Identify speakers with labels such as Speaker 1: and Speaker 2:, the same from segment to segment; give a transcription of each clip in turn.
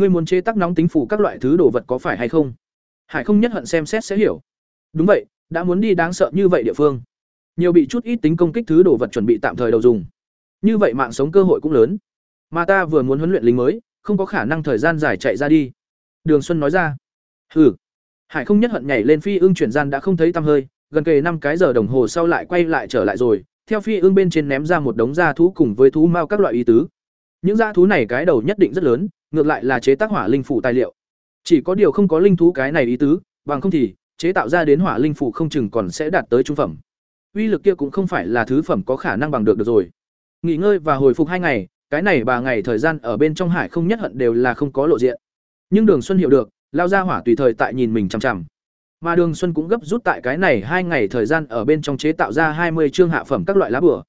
Speaker 1: ngươi muốn chế tác nóng tính phủ các loại thứ đồ vật có phải hay không? Hải không nhất hận xem xét sẽ hiểu. Đúng vậy, đã muốn đi đáng sợ như vậy địa phương. Nhiều bị chút ít tính công kích thứ đồ vật chuẩn bị tạm thời đầu dùng. Như vậy mạng sống cơ hội cũng lớn. Mà ta vừa muốn huấn luyện lính mới, không có khả năng thời gian dài chạy ra đi. Đường xuân nói ra. Hừ. Hải không nhất hận nhảy lên phi ưng chuyển gian đã không thấy tăm hơi, gần kề năm cái giờ đồng hồ sau lại quay lại trở lại rồi, theo phi ưng bên trên ném ra một đống da thú cùng với thú mao các loại ý tứ. Những da thú này cái đầu nhất định rất lớn ngược lại là chế tác hỏa linh phủ tài liệu. Chỉ có điều không có linh thú cái này ý tứ, bằng không thì, chế tạo ra đến hỏa linh phủ không chừng còn sẽ đạt tới trung phẩm. Uy lực kia cũng không phải là thứ phẩm có khả năng bằng được được rồi. Nghỉ ngơi và hồi phục hai ngày, cái này bà ngày thời gian ở bên trong hải không nhất hận đều là không có lộ diện. Nhưng đường xuân hiểu được, lao ra hỏa tùy thời tại nhìn mình chằm chằm. Mà đường xuân cũng gấp rút tại cái này hai ngày thời gian ở bên trong chế tạo ra hai mươi chương hạ phẩm các loại lá bửa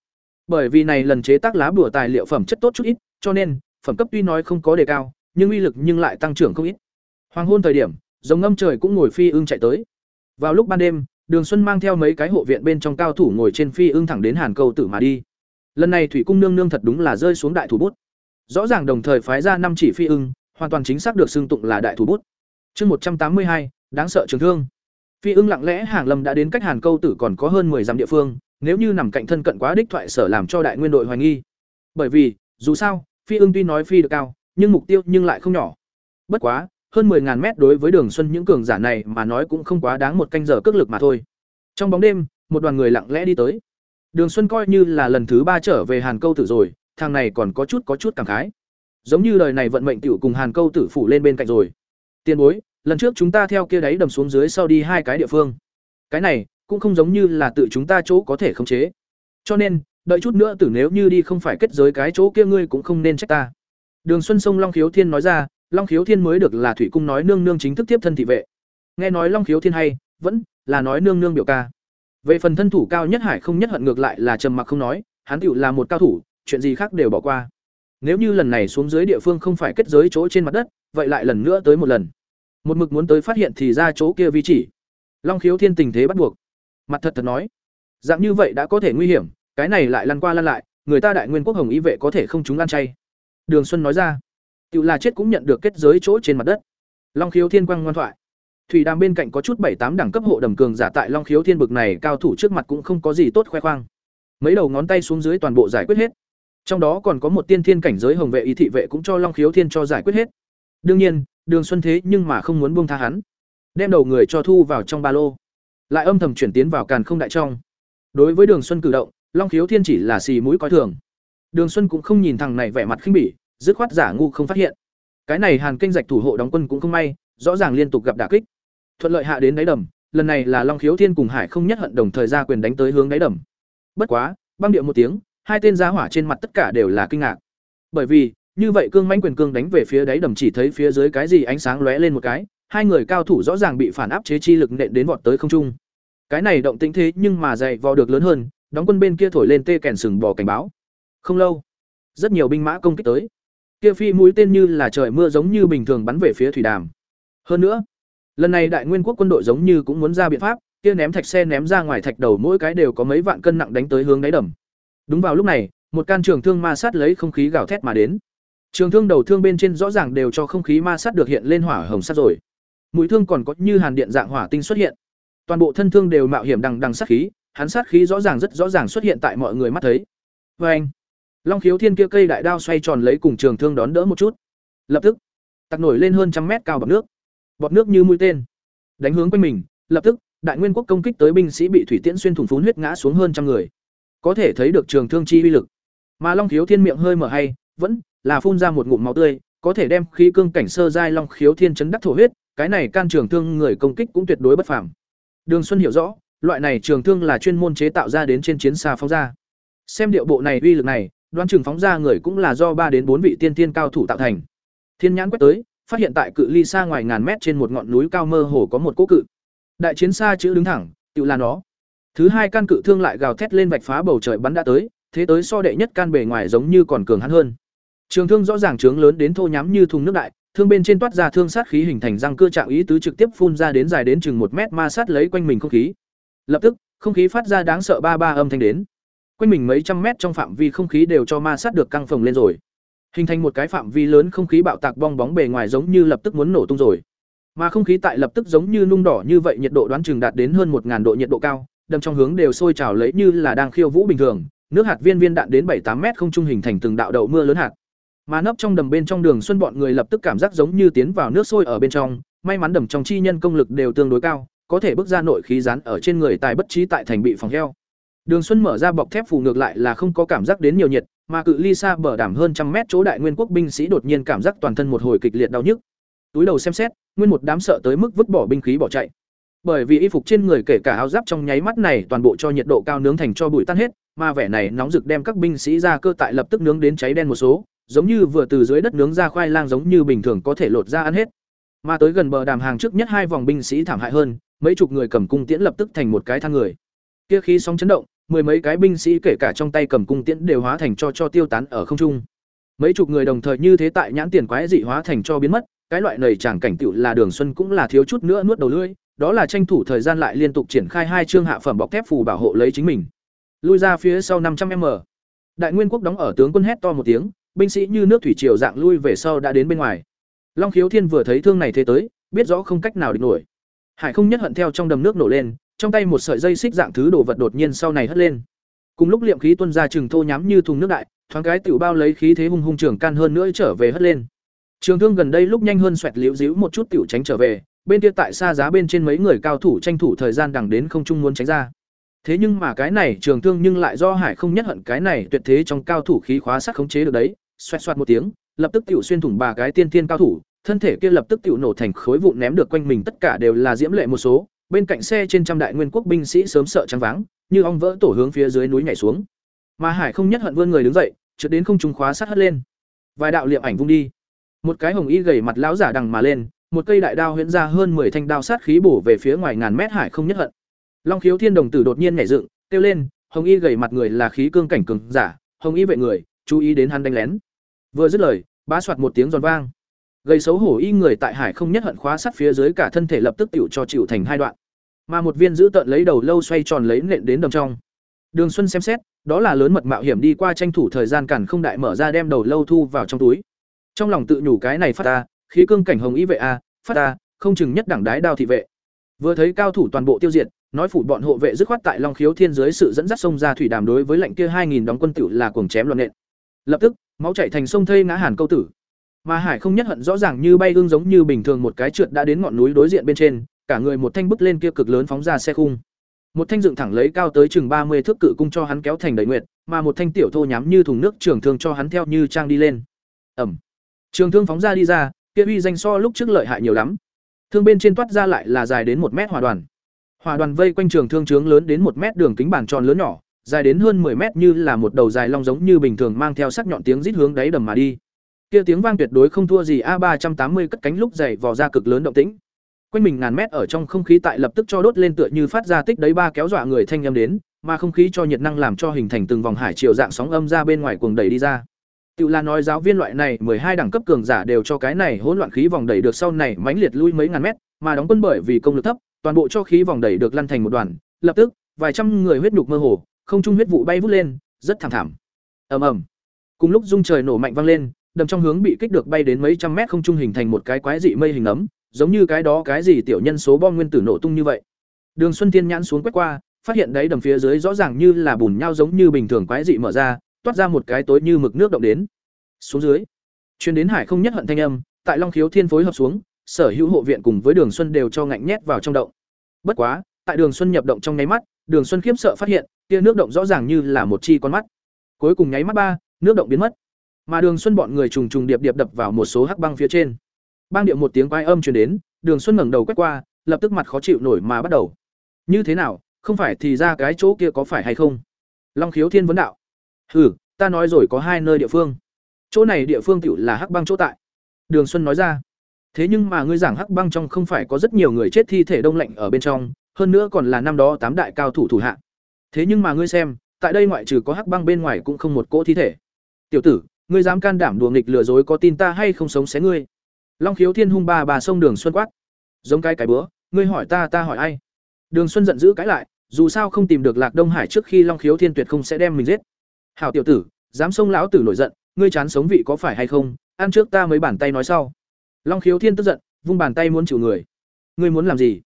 Speaker 1: bởi vì này lần chế tác lá bửa tài liệu phẩm chất tốt chút ít, cho nên phẩm cấp tuy nói không có đề cao, nhưng uy lực nhưng lại tăng trưởng không ít. Hoàng hôn thời điểm, giống ngâm trời cũng ngồi phi ưng chạy tới. Vào lúc ban đêm, đường xuân mang theo mấy cái hộ viện bên trong cao thủ ngồi trên phi ưng thẳng đến hàn câu tử mà đi. Lần này thủy cung nương nương thật đúng là rơi xuống đại thủ bút. Rõ ràng đồng thời phái ra năm chỉ phi ưng, hoàn toàn chính xác được xưng tụng là đại thủ bút. Chương một trăm tám mươi hai, đáng sợ trường thương. Phi ưng lặng lẽ hàng lâm đã đến cách hàn câu tử còn có hơn 10 dặm địa phương, nếu như nằm cạnh thân cận quá đích thoại sở làm cho đại nguyên đội hoài nghi. Bởi vì, dù sao phi ưng tuy nói phi được cao, nhưng mục tiêu nhưng lại không nhỏ. Bất quá, hơn 10.000 mét đối với đường xuân những cường giả này mà nói cũng không quá đáng một canh giờ cước lực mà thôi. Trong bóng đêm, một đoàn người lặng lẽ đi tới. Đường xuân coi như là lần thứ ba trở về hàn câu tử rồi, thằng này còn có chút có chút cảm khái. Giống như lời này vận mệnh tiểu cùng hàn câu tử phủ lên bên cạnh rồi. Tiền bối, lần trước chúng ta theo kia đáy đầm xuống dưới sau đi hai cái địa phương. Cái này, cũng không giống như là tự chúng ta chỗ có thể khống chế. Cho nên đợi chút nữa tử nếu như đi không phải kết giới cái chỗ kia ngươi cũng không nên trách ta. Đường xuân sông long khiếu thiên nói ra, long khiếu thiên mới được là thủy cung nói nương nương chính thức tiếp thân thị vệ. Nghe nói long khiếu thiên hay, vẫn là nói nương nương biểu ca. Về phần thân thủ cao nhất hải không nhất hận ngược lại là trầm mặc không nói, hắn tựu là một cao thủ, chuyện gì khác đều bỏ qua. Nếu như lần này xuống dưới địa phương không phải kết giới chỗ trên mặt đất, vậy lại lần nữa tới một lần. Một mực muốn tới phát hiện thì ra chỗ kia vi chỉ. Long khiếu thiên tình thế bắt buộc. Mặt thật thật nói, dạng như vậy đã có thể nguy hiểm cái này lại lăn qua lăn lại người ta đại nguyên quốc hồng y vệ có thể không chúng ăn chay. Đường xuân nói ra. Tự là chết cũng nhận được kết giới chỗ trên mặt đất. Long khiếu thiên quang ngoan thoại. Thủy đàm bên cạnh có chút bảy tám đẳng cấp hộ đầm cường giả tại long khiếu thiên bực này cao thủ trước mặt cũng không có gì tốt khoe khoang. Mấy đầu ngón tay xuống dưới toàn bộ giải quyết hết. Trong đó còn có một tiên thiên cảnh giới hồng vệ ý thị vệ cũng cho long khiếu thiên cho giải quyết hết. Đương nhiên Đường Xuân thế nhưng mà không muốn buông tha hắn, đem đầu người cho thu vào trong ba lô, lại âm thầm chuyển tiến vào càn không đại trong. Đối với Đường Xuân cử động, Long Khiếu Thiên chỉ là xì mũi coi thường. Đường Xuân cũng không nhìn thằng này vẻ mặt khinh bỉ, dứt khoát giả ngu không phát hiện. Cái này Hàn Kinh Dạch thủ hộ đóng quân cũng không may, rõ ràng liên tục gặp đả kích. Thuận lợi hạ đến đáy đầm, lần này là Long Khiếu Thiên cùng Hải không nhất hận đồng thời ra quyền đánh tới hướng đáy đầm. Bất quá, băng điệu một tiếng, hai tên giá hỏa trên mặt tất cả đều là kinh ngạc. Bởi vì, như vậy cương mãnh quyền cương đánh về phía đáy đầm chỉ thấy phía dưới cái gì ánh sáng lóe lên một cái, hai người cao thủ rõ ràng bị phản áp chế chi lực nện đến vọt tới không trung. Cái này động tĩnh thế nhưng mà dày vò được lớn hơn, đóng quân bên kia thổi lên tê kèn sừng bò cảnh báo. Không lâu, rất nhiều binh mã công kích tới. Kia phi mũi tên như là trời mưa giống như bình thường bắn về phía thủy đàm. Hơn nữa, lần này đại nguyên quốc quân đội giống như cũng muốn ra biện pháp, kia ném thạch xe ném ra ngoài thạch đầu mỗi cái đều có mấy vạn cân nặng đánh tới hướng đáy đầm. Đúng vào lúc này, một can trường thương ma sát lấy không khí gào thét mà đến. Trường thương đầu thương bên trên rõ ràng đều cho không khí ma sát được hiện lên hỏa hồng sát rồi. Mũi thương còn có như hàn điện dạng hỏa tinh xuất hiện. Toàn bộ thân thương đều mạo hiểm đằng đằng sát khí, hắn sát khí rõ ràng rất rõ ràng xuất hiện tại mọi người mắt thấy. Và anh, Long Khiếu Thiên kia cây đại đao xoay tròn lấy cùng trường thương đón đỡ một chút. Lập tức, tặc nổi lên hơn trăm mét cao bọt nước. Bọt nước như mũi tên, đánh hướng quanh mình, lập tức, đại nguyên quốc công kích tới binh sĩ bị thủy tiễn xuyên thủng phún huyết ngã xuống hơn trăm người. Có thể thấy được trường thương chi uy lực. Mà Long Khiếu Thiên miệng hơi mở hay, vẫn là phun ra một ngụm máu tươi, có thể đem khí cương cảnh sơ giai long khiếu thiên chấn đắc thổ huyết, cái này can trường thương người công kích cũng tuyệt đối bất phàm. Đường Xuân hiểu rõ, loại này trường thương là chuyên môn chế tạo ra đến trên chiến xa phóng ra. Xem điệu bộ này uy lực này, đoán trường phóng ra người cũng là do ba đến bốn vị tiên tiên cao thủ tạo thành. Thiên nhãn quét tới, phát hiện tại cự ly xa ngoài ngàn mét trên một ngọn núi cao mơ hồ có một cố cự. Đại chiến xa chữ đứng thẳng, tự là nó. Thứ hai căn cự thương lại gào thét lên vạch phá bầu trời bắn đã tới, thế tới so đệ nhất can bề ngoài giống như còn cường hắn hơn. Trường thương rõ ràng trướng lớn đến thô nhám như thùng nước đại, thương bên trên toát ra thương sát khí hình thành răng cưa trạng ý tứ trực tiếp phun ra đến dài đến chừng một mét ma sát lấy quanh mình không khí. Lập tức, không khí phát ra đáng sợ ba ba âm thanh đến. Quanh mình mấy trăm mét trong phạm vi không khí đều cho ma sát được căng phồng lên rồi. hình thành một cái phạm vi lớn không khí bạo tạc bong bóng bề ngoài giống như lập tức muốn nổ tung rồi mà không khí tại lập tức giống như nung đỏ như vậy nhiệt độ đoán chừng đạt đến hơn một độ nhiệt độ cao đâm trong hướng đều sôi trào lấy như là đang khiêu vũ bình thường nước hạt viên viên đạn đến bảy tám mét không trung hình thành từng đạo đậu mưa lớn hạt mà nấp trong đầm bên trong đường xuân bọn người lập tức cảm giác giống như tiến vào nước sôi ở bên trong may mắn đầm trong chi nhân công lực đều tương đối cao có thể bước ra nội khí rán ở trên người tài bất trí tại thành bị phòng heo. Đường xuân mở ra bọc thép phủ ngược lại là không có cảm giác đến nhiều nhiệt, mà cự ly xa bờ đảm hơn trăm mét chỗ đại nguyên quốc binh sĩ đột nhiên cảm giác toàn thân một hồi kịch liệt đau nhức. Túi đầu xem xét, nguyên một đám sợ tới mức vứt bỏ binh khí bỏ chạy. Bởi vì y phục trên người kể cả áo giáp trong nháy mắt này toàn bộ cho nhiệt độ cao nướng thành cho bụi tan hết, mà vẻ này nóng rực đem các binh sĩ ra cơ tại lập tức nướng đến cháy đen một số, giống như vừa từ dưới đất nướng ra khoai lang giống như bình thường có thể lột ra ăn hết. Mà tới gần bờ đàm hàng trước nhất hai vòng binh sĩ thảm hại hơn mấy chục người cầm cung tiễn lập tức thành một cái thang người. Kia khí sóng chấn động, mười mấy cái binh sĩ kể cả trong tay cầm cung tiễn đều hóa thành cho cho tiêu tán ở không trung. Mấy chục người đồng thời như thế tại nhãn tiền quái dị hóa thành cho biến mất, cái loại nầy chẳng cảnh tựu là đường xuân cũng là thiếu chút nữa nuốt đầu lưỡi, đó là tranh thủ thời gian lại liên tục triển khai hai chương hạ phẩm bọc thép phù bảo hộ lấy chính mình. Lui ra phía sau năm trăm m. Đại nguyên quốc đóng ở tướng quân hét to một tiếng, binh sĩ như nước thủy triều dạng lui về sau đã đến bên ngoài. Long khiếu thiên vừa thấy thương này thế tới, biết rõ không cách nào địch nổi hải không nhất hận theo trong đầm nước nổ lên, trong tay một sợi dây xích dạng thứ đồ vật đột nhiên sau này hất lên. Cùng lúc liệm khí tuân ra chừng thô nhắm như thùng nước đại, thoáng cái tiểu bao lấy khí thế hung hung trường can hơn nữa trở về hất lên. Trường thương gần đây lúc nhanh hơn xoẹt liễu díu một chút tiểu tránh trở về, bên kia tại xa giá bên trên mấy người cao thủ tranh thủ thời gian đằng đến không trung muốn tránh ra. Thế nhưng mà cái này trường thương nhưng lại do hải không nhất hận, cái này tuyệt thế trong cao thủ khí khóa sát khống chế được đấy, xoẹt xoẹt một tiếng, lập tức tiểu xuyên thủng bà cái tiên tiên cao thủ thân thể kia lập tức tiểu nổ thành khối vụn ném được quanh mình, tất cả đều là diễm lệ một số. Bên cạnh xe trên trăm đại nguyên quốc binh sĩ sớm sợ trắng váng, như ong vỡ tổ hướng phía dưới núi nhảy xuống. Mà hải không nhất hận vươn người đứng dậy, trượt đến không trung khóa sát hất lên. Vài đạo liệm ảnh vung đi. Một cái hồng y gầy mặt lão giả đằng mà lên, một cây đại đao huyễn ra hơn mười thanh đao sát khí bổ về phía ngoài ngàn mét hải không nhất hận. Long khiếu thiên đồng tử đột nhiên nhảy dựng, kêu lên, hồng y gầy mặt người là khí cương cảnh cường giả, hồng y vệ người, chú ý đến hắn đánh lén. Vừa dứt lời, bá soạt một tiếng giòn vang gây xấu hổ y người tại hải không nhất hận khóa sắt phía dưới cả thân thể lập tức tiểu cho chịu thành hai đoạn. Mà một viên giữ tợn lấy đầu lâu xoay tròn lấy nện đến đầm trong. Đường xuân xem xét, đó là lớn mật mạo hiểm đi qua tranh thủ thời gian cản không đại mở ra đem đầu lâu thu vào trong túi. Trong lòng tự nhủ cái này phát ta, khí cương cảnh hồng y vệ a, phát ta, không chừng nhất đẳng đái đao thị vệ. Vừa thấy cao thủ toàn bộ tiêu diệt, nói phủ bọn hộ vệ dứt khoát tại long khiếu thiên dưới sự dẫn dắt sông ra thủy đàm đối với lệnh kia hai nghìn đóng quân tiểu là cuồng chém loạn nện. Lập tức, máu chảy thành sông thây ngã hàn câu tử mà hải không nhất hận rõ ràng như bay ương giống như bình thường một cái trượt đã đến ngọn núi đối diện bên trên, cả người một thanh bức lên kia cực lớn phóng ra xe khung. Một thanh dựng thẳng lấy cao tới chừng ba mươi thước cự cung cho hắn kéo thành đầy nguyệt, mà một thanh tiểu thô nhắm như thùng nước trường thương cho hắn theo như trang đi lên. Ẩm. Trường thương phóng ra đi ra, kia uy danh so lúc trước lợi hại nhiều lắm. Thương bên trên toát ra lại là dài đến một mét hỏa đoàn. Hỏa đoàn vây quanh trường thương trướng lớn đến một mét đường kính bản tròn lớn nhỏ, dài đến hơn 10 mét như là một đầu dài long giống như bình thường mang theo sắc nhọn tiếng rít hướng đáy đầm mà đi. Kia tiếng vang tuyệt đối không thua gì A380 cất cánh lúc dày vò ra cực lớn động tĩnh. Quanh mình ngàn mét ở trong không khí tại lập tức cho đốt lên tựa như phát ra tích đấy ba kéo dọa người thanh âm đến, mà không khí cho nhiệt năng làm cho hình thành từng vòng hải chiều dạng sóng âm ra bên ngoài cuồng đẩy đi ra. Tiểu là nói giáo viên loại này hai đẳng cấp cường giả đều cho cái này hỗn loạn khí vòng đẩy được sau này mãnh liệt lui mấy ngàn mét, mà đóng quân bởi vì công lực thấp, toàn bộ cho khí vòng đẩy được lăn thành một đoàn, lập tức, vài trăm người huyết nhục mơ hồ, không trung huyết vụ bay vút lên, rất thảm thảm. Ầm ầm. Cùng lúc dung trời nổ mạnh vang lên, đầm trong hướng bị kích được bay đến mấy trăm mét không trung hình thành một cái quái dị mây hình nấm, giống như cái đó cái gì tiểu nhân số bom nguyên tử nổ tung như vậy. Đường Xuân Thiên nhãn xuống quét qua, phát hiện đấy đầm phía dưới rõ ràng như là bùn nhau giống như bình thường quái dị mở ra, toát ra một cái tối như mực nước động đến. Xuống dưới, truyền đến Hải không nhất hận thanh âm, tại Long Khiếu Thiên phối hợp xuống, sở hữu hộ viện cùng với Đường Xuân đều cho ngạnh nhét vào trong động. Bất quá, tại Đường Xuân nhập động trong nháy mắt, Đường Xuân khiếp sợ phát hiện, kia nước động rõ ràng như là một chi con mắt. Cuối cùng nháy mắt ba, nước động biến mất. Mà Đường Xuân bọn người trùng trùng điệp điệp đập vào một số hắc băng phía trên. Bang điệu một tiếng quai âm truyền đến, Đường Xuân ngẩng đầu quét qua, lập tức mặt khó chịu nổi mà bắt đầu. Như thế nào, không phải thì ra cái chỗ kia có phải hay không? Long Khiếu Thiên vấn đạo. Hừ, ta nói rồi có hai nơi địa phương. Chỗ này địa phương tựu là hắc băng chỗ tại. Đường Xuân nói ra. Thế nhưng mà ngươi giảng hắc băng trong không phải có rất nhiều người chết thi thể đông lạnh ở bên trong, hơn nữa còn là năm đó tám đại cao thủ thủ hạ. Thế nhưng mà ngươi xem, tại đây ngoại trừ có hắc băng bên ngoài cũng không một cỗ thi thể. Tiểu tử, ngươi dám can đảm đùa nghịch lừa dối có tin ta hay không sống xé ngươi? Long Khiếu Thiên hung ba bà sông Đường Xuân quát. Giống cái cái bữa, ngươi hỏi ta ta hỏi ai? Đường Xuân giận dữ cãi lại, dù sao không tìm được Lạc Đông Hải trước khi Long Khiếu Thiên tuyệt không sẽ đem mình giết. Hảo tiểu tử, dám sông lão tử nổi giận, ngươi chán sống vị có phải hay không ăn trước ta mấy bàn tay nói sau long khiếu thiên tức giận vung bàn tay muốn chịu người ngươi muốn làm gì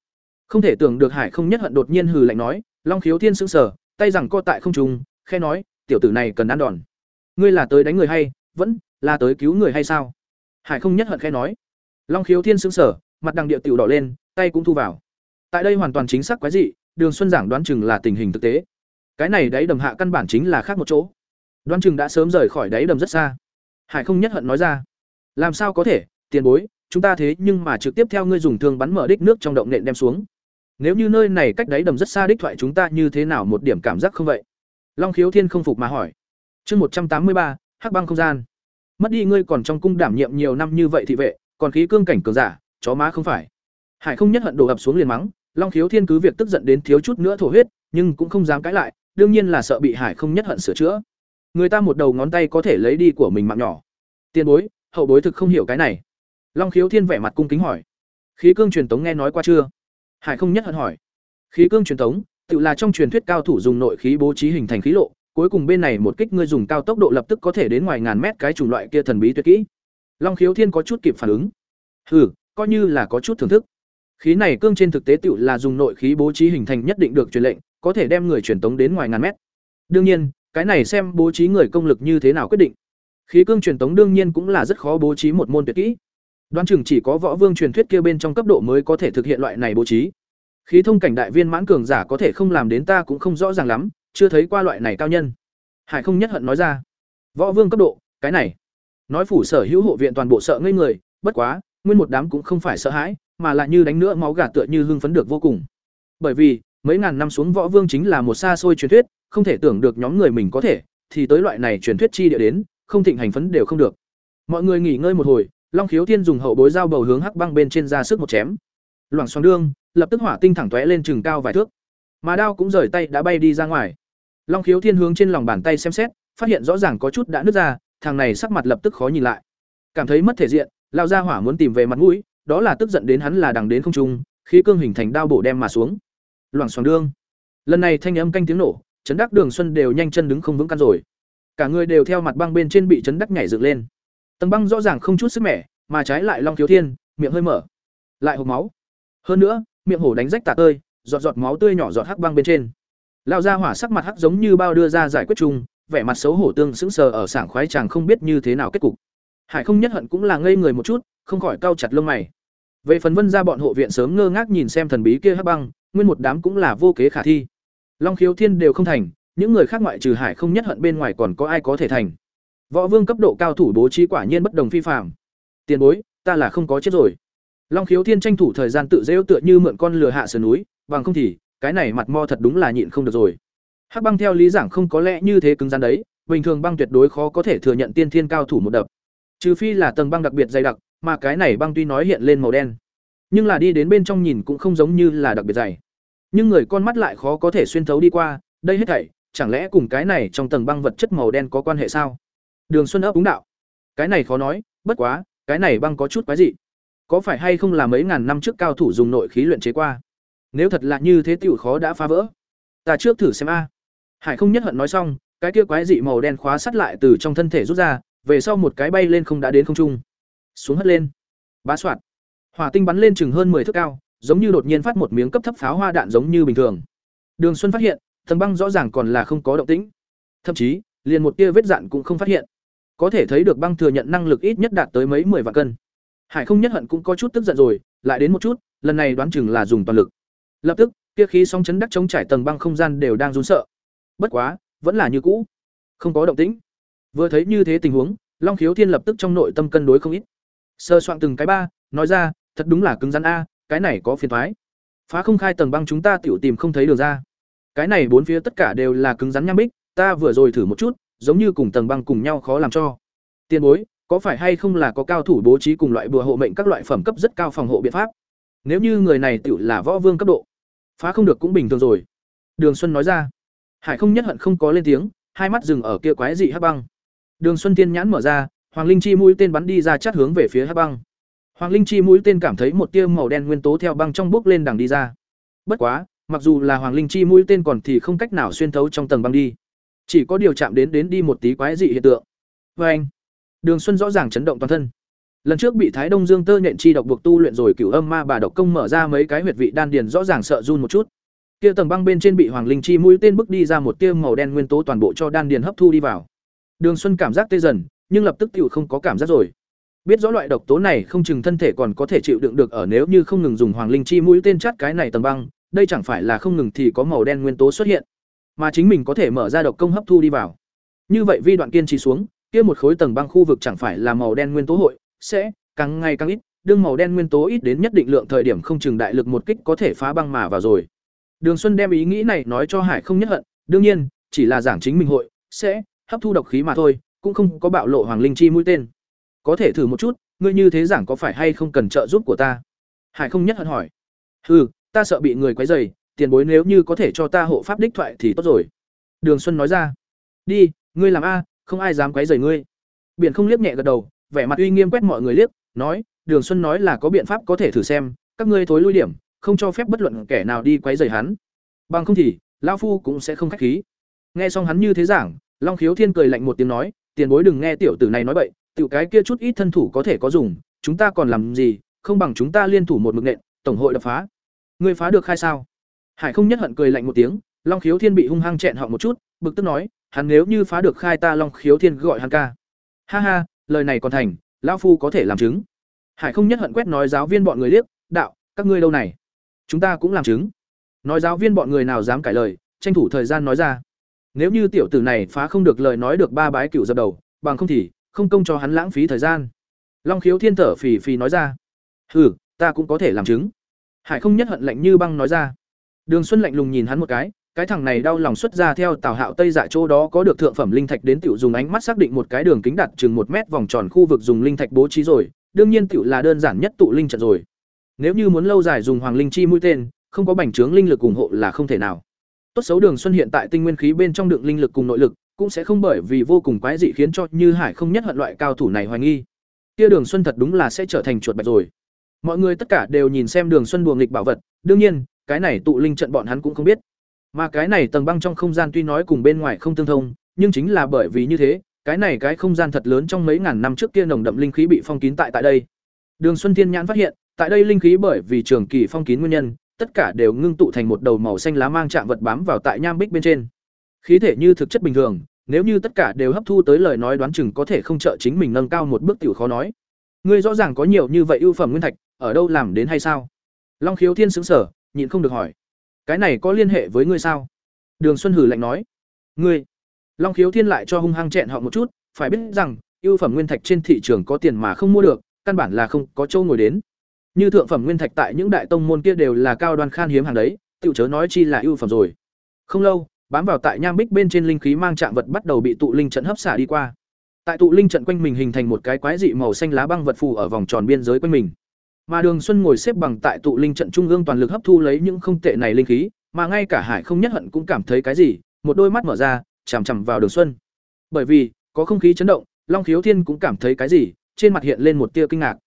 Speaker 1: không thể tưởng được hải không nhất hận đột nhiên hừ lạnh nói long khiếu thiên sững sờ tay rằng co tại không trùng khe nói tiểu tử này cần ăn đòn ngươi là tới đánh người hay, vẫn là tới cứu người hay sao? Hải không nhất hận khe nói. Long khiếu thiên sững sờ, mặt đằng địa tiểu đỏ lên, tay cũng thu vào. Tại đây hoàn toàn chính xác quái dị, đường xuân giảng đoán chừng là tình hình thực tế. Cái này đáy đầm hạ căn bản chính là khác một chỗ. Đoán chừng đã sớm rời khỏi đáy đầm rất xa. Hải không nhất hận nói ra. Làm sao có thể, tiền bối, chúng ta thế nhưng mà trực tiếp theo ngươi dùng thương bắn mở đích nước trong động nện đem xuống. Nếu như nơi này cách đáy đầm rất xa đích thoại chúng ta như thế nào một điểm cảm giác không vậy? Long khiếu thiên không phục mà hỏi chương một trăm tám mươi ba, hắc băng không gian. Mất đi ngươi còn trong cung đảm nhiệm nhiều năm như vậy thị vệ, còn khí cương cảnh cường giả, chó má không phải. Hải không nhất hận đổ ập xuống liền mắng, long khiếu thiên cứ việc tức giận đến thiếu chút nữa thổ huyết, nhưng cũng không dám cãi lại, đương nhiên là sợ bị hải không nhất hận sửa chữa. Người ta một đầu ngón tay có thể lấy đi của mình mạng nhỏ. Tiền bối, hậu bối thực không hiểu cái này. Long khiếu thiên vẻ mặt cung kính hỏi. Khí cương truyền tống nghe nói qua chưa? Hải không nhất hận hỏi. Khí cương truyền tống, tự là trong truyền thuyết cao thủ dùng nội khí bố trí hình thành khí lộ cuối cùng bên này một kích ngươi dùng cao tốc độ lập tức có thể đến ngoài ngàn mét cái chủng loại kia thần bí tuyệt kỹ. Long khiếu thiên có chút kịp phản ứng. Hừ, coi như là có chút thưởng thức. Khí này cương trên thực tế tựu là dùng nội khí bố trí hình thành nhất định được truyền lệnh, có thể đem người truyền tống đến ngoài ngàn mét. Đương nhiên, cái này xem bố trí người công lực như thế nào quyết định. Khí cương truyền tống đương nhiên cũng là rất khó bố trí một môn tuyệt kỹ. Đoán chừng chỉ có võ vương truyền thuyết kia bên trong cấp độ mới có thể thực hiện loại này bố trí. Khí thông cảnh đại viên mãn cường giả có thể không làm đến ta cũng không rõ ràng lắm chưa thấy qua loại này cao nhân. Hải không nhất hận nói ra, võ vương cấp độ, cái này. Nói phủ sở hữu hộ viện toàn bộ sợ ngây người, bất quá, nguyên một đám cũng không phải sợ hãi, mà lại như đánh nữa máu gà tựa như hưng phấn được vô cùng. Bởi vì, mấy ngàn năm xuống võ vương chính là một xa xôi truyền thuyết, không thể tưởng được nhóm người mình có thể, thì tới loại này truyền thuyết chi địa đến, không thịnh hành phấn đều không được. Mọi người nghỉ ngơi một hồi, long khiếu thiên dùng hậu bối dao bầu hướng hắc băng bên trên ra sức một chém. Loảng xoắn đương, lập tức hỏa tinh thẳng tóe lên chừng cao vài thước. Mà đao cũng rời tay đã bay đi ra ngoài long khiếu thiên hướng trên lòng bàn tay xem xét, phát hiện rõ ràng có chút đã nứt ra, thằng này sắc mặt lập tức khó nhìn lại. Cảm thấy mất thể diện lao ra hỏa muốn tìm về mặt mũi, đó là tức giận đến hắn là đằng đến không trung, khí cương hình thành đao bổ đem mà xuống. Loảng xoảng đương. Lần này thanh âm canh tiếng nổ chấn đắc đường xuân đều nhanh chân đứng không vững căn rồi. Cả người đều theo mặt băng bên trên bị chấn đắc nhảy dựng lên. Tầng băng rõ ràng không chút sức mẻ, mà trái lại long thiếu thiên, miệng hơi mở, lại hộc máu. Hơn nữa, miệng hổ đánh rách tả tơi, giọt giọt máu tươi nhỏ giọt hắc băng bên trên lao ra hỏa sắc mặt hắc giống như bao đưa ra giải quyết chung, vẻ mặt xấu hổ tương sững sờ ở sảng khoái chàng không biết như thế nào kết cục. Hải không nhất hận cũng là ngây người một chút, không khỏi cau chặt lông mày. Về phần vân ra bọn hộ viện sớm ngơ ngác nhìn xem thần bí kia hắc băng, nguyên một đám cũng là vô kế khả thi. Long khiếu thiên đều không thành, những người khác ngoại trừ hải không nhất hận bên ngoài còn có ai có thể thành? Võ vương cấp độ cao thủ bố trí quả nhiên bất đồng phi phạm tiền bối, ta là không có chết rồi. Long khiếu thiên tranh thủ thời gian tự rêu tựa như mượn con lừa hạ sườn núi, bằng không thì cái này mặt mo thật đúng là nhịn không được rồi. Hắc băng theo lý giảng không có lẽ như thế cứng rắn đấy, bình thường băng tuyệt đối khó có thể thừa nhận tiên thiên cao thủ một đập. Trừ phi là tầng băng đặc biệt dày đặc, mà cái này băng tuy nói hiện lên màu đen, nhưng là đi đến bên trong nhìn cũng không giống như là đặc biệt dày. Nhưng người con mắt lại khó có thể xuyên thấu đi qua, đây hết thảy, chẳng lẽ cùng cái này trong tầng băng vật chất màu đen có quan hệ sao? Đường xuân ấp đúng đạo. Cái này khó nói, bất quá, cái này băng có chút quái dị. Có phải hay không là mấy ngàn năm trước cao thủ dùng nội khí luyện chế qua? Nếu thật là như thế tiểu khó đã phá vỡ. Ta trước thử xem a. Hải không nhất hận nói xong, cái kia quái dị màu đen khóa sắt lại từ trong thân thể rút ra, về sau một cái bay lên không đã đến không trung. Xuống hất lên. Bá soạt. Hỏa tinh bắn lên chừng hơn 10 thước cao, giống như đột nhiên phát một miếng cấp thấp pháo hoa đạn giống như bình thường. Đường xuân phát hiện, thần băng rõ ràng còn là không có động tĩnh. Thậm chí, liền một tia vết dạn cũng không phát hiện. Có thể thấy được băng thừa nhận năng lực ít nhất đạt tới mấy mười vạn cân. Hải không nhất hận cũng có chút tức giận rồi, lại đến một chút, lần này đoán chừng là dùng toàn lực lập tức, kia khí sóng chấn đắc chống trải tầng băng không gian đều đang run sợ. Bất quá, vẫn là như cũ. Không có động tĩnh. Vừa thấy như thế tình huống, long khiếu thiên lập tức trong nội tâm cân đối không ít. Sơ soạn từng cái ba, nói ra, thật đúng là cứng rắn a, cái này có phiền thoái phá không khai tầng băng chúng ta tiểu tìm không thấy đường ra. Cái này bốn phía tất cả đều là cứng rắn nham bích, ta vừa rồi thử một chút, giống như cùng tầng băng cùng nhau khó làm cho. Tiền bối, có phải hay không là có cao thủ bố trí cùng loại bùa hộ mệnh các loại phẩm cấp rất cao phòng hộ biện pháp? Nếu như người này tự là võ vương cấp độ phá không được cũng bình thường rồi. Đường xuân nói ra. Hải không nhất hận không có lên tiếng, hai mắt dừng ở kia quái dị hắc băng. Đường xuân tiên nhãn mở ra, hoàng linh chi mũi tên bắn đi ra chát hướng về phía hắc băng. Hoàng linh chi mũi tên cảm thấy một tia màu đen nguyên tố theo băng trong bước lên đằng đi ra. Bất quá, mặc dù là hoàng linh chi mũi tên còn thì không cách nào xuyên thấu trong tầng băng đi. Chỉ có điều chạm đến đến đi một tí quái dị hiện tượng. Vê anh Đường Xuân rõ ràng chấn động toàn thân. Lần trước bị Thái Đông Dương tơ nhện chi độc buộc tu luyện rồi cửu âm ma bà độc công mở ra mấy cái huyệt vị đan điền rõ ràng sợ run một chút. Kia tầng băng bên trên bị Hoàng Linh chi mũi tên bức đi ra một tia màu đen nguyên tố toàn bộ cho đan điền hấp thu đi vào. Đường Xuân cảm giác tê dần, nhưng lập tức tự không có cảm giác rồi. Biết rõ loại độc tố này không chừng thân thể còn có thể chịu đựng được ở nếu như không ngừng dùng Hoàng Linh chi mũi tên chát cái này tầng băng, đây chẳng phải là không ngừng thì có màu đen nguyên tố xuất hiện, mà chính mình có thể mở ra độc công hấp thu đi vào. Như vậy vi đoạn kiên trì xuống, kia một khối tầng băng khu vực chẳng phải là màu đen nguyên tố hội sẽ càng ngày càng ít, đương màu đen nguyên tố ít đến nhất định lượng thời điểm không chừng đại lực một kích có thể phá băng mà vào rồi. Đường Xuân đem ý nghĩ này nói cho Hải không nhất hận, đương nhiên, chỉ là giảng chính mình hội sẽ hấp thu độc khí mà thôi, cũng không có bạo lộ hoàng linh chi mũi tên. Có thể thử một chút, ngươi như thế giảng có phải hay không cần trợ giúp của ta? Hải không nhất hận hỏi. Hừ, ta sợ bị người quấy rầy, tiền bối nếu như có thể cho ta hộ pháp đích thoại thì tốt rồi. Đường Xuân nói ra. Đi, ngươi làm a, không ai dám quấy rầy ngươi. Biển không liếc nhẹ gật đầu, vẻ mặt uy nghiêm quét mọi người liếc, nói, Đường Xuân nói là có biện pháp có thể thử xem, các ngươi thối lui điểm, không cho phép bất luận kẻ nào đi quấy rầy hắn. Bằng không thì, lão phu cũng sẽ không khách khí. Nghe xong hắn như thế giảng, Long Khiếu Thiên cười lạnh một tiếng nói, tiền bối đừng nghe tiểu tử này nói bậy, tiểu cái kia chút ít thân thủ có thể có dùng, chúng ta còn làm gì, không bằng chúng ta liên thủ một mực nện, tổng hội đập phá. Ngươi phá được khai sao? Hải không nhất hận cười lạnh một tiếng, Long Khiếu Thiên bị hung hăng chẹn họ một chút, bực tức nói, hắn nếu như phá được khai ta Long Khiếu Thiên gọi hắn ca. Ha ha, lời này còn thành, lão phu có thể làm chứng. Hải không nhất hận quét nói giáo viên bọn người liếc, đạo, các ngươi đâu này? Chúng ta cũng làm chứng. Nói giáo viên bọn người nào dám cãi lời, tranh thủ thời gian nói ra. Nếu như tiểu tử này phá không được lời nói được ba bái cựu dập đầu, bằng không thì không công cho hắn lãng phí thời gian. Long Khiếu Thiên thở phì phì nói ra. "Hừ, ta cũng có thể làm chứng." Hải không nhất hận lạnh như băng nói ra. Đường Xuân lạnh lùng nhìn hắn một cái, cái thằng này đau lòng xuất ra theo Tào Hạo Tây dạ chỗ đó có được thượng phẩm linh thạch đến tiểu dùng ánh mắt xác định một cái đường kính đặt chừng một mét vòng tròn khu vực dùng linh thạch bố trí rồi, đương nhiên tiểu là đơn giản nhất tụ linh trận rồi. Nếu như muốn lâu dài dùng hoàng linh chi mũi tên, không có bành trướng linh lực ủng hộ là không thể nào. Tốt xấu Đường Xuân hiện tại tinh nguyên khí bên trong đựng linh lực cùng nội lực, cũng sẽ không bởi vì vô cùng quái dị khiến cho Như Hải không nhất hận loại cao thủ này hoài nghi. Kia Đường Xuân thật đúng là sẽ trở thành chuột bạch rồi. Mọi người tất cả đều nhìn xem Đường Xuân buồng nghịch bảo vật, đương nhiên, cái này tụ linh trận bọn hắn cũng không biết. Mà cái này tầng băng trong không gian tuy nói cùng bên ngoài không tương thông, nhưng chính là bởi vì như thế, cái này cái không gian thật lớn trong mấy ngàn năm trước kia nồng đậm linh khí bị phong kín tại tại đây. Đường Xuân Thiên nhãn phát hiện, tại đây linh khí bởi vì trường kỳ phong kín nguyên nhân, tất cả đều ngưng tụ thành một đầu màu xanh lá mang chạm vật bám vào tại nham bích bên trên. Khí thể như thực chất bình thường, nếu như tất cả đều hấp thu tới lời nói đoán chừng có thể không trợ chính mình nâng cao một bước tiểu khó nói. Ngươi rõ ràng có nhiều như vậy ưu phẩm nguyên thạch, ở đâu làm đến hay sao? Long Khiếu Thiên sững sở, nhịn không được hỏi. Cái này có liên hệ với ngươi sao? Đường Xuân hử lạnh nói. Ngươi? Long Khiếu Thiên lại cho hung hăng chẹn họ một chút, phải biết rằng, ưu phẩm nguyên thạch trên thị trường có tiền mà không mua được, căn bản là không có châu ngồi đến. Như thượng phẩm nguyên thạch tại những đại tông môn kia đều là cao đoan khan hiếm hàng đấy, tự chớ nói chi là ưu phẩm rồi. Không lâu, bám vào tại nham bích bên trên linh khí mang trạng vật bắt đầu bị tụ linh trận hấp xả đi qua. Tại tụ linh trận quanh mình hình thành một cái quái dị màu xanh lá băng vật phù ở vòng tròn biên giới quanh mình. Mà Đường Xuân ngồi xếp bằng tại tụ linh trận trung ương toàn lực hấp thu lấy những không tệ này linh khí, mà ngay cả Hải không nhất hận cũng cảm thấy cái gì, một đôi mắt mở ra, chằm chằm vào Đường Xuân. Bởi vì, có không khí chấn động, Long Khiếu Thiên cũng cảm thấy cái gì, trên mặt hiện lên một tia kinh ngạc.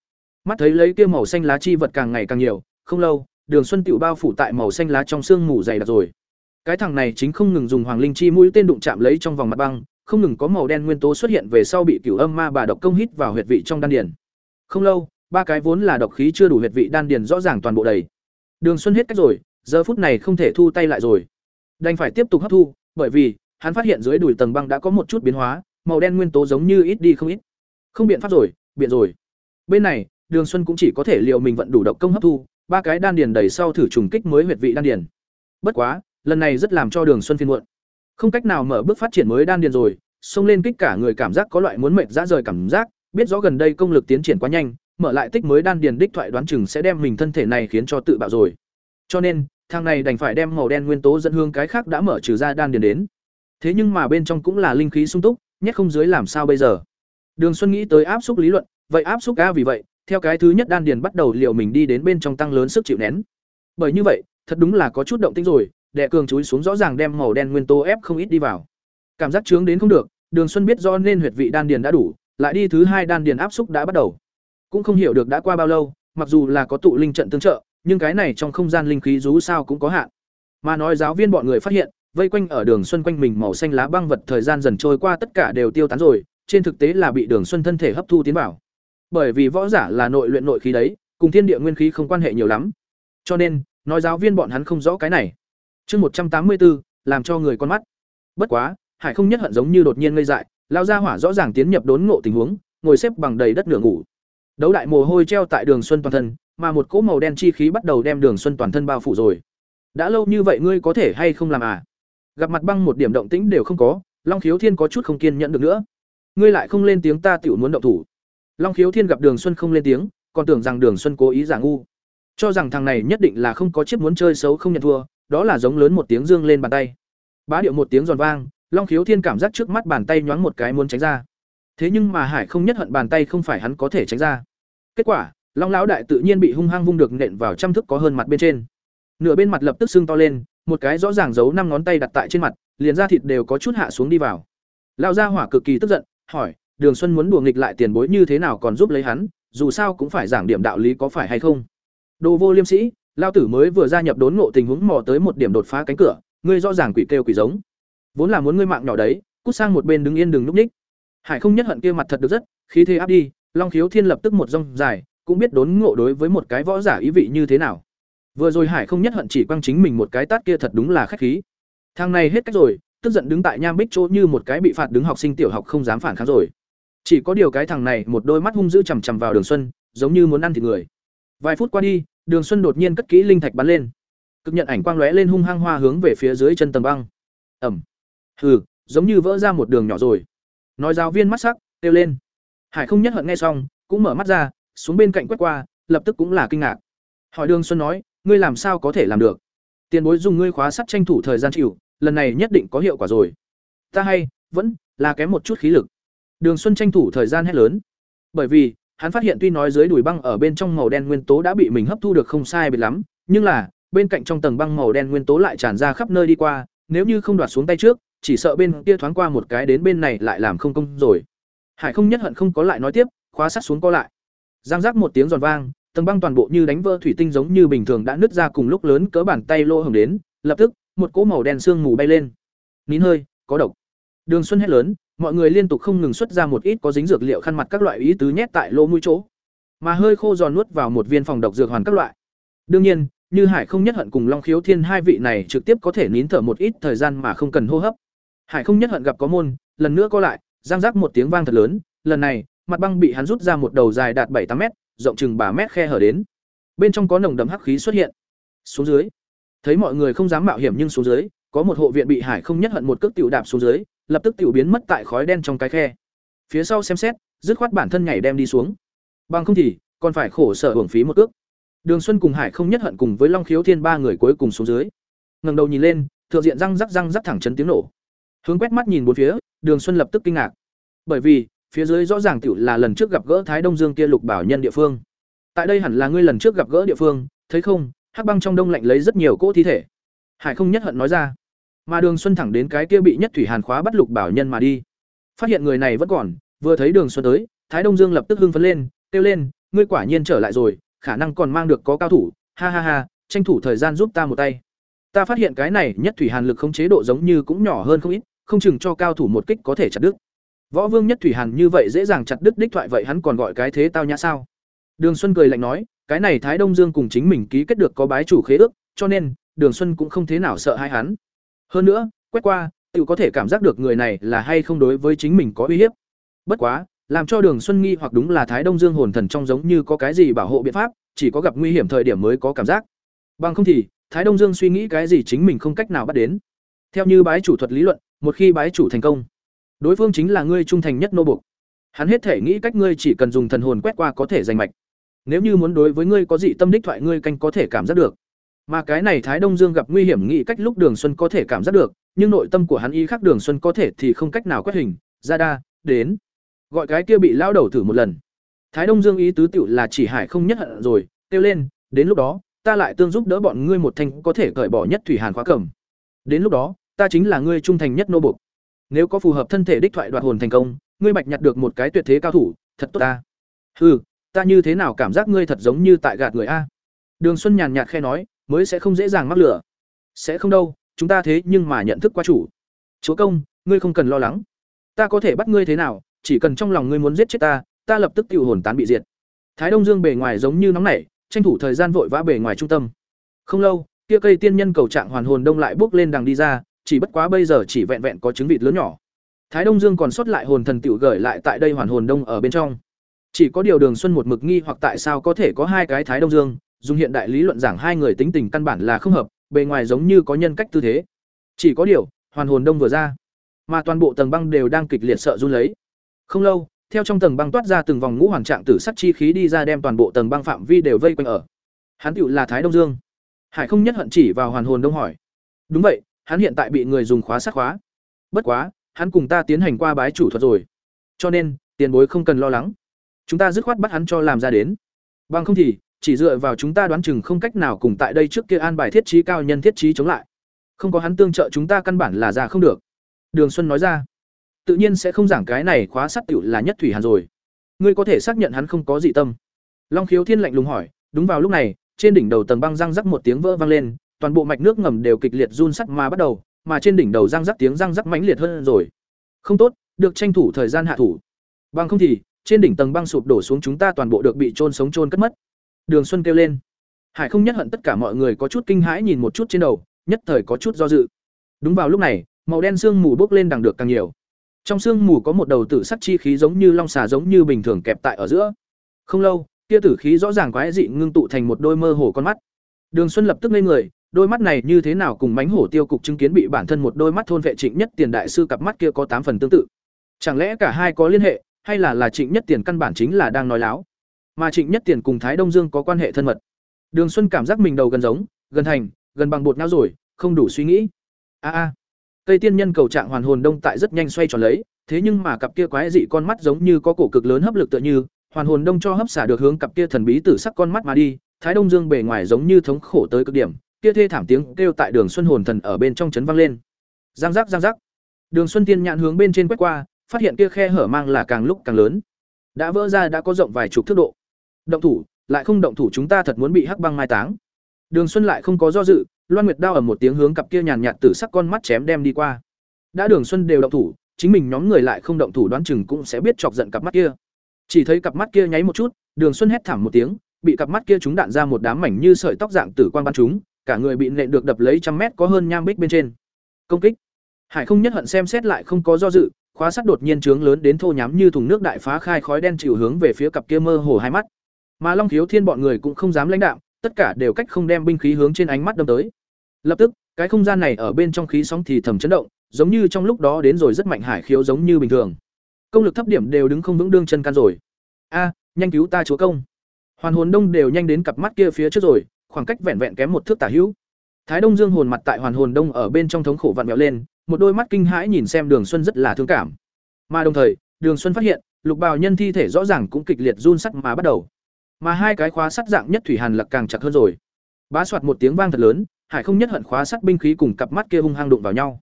Speaker 1: Mắt thấy lấy kia màu xanh lá chi vật càng ngày càng nhiều, không lâu, Đường Xuân tiểu bao phủ tại màu xanh lá trong xương mù dày đặc rồi. Cái thằng này chính không ngừng dùng hoàng linh chi mũi tên đụng chạm lấy trong vòng mặt băng, không ngừng có màu đen nguyên tố xuất hiện về sau bị cửu âm ma bà độc công hít vào huyệt vị trong đan điền. Không lâu, ba cái vốn là độc khí chưa đủ huyệt vị đan điền rõ ràng toàn bộ đầy. Đường Xuân hết cách rồi, giờ phút này không thể thu tay lại rồi. Đành phải tiếp tục hấp thu, bởi vì hắn phát hiện dưới đùi tầng băng đã có một chút biến hóa, màu đen nguyên tố giống như ít đi không ít. Không biện pháp rồi, biện rồi. Bên này, Đường Xuân cũng chỉ có thể liệu mình vận đủ độc công hấp thu, ba cái đan điền đầy sau thử trùng kích mới huyệt vị đan điền. Bất quá, lần này rất làm cho Đường Xuân phiền muộn. Không cách nào mở bước phát triển mới đan điền rồi, xông lên kích cả người cảm giác có loại muốn mệt dã rời cảm giác, biết rõ gần đây công lực tiến triển quá nhanh, mở lại tích mới đan điền đích thoại đoán chừng sẽ đem mình thân thể này khiến cho tự bạo rồi. Cho nên, thằng này đành phải đem màu đen nguyên tố dẫn hương cái khác đã mở trừ ra đan điền đến. Thế nhưng mà bên trong cũng là linh khí sung túc, nhét không dưới làm sao bây giờ? Đường Xuân nghĩ tới áp xúc lý luận, vậy áp xúc a vì vậy, theo cái thứ nhất đan điền bắt đầu liệu mình đi đến bên trong tăng lớn sức chịu nén. Bởi như vậy, thật đúng là có chút động tĩnh rồi, đệ cường chúi xuống rõ ràng đem màu đen nguyên tố ép không ít đi vào. Cảm giác chướng đến không được, Đường Xuân biết do nên huyệt vị đan điền đã đủ, lại đi thứ hai đan điền áp xúc đã bắt đầu. Cũng không hiểu được đã qua bao lâu, mặc dù là có tụ linh trận tương trợ, nhưng cái này trong không gian linh khí rú sao cũng có hạn. Mà nói giáo viên bọn người phát hiện, vây quanh ở đường xuân quanh mình màu xanh lá băng vật thời gian dần trôi qua tất cả đều tiêu tán rồi, trên thực tế là bị Đường Xuân thân thể hấp thu tiến vào. Bởi vì võ giả là nội luyện nội khí đấy, cùng thiên địa nguyên khí không quan hệ nhiều lắm. Cho nên, nói giáo viên bọn hắn không rõ cái này. Chương một trăm tám mươi bốn làm cho người con mắt. Bất quá, Hải không nhất hận giống như đột nhiên ngây dại, lao ra hỏa rõ ràng tiến nhập đốn ngộ tình huống, ngồi xếp bằng đầy đất nửa ngủ. Đấu đại mồ hôi treo tại Đường Xuân toàn thân, mà một cỗ màu đen chi khí bắt đầu đem Đường Xuân toàn thân bao phủ rồi. Đã lâu như vậy ngươi có thể hay không làm à? Gặp mặt băng một điểm động tĩnh đều không có, Long Khiếu Thiên có chút không kiên nhẫn được nữa. Ngươi lại không lên tiếng ta tiểu muốn động thủ. Long Khiếu Thiên gặp Đường Xuân không lên tiếng, còn tưởng rằng Đường Xuân cố ý giả ngu, cho rằng thằng này nhất định là không có chiếc muốn chơi xấu không nhận thua, đó là giống lớn một tiếng dương lên bàn tay. Bá điệu một tiếng giòn vang, Long Khiếu Thiên cảm giác trước mắt bàn tay nhoáng một cái muốn tránh ra. Thế nhưng mà Hải không nhất hận bàn tay không phải hắn có thể tránh ra. Kết quả, Long lão đại tự nhiên bị hung hăng vung được nện vào trăm thức có hơn mặt bên trên. Nửa bên mặt lập tức sưng to lên, một cái rõ ràng giấu năm ngón tay đặt tại trên mặt, liền da thịt đều có chút hạ xuống đi vào. Lão gia hỏa cực kỳ tức giận, hỏi, Đường Xuân muốn đùa nghịch lại tiền bối như thế nào còn giúp lấy hắn, dù sao cũng phải giảng điểm đạo lý có phải hay không? Đồ vô liêm sĩ, lao tử mới vừa gia nhập đốn ngộ tình huống mò tới một điểm đột phá cánh cửa, ngươi rõ ràng quỷ kêu quỷ giống. Vốn là muốn ngươi mạng nhỏ đấy, cút sang một bên đứng yên đừng núp ních. Hải không nhất hận kia mặt thật được rất, khí thế áp đi, Long Khiếu Thiên lập tức một rong dài, cũng biết đốn ngộ đối với một cái võ giả ý vị như thế nào. Vừa rồi Hải không nhất hận chỉ quăng chính mình một cái tát kia thật đúng là khách khí. Thằng này hết cách rồi, tức giận đứng tại nham bích chỗ như một cái bị phạt đứng học sinh tiểu học không dám phản kháng rồi. Chỉ có điều cái thằng này một đôi mắt hung dữ chằm chằm vào Đường Xuân, giống như muốn ăn thịt người. Vài phút qua đi, Đường Xuân đột nhiên cất kỹ linh thạch bắn lên. Cực nhận ảnh quang lóe lên hung hăng hoa hướng về phía dưới chân tầng băng. Ẩm, Hừ, giống như vỡ ra một đường nhỏ rồi. Nói giáo viên mắt sắc, kêu lên. Hải không nhất hận nghe xong, cũng mở mắt ra, xuống bên cạnh quét qua, lập tức cũng là kinh ngạc. Hỏi Đường Xuân nói, ngươi làm sao có thể làm được? Tiền bối dùng ngươi khóa sắt tranh thủ thời gian chịu, lần này nhất định có hiệu quả rồi. Ta hay, vẫn là kém một chút khí lực. Đường Xuân tranh thủ thời gian hét lớn. Bởi vì, hắn phát hiện tuy nói dưới đùi băng ở bên trong màu đen nguyên tố đã bị mình hấp thu được không sai biệt lắm, nhưng là, bên cạnh trong tầng băng màu đen nguyên tố lại tràn ra khắp nơi đi qua, nếu như không đoạt xuống tay trước, chỉ sợ bên kia thoáng qua một cái đến bên này lại làm không công rồi. Hải không nhất hận không có lại nói tiếp, khóa sát xuống co lại. Giang giác một tiếng giòn vang, tầng băng toàn bộ như đánh vỡ thủy tinh giống như bình thường đã nứt ra cùng lúc lớn cỡ bàn tay lô hồng đến, lập tức, một cỗ màu đen sương mù bay lên. Nín hơi, có độc. Đường Xuân hét lớn, mọi người liên tục không ngừng xuất ra một ít có dính dược liệu khăn mặt các loại ý tứ nhét tại lỗ mũi chỗ, mà hơi khô giòn nuốt vào một viên phòng độc dược hoàn các loại. Đương nhiên, như Hải không nhất hận cùng Long Khiếu Thiên hai vị này trực tiếp có thể nín thở một ít thời gian mà không cần hô hấp. Hải không nhất hận gặp có môn, lần nữa co lại, giang rác một tiếng vang thật lớn, lần này, mặt băng bị hắn rút ra một đầu dài đạt bảy tám mét, rộng chừng ba mét khe hở đến. Bên trong có nồng đậm hắc khí xuất hiện. Xuống dưới, thấy mọi người không dám mạo hiểm nhưng xuống dưới, có một hộ viện bị Hải không nhất hận một cước tiểu đạp xuống dưới, lập tức tiểu biến mất tại khói đen trong cái khe. Phía sau xem xét, dứt khoát bản thân nhảy đem đi xuống. Bằng không thì, còn phải khổ sở hưởng phí một cước. Đường Xuân cùng Hải không nhất hận cùng với Long Khiếu Thiên ba người cuối cùng xuống dưới. Ngẩng đầu nhìn lên, thượng diện răng rắc răng rắc thẳng chấn tiếng nổ. Hướng quét mắt nhìn bốn phía, Đường Xuân lập tức kinh ngạc. Bởi vì, phía dưới rõ ràng tiểu là lần trước gặp gỡ Thái Đông Dương kia Lục Bảo Nhân địa phương. Tại đây hẳn là ngươi lần trước gặp gỡ địa phương, thấy không? Hắc băng trong đông lạnh lấy rất nhiều cỗ thi thể. Hải không nhất hận nói ra. Mà Đường Xuân thẳng đến cái kia bị nhất thủy hàn khóa bắt Lục Bảo Nhân mà đi. Phát hiện người này vẫn còn, vừa thấy Đường Xuân tới, Thái Đông Dương lập tức hưng phấn lên, kêu lên, ngươi quả nhiên trở lại rồi, khả năng còn mang được có cao thủ, ha ha ha, tranh thủ thời gian giúp ta một tay. Ta phát hiện cái này nhất thủy hàn lực không chế độ giống như cũng nhỏ hơn không ít, không chừng cho cao thủ một kích có thể chặt đứt. Võ Vương nhất thủy hàn như vậy dễ dàng chặt đứt đích thoại vậy hắn còn gọi cái thế tao nhã sao? Đường Xuân cười lạnh nói, cái này Thái Đông Dương cùng chính mình ký kết được có bái chủ khế ước, cho nên Đường Xuân cũng không thế nào sợ hai hắn. Hơn nữa, quét qua, tự có thể cảm giác được người này là hay không đối với chính mình có uy hiếp. Bất quá, làm cho Đường Xuân nghi hoặc đúng là Thái Đông Dương hồn thần trong giống như có cái gì bảo hộ biện pháp, chỉ có gặp nguy hiểm thời điểm mới có cảm giác. Bằng không thì, Thái Đông Dương suy nghĩ cái gì chính mình không cách nào bắt đến. Theo như bái chủ thuật lý luận, một khi bái chủ thành công, đối phương chính là ngươi trung thành nhất nô buộc. Hắn hết thể nghĩ cách ngươi chỉ cần dùng thần hồn quét qua có thể giành mạch. Nếu như muốn đối với ngươi có dị tâm đích thoại ngươi canh có thể cảm giác được. Mà cái này Thái Đông Dương gặp nguy hiểm nghĩ cách lúc Đường Xuân có thể cảm giác được, nhưng nội tâm của hắn y khác Đường Xuân có thể thì không cách nào quét hình, ra đa, đến. Gọi cái kia bị lao đầu thử một lần. Thái Đông Dương ý tứ tiểu là chỉ hải không nhất hận rồi, kêu lên, đến lúc đó, ta lại tương giúp đỡ bọn ngươi một thanh có thể cởi bỏ nhất thủy hàn khóa cẩm. Đến lúc đó, ta chính là ngươi trung thành nhất nô bộc Nếu có phù hợp thân thể đích thoại đoạt hồn thành công, ngươi bạch nhặt được một cái tuyệt thế cao thủ, thật tốt ta. Hừ, ta như thế nào cảm giác ngươi thật giống như tại gạt người a. Đường Xuân nhàn nhạt khe nói, mới sẽ không dễ dàng mắc lửa. Sẽ không đâu, chúng ta thế nhưng mà nhận thức qua chủ. Chúa công, ngươi không cần lo lắng. Ta có thể bắt ngươi thế nào, chỉ cần trong lòng ngươi muốn giết chết ta, ta lập tức tiêu hồn tán bị diệt. Thái Đông Dương bề ngoài giống như nóng nảy, tranh thủ thời gian vội vã bề ngoài trung tâm. Không lâu, kia cây tiên nhân cầu trạng hoàn hồn đông lại bước lên đằng đi ra, chỉ bất quá bây giờ chỉ vẹn vẹn có trứng vịt lớn nhỏ. Thái Đông Dương còn sót lại hồn thần tiểu gửi lại tại đây hoàn hồn đông ở bên trong. Chỉ có điều Đường Xuân một mực nghi hoặc tại sao có thể có hai cái Thái Đông Dương, dùng hiện đại lý luận giảng hai người tính tình căn bản là không hợp, bề ngoài giống như có nhân cách tư thế. Chỉ có điều, hoàn hồn đông vừa ra, mà toàn bộ tầng băng đều đang kịch liệt sợ run lấy. Không lâu, theo trong tầng băng toát ra từng vòng ngũ hoàn trạng tử sắc chi khí đi ra đem toàn bộ tầng băng phạm vi đều vây quanh ở. Hắn tiểu là Thái Đông Dương. Hải không nhất hận chỉ vào hoàn hồn đông hỏi. Đúng vậy, hắn hiện tại bị người dùng khóa sát khóa. Bất quá, hắn cùng ta tiến hành qua bái chủ thuật rồi. Cho nên, tiền bối không cần lo lắng. Chúng ta dứt khoát bắt hắn cho làm ra đến. Bằng không thì, chỉ dựa vào chúng ta đoán chừng không cách nào cùng tại đây trước kia an bài thiết trí cao nhân thiết trí chống lại. Không có hắn tương trợ chúng ta căn bản là ra không được. Đường Xuân nói ra. Tự nhiên sẽ không giảng cái này khóa sát tiểu là nhất thủy hàn rồi. Ngươi có thể xác nhận hắn không có dị tâm. Long Khiếu Thiên lạnh lùng hỏi, đúng vào lúc này, trên đỉnh đầu tầng băng răng rắc một tiếng vỡ vang lên, toàn bộ mạch nước ngầm đều kịch liệt run sắc mà bắt đầu, mà trên đỉnh đầu răng rắc tiếng răng rắc mãnh liệt hơn rồi. Không tốt, được tranh thủ thời gian hạ thủ. Bằng không thì, trên đỉnh tầng băng sụp đổ xuống chúng ta toàn bộ được bị trôn sống trôn cất mất. Đường Xuân kêu lên. Hải không nhất hận tất cả mọi người có chút kinh hãi nhìn một chút trên đầu, nhất thời có chút do dự. Đúng vào lúc này, màu đen sương mù bốc lên đằng được càng nhiều. Trong sương mù có một đầu tử sắc chi khí giống như long xà giống như bình thường kẹp tại ở giữa. Không lâu, kia tử khí rõ ràng quái dị ngưng tụ thành một đôi mơ hồ con mắt. Đường Xuân lập tức ngây người, đôi mắt này như thế nào cùng mánh hổ tiêu cục chứng kiến bị bản thân một đôi mắt thôn vệ trịnh nhất tiền đại sư cặp mắt kia có tám phần tương tự. Chẳng lẽ cả hai có liên hệ, hay là là trịnh nhất tiền căn bản chính là đang nói láo? Mà trịnh nhất tiền cùng Thái Đông Dương có quan hệ thân mật. Đường Xuân cảm giác mình đầu gần giống, gần thành, gần bằng bột não rồi, không đủ suy nghĩ. A a. Cây tiên nhân cầu trạng hoàn hồn đông tại rất nhanh xoay tròn lấy, thế nhưng mà cặp kia quái dị con mắt giống như có cổ cực lớn hấp lực tựa như, hoàn hồn đông cho hấp xả được hướng cặp kia thần bí tử sắc con mắt mà đi, Thái Đông Dương bề ngoài giống như thống khổ tới cực điểm, kia thê thảm tiếng kêu tại Đường Xuân hồn thần ở bên trong chấn vang lên. Giang giác giang giác. Đường Xuân Tiên nhạn hướng bên trên quét qua, phát hiện kia khe hở mang là càng lúc càng lớn. Đã vỡ ra đã có rộng vài chục thước độ. Động thủ, lại không động thủ chúng ta thật muốn bị hắc băng mai táng. Đường Xuân lại không có do dự, Loan Nguyệt đao ở một tiếng hướng cặp kia nhàn nhạt tử sắc con mắt chém đem đi qua. Đã Đường Xuân đều động thủ, chính mình nhóm người lại không động thủ đoán chừng cũng sẽ biết chọc giận cặp mắt kia. Chỉ thấy cặp mắt kia nháy một chút, Đường Xuân hét thảm một tiếng, bị cặp mắt kia chúng đạn ra một đám mảnh như sợi tóc dạng tử quang bắn chúng, cả người bị nện được đập lấy trăm mét có hơn nham bích bên trên. Công kích. Hải không nhất hận xem xét lại không có do dự, khóa sắt đột nhiên trướng lớn đến thô nhám như thùng nước đại phá khai khói đen chịu hướng về phía cặp kia mơ hồ hai mắt. Mà Long Thiếu Thiên bọn người cũng không dám lãnh đạm, tất cả đều cách không đem binh khí hướng trên ánh mắt đâm tới. Lập tức, cái không gian này ở bên trong khí sóng thì thầm chấn động, giống như trong lúc đó đến rồi rất mạnh hải khiếu giống như bình thường. Công lực thấp điểm đều đứng không vững đương chân can rồi. A, nhanh cứu ta chúa công. Hoàn hồn đông đều nhanh đến cặp mắt kia phía trước rồi, khoảng cách vẹn vẹn kém một thước tả hữu. Thái Đông Dương hồn mặt tại Hoàn hồn đông ở bên trong thống khổ vặn vẹo lên, một đôi mắt kinh hãi nhìn xem Đường Xuân rất là thương cảm. Mà đồng thời, Đường Xuân phát hiện, lục bào nhân thi thể rõ ràng cũng kịch liệt run sắt mà bắt đầu. Mà hai cái khóa sắt dạng nhất thủy hàn lặc càng chặt hơn rồi. Bá soạt một tiếng vang thật lớn, Hải không nhất hận khóa sắt binh khí cùng cặp mắt kia hung hăng đụng vào nhau.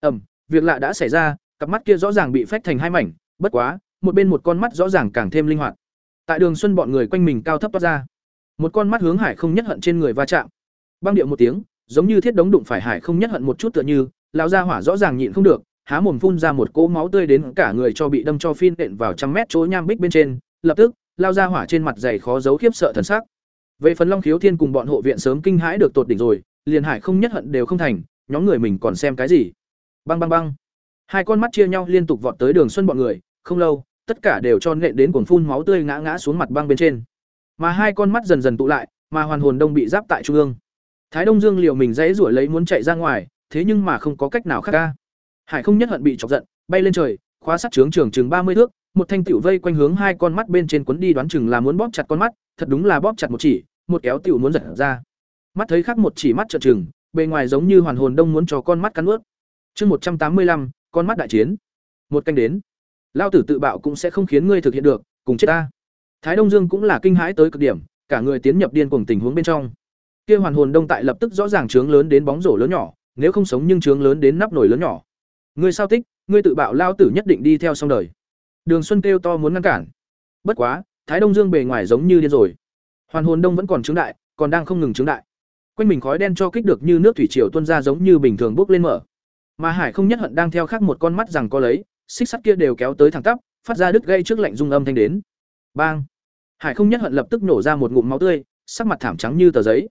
Speaker 1: Ầm, việc lạ đã xảy ra, cặp mắt kia rõ ràng bị phách thành hai mảnh, bất quá, một bên một con mắt rõ ràng càng thêm linh hoạt. Tại Đường Xuân bọn người quanh mình cao thấp toát ra. Một con mắt hướng Hải không nhất hận trên người va chạm. Băng điệu một tiếng, giống như thiết đống đụng phải Hải không nhất hận một chút tựa như, lão gia hỏa rõ ràng nhịn không được, há mồm phun ra một cỗ máu tươi đến cả người cho bị đâm cho phin đện vào trăm mét chỗ nham bích bên trên, lập tức, lao ra hỏa trên mặt dày khó giấu khiếp sợ thần sắc. Về phần Long Khiếu Thiên cùng bọn hộ viện sớm kinh hãi được tột đỉnh rồi, liền hải không nhất hận đều không thành, nhóm người mình còn xem cái gì? Băng băng băng. Hai con mắt chia nhau liên tục vọt tới Đường Xuân bọn người, không lâu, tất cả đều cho nện đến cuồng phun máu tươi ngã ngã xuống mặt băng bên trên. Mà hai con mắt dần dần tụ lại, mà hoàn hồn đông bị giáp tại trung ương. Thái Đông Dương liều mình dãy rủa lấy muốn chạy ra ngoài, thế nhưng mà không có cách nào khác ca. Hải không nhất hận bị chọc giận, bay lên trời, khóa sát trướng trường chừng ba mươi thước, một thanh tiểu vây quanh hướng hai con mắt bên trên quấn đi đoán chừng là muốn bóp chặt con mắt, thật đúng là bóp chặt một chỉ, một kéo tiểu muốn giật ra. Mắt thấy khác một chỉ mắt trợn trừng, bề ngoài giống như hoàn hồn đông muốn cho con mắt cắn nuốt. Chương một trăm tám mươi lăm, con mắt đại chiến. Một canh đến. Lao tử tự bạo cũng sẽ không khiến ngươi thực hiện được, cùng chết ta. Thái Đông Dương cũng là kinh hãi tới cực điểm, cả người tiến nhập điên cuồng tình huống bên trong. Kia hoàn hồn đông tại lập tức rõ ràng trướng lớn đến bóng rổ lớn nhỏ, nếu không sống nhưng trướng lớn đến nắp nổi lớn nhỏ. Ngươi sao tích, ngươi tự bạo lao tử nhất định đi theo xong đời. Đường Xuân kêu to muốn ngăn cản. Bất quá, Thái Đông Dương bề ngoài giống như điên rồi. Hoàn hồn đông vẫn còn trướng đại, còn đang không ngừng trướng đại. Quanh mình khói đen cho kích được như nước thủy triều tuôn ra giống như bình thường bốc lên mở. Mà Hải không nhất hận đang theo khác một con mắt rằng có lấy, xích sắt kia đều kéo tới thẳng tắp, phát ra đứt gây trước lạnh rung âm thanh đến. Bang! Hải không nhất hận lập tức nổ ra một ngụm máu tươi, sắc mặt thảm trắng như tờ giấy.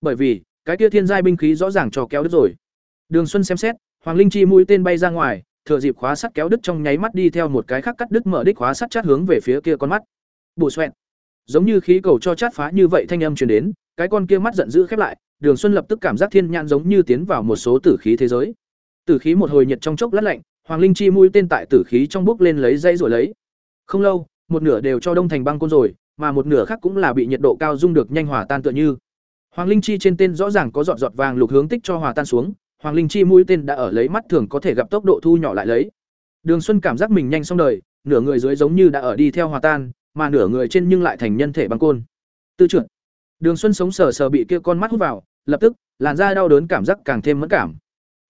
Speaker 1: Bởi vì, cái kia thiên giai binh khí rõ ràng cho kéo đứt rồi. Đường Xuân xem xét, Hoàng Linh Chi mũi tên bay ra ngoài, thừa dịp khóa sắt kéo đứt trong nháy mắt đi theo một cái khác cắt đứt mở đích khóa sắt chát hướng về phía kia con mắt. bổ xoẹt. Giống như khí cầu cho chát phá như vậy thanh âm truyền đến, cái con kia mắt giận dữ khép lại, Đường Xuân lập tức cảm giác thiên nhãn giống như tiến vào một số tử khí thế giới. Tử khí một hồi nhiệt trong chốc lát lạnh, Hoàng Linh Chi mũi tên tại tử khí trong bước lên lấy dây rồi lấy. Không lâu, một nửa đều cho đông thành băng côn rồi, mà một nửa khác cũng là bị nhiệt độ cao dung được nhanh hòa tan tựa như. Hoàng Linh Chi trên tên rõ ràng có giọt giọt vàng lục hướng tích cho hòa tan xuống, Hoàng Linh Chi mũi tên đã ở lấy mắt thường có thể gặp tốc độ thu nhỏ lại lấy. Đường Xuân cảm giác mình nhanh xong đời, nửa người dưới giống như đã ở đi theo hòa tan, mà nửa người trên nhưng lại thành nhân thể băng côn. Tư trưởng. Đường Xuân sống sờ sờ bị kia con mắt hút vào, lập tức, làn da đau đớn cảm giác càng thêm mẫn cảm.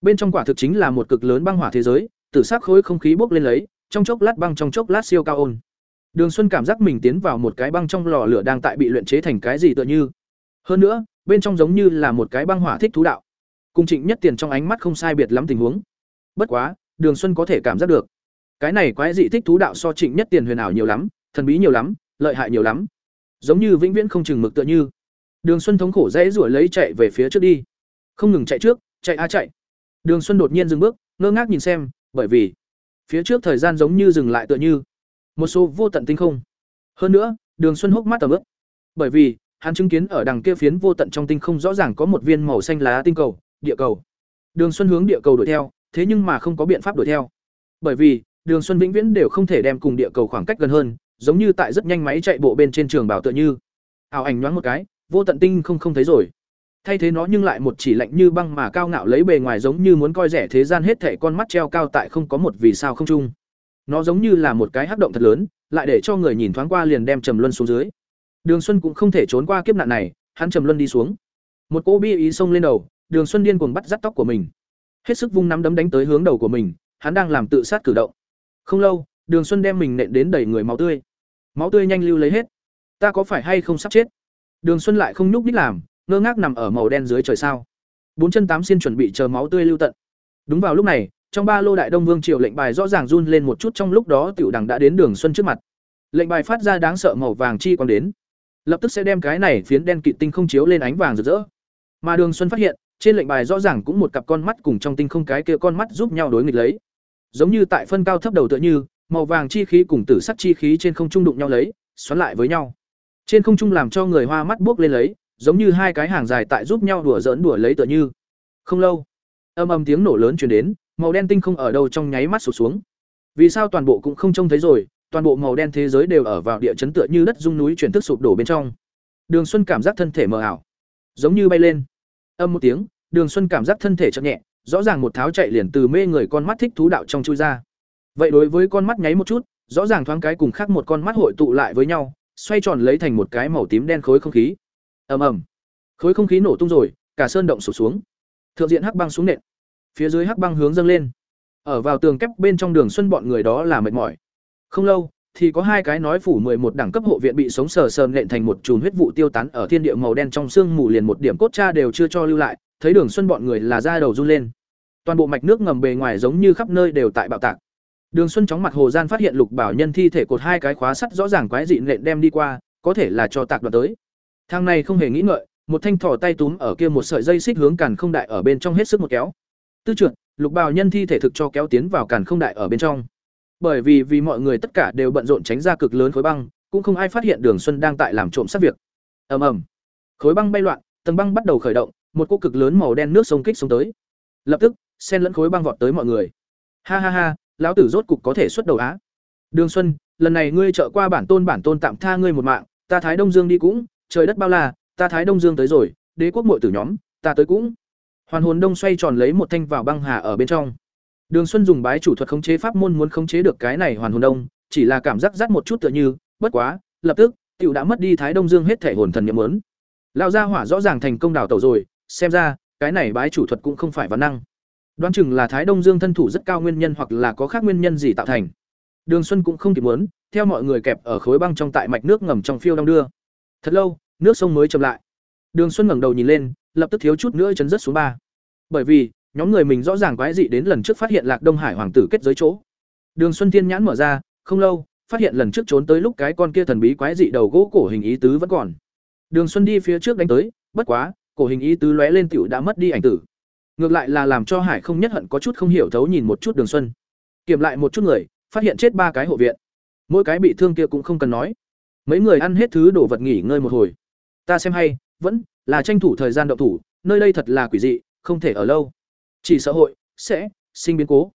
Speaker 1: Bên trong quả thực chính là một cực lớn băng hỏa thế giới, tử sắc khối không khí bốc lên lấy, trong chốc lát băng trong chốc lát siêu cao ôn. Đường Xuân cảm giác mình tiến vào một cái băng trong lò lửa đang tại bị luyện chế thành cái gì tựa như. Hơn nữa, bên trong giống như là một cái băng hỏa thích thú đạo. Cung Trịnh Nhất Tiền trong ánh mắt không sai biệt lắm tình huống. Bất quá, Đường Xuân có thể cảm giác được, cái này quái dị thích thú đạo so Trịnh Nhất Tiền huyền ảo nhiều lắm, thần bí nhiều lắm, lợi hại nhiều lắm. Giống như vĩnh viễn không chừng mực tựa như. Đường Xuân thống khổ dễ rủa lấy chạy về phía trước đi. Không ngừng chạy trước, chạy a chạy. Đường Xuân đột nhiên dừng bước, ngơ ngác nhìn xem, bởi vì phía trước thời gian giống như dừng lại tựa như một số vô tận tinh không. Hơn nữa, Đường Xuân hốc mắt tầm ướp. Bởi vì, hắn chứng kiến ở đằng kia phiến vô tận trong tinh không rõ ràng có một viên màu xanh lá tinh cầu, địa cầu. Đường Xuân hướng địa cầu đuổi theo, thế nhưng mà không có biện pháp đuổi theo. Bởi vì, Đường Xuân vĩnh viễn đều không thể đem cùng địa cầu khoảng cách gần hơn, giống như tại rất nhanh máy chạy bộ bên trên trường bảo tựa như. Ảo ảnh nhoáng một cái, vô tận tinh không không thấy rồi. Thay thế nó nhưng lại một chỉ lạnh như băng mà cao ngạo lấy bề ngoài giống như muốn coi rẻ thế gian hết thảy con mắt treo cao tại không có một vì sao không trung. Nó giống như là một cái hắc động thật lớn, lại để cho người nhìn thoáng qua liền đem Trầm Luân xuống dưới. Đường Xuân cũng không thể trốn qua kiếp nạn này, hắn Trầm Luân đi xuống. Một cô bi ý xông lên đầu, Đường Xuân điên cuồng bắt rắt tóc của mình. Hết sức vung nắm đấm đánh tới hướng đầu của mình, hắn đang làm tự sát cử động. Không lâu, Đường Xuân đem mình nện đến đầy người máu tươi. Máu tươi nhanh lưu lấy hết. Ta có phải hay không sắp chết? Đường Xuân lại không nhúc nhích làm, ngơ ngác nằm ở màu đen dưới trời sao. Bốn chân tám xiên chuẩn bị chờ máu tươi lưu tận. Đúng vào lúc này, trong ba lô đại đông vương triều lệnh bài rõ ràng run lên một chút trong lúc đó tiểu đằng đã đến đường xuân trước mặt. Lệnh bài phát ra đáng sợ màu vàng chi còn đến. Lập tức sẽ đem cái này phiến đen kịt tinh không chiếu lên ánh vàng rực rỡ. Mà đường xuân phát hiện, trên lệnh bài rõ ràng cũng một cặp con mắt cùng trong tinh không cái kia con mắt giúp nhau đối nghịch lấy. Giống như tại phân cao thấp đầu tựa như, màu vàng chi khí cùng tử sắc chi khí trên không trung đụng nhau lấy, xoắn lại với nhau. Trên không trung làm cho người hoa mắt buốc lên lấy, giống như hai cái hàng dài tại giúp nhau đùa giỡn đùa lấy tựa như. Không lâu, âm âm tiếng nổ lớn truyền đến màu đen tinh không ở đâu trong nháy mắt sụt xuống. Vì sao toàn bộ cũng không trông thấy rồi, toàn bộ màu đen thế giới đều ở vào địa chấn tựa như đất rung núi chuyển thức sụp đổ bên trong. Đường xuân cảm giác thân thể mờ ảo, giống như bay lên. Âm một tiếng, đường xuân cảm giác thân thể chậm nhẹ, rõ ràng một tháo chạy liền từ mê người con mắt thích thú đạo trong chui ra. Vậy đối với con mắt nháy một chút, rõ ràng thoáng cái cùng khác một con mắt hội tụ lại với nhau, xoay tròn lấy thành một cái màu tím đen khối không khí. Ầm ầm. Khối không khí nổ tung rồi, cả sơn động sụp xuống. Thượng diện hắc băng xuống nện phía dưới hắc băng hướng dâng lên. Ở vào tường kép bên trong đường xuân bọn người đó là mệt mỏi. Không lâu, thì có hai cái nói phủ mười một đẳng cấp hộ viện bị sống sờ sờ nện thành một chùm huyết vụ tiêu tán ở thiên địa màu đen trong xương mù liền một điểm cốt cha đều chưa cho lưu lại, thấy đường xuân bọn người là da đầu run lên. Toàn bộ mạch nước ngầm bề ngoài giống như khắp nơi đều tại bạo tạc. Đường xuân chóng mặt hồ gian phát hiện lục bảo nhân thi thể cột hai cái khóa sắt rõ ràng quái dị nện đem đi qua, có thể là cho tạc đoạt tới. Thang này không hề nghĩ ngợi, một thanh thỏ tay túm ở kia một sợi dây xích hướng càn không đại ở bên trong hết sức một kéo tư trượt lục bào nhân thi thể thực cho kéo tiến vào càn không đại ở bên trong. Bởi vì vì mọi người tất cả đều bận rộn tránh ra cực lớn khối băng, cũng không ai phát hiện đường xuân đang tại làm trộm sát việc. Ầm ầm. Khối băng bay loạn, tầng băng bắt đầu khởi động, một cô cực lớn màu đen nước sông kích xuống tới. Lập tức sen lẫn khối băng vọt tới mọi người. Ha ha ha, lão tử rốt cục có thể xuất đầu á. Đường xuân, lần này ngươi trợ qua bản tôn bản tôn tạm tha ngươi một mạng, ta thái đông dương đi cũng, trời đất bao la, ta thái đông dương tới rồi, đế quốc muội tử nhóm, ta tới cũng hoàn hồn đông xoay tròn lấy một thanh vào băng hà ở bên trong. Đường xuân dùng bái chủ thuật khống chế pháp môn muốn khống chế được cái này hoàn hồn đông, chỉ là cảm giác rắt một chút tựa như, bất quá, lập tức, tiểu đã mất đi thái đông dương hết thể hồn thần nhậm lớn lão gia hỏa rõ ràng thành công đào tẩu rồi, xem ra, cái này bái chủ thuật cũng không phải văn năng. Đoán chừng là thái đông dương thân thủ rất cao nguyên nhân hoặc là có khác nguyên nhân gì tạo thành. Đường xuân cũng không kịp muốn, theo mọi người kẹp ở khối băng trong tại mạch nước ngầm trong phiêu đong đưa. Thật lâu, nước sông mới chậm lại. Đường xuân ngẩng đầu nhìn lên, lập tức thiếu chút nữa chấn rất xuống ba bởi vì nhóm người mình rõ ràng quái dị đến lần trước phát hiện lạc đông hải hoàng tử kết giới chỗ đường xuân thiên nhãn mở ra không lâu, phát hiện lần trước trốn tới lúc cái con kia thần bí quái dị đầu gỗ cổ hình ý tứ vẫn còn. Đường Xuân đi phía trước đánh tới, bất quá, cổ hình ý tứ lóe lên tiểu đã mất đi ảnh tử. Ngược lại là làm cho Hải không nhất hận có chút không hiểu thấu nhìn một chút Đường Xuân. Kiểm lại một chút người, phát hiện chết ba cái hộ viện. Mỗi cái bị thương kia cũng không cần nói. Mấy người ăn hết thứ đồ vật nghỉ ngơi một hồi. Ta xem hay, vẫn là tranh thủ thời gian đậu thủ, nơi đây thật là quỷ dị, không thể ở lâu. Chỉ xã hội sẽ sinh biến cố.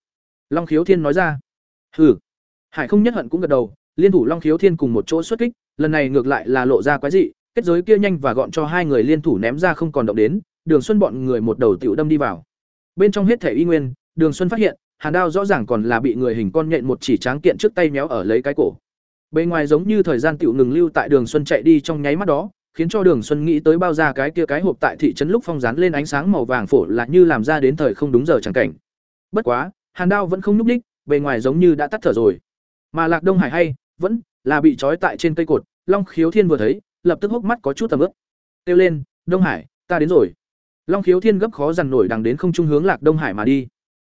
Speaker 1: Long Khiếu Thiên nói ra. Hừ. Hải không nhất hận cũng gật đầu, liên thủ Long Khiếu Thiên cùng một chỗ xuất kích, lần này ngược lại là lộ ra quái dị, kết giới kia nhanh và gọn cho hai người liên thủ ném ra không còn động đến, Đường Xuân bọn người một đầu tiểu đâm đi vào. Bên trong hết thể y nguyên, Đường Xuân phát hiện, hàn đao rõ ràng còn là bị người hình con nhện một chỉ tráng kiện trước tay méo ở lấy cái cổ. Bên ngoài giống như thời gian tiểu ngừng lưu tại Đường Xuân chạy đi trong nháy mắt đó, khiến cho Đường Xuân nghĩ tới bao ra cái kia cái hộp tại thị trấn lúc phong dán lên ánh sáng màu vàng phổ là như làm ra đến thời không đúng giờ chẳng cảnh. Bất quá, hàn đao vẫn không nhúc đích, bề ngoài giống như đã tắt thở rồi. Mà Lạc Đông Hải hay, vẫn là bị trói tại trên cây cột, Long Khiếu Thiên vừa thấy, lập tức hốc mắt có chút tầm ướt. Kêu lên, "Đông Hải, ta đến rồi." Long Khiếu Thiên gấp khó dằn nổi đằng đến không trung hướng Lạc Đông Hải mà đi.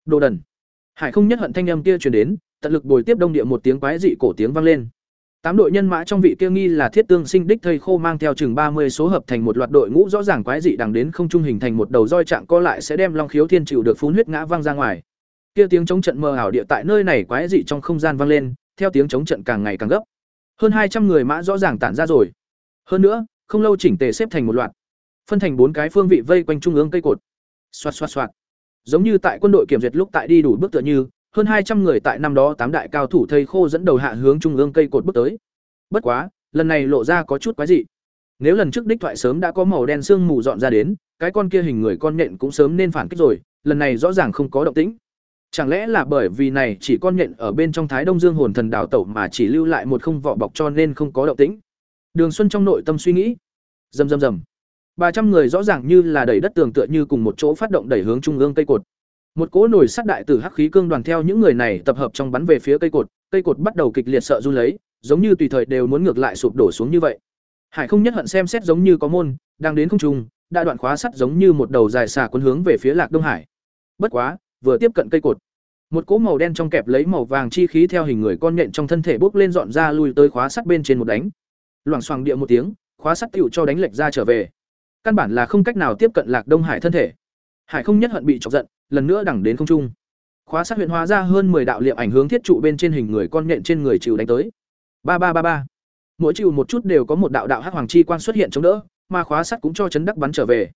Speaker 1: Đồ đần. Hải không nhất hận thanh âm kia truyền đến, tận lực bồi tiếp đông địa một tiếng quái dị cổ tiếng vang lên. Tám đội nhân mã trong vị kia nghi là thiết tương sinh đích thầy khô mang theo chừng mươi số hợp thành một loạt đội ngũ rõ ràng quái dị đằng đến không trung hình thành một đầu roi trạng co lại sẽ đem Long Khiếu Thiên chịu được phun huyết ngã vang ra ngoài. Kia tiếng chống trận mờ ảo địa tại nơi này quái dị trong không gian vang lên, theo tiếng chống trận càng ngày càng gấp. Hơn hai trăm người mã rõ ràng tản ra rồi. Hơn nữa, không lâu chỉnh tề xếp thành một loạt, phân thành bốn cái phương vị vây quanh trung ương cây cột. Xoạt xoạt xoạt. Giống như tại quân đội kiểm duyệt lúc tại đi đủ bước tựa như, hơn hai trăm người tại năm đó tám đại cao thủ thây khô dẫn đầu hạ hướng trung ương cây cột bước tới. Bất quá, lần này lộ ra có chút quái dị. Nếu lần trước đích thoại sớm đã có màu đen xương mù dọn ra đến, cái con kia hình người con nhện cũng sớm nên phản kích rồi, lần này rõ ràng không có động tĩnh. Chẳng lẽ là bởi vì này chỉ con nhện ở bên trong Thái Đông Dương hồn thần đảo tẩu mà chỉ lưu lại một không vỏ bọc cho nên không có động tĩnh. Đường Xuân trong nội tâm suy nghĩ. Rầm rầm rầm. Ba trăm người rõ ràng như là đẩy đất tường tựa như cùng một chỗ phát động đẩy hướng trung ương cây cột. Một cỗ nổi sắt đại tử hắc khí cương đoàn theo những người này tập hợp trong bắn về phía cây cột, cây cột bắt đầu kịch liệt sợ run lấy, giống như tùy thời đều muốn ngược lại sụp đổ xuống như vậy. Hải không nhất hận xem xét giống như có môn, đang đến không trung, đã đoạn khóa sắt giống như một đầu dài xà cuốn hướng về phía Lạc Đông Hải. Bất quá, vừa tiếp cận cây cột, một cỗ màu đen trong kẹp lấy màu vàng chi khí theo hình người con nhện trong thân thể bốc lên dọn ra lui tới khóa sắt bên trên một đánh. Loảng xoảng địa một tiếng, khóa sắt tựu cho đánh lệch ra trở về. Căn bản là không cách nào tiếp cận Lạc Đông Hải thân thể. Hải không nhất hận bị chọc giận, lần nữa đẳng đến không trung. Khóa sắt huyện hóa ra hơn 10 đạo liệm ảnh hướng thiết trụ bên trên hình người con nện trên người chịu đánh tới. Ba ba ba ba. Mỗi chịu một chút đều có một đạo đạo hắc hoàng chi quang xuất hiện chống đỡ, mà khóa sắt cũng cho chấn đắc bắn trở về.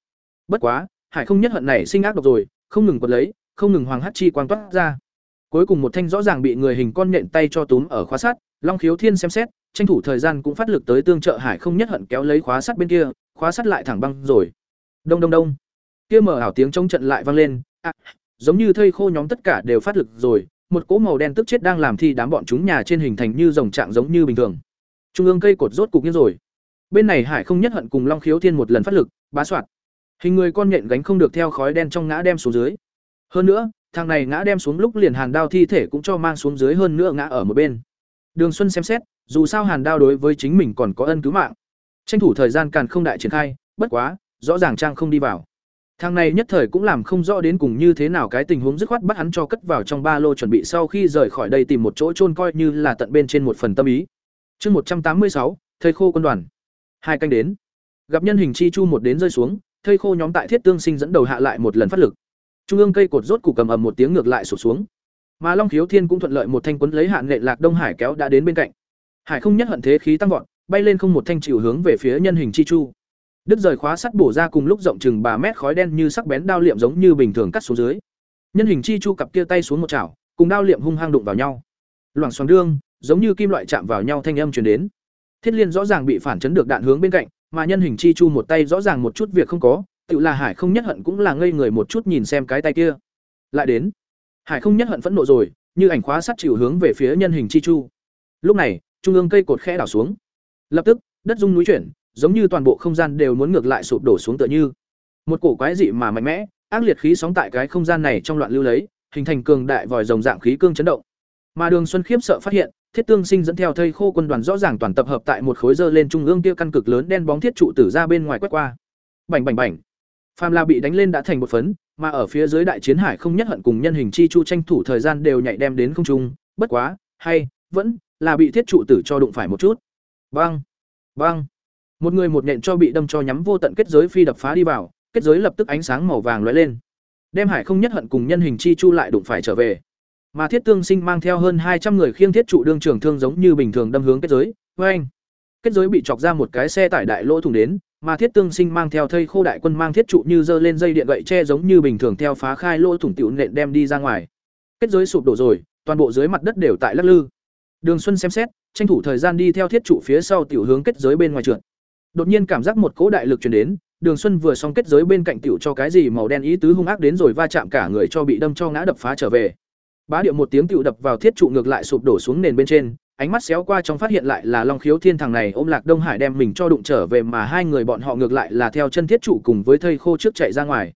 Speaker 1: Bất quá, Hải không nhất hận này sinh ác độc rồi, không ngừng quật lấy, không ngừng hoàng hắc chi quang toát ra. Cuối cùng một thanh rõ ràng bị người hình con nhện tay cho túm ở khóa sắt, Long Khiếu Thiên xem xét, tranh thủ thời gian cũng phát lực tới tương trợ Hải không nhất hận kéo lấy khóa sắt bên kia, khóa sắt lại thẳng băng rồi. Đông đông đông. Kia mở ảo tiếng trống trận lại vang lên, à, giống như thây khô nhóm tất cả đều phát lực rồi, một cỗ màu đen tức chết đang làm thi đám bọn chúng nhà trên hình thành như rồng trạng giống như bình thường. Trung ương cây cột rốt cục như rồi. Bên này Hải không nhất hận cùng Long Khiếu Thiên một lần phát lực, bá soạt. Hình người con nhện gánh không được theo khói đen trong ngã đem xuống dưới. Hơn nữa, thằng này ngã đem xuống lúc liền hàn đao thi thể cũng cho mang xuống dưới hơn nữa ngã ở một bên. Đường Xuân xem xét, dù sao hàn đao đối với chính mình còn có ân cứu mạng. Tranh thủ thời gian càn không đại triển khai, bất quá, rõ ràng trang không đi vào. Thằng này nhất thời cũng làm không rõ đến cùng như thế nào cái tình huống dứt khoát bắt hắn cho cất vào trong ba lô chuẩn bị sau khi rời khỏi đây tìm một chỗ chôn coi như là tận bên trên một phần tâm ý. Chương một trăm tám mươi sáu, thầy khô quân đoàn. Hai canh đến. Gặp nhân hình chi chu một đến rơi xuống, thầy khô nhóm tại thiết tương sinh dẫn đầu hạ lại một lần phát lực. Trung ương cây cột rốt củ cầm ầm một tiếng ngược lại sụp xuống. Mà Long Khiếu Thiên cũng thuận lợi một thanh quấn lấy hạn nghệ lạc Đông Hải kéo đã đến bên cạnh. Hải không nhất hận thế khí tăng vọt, bay lên không một thanh chịu hướng về phía nhân hình chi chu. Đứt rời khóa sắt bổ ra cùng lúc rộng chừng ba mét khói đen như sắc bén đao liệm giống như bình thường cắt xuống dưới. Nhân hình chi chu cặp kia tay xuống một chảo, cùng đao liệm hung hăng đụng vào nhau. Loảng xoảng đương, giống như kim loại chạm vào nhau thanh âm truyền đến. Thiết Liên rõ ràng bị phản chấn được đạn hướng bên cạnh, mà nhân hình chi chu một tay rõ ràng một chút việc không có, tự là Hải không nhất hận cũng là ngây người một chút nhìn xem cái tay kia. Lại đến. Hải không nhất hận phẫn nộ rồi, như ảnh khóa sắt chịu hướng về phía nhân hình chi chu. Lúc này, trung ương cây cột khẽ đảo xuống. Lập tức, đất rung núi chuyển, giống như toàn bộ không gian đều muốn ngược lại sụp đổ xuống tựa như. Một cổ quái dị mà mạnh mẽ, ác liệt khí sóng tại cái không gian này trong loạn lưu lấy, hình thành cường đại vòi rồng dạng khí cương chấn động. Mà Đường Xuân khiếp sợ phát hiện, Thiết Tương Sinh dẫn theo thây khô quân đoàn rõ ràng toàn tập hợp tại một khối dơ lên trung ương kia căn cực lớn đen bóng thiết trụ tử ra bên ngoài quét qua. Bành bành bành. Phàm La bị đánh lên đã thành một phấn, mà ở phía dưới đại chiến hải không nhất hận cùng nhân hình chi chu tranh thủ thời gian đều nhảy đem đến không trung, bất quá, hay, vẫn là bị thiết trụ tử cho đụng phải một chút. băng băng một người một nện cho bị đâm cho nhắm vô tận kết giới phi đập phá đi vào, kết giới lập tức ánh sáng màu vàng lóe lên. Đem Hải không nhất hận cùng nhân hình chi chu lại đụng phải trở về. Mà Thiết Tương Sinh mang theo hơn hai trăm người khiêng thiết trụ đương trường thương giống như bình thường đâm hướng kết giới. Oeng. Kết giới bị chọc ra một cái xe tải đại lỗ thủng đến, mà Thiết Tương Sinh mang theo thây khô đại quân mang thiết trụ như dơ lên dây điện gậy che giống như bình thường theo phá khai lỗ thủng tiểu nện đem đi ra ngoài. Kết giới sụp đổ rồi, toàn bộ dưới mặt đất đều tại lắc lư. Đường Xuân xem xét, tranh thủ thời gian đi theo thiết trụ phía sau tiểu hướng kết giới bên ngoài trượt. Đột nhiên cảm giác một cỗ đại lực truyền đến, Đường Xuân vừa xong kết giới bên cạnh tiểu cho cái gì màu đen ý tứ hung ác đến rồi va chạm cả người cho bị đâm cho ngã đập phá trở về. Bá điệu một tiếng tiểu đập vào thiết trụ ngược lại sụp đổ xuống nền bên trên, ánh mắt xéo qua trong phát hiện lại là Long Khiếu Thiên thằng này ôm Lạc Đông Hải đem mình cho đụng trở về mà hai người bọn họ ngược lại là theo chân thiết trụ cùng với thây khô trước chạy ra ngoài.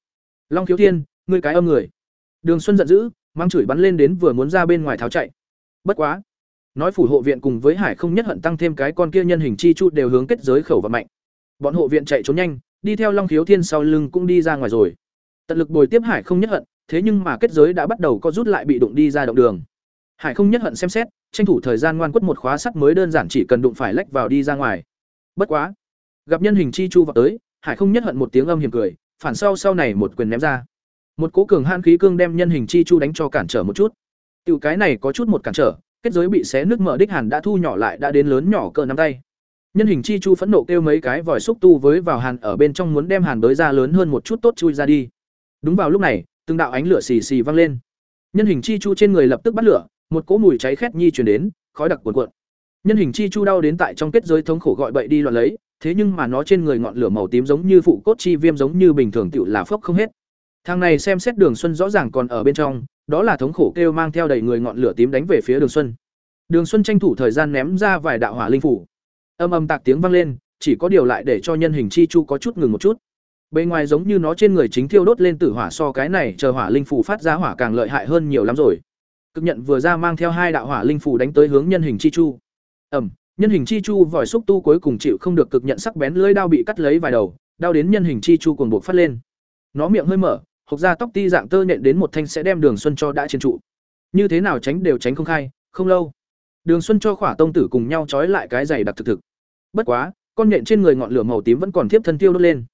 Speaker 1: Long Khiếu Thiên, ngươi cái âm người. Đường Xuân giận dữ, mang chửi bắn lên đến vừa muốn ra bên ngoài tháo chạy. Bất quá, nói phủ hộ viện cùng với Hải không nhất hận tăng thêm cái con kia nhân hình chi chu đều hướng kết giới khẩu và mạnh. Bọn hộ viện chạy trốn nhanh, đi theo Long Khiếu Thiên sau lưng cũng đi ra ngoài rồi. Tận lực bồi tiếp Hải không nhất hận, thế nhưng mà kết giới đã bắt đầu có rút lại bị đụng đi ra động đường. Hải không nhất hận xem xét, tranh thủ thời gian ngoan quất một khóa sắt mới đơn giản chỉ cần đụng phải lách vào đi ra ngoài. Bất quá, gặp nhân hình chi chu vào tới, Hải không nhất hận một tiếng âm hiểm cười, phản sau sau này một quyền ném ra. Một cỗ cường han khí cương đem nhân hình chi chu đánh cho cản trở một chút. Tiểu cái này có chút một cản trở, kết giới bị xé nước mở đích hàn đã thu nhỏ lại đã đến lớn nhỏ cỡ nắm tay. Nhân hình chi chu phẫn nộ kêu mấy cái vòi xúc tu với vào hàn ở bên trong muốn đem hàn đới ra lớn hơn một chút tốt chui ra đi. Đúng vào lúc này, từng đạo ánh lửa xì xì văng lên. Nhân hình chi chu trên người lập tức bắt lửa, một cỗ mùi cháy khét nhi truyền đến, khói đặc cuồn cuộn. Nhân hình chi chu đau đến tại trong kết giới thống khổ gọi bậy đi loạn lấy, thế nhưng mà nó trên người ngọn lửa màu tím giống như phụ cốt chi viêm giống như bình thường tiểu là phốc không hết. Thằng này xem xét Đường Xuân rõ ràng còn ở bên trong, đó là thống khổ kêu mang theo đầy người ngọn lửa tím đánh về phía Đường Xuân. Đường Xuân tranh thủ thời gian ném ra vài đạo hỏa linh phủ. Âm âm tạc tiếng vang lên, chỉ có điều lại để cho nhân hình chi chu có chút ngừng một chút. Bên ngoài giống như nó trên người chính thiêu đốt lên tử hỏa so cái này chờ hỏa linh phủ phát ra hỏa càng lợi hại hơn nhiều lắm rồi. Cực nhận vừa ra mang theo hai đạo hỏa linh phủ đánh tới hướng nhân hình chi chu. Ầm, nhân hình chi chu vòi xúc tu cuối cùng chịu không được cực nhận sắc bén lưỡi đao bị cắt lấy vài đầu, đau đến nhân hình chi chu cuồng buộc phát lên. Nó miệng hơi mở, hộc ra tóc ti dạng tơ nện đến một thanh sẽ đem Đường Xuân cho đã trên trụ. Như thế nào tránh đều tránh không khai, không lâu. Đường Xuân cho Khỏa Tông tử cùng nhau trói lại cái giày đặc thực thực. Bất quá, con nhện trên người ngọn lửa màu tím vẫn còn thiếp thân tiêu đốt lên.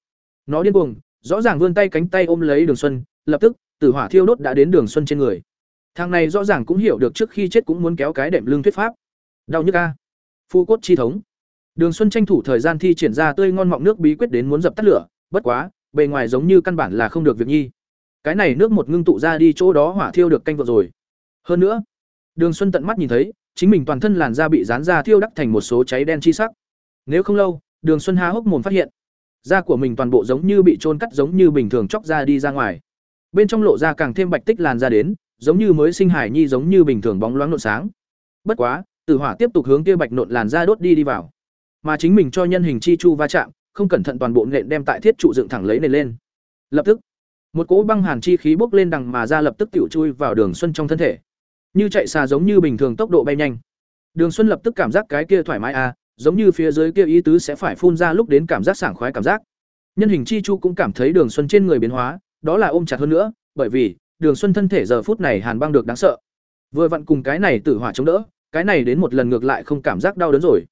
Speaker 1: Nó điên cuồng, rõ ràng vươn tay cánh tay ôm lấy Đường Xuân, lập tức, tử hỏa thiêu đốt đã đến Đường Xuân trên người. Thằng này rõ ràng cũng hiểu được trước khi chết cũng muốn kéo cái đệm lưng thuyết pháp. Đau nhức a. Phu cốt chi thống. Đường Xuân tranh thủ thời gian thi triển ra tươi ngon mọng nước bí quyết đến muốn dập tắt lửa, bất quá, bề ngoài giống như căn bản là không được việc nhi. Cái này nước một ngưng tụ ra đi chỗ đó hỏa thiêu được canh vợ rồi. Hơn nữa, Đường Xuân tận mắt nhìn thấy, chính mình toàn thân làn da bị dán ra thiêu đắc thành một số cháy đen chi sắc. Nếu không lâu, Đường Xuân há hốc mồm phát hiện, da của mình toàn bộ giống như bị trôn cắt giống như bình thường chóc ra đi ra ngoài. Bên trong lộ ra càng thêm bạch tích làn da đến, giống như mới sinh hải nhi giống như bình thường bóng loáng nộn sáng. Bất quá, Tử Hỏa tiếp tục hướng kia bạch nộn làn da đốt đi đi vào. Mà chính mình cho nhân hình chi chu va chạm, không cẩn thận toàn bộ nện đem tại thiết trụ dựng thẳng lấy nền lên. Lập tức, một cỗ băng hàn chi khí bốc lên đằng mà ra lập tức tiểu chui vào Đường Xuân trong thân thể. Như chạy xà giống như bình thường tốc độ bay nhanh. Đường Xuân lập tức cảm giác cái kia thoải mái à, giống như phía dưới kia ý tứ sẽ phải phun ra lúc đến cảm giác sảng khoái cảm giác. Nhân hình chi chu cũng cảm thấy Đường Xuân trên người biến hóa, đó là ôm chặt hơn nữa, bởi vì Đường Xuân thân thể giờ phút này hàn băng được đáng sợ. Vừa vặn cùng cái này tử hỏa chống đỡ, cái này đến một lần ngược lại không cảm giác đau đớn rồi.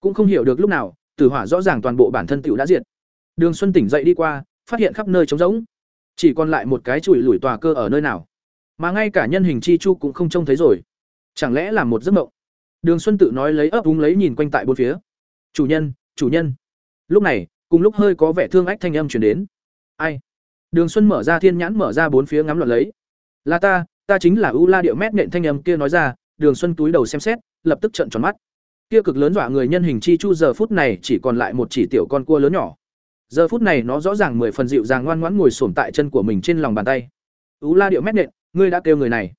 Speaker 1: Cũng không hiểu được lúc nào, tử hỏa rõ ràng toàn bộ bản thân tiểu đã diệt. Đường Xuân tỉnh dậy đi qua, phát hiện khắp nơi trống rỗng, chỉ còn lại một cái chùi lủi tòa cơ ở nơi nào, mà ngay cả nhân hình chi chu cũng không trông thấy rồi. Chẳng lẽ là một giấc mộng? Đường Xuân tự nói lấy ấp úng lấy nhìn quanh tại bốn phía. "Chủ nhân, chủ nhân." Lúc này, cùng lúc hơi có vẻ thương ách thanh âm truyền đến. "Ai?" Đường Xuân mở ra thiên nhãn mở ra bốn phía ngắm loạn lấy. "Là ta, ta chính là U La Điệu Mét nện thanh âm kia nói ra." Đường Xuân túi đầu xem xét, lập tức trợn tròn mắt. Kia cực lớn dọa người nhân hình chi chu giờ phút này chỉ còn lại một chỉ tiểu con cua lớn nhỏ. Giờ phút này nó rõ ràng mười phần dịu dàng ngoan ngoãn ngồi xổm tại chân của mình trên lòng bàn tay. "U La Điệu Mét nện, ngươi đã kêu người này?"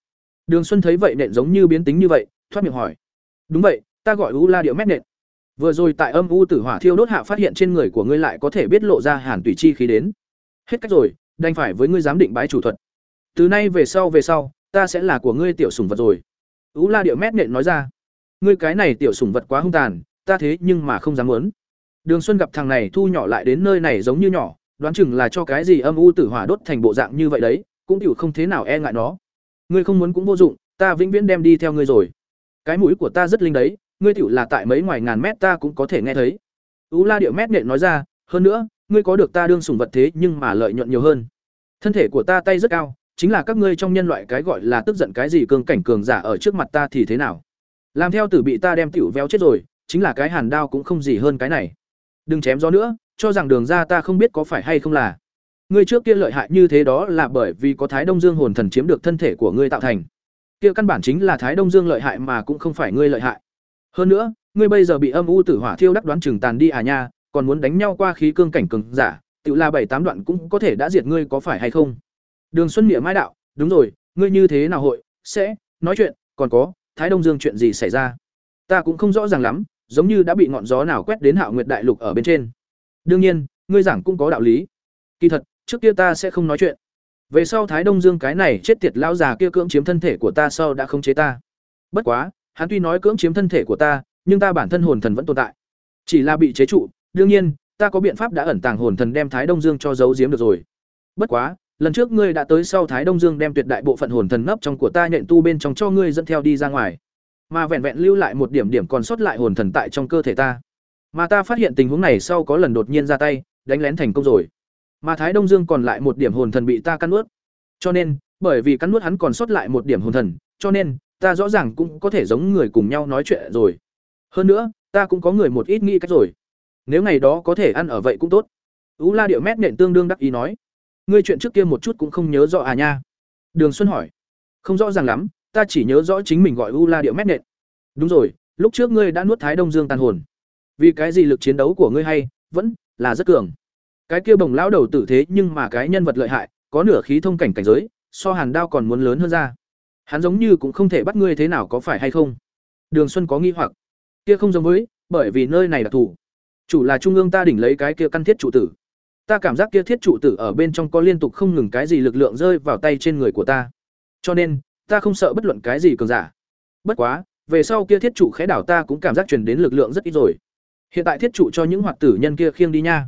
Speaker 1: Đường Xuân thấy vậy nện giống như biến tính như vậy, thoát miệng hỏi. "Đúng vậy, ta gọi U La Điệu Mét nện." Vừa rồi tại âm u tử hỏa thiêu đốt hạ phát hiện trên người của ngươi lại có thể biết lộ ra hàn tùy chi khí đến. Hết cách rồi, đành phải với ngươi giám định bái chủ thuật. Từ nay về sau về sau, ta sẽ là của ngươi tiểu sùng vật rồi. Ú La Điệu Mét nện nói ra. Ngươi cái này tiểu sùng vật quá hung tàn, ta thế nhưng mà không dám muốn. Đường Xuân gặp thằng này thu nhỏ lại đến nơi này giống như nhỏ, đoán chừng là cho cái gì âm u tử hỏa đốt thành bộ dạng như vậy đấy, cũng tiểu không thế nào e ngại nó. Ngươi không muốn cũng vô dụng, ta vĩnh viễn đem đi theo ngươi rồi. Cái mũi của ta rất linh đấy, ngươi tiểu là tại mấy ngoài ngàn mét ta cũng có thể nghe thấy. Ú La điệu mét nện nói ra, hơn nữa, ngươi có được ta đương sủng vật thế nhưng mà lợi nhuận nhiều hơn. Thân thể của ta tay rất cao, chính là các ngươi trong nhân loại cái gọi là tức giận cái gì cường cảnh cường giả ở trước mặt ta thì thế nào? Làm theo tử bị ta đem tiểu véo chết rồi, chính là cái hàn đao cũng không gì hơn cái này. Đừng chém gió nữa, cho rằng đường ra ta không biết có phải hay không là. Ngươi trước kia lợi hại như thế đó là bởi vì có Thái Đông Dương hồn thần chiếm được thân thể của ngươi tạo thành. Kia căn bản chính là Thái Đông Dương lợi hại mà cũng không phải ngươi lợi hại. Hơn nữa, ngươi bây giờ bị âm u tử hỏa thiêu đắc đoán chừng tàn đi à nha, còn muốn đánh nhau qua khí cương cảnh cường giả, tự là bảy tám đoạn cũng có thể đã diệt ngươi có phải hay không? Đường Xuân miệng mai đạo, đúng rồi, ngươi như thế nào hội sẽ nói chuyện, còn có, Thái Đông Dương chuyện gì xảy ra? Ta cũng không rõ ràng lắm, giống như đã bị ngọn gió nào quét đến Hạo Nguyệt đại lục ở bên trên. Đương nhiên, ngươi giảng cũng có đạo lý. Kỳ thật, trước kia ta sẽ không nói chuyện. Về sau Thái Đông Dương cái này chết tiệt lão già kia cưỡng chiếm thân thể của ta sau đã không chế ta. Bất quá, hắn tuy nói cưỡng chiếm thân thể của ta, nhưng ta bản thân hồn thần vẫn tồn tại. Chỉ là bị chế trụ, đương nhiên, ta có biện pháp đã ẩn tàng hồn thần đem Thái Đông Dương cho giấu giếm được rồi. Bất quá, lần trước ngươi đã tới sau Thái Đông Dương đem tuyệt đại bộ phận hồn thần nấp trong của ta nhện tu bên trong cho ngươi dẫn theo đi ra ngoài, mà vẹn vẹn lưu lại một điểm điểm còn sót lại hồn thần tại trong cơ thể ta. Mà ta phát hiện tình huống này sau có lần đột nhiên ra tay, đánh lén thành công rồi. Mà Thái Đông Dương còn lại một điểm hồn thần bị ta cắn nuốt. Cho nên, bởi vì cắn nuốt hắn còn sót lại một điểm hồn thần, cho nên ta rõ ràng cũng có thể giống người cùng nhau nói chuyện rồi. Hơn nữa, ta cũng có người một ít nghĩ cách rồi. Nếu ngày đó có thể ăn ở vậy cũng tốt. Ú La Điệu Mét nện tương đương đắc ý nói. Ngươi chuyện trước kia một chút cũng không nhớ rõ à nha? Đường Xuân hỏi. Không rõ ràng lắm, ta chỉ nhớ rõ chính mình gọi U La Điệu Mét nện. Đúng rồi, lúc trước ngươi đã nuốt Thái Đông Dương tàn hồn. Vì cái gì lực chiến đấu của ngươi hay, vẫn là rất cường. Cái kia bồng lão đầu tử thế nhưng mà cái nhân vật lợi hại, có nửa khí thông cảnh cảnh giới, so Hàn Đao còn muốn lớn hơn ra. Hắn giống như cũng không thể bắt ngươi thế nào có phải hay không? Đường Xuân có nghi hoặc. Kia không giống với, bởi vì nơi này là thủ. Chủ là trung ương ta đỉnh lấy cái kia căn thiết trụ tử. Ta cảm giác kia thiết trụ tử ở bên trong có liên tục không ngừng cái gì lực lượng rơi vào tay trên người của ta. Cho nên, ta không sợ bất luận cái gì cường giả. Bất quá, về sau kia thiết trụ khẽ đảo ta cũng cảm giác truyền đến lực lượng rất ít rồi. Hiện tại thiết trụ cho những hoạt tử nhân kia khiêng đi nha.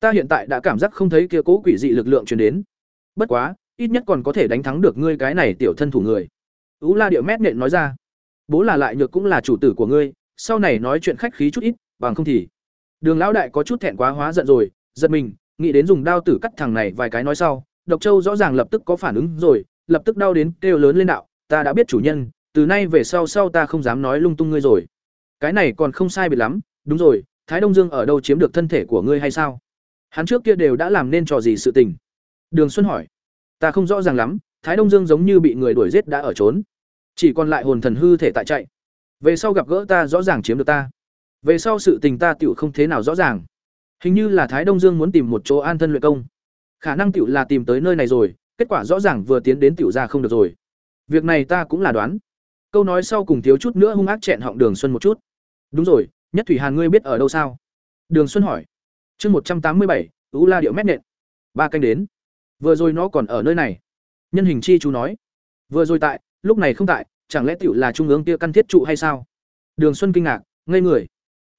Speaker 1: Ta hiện tại đã cảm giác không thấy kia cố quỷ dị lực lượng truyền đến. Bất quá, ít nhất còn có thể đánh thắng được ngươi cái này tiểu thân thủ người. Ú La Điệu Mét nện nói ra. Bố là lại nhược cũng là chủ tử của ngươi, sau này nói chuyện khách khí chút ít, bằng không thì. Đường lão đại có chút thẹn quá hóa giận rồi, giật mình, nghĩ đến dùng đao tử cắt thằng này vài cái nói sau, Độc Châu rõ ràng lập tức có phản ứng rồi, lập tức đau đến kêu lớn lên đạo, ta đã biết chủ nhân, từ nay về sau sau ta không dám nói lung tung ngươi rồi. Cái này còn không sai biệt lắm, đúng rồi, Thái Đông Dương ở đâu chiếm được thân thể của ngươi hay sao? Hắn trước kia đều đã làm nên trò gì sự tình? Đường Xuân hỏi. Ta không rõ ràng lắm, Thái Đông Dương giống như bị người đuổi giết đã ở trốn, chỉ còn lại hồn thần hư thể tại chạy. Về sau gặp gỡ ta rõ ràng chiếm được ta. Về sau sự tình ta tiểu không thế nào rõ ràng. Hình như là Thái Đông Dương muốn tìm một chỗ an thân luyện công. Khả năng tiểu là tìm tới nơi này rồi, kết quả rõ ràng vừa tiến đến tiểu ra không được rồi. Việc này ta cũng là đoán. Câu nói sau cùng thiếu chút nữa hung ác chẹn họng Đường Xuân một chút. Đúng rồi, Nhất Thủy Hàn ngươi biết ở đâu sao? Đường Xuân hỏi. Chương một trăm tám mươi bảy, U La điệu mét nện. Ba canh đến. Vừa rồi nó còn ở nơi này. Nhân hình chi chú nói. Vừa rồi tại, lúc này không tại, chẳng lẽ tiểu là trung ương kia căn thiết trụ hay sao? Đường Xuân kinh ngạc, ngây người.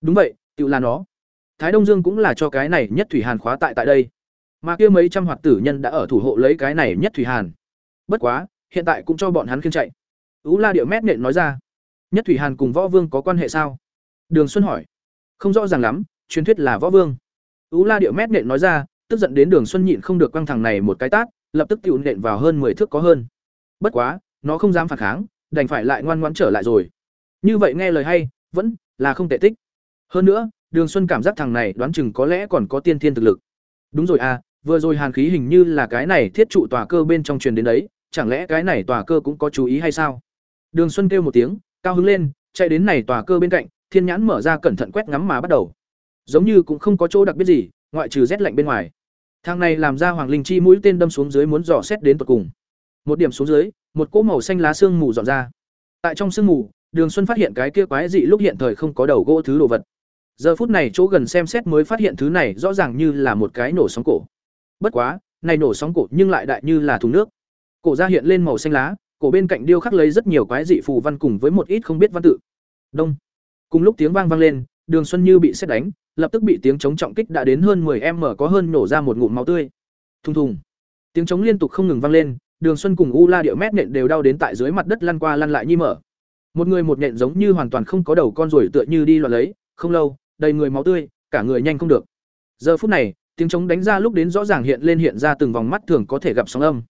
Speaker 1: Đúng vậy, tiểu là nó. Thái Đông Dương cũng là cho cái này nhất thủy hàn khóa tại tại đây. Mà kia mấy trăm hoạt tử nhân đã ở thủ hộ lấy cái này nhất thủy hàn. Bất quá, hiện tại cũng cho bọn hắn khiêng chạy. Ú La Điệu Mét nện nói ra. Nhất thủy hàn cùng Võ Vương có quan hệ sao? Đường Xuân hỏi. Không rõ ràng lắm, truyền thuyết là Võ Vương. Ú La Điệu Mét nện nói ra, tức giận đến Đường Xuân nhịn không được quăng thằng này một cái tát, lập tức tựu nện vào hơn 10 thước có hơn. Bất quá, nó không dám phản kháng, đành phải lại ngoan ngoãn trở lại rồi. Như vậy nghe lời hay, vẫn là không tệ tích. Hơn nữa, Đường Xuân cảm giác thằng này đoán chừng có lẽ còn có tiên thiên thực lực. Đúng rồi à, vừa rồi hàn khí hình như là cái này thiết trụ tòa cơ bên trong truyền đến đấy, chẳng lẽ cái này tòa cơ cũng có chú ý hay sao? Đường Xuân kêu một tiếng, cao hứng lên, chạy đến này tòa cơ bên cạnh, thiên nhãn mở ra cẩn thận quét ngắm mà bắt đầu. Giống như cũng không có chỗ đặc biệt gì, ngoại trừ rét lạnh bên ngoài. thang này làm ra hoàng linh chi mũi tên đâm xuống dưới muốn dò xét đến tận cùng. Một điểm xuống dưới, một cỗ màu xanh lá xương mù dọn ra. Tại trong xương mù, Đường Xuân phát hiện cái kia quái dị lúc hiện thời không có đầu gỗ thứ đồ vật. Giờ phút này chỗ gần xem xét mới phát hiện thứ này rõ ràng như là một cái nổ sóng cổ. Bất quá, này nổ sóng cổ nhưng lại đại như là thùng nước. Cổ ra hiện lên màu xanh lá, cổ bên cạnh điêu khắc lấy rất nhiều quái dị phù văn cùng với một ít không biết văn tự. Đông. Cùng lúc tiếng vang vang lên, Đường Xuân như bị xét đánh, lập tức bị tiếng chống trọng kích đã đến hơn 10m có hơn nổ ra một ngụm máu tươi. Thùng thùng. Tiếng chống liên tục không ngừng vang lên, Đường Xuân cùng U La Điệu Mét nện đều đau đến tại dưới mặt đất lăn qua lăn lại như mở. một người một nện giống như hoàn toàn không có đầu con ruồi tựa như đi loạn lấy không lâu đầy người máu tươi cả người nhanh không được giờ phút này tiếng trống đánh ra lúc đến rõ ràng hiện lên hiện ra từng vòng mắt thường có thể gặp sóng âm.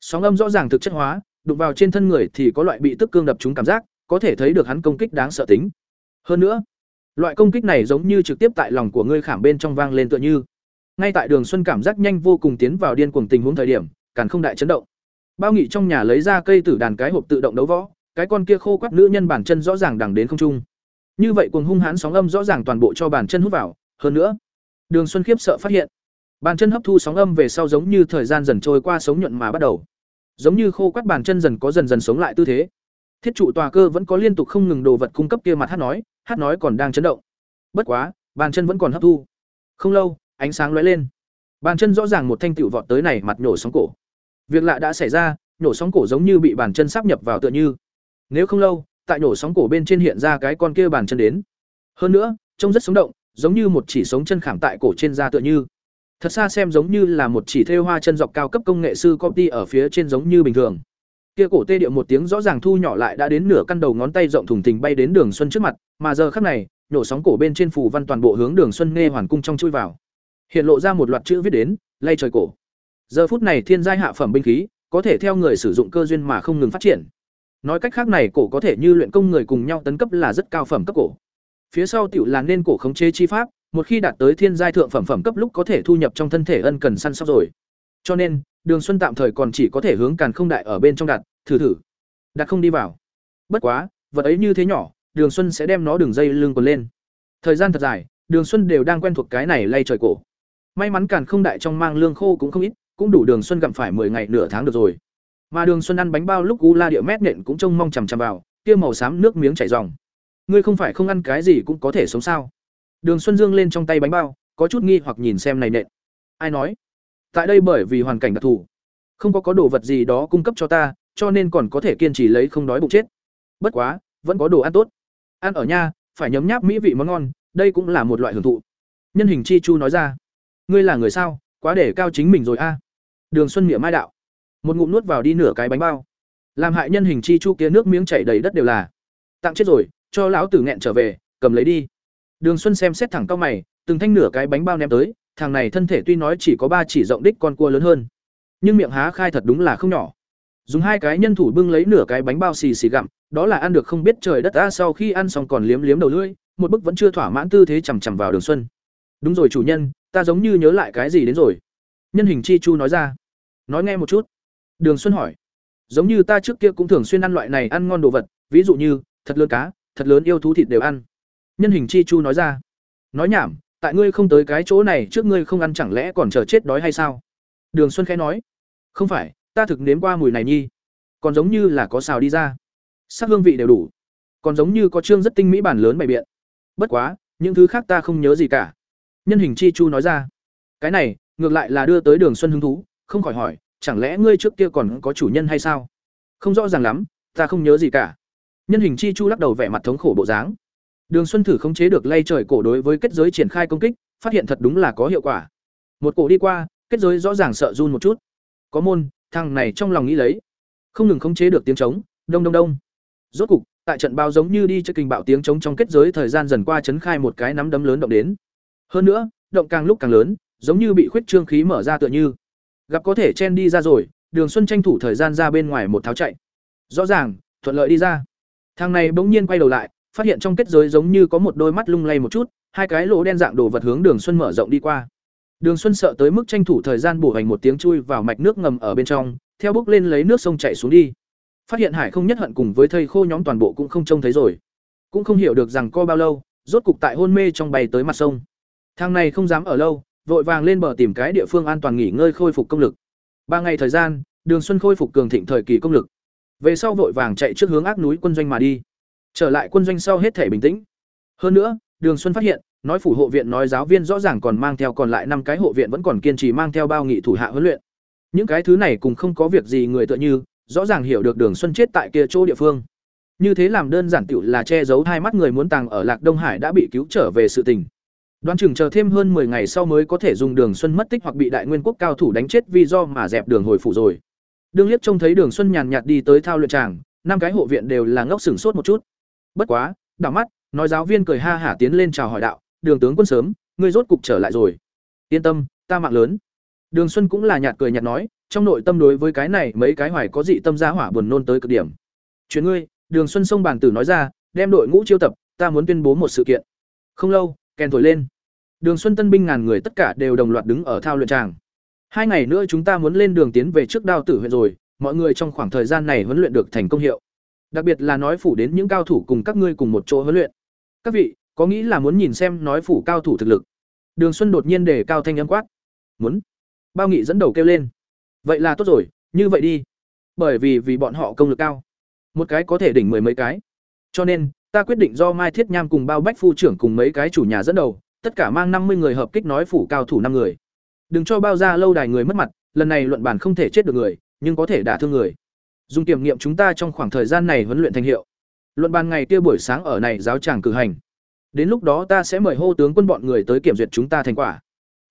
Speaker 1: Sóng âm rõ ràng thực chất hóa, đụng vào trên thân người thì có loại bị tức cương đập trúng cảm giác, có thể thấy được hắn công kích đáng sợ tính. Hơn nữa, loại công kích này giống như trực tiếp tại lòng của ngươi khảm bên trong vang lên tựa như. Ngay tại đường xuân cảm giác nhanh vô cùng tiến vào điên cuồng tình huống thời điểm, càng không đại chấn động. Bao nghị trong nhà lấy ra cây tử đàn cái hộp tự động đấu võ, cái con kia khô quắt nữ nhân bản chân rõ ràng đằng đến không trung. Như vậy cuồng hung hãn sóng âm rõ ràng toàn bộ cho bàn chân hút vào, hơn nữa đường xuân khiếp sợ phát hiện. Bàn chân hấp thu sóng âm về sau giống như thời gian dần trôi qua sống nhuận mà bắt đầu. Giống như khô quắt bàn chân dần có dần dần sống lại tư thế. Thiết trụ tòa cơ vẫn có liên tục không ngừng đồ vật cung cấp kia mặt hát nói hát nói còn đang chấn động. Bất quá, bàn chân vẫn còn hấp thu. Không lâu, ánh sáng lóe lên. Bàn chân rõ ràng một thanh tiểu vọt tới này mặt nhổ sóng cổ. Việc lạ đã xảy ra nhổ sóng cổ giống như bị bàn chân sắp nhập vào tựa như. Nếu không lâu, tại nhổ sóng cổ bên trên hiện ra cái con kia bàn chân đến. Hơn nữa, trông rất sống động giống như một chỉ sống chân khảm tại cổ trên da tựa như. Thật xa xem giống như là một chỉ thêu hoa chân dọc cao cấp công nghệ sư copy ở phía trên giống như bình thường. Kia cổ tê điệu một tiếng rõ ràng thu nhỏ lại đã đến nửa căn đầu ngón tay rộng thùng thình bay đến đường xuân trước mặt, mà giờ khắc này, nổ sóng cổ bên trên phủ văn toàn bộ hướng đường xuân nghe hoàn cung trong chui vào. Hiện lộ ra một loạt chữ viết đến, lay trời cổ. Giờ phút này thiên giai hạ phẩm binh khí, có thể theo người sử dụng cơ duyên mà không ngừng phát triển. Nói cách khác này, cổ có thể như luyện công người cùng nhau tấn cấp là rất cao phẩm cấp cổ phía sau tiểu là nên cổ khống chế chi pháp, một khi đạt tới thiên giai thượng phẩm phẩm cấp lúc có thể thu nhập trong thân thể ân cần săn sóc rồi. Cho nên, đường xuân tạm thời còn chỉ có thể hướng càn không đại ở bên trong đặt, thử thử. Đặt không đi vào. Bất quá, vật ấy như thế nhỏ, đường xuân sẽ đem nó đường dây lưng còn lên. Thời gian thật dài, đường xuân đều đang quen thuộc cái này lay trời cổ. May mắn càn không đại trong mang lương khô cũng không ít, cũng đủ đường xuân gặm phải 10 ngày nửa tháng được rồi. Mà đường xuân ăn bánh bao lúc u la địa mét nện cũng trông mong chằm chằm vào, kia màu xám nước miếng chảy ròng ngươi không phải không ăn cái gì cũng có thể sống sao? Đường xuân dương lên trong tay bánh bao, có chút nghi hoặc nhìn xem này nện. Ai nói? Tại đây bởi vì hoàn cảnh đặc thù, không có có đồ vật gì đó cung cấp cho ta, cho nên còn có thể kiên trì lấy không đói bụng chết. Bất quá, vẫn có đồ ăn tốt. Ăn ở nhà, phải nhấm nháp mỹ vị món ngon, đây cũng là một loại hưởng thụ. Nhân hình chi chu nói ra. Ngươi là người sao? Quá để cao chính mình rồi a. Đường xuân miệng mai đạo. Một ngụm nuốt vào đi nửa cái bánh bao. Làm hại nhân hình chi chu kia nước miếng chảy đầy đất đều là. Tặng chết rồi cho lão tử nghẹn trở về, cầm lấy đi. Đường xuân xem xét thẳng cao mày, từng thanh nửa cái bánh bao ném tới, thằng này thân thể tuy nói chỉ có ba chỉ rộng đích con cua lớn hơn, nhưng miệng há khai thật đúng là không nhỏ. Dùng hai cái nhân thủ bưng lấy nửa cái bánh bao xì xì gặm, đó là ăn được không biết trời đất ta sau khi ăn xong còn liếm liếm đầu lưỡi, một bức vẫn chưa thỏa mãn tư thế chằm chằm vào đường xuân. Đúng rồi chủ nhân, ta giống như nhớ lại cái gì đến rồi. Nhân hình chi chu nói ra. Nói nghe một chút. Đường xuân hỏi. Giống như ta trước kia cũng thường xuyên ăn loại này ăn ngon đồ vật, ví dụ như, thật lớn cá thật lớn yêu thú thịt đều ăn. Nhân hình chi chu nói ra, nói nhảm, tại ngươi không tới cái chỗ này trước ngươi không ăn chẳng lẽ còn chờ chết đói hay sao? Đường xuân khẽ nói, không phải, ta thực nếm qua mùi này nhi, còn giống như là có xào đi ra. Sắc hương vị đều đủ, còn giống như có chương rất tinh mỹ bản lớn bày biện. Bất quá, những thứ khác ta không nhớ gì cả. Nhân hình chi chu nói ra, cái này, ngược lại là đưa tới đường xuân hứng thú, không khỏi hỏi, chẳng lẽ ngươi trước kia còn có chủ nhân hay sao? Không rõ ràng lắm, ta không nhớ gì cả nhân hình chi chu lắc đầu vẻ mặt thống khổ bộ dáng. Đường xuân thử khống chế được lay trời cổ đối với kết giới triển khai công kích, phát hiện thật đúng là có hiệu quả. Một cổ đi qua, kết giới rõ ràng sợ run một chút. Có môn, thằng này trong lòng nghĩ lấy. Không ngừng khống chế được tiếng trống, đông đông đông. Rốt cục, tại trận bao giống như đi chơi kinh bạo tiếng trống trong kết giới thời gian dần qua chấn khai một cái nắm đấm lớn động đến. Hơn nữa, động càng lúc càng lớn, giống như bị khuyết trương khí mở ra tựa như. Gặp có thể chen đi ra rồi, đường xuân tranh thủ thời gian ra bên ngoài một tháo chạy. Rõ ràng, thuận lợi đi ra thằng này bỗng nhiên quay đầu lại, phát hiện trong kết giới giống như có một đôi mắt lung lay một chút, hai cái lỗ đen dạng đồ vật hướng đường xuân mở rộng đi qua. Đường xuân sợ tới mức tranh thủ thời gian bổ hành một tiếng chui vào mạch nước ngầm ở bên trong, theo bước lên lấy nước sông chảy xuống đi. Phát hiện hải không nhất hận cùng với thây khô nhóm toàn bộ cũng không trông thấy rồi. Cũng không hiểu được rằng co bao lâu, rốt cục tại hôn mê trong bay tới mặt sông. Thằng này không dám ở lâu, vội vàng lên bờ tìm cái địa phương an toàn nghỉ ngơi khôi phục công lực. Ba ngày thời gian, đường xuân khôi phục cường thịnh thời kỳ công lực về sau vội vàng chạy trước hướng ác núi quân doanh mà đi. Trở lại quân doanh sau hết thể bình tĩnh. Hơn nữa, đường xuân phát hiện, nói phủ hộ viện nói giáo viên rõ ràng còn mang theo còn lại năm cái hộ viện vẫn còn kiên trì mang theo bao nghị thủ hạ huấn luyện. Những cái thứ này cùng không có việc gì người tựa như, rõ ràng hiểu được đường xuân chết tại kia chỗ địa phương. Như thế làm đơn giản tựu là che giấu hai mắt người muốn tàng ở lạc đông hải đã bị cứu trở về sự tình. Đoán chừng chờ thêm hơn 10 ngày sau mới có thể dùng đường xuân mất tích hoặc bị đại nguyên quốc cao thủ đánh chết vì do mà dẹp đường hồi phủ rồi đương liếc trông thấy đường xuân nhàn nhạt đi tới thao luyện tràng, năm cái hộ viện đều là ngốc sửng sốt một chút. Bất quá, đảo mắt, nói giáo viên cười ha hả tiến lên chào hỏi đạo, đường tướng quân sớm, ngươi rốt cục trở lại rồi. Yên tâm, ta mạng lớn. Đường xuân cũng là nhạt cười nhạt nói, trong nội tâm đối với cái này mấy cái hoài có dị tâm giá hỏa buồn nôn tới cực điểm. Chuyện ngươi, đường xuân sông bàn tử nói ra, đem đội ngũ chiêu tập, ta muốn tuyên bố một sự kiện. Không lâu, kèn thổi lên. Đường xuân tân binh ngàn người tất cả đều đồng loạt đứng ở thao luyện tràng hai ngày nữa chúng ta muốn lên đường tiến về trước đao tử huyện rồi, mọi người trong khoảng thời gian này huấn luyện được thành công hiệu. Đặc biệt là nói phủ đến những cao thủ cùng các ngươi cùng một chỗ huấn luyện. Các vị, có nghĩ là muốn nhìn xem nói phủ cao thủ thực lực? Đường xuân đột nhiên đề cao thanh âm quát. Muốn. Bao nghị dẫn đầu kêu lên. Vậy là tốt rồi, như vậy đi. Bởi vì vì bọn họ công lực cao. Một cái có thể đỉnh mười mấy cái. Cho nên, ta quyết định do mai thiết nham cùng bao bách phu trưởng cùng mấy cái chủ nhà dẫn đầu, tất cả mang năm mươi người hợp kích nói phủ cao thủ năm người đừng cho bao ra lâu đài người mất mặt, lần này luận bản không thể chết được người, nhưng có thể đả thương người. Dùng kiểm nghiệm chúng ta trong khoảng thời gian này huấn luyện thành hiệu. Luận bàn ngày kia buổi sáng ở này giáo tràng cử hành. Đến lúc đó ta sẽ mời hô tướng quân bọn người tới kiểm duyệt chúng ta thành quả.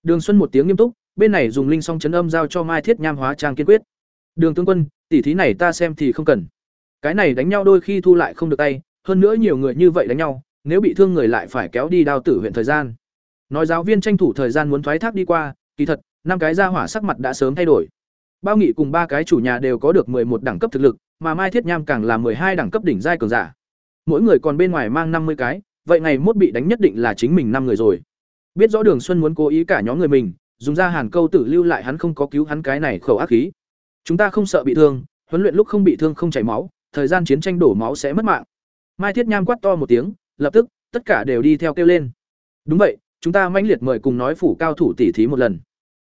Speaker 1: Đường xuân một tiếng nghiêm túc, bên này dùng linh song chấn âm giao cho mai thiết nham hóa trang kiên quyết. Đường tướng quân, tỉ thí này ta xem thì không cần. Cái này đánh nhau đôi khi thu lại không được tay, hơn nữa nhiều người như vậy đánh nhau, nếu bị thương người lại phải kéo đi đao tử huyện thời gian. Nói giáo viên tranh thủ thời gian muốn thoái thác đi qua kỳ thật, năm cái gia hỏa sắc mặt đã sớm thay đổi. Bao nghị cùng ba cái chủ nhà đều có được một đẳng cấp thực lực, mà mai thiết nham càng là hai đẳng cấp đỉnh giai cường giả. Mỗi người còn bên ngoài mang năm mươi cái, vậy ngày mốt bị đánh nhất định là chính mình năm người rồi. Biết rõ đường xuân muốn cố ý cả nhóm người mình, dùng ra hàn câu tử lưu lại hắn không có cứu hắn cái này khẩu ác khí. Chúng ta không sợ bị thương, huấn luyện lúc không bị thương không chảy máu, thời gian chiến tranh đổ máu sẽ mất mạng. Mai thiết nham quát to một tiếng, lập tức, tất cả đều đi theo kêu lên. Đúng vậy chúng ta mãnh liệt mời cùng nói phủ cao thủ tỉ thí một lần.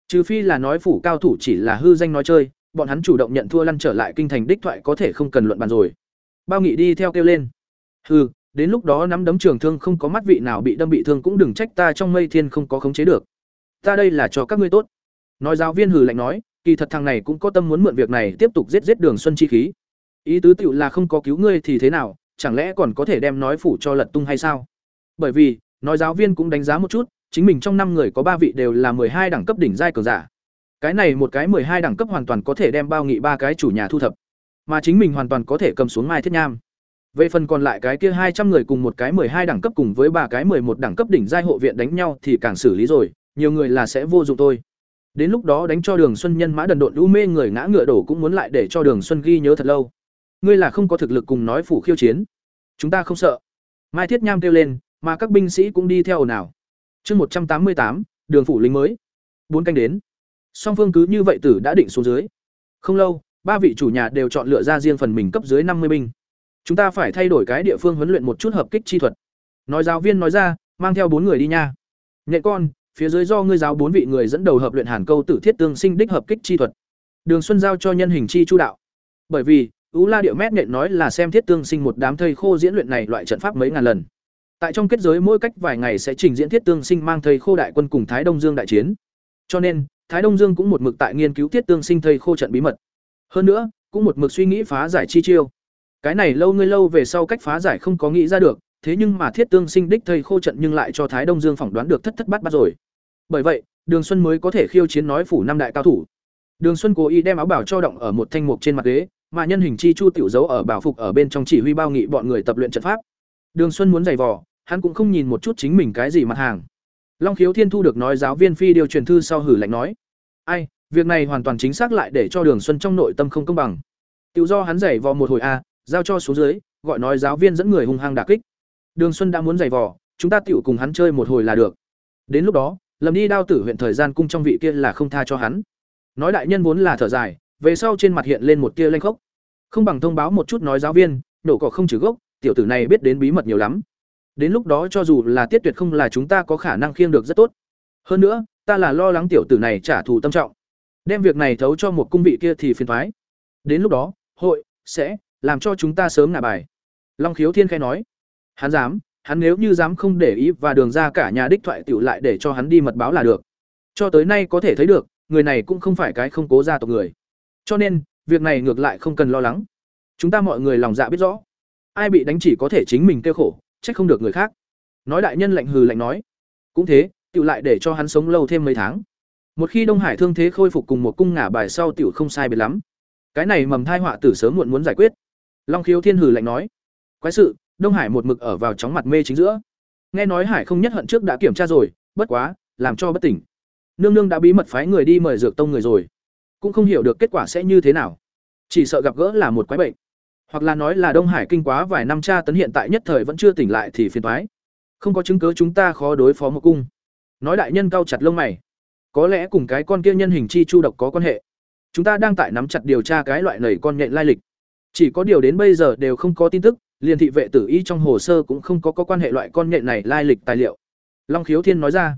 Speaker 1: Trừ phi là nói phủ cao thủ chỉ là hư danh nói chơi bọn hắn chủ động nhận thua lăn trở lại kinh thành đích thoại có thể không cần luận bàn rồi. Bao nghị đi theo kêu lên. Hừ, đến lúc đó nắm đấm trường thương không có mắt vị nào bị đâm bị thương cũng đừng trách ta trong mây thiên không có khống chế được. Ta đây là cho các ngươi tốt. Nói giáo viên hừ lạnh nói kỳ thật thằng này cũng có tâm muốn mượn việc này tiếp tục giết giết đường xuân chi khí. Ý tứ tiểu là không có cứu ngươi thì thế nào chẳng lẽ còn có thể đem nói phủ cho lật tung hay sao? Bởi vì nói giáo viên cũng đánh giá một chút, chính mình trong năm người có ba vị đều là hai đẳng cấp đỉnh giai cường giả. Cái này một cái hai đẳng cấp hoàn toàn có thể đem bao nghị ba cái chủ nhà thu thập, mà chính mình hoàn toàn có thể cầm xuống mai thiết nham. Về phần còn lại cái kia hai trăm người cùng một cái hai đẳng cấp cùng với ba cái một đẳng cấp đỉnh giai hộ viện đánh nhau thì càng xử lý rồi, nhiều người là sẽ vô dụng thôi. Đến lúc đó đánh cho đường xuân nhân mã đần độn u mê người ngã ngựa đổ cũng muốn lại để cho đường xuân ghi nhớ thật lâu. Ngươi là không có thực lực cùng nói phủ khiêu chiến. Chúng ta không sợ. Mai thiết nham kêu lên mà các binh sĩ cũng đi theo ồn ào. Chương một trăm tám mươi tám, đường phủ lính mới. Bốn canh đến. Song phương cứ như vậy tử đã định xuống dưới. Không lâu, ba vị chủ nhà đều chọn lựa ra riêng phần mình cấp dưới năm mươi binh. Chúng ta phải thay đổi cái địa phương huấn luyện một chút hợp kích chi thuật. Nói giáo viên nói ra, mang theo bốn người đi nha. Nhện con, phía dưới do ngươi giáo bốn vị người dẫn đầu hợp luyện hàn câu tử thiết tương sinh đích hợp kích chi thuật. Đường xuân giao cho nhân hình chi chu đạo. Bởi vì, ú la điệu mét Nện nói là xem thiết tương sinh một đám thầy khô diễn luyện này loại trận pháp mấy ngàn lần tại trong kết giới mỗi cách vài ngày sẽ trình diễn thiết tương sinh mang thầy khô đại quân cùng thái đông dương đại chiến. Cho nên, thái đông dương cũng một mực tại nghiên cứu thiết tương sinh thầy khô trận bí mật. Hơn nữa, cũng một mực suy nghĩ phá giải chi chiêu. Cái này lâu ngươi lâu về sau cách phá giải không có nghĩ ra được, thế nhưng mà thiết tương sinh đích thầy khô trận nhưng lại cho thái đông dương phỏng đoán được thất thất bát bát rồi. Bởi vậy, đường xuân mới có thể khiêu chiến nói phủ năm đại cao thủ. Đường xuân cố ý đem áo bảo cho động ở một thanh mục trên mặt ghế, mà nhân hình chi chu tiểu dấu ở bảo phục ở bên trong chỉ huy bao nghị bọn người tập luyện trận pháp. Đường xuân muốn giày vò hắn cũng không nhìn một chút chính mình cái gì mặt hàng. Long khiếu thiên thu được nói giáo viên phi điều truyền thư sau hử lạnh nói, ai, việc này hoàn toàn chính xác lại để cho đường xuân trong nội tâm không công bằng. Tự do hắn giày vò một hồi a giao cho số dưới, gọi nói giáo viên dẫn người hung hăng đà kích. Đường xuân đã muốn giày vò, chúng ta tựu cùng hắn chơi một hồi là được. Đến lúc đó, lầm đi đao tử huyện thời gian cung trong vị kia là không tha cho hắn. Nói đại nhân vốn là thở dài, về sau trên mặt hiện lên một tia lanh khốc. Không bằng thông báo một chút nói giáo viên, nổ cỏ không trừ gốc, tiểu tử này biết đến bí mật nhiều lắm đến lúc đó cho dù là tiết tuyệt không là chúng ta có khả năng khiêng được rất tốt. Hơn nữa, ta là lo lắng tiểu tử này trả thù tâm trọng. Đem việc này thấu cho một cung vị kia thì phiền thoái. Đến lúc đó, hội sẽ làm cho chúng ta sớm ngả bài. Long khiếu thiên khai nói. Hắn dám, hắn nếu như dám không để ý và đường ra cả nhà đích thoại tiểu lại để cho hắn đi mật báo là được. Cho tới nay có thể thấy được, người này cũng không phải cái không cố gia tộc người. Cho nên, việc này ngược lại không cần lo lắng. Chúng ta mọi người lòng dạ biết rõ. Ai bị đánh chỉ có thể chính mình kêu khổ trách không được người khác. Nói đại nhân lạnh hừ lạnh nói. Cũng thế, tiểu lại để cho hắn sống lâu thêm mấy tháng. Một khi đông hải thương thế khôi phục cùng một cung ngả bài sau tiểu không sai biệt lắm. Cái này mầm thai họa tử sớm muộn muốn giải quyết. Long khiếu thiên hử lạnh nói. Quái sự, đông hải một mực ở vào chóng mặt mê chính giữa. Nghe nói hải không nhất hận trước đã kiểm tra rồi, bất quá, làm cho bất tỉnh. Nương nương đã bí mật phái người đi mời dược tông người rồi. Cũng không hiểu được kết quả sẽ như thế nào. Chỉ sợ gặp gỡ là một quái bệnh hoặc là nói là đông hải kinh quá vài năm tra tấn hiện tại nhất thời vẫn chưa tỉnh lại thì phiền thoái không có chứng cứ chúng ta khó đối phó một cung. Nói đại nhân cao chặt lông mày. Có lẽ cùng cái con kia nhân hình chi chu độc có quan hệ. Chúng ta đang tại nắm chặt điều tra cái loại nầy con nhện lai lịch. Chỉ có điều đến bây giờ đều không có tin tức liền thị vệ tử y trong hồ sơ cũng không có, có quan hệ loại con nhện này lai lịch tài liệu. Long khiếu thiên nói ra.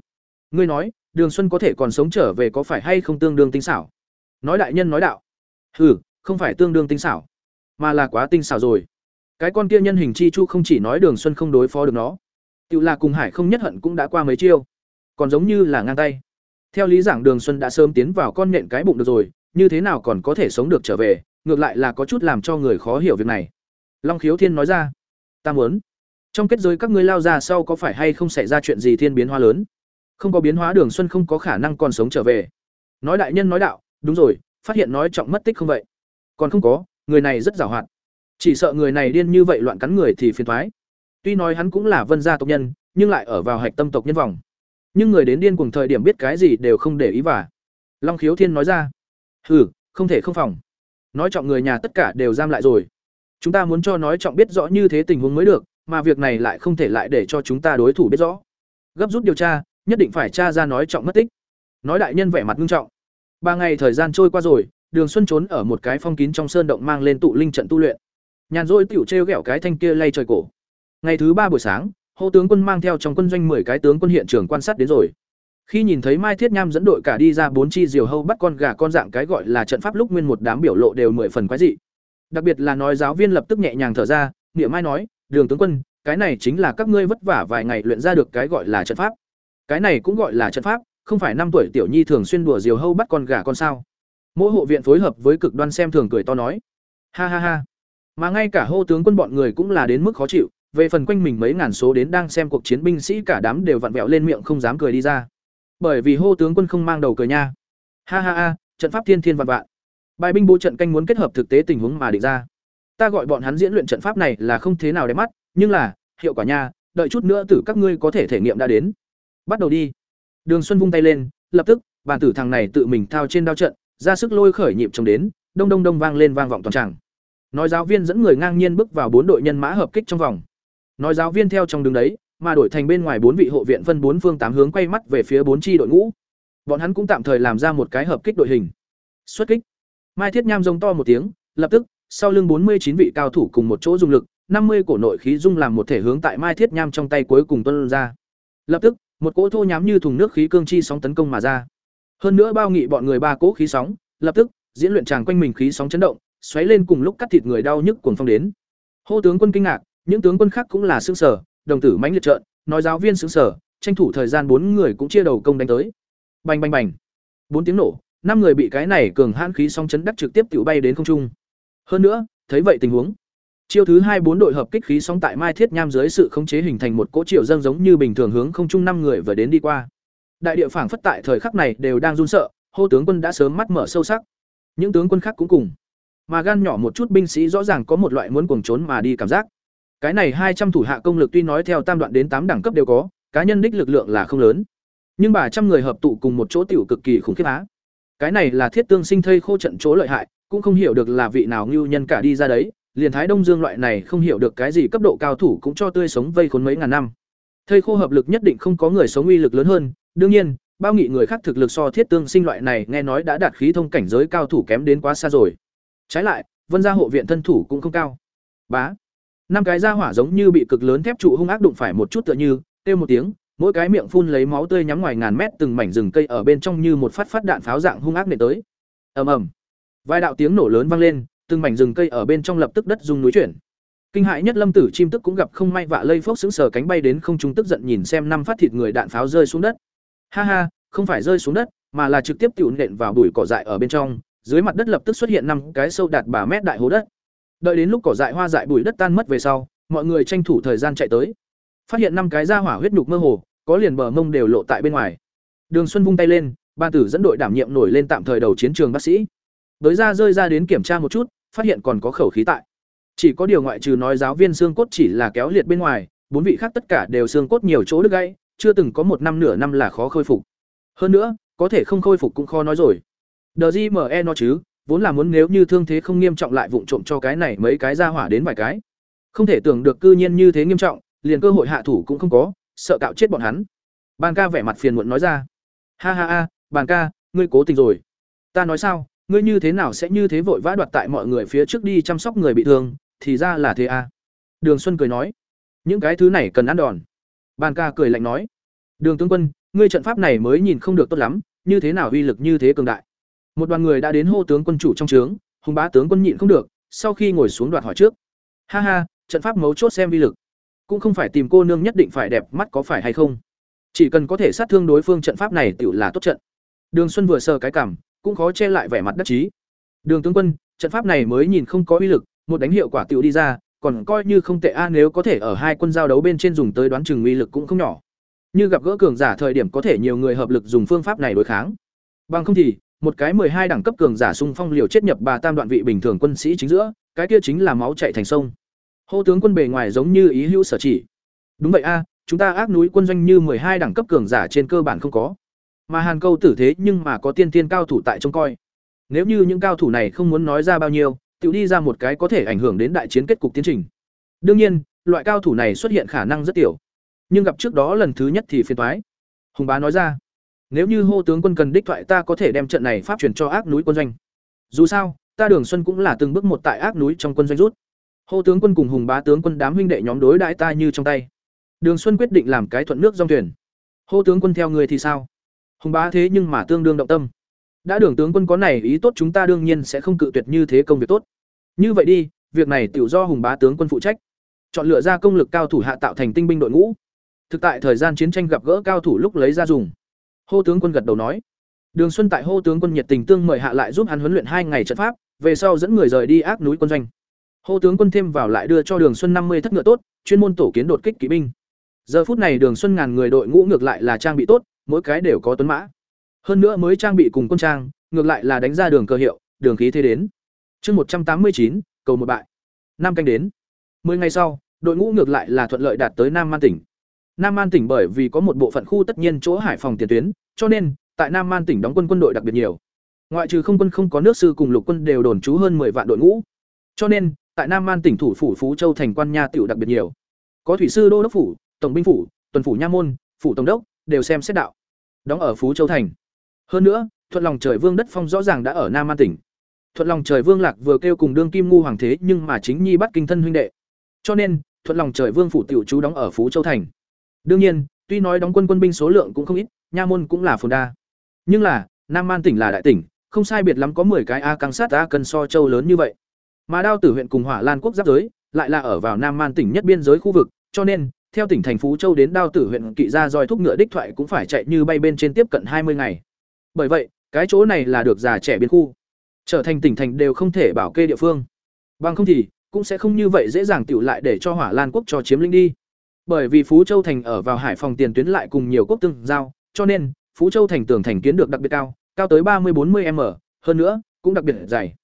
Speaker 1: Ngươi nói đường xuân có thể còn sống trở về có phải hay không tương đương tinh xảo? Nói đại nhân nói đạo. Hừ không phải tương đương tinh xảo mà là quá tinh xảo rồi. Cái con kia nhân hình chi chu không chỉ nói đường xuân không đối phó được nó tự là cùng hải không nhất hận cũng đã qua mấy chiêu, còn giống như là ngang tay. Theo lý giảng đường xuân đã sớm tiến vào con nện cái bụng được rồi, như thế nào còn có thể sống được trở về, ngược lại là có chút làm cho người khó hiểu việc này. Long khiếu thiên nói ra, ta muốn. Trong kết giới các ngươi lao ra sau có phải hay không xảy ra chuyện gì thiên biến hóa lớn? Không có biến hóa đường xuân không có khả năng còn sống trở về. Nói đại nhân nói đạo, đúng rồi, phát hiện nói trọng mất tích không vậy? Còn không có người này rất giàu hoạt. Chỉ sợ người này điên như vậy loạn cắn người thì phiền toái. tuy nói hắn cũng là vân gia tộc nhân, nhưng lại ở vào hạch tâm tộc nhân vòng. Nhưng người đến điên cùng thời điểm biết cái gì đều không để ý và. Long khiếu thiên nói ra, hừ, không thể không phòng. Nói trọng người nhà tất cả đều giam lại rồi. Chúng ta muốn cho nói trọng biết rõ như thế tình huống mới được, mà việc này lại không thể lại để cho chúng ta đối thủ biết rõ. Gấp rút điều tra, nhất định phải tra ra nói trọng mất tích. Nói đại nhân vẻ mặt nghiêm trọng. Ba ngày thời gian trôi qua rồi đường xuân trốn ở một cái phong kín trong sơn động mang lên tụ linh trận tu luyện. Nhàn rỗi tiểu trêu ghẹo cái thanh kia lay trời cổ. Ngày thứ ba buổi sáng, hô tướng quân mang theo trong quân doanh mười cái tướng quân hiện trường quan sát đến rồi. Khi nhìn thấy mai thiết nham dẫn đội cả đi ra bốn chi diều hâu bắt con gà con dạng cái gọi là trận pháp lúc nguyên một đám biểu lộ đều mười phần quái dị. Đặc biệt là nói giáo viên lập tức nhẹ nhàng thở ra nghĩa mai nói, đường tướng quân, cái này chính là các ngươi vất vả vài ngày luyện ra được cái gọi là trận pháp. Cái này cũng gọi là trận pháp, không phải năm tuổi tiểu nhi thường xuyên đùa diều hâu bắt con gà con sao? Mỗi hộ viện phối hợp với cực đoan xem thường cười to nói. Ha ha ha. Mà ngay cả hô tướng quân bọn người cũng là đến mức khó chịu, về phần quanh mình mấy ngàn số đến đang xem cuộc chiến binh sĩ cả đám đều vặn vẹo lên miệng không dám cười đi ra. Bởi vì hô tướng quân không mang đầu cười nha. Ha ha ha, trận pháp thiên thiên vạn vạn. Bài binh bố trận canh muốn kết hợp thực tế tình huống mà định ra. Ta gọi bọn hắn diễn luyện trận pháp này là không thế nào đẹp mắt, nhưng là, hiệu quả nha, đợi chút nữa tử các ngươi có thể thể nghiệm đã đến. Bắt đầu đi. Đường xuân vung tay lên, lập tức, bàn tử thằng này tự mình thao trên đao trận ra sức lôi khởi nhịp trông đến, đông đông đông vang lên vang vọng toàn tràng. Nói giáo viên dẫn người ngang nhiên bước vào bốn đội nhân mã hợp kích trong vòng. Nói giáo viên theo trong đường đấy, mà đổi thành bên ngoài bốn vị hộ viện phân bốn phương tám hướng quay mắt về phía bốn chi đội ngũ. Bọn hắn cũng tạm thời làm ra một cái hợp kích đội hình. Xuất kích. Mai thiết nham rông to một tiếng, lập tức, sau lưng bốn mươi chín vị cao thủ cùng một chỗ dùng lực, năm mươi cổ nội khí dung làm một thể hướng tại mai thiết nham trong tay cuối cùng tuân ra. Lập tức, một cỗ thô nhám như thùng nước khí cương chi sóng tấn công mà ra hơn nữa bao nghị bọn người ba cỗ khí sóng, lập tức, diễn luyện tràng quanh mình khí sóng chấn động, xoáy lên cùng lúc cắt thịt người đau nhức cuồng phong đến. Hô tướng quân kinh ngạc, những tướng quân khác cũng là sững sờ, đồng tử mãnh liệt trợn, nói giáo viên sững sờ, tranh thủ thời gian bốn người cũng chia đầu công đánh tới. Bành bành bành. Bốn tiếng nổ, năm người bị cái này cường hãn khí sóng chấn đắc trực tiếp tiểu bay đến không trung. Hơn nữa, thấy vậy tình huống. Chiêu thứ hai bốn đội hợp kích khí sóng tại mai thiết nham dưới sự khống chế hình thành một cỗ triệu dâng giống như bình thường hướng không trung năm người vừa đến đi qua đại địa phảng phất tại thời khắc này đều đang run sợ hô tướng quân đã sớm mắt mở sâu sắc những tướng quân khác cũng cùng mà gan nhỏ một chút binh sĩ rõ ràng có một loại muốn cuồng trốn mà đi cảm giác cái này hai trăm thủ hạ công lực tuy nói theo tam đoạn đến tám đẳng cấp đều có, cá nhân đích lực lượng là không lớn. Nhưng bà trăm người hợp tụ cùng một chỗ tiểu cực kỳ khủng khiếp á. Cái này là thiết tương sinh thây khô trận chỗ lợi hại, cũng không hiểu được là vị nào ngưu nhân cả đi ra đấy, liền Thái Đông Dương loại này không hiểu được cái gì cấp độ cao thủ cũng cho tươi sống vây khốn mấy ngàn năm. Thây khô hợp lực nhất định không có người sống uy lực lớn hơn, đương nhiên, bao nghị người khác thực lực so thiết tương sinh loại này nghe nói đã đạt khí thông cảnh giới cao thủ kém đến quá xa rồi. Trái lại, Vân gia hộ viện thân thủ cũng không cao. Bá. Năm cái ra hỏa giống như bị cực lớn thép trụ hung ác đụng phải một chút tựa như kêu một tiếng mỗi cái miệng phun lấy máu tươi nhắm ngoài ngàn mét từng mảnh rừng cây ở bên trong như một phát phát đạn pháo dạng hung ác nệ tới. Ầm ầm. Vài đạo tiếng nổ lớn vang lên từng mảnh rừng cây ở bên trong lập tức đất rung núi chuyển. Kinh hại nhất lâm tử chim tức cũng gặp không may vạ lây phốc xứng sờ cánh bay đến không trung tức giận nhìn xem năm phát thịt người đạn pháo rơi xuống đất ha ha không phải rơi xuống đất mà là trực tiếp tựu nện vào bụi cỏ dại ở bên trong dưới mặt đất lập tức xuất hiện năm cái sâu đạt bà mét đại hố đất. Đợi đến lúc cỏ dại hoa dại bụi đất tan mất về sau mọi người tranh thủ thời gian chạy tới. Phát hiện năm cái da hỏa huyết nhục mơ hồ có liền bờ mông đều lộ tại bên ngoài. Đường xuân vung tay lên ban tử dẫn đội đảm nhiệm nổi lên tạm thời đầu chiến trường bác sĩ. Đới ra rơi ra đến kiểm tra một chút phát hiện còn có khẩu khí tại. Chỉ có điều ngoại trừ nói giáo viên xương cốt chỉ là kéo liệt bên ngoài, bốn vị khác tất cả đều xương cốt nhiều chỗ đứt gãy, chưa từng có một năm nửa năm là khó khôi phục. Hơn nữa, có thể không khôi phục cũng khó nói rồi. DJME nó chứ, vốn là muốn nếu như thương thế không nghiêm trọng lại vụng trộm cho cái này mấy cái ra hỏa đến vài cái. Không thể tưởng được cư nhiên như thế nghiêm trọng, liền cơ hội hạ thủ cũng không có, sợ cạo chết bọn hắn. Bàn ca vẻ mặt phiền muộn nói ra. Ha ha ha, bàn ca, ngươi cố tình rồi. Ta nói sao, ngươi như thế nào sẽ như thế vội vã đoạt tại mọi người phía trước đi chăm sóc người bị thương, thì ra là thế à. Đường Xuân cười nói. Những cái thứ này cần ăn đòn. Bàn ca cười lạnh nói. Đường tướng quân, ngươi trận pháp này mới nhìn không được tốt lắm, như thế nào uy lực như thế cường đại. Một đoàn người đã đến hô tướng quân chủ trong trướng, hùng bá tướng quân nhịn không được, sau khi ngồi xuống đoạt hỏi trước. Ha ha, trận pháp mấu chốt xem uy lực, cũng không phải tìm cô nương nhất định phải đẹp mắt có phải hay không. Chỉ cần có thể sát thương đối phương trận pháp này tựu là tốt trận. Đường Xuân vừa sờ cái cảm, cũng khó che lại vẻ mặt đắc chí. Đường tướng quân, trận pháp này mới nhìn không có uy lực, một đánh hiệu quả tiểu đi ra, còn coi như không tệ a nếu có thể ở hai quân giao đấu bên trên dùng tới đoán chừng uy lực cũng không nhỏ. Như gặp gỡ cường giả thời điểm có thể nhiều người hợp lực dùng phương pháp này đối kháng. Bằng không thì, một cái hai đẳng cấp cường giả xung phong liều chết nhập bà tam đoạn vị bình thường quân sĩ chính giữa, cái kia chính là máu chảy thành sông. Hô tướng quân bề ngoài giống như ý hữu sở chỉ. Đúng vậy a, chúng ta ác núi quân doanh như hai đẳng cấp cường giả trên cơ bản không có. Mà Hàn Câu tử thế nhưng mà có tiên tiên cao thủ tại trông coi. Nếu như những cao thủ này không muốn nói ra bao nhiêu, tự đi ra một cái có thể ảnh hưởng đến đại chiến kết cục tiến trình. Đương nhiên, loại cao thủ này xuất hiện khả năng rất tiểu. Nhưng gặp trước đó lần thứ nhất thì phiền toái. Hùng bá nói ra, nếu như hô tướng quân cần đích thoại ta có thể đem trận này pháp truyền cho ác núi quân doanh. Dù sao, ta Đường Xuân cũng là từng bước một tại ác núi trong quân doanh rút. Hô tướng quân cùng Hùng bá tướng quân đám huynh đệ nhóm đối đãi ta như trong tay. Đường Xuân quyết định làm cái thuận nước dòng thuyền. Hô tướng quân theo người thì sao? Hùng bá thế nhưng mà tương đương động tâm. Đã đường tướng quân có này ý tốt chúng ta đương nhiên sẽ không cự tuyệt như thế công việc tốt. Như vậy đi, việc này tiểu do Hùng bá tướng quân phụ trách. Chọn lựa ra công lực cao thủ hạ tạo thành tinh binh đội ngũ. Thực tại thời gian chiến tranh gặp gỡ cao thủ lúc lấy ra dùng. Hô tướng quân gật đầu nói. Đường Xuân tại Hô tướng quân nhiệt tình tương mời hạ lại giúp hắn huấn luyện hai ngày trận pháp, về sau dẫn người rời đi ác núi quân doanh. Hô tướng quân thêm vào lại đưa cho Đường Xuân năm mươi thất ngựa tốt, chuyên môn tổ kiến đột kích kỵ binh. Giờ phút này Đường Xuân ngàn người đội ngũ ngược lại là trang bị tốt, mỗi cái đều có tuấn mã. Hơn nữa mới trang bị cùng quân trang, ngược lại là đánh ra đường cơ hiệu, đường khí thế đến. Chương một trăm tám mươi chín, cầu một bại. Năm canh đến. Mười ngày sau, đội ngũ ngược lại là thuận lợi đạt tới Nam Man tỉnh. Nam Man tỉnh bởi vì có một bộ phận khu tất nhiên chỗ hải phòng tiền tuyến, cho nên tại Nam Man tỉnh đóng quân quân đội đặc biệt nhiều. Ngoại trừ không quân không có nước sư cùng lục quân đều đồn trú hơn 10 vạn đội ngũ. Cho nên, tại Nam Man tỉnh thủ phủ Phú Châu thành quan nha tiểu đặc biệt nhiều. Có thủy sư đô đốc phủ, tổng binh phủ, tuần phủ nha môn, phủ tổng đốc đều xem xét đạo. Đóng ở Phú Châu thành. Hơn nữa, thuận lòng trời vương đất phong rõ ràng đã ở Nam an tỉnh. Thuận lòng trời vương lạc vừa kêu cùng đương kim ngu hoàng thế nhưng mà chính nhi bắt kinh thân huynh đệ. Cho nên, thuận lòng trời vương phủ tiểu chú đóng ở Phú Châu thành. Đương nhiên, tuy nói đóng quân quân binh số lượng cũng không ít, nha môn cũng là phồn đa. Nhưng là, Nam an tỉnh là đại tỉnh, không sai biệt lắm có 10 cái a căng sát a cân so châu lớn như vậy. Mà Đao Tử huyện cùng Hỏa Lan quốc giáp giới, lại là ở vào Nam Man tỉnh nhất biên giới khu vực, cho nên, theo tỉnh thành Phú Châu đến Đao Tử huyện kỵ ra roi thúc ngựa đích thoại cũng phải chạy như bay bên trên tiếp cận 20 ngày. Bởi vậy, cái chỗ này là được già trẻ biên khu. Trở thành tỉnh thành đều không thể bảo kê địa phương. Bằng không thì, cũng sẽ không như vậy dễ dàng tựu lại để cho Hỏa Lan quốc cho chiếm lĩnh đi. Bởi vì Phú Châu thành ở vào hải phòng tiền tuyến lại cùng nhiều quốc tương giao, cho nên Phú Châu thành tường thành kiến được đặc biệt cao, cao tới ba mươi bốn mươi m hơn nữa, cũng đặc biệt dày.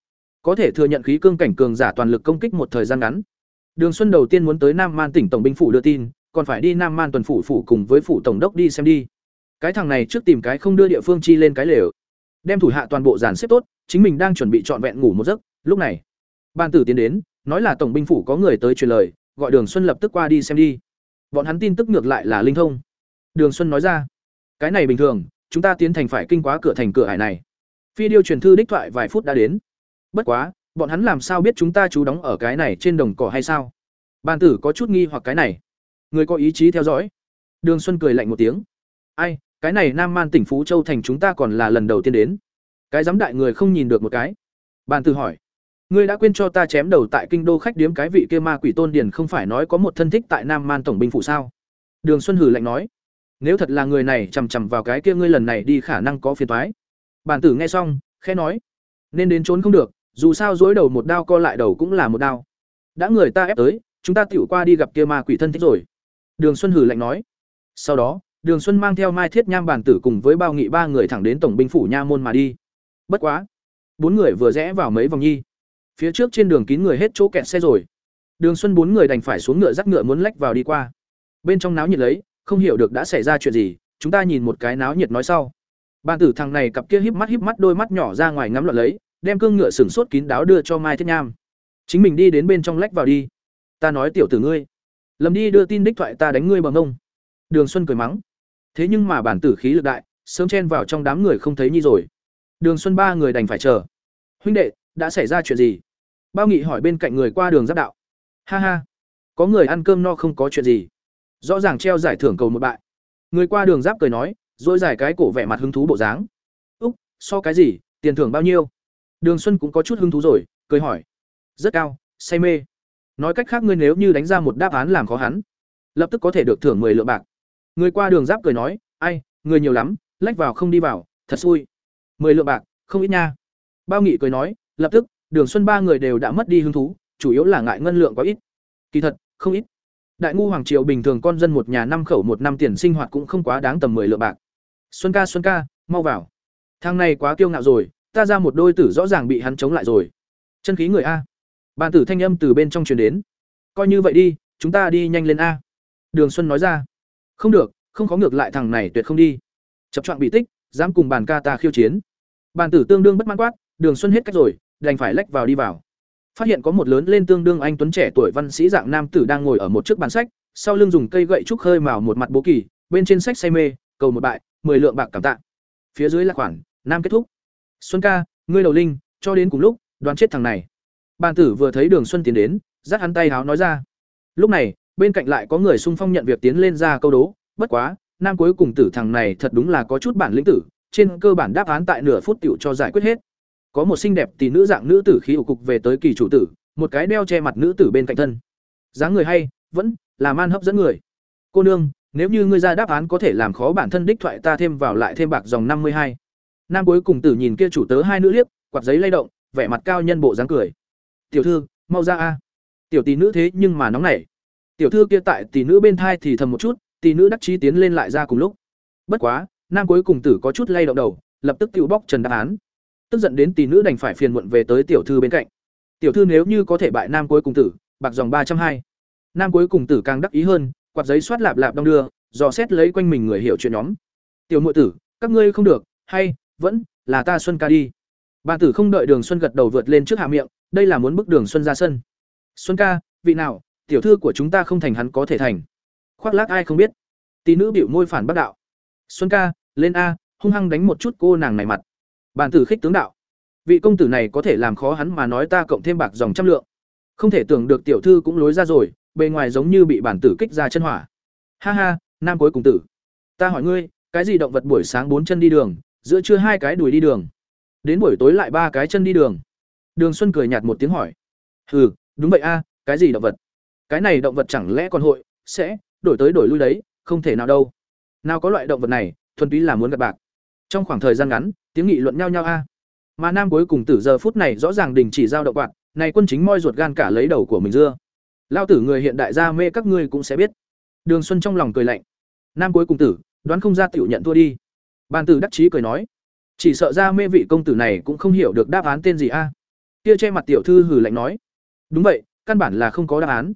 Speaker 1: Có thể thừa nhận khí cương cảnh cường giả toàn lực công kích một thời gian ngắn. Đường Xuân đầu tiên muốn tới Nam Man tỉnh tổng binh phủ đưa tin, còn phải đi Nam Man tuần phủ phủ cùng với phủ tổng đốc đi xem đi. Cái thằng này trước tìm cái không đưa địa phương chi lên cái lều, đem thủ hạ toàn bộ dàn xếp tốt, chính mình đang chuẩn bị trọn vẹn ngủ một giấc, lúc này, ban tử tiến đến, nói là tổng binh phủ có người tới truyền lời, gọi Đường Xuân lập tức qua đi xem đi. Bọn hắn tin tức ngược lại là linh thông. Đường Xuân nói ra, cái này bình thường, chúng ta tiến thành phải kinh quá cửa thành cửa hải này. Phi điêu truyền thư đích thoại vài phút đã đến. Bất quá, bọn hắn làm sao biết chúng ta trú đóng ở cái này trên đồng cỏ hay sao? Ban tử có chút nghi hoặc cái này. Người có ý chí theo dõi. Đường Xuân cười lạnh một tiếng. Ai, cái này Nam Man tỉnh Phú Châu thành chúng ta còn là lần đầu tiên đến. Cái giám đại người không nhìn được một cái. bàn tử hỏi, Ngươi đã quên cho ta chém đầu tại kinh đô khách điếm cái vị kia ma quỷ tôn điền không phải nói có một thân thích tại Nam Man tổng binh phủ sao? Đường Xuân hử lạnh nói, nếu thật là người này chằm chằm vào cái kia ngươi lần này đi khả năng có phiền toái. bàn tử nghe xong, khẽ nói, nên đến trốn không được, dù sao dối đầu một đao co lại đầu cũng là một đao. Đã người ta ép tới, chúng ta tựu qua đi gặp kia ma quỷ thân thích rồi. Đường Xuân hử lạnh nói. Sau đó, Đường Xuân mang theo Mai Thiết Nham bản tử cùng với bao nghị ba người thẳng đến tổng binh phủ nha môn mà đi. Bất quá, bốn người vừa rẽ vào mấy vòng nhi phía trước trên đường kín người hết chỗ kẹt xe rồi Đường Xuân bốn người đành phải xuống ngựa dắt ngựa muốn lách vào đi qua. Bên trong náo nhiệt lấy, không hiểu được đã xảy ra chuyện gì, chúng ta nhìn một cái náo nhiệt nói sau. Bản tử thằng này cặp kia híp mắt híp mắt đôi mắt nhỏ ra ngoài ngắm loạn lấy, đem cương ngựa sừng sốt kín đáo đưa cho Mai Thiết Nham. Chính mình đi đến bên trong lách vào đi. Ta nói tiểu tử ngươi, lầm đi đưa tin đích thoại ta đánh ngươi bằng ông. Đường Xuân cười mắng. Thế nhưng mà bản tử khí lực đại, sớm chen vào trong đám người không thấy nhi rồi. Đường Xuân ba người đành phải chờ. Huynh đệ, đã xảy ra chuyện gì? Bao Nghị hỏi bên cạnh người qua đường giáp đạo. Ha ha, có người ăn cơm no không có chuyện gì. Rõ ràng treo giải thưởng cầu một bại. Người qua đường giáp cười nói, rồi giải cái cổ vẻ mặt hứng thú bộ dáng. Úc, so cái gì, tiền thưởng bao nhiêu? Đường Xuân cũng có chút hứng thú rồi, cười hỏi. Rất cao, say mê. Nói cách khác ngươi nếu như đánh ra một đáp án làm khó hắn, lập tức có thể được thưởng 10 lượng bạc. Người qua đường giáp cười nói, ai, người nhiều lắm, lách vào không đi vào, thật xui. 10 lượng bạc, không ít nha. Bao Nghị cười nói, lập tức, Đường Xuân ba người đều đã mất đi hứng thú, chủ yếu là ngại ngân lượng quá ít. Kỳ thật, không ít. Đại ngu hoàng triều bình thường con dân một nhà năm khẩu một năm tiền sinh hoạt cũng không quá đáng tầm 10 lượng bạc. Xuân ca Xuân ca, mau vào. Thằng này quá kiêu ngạo rồi, ta ra một đôi tử rõ ràng bị hắn chống lại rồi. Chân khí người a. Bàn tử thanh âm từ bên trong truyền đến. Coi như vậy đi, chúng ta đi nhanh lên a. Đường Xuân nói ra. Không được, không có ngược lại thằng này tuyệt không đi. Chập choạng bị tích, dám cùng bàn ca ta khiêu chiến. Bàn tử tương đương bất mãn quát, Đường Xuân hết cách rồi, đành phải lách vào đi vào. Phát hiện có một lớn lên tương đương anh tuấn trẻ tuổi văn sĩ dạng nam tử đang ngồi ở một chiếc bàn sách, sau lưng dùng cây gậy trúc hơi mào một mặt bố kỳ, bên trên sách say mê, cầu một bại, mười lượng bạc cảm tạ. Phía dưới là khoản, nam kết thúc. Xuân ca, ngươi đầu linh, cho đến cùng lúc, đoán chết thằng này. Bàn tử vừa thấy Đường Xuân tiến đến, dắt hắn tay háo nói ra. Lúc này, bên cạnh lại có người xung phong nhận việc tiến lên ra câu đố, bất quá, nam cuối cùng tử thằng này thật đúng là có chút bản lĩnh tử, trên cơ bản đáp án tại nửa phút tiểu cho giải quyết hết. Có một xinh đẹp tỷ nữ dạng nữ tử khí ủ cục về tới kỳ chủ tử, một cái đeo che mặt nữ tử bên cạnh thân. dáng người hay, vẫn là man hấp dẫn người. Cô nương, nếu như ngươi ra đáp án có thể làm khó bản thân đích thoại ta thêm vào lại thêm bạc dòng năm mươi hai. Nam cuối cùng tử nhìn kia chủ tớ hai nữ liếc, quạt giấy lay động, vẻ mặt cao nhân bộ dáng cười. "Tiểu thư, mau ra a." Tiểu tỷ nữ thế nhưng mà nóng nảy. Tiểu thư kia tại tỷ nữ bên thai thì thầm một chút, tỷ nữ đắc chí tiến lên lại ra cùng lúc. Bất quá, nam cuối cùng tử có chút lay động đầu, lập tức tiêu bóc trần đáp án. Tức giận đến tỷ nữ đành phải phiền muộn về tới tiểu thư bên cạnh. Tiểu thư nếu như có thể bại nam cuối cùng tử, bạc dòng ba trăm hai. Nam cuối cùng tử càng đắc ý hơn, quạt giấy xoát lạp lạp đong đưa, dò xét lấy quanh mình người hiểu chuyện nhóm. Tiểu muội tử, các ngươi không được, hay vẫn là ta Xuân ca đi. Bà tử không đợi Đường Xuân gật đầu vượt lên trước hạ miệng, đây là muốn bức Đường Xuân ra sân. Xuân ca, vị nào, tiểu thư của chúng ta không thành hắn có thể thành. Khoác lác ai không biết. Tỷ nữ biểu môi phản bác đạo. Xuân ca, lên a, hung hăng đánh một chút cô nàng này mặt. Bản tử khích tướng đạo. Vị công tử này có thể làm khó hắn mà nói ta cộng thêm bạc dòng trăm lượng. Không thể tưởng được tiểu thư cũng lối ra rồi, bề ngoài giống như bị bản tử kích ra chân hỏa. Ha ha, nam cuối cùng tử. Ta hỏi ngươi, cái gì động vật buổi sáng bốn chân đi đường, giữa trưa hai cái đùi đi đường, đến buổi tối lại ba cái chân đi đường. Đường Xuân cười nhạt một tiếng hỏi. Hừ, đúng vậy a, cái gì động vật? Cái này động vật chẳng lẽ còn hội sẽ đổi tới đổi lui đấy, không thể nào đâu. Nào có loại động vật này, thuần túy là muốn gặp bạc. Trong khoảng thời gian ngắn, tiếng nghị luận nhau nhau a. Mà nam cuối cùng tử giờ phút này rõ ràng đình chỉ giao động quạt, này quân chính moi ruột gan cả lấy đầu của mình dưa. Lao tử người hiện đại gia mê các ngươi cũng sẽ biết. Đường Xuân trong lòng cười lạnh. Nam cuối cùng tử, đoán không ra tiểu nhận thua đi. Bàn tử đắc chí cười nói, chỉ sợ ra mê vị công tử này cũng không hiểu được đáp án tên gì a. Kia che mặt tiểu thư hừ lạnh nói, đúng vậy, căn bản là không có đáp án.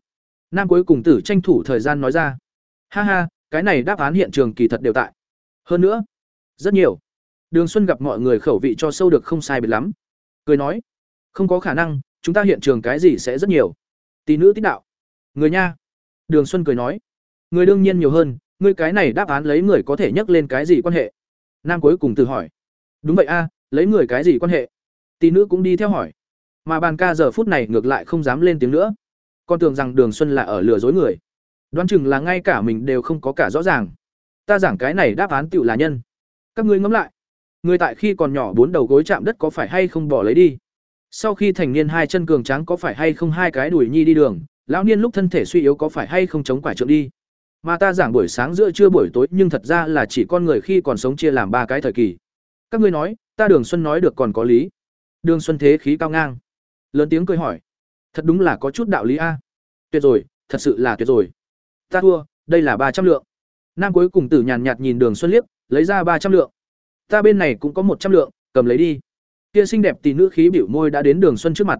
Speaker 1: Nam cuối cùng tử tranh thủ thời gian nói ra, ha ha, cái này đáp án hiện trường kỳ thật đều tại. Hơn nữa, rất nhiều. Đường Xuân gặp mọi người khẩu vị cho sâu được không sai biệt lắm. Cười nói, không có khả năng, chúng ta hiện trường cái gì sẽ rất nhiều. Tỷ nữ tích đạo. Người nha. Đường Xuân cười nói, người đương nhiên nhiều hơn, ngươi cái này đáp án lấy người có thể nhắc lên cái gì quan hệ? Nam cuối cùng tự hỏi. Đúng vậy a, lấy người cái gì quan hệ? Tỷ nữ cũng đi theo hỏi. Mà bàn ca giờ phút này ngược lại không dám lên tiếng nữa. Con tưởng rằng Đường Xuân là ở lừa dối người. Đoán chừng là ngay cả mình đều không có cả rõ ràng. Ta giảng cái này đáp án tựu là nhân. Các ngươi ngẫm lại. Người tại khi còn nhỏ bốn đầu gối chạm đất có phải hay không bỏ lấy đi? Sau khi thành niên hai chân cường tráng có phải hay không hai cái đùi nhi đi đường? Lão niên lúc thân thể suy yếu có phải hay không chống quải trượng đi? Mà ta giảng buổi sáng giữa trưa buổi tối nhưng thật ra là chỉ con người khi còn sống chia làm ba cái thời kỳ. Các ngươi nói, ta Đường Xuân nói được còn có lý. Đường Xuân thế khí cao ngang. Lớn tiếng cười hỏi. Thật đúng là có chút đạo lý a. Tuyệt rồi, thật sự là tuyệt rồi. Ta thua, đây là ba trăm lượng. Nam cuối cùng tử nhàn nhạt nhìn Đường Xuân liếc, lấy ra ba trăm lượng. Ta bên này cũng có một trăm lượng, cầm lấy đi. Kia xinh đẹp tỷ nữ khí biểu môi đã đến Đường Xuân trước mặt.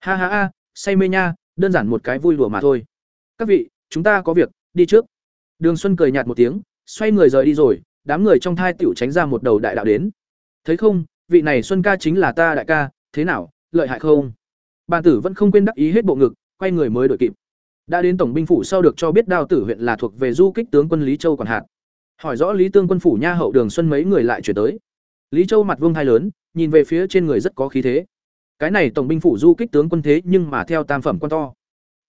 Speaker 1: Ha ha ha, say mê nha, đơn giản một cái vui đùa mà thôi. Các vị, chúng ta có việc, đi trước. Đường Xuân cười nhạt một tiếng, xoay người rời đi rồi, đám người trong thai tiểu tránh ra một đầu đại đạo đến. Thấy không, vị này Xuân ca chính là ta đại ca, thế nào, lợi hại không? Bàn tử vẫn không quên đắc ý hết bộ ngực, quay người mới đội kịp. Đã đến tổng binh phủ sau được cho biết Đao Tử huyện là thuộc về du kích tướng quân Lý Châu còn hạt. Hỏi rõ Lý Tương quân phủ nha hậu Đường Xuân mấy người lại chuyển tới. Lý Châu mặt vương thai lớn, nhìn về phía trên người rất có khí thế. Cái này tổng binh phủ du kích tướng quân thế nhưng mà theo tam phẩm quan to.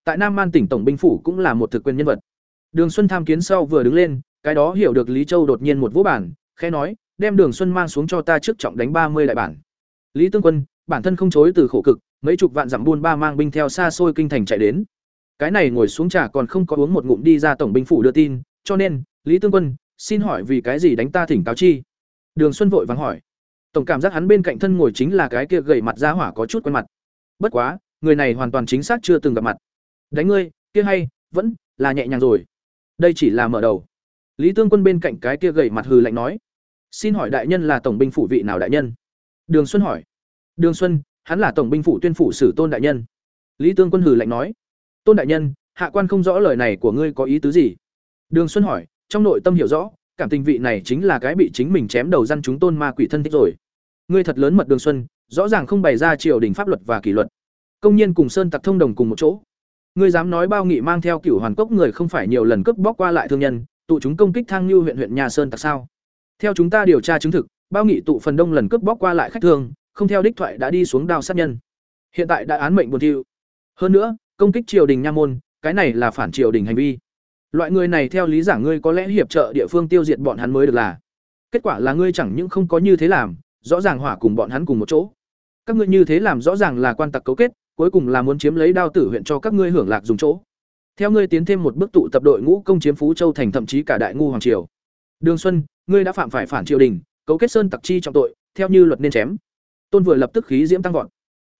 Speaker 1: Tại Nam Man tỉnh tổng binh phủ cũng là một thực quyền nhân vật. Đường Xuân tham kiến sau vừa đứng lên, cái đó hiểu được Lý Châu đột nhiên một vũ bản, khẽ nói, đem Đường Xuân mang xuống cho ta trước trọng đánh ba mươi đại bản. Lý Tương Quân, bản thân không chối từ khổ cực, mấy chục vạn dặm buôn ba mang binh theo xa xôi kinh thành chạy đến. Cái này ngồi xuống trà còn không có uống một ngụm đi ra tổng binh phủ đưa tin, cho nên, Lý Tương Quân, xin hỏi vì cái gì đánh ta thỉnh cáo chi? Đường Xuân vội vàng hỏi. Tổng cảm giác hắn bên cạnh thân ngồi chính là cái kia gầy mặt ra hỏa có chút quen mặt. Bất quá, người này hoàn toàn chính xác chưa từng gặp mặt. Đánh ngươi, kia hay, vẫn là nhẹ nhàng rồi. Đây chỉ là mở đầu. Lý Tương Quân bên cạnh cái kia gầy mặt hừ lạnh nói: "Xin hỏi đại nhân là tổng binh phủ vị nào đại nhân?" Đường Xuân hỏi. "Đường Xuân, hắn là tổng binh phủ tuyên phủ sử Tôn đại nhân." Lý Tương Quân hử lạnh nói: "Tôn đại nhân, hạ quan không rõ lời này của ngươi có ý tứ gì?" Đường Xuân hỏi, trong nội tâm hiểu rõ, cảm tình vị này chính là cái bị chính mình chém đầu răn chúng tôn ma quỷ thân thích rồi. Ngươi thật lớn mật Đường Xuân, rõ ràng không bày ra triều đình pháp luật và kỷ luật. Công nhiên cùng Sơn Tặc thông đồng cùng một chỗ. Ngươi dám nói bao nghị mang theo cửu hoàn cốc người không phải nhiều lần cướp bóc qua lại thương nhân, tụ chúng công kích Thang như huyện huyện nhà Sơn Tặc sao? Theo chúng ta điều tra chứng thực, bao nghị tụ phần đông lần cướp bóc qua lại khách thương, không theo đích thoại đã đi xuống đao sát nhân. Hiện tại đã án mệnh buồn thiu. Hơn nữa, công kích triều đình nha môn, cái này là phản triều đình hành vi. Loại người này theo lý giảng ngươi có lẽ hiệp trợ địa phương tiêu diệt bọn hắn mới được là. Kết quả là ngươi chẳng những không có như thế làm, rõ ràng hỏa cùng bọn hắn cùng một chỗ. Các ngươi như thế làm rõ ràng là quan tặc cấu kết, cuối cùng là muốn chiếm lấy đao tử huyện cho các ngươi hưởng lạc dùng chỗ. Theo ngươi tiến thêm một bước tụ tập đội ngũ công chiếm Phú Châu thành thậm chí cả Đại ngu hoàng triều. Đường Xuân, ngươi đã phạm phải phản triều đình, cấu kết sơn tặc chi trọng tội, theo như luật nên chém. Tôn vừa lập tức khí diễm tăng vọt.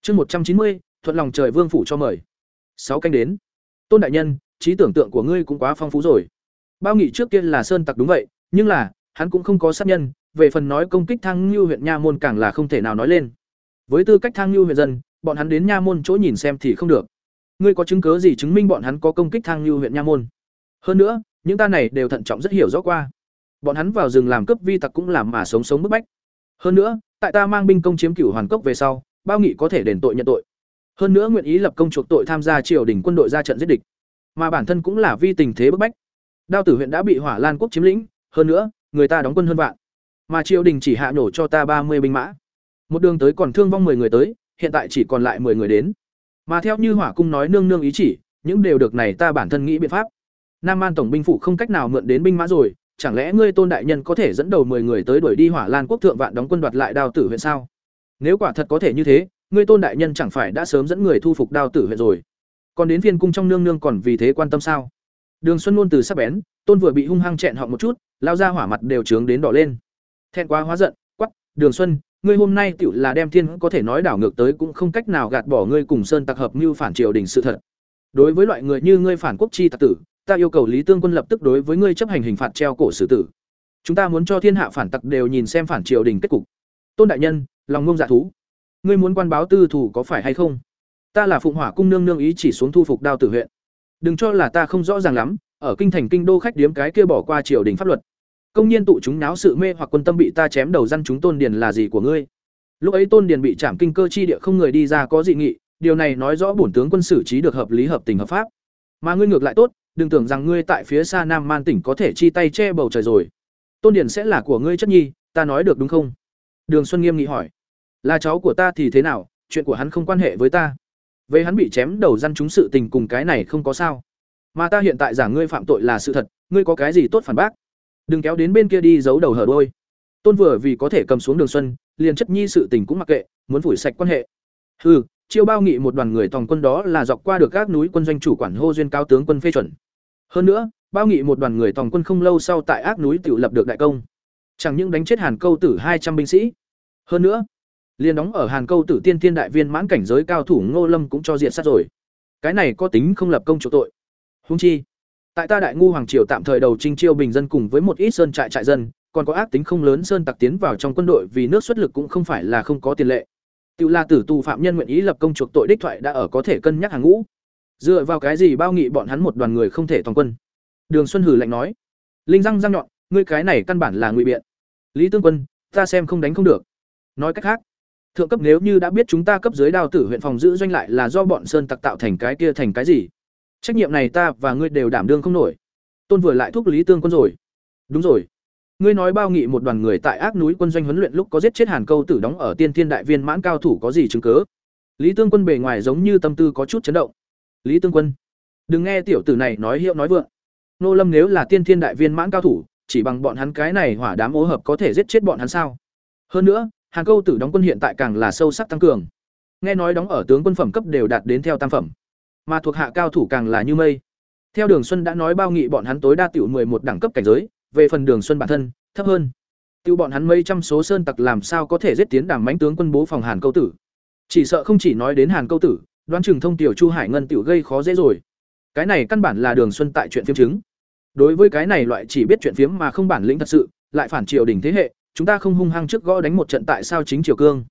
Speaker 1: Chương một trăm chín mươi, thuận lòng trời vương phủ cho mời. Sáu canh đến. Tôn đại nhân, trí tưởng tượng của ngươi cũng quá phong phú rồi. Bao nghị trước kia là sơn tặc đúng vậy, nhưng là, hắn cũng không có sát nhân, về phần nói công kích Thăng như huyện nha môn càng là không thể nào nói lên. Với tư cách Thăng như huyện dân, bọn hắn đến nha môn chỗ nhìn xem thì không được. Ngươi có chứng cứ gì chứng minh bọn hắn có công kích Thăng như huyện nha môn? Hơn nữa, những ta này đều thận trọng rất hiểu rõ qua. Bọn hắn vào rừng làm cướp vi tặc cũng làm mà sống sống bức bách. Hơn nữa, tại ta mang binh công chiếm cửu hoàn cốc về sau, bao nghị có thể đền tội nhận tội. Hơn nữa nguyện ý lập công chuộc tội tham gia triều đình quân đội ra trận giết địch. Mà bản thân cũng là vi tình thế bức bách. Đao tử huyện đã bị hỏa lan quốc chiếm lĩnh hơn nữa người ta đóng quân hơn vạn. Mà triều đình chỉ hạ nổ cho ta ba mươi binh mã. Một đường tới còn thương vong 10 người tới hiện tại chỉ còn lại 10 người đến. Mà theo như hỏa cung nói nương nương ý chỉ những đều được này ta bản thân nghĩ biện pháp. Nam an tổng binh phủ không cách nào mượn đến binh mã rồi chẳng lẽ ngươi tôn đại nhân có thể dẫn đầu 10 người tới đuổi đi hỏa lan quốc thượng vạn đóng quân đoạt lại đao tử huyện sao? Nếu quả thật có thể như thế, ngươi tôn đại nhân chẳng phải đã sớm dẫn người thu phục đao tử huyện rồi. Còn đến viên cung trong nương nương còn vì thế quan tâm sao? Đường xuân luôn từ sắc bén, tôn vừa bị hung hăng chẹn họ một chút, lao ra hỏa mặt đều trướng đến đỏ lên. Thẹn quá hóa giận quắp đường xuân, ngươi hôm nay tựu là đem thiên có thể nói đảo ngược tới cũng không cách nào gạt bỏ ngươi cùng sơn tặc hợp mưu phản triều đình sự thật. Đối với loại người như ngươi phản quốc chi tặc tử ta yêu cầu lý tương quân lập tức đối với ngươi chấp hành hình phạt treo cổ xử tử. Chúng ta muốn cho thiên hạ phản tặc đều nhìn xem phản triều đình kết cục. Tôn đại nhân, lòng ngông dạ thú. Ngươi muốn quan báo tư thủ có phải hay không? Ta là phụng hỏa cung nương nương ý chỉ xuống thu phục đao tử huyện. Đừng cho là ta không rõ ràng lắm, ở kinh thành kinh đô khách điếm cái kia bỏ qua triều đình pháp luật. Công nhiên tụ chúng náo sự mê hoặc quân tâm bị ta chém đầu răn chúng tôn điền là gì của ngươi? Lúc ấy tôn điền bị trảm kinh cơ chi địa không người đi ra có dị nghị, điều này nói rõ bổn tướng quân xử trí được hợp lý hợp tình hợp pháp. Mà ngươi ngược lại tốt đừng tưởng rằng ngươi tại phía xa nam man tỉnh có thể chi tay che bầu trời rồi. Tôn điển sẽ là của ngươi chất nhi, ta nói được đúng không? Đường xuân nghiêm nghị hỏi. Là cháu của ta thì thế nào? Chuyện của hắn không quan hệ với ta. Về hắn bị chém đầu răn chúng sự tình cùng cái này không có sao. Mà ta hiện tại giảng ngươi phạm tội là sự thật, ngươi có cái gì tốt phản bác? Đừng kéo đến bên kia đi giấu đầu hở đôi. Tôn vừa vì có thể cầm xuống đường xuân, liền chất nhi sự tình cũng mặc kệ, muốn phủi sạch quan hệ. Hừ, chiêu bao nghị một đoàn người tòng quân đó là dọc qua được các núi quân doanh chủ quản hô duyên cao tướng quân phê chuẩn hơn nữa, bao nghị một đoàn người tòng quân không lâu sau tại ác núi tự lập được đại công. Chẳng những đánh chết hàn câu tử hai trăm binh sĩ. Hơn nữa, liền đóng ở hàn câu tử tiên Tiên đại viên mãn cảnh giới cao thủ ngô lâm cũng cho diện sát rồi. Cái này có tính không lập công chỗ tội. Húng chi, tại ta đại ngu hoàng triều tạm thời đầu trinh chiêu bình dân cùng với một ít sơn trại trại dân, còn có ác tính không lớn sơn tặc tiến vào trong quân đội vì nước xuất lực cũng không phải là không có tiền lệ. Tự La tử tù phạm nhân nguyện ý lập công chuộc tội đích thoại đã ở có thể cân nhắc hàng ngũ dựa vào cái gì bao nghị bọn hắn một đoàn người không thể toàn quân? Đường xuân hử lạnh nói. Linh răng răng nhọn, ngươi cái này căn bản là ngụy biện. Lý tương quân, ta xem không đánh không được. Nói cách khác, thượng cấp nếu như đã biết chúng ta cấp dưới đào tử huyện phòng giữ doanh lại là do bọn sơn tặc tạo thành cái kia thành cái gì? Trách nhiệm này ta và ngươi đều đảm đương không nổi. Tôn vừa lại thúc lý tương quân rồi. Đúng rồi. Ngươi nói bao nghị một đoàn người tại ác núi quân doanh huấn luyện lúc có giết chết hàn câu tử đóng ở tiên thiên đại viên mãn cao thủ có gì chứng cớ lý tương quân bề ngoài giống như tâm tư có chút chấn động lý tương quân. Đừng nghe tiểu tử này nói hiệu nói vượng. Nô lâm nếu là tiên thiên đại viên mãn cao thủ, chỉ bằng bọn hắn cái này hỏa đám ô hợp có thể giết chết bọn hắn sao? Hơn nữa, hàng câu tử đóng quân hiện tại càng là sâu sắc tăng cường. Nghe nói đóng ở tướng quân phẩm cấp đều đạt đến theo tam phẩm. Mà thuộc hạ cao thủ càng là như mây. Theo đường xuân đã nói bao nghị bọn hắn tối đa tiểu một đẳng cấp cảnh giới, về phần đường xuân bản thân, thấp hơn. Tiêu bọn hắn mấy trăm số sơn tặc làm sao có thể giết tiến đàm mãnh tướng quân bố phòng hàn câu tử? Chỉ sợ không chỉ nói đến hàn câu tử đoán chừng thông tiểu chu hải ngân tiểu gây khó dễ rồi. Cái này căn bản là đường xuân tại chuyện phiếm chứng. Đối với cái này loại chỉ biết chuyện phiếm mà không bản lĩnh thật sự, lại phản triều đình thế hệ, chúng ta không hung hăng trước gõ đánh một trận tại sao chính triều cương.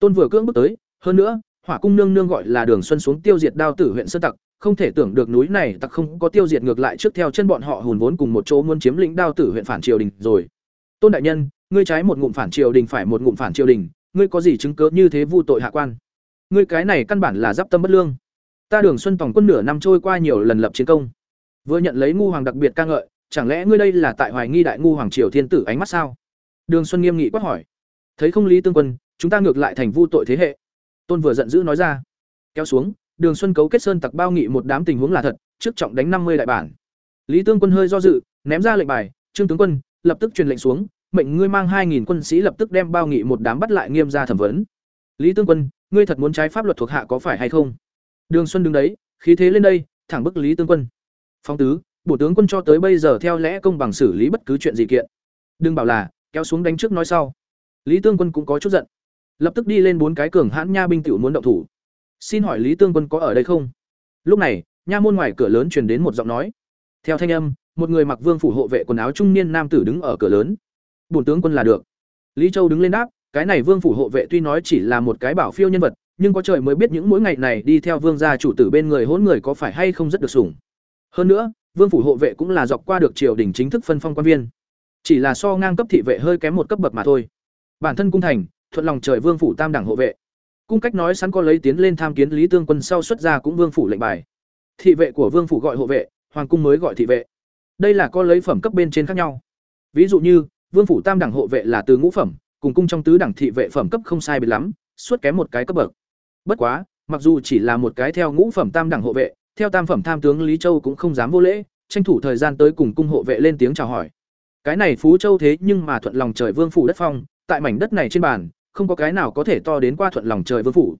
Speaker 1: Tôn vừa cưỡng bước tới, hơn nữa, hỏa cung nương nương gọi là đường xuân xuống tiêu diệt đao tử huyện sơn tặc, không thể tưởng được núi này tặc không có tiêu diệt ngược lại trước theo chân bọn họ hùn vốn cùng một chỗ muốn chiếm lĩnh đao tử huyện phản triều đình rồi. Tôn đại nhân, ngươi trái một ngụm phản triều đình phải một ngụm phản triều đình, ngươi có gì chứng cớ như thế vu tội hạ quan? Ngươi cái này căn bản là giáp tâm bất lương. Ta đường xuân tổng quân nửa năm trôi qua nhiều lần lập chiến công. Vừa nhận lấy ngu hoàng đặc biệt ca ngợi, chẳng lẽ ngươi đây là tại hoài nghi đại ngu hoàng triều thiên tử ánh mắt sao? Đường xuân nghiêm nghị quát hỏi. Thấy không lý tương quân, chúng ta ngược lại thành vu tội thế hệ. Tôn vừa giận dữ nói ra. Kéo xuống, đường xuân cấu kết sơn tặc bao nghị một đám tình huống là thật, trước trọng đánh năm mươi đại bản. Lý tương quân hơi do dự, ném ra lệnh bài, trương tướng quân, lập tức truyền lệnh xuống, mệnh ngươi mang hai nghìn quân sĩ lập tức đem bao nghị một đám bắt lại nghiêm ra thẩm vấn. Lý tương quân ngươi thật muốn trái pháp luật thuộc hạ có phải hay không? Đường xuân đứng đấy, khí thế lên đây, thẳng bức lý tương quân. Phóng tứ, bổ tướng quân cho tới bây giờ theo lẽ công bằng xử lý bất cứ chuyện gì kiện. Đừng bảo là, kéo xuống đánh trước nói sau. Lý tương quân cũng có chút giận. Lập tức đi lên bốn cái cường hãn nha binh tiểu muốn động thủ. Xin hỏi lý tương quân có ở đây không? Lúc này, nha môn ngoài cửa lớn truyền đến một giọng nói. Theo thanh âm, một người mặc vương phủ hộ vệ quần áo trung niên nam tử đứng ở cửa lớn. Bổn tướng quân là được. Lý châu đứng lên đáp cái này vương phủ hộ vệ tuy nói chỉ là một cái bảo phiêu nhân vật, nhưng có trời mới biết những mỗi ngày này đi theo vương gia chủ tử bên người hỗn người có phải hay không rất được sủng. Hơn nữa, vương phủ hộ vệ cũng là dọc qua được triều đình chính thức phân phong quan viên. Chỉ là so ngang cấp thị vệ hơi kém một cấp bậc mà thôi. Bản thân cung thành, thuận lòng trời vương phủ tam đẳng hộ vệ. Cung cách nói sẵn có lấy tiến lên tham kiến lý tương quân sau xuất ra cũng vương phủ lệnh bài. Thị vệ của vương phủ gọi hộ vệ, hoàng cung mới gọi thị vệ. Đây là có lấy phẩm cấp bên trên khác nhau. Ví dụ như, vương phủ tam đẳng hộ vệ là từ ngũ phẩm cùng cung trong tứ đẳng thị vệ phẩm cấp không sai biệt lắm, suốt kém một cái cấp bậc. Bất quá, mặc dù chỉ là một cái theo ngũ phẩm tam đẳng hộ vệ, theo tam phẩm tham tướng lý châu cũng không dám vô lễ, tranh thủ thời gian tới cùng cung hộ vệ lên tiếng chào hỏi. Cái này phú châu thế nhưng mà thuận lòng trời vương phủ đất phong, tại mảnh đất này trên bàn, không có cái nào có thể to đến qua thuận lòng trời vương phủ.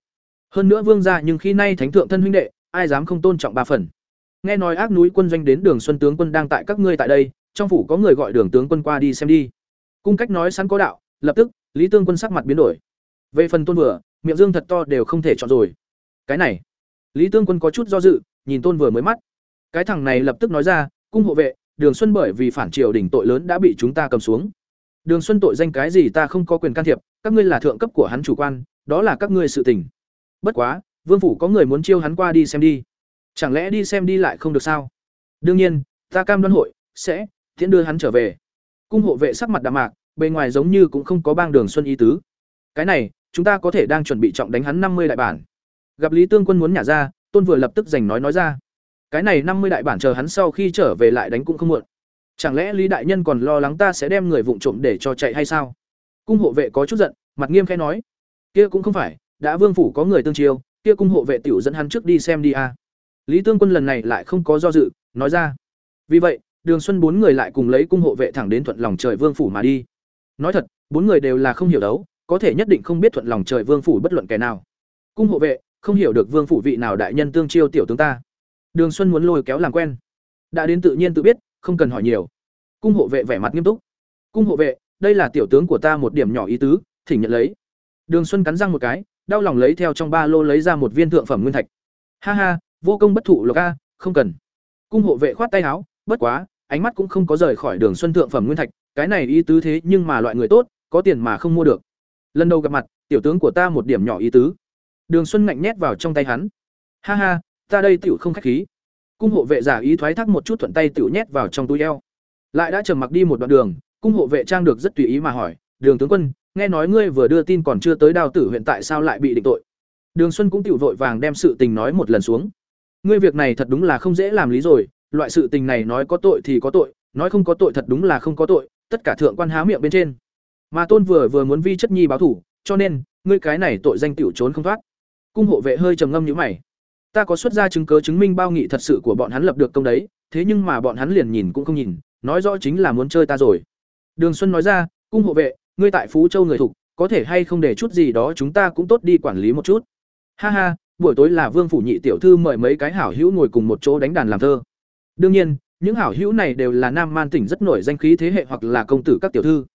Speaker 1: Hơn nữa vương gia nhưng khi nay thánh thượng thân huynh đệ, ai dám không tôn trọng ba phần. Nghe nói ác núi quân doanh đến đường xuân tướng quân đang tại các ngươi tại đây, trong phủ có người gọi đường tướng quân qua đi xem đi. Cung cách nói sẵn có đạo lập tức, lý tương quân sắc mặt biến đổi. Về phần tôn vừa, miệng dương thật to đều không thể chọn rồi. Cái này, lý tương quân có chút do dự, nhìn tôn vừa mới mắt. Cái thằng này lập tức nói ra, cung hộ vệ, đường xuân bởi vì phản triều đỉnh tội lớn đã bị chúng ta cầm xuống. Đường xuân tội danh cái gì ta không có quyền can thiệp, các ngươi là thượng cấp của hắn chủ quan, đó là các ngươi sự tình. Bất quá, vương phủ có người muốn chiêu hắn qua đi xem đi. Chẳng lẽ đi xem đi lại không được sao? Đương nhiên, ta cam đoan hội sẽ tiễn đưa hắn trở về. Cung hộ vệ sắc mặt đạm mạc bề ngoài giống như cũng không có bang đường xuân ý tứ. Cái này, chúng ta có thể đang chuẩn bị trọng đánh hắn năm mươi đại bản. Gặp lý tương quân muốn nhả ra, tôn vừa lập tức giành nói nói ra. Cái này năm mươi đại bản chờ hắn sau khi trở về lại đánh cũng không muộn. Chẳng lẽ lý đại nhân còn lo lắng ta sẽ đem người vụng trộm để cho chạy hay sao? Cung hộ vệ có chút giận, mặt nghiêm khẽ nói. Kia cũng không phải, đã vương phủ có người tương chiêu, kia cung hộ vệ tiểu dẫn hắn trước đi xem đi a lý tương quân lần này lại không có do dự, nói ra. Vì vậy, đường xuân bốn người lại cùng lấy cung hộ vệ thẳng đến thuận lòng trời vương phủ mà đi nói thật, bốn người đều là không hiểu đấu, có thể nhất định không biết thuận lòng trời vương phủ bất luận kẻ nào. Cung hộ vệ, không hiểu được vương phủ vị nào đại nhân tương chiêu tiểu tướng ta. Đường xuân muốn lôi kéo làm quen. Đã đến tự nhiên tự biết, không cần hỏi nhiều. Cung hộ vệ vẻ mặt nghiêm túc. Cung hộ vệ, đây là tiểu tướng của ta một điểm nhỏ ý tứ, thỉnh nhận lấy. Đường xuân cắn răng một cái, đau lòng lấy theo trong ba lô lấy ra một viên thượng phẩm nguyên thạch. Ha ha, vô công bất thụ lộc a, không cần. Cung hộ vệ khoát tay áo, bất quá, ánh mắt cũng không có rời khỏi đường xuân thượng phẩm nguyên thạch cái này ý tứ thế nhưng mà loại người tốt, có tiền mà không mua được. Lần đầu gặp mặt, tiểu tướng của ta một điểm nhỏ ý tứ. Đường xuân ngạnh nhét vào trong tay hắn. Ha ha, ta đây tiểu không khách khí. Cung hộ vệ giả ý thoái thác một chút thuận tay tiểu nhét vào trong túi eo. Lại đã trầm mặc đi một đoạn đường, cung hộ vệ trang được rất tùy ý mà hỏi, đường tướng quân, nghe nói ngươi vừa đưa tin còn chưa tới đào tử huyện tại sao lại bị định tội? Đường xuân cũng tiểu vội vàng đem sự tình nói một lần xuống. Ngươi việc này thật đúng là không dễ làm lý rồi, loại sự tình này nói có tội thì có tội, nói không có tội thật đúng là không có tội tất cả thượng quan há miệng bên trên. Mà tôn vừa vừa muốn vi chất nhi báo thủ, cho nên, ngươi cái này tội danh tiểu trốn không thoát. Cung hộ vệ hơi trầm ngâm nhíu mày. Ta có xuất ra chứng cớ chứng minh bao nghị thật sự của bọn hắn lập được công đấy, thế nhưng mà bọn hắn liền nhìn cũng không nhìn, nói rõ chính là muốn chơi ta rồi. Đường xuân nói ra, cung hộ vệ, ngươi tại phú châu người thục có thể hay không để chút gì đó chúng ta cũng tốt đi quản lý một chút. Ha ha, buổi tối là vương phủ nhị tiểu thư mời mấy cái hảo hữu ngồi cùng một chỗ đánh đàn làm thơ. Đương nhiên những hảo hữu này đều là nam man tỉnh rất nổi danh khí thế hệ hoặc là công tử các tiểu thư.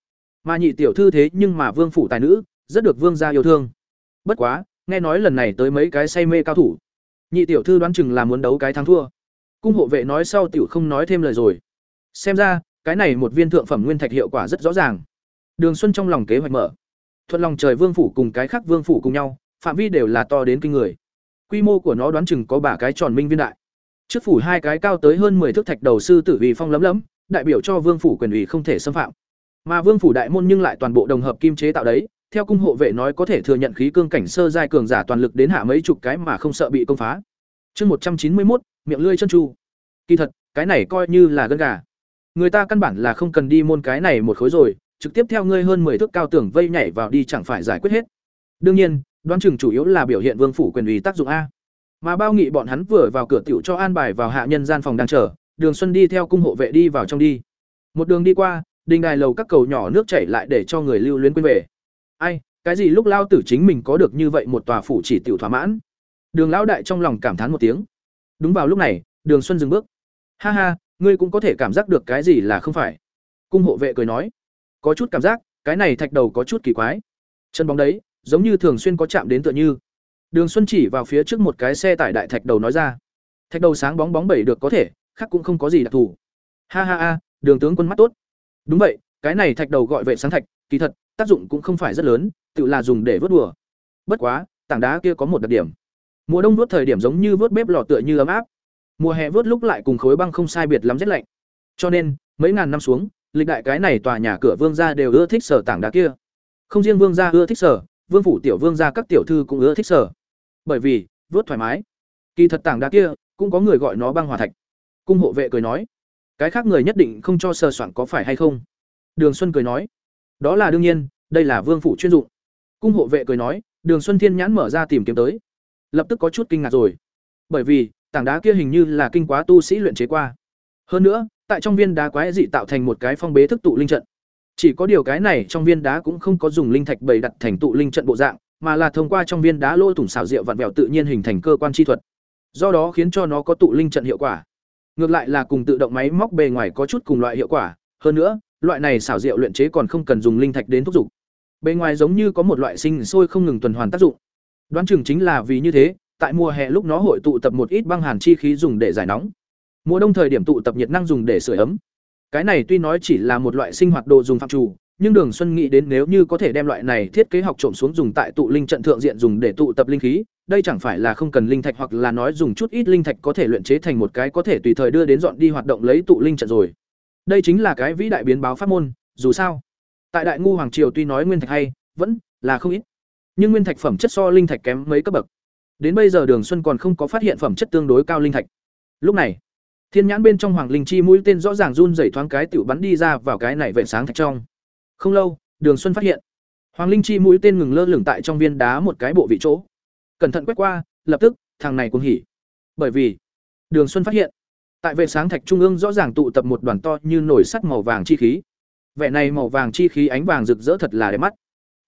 Speaker 1: Mà nhị tiểu thư thế nhưng mà vương phủ tài nữ, rất được vương gia yêu thương. Bất quá, nghe nói lần này tới mấy cái say mê cao thủ. Nhị tiểu thư đoán chừng là muốn đấu cái thắng thua. Cung hộ vệ nói sau tiểu không nói thêm lời rồi. Xem ra, cái này một viên thượng phẩm nguyên thạch hiệu quả rất rõ ràng. Đường xuân trong lòng kế hoạch mở. Thuận lòng trời vương phủ cùng cái khác vương phủ cùng nhau, phạm vi đều là to đến kinh người. Quy mô của nó đoán chừng có bả cái tròn minh viên đại trước phủ hai cái cao tới hơn 10 thước thạch đầu sư tử vì phong lấm lấm, đại biểu cho vương phủ quyền ủy không thể xâm phạm. Mà vương phủ đại môn nhưng lại toàn bộ đồng hợp kim chế tạo đấy, theo cung hộ vệ nói có thể thừa nhận khí cương cảnh sơ giai cường giả toàn lực đến hạ mấy chục cái mà không sợ bị công phá. Chương một trăm chín mươi một miệng lươi chân chu kỳ thật, cái này coi như là gân gà. Người ta căn bản là không cần đi môn cái này một khối rồi, trực tiếp theo ngươi hơn 10 thước cao tưởng vây nhảy vào đi chẳng phải giải quyết hết. Đương nhiên, đoán chừng chủ yếu là biểu hiện vương phủ quyền ủy tác dụng a mà bao nghị bọn hắn vừa vào cửa tiểu cho an bài vào hạ nhân gian phòng đang chờ, đường xuân đi theo cung hộ vệ đi vào trong đi. Một đường đi qua, đình đài lầu các cầu nhỏ nước chảy lại để cho người lưu luyến quên về. Ai, cái gì lúc lao tử chính mình có được như vậy một tòa phủ chỉ tiểu thỏa mãn? Đường lão đại trong lòng cảm thán một tiếng. Đúng vào lúc này, đường xuân dừng bước. Ha ha, ngươi cũng có thể cảm giác được cái gì là không phải. Cung hộ vệ cười nói. Có chút cảm giác, cái này thạch đầu có chút kỳ quái. Chân bóng đấy, giống như thường xuyên có chạm đến tựa như đường xuân chỉ vào phía trước một cái xe tải đại thạch đầu nói ra. Thạch đầu sáng bóng bóng bảy được có thể, khác cũng không có gì đặc thù. Ha ha ha, đường tướng quân mắt tốt. Đúng vậy, cái này thạch đầu gọi vệ sáng thạch, kỳ thật, tác dụng cũng không phải rất lớn, tự là dùng để vớt đùa. Bất quá, tảng đá kia có một đặc điểm. Mùa đông vớt thời điểm giống như vớt bếp lò tựa như ấm áp. Mùa hè vớt lúc lại cùng khối băng không sai biệt lắm rét lạnh. Cho nên, mấy ngàn năm xuống, lịch đại cái này tòa nhà cửa vương gia đều ưa thích sở tảng đá kia. Không riêng vương gia ưa thích sở vương phủ tiểu vương gia các tiểu thư cũng ưa thích sở. Bởi vì, vớt thoải mái. Kỳ thật tảng đá kia, cũng có người gọi nó băng hòa thạch. Cung hộ vệ cười nói, cái khác người nhất định không cho sờ soạn có phải hay không? Đường xuân cười nói, đó là đương nhiên, đây là vương phủ chuyên dụng. Cung hộ vệ cười nói, đường xuân thiên nhãn mở ra tìm kiếm tới. Lập tức có chút kinh ngạc rồi. Bởi vì, tảng đá kia hình như là kinh quá tu sĩ luyện chế qua. Hơn nữa, tại trong viên đá quái dị tạo thành một cái phong bế thức tụ linh trận chỉ có điều cái này trong viên đá cũng không có dùng linh thạch bày đặt thành tụ linh trận bộ dạng, mà là thông qua trong viên đá lỗ thủng xảo diệu vặn vẹo tự nhiên hình thành cơ quan chi thuật. Do đó khiến cho nó có tụ linh trận hiệu quả. Ngược lại là cùng tự động máy móc bề ngoài có chút cùng loại hiệu quả. Hơn nữa, loại này xảo diệu luyện chế còn không cần dùng linh thạch đến thúc giục. Bề ngoài giống như có một loại sinh sôi không ngừng tuần hoàn tác dụng. Đoán chừng chính là vì như thế, tại mùa hè lúc nó hội tụ tập một ít băng hàn chi khí dùng để giải nóng. Mùa đông thời điểm tụ tập nhiệt năng dùng để sửa ấm cái này tuy nói chỉ là một loại sinh hoạt đồ dùng phạm trù nhưng đường xuân nghĩ đến nếu như có thể đem loại này thiết kế học trộm xuống dùng tại tụ linh trận thượng diện dùng để tụ tập linh khí, đây chẳng phải là không cần linh thạch hoặc là nói dùng chút ít linh thạch có thể luyện chế thành một cái có thể tùy thời đưa đến dọn đi hoạt động lấy tụ linh trận rồi. Đây chính là cái vĩ đại biến báo pháp môn, dù sao, tại đại ngu hoàng triều tuy nói nguyên thạch hay, vẫn là không ít. Nhưng nguyên thạch phẩm chất so linh thạch kém mấy cấp bậc. Đến bây giờ đường xuân còn không có phát hiện phẩm chất tương đối cao linh thạch. Lúc này thiên nhãn bên trong hoàng linh chi mũi tên rõ ràng run rẩy thoáng cái tiểu bắn đi ra vào cái này vệ sáng thạch trong. Không lâu, đường xuân phát hiện, hoàng linh chi mũi tên ngừng lơ lửng tại trong viên đá một cái bộ vị chỗ. Cẩn thận quét qua, lập tức, thằng này cũng hỉ. Bởi vì, đường xuân phát hiện, tại vệ sáng thạch trung ương rõ ràng tụ tập một đoàn to như nổi sắt màu vàng chi khí. Vẻ này màu vàng chi khí ánh vàng rực rỡ thật là đẹp mắt.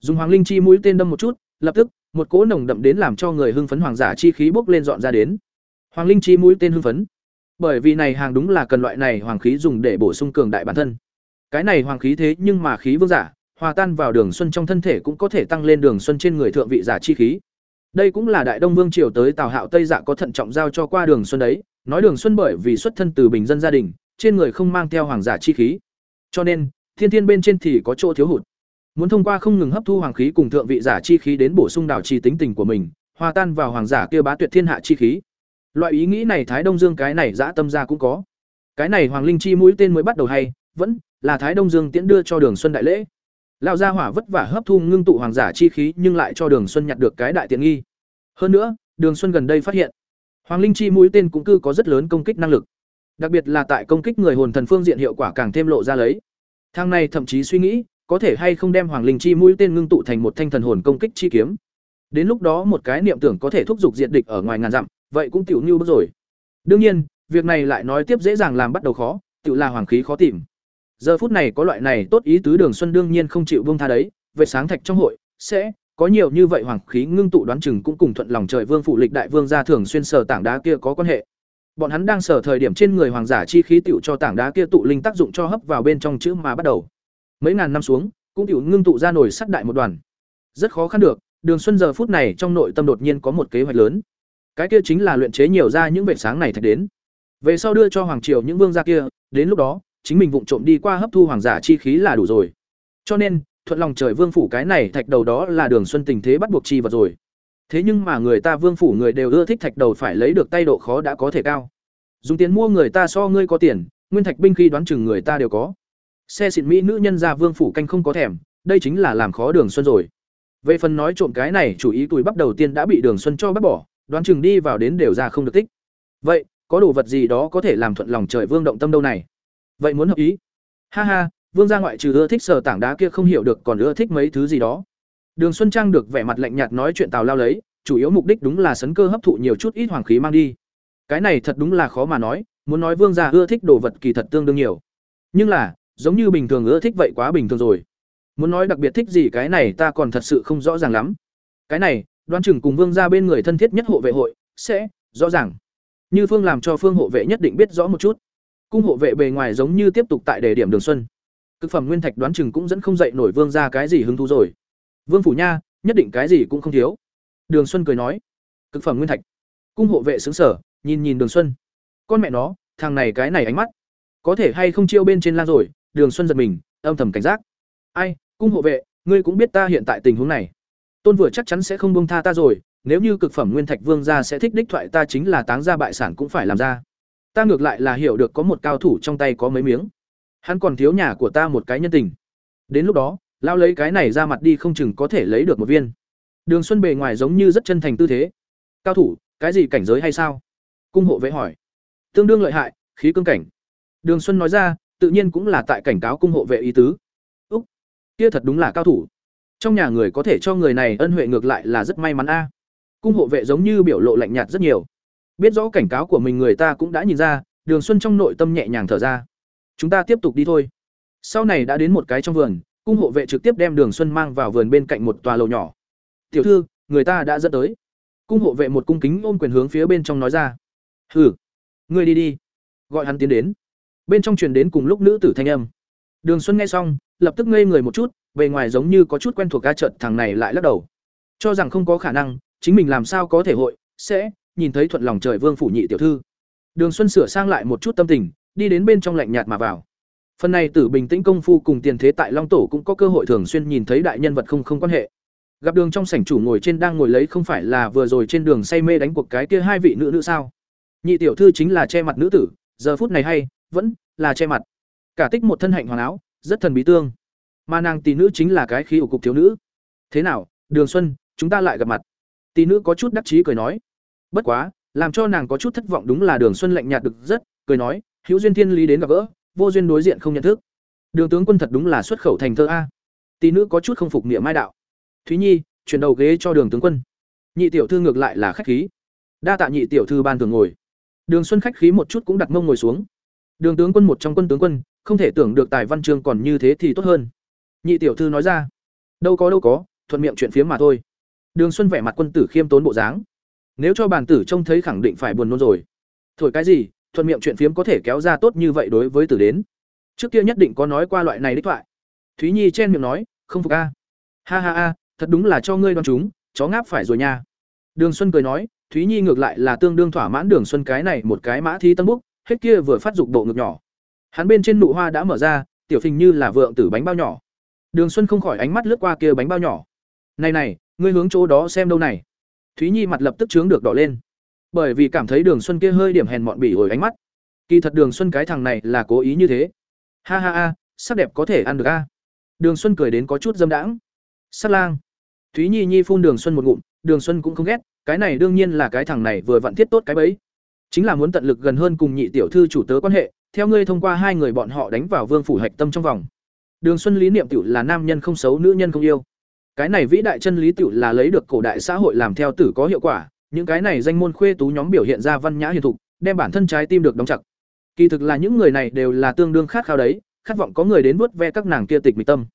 Speaker 1: Dùng hoàng linh chi mũi tên đâm một chút, lập tức, một cỗ nồng đậm đến làm cho người hưng phấn hoàng giả chi khí bốc lên dọn ra đến. Hoàng linh chi mũi tên hưng phấn bởi vì này hàng đúng là cần loại này hoàng khí dùng để bổ sung cường đại bản thân. Cái này hoàng khí thế nhưng mà khí vương giả, hòa tan vào đường xuân trong thân thể cũng có thể tăng lên đường xuân trên người thượng vị giả chi khí. Đây cũng là đại đông vương triều tới tào hạo tây dạ có thận trọng giao cho qua đường xuân đấy, nói đường xuân bởi vì xuất thân từ bình dân gia đình, trên người không mang theo hoàng giả chi khí. Cho nên, thiên thiên bên trên thì có chỗ thiếu hụt. Muốn thông qua không ngừng hấp thu hoàng khí cùng thượng vị giả chi khí đến bổ sung đảo trì tính tình của mình, hòa tan vào hoàng giả kia bá tuyệt thiên hạ chi khí. Loại ý nghĩ này Thái Đông Dương cái này dã tâm ra cũng có. Cái này Hoàng Linh Chi mũi tên mới bắt đầu hay, vẫn là Thái Đông Dương tiễn đưa cho Đường Xuân đại lễ. Lão gia hỏa vất vả hấp thu ngưng tụ hoàng giả chi khí, nhưng lại cho Đường Xuân nhặt được cái đại tiện nghi. Hơn nữa, Đường Xuân gần đây phát hiện, Hoàng Linh Chi mũi tên cũng cư có rất lớn công kích năng lực. Đặc biệt là tại công kích người hồn thần phương diện hiệu quả càng thêm lộ ra lấy. Thang này thậm chí suy nghĩ, có thể hay không đem Hoàng Linh Chi mũi tên ngưng tụ thành một thanh thần hồn công kích chi kiếm. Đến lúc đó một cái niệm tưởng có thể thúc giục diệt địch ở ngoài ngàn dặm, vậy cũng tiểu như bước rồi. Đương nhiên, việc này lại nói tiếp dễ dàng làm bắt đầu khó, tiểu là hoàng khí khó tìm. Giờ phút này có loại này tốt ý tứ Đường Xuân đương nhiên không chịu buông tha đấy, về sáng thạch trong hội sẽ có nhiều như vậy hoàng khí ngưng tụ đoán chừng cũng cùng thuận lòng trời vương phụ lịch đại vương gia thường xuyên sở tảng đá kia có quan hệ. Bọn hắn đang sở thời điểm trên người hoàng giả chi khí tiểu cho tảng đá kia tụ linh tác dụng cho hấp vào bên trong chữ mà bắt đầu. Mấy ngàn năm xuống, cũng tiểu ngưng tụ ra nổi sắt đại một đoàn. Rất khó khăn được, Đường Xuân giờ phút này trong nội tâm đột nhiên có một kế hoạch lớn. Cái kia chính là luyện chế nhiều ra những vệt sáng này thạch đến. Về sau đưa cho hoàng triều những vương gia kia, đến lúc đó, chính mình vụng trộm đi qua hấp thu hoàng giả chi khí là đủ rồi. Cho nên, thuận lòng trời vương phủ cái này thạch đầu đó là Đường Xuân tình thế bắt buộc chi vật rồi. Thế nhưng mà người ta vương phủ người đều ưa thích thạch đầu phải lấy được tay độ khó đã có thể cao. Dùng tiền mua người ta so ngươi có tiền, nguyên thạch binh khi đoán chừng người ta đều có. Xe xịn mỹ nữ nhân ra vương phủ canh không có thèm, đây chính là làm khó Đường Xuân rồi. Về phần nói trộm cái này, chủ ý tuổi bắp đầu tiên đã bị Đường Xuân cho bắt bỏ, đoán chừng đi vào đến đều ra không được tích. Vậy, có đồ vật gì đó có thể làm thuận lòng trời vương động tâm đâu này? Vậy muốn hợp ý? Ha ha, vương gia ngoại trừ ưa thích sờ tảng đá kia không hiểu được còn ưa thích mấy thứ gì đó. Đường Xuân Trang được vẻ mặt lạnh nhạt nói chuyện tào lao lấy, chủ yếu mục đích đúng là sấn cơ hấp thụ nhiều chút ít hoàng khí mang đi. Cái này thật đúng là khó mà nói, muốn nói vương gia ưa thích đồ vật kỳ thật tương đương nhiều. Nhưng là, giống như bình thường ưa thích vậy quá bình thường rồi. Muốn nói đặc biệt thích gì cái này ta còn thật sự không rõ ràng lắm. Cái này, đoán chừng cùng vương gia bên người thân thiết nhất hộ vệ hội, sẽ rõ ràng. Như Phương làm cho Phương hộ vệ nhất định biết rõ một chút. Cung hộ vệ bề ngoài giống như tiếp tục tại đề điểm Đường Xuân. Cực phẩm nguyên thạch đoán chừng cũng dẫn không dậy nổi vương gia cái gì hứng thú rồi. Vương phủ nha, nhất định cái gì cũng không thiếu. Đường Xuân cười nói. Cực phẩm nguyên thạch. Cung hộ vệ sững sờ, nhìn nhìn Đường Xuân. Con mẹ nó, thằng này cái này ánh mắt, có thể hay không chiêu bên trên lan rồi, Đường Xuân giật mình, âm thầm cảnh giác. Ai, cung hộ vệ ngươi cũng biết ta hiện tại tình huống này tôn vừa chắc chắn sẽ không buông tha ta rồi, nếu như cực phẩm nguyên thạch vương gia sẽ thích đích thoại ta chính là táng ra bại sản cũng phải làm ra. Ta ngược lại là hiểu được có một cao thủ trong tay có mấy miếng. Hắn còn thiếu nhà của ta một cái nhân tình. Đến lúc đó, lao lấy cái này ra mặt đi không chừng có thể lấy được một viên. Đường xuân bề ngoài giống như rất chân thành tư thế. Cao thủ, cái gì cảnh giới hay sao? Cung hộ vệ hỏi. Tương đương lợi hại, khí cương cảnh. Đường xuân nói ra, tự nhiên cũng là tại cảnh cáo cung hộ vệ ý tứ. Kia thật đúng là cao thủ trong nhà người có thể cho người này ân huệ ngược lại là rất may mắn a. Cung hộ vệ giống như biểu lộ lạnh nhạt rất nhiều. Biết rõ cảnh cáo của mình người ta cũng đã nhìn ra, đường xuân trong nội tâm nhẹ nhàng thở ra. Chúng ta tiếp tục đi thôi. Sau này đã đến một cái trong vườn, cung hộ vệ trực tiếp đem đường xuân mang vào vườn bên cạnh một tòa lầu nhỏ. Tiểu thư, người ta đã dẫn tới. Cung hộ vệ một cung kính ôm quyền hướng phía bên trong nói ra. Hừ, ngươi đi đi. Gọi hắn tiến đến. Bên trong truyền đến cùng lúc nữ tử thanh âm. Đường xuân nghe xong lập tức ngây người một chút, bề ngoài giống như có chút quen thuộc ca trận thằng này lại lắc đầu. Cho rằng không có khả năng, chính mình làm sao có thể hội sẽ nhìn thấy thuận lòng trời vương phủ nhị tiểu thư. Đường Xuân sửa sang lại một chút tâm tình, đi đến bên trong lạnh nhạt mà vào. Phần này Tử Bình Tĩnh công phu cùng tiền thế tại Long Tổ cũng có cơ hội thường xuyên nhìn thấy đại nhân vật không không quan hệ. Gặp đường trong sảnh chủ ngồi trên đang ngồi lấy không phải là vừa rồi trên đường say mê đánh cuộc cái kia hai vị nữ nữ sao? Nhị tiểu thư chính là che mặt nữ tử, giờ phút này hay, vẫn là che mặt. Cả tích một thân hạnh hoàn áo, rất thần bí tương. Mà nàng tỷ nữ chính là cái khí ủ cục thiếu nữ. Thế nào, đường xuân, chúng ta lại gặp mặt. Tỷ nữ có chút đắc chí cười nói. Bất quá, làm cho nàng có chút thất vọng đúng là đường xuân lạnh nhạt được rất, cười nói, hữu duyên thiên lý đến gặp gỡ, vô duyên đối diện không nhận thức. Đường tướng quân thật đúng là xuất khẩu thành thơ a. Tỷ nữ có chút không phục niệm mai đạo. Thúy nhi, chuyển đầu ghế cho đường tướng quân. Nhị tiểu thư ngược lại là khách khí. Đa tạ nhị tiểu thư ban thường ngồi. Đường xuân khách khí một chút cũng đặt mông ngồi xuống. Đường tướng quân một trong quân tướng quân không thể tưởng được tài văn chương còn như thế thì tốt hơn. Nhị tiểu thư nói ra, đâu có đâu có, thuận miệng chuyện phiếm mà thôi. Đường xuân vẻ mặt quân tử khiêm tốn bộ dáng. Nếu cho bàn tử trông thấy khẳng định phải buồn nôn rồi. Thổi cái gì, thuận miệng chuyện phiếm có thể kéo ra tốt như vậy đối với tử đến. Trước kia nhất định có nói qua loại này đích thoại. Thúy nhi chen miệng nói, không phục a. Ha ha ha, thật đúng là cho ngươi đoán chúng, chó ngáp phải rồi nha. Đường xuân cười nói, thúy nhi ngược lại là tương đương thỏa mãn đường xuân cái này một cái mã thi tân búc, hết kia vừa phát dục bộ ngực nhỏ hắn bên trên nụ hoa đã mở ra tiểu phình như là vượng tử bánh bao nhỏ. Đường Xuân không khỏi ánh mắt lướt qua kia bánh bao nhỏ. "Này này, ngươi hướng chỗ đó xem đâu này?" Thúy Nhi mặt lập tức trướng được đỏ lên. bởi vì cảm thấy đường xuân kia hơi điểm hèn mọn bỉ ổi ánh mắt. Kỳ thật đường xuân cái thằng này là cố ý như thế. Ha ha ha sắc đẹp có thể ăn được a. Đường xuân cười đến có chút dâm đãng. Sắc lang. Thúy nhi nhi phun đường xuân một ngụm đường xuân cũng không ghét cái này đương nhiên là cái thằng này vừa vặn thiết tốt cái bấy chính là muốn tận lực gần hơn cùng nhị tiểu thư chủ tớ quan hệ theo ngươi thông qua hai người bọn họ đánh vào vương phủ hạch tâm trong vòng. Đường xuân lý niệm tiểu là nam nhân không xấu, nữ nhân không yêu. Cái này vĩ đại chân lý tiểu là lấy được cổ đại xã hội làm theo tử có hiệu quả, những cái này danh môn khuê tú nhóm biểu hiện ra văn nhã hiền thục, đem bản thân trái tim được đóng chặt. Kỳ thực là những người này đều là tương đương khát khao đấy, khát vọng có người đến vuốt ve các nàng kia tịch mịch tâm.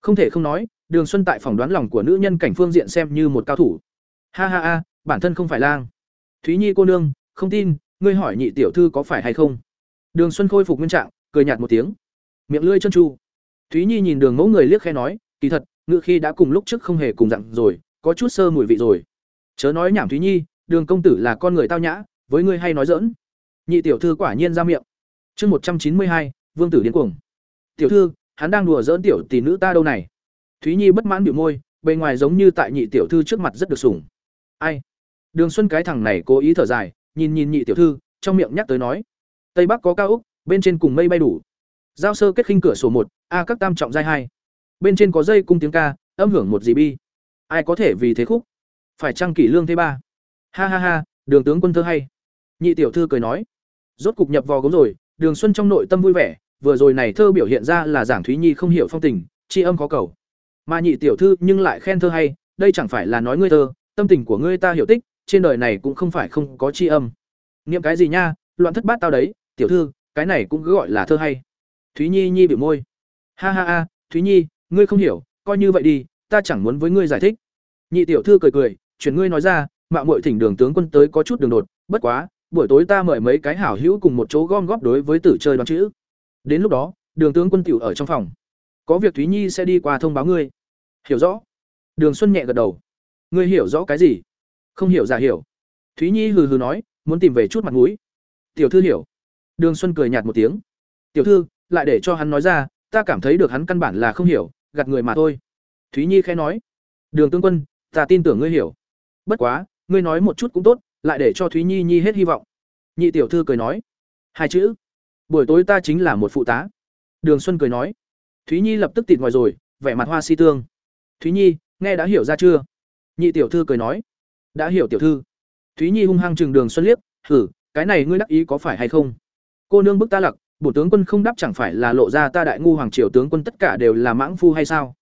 Speaker 1: Không thể không nói, đường xuân tại phỏng đoán lòng của nữ nhân cảnh phương diện xem như một cao thủ. Ha ha ha, bản thân không phải lang. Thúy nhi cô nương, không tin, ngươi hỏi nhị tiểu thư có phải hay không? Đường xuân khôi phục nguyên trạng, cười nhạt một tiếng. Miệng lưỡi chân chu thúy nhi nhìn đường mẫu người liếc khe nói, kỳ thật ngựa khi đã cùng lúc trước không hề cùng dặn rồi, có chút sơ mùi vị rồi. Chớ nói nhảm thúy nhi, đường công tử là con người tao nhã, với ngươi hay nói dỡn nhị tiểu thư quả nhiên ra miệng. Chương một trăm chín mươi hai, vương tử điên cuồng. Tiểu thư, hắn đang đùa dỡn tiểu tỷ nữ ta đâu này? Thúy nhi bất mãn biểu môi, bề ngoài giống như tại nhị tiểu thư trước mặt rất được sủng. Ai? Đường xuân cái thằng này cố ý thở dài, nhìn nhìn nhị tiểu thư, trong miệng nhắc tới nói tây bắc có cao úc bên trên cùng mây bay đủ. Giao sơ kết khinh cửa sổ một, a các tam trọng giai hai. Bên trên có dây cung tiếng ca, âm hưởng một dì bi. Ai có thể vì thế khúc? Phải trăng kỷ lương thế ba? Ha ha ha, đường tướng quân thơ hay. Nhị tiểu thư cười nói. Rốt cục nhập vò gốm rồi, đường xuân trong nội tâm vui vẻ, vừa rồi này thơ biểu hiện ra là giảng thúy nhi không hiểu phong tình, tri âm có cầu. Mà nhị tiểu thư nhưng lại khen thơ hay, đây chẳng phải là nói ngươi thơ, tâm tình của ngươi ta hiểu tích, trên đời này cũng không phải không có tri âm. Niệm cái gì nha, loạn thất bát tao đấy tiểu thư, cái này cũng cứ gọi là thơ hay. Thúy nhi nhi biểu môi. Ha ha ha, thúy nhi, ngươi không hiểu, coi như vậy đi, ta chẳng muốn với ngươi giải thích. Nhị tiểu thư cười cười chuyển ngươi nói ra, mạo muội thỉnh đường tướng quân tới có chút đường đột, bất quá, buổi tối ta mời mấy cái hảo hữu cùng một chỗ gom góp đối với tử chơi đoán chữ. Đến lúc đó, đường tướng quân tiểu ở trong phòng. Có việc thúy nhi sẽ đi qua thông báo ngươi. Hiểu rõ. Đường xuân nhẹ gật đầu. Ngươi hiểu rõ cái gì? Không hiểu giả hiểu. Thúy nhi hừ hừ nói, muốn tìm về chút mặt mũi. Tiểu thư hiểu đường xuân cười nhạt một tiếng. Tiểu thư, lại để cho hắn nói ra, ta cảm thấy được hắn căn bản là không hiểu, gạt người mà thôi. Thúy nhi khẽ nói. Đường tướng quân, ta tin tưởng ngươi hiểu. Bất quá, ngươi nói một chút cũng tốt, lại để cho thúy nhi nhi hết hy vọng. Nhị tiểu thư cười nói. Hai chữ. Buổi tối ta chính là một phụ tá. Đường xuân cười nói. Thúy nhi lập tức tịt ngoài rồi, vẻ mặt hoa si tương. Thúy nhi, nghe đã hiểu ra chưa? Nhị tiểu thư cười nói. Đã hiểu tiểu thư. Thúy nhi hung hăng chừng đường xuân liếc. Hử, cái này ngươi đắc ý có phải hay không? Cô nương bức ta lặc, bổ tướng quân không đáp chẳng phải là lộ ra ta đại ngu hoàng triều tướng quân tất cả đều là mãng phu hay sao?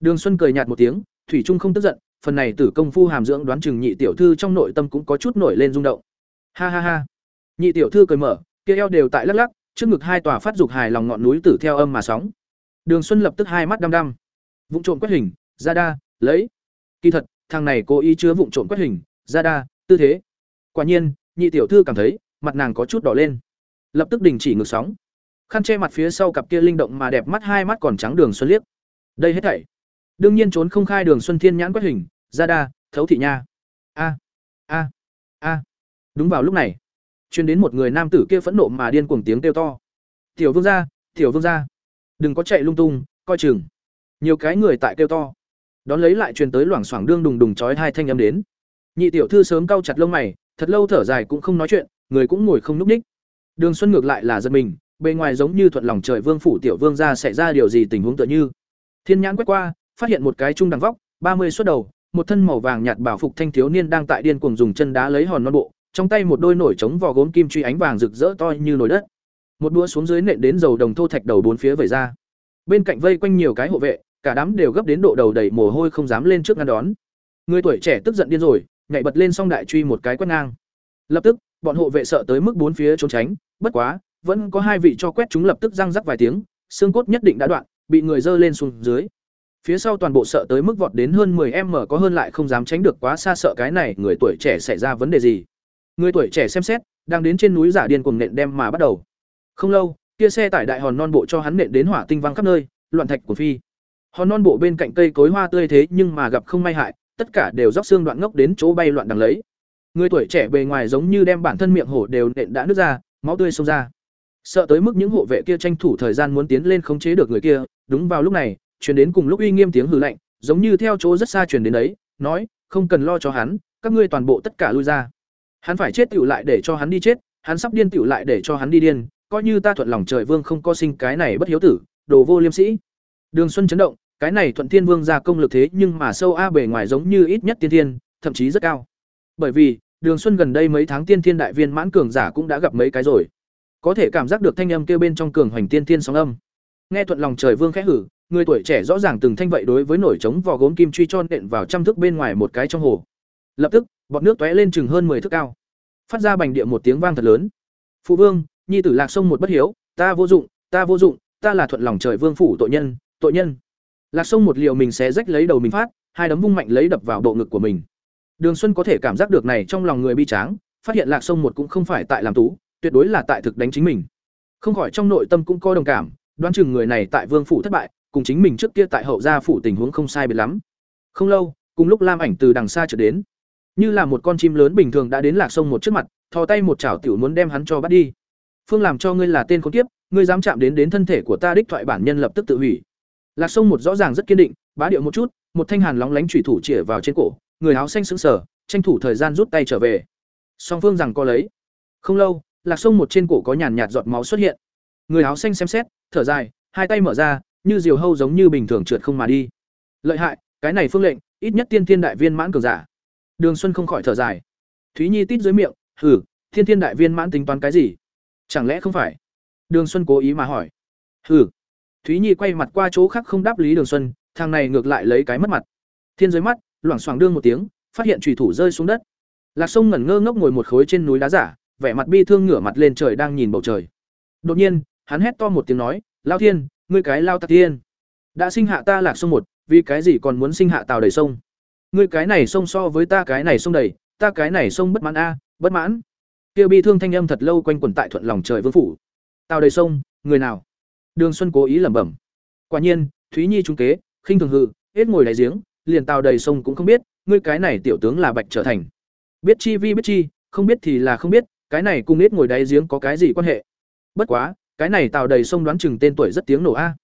Speaker 1: Đường xuân cười nhạt một tiếng, thủy trung không tức giận, phần này tử công phu hàm dưỡng đoán chừng nhị tiểu thư trong nội tâm cũng có chút nổi lên rung động. Ha ha ha. Nhị tiểu thư cười mở, kia eo đều tại lắc lắc, trước ngực hai tòa phát dục hài lòng ngọn núi tử theo âm mà sóng. Đường xuân lập tức hai mắt đăm đăm. Vụng trộm quét hình, ra đa, lấy. Kỳ thật, thằng này cố ý chứa vụng trộm quét hình, ra đa, tư thế. Quả nhiên, nhị tiểu thư cảm thấy, mặt nàng có chút đỏ lên lập tức đình chỉ ngược sóng. Khăn che mặt phía sau cặp kia linh động mà đẹp mắt hai mắt còn trắng đường xuân liếc. Đây hết thảy. Đương nhiên trốn không khai đường xuân thiên nhãn quét hình ra đa, thấu thị nha. A a a. Đúng vào lúc này chuyên đến một người nam tử kia phẫn nộ mà điên cuồng tiếng kêu to. Tiểu vương gia, tiểu vương gia, đừng có chạy lung tung, coi chừng. Nhiều cái người tại kêu to. Đón lấy lại truyền tới loảng xoảng đương đùng đùng chói hai thanh âm đến. Nhị tiểu thư sớm cau chặt lông mày, thật lâu thở dài cũng không nói chuyện, người cũng ngồi không núp ních đường xuân ngược lại là giật mình, bề ngoài giống như thuận lòng trời vương phủ tiểu vương gia xảy ra điều gì tình huống tựa như. Thiên nhãn quét qua, phát hiện một cái trung đẳng vóc, ba mươi xuất đầu, một thân màu vàng nhạt bảo phục thanh thiếu niên đang tại điên cuồng dùng chân đá lấy hòn non bộ, trong tay một đôi nổi trống vò gốm kim truy ánh vàng rực rỡ to như nồi đất. Một đũa xuống dưới nện đến dầu đồng thô thạch đầu bốn phía vẩy ra. Bên cạnh vây quanh nhiều cái hộ vệ, cả đám đều gấp đến độ đầu đầy mồ hôi không dám lên trước ngăn đón. Người tuổi trẻ tức giận điên rồi, nhảy bật lên song đại truy một cái quét ngang. Lập tức bọn hộ vệ sợ tới mức bốn phía trốn tránh, bất quá, vẫn có hai vị cho quét chúng lập tức răng rắc vài tiếng, xương cốt nhất định đã đoạn, bị người dơ lên xuống dưới. Phía sau toàn bộ sợ tới mức vọt đến hơn 10 m có hơn lại không dám tránh được quá xa sợ cái này, người tuổi trẻ xảy ra vấn đề gì? Người tuổi trẻ xem xét, đang đến trên núi giả điên cuồng nện đem mà bắt đầu. Không lâu, kia xe tải đại hòn non bộ cho hắn nện đến hỏa tinh văng khắp nơi, loạn thạch của phi. Hòn non bộ bên cạnh cây cối hoa tươi thế nhưng mà gặp không may hại, tất cả đều róc xương đoạn ngốc đến chỗ bay loạn đằng lấy người tuổi trẻ bề ngoài giống như đem bản thân miệng hổ đều nện đã nứt ra máu tươi xông ra sợ tới mức những hộ vệ kia tranh thủ thời gian muốn tiến lên khống chế được người kia đúng vào lúc này truyền đến cùng lúc uy nghiêm tiếng hừ lạnh giống như theo chỗ rất xa truyền đến đấy nói không cần lo cho hắn các ngươi toàn bộ tất cả lui ra Hắn phải chết tựu lại để cho hắn đi chết, hắn sắp điên tựu lại để cho hắn đi điên, coi như ta thuận lòng trời vương không có sinh cái này bất hiếu tử, đồ vô liêm sĩ. Đường Xuân chấn động, cái này thuận thiên vương ra công lực thế nhưng mà sâu a bề ngoài giống như ít nhất tiên thiên, thậm chí rất cao. Bởi vì, Đường Xuân gần đây mấy tháng tiên thiên đại viên mãn cường giả cũng đã gặp mấy cái rồi. Có thể cảm giác được thanh âm kêu bên trong cường hoành tiên thiên sóng âm. Nghe thuận lòng trời vương khẽ hử, người tuổi trẻ rõ ràng từng thanh vậy đối với nổi trống vò gốm kim truy tròn nện vào trăm thước bên ngoài một cái trong hồ. Lập tức, bọt nước tóe lên chừng hơn 10 thước cao. Phát ra bành địa một tiếng vang thật lớn. Phụ vương, nhi tử lạc sông một bất hiếu, ta vô dụng, ta vô dụng, ta là thuận lòng trời vương phủ tội nhân, tội nhân. Lạc sông một liều mình xé rách lấy đầu mình phát, hai đấm vung mạnh lấy đập vào bộ ngực của mình. Đường Xuân có thể cảm giác được này trong lòng người bi tráng, phát hiện Lạc Sông một cũng không phải tại làm tú, tuyệt đối là tại thực đánh chính mình. Không khỏi trong nội tâm cũng có đồng cảm, đoán chừng người này tại Vương phủ thất bại, cùng chính mình trước kia tại hậu gia phủ tình huống không sai biệt lắm. Không lâu, cùng lúc Lam Ảnh từ đằng xa trở đến, như là một con chim lớn bình thường đã đến Lạc Sông một trước mặt, thò tay một chảo tiểu muốn đem hắn cho bắt đi. Phương làm cho ngươi là tên con kiếp, ngươi dám chạm đến đến thân thể của ta đích thoại bản nhân lập tức tự hủy. Lạc Sông một rõ ràng rất kiên định, bá điệu một chút, một thanh hàn lóng lánh chủy thủ chĩa vào trên cổ, người áo xanh sững sờ, tranh thủ thời gian rút tay trở về. Song phương rằng có lấy. Không lâu, Lạc Sông một trên cổ có nhàn nhạt giọt máu xuất hiện. Người áo xanh xem xét, thở dài, hai tay mở ra, như diều hâu giống như bình thường trượt không mà đi. Lợi hại, cái này phương lệnh, ít nhất tiên thiên đại viên mãn cường giả. Đường Xuân không khỏi thở dài. Thúy Nhi tít dưới miệng, "Hừ, thiên thiên đại viên mãn tính toán cái gì? Chẳng lẽ không phải?" Đường Xuân cố ý mà hỏi. "Hừ." Thúy Nhi quay mặt qua chỗ khác không đáp lý Đường Xuân, thằng này ngược lại lấy cái mất mặt. Thiên dưới mắt, loảng xoảng đương một tiếng, phát hiện chủy thủ rơi xuống đất. Lạc Sông ngẩn ngơ ngốc ngồi một khối trên núi đá giả, vẻ mặt bi thương ngửa mặt lên trời đang nhìn bầu trời. Đột nhiên, hắn hét to một tiếng nói, Lão Thiên, ngươi cái lao tặc thiên, đã sinh hạ ta Lạc Sông một, vì cái gì còn muốn sinh hạ Tào đầy sông? Ngươi cái này sông so với ta cái này sông đầy, ta cái này sông bất mãn a, bất mãn." Kia bi thương thanh âm thật lâu quanh quẩn tại thuận lòng trời vương phủ. Tào đầy sông, người nào? Đường Xuân cố ý lẩm bẩm. Quả nhiên, Thúy Nhi trung kế, khinh thường hừ, hết ngồi đáy giếng, liền tàu đầy sông cũng không biết, ngươi cái này tiểu tướng là Bạch trở thành. Biết chi vi biết chi, không biết thì là không biết, cái này cùng ít ngồi đáy giếng có cái gì quan hệ? Bất quá, cái này tào đầy sông đoán chừng tên tuổi rất tiếng nổ a.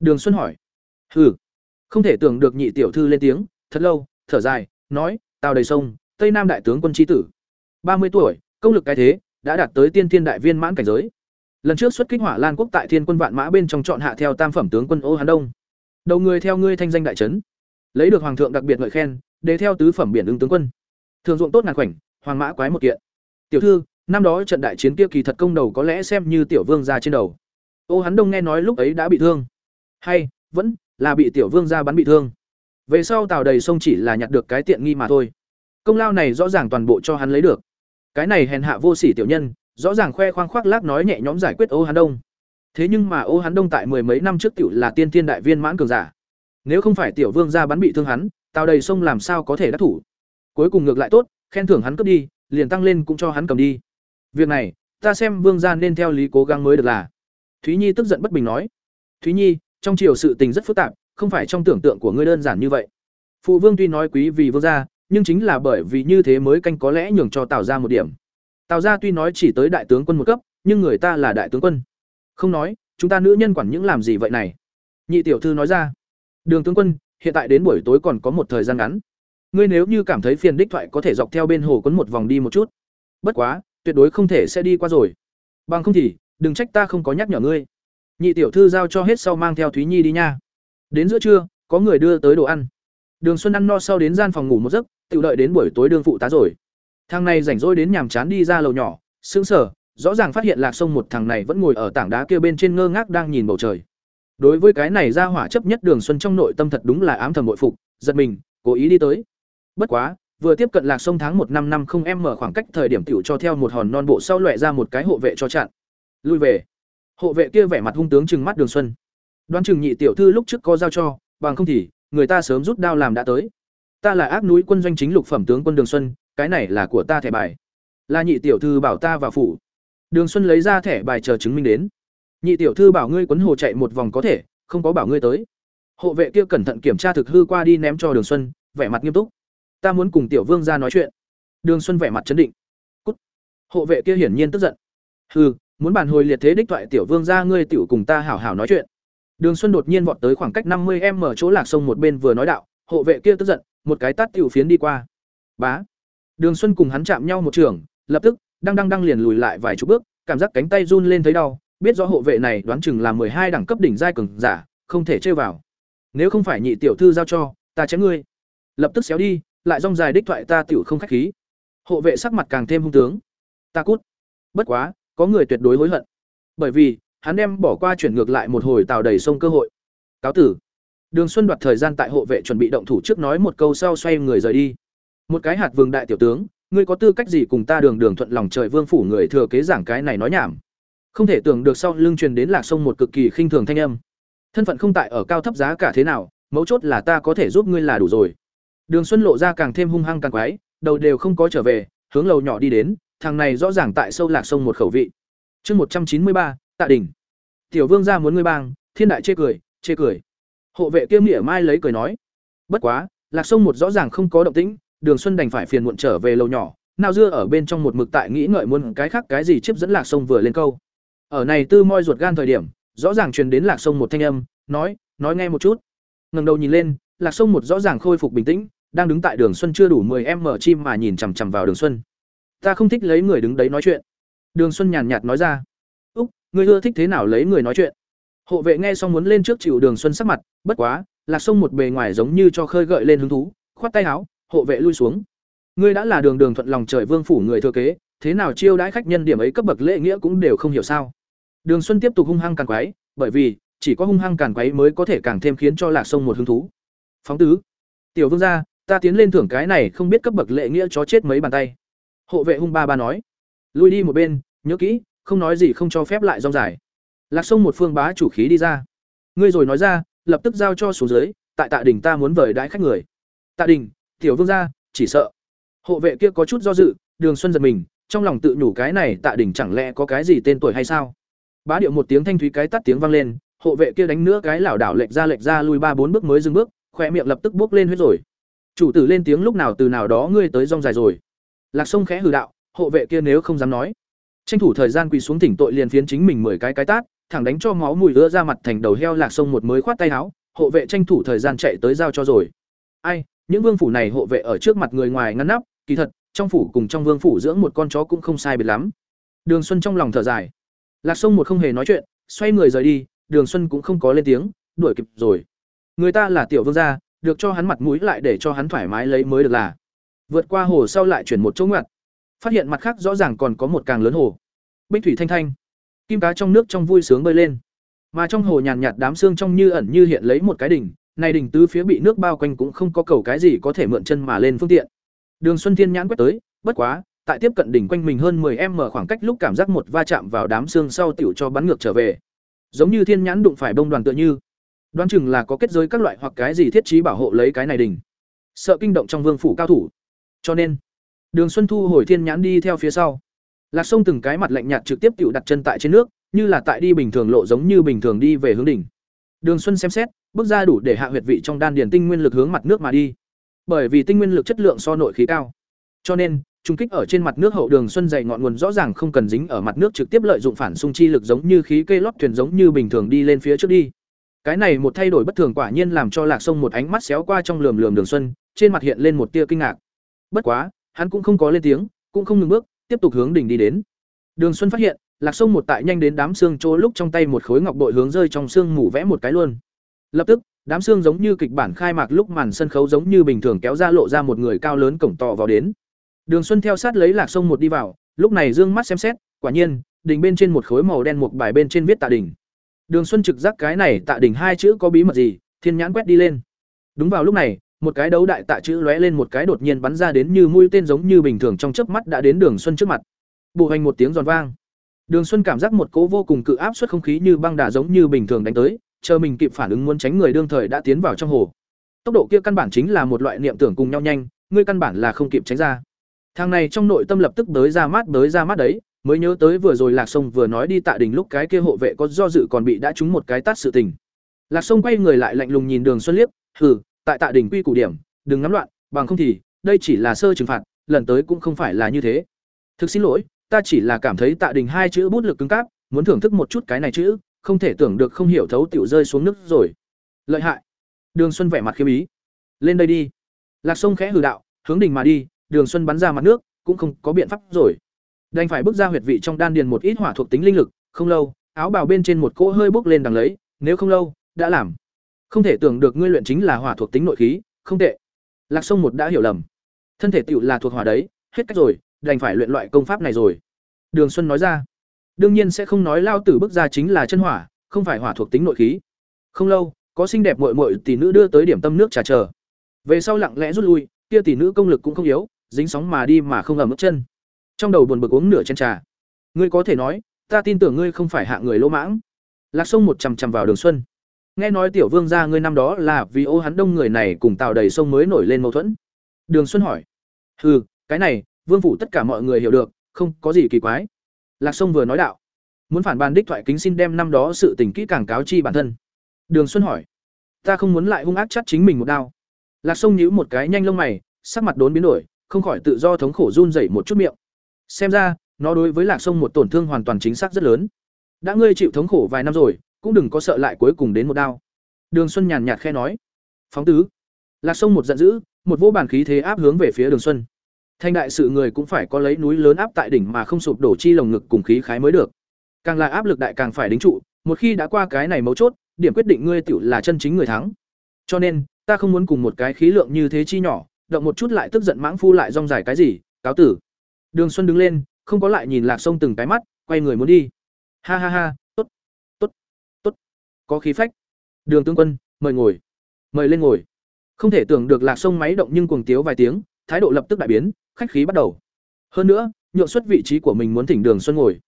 Speaker 1: Đường Xuân hỏi. Hừ. Không thể tưởng được nhị tiểu thư lên tiếng, thật lâu, thở dài, nói, tào đầy sông, Tây Nam đại tướng quân chi tử. ba mươi tuổi, công lực cái thế, đã đạt tới tiên thiên đại viên mãn cảnh giới. Lần trước xuất kích Hỏa Lan quốc tại Thiên quân vạn mã bên trong chọn hạ theo tam phẩm tướng quân Ô Hán Đông. Đầu người theo ngươi thanh danh đại trấn lấy được hoàng thượng đặc biệt ngợi khen, đề theo tứ phẩm biển ứng tướng quân. Thường dụng tốt ngàn khoảnh, hoàng mã quái một kiện. Tiểu thư, năm đó trận đại chiến kia kỳ thật công đầu có lẽ xem như tiểu vương ra trên đầu. Ô hắn đông nghe nói lúc ấy đã bị thương. Hay, vẫn là bị tiểu vương ra bắn bị thương. Về sau tàu đầy sông chỉ là nhặt được cái tiện nghi mà thôi. Công lao này rõ ràng toàn bộ cho hắn lấy được. Cái này hèn hạ vô sỉ tiểu nhân, rõ ràng khoe khoang khoác lác nói nhẹ nhõm giải quyết ô hắn đông. Thế nhưng mà ô hắn đông tại mười mấy năm trước tiểu là tiên thiên đại viên mãn cường giả nếu không phải tiểu vương gia bắn bị thương hắn, tàu đầy sông làm sao có thể đắc thủ. Cuối cùng ngược lại tốt, khen thưởng hắn cướp đi, liền tăng lên cũng cho hắn cầm đi. Việc này, ta xem vương gia nên theo lý cố gắng mới được là. Thúy Nhi tức giận bất bình nói. Thúy Nhi, trong triều sự tình rất phức tạp, không phải trong tưởng tượng của ngươi đơn giản như vậy. Phụ vương tuy nói quý vì vương gia, nhưng chính là bởi vì như thế mới canh có lẽ nhường cho Tào gia một điểm. Tào gia tuy nói chỉ tới đại tướng quân một cấp, nhưng người ta là đại tướng quân. Không nói, chúng ta nữ nhân quản những làm gì vậy này? Nhị tiểu thư nói ra. Đường tướng quân, hiện tại đến buổi tối còn có một thời gian ngắn. Ngươi nếu như cảm thấy phiền đích thoại có thể dọc theo bên hồ quấn một vòng đi một chút. Bất quá, tuyệt đối không thể sẽ đi qua rồi. Bằng không thì, đừng trách ta không có nhắc nhở ngươi. Nhị tiểu thư giao cho hết sau mang theo Thúy Nhi đi nha. Đến giữa trưa, có người đưa tới đồ ăn. Đường Xuân ăn no sau đến gian phòng ngủ một giấc, tự đợi đến buổi tối đương phụ tá rồi. Thằng này rảnh rỗi đến nhàm chán đi ra lầu nhỏ, sững sờ, rõ ràng phát hiện Lạc Sông một thằng này vẫn ngồi ở tảng đá kia bên trên ngơ ngác đang nhìn bầu trời. Đối với cái này ra hỏa chấp nhất Đường Xuân trong nội tâm thật đúng là ám thầm bội phục, giật mình, cố ý đi tới. Bất quá, vừa tiếp cận lạc sông tháng một năm năm không em mở khoảng cách thời điểm tiểu cho theo một hòn non bộ sau loẹ ra một cái hộ vệ cho chặn. Lui về. Hộ vệ kia vẻ mặt hung tướng trừng mắt Đường Xuân. Đoán chừng nhị tiểu thư lúc trước có giao cho, bằng không thì người ta sớm rút đao làm đã tới. Ta là ác núi quân doanh chính lục phẩm tướng quân Đường Xuân, cái này là của ta thẻ bài. Là nhị tiểu thư bảo ta vào phủ. Đường Xuân lấy ra thẻ bài chờ chứng minh đến nhị tiểu thư bảo ngươi quấn hồ chạy một vòng có thể, không có bảo ngươi tới. Hộ vệ kia cẩn thận kiểm tra thực hư qua đi ném cho đường xuân, vẻ mặt nghiêm túc. Ta muốn cùng tiểu vương ra nói chuyện. Đường xuân vẻ mặt chấn định. Cút. hộ vệ kia hiển nhiên tức giận. Hư muốn bàn hồi liệt thế đích thoại tiểu vương ra ngươi tiểu cùng ta hảo hảo nói chuyện. Đường xuân đột nhiên vọt tới khoảng cách năm mươi em mở chỗ lạc sông một bên vừa nói đạo, hộ vệ kia tức giận, một cái tát tiểu phiến đi qua. Bá. Đường xuân cùng hắn chạm nhau một trường, lập tức đang đang đang liền lùi lại vài chục bước, cảm giác cánh tay run lên thấy đau biết rõ hộ vệ này đoán chừng là hai đẳng cấp đỉnh giai cường giả, không thể chơi vào. Nếu không phải nhị tiểu thư giao cho, ta chém ngươi. Lập tức xéo đi, lại rong dài đích thoại ta tiểu không khách khí. Hộ vệ sắc mặt càng thêm hung tướng. Ta cút. Bất quá, có người tuyệt đối hối hận. Bởi vì, hắn đem bỏ qua chuyển ngược lại một hồi tàu đầy sông cơ hội. Cáo tử. Đường xuân đoạt thời gian tại hộ vệ chuẩn bị động thủ trước nói một câu sau xoay người rời đi. Một cái hạt vương đại tiểu tướng, ngươi có tư cách gì cùng ta đường đường thuận lòng trời vương phủ người thừa kế giảng cái này nói nhảm? Không thể tưởng được sau lưng truyền đến lạc sông một cực kỳ khinh thường thanh âm. Thân phận không tại ở cao thấp giá cả thế nào, mấu chốt là ta có thể giúp ngươi là đủ rồi. Đường xuân lộ ra càng thêm hung hăng càng quái, đầu đều không có trở về, hướng lầu nhỏ đi đến, thằng này rõ ràng tại sâu lạc sông một khẩu vị. Chương một trăm chín mươi ba, tạ đình. Tiểu vương ra muốn ngươi bang, thiên đại chê cười chê cười. Hộ vệ kiêm nghĩa mai lấy cười nói. Bất quá, lạc sông một rõ ràng không có động tĩnh, đường xuân đành phải phiền muộn trở về lầu nhỏ, nào dưa ở bên trong một mực tại nghĩ ngợi muốn cái khác cái gì chiếc dẫn lạc sông vừa lên câu ở này tư moi ruột gan thời điểm, rõ ràng truyền đến lạc sông một thanh âm, nói nói nghe một chút. Ngẩng đầu nhìn lên, lạc sông một rõ ràng khôi phục bình tĩnh, đang đứng tại đường xuân chưa đủ 10 em mở chim mà nhìn chằm chằm vào đường xuân. Ta không thích lấy người đứng đấy nói chuyện. Đường xuân nhàn nhạt nói ra. Úc người ưa thích thế nào lấy người nói chuyện? Hộ vệ nghe xong muốn lên trước chịu đường xuân sắc mặt, bất quá, lạc sông một bề ngoài giống như cho khơi gợi lên hứng thú, khoát tay áo, hộ vệ lui xuống. Ngươi đã là đường đường thuận lòng trời vương phủ người thừa kế thế nào chiêu đãi khách nhân điểm ấy cấp bậc lễ nghĩa cũng đều không hiểu sao? Đường xuân tiếp tục hung hăng càn quái bởi vì, chỉ có hung hăng càn quái mới có thể càng thêm khiến cho lạc sông một hứng thú. Phóng tứ, tiểu vương gia, ta tiến lên thưởng cái này không biết cấp bậc lễ nghĩa chó chết mấy bàn tay. Hộ vệ hung ba ba nói. Lui đi một bên, nhớ kỹ, không nói gì không cho phép lại rong dài. Lạc sông một phương bá chủ khí đi ra. Ngươi rồi nói ra, lập tức giao cho số dưới, tại tạ đình ta muốn vời đãi khách người. Tạ đình, tiểu vương gia, chỉ sợ. Hộ vệ kia có chút do dự, đường xuân giật mình trong lòng tự nhủ cái này tạ đình chẳng lẽ có cái gì tên tuổi hay sao? Bá điệu một tiếng thanh thúy cái tắt tiếng vang lên, hộ vệ kia đánh nữa cái lảo đảo lệch ra lệch ra lui ba bốn bước mới dừng bước, khoe miệng lập tức bước lên huyết rồi. Chủ tử lên tiếng lúc nào từ nào đó ngươi tới rong dài rồi. Lạc sông khẽ hừ đạo, hộ vệ kia nếu không dám nói. Tranh thủ thời gian quỳ xuống thỉnh tội liền phiến chính mình mười cái cái tát, thẳng đánh cho máu mùi ứa ra mặt thành đầu heo lạc sông một mới khoát tay áo, hộ vệ tranh thủ thời gian chạy tới giao cho rồi. Ai, những vương phủ này hộ vệ ở trước mặt người ngoài ngăn nắp, kỳ thật trong phủ cùng trong vương phủ dưỡng một con chó cũng không sai biệt lắm. Đường xuân trong lòng thở dài. Lạc sông một không hề nói chuyện, xoay người rời đi, đường xuân cũng không có lên tiếng, đuổi kịp rồi. Người ta là tiểu vương gia, được cho hắn mặt mũi lại để cho hắn thoải mái lấy mới được là. Vượt qua hồ sau lại chuyển một chỗ ngoặt. Phát hiện mặt khác rõ ràng còn có một càng lớn hồ. Bích thủy thanh thanh. Kim cá trong nước trong vui sướng bơi lên. Mà trong hồ nhàn nhạt đám xương trong như ẩn như hiện lấy một cái đỉnh, này đỉnh tứ phía bị nước bao quanh cũng không có cầu cái gì có thể mượn chân mà lên phương tiện đường xuân thiên nhãn quét tới, bất quá, tại tiếp cận đỉnh quanh mình hơn 10 m khoảng cách lúc cảm giác một va chạm vào đám xương sau tiểu cho bắn ngược trở về. Giống như thiên nhãn đụng phải bông đoàn tựa như. Đoán chừng là có kết giới các loại hoặc cái gì thiết trí bảo hộ lấy cái này đỉnh. Sợ kinh động trong vương phủ cao thủ. Cho nên, đường xuân thu hồi thiên nhãn đi theo phía sau. Lạc sông từng cái mặt lạnh nhạt trực tiếp tiểu đặt chân tại trên nước, như là tại đi bình thường lộ giống như bình thường đi về hướng đỉnh. Đường xuân xem xét, bước ra đủ để hạ huyệt vị trong đan điền tinh nguyên lực hướng mặt nước mà đi bởi vì tinh nguyên lực chất lượng so nội khí cao. Cho nên trung kích ở trên mặt nước hậu đường xuân dày ngọn nguồn rõ ràng không cần dính ở mặt nước trực tiếp lợi dụng phản xung chi lực giống như khí cây lót thuyền giống như bình thường đi lên phía trước đi. Cái này một thay đổi bất thường quả nhiên làm cho lạc sông một ánh mắt xéo qua trong lườm lườm đường xuân, trên mặt hiện lên một tia kinh ngạc. Bất quá, hắn cũng không có lên tiếng, cũng không ngừng bước, tiếp tục hướng đỉnh đi đến. Đường xuân phát hiện, lạc sông một tại nhanh đến đám xương chỗ lúc trong tay một khối ngọc bội hướng rơi trong xương mủ vẽ một cái luôn. Lập tức đám xương giống như kịch bản khai mạc lúc màn sân khấu giống như bình thường kéo ra lộ ra một người cao lớn cổng tỏ vào đến. Đường xuân theo sát lấy lạc sông một đi vào, lúc này dương mắt xem xét, quả nhiên, đỉnh bên trên một khối màu đen một bài bên trên viết tạ đỉnh. Đường xuân trực giác cái này tạ đỉnh hai chữ có bí mật gì, thiên nhãn quét đi lên. Đúng vào lúc này, một cái đấu đại tạ chữ lóe lên một cái đột nhiên bắn ra đến như mũi tên giống như bình thường trong chớp mắt đã đến đường xuân trước mặt. Bộ hành một tiếng giòn vang. Đường xuân cảm giác một cỗ vô cùng cự áp suất không khí như băng đà giống như bình thường đánh tới chờ mình kịp phản ứng muốn tránh người đương thời đã tiến vào trong hồ. Tốc độ kia căn bản chính là một loại niệm tưởng cùng nhau nhanh, ngươi căn bản là không kịp tránh ra. Thằng này trong nội tâm lập tức tới ra mắt tới ra mắt đấy, mới nhớ tới vừa rồi lạc sông vừa nói đi tạ đình lúc cái kia hộ vệ có do dự còn bị đã trúng một cái tát sự tình. Lạc sông quay người lại lạnh lùng nhìn đường xuân liếc hừ, tại tạ đình quy củ điểm, đừng ngắm loạn, bằng không thì, đây chỉ là sơ trừng phạt, lần tới cũng không phải là như thế. Thực xin lỗi, ta chỉ là cảm thấy tạ đình hai chữ bút lực cứng cáp, muốn thưởng thức một chút cái này chữ không thể tưởng được không hiểu thấu tiểu rơi xuống nước rồi. Lợi hại. Đường xuân vẻ mặt khiêm ý. Lên đây đi. Lạc sông khẽ hừ đạo, hướng đỉnh mà đi, đường xuân bắn ra mặt nước, cũng không có biện pháp rồi. Đành phải bước ra huyệt vị trong đan điền một ít hỏa thuộc tính linh lực, không lâu, áo bào bên trên một cỗ hơi bốc lên đằng lấy, nếu không lâu, đã làm. Không thể tưởng được ngươi luyện chính là hỏa thuộc tính nội khí, không tệ. Lạc sông một đã hiểu lầm. Thân thể tiểu là thuộc hỏa đấy, hết cách rồi, đành phải luyện loại công pháp này rồi. Đường xuân nói ra đương nhiên sẽ không nói lao tử bước ra chính là chân hỏa, không phải hỏa thuộc tính nội khí. Không lâu, có xinh đẹp muội muội tỷ nữ đưa tới điểm tâm nước trà chờ. Về sau lặng lẽ rút lui, kia tỷ nữ công lực cũng không yếu, dính sóng mà đi mà không ẩm mức chân. Trong đầu buồn bực uống nửa chén trà. Ngươi có thể nói, ta tin tưởng ngươi không phải hạ người lỗ mãng. Lạc sông một chằm chằm vào đường xuân. Nghe nói tiểu vương gia ngươi năm đó là vì ô hắn đông người này cùng tạo đầy sông mới nổi lên mâu thuẫn. Đường xuân hỏi. Hừ, cái này, vương phủ tất cả mọi người hiểu được, không có gì kỳ quái lạc sông vừa nói đạo, muốn phản bàn đích thoại kính xin đem năm đó sự tình kỹ càng cáo chi bản thân. Đường xuân hỏi, ta không muốn lại hung ác chắt chính mình một đao. Lạc sông nhíu một cái nhanh lông mày, sắc mặt đốn biến đổi, không khỏi tự do thống khổ run rẩy một chút miệng. Xem ra, nó đối với lạc sông một tổn thương hoàn toàn chính xác rất lớn. Đã ngươi chịu thống khổ vài năm rồi, cũng đừng có sợ lại cuối cùng đến một đao. Đường xuân nhàn nhạt khe nói, phóng tứ. Lạc sông một giận dữ, một vô bản khí thế áp hướng về phía đường xuân thanh đại sự người cũng phải có lấy núi lớn áp tại đỉnh mà không sụp đổ chi lồng ngực cùng khí khái mới được. Càng là áp lực đại càng phải đính trụ, một khi đã qua cái này mấu chốt, điểm quyết định ngươi tiểu là chân chính người thắng. Cho nên, ta không muốn cùng một cái khí lượng như thế chi nhỏ, động một chút lại tức giận mãng phu lại rong dài cái gì, cáo tử. Đường xuân đứng lên, không có lại nhìn lạc sông từng cái mắt, quay người muốn đi. Ha ha ha, tốt tốt tốt. Có khí phách. Đường tướng quân, mời ngồi. Mời lên ngồi. Không thể tưởng được lạc sông máy động nhưng cuồng tiếu vài tiếng thái độ lập tức đại biến, khách khí bắt đầu. Hơn nữa, nhượng xuất vị trí của mình muốn thỉnh đường xuân ngồi.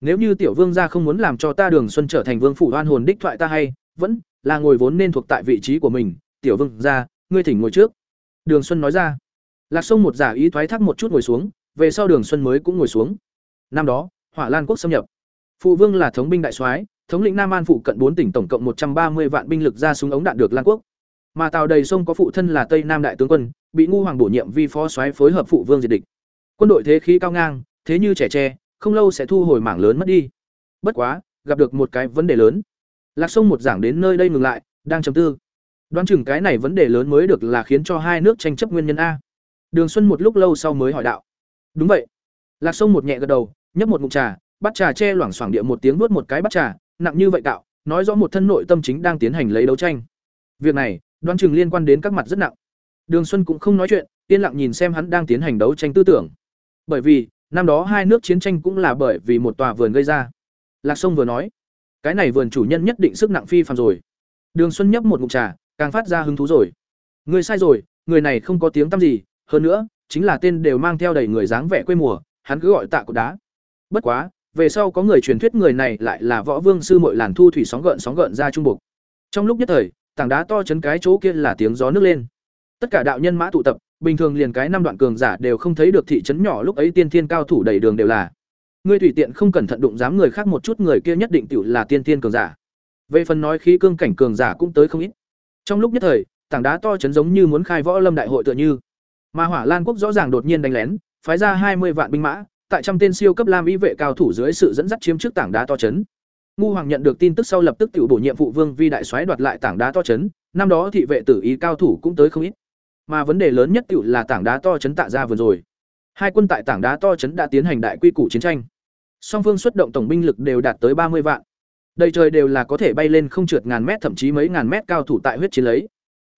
Speaker 1: Nếu như tiểu vương gia không muốn làm cho ta đường xuân trở thành vương phủ oan hồn đích thoại ta hay, vẫn là ngồi vốn nên thuộc tại vị trí của mình. Tiểu vương gia, ngươi thỉnh ngồi trước. Đường xuân nói ra. Lạc sông một giả ý thoái thác một chút ngồi xuống, về sau đường xuân mới cũng ngồi xuống. Năm đó, hỏa lan quốc xâm nhập. Phụ vương là thống binh đại soái, thống lĩnh nam an phụ cận bốn tỉnh tổng cộng một trăm ba mươi vạn binh lực ra súng ống đạn được lan quốc. Mà tàu đầy sông có phụ thân là tây nam đại tướng quân bị ngu hoàng bổ nhiệm vi phó soái phối hợp phụ vương diệt địch. Quân đội thế khí cao ngang, thế như trẻ tre, không lâu sẽ thu hồi mảng lớn mất đi. Bất quá, gặp được một cái vấn đề lớn. Lạc sông một giảng đến nơi đây ngừng lại, đang chấm tư. Đoán chừng cái này vấn đề lớn mới được là khiến cho hai nước tranh chấp nguyên nhân a. Đường xuân một lúc lâu sau mới hỏi đạo. Đúng vậy. Lạc sông một nhẹ gật đầu, nhấp một ngụm trà, bắt trà che loảng xoảng địa một tiếng nuốt một cái bắt trà, nặng như vậy tạo nói rõ một thân nội tâm chính đang tiến hành lấy đấu tranh. Việc này, đoán chừng liên quan đến các mặt rất nặng đường xuân cũng không nói chuyện, yên lặng nhìn xem hắn đang tiến hành đấu tranh tư tưởng. Bởi vì, năm đó hai nước chiến tranh cũng là bởi vì một tòa vườn gây ra. Lạc sông vừa nói, cái này vườn chủ nhân nhất định sức nặng phi phàm rồi. Đường xuân nhấp một ngụm trà, càng phát ra hứng thú rồi. Người sai rồi, người này không có tiếng tăm gì, hơn nữa, chính là tên đều mang theo đầy người dáng vẻ quê mùa, hắn cứ gọi tạ cột đá. Bất quá, về sau có người truyền thuyết người này lại là võ vương sư muội làn thu thủy sóng gợn sóng gợn ra trung bục. Trong lúc nhất thời, tảng đá to chấn cái chỗ kia là tiếng gió nước lên tất cả đạo nhân mã tụ tập, bình thường liền cái năm đoạn cường giả đều không thấy được thị trấn nhỏ lúc ấy tiên thiên cao thủ đầy đường đều là. Ngươi tùy tiện không cẩn thận đụng dám người khác một chút người kia nhất định tiểu là tiên thiên cường giả. Về phần nói khí cương cảnh cường giả cũng tới không ít. Trong lúc nhất thời, tảng đá to chấn giống như muốn khai võ lâm đại hội tựa như. Mà hỏa lan quốc rõ ràng đột nhiên đánh lén, phái ra hai mươi vạn binh mã, tại trăm tên siêu cấp lam ý vệ cao thủ dưới sự dẫn dắt chiếm trước tảng đá to chấn. Ngu hoàng nhận được tin tức sau lập tức tự bổ nhiệm vụ vương vi đại soái đoạt lại tảng đá to chấn, năm đó thị vệ tử ý cao thủ cũng tới không ít mà vấn đề lớn nhất tự là tảng đá to chấn tạ ra vừa rồi. Hai quân tại tảng đá to chấn đã tiến hành đại quy củ chiến tranh. Song phương xuất động tổng binh lực đều đạt tới ba mươi vạn. Đây trời đều là có thể bay lên không trượt ngàn mét, thậm chí mấy ngàn mét cao thủ tại huyết chiến lấy.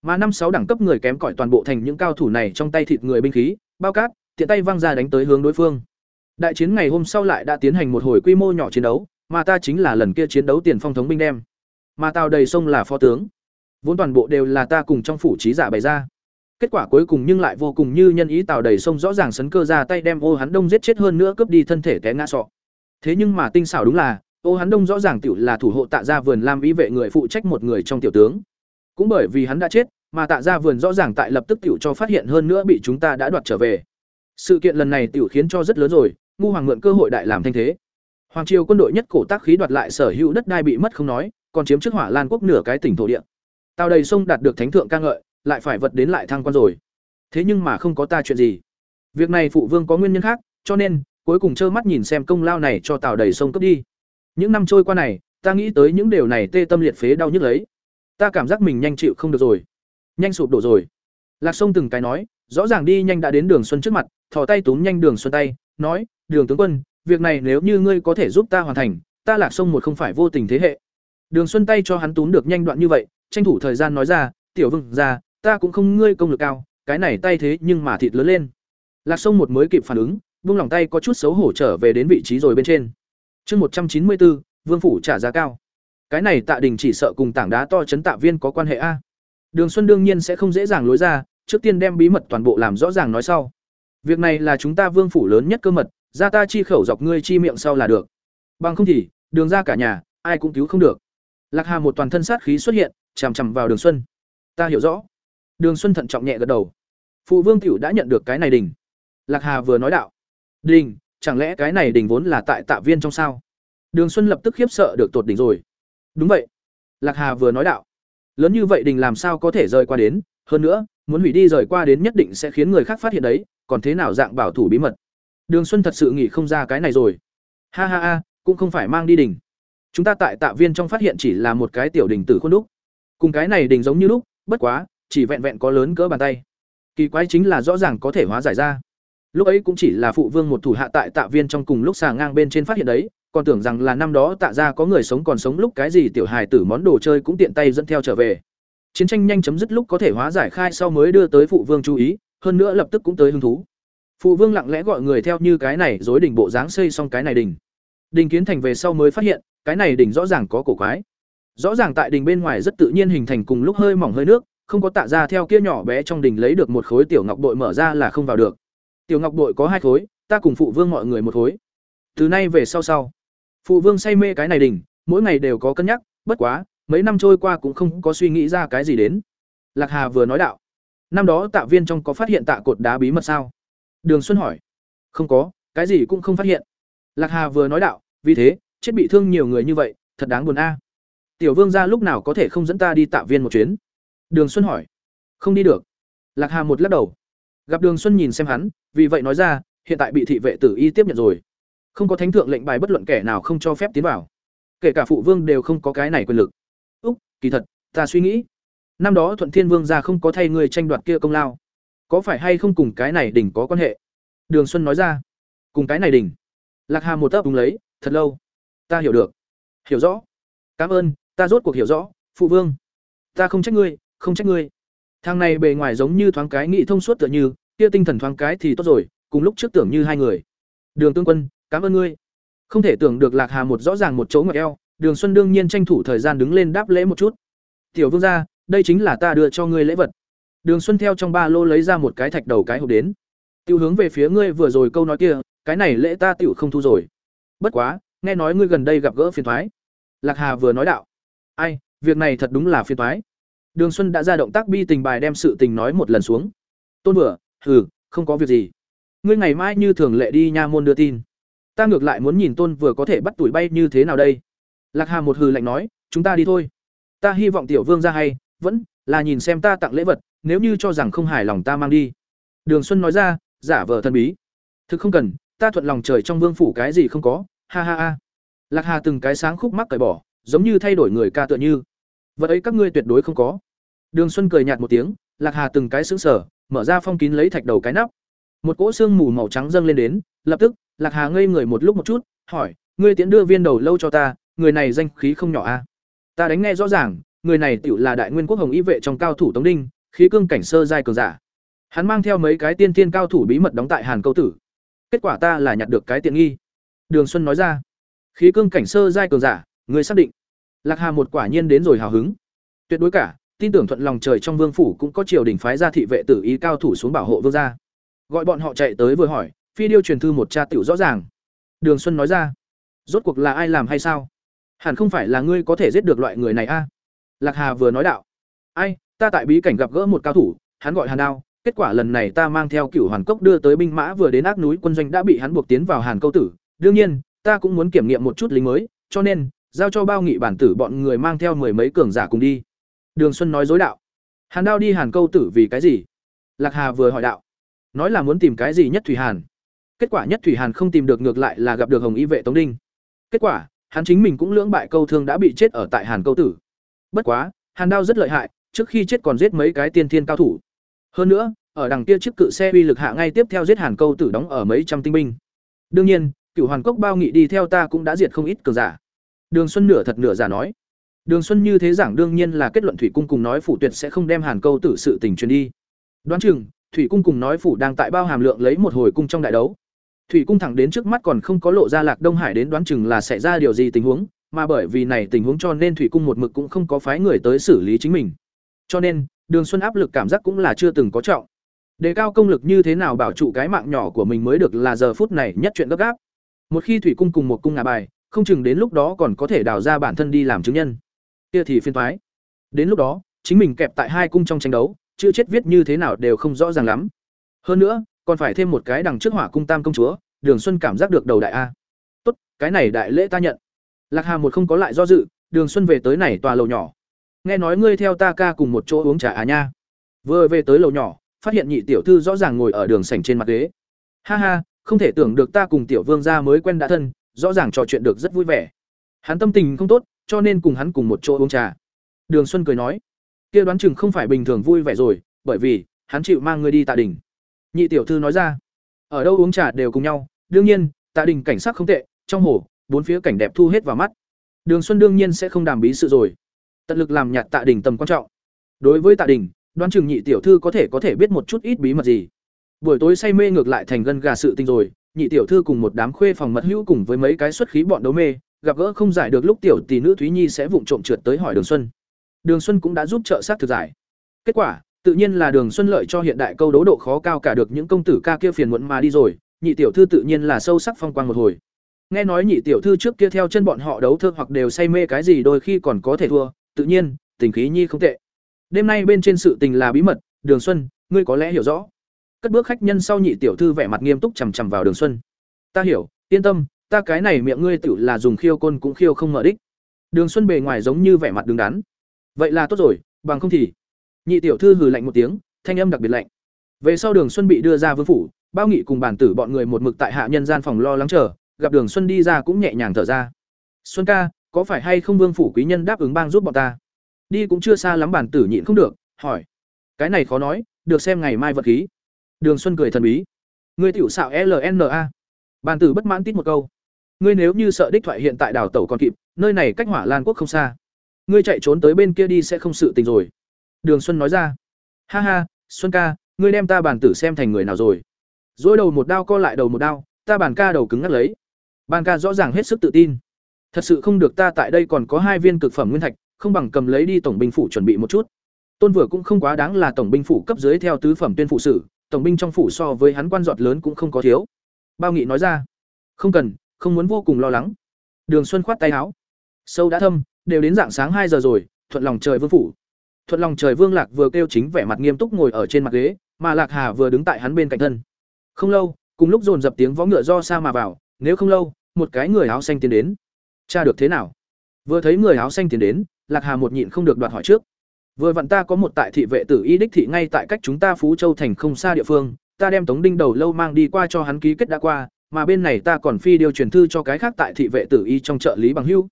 Speaker 1: Mà năm sáu đẳng cấp người kém cỏi toàn bộ thành những cao thủ này trong tay thịt người binh khí, bao cát, tiện tay văng ra đánh tới hướng đối phương. Đại chiến ngày hôm sau lại đã tiến hành một hồi quy mô nhỏ chiến đấu, mà ta chính là lần kia chiến đấu tiền phong thống binh đem. Mà tàu đầy sông là phó tướng. Vốn toàn bộ đều là ta cùng trong phủ trí giả bày ra kết quả cuối cùng nhưng lại vô cùng như nhân ý tạo đầy sông rõ ràng sấn cơ ra tay đem ô hắn đông giết chết hơn nữa cướp đi thân thể té ngã sọ. Thế nhưng mà tinh xảo đúng là, ô hắn đông rõ ràng tiểu là thủ hộ tạ ra vườn làm ý vệ người phụ trách một người trong tiểu tướng. Cũng bởi vì hắn đã chết, mà tạ ra vườn rõ ràng tại lập tức tiểu cho phát hiện hơn nữa bị chúng ta đã đoạt trở về. Sự kiện lần này tiểu khiến cho rất lớn rồi, ngu hoàng mượn cơ hội đại làm thanh thế. Hoàng triều quân đội nhất cổ tác khí đoạt lại sở hữu đất đai bị mất không nói, còn chiếm trước hỏa lan quốc nửa cái tỉnh thổ địa. Tàu đầy sông đạt được thánh thượng ca ngợi lại phải vật đến lại thăng quan rồi. Thế nhưng mà không có ta chuyện gì. Việc này phụ vương có nguyên nhân khác cho nên cuối cùng trơ mắt nhìn xem công lao này cho tào đầy sông cướp đi. Những năm trôi qua này ta nghĩ tới những điều này tê tâm liệt phế đau nhức lấy. Ta cảm giác mình nhanh chịu không được rồi. Nhanh sụp đổ rồi. Lạc sông từng cái nói rõ ràng đi nhanh đã đến đường xuân trước mặt thò tay túm nhanh đường xuân tay nói đường tướng quân việc này nếu như ngươi có thể giúp ta hoàn thành, ta Lạc Sông một không phải vô tình thế hệ. Đường Xuân tay cho hắn túm được nhanh đoạn như vậy, tranh thủ thời gian nói ra, "Tiểu Vương gia, ta cũng không ngươi công lực cao, cái này tay thế nhưng mà thịt lớn lên." Lạc Sông một mới kịp phản ứng, buông lòng tay có chút xấu hổ trở về đến vị trí rồi bên trên. Chương một trăm chín mươi bốn, Vương phủ trả giá cao. Cái này Tạ Đình chỉ sợ cùng tảng đá to chấn Tạ Viên có quan hệ a. Đường Xuân đương nhiên sẽ không dễ dàng lối ra, trước tiên đem bí mật toàn bộ làm rõ ràng nói sau. Việc này là chúng ta Vương phủ lớn nhất cơ mật, ra ta chi khẩu dọc ngươi chi miệng sau là được. Bằng không thì, đường ra cả nhà, ai cũng cứu không được. Lạc Hà một toàn thân sát khí xuất hiện, chằm chằm vào Đường Xuân. Ta hiểu rõ. Đường Xuân thận trọng nhẹ gật đầu. Phụ Vương tiểu đã nhận được cái này đỉnh. Lạc Hà vừa nói đạo. Đỉnh, chẳng lẽ cái này đỉnh vốn là tại Tạ Viên trong sao? Đường Xuân lập tức khiếp sợ được tột đỉnh rồi. Đúng vậy. Lạc Hà vừa nói đạo. Lớn như vậy đỉnh làm sao có thể rời qua đến, hơn nữa, muốn hủy đi rời qua đến nhất định sẽ khiến người khác phát hiện đấy, còn thế nào dạng bảo thủ bí mật. Đường Xuân thật sự nghĩ không ra cái này rồi. Ha ha ha, cũng không phải mang đi đỉnh. Chúng ta tại Tạ Viên trong phát hiện chỉ là một cái tiểu đỉnh tử khuôn đúc. Cùng cái này đỉnh giống như lúc, bất quá, chỉ vẹn vẹn có lớn cỡ bàn tay. Kỳ quái chính là rõ ràng có thể hóa giải ra. Lúc ấy cũng chỉ là phụ vương một thủ hạ tại Tạ Viên trong cùng lúc xà ngang bên trên phát hiện đấy, còn tưởng rằng là năm đó Tạ ra có người sống còn sống lúc cái gì tiểu hài tử món đồ chơi cũng tiện tay dẫn theo trở về. Chiến tranh nhanh chấm dứt lúc có thể hóa giải khai sau mới đưa tới phụ vương chú ý, hơn nữa lập tức cũng tới hứng thú. Phụ vương lặng lẽ gọi người theo như cái này dối đỉnh bộ dáng xây xong cái này đỉnh. Đình kiến thành về sau mới phát hiện, cái này đỉnh rõ ràng có cổ quái. Rõ ràng tại đỉnh bên ngoài rất tự nhiên hình thành cùng lúc hơi mỏng hơi nước, không có tạ ra theo kia nhỏ bé trong đình lấy được một khối tiểu ngọc bội mở ra là không vào được. Tiểu ngọc bội có hai khối, ta cùng phụ vương mọi người một khối. Từ nay về sau sau, phụ vương say mê cái này đỉnh, mỗi ngày đều có cân nhắc, bất quá, mấy năm trôi qua cũng không có suy nghĩ ra cái gì đến. Lạc Hà vừa nói đạo, năm đó tạ viên trong có phát hiện tạ cột đá bí mật sao? Đường Xuân hỏi. Không có, cái gì cũng không phát hiện. Lạc Hà vừa nói đạo, vì thế, chết bị thương nhiều người như vậy, thật đáng buồn a. Tiểu Vương gia lúc nào có thể không dẫn ta đi tạ viên một chuyến? Đường Xuân hỏi. Không đi được. Lạc Hà một lắc đầu. Gặp Đường Xuân nhìn xem hắn, vì vậy nói ra, hiện tại bị thị vệ tử y tiếp nhận rồi. Không có thánh thượng lệnh bài bất luận kẻ nào không cho phép tiến vào. Kể cả phụ vương đều không có cái này quyền lực. Úc, kỳ thật, ta suy nghĩ, năm đó Thuận Thiên Vương gia không có thay người tranh đoạt kia công lao có phải hay không cùng cái này đỉnh có quan hệ đường xuân nói ra cùng cái này đỉnh lạc hà một tấp đúng lấy thật lâu ta hiểu được hiểu rõ cảm ơn ta rốt cuộc hiểu rõ phụ vương ta không trách ngươi không trách ngươi. Thằng này bề ngoài giống như thoáng cái nghị thông suốt tựa như kia tinh thần thoáng cái thì tốt rồi cùng lúc trước tưởng như hai người. Đường tương quân cảm ơn ngươi. Không thể tưởng được lạc hà một rõ ràng một chỗ ngoại eo đường xuân đương nhiên tranh thủ thời gian đứng lên đáp lễ một chút. Tiểu vương gia đây chính là ta đưa cho ngươi lễ vật. Đường Xuân theo trong ba lô lấy ra một cái thạch đầu cái hộp đến. Tiêu hướng về phía ngươi vừa rồi câu nói kia, cái này lễ ta tiểu không thu rồi. Bất quá, nghe nói ngươi gần đây gặp gỡ phiền thoái. Lạc Hà vừa nói đạo. Ai, việc này thật đúng là phiền thoái. Đường Xuân đã ra động tác bi tình bài đem sự tình nói một lần xuống. Tôn vừa, hừ, không có việc gì. Ngươi ngày mai như thường lệ đi nha môn đưa tin. Ta ngược lại muốn nhìn Tôn vừa có thể bắt tuổi bay như thế nào đây. Lạc Hà một hừ lạnh nói, chúng ta đi thôi. Ta hy vọng tiểu vương ra hay, vẫn là nhìn xem ta tặng lễ vật, nếu như cho rằng không hài lòng ta mang đi đường xuân nói ra giả vờ thần bí thực không cần ta thuận lòng trời trong vương phủ cái gì không có ha ha ha lạc hà từng cái sáng khúc mắc cởi bỏ giống như thay đổi người ca tựa như vật ấy các ngươi tuyệt đối không có đường xuân cười nhạt một tiếng lạc hà từng cái xứng sở mở ra phong kín lấy thạch đầu cái nắp một cỗ xương mù màu trắng dâng lên đến lập tức lạc hà ngây người một lúc một chút hỏi ngươi tiễn đưa viên đầu lâu cho ta người này danh khí không nhỏ a à? ta đánh nghe rõ ràng người này tựu là đại nguyên quốc hồng y vệ trong cao thủ tống đinh khí cương cảnh sơ giai cường giả. Hắn mang theo mấy cái tiên tiên cao thủ bí mật đóng tại Hàn Câu Tử. Kết quả ta là nhặt được cái tiện nghi. Đường Xuân nói ra. Khí cương cảnh sơ giai cường giả, người xác định. Lạc Hà một quả nhiên đến rồi hào hứng. Tuyệt đối cả, tin tưởng thuận lòng trời trong vương phủ cũng có triều đình phái ra thị vệ tử ý cao thủ xuống bảo hộ vương gia. Gọi bọn họ chạy tới vừa hỏi, phi điêu truyền thư một tra tiểu rõ ràng. Đường Xuân nói ra. Rốt cuộc là ai làm hay sao? Hẳn không phải là ngươi có thể giết được loại người này a? Lạc Hà vừa nói đạo. Ai, ta tại bí cảnh gặp gỡ một cao thủ hắn gọi hàn đao kết quả lần này ta mang theo cửu hoàn cốc đưa tới binh mã vừa đến ác núi quân doanh đã bị hắn buộc tiến vào hàn câu tử đương nhiên ta cũng muốn kiểm nghiệm một chút lính mới cho nên giao cho bao nghị bản tử bọn người mang theo mười mấy cường giả cùng đi. Đường xuân nói dối đạo. Hàn đao đi hàn câu tử vì cái gì? Lạc hà vừa hỏi đạo. Nói là muốn tìm cái gì nhất thủy hàn. Kết quả nhất thủy hàn không tìm được ngược lại là gặp được hồng y vệ tống đinh. Kết quả hắn chính mình cũng lưỡng bại câu thương đã bị chết ở tại hàn câu tử. Bất quá hàn đao rất lợi hại trước khi chết còn giết mấy cái tiên thiên cao thủ. Hơn nữa, ở đằng kia chiếc cự xe uy lực hạ ngay tiếp theo giết Hàn Câu Tử đóng ở mấy trăm tinh binh. Đương nhiên, cựu hoàn cốc bao nghị đi theo ta cũng đã diệt không ít cường giả đường xuân nửa thật nửa giả nói. Đường xuân như thế giảng đương nhiên là kết luận thủy cung cùng nói phủ tuyệt sẽ không đem hàn câu tử sự tình truyền đi. Đoán chừng, thủy cung cùng nói phủ đang tại bao hàm lượng lấy một hồi cung trong đại đấu. Thủy cung thẳng đến trước mắt còn không có lộ ra lạc đông hải đến đoán chừng là xảy ra điều gì tình huống, mà bởi vì này tình huống cho nên thủy cung một mực cũng không có phái người tới xử lý chính mình. Cho nên, đường xuân áp lực cảm giác cũng là chưa từng có trọng. Đề cao công lực như thế nào bảo trụ cái mạng nhỏ của mình mới được là giờ phút này nhất chuyện gấp gáp. Một khi thủy cung cùng một cung ngả bài không chừng đến lúc đó còn có thể đào ra bản thân đi làm chứng nhân. Kia thì phiên thoái. Đến lúc đó, chính mình kẹp tại hai cung trong tranh đấu, chưa chết viết như thế nào đều không rõ ràng lắm. Hơn nữa, còn phải thêm một cái đằng trước hỏa cung tam công chúa, đường xuân cảm giác được đầu đại a. Tốt, cái này đại lễ ta nhận. Lạc hà một không có lại do dự, đường xuân về tới này tòa lầu nhỏ. Nghe nói ngươi theo ta ca cùng một chỗ uống trà à nha. Vừa về tới lầu nhỏ, phát hiện nhị tiểu thư rõ ràng ngồi ở đường sảnh trên mặt ghế. Ha ha, không thể tưởng được ta cùng tiểu vương gia mới quen đã thân rõ ràng trò chuyện được rất vui vẻ. Hắn tâm tình không tốt, cho nên cùng hắn cùng một chỗ uống trà. Đường xuân cười nói, kia đoán chừng không phải bình thường vui vẻ rồi, bởi vì hắn chịu mang ngươi đi tạ đình. Nhị tiểu thư nói ra, ở đâu uống trà đều cùng nhau, đương nhiên, tạ đình cảnh sắc không tệ, trong hồ, bốn phía cảnh đẹp thu hết vào mắt. Đường xuân đương nhiên sẽ không đàm bí sự rồi. Tận lực làm nhạt tạ đình tầm quan trọng. Đối với tạ đình, đoán chừng nhị tiểu thư có thể có thể biết một chút ít bí mật gì. Buổi tối say mê ngược lại thành gân gà sự tình rồi nhị tiểu thư cùng một đám khuê phòng mật hữu cùng với mấy cái xuất khí bọn đấu mê, gặp gỡ không giải được lúc tiểu tỷ nữ thúy nhi sẽ vụng trộm trượt tới hỏi đường xuân. Đường xuân cũng đã giúp trợ sát thực giải. Kết quả, tự nhiên là đường xuân lợi cho hiện đại câu đố độ khó cao cả được những công tử ca kia phiền muộn mà đi rồi, nhị tiểu thư tự nhiên là sâu sắc phong quang một hồi. Nghe nói nhị tiểu thư trước kia theo chân bọn họ đấu thơ hoặc đều say mê cái gì đôi khi còn có thể thua, tự nhiên, tình khí nhi không tệ. Đêm nay bên trên sự tình là bí mật, đường xuân, ngươi có lẽ hiểu rõ cất bước khách nhân sau nhị tiểu thư vẻ mặt nghiêm túc chằm chằm vào đường xuân. Ta hiểu, yên tâm, ta cái này miệng ngươi tự là dùng khiêu côn cũng khiêu không mở đích. Đường xuân bề ngoài giống như vẻ mặt đứng đắn. Vậy là tốt rồi, bằng không thì nhị tiểu thư hừ lạnh một tiếng, thanh âm đặc biệt lạnh. Về sau đường xuân bị đưa ra vương phủ, bao nghị cùng bản tử bọn người một mực tại hạ nhân gian phòng lo lắng chờ, gặp đường xuân đi ra cũng nhẹ nhàng thở ra. Xuân ca, có phải hay không vương phủ quý nhân đáp ứng bang giúp bọn ta? Đi cũng chưa xa lắm bản tử nhịn không được, hỏi. Cái này khó nói, được xem ngày mai vật khí đường xuân cười thần bí. Ngươi tiểu xạo lna bản tử bất mãn tít một câu. Ngươi nếu như sợ đích thoại hiện tại đảo tẩu còn kịp, nơi này cách hỏa lan quốc không xa. Ngươi chạy trốn tới bên kia đi sẽ không sự tình rồi. Đường xuân nói ra. Ha ha, xuân ca, ngươi đem ta bản tử xem thành người nào rồi? Dỗi đầu một đao co lại đầu một đao, ta bản ca đầu cứng ngắt lấy. Bản ca rõ ràng hết sức tự tin. Thật sự không được ta tại đây còn có hai viên cực phẩm nguyên thạch, không bằng cầm lấy đi tổng binh phủ chuẩn bị một chút. Tôn vừa cũng không quá đáng là tổng binh phủ cấp dưới theo tứ phẩm tuyên phụ sử tổng binh trong phủ so với hắn quan giọt lớn cũng không có thiếu. Bao nghị nói ra, không cần, không muốn vô cùng lo lắng. Đường xuân khoát tay áo, sâu đã thâm, đều đến dạng sáng hai giờ rồi, thuận lòng trời vương phủ. Thuận lòng trời vương lạc vừa kêu chính vẻ mặt nghiêm túc ngồi ở trên mặt ghế, mà lạc hà vừa đứng tại hắn bên cạnh thân. Không lâu, cùng lúc dồn dập tiếng võ ngựa do xa mà vào, nếu không lâu, một cái người áo xanh tiến đến. Cha được thế nào? Vừa thấy người áo xanh tiến đến, lạc hà một nhịn không được đoạt hỏi trước vừa vặn ta có một tại thị vệ tử y đích thị ngay tại cách chúng ta phú châu thành không xa địa phương, ta đem tống đinh đầu lâu mang đi qua cho hắn ký kết đã qua, mà bên này ta còn phi điều truyền thư cho cái khác tại thị vệ tử y trong trợ lý bằng hưu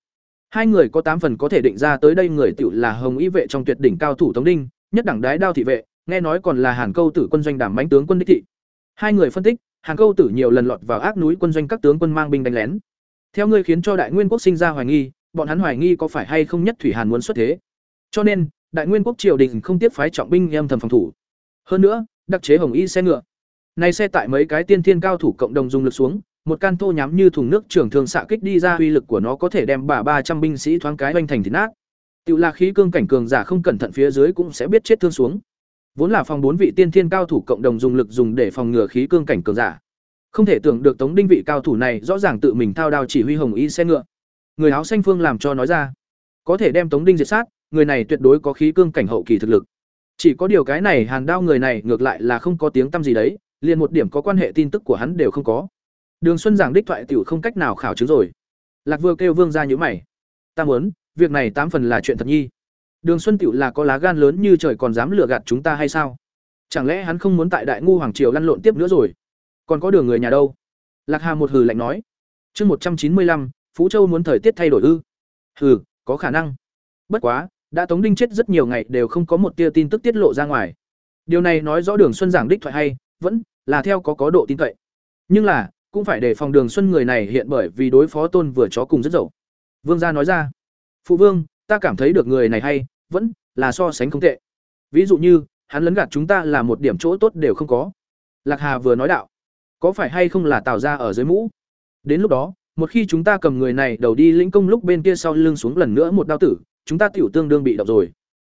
Speaker 1: hai người có tám phần có thể định ra tới đây người tiểu là hồng y vệ trong tuyệt đỉnh cao thủ tống đinh, nhất đẳng đái đao thị vệ, nghe nói còn là hàn câu tử quân doanh đảm bánh tướng quân đích thị. Hai người phân tích, hàn câu tử nhiều lần lọt vào ác núi quân doanh các tướng quân mang binh đánh lén. Theo ngươi khiến cho đại nguyên quốc sinh ra hoài nghi, bọn hắn hoài nghi có phải hay không nhất thủy hàn muốn xuất thế. Cho nên đại nguyên quốc triều đình không tiếp phái trọng binh em thầm phòng thủ. Hơn nữa, đặc chế hồng y xe ngựa. Này xe tại mấy cái tiên thiên cao thủ cộng đồng dùng lực xuống, một can thô nhắm như thùng nước trưởng thường xạ kích đi ra uy lực của nó có thể đem bà ba trăm binh sĩ thoáng cái oanh thành thịt nát. Tự là khí cương cảnh cường giả không cẩn thận phía dưới cũng sẽ biết chết thương xuống. Vốn là phòng bốn vị tiên thiên cao thủ cộng đồng dùng lực dùng để phòng ngừa khí cương cảnh cường giả. Không thể tưởng được tống đinh vị cao thủ này rõ ràng tự mình thao đao chỉ huy hồng y xe ngựa. Người áo xanh phương làm cho nói ra. Có thể đem tống đinh diệt sát người này tuyệt đối có khí cương cảnh hậu kỳ thực lực. Chỉ có điều cái này hàn đao người này ngược lại là không có tiếng tăm gì đấy, liền một điểm có quan hệ tin tức của hắn đều không có. Đường xuân giảng đích thoại tiểu không cách nào khảo chứng rồi. Lạc vừa kêu vương ra nhíu mày. Ta muốn, việc này tám phần là chuyện thật nhi. Đường xuân tiểu là có lá gan lớn như trời còn dám lừa gạt chúng ta hay sao? Chẳng lẽ hắn không muốn tại đại ngu hoàng triều lăn lộn tiếp nữa rồi? Còn có đường người nhà đâu? Lạc hà một hừ lạnh nói. Chương một trăm chín mươi lăm, phú châu muốn thời tiết thay đổi ư? Hừ, có khả năng. Bất quá đã tống đinh chết rất nhiều ngày đều không có một tia tin tức tiết lộ ra ngoài. Điều này nói rõ đường xuân giảng đích thoại hay, vẫn là theo có có độ tin cậy. Nhưng là, cũng phải để phòng đường xuân người này hiện bởi vì đối phó tôn vừa chó cùng rất dậu. Vương gia nói ra, phụ vương, ta cảm thấy được người này hay, vẫn là so sánh không tệ. Ví dụ như, hắn lấn gạt chúng ta là một điểm chỗ tốt đều không có. Lạc hà vừa nói đạo, có phải hay không là tào ra ở dưới mũ? Đến lúc đó, một khi chúng ta cầm người này đầu đi lĩnh công lúc bên kia sau lưng xuống lần nữa một đao tử chúng ta tiểu tương đương bị động rồi.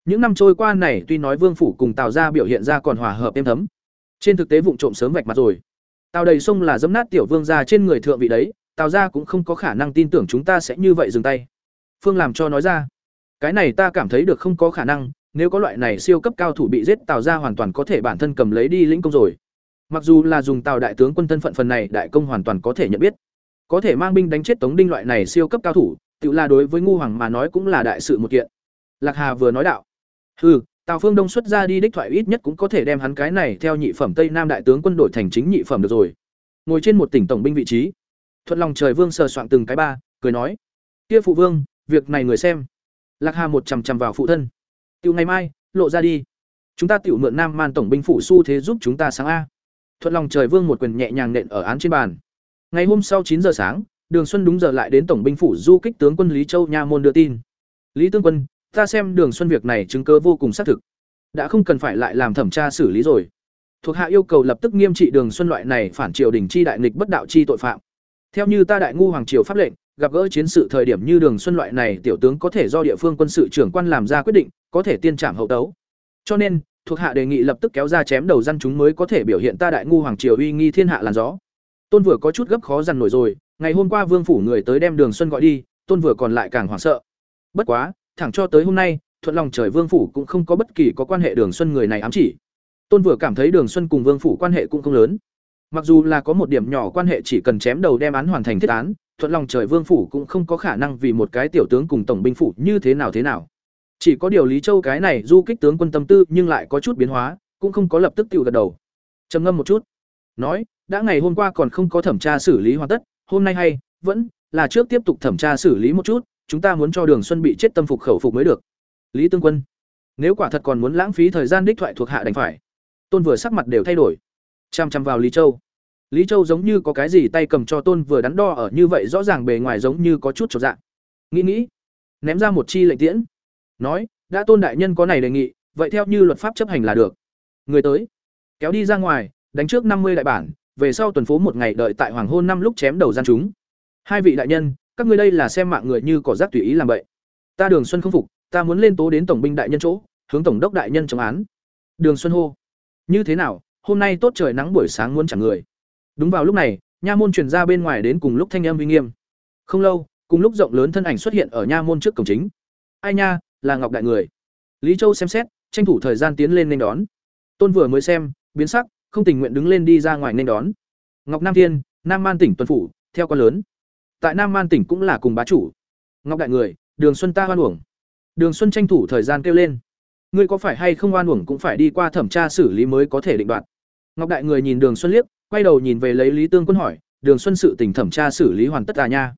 Speaker 1: Những năm trôi qua này, tuy nói vương phủ cùng tào gia biểu hiện ra còn hòa hợp êm thấm, trên thực tế vụng trộm sớm vạch mặt rồi. Tào đầy sông là dẫm nát tiểu vương gia trên người thượng vị đấy, tào gia cũng không có khả năng tin tưởng chúng ta sẽ như vậy dừng tay. Phương làm cho nói ra, cái này ta cảm thấy được không có khả năng, nếu có loại này siêu cấp cao thủ bị giết, tào gia hoàn toàn có thể bản thân cầm lấy đi lĩnh công rồi. Mặc dù là dùng tào đại tướng quân thân phận phần này, đại công hoàn toàn có thể nhận biết. Có thể mang binh đánh chết tống đinh loại này siêu cấp cao thủ tự là đối với ngu hoàng mà nói cũng là đại sự một kiện. Lạc hà vừa nói đạo ừ tào phương đông xuất ra đi đích thoại ít nhất cũng có thể đem hắn cái này theo nhị phẩm tây nam đại tướng quân đội thành chính nhị phẩm được rồi. Ngồi trên một tỉnh tổng binh vị trí, thuận lòng trời vương sờ soạn từng cái ba, cười nói, kia phụ vương, việc này người xem. Lạc hà một chằm chằm vào phụ thân, tiểu ngày mai, lộ ra đi. Chúng ta tiểu mượn nam man tổng binh phủ su thế giúp chúng ta sáng a. Thuận lòng trời vương một quyền nhẹ nhàng nện ở án trên bàn. Ngày hôm sau chín giờ sáng đường xuân đúng giờ lại đến tổng binh phủ du kích tướng quân lý châu nha môn đưa tin. Lý tương quân, ta xem đường xuân việc này chứng cứ vô cùng xác thực. Đã không cần phải lại làm thẩm tra xử lý rồi. Thuộc hạ yêu cầu lập tức nghiêm trị đường xuân loại này phản triều đình chi đại nghịch bất đạo chi tội phạm. Theo như ta đại ngu hoàng triều pháp lệnh, gặp gỡ chiến sự thời điểm như đường xuân loại này tiểu tướng có thể do địa phương quân sự trưởng quan làm ra quyết định, có thể tiên trảm hậu tấu. Cho nên, thuộc hạ đề nghị lập tức kéo ra chém đầu dân chúng mới có thể biểu hiện ta đại ngu hoàng triều uy nghi thiên hạ làn gió. Tôn vừa có chút gấp khó dằn nổi rồi ngày hôm qua vương phủ người tới đem đường xuân gọi đi, tôn vừa còn lại càng hoảng sợ. Bất quá, thẳng cho tới hôm nay, thuận lòng trời vương phủ cũng không có bất kỳ có quan hệ đường xuân người này ám chỉ. Tôn vừa cảm thấy đường xuân cùng vương phủ quan hệ cũng không lớn. Mặc dù là có một điểm nhỏ quan hệ chỉ cần chém đầu đem án hoàn thành thiết án, thuận lòng trời vương phủ cũng không có khả năng vì một cái tiểu tướng cùng tổng binh phủ như thế nào thế nào. Chỉ có điều lý châu cái này du kích tướng quân tâm tư nhưng lại có chút biến hóa, cũng không có lập tức tự gật đầu. Trầm ngâm một chút. Nói, đã ngày hôm qua còn không có thẩm tra xử lý hoàn tất hôm nay hay, vẫn là trước tiếp tục thẩm tra xử lý một chút, chúng ta muốn cho đường xuân bị chết tâm phục khẩu phục mới được. Lý tương quân, nếu quả thật còn muốn lãng phí thời gian đích thoại thuộc hạ đành phải. Tôn vừa sắc mặt đều thay đổi. Chăm chăm vào lý châu. Lý châu giống như có cái gì tay cầm cho tôn vừa đắn đo ở như vậy rõ ràng bề ngoài giống như có chút trọn dạng nghĩ nghĩ, ném ra một chi lệnh tiễn. Nói, đã tôn đại nhân có này đề nghị, vậy theo như luật pháp chấp hành là được. Người tới, kéo đi ra ngoài, đánh trước năm mươi đại bản về sau tuần phố một ngày đợi tại hoàng hôn năm lúc chém đầu gian chúng. Hai vị đại nhân, các ngươi đây là xem mạng người như cỏ rác tùy ý làm vậy ta đường xuân không phục, ta muốn lên tố đến tổng binh đại nhân chỗ, hướng tổng đốc đại nhân chống án. Đường xuân hô, như thế nào, hôm nay tốt trời nắng buổi sáng muốn chẳng người. Đúng vào lúc này, nha môn truyền ra bên ngoài đến cùng lúc thanh âm uy nghiêm. Không lâu, cùng lúc rộng lớn thân ảnh xuất hiện ở nha môn trước cổng chính. Ai nha, là ngọc đại người. Lý châu xem xét, tranh thủ thời gian tiến lên nên đón. Tôn vừa mới xem, biến sắc không tình nguyện đứng lên đi ra ngoài nên đón. Ngọc nam thiên, nam man tỉnh tuần phủ, theo con lớn. Tại nam man tỉnh cũng là cùng bá chủ. Ngọc đại người, đường xuân ta hoan uổng. Đường xuân tranh thủ thời gian kêu lên. Ngươi có phải hay không oan uổng cũng phải đi qua thẩm tra xử lý mới có thể định đoạt. Ngọc đại người nhìn đường xuân liếc, quay đầu nhìn về lấy lý tương quân hỏi, đường xuân sự tình thẩm tra xử lý hoàn tất à nha?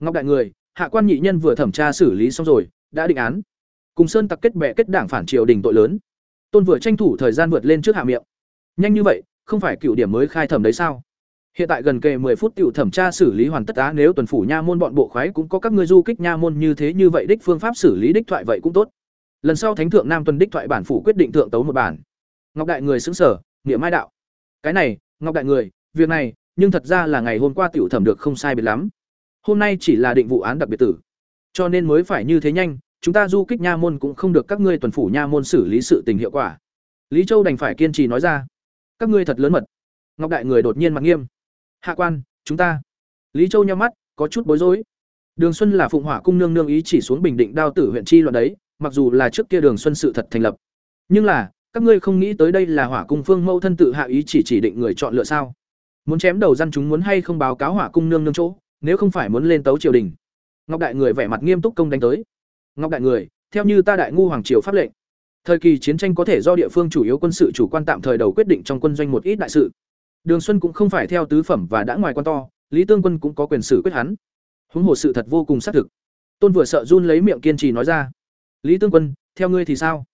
Speaker 1: Ngọc đại người, hạ quan nhị nhân vừa thẩm tra xử lý xong rồi, đã định án. Cùng sơn tặc kết bè kết đảng phản triều đình tội lớn. Tôn vừa tranh thủ thời gian vượt lên trước hạ miệng nhanh như vậy, không phải cựu điểm mới khai thẩm đấy sao? Hiện tại gần kề 10 phút tiểu thẩm tra xử lý hoàn tất á, nếu tuần phủ nha môn bọn bộ khoái cũng có các ngươi du kích nha môn như thế như vậy đích phương pháp xử lý đích thoại vậy cũng tốt. Lần sau thánh thượng nam tuần đích thoại bản phủ quyết định thượng tấu một bản. Ngọc đại người xứng sở nghĩa mai đạo. Cái này, ngọc đại người, việc này, nhưng thật ra là ngày hôm qua tiểu thẩm được không sai biệt lắm. Hôm nay chỉ là định vụ án đặc biệt tử. Cho nên mới phải như thế nhanh, chúng ta du kích nha môn cũng không được các ngươi tuần phủ nha môn xử lý sự tình hiệu quả. Lý châu đành phải kiên trì nói ra các ngươi thật lớn mật. Ngọc đại người đột nhiên mặt nghiêm. Hạ quan, chúng ta. Lý châu nhau mắt, có chút bối rối. Đường xuân là phụng hỏa cung nương nương ý chỉ xuống bình định đao tử huyện chi loạn đấy, mặc dù là trước kia đường xuân sự thật thành lập. Nhưng là, các ngươi không nghĩ tới đây là hỏa cung phương mẫu thân tự hạ ý chỉ chỉ định người chọn lựa sao? Muốn chém đầu dân chúng muốn hay không báo cáo hỏa cung nương nương chỗ, nếu không phải muốn lên tấu triều đình. Ngọc đại người vẻ mặt nghiêm túc công đánh tới. Ngọc đại người, theo như ta đại ngu hoàng triều pháp lệnh thời kỳ chiến tranh có thể do địa phương chủ yếu quân sự chủ quan tạm thời đầu quyết định trong quân doanh một ít đại sự. Đường xuân cũng không phải theo tứ phẩm và đã ngoài quan to lý tương quân cũng có quyền xử quyết hắn. Huống hồ sự thật vô cùng xác thực. Tôn vừa sợ run lấy miệng kiên trì nói ra. Lý tương quân theo ngươi thì sao?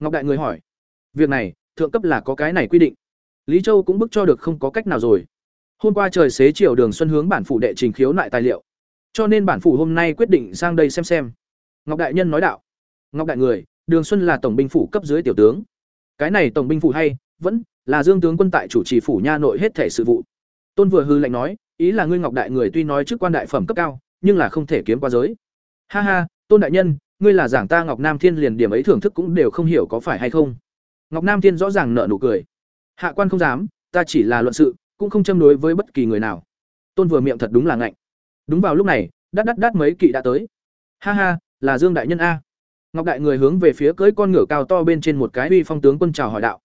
Speaker 1: Ngọc đại người hỏi. Việc này thượng cấp là có cái này quy định. Lý châu cũng bức cho được không có cách nào rồi. Hôm qua trời xế chiều Đường Xuân hướng bản phủ đệ trình khiếu nại tài liệu, cho nên bản phủ hôm nay quyết định sang đây xem xem. Ngọc đại nhân nói đạo. Ngọc đại người, Đường Xuân là tổng binh phủ cấp dưới tiểu tướng. Cái này tổng binh phủ hay, vẫn là Dương tướng quân tại chủ trì phủ nha nội hết thể sự vụ. Tôn vừa hư lạnh nói, ý là ngươi Ngọc đại người tuy nói chức quan đại phẩm cấp cao, nhưng là không thể kiếm qua giới. Ha ha, Tôn đại nhân, ngươi là giảng ta Ngọc Nam Thiên liền điểm ấy thưởng thức cũng đều không hiểu có phải hay không. Ngọc Nam Thiên rõ ràng nở nụ cười. Hạ quan không dám, ta chỉ là luận sự, cũng không châm đối với bất kỳ người nào. Tôn vừa miệng thật đúng là ngạnh. Đúng vào lúc này, đắt đắt đắt mấy kỵ đã tới. Ha ha, là Dương đại nhân a. Ngọc đại người hướng về phía cưỡi con ngựa cao to bên trên một cái uy phong tướng quân chào hỏi đạo.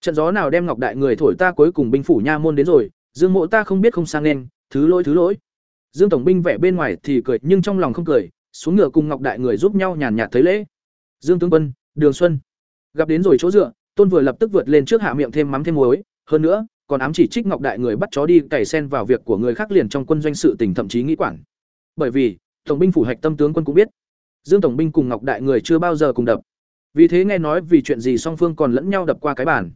Speaker 1: Trận gió nào đem Ngọc đại người thổi ta cuối cùng binh phủ nha môn đến rồi, Dương mộ ta không biết không sang nên, thứ lỗi thứ lỗi. Dương tổng binh vẻ bên ngoài thì cười nhưng trong lòng không cười, xuống ngựa cùng Ngọc đại người giúp nhau nhàn nhạt thấy lễ. Dương tướng quân, Đường Xuân. Gặp đến rồi chỗ dựa, Tôn vừa lập tức vượt lên trước hạ miệng thêm mắm thêm muối, hơn nữa, còn ám chỉ trích Ngọc đại người bắt chó đi cày sen vào việc của người khác liền trong quân doanh sự tỉnh thậm chí nghĩ quản. Bởi vì, tổng binh phủ hạch tâm tướng quân cũng biết, Dương tổng binh cùng Ngọc đại người chưa bao giờ cùng đập. Vì thế nghe nói vì chuyện gì song phương còn lẫn nhau đập qua cái bàn.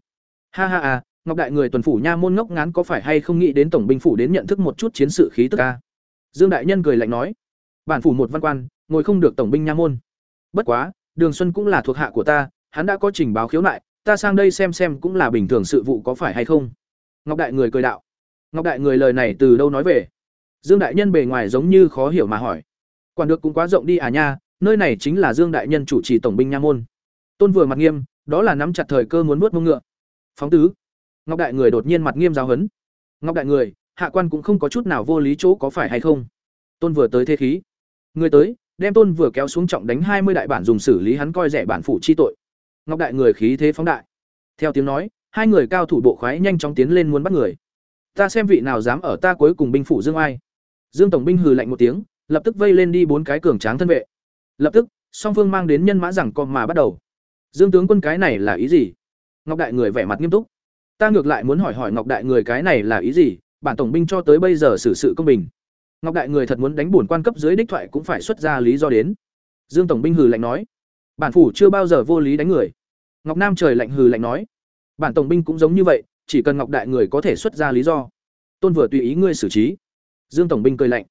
Speaker 1: Ha ha à, Ngọc đại người tuần phủ nha môn ngốc ngán có phải hay không nghĩ đến tổng binh phủ đến nhận thức một chút chiến sự khí tức a. Dương đại nhân cười lạnh nói, bản phủ một văn quan, ngồi không được tổng binh nha môn. Bất quá, Đường Xuân cũng là thuộc hạ của ta, hắn đã có trình báo khiếu nại, ta sang đây xem xem cũng là bình thường sự vụ có phải hay không. Ngọc đại người cười đạo. Ngọc đại người lời này từ đâu nói về? Dương đại nhân bề ngoài giống như khó hiểu mà hỏi. Quản được cũng quá rộng đi à nha, nơi này chính là Dương đại nhân chủ trì tổng binh nha môn. Tôn vừa mặt nghiêm, đó là nắm chặt thời cơ muốn nuốt mông ngựa. Phóng tứ. Ngọc đại người đột nhiên mặt nghiêm giáo hấn. Ngọc đại người, hạ quan cũng không có chút nào vô lý chỗ có phải hay không? Tôn vừa tới thế khí. Người tới, đem Tôn vừa kéo xuống trọng đánh hai mươi đại bản dùng xử lý hắn coi rẻ bản phủ chi tội. Ngọc đại người khí thế phóng đại. Theo tiếng nói, hai người cao thủ bộ khoái nhanh chóng tiến lên muốn bắt người. Ta xem vị nào dám ở ta cuối cùng binh phủ Dương ai. Dương tổng binh hừ lạnh một tiếng, lập tức vây lên đi bốn cái cường tráng thân vệ. Lập tức, song phương mang đến nhân mã rằng con mà bắt đầu. Dương tướng quân cái này là ý gì? Ngọc đại người vẻ mặt nghiêm túc. Ta ngược lại muốn hỏi hỏi Ngọc đại người cái này là ý gì? Bản tổng binh cho tới bây giờ xử sự công bình. Ngọc đại người thật muốn đánh bổn quan cấp dưới đích thoại cũng phải xuất ra lý do đến. Dương tổng binh hừ lạnh nói, bản phủ chưa bao giờ vô lý đánh người. Ngọc Nam trời lạnh hừ lạnh nói, bản tổng binh cũng giống như vậy, chỉ cần Ngọc đại người có thể xuất ra lý do. Tôn vừa tùy ý ngươi xử trí. Dương tổng binh cười lạnh,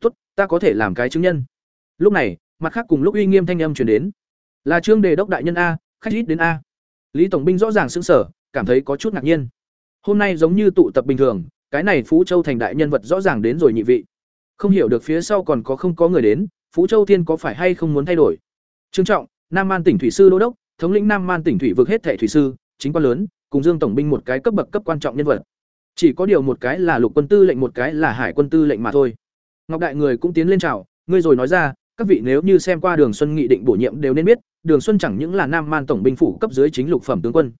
Speaker 1: tốt, ta có thể làm cái chứng nhân. Lúc này, mặt khác cùng lúc uy nghiêm thanh âm truyền đến, là trương đề đốc đại nhân a, khách ít đến a. Lý tổng binh rõ ràng sững sờ, cảm thấy có chút ngạc nhiên. Hôm nay giống như tụ tập bình thường, cái này Phú Châu thành đại nhân vật rõ ràng đến rồi nhị vị. Không hiểu được phía sau còn có không có người đến, Phú Châu Thiên có phải hay không muốn thay đổi. Trương Trọng, Nam Man tỉnh thủy sư đô đốc, thống lĩnh Nam Man tỉnh thủy vực hết thảy thủy sư, chính quan lớn, cùng Dương tổng binh một cái cấp bậc cấp quan trọng nhân vật. Chỉ có điều một cái là lục quân tư lệnh một cái là hải quân tư lệnh mà thôi. Ngọc đại người cũng tiến lên chào, ngươi rồi nói ra, các vị nếu như xem qua Đường Xuân nghị định bổ nhiệm đều nên biết, Đường Xuân chẳng những là Nam Man tổng binh phủ cấp dưới chính lục phẩm tướng quân,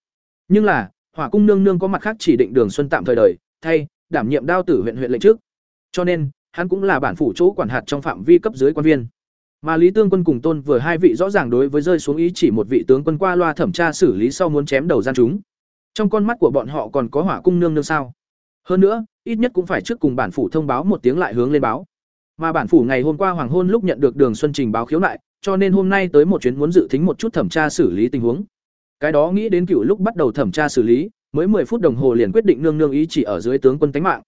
Speaker 1: nhưng là Hỏa cung nương nương có mặt khác chỉ định Đường Xuân tạm thời đời, thay đảm nhiệm đao tử huyện huyện lệnh trước. Cho nên, hắn cũng là bản phủ chỗ quản hạt trong phạm vi cấp dưới quan viên. Mà Lý Tương Quân cùng Tôn vừa hai vị rõ ràng đối với rơi xuống ý chỉ một vị tướng quân qua loa thẩm tra xử lý sau muốn chém đầu gian chúng. Trong con mắt của bọn họ còn có Hỏa cung nương nương sao? Hơn nữa, ít nhất cũng phải trước cùng bản phủ thông báo một tiếng lại hướng lên báo. Mà bản phủ ngày hôm qua hoàng hôn lúc nhận được Đường Xuân trình báo khiếu nại, cho nên hôm nay tới một chuyến muốn dự tính một chút thẩm tra xử lý tình huống. Cái đó nghĩ đến cựu lúc bắt đầu thẩm tra xử lý, mới 10 phút đồng hồ liền quyết định nương nương ý chỉ ở dưới tướng quân tánh mạng.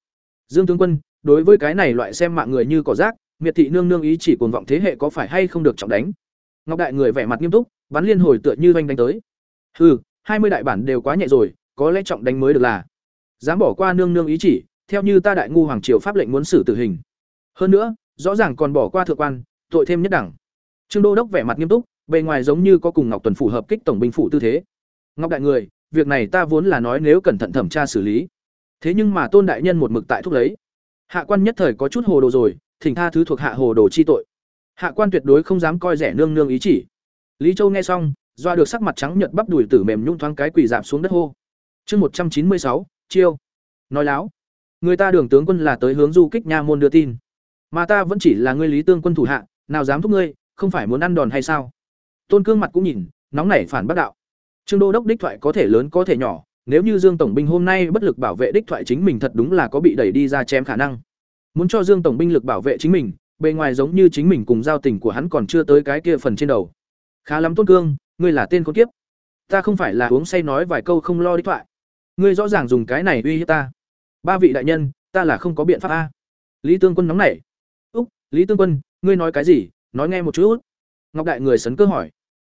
Speaker 1: Dương tướng quân, đối với cái này loại xem mạng người như cỏ rác, miệt thị nương nương ý chỉ cuồng vọng thế hệ có phải hay không được trọng đánh. Ngọc đại người vẻ mặt nghiêm túc, bắn liên hồi tựa như doanh đánh tới. Hừ, hai mươi đại bản đều quá nhẹ rồi, có lẽ trọng đánh mới được là. Dám bỏ qua nương nương ý chỉ, theo như ta đại ngu hoàng triều pháp lệnh muốn xử tử hình. Hơn nữa, rõ ràng còn bỏ qua thượng quan, tội thêm nhất đẳng. Trương Đô đốc vẻ mặt nghiêm túc, bề ngoài giống như có cùng Ngọc Tuần phủ hợp kích tổng binh phủ tư thế. Ngọc đại người, việc này ta vốn là nói nếu cẩn thận thẩm tra xử lý. Thế nhưng mà Tôn đại nhân một mực tại thúc lấy. Hạ quan nhất thời có chút hồ đồ rồi, thỉnh tha thứ thuộc hạ hồ đồ chi tội. Hạ quan tuyệt đối không dám coi rẻ nương nương ý chỉ. Lý Châu nghe xong, doa được sắc mặt trắng nhợt bắp đùi tử mềm nhung thoáng cái quỳ rạp xuống đất hô. Chương một trăm chín mươi sáu, chiêu. Nói láo. Người ta Đường tướng quân là tới hướng du kích nha môn đưa tin, mà ta vẫn chỉ là ngươi Lý Tương quân thủ hạ, nào dám thúc ngươi, không phải muốn ăn đòn hay sao? Tôn Cương mặt cũng nhìn, nóng nảy phản bác đạo. Trương Đô đốc đích thoại có thể lớn có thể nhỏ, nếu như Dương tổng binh hôm nay bất lực bảo vệ đích thoại chính mình thật đúng là có bị đẩy đi ra chém khả năng. Muốn cho Dương tổng binh lực bảo vệ chính mình, bề ngoài giống như chính mình cùng giao tình của hắn còn chưa tới cái kia phần trên đầu. Khá lắm Tôn Cương, ngươi là tên con kiếp. Ta không phải là uống say nói vài câu không lo đích thoại. Ngươi rõ ràng dùng cái này uy hiếp ta. Ba vị đại nhân, ta là không có biện pháp a lý tương quân nóng nảy lý tương quân, ngươi nói cái gì? Nói nghe một chút. Ngọc đại người sấn cơ hỏi.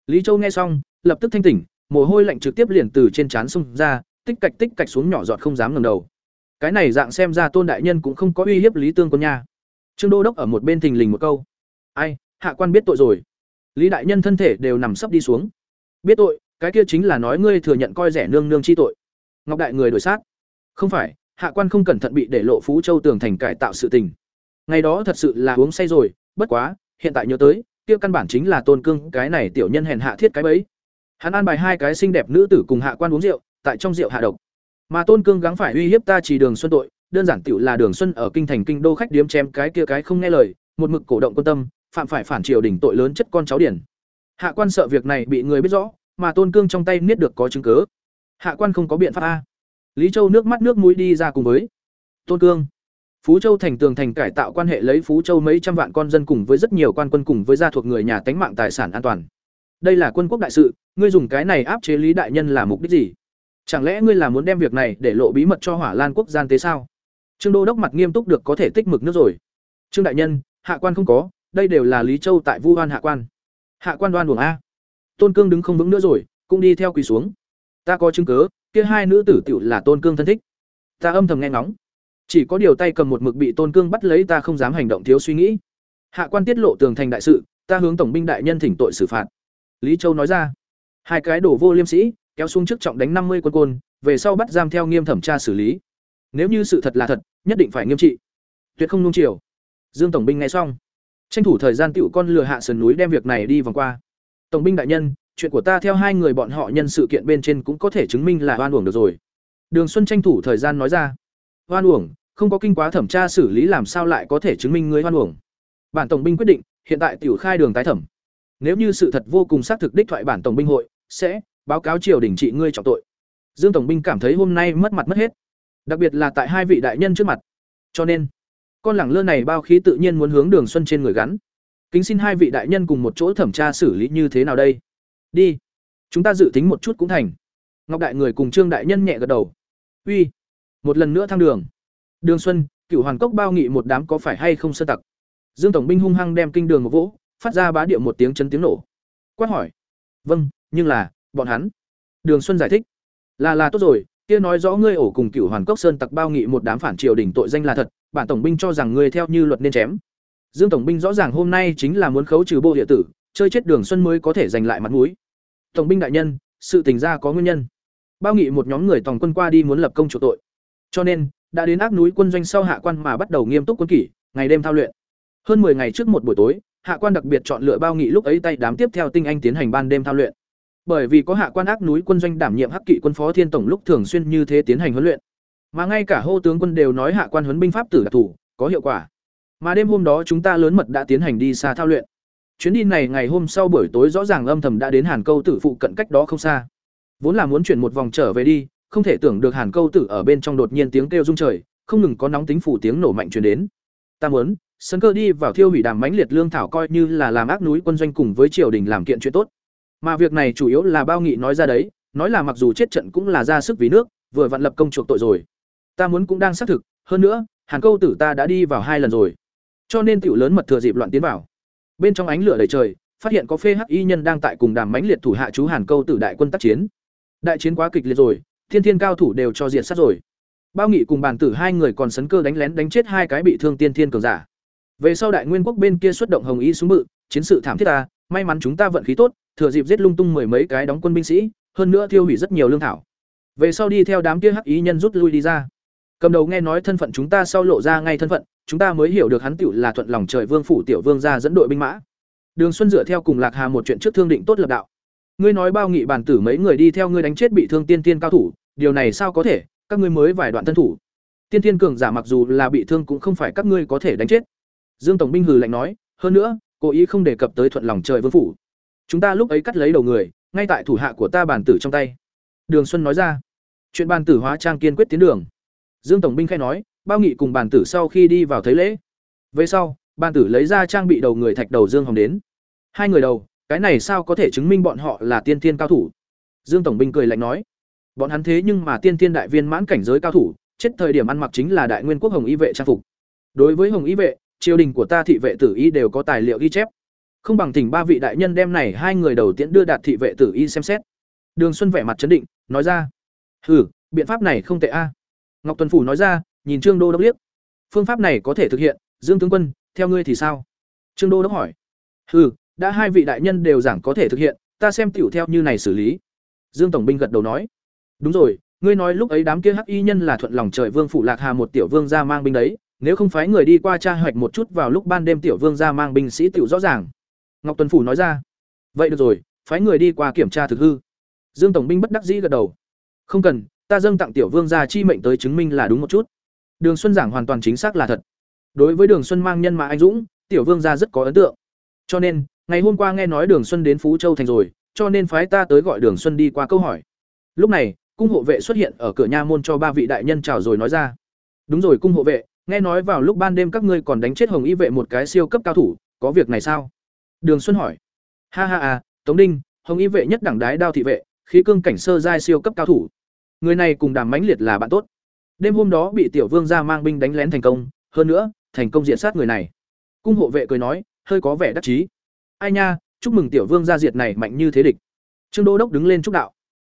Speaker 1: Lý châu nghe xong, lập tức thanh tỉnh, mồ hôi lạnh trực tiếp liền từ trên trán xông ra, tích cạch tích cạch xuống nhỏ giọt không dám ngẩng đầu. Cái này dạng xem ra tôn đại nhân cũng không có uy hiếp lý tương quân nha. Trương đô đốc ở một bên thình lình một câu. Ai, hạ quan biết tội rồi. Lý đại nhân thân thể đều nằm sấp đi xuống. Biết tội, cái kia chính là nói ngươi thừa nhận coi rẻ nương nương chi tội. Ngọc đại người đổi sát. Không phải, hạ quan không cẩn thận bị để lộ phú châu tường thành cải tạo sự tình ngày đó thật sự là uống say rồi, bất quá, hiện tại nhớ tới, kia căn bản chính là tôn cương, cái này tiểu nhân hèn hạ thiết cái bấy hắn an bài hai cái xinh đẹp nữ tử cùng hạ quan uống rượu, tại trong rượu hạ độc. Mà tôn cương gắng phải uy hiếp ta chỉ đường xuân tội, đơn giản tiểu là đường xuân ở kinh thành kinh đô khách điếm chém cái kia cái không nghe lời, một mực cổ động quan tâm, phạm phải phản triều đỉnh tội lớn chất con cháu điển. Hạ quan sợ việc này bị người biết rõ, mà tôn cương trong tay niết được có chứng cứ. Hạ quan không có biện pháp a. Lý châu nước mắt nước mũi đi ra cùng với tôn cương phú châu thành tường thành cải tạo quan hệ lấy phú châu mấy trăm vạn con dân cùng với rất nhiều quan quân cùng với gia thuộc người nhà tánh mạng tài sản an toàn. Đây là quân quốc đại sự ngươi dùng cái này áp chế lý đại nhân là mục đích gì? Chẳng lẽ ngươi là muốn đem việc này để lộ bí mật cho hỏa lan quốc gian tế sao? Trương đô đốc mặt nghiêm túc được có thể tích mực nước rồi. Trương đại nhân hạ quan không có đây đều là lý châu tại vu hoan hạ quan. Hạ quan đoan buồng a. Tôn cương đứng không vững nữa rồi cũng đi theo quỳ xuống. Ta có chứng cứ, kia hai nữ tử tiểu là tôn cương thân thích. Ta âm thầm nghe ngóng chỉ có điều tay cầm một mực bị tôn cương bắt lấy ta không dám hành động thiếu suy nghĩ. Hạ quan tiết lộ tường thành đại sự, ta hướng tổng binh đại nhân thỉnh tội xử phạt. Lý châu nói ra. Hai cái đổ vô liêm sĩ kéo xuống trước trọng đánh năm mươi quân côn, về sau bắt giam theo nghiêm thẩm tra xử lý. Nếu như sự thật là thật, nhất định phải nghiêm trị. Tuyệt không nung chiều. Dương tổng binh nghe xong. Tranh thủ thời gian tựu con lừa hạ sườn núi đem việc này đi vòng qua. Tổng binh đại nhân, chuyện của ta theo hai người bọn họ nhân sự kiện bên trên cũng có thể chứng minh là oan uổng được rồi. Đường xuân tranh thủ thời gian nói ra. Hoan uổng, không có kinh quá thẩm tra xử lý làm sao lại có thể chứng minh người Hoan uổng. Bản tổng binh quyết định, hiện tại tiểu khai đường tái thẩm. Nếu như sự thật vô cùng xác thực đích thoại bản tổng binh hội, sẽ báo cáo triều đình trị ngươi trọng tội. Dương tổng binh cảm thấy hôm nay mất mặt mất hết. Đặc biệt là tại hai vị đại nhân trước mặt. Cho nên, con lẳng lơ này bao khí tự nhiên muốn hướng đường xuân trên người gắn. Kính xin hai vị đại nhân cùng một chỗ thẩm tra xử lý như thế nào đây? Đi. Chúng ta dự tính một chút cũng thành. Ngọc đại người cùng trương đại nhân nhẹ gật đầu. Uy một lần nữa thăng đường. Đường xuân cựu hoàn cốc bao nghị một đám có phải hay không sơ tặc? Dương tổng binh hung hăng đem kinh đường một vỗ, phát ra bá điệu một tiếng chấn tiếng nổ. Quát hỏi. Vâng nhưng là, bọn hắn. Đường xuân giải thích. Là là tốt rồi, kia nói rõ ngươi ổ cùng cựu hoàn cốc sơn tặc bao nghị một đám phản triều đình tội danh là thật, bản tổng binh cho rằng ngươi theo như luật nên chém. Dương tổng binh rõ ràng hôm nay chính là muốn khấu trừ bộ địa tử, chơi chết đường xuân mới có thể giành lại mặt mũi. Tổng binh đại nhân, sự tình ra có nguyên nhân. Bao nghị một nhóm người tòng quân qua đi muốn lập công chủ tội cho nên, đã đến ác núi quân doanh sau hạ quan mà bắt đầu nghiêm túc quân kỷ, ngày đêm thao luyện. Hơn 10 ngày trước một buổi tối, hạ quan đặc biệt chọn lựa bao nghị lúc ấy tay đám tiếp theo tinh anh tiến hành ban đêm thao luyện. Bởi vì có hạ quan ác núi quân doanh đảm nhiệm hắc kỵ quân phó thiên tổng lúc thường xuyên như thế tiến hành huấn luyện. Mà ngay cả hô tướng quân đều nói hạ quan huấn binh pháp tử đặc thủ có hiệu quả. Mà đêm hôm đó chúng ta lớn mật đã tiến hành đi xa thao luyện. Chuyến đi này ngày hôm sau buổi tối rõ ràng âm thầm đã đến hàn câu tử phụ cận cách đó không xa. Vốn là muốn chuyển một vòng trở về đi không thể tưởng được hàn câu tử ở bên trong đột nhiên tiếng kêu rung trời, không ngừng có nóng tính phủ tiếng nổ mạnh truyền đến. Ta muốn sân cơ đi vào thiêu hủy đàm mãnh liệt lương thảo coi như là làm ác núi quân doanh cùng với triều đình làm kiện chuyện tốt. Mà việc này chủ yếu là bao nghị nói ra đấy, nói là mặc dù chết trận cũng là ra sức vì nước, vừa vặn lập công chuộc tội rồi. Ta muốn cũng đang xác thực, hơn nữa, hàn câu tử ta đã đi vào hai lần rồi. Cho nên tiểu lớn mật thừa dịp loạn tiến vào. Bên trong ánh lửa đầy trời, phát hiện có phê hắc y nhân đang tại cùng đàm mãnh liệt thủ hạ chú hàn câu tử đại quân tác chiến. Đại chiến quá kịch liệt rồi thiên thiên cao thủ đều cho diệt sát rồi. Bao nghị cùng bàn tử hai người còn sấn cơ đánh lén đánh chết hai cái bị thương tiên thiên cường giả. Về sau đại nguyên quốc bên kia xuất động hồng y xuống bự, chiến sự thảm thiết ta may mắn chúng ta vận khí tốt, thừa dịp giết lung tung mười mấy cái đóng quân binh sĩ, hơn nữa thiêu hủy rất nhiều lương thảo. Về sau đi theo đám kia hắc ý nhân rút lui đi ra. Cầm đầu nghe nói thân phận chúng ta sau lộ ra ngay thân phận, chúng ta mới hiểu được hắn tiểu là thuận lòng trời vương phủ tiểu vương ra dẫn đội binh mã. Đường xuân dựa theo cùng lạc hà một chuyện trước thương định tốt lập đạo ngươi nói bao nghị bản tử mấy người đi theo ngươi đánh chết bị thương tiên tiên cao thủ, điều này sao có thể, các ngươi mới vài đoạn thân thủ. Tiên tiên cường giả mặc dù là bị thương cũng không phải các ngươi có thể đánh chết. Dương tổng binh hừ lạnh nói, hơn nữa, cố ý không đề cập tới thuận lòng trời vương phủ. Chúng ta lúc ấy cắt lấy đầu người, ngay tại thủ hạ của ta bản tử trong tay. Đường xuân nói ra. Chuyện bản tử hóa trang kiên quyết tiến đường. Dương tổng binh khai nói, bao nghị cùng bản tử sau khi đi vào thấy lễ. Về sau, bản tử lấy ra trang bị đầu người thạch đầu dương hồng đến. Hai người đầu cái này sao có thể chứng minh bọn họ là tiên thiên cao thủ? Dương tổng binh cười lạnh nói. Bọn hắn thế nhưng mà tiên thiên đại viên mãn cảnh giới cao thủ, chết thời điểm ăn mặc chính là đại nguyên quốc hồng y vệ trang phục. Đối với hồng y vệ, triều đình của ta thị vệ tử y đều có tài liệu ghi chép. Không bằng thỉnh ba vị đại nhân đem này hai người đầu tiễn đưa đạt thị vệ tử y xem xét. Đường xuân vẻ mặt chấn định, nói ra. Hừ, biện pháp này không tệ a. Ngọc tuần phủ nói ra, nhìn trương đô đốc liếc. Phương pháp này có thể thực hiện, dương tướng quân, theo ngươi thì sao? Trương đô đốc hỏi. Hừ đã hai vị đại nhân đều giảng có thể thực hiện, ta xem tiểu theo như này xử lý. Dương tổng binh gật đầu nói. Đúng rồi, ngươi nói lúc ấy đám kia hắc y nhân là thuận lòng trời vương phủ lạc hà một tiểu vương ra mang binh đấy, nếu không phái người đi qua tra hoạch một chút vào lúc ban đêm tiểu vương ra mang binh sĩ tiểu rõ ràng. Ngọc tuần phủ nói ra. Vậy được rồi, phái người đi qua kiểm tra thực hư. Dương tổng binh bất đắc dĩ gật đầu. Không cần, ta dâng tặng tiểu vương gia chi mệnh tới chứng minh là đúng một chút. Đường xuân giảng hoàn toàn chính xác là thật. Đối với đường xuân mang nhân mà anh dũng, tiểu vương gia rất có ấn tượng. Cho nên ngày hôm qua nghe nói đường xuân đến phú châu thành rồi, cho nên phái ta tới gọi đường xuân đi qua câu hỏi. Lúc này, cung hộ vệ xuất hiện ở cửa nha môn cho ba vị đại nhân chào rồi nói ra. Đúng rồi cung hộ vệ, nghe nói vào lúc ban đêm các ngươi còn đánh chết hồng y vệ một cái siêu cấp cao thủ, có việc này sao? Đường xuân hỏi. Ha ha à tống đinh, hồng y vệ nhất đẳng đái đao thị vệ, khí cương cảnh sơ giai siêu cấp cao thủ. Người này cùng đàm mãnh liệt là bạn tốt. Đêm hôm đó bị tiểu vương gia mang binh đánh lén thành công, hơn nữa, thành công diện sát người này. Cung hộ vệ cười nói, hơi có vẻ đắc chí ai nha, chúc mừng tiểu vương gia diệt này mạnh như thế địch. Trương đô đốc đứng lên chúc đạo.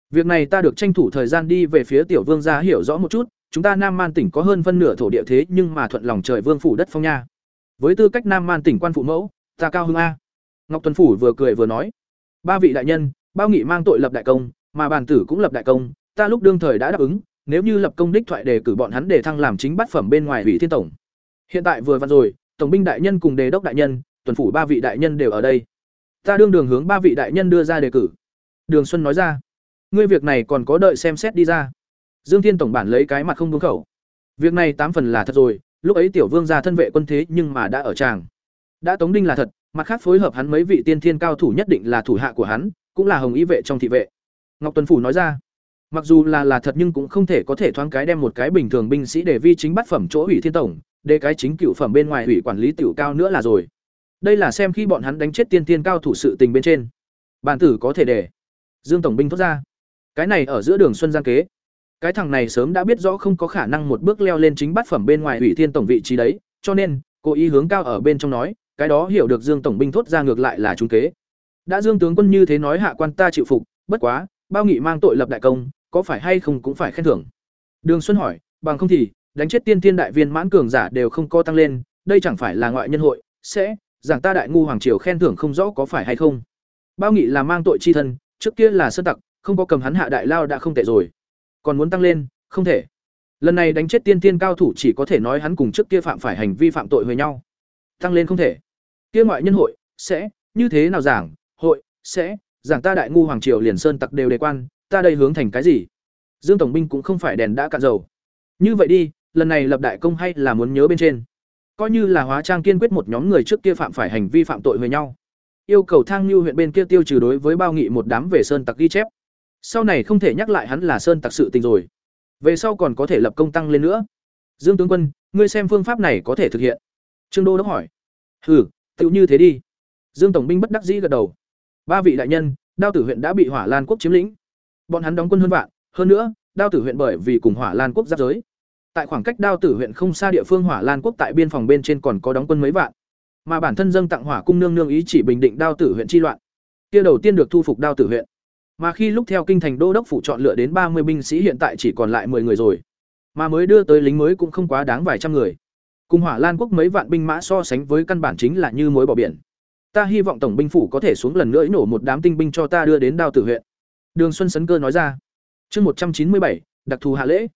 Speaker 1: Việc này ta được tranh thủ thời gian đi về phía tiểu vương gia hiểu rõ một chút, chúng ta nam man tỉnh có hơn phân nửa thổ địa thế nhưng mà thuận lòng trời vương phủ đất phong nha. Với tư cách nam man tỉnh quan phụ mẫu, ta cao hưng a. Ngọc tuần phủ vừa cười vừa nói. Ba vị đại nhân, bao nghị mang tội lập đại công, mà bàn tử cũng lập đại công, ta lúc đương thời đã đáp ứng, nếu như lập công đích thoại đề cử bọn hắn để thăng làm chính bát phẩm bên ngoài ủy thiên tổng. Hiện tại vừa vặn rồi, tổng binh đại nhân cùng đề đốc đại nhân tuần phủ ba vị đại nhân đều ở đây. Ta đương đường hướng ba vị đại nhân đưa ra đề cử. Đường xuân nói ra. Ngươi việc này còn có đợi xem xét đi ra. Dương thiên tổng bản lấy cái mặt không đúng khẩu. Việc này tám phần là thật rồi, lúc ấy tiểu vương ra thân vệ quân thế nhưng mà đã ở tràng. Đã tống đinh là thật, mặt khác phối hợp hắn mấy vị tiên thiên cao thủ nhất định là thủ hạ của hắn, cũng là hồng ý vệ trong thị vệ. Ngọc tuần phủ nói ra. Mặc dù là là thật nhưng cũng không thể có thể thoáng cái đem một cái bình thường binh sĩ để vi chính bắt phẩm chỗ ủy thiên tổng, để cái chính cựu phẩm bên ngoài ủy quản lý tiểu cao nữa là rồi đây là xem khi bọn hắn đánh chết tiên tiên cao thủ sự tình bên trên. Bản tử có thể để dương tổng binh thốt ra. Cái này ở giữa đường xuân giang kế. Cái thằng này sớm đã biết rõ không có khả năng một bước leo lên chính bát phẩm bên ngoài ủy thiên tổng vị trí đấy, cho nên, cố ý hướng cao ở bên trong nói, cái đó hiểu được dương tổng binh thốt ra ngược lại là trung kế. Đã dương tướng quân như thế nói hạ quan ta chịu phục, bất quá, bao nghị mang tội lập đại công, có phải hay không cũng phải khen thưởng. Đường xuân hỏi, bằng không thì, đánh chết tiên thiên đại viên mãn cường giả đều không co tăng lên, đây chẳng phải là ngoại nhân hội, sẽ giảng ta đại ngu hoàng triều khen thưởng không rõ có phải hay không? Bao nghị là mang tội chi thân, trước kia là sơn tặc, không có cầm hắn hạ đại lao đã không tệ rồi. Còn muốn tăng lên, không thể. Lần này đánh chết tiên tiên cao thủ chỉ có thể nói hắn cùng trước kia phạm phải hành vi phạm tội với nhau. Tăng lên không thể. Kia ngoại nhân hội, sẽ, như thế nào giảng, hội, sẽ, giảng ta đại ngu hoàng triều liền sơn tặc đều đề quan, ta đây hướng thành cái gì? Dương tổng binh cũng không phải đèn đã cạn dầu. Như vậy đi, lần này lập đại công hay là muốn nhớ bên trên? Coi như là hóa trang kiên quyết một nhóm người trước kia phạm phải hành vi phạm tội với nhau. Yêu cầu thang như huyện bên kia tiêu trừ đối với bao nghị một đám về sơn tặc ghi chép. Sau này không thể nhắc lại hắn là sơn tặc sự tình rồi. Về sau còn có thể lập công tăng lên nữa. Dương tướng quân, ngươi xem phương pháp này có thể thực hiện. Trương đô đốc hỏi. Hừ tự như thế đi. Dương tổng binh bất đắc dĩ gật đầu. Ba vị đại nhân, đao tử huyện đã bị hỏa lan quốc chiếm lĩnh. Bọn hắn đóng quân hơn vạn, hơn nữa, đao tử huyện bởi vì cùng hỏa lan quốc giáp giới tại khoảng cách đao tử huyện không xa địa phương hỏa lan quốc tại biên phòng bên trên còn có đóng quân mấy vạn mà bản thân dâng tặng hỏa cung nương nương ý chỉ bình định đao tử huyện chi loạn kia đầu tiên được thu phục đao tử huyện mà khi lúc theo kinh thành đô đốc phủ chọn lựa đến ba mươi binh sĩ hiện tại chỉ còn lại 10 người rồi. Mà mới đưa tới lính mới cũng không quá đáng vài trăm người. Cùng Hỏa Lan quốc mấy vạn binh mã so sánh với căn bản chính là như mối bỏ biển. Ta hy vọng tổng binh phủ có thể xuống lần nữa nổ một đám tinh binh cho ta đưa đến Đao Tử huyện. Đường Xuân Sấn Cơ nói ra. Chương một trăm chín mươi bảy, đặc thù hạ lễ.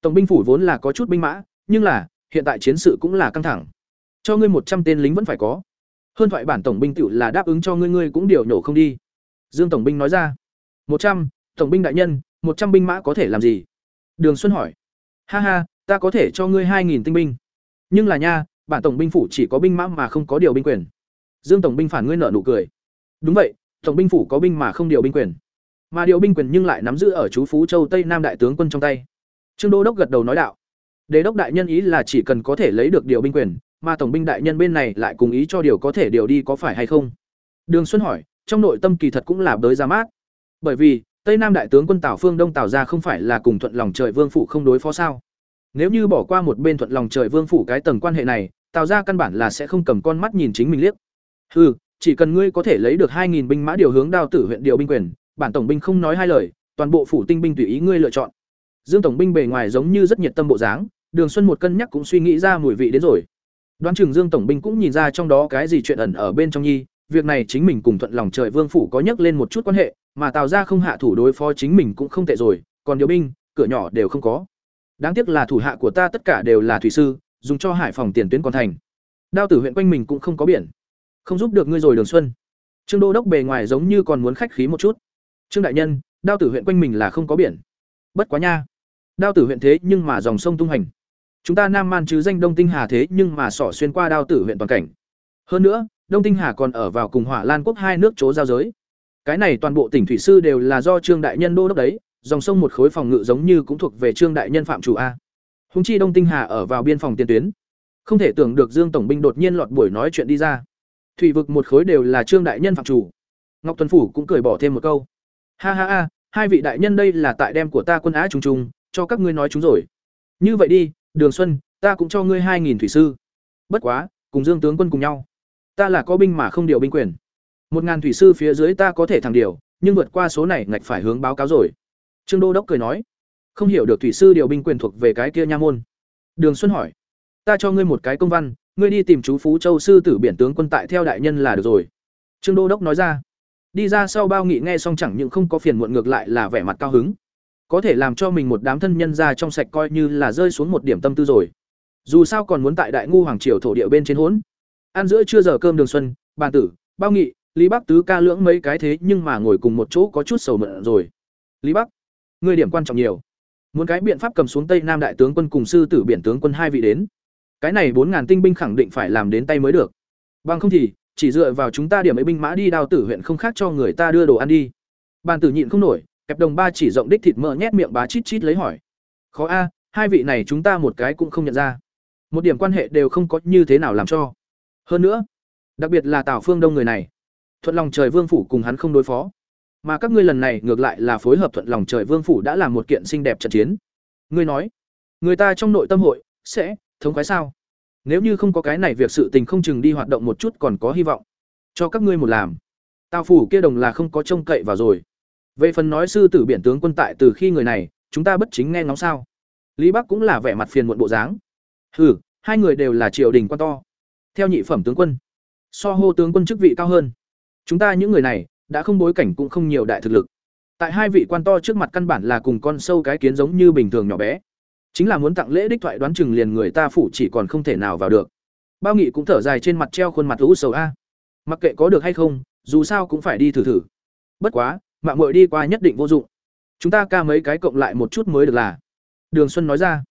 Speaker 1: Tổng binh phủ vốn là có chút binh mã, nhưng là hiện tại chiến sự cũng là căng thẳng. Cho ngươi một trăm tên lính vẫn phải có. Hơn thoại bản tổng binh tiểu là đáp ứng cho ngươi ngươi cũng điều nổ không đi. Dương tổng binh nói ra. Một trăm tổng binh đại nhân một trăm binh mã có thể làm gì? Đường xuân hỏi. Ha ha ta có thể cho ngươi hai nghìn tinh binh. Nhưng là nha bản tổng binh phủ chỉ có binh mã mà không có điều binh quyền. Dương tổng binh phản ngươi nợ nụ cười. Đúng vậy tổng binh phủ có binh mà không điều binh quyền. Mà điều binh quyền nhưng lại nắm giữ ở chú phú châu tây nam đại tướng quân trong tay trương đô đốc gật đầu nói đạo đế đốc đại nhân ý là chỉ cần có thể lấy được điều binh quyền mà tổng binh đại nhân bên này lại cùng ý cho điều có thể điều đi có phải hay không đường xuân hỏi trong nội tâm kỳ thật cũng là đới ra mát bởi vì tây nam đại tướng quân tào phương đông tào ra không phải là cùng thuận lòng trời vương phủ không đối phó sao Nếu như bỏ qua một bên thuận lòng trời vương phủ cái tầng quan hệ này, Tào gia căn bản là sẽ không cầm con mắt nhìn chính mình liếc. Hừ, chỉ cần ngươi có thể lấy được 2000 binh mã điều hướng đao tử huyện điều binh quyền, bản tổng binh không nói hai lời, toàn bộ phủ tinh binh tùy ý ngươi lựa chọn. Dương tổng binh bề ngoài giống như rất nhiệt tâm bộ dáng, Đường Xuân một cân nhắc cũng suy nghĩ ra mùi vị đến rồi. Đoán chừng Dương tổng binh cũng nhìn ra trong đó cái gì chuyện ẩn ở bên trong nhi, việc này chính mình cùng thuận lòng trời vương phủ có nhắc lên một chút quan hệ, mà Tào gia không hạ thủ đối phó chính mình cũng không tệ rồi, còn điều binh, cửa nhỏ đều không có. Đáng tiếc là thủ hạ của ta tất cả đều là thủy sư, dùng cho hải phòng tiền tuyến còn thành. Đao tử huyện quanh mình cũng không có biển, không giúp được ngươi rồi Đường Xuân. Trương Đô đốc bề ngoài giống như còn muốn khách khí một chút. Trương đại nhân, đao tử huyện quanh mình là không có biển. Bất quá nha. Đao tử huyện thế nhưng mà dòng sông tung hành. Chúng ta Nam Man chứ danh Đông Tinh Hà thế nhưng mà sỏ xuyên qua đao tử huyện toàn cảnh. Hơn nữa, Đông Tinh Hà còn ở vào cùng Hỏa Lan quốc hai nước chỗ giao giới. Cái này toàn bộ tỉnh thủy sư đều là do Trương đại nhân đô đốc đấy, dòng sông một khối phòng ngự giống như cũng thuộc về Trương đại nhân phạm chủ a. Hùng chi Đông Tinh Hà ở vào biên phòng tiền tuyến. Không thể tưởng được Dương tổng binh đột nhiên lọt buổi nói chuyện đi ra. Thủy vực một khối đều là Trương đại nhân phạm chủ. Ngọc Tuấn phủ cũng cười bỏ thêm một câu. Ha ha ha, hai vị đại nhân đây là tại đem của ta quân á trùng trùng, cho các ngươi nói chúng rồi. Như vậy đi, Đường Xuân, ta cũng cho ngươi hai nghìn thủy sư. Bất quá, cùng Dương tướng quân cùng nhau. Ta là có binh mà không điều binh quyền. Một ngàn thủy sư phía dưới ta có thể thẳng điều, nhưng vượt qua số này ngạch phải hướng báo cáo rồi. Trương Đô đốc cười nói, không hiểu được thủy sư điều binh quyền thuộc về cái kia nha môn. Đường Xuân hỏi, ta cho ngươi một cái công văn, ngươi đi tìm chú Phú Châu sư tử biển tướng quân tại theo đại nhân là được rồi. Trương Đô đốc nói ra, đi ra sau bao nghị nghe xong chẳng những không có phiền muộn ngược lại là vẻ mặt cao hứng. Có thể làm cho mình một đám thân nhân ra trong sạch coi như là rơi xuống một điểm tâm tư rồi. Dù sao còn muốn tại đại ngu hoàng triều thổ địa bên trên hỗn ăn giữa trưa giờ cơm đường xuân bàn tử, bao nghị, lý bắc tứ ca lưỡng mấy cái thế nhưng mà ngồi cùng một chỗ có chút sầu mượn rồi. Lý bắc người điểm quan trọng nhiều. Muốn cái biện pháp cầm xuống tây nam đại tướng quân cùng sư tử biển tướng quân hai vị đến. Cái này bốn ngàn tinh binh khẳng định phải làm đến tay mới được. Bằng không thì chỉ dựa vào chúng ta điểm ấy binh mã đi đào tử huyện không khác cho người ta đưa đồ ăn đi. Bàn tử nhịn không nổi, kẹp đồng ba chỉ rộng đích thịt mỡ nhét miệng bá chít chít lấy hỏi. Khó a, hai vị này chúng ta một cái cũng không nhận ra. Một điểm quan hệ đều không có như thế nào làm cho. Hơn nữa, đặc biệt là tào phương đông người này, thuận lòng trời vương phủ cùng hắn không đối phó. Mà các ngươi lần này ngược lại là phối hợp thuận lòng trời vương phủ đã làm một kiện xinh đẹp trận chiến. Ngươi nói, người ta trong nội tâm hội sẽ thống khoái sao? Nếu như không có cái này việc sự tình không chừng đi hoạt động một chút còn có hy vọng. Cho các ngươi một làm. Tào phủ kia đồng là không có trông cậy vào rồi. Về phần nói sư tử biển tướng quân tại từ khi người này, chúng ta bất chính nghe ngóng sao? Lý bắc cũng là vẻ mặt phiền muộn bộ dáng. Hừ, hai người đều là triều đình quan to. Theo nhị phẩm tướng quân, so hô tướng quân chức vị cao hơn. Chúng ta những người này, đã không bối cảnh cũng không nhiều đại thực lực. Tại hai vị quan to trước mặt căn bản là cùng con sâu cái kiến giống như bình thường nhỏ bé chính là muốn tặng lễ đích thoại đoán chừng liền người ta phủ chỉ còn không thể nào vào được. Bao nghị cũng thở dài trên mặt treo khuôn mặt lũ sầu a. Mặc kệ có được hay không, dù sao cũng phải đi thử thử. Bất quá, mạng muội đi qua nhất định vô dụng. Chúng ta ca mấy cái cộng lại một chút mới được là. Đường xuân nói ra.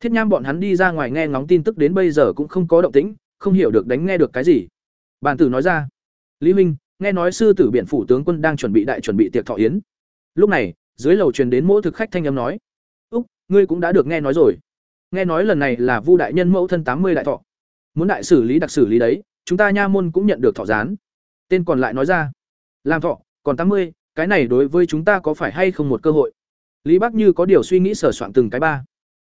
Speaker 1: Thiết nham bọn hắn đi ra ngoài nghe ngóng tin tức đến bây giờ cũng không có động tĩnh, không hiểu được đánh nghe được cái gì. Bàn tử nói ra. Lý minh, nghe nói sư tử biển phủ tướng quân đang chuẩn bị đại chuẩn bị tiệc thọ yến. Lúc này, dưới lầu truyền đến mỗi thực khách thanh âm nói ngươi cũng đã được nghe nói rồi. Nghe nói lần này là vu đại nhân mẫu thân tám mươi đại thọ. Muốn đại xử lý đặc xử lý đấy, chúng ta nha môn cũng nhận được thọ gián. Tên còn lại nói ra. Làm thọ, còn tám mươi, cái này đối với chúng ta có phải hay không một cơ hội? Lý bắc như có điều suy nghĩ sửa soạn từng cái ba.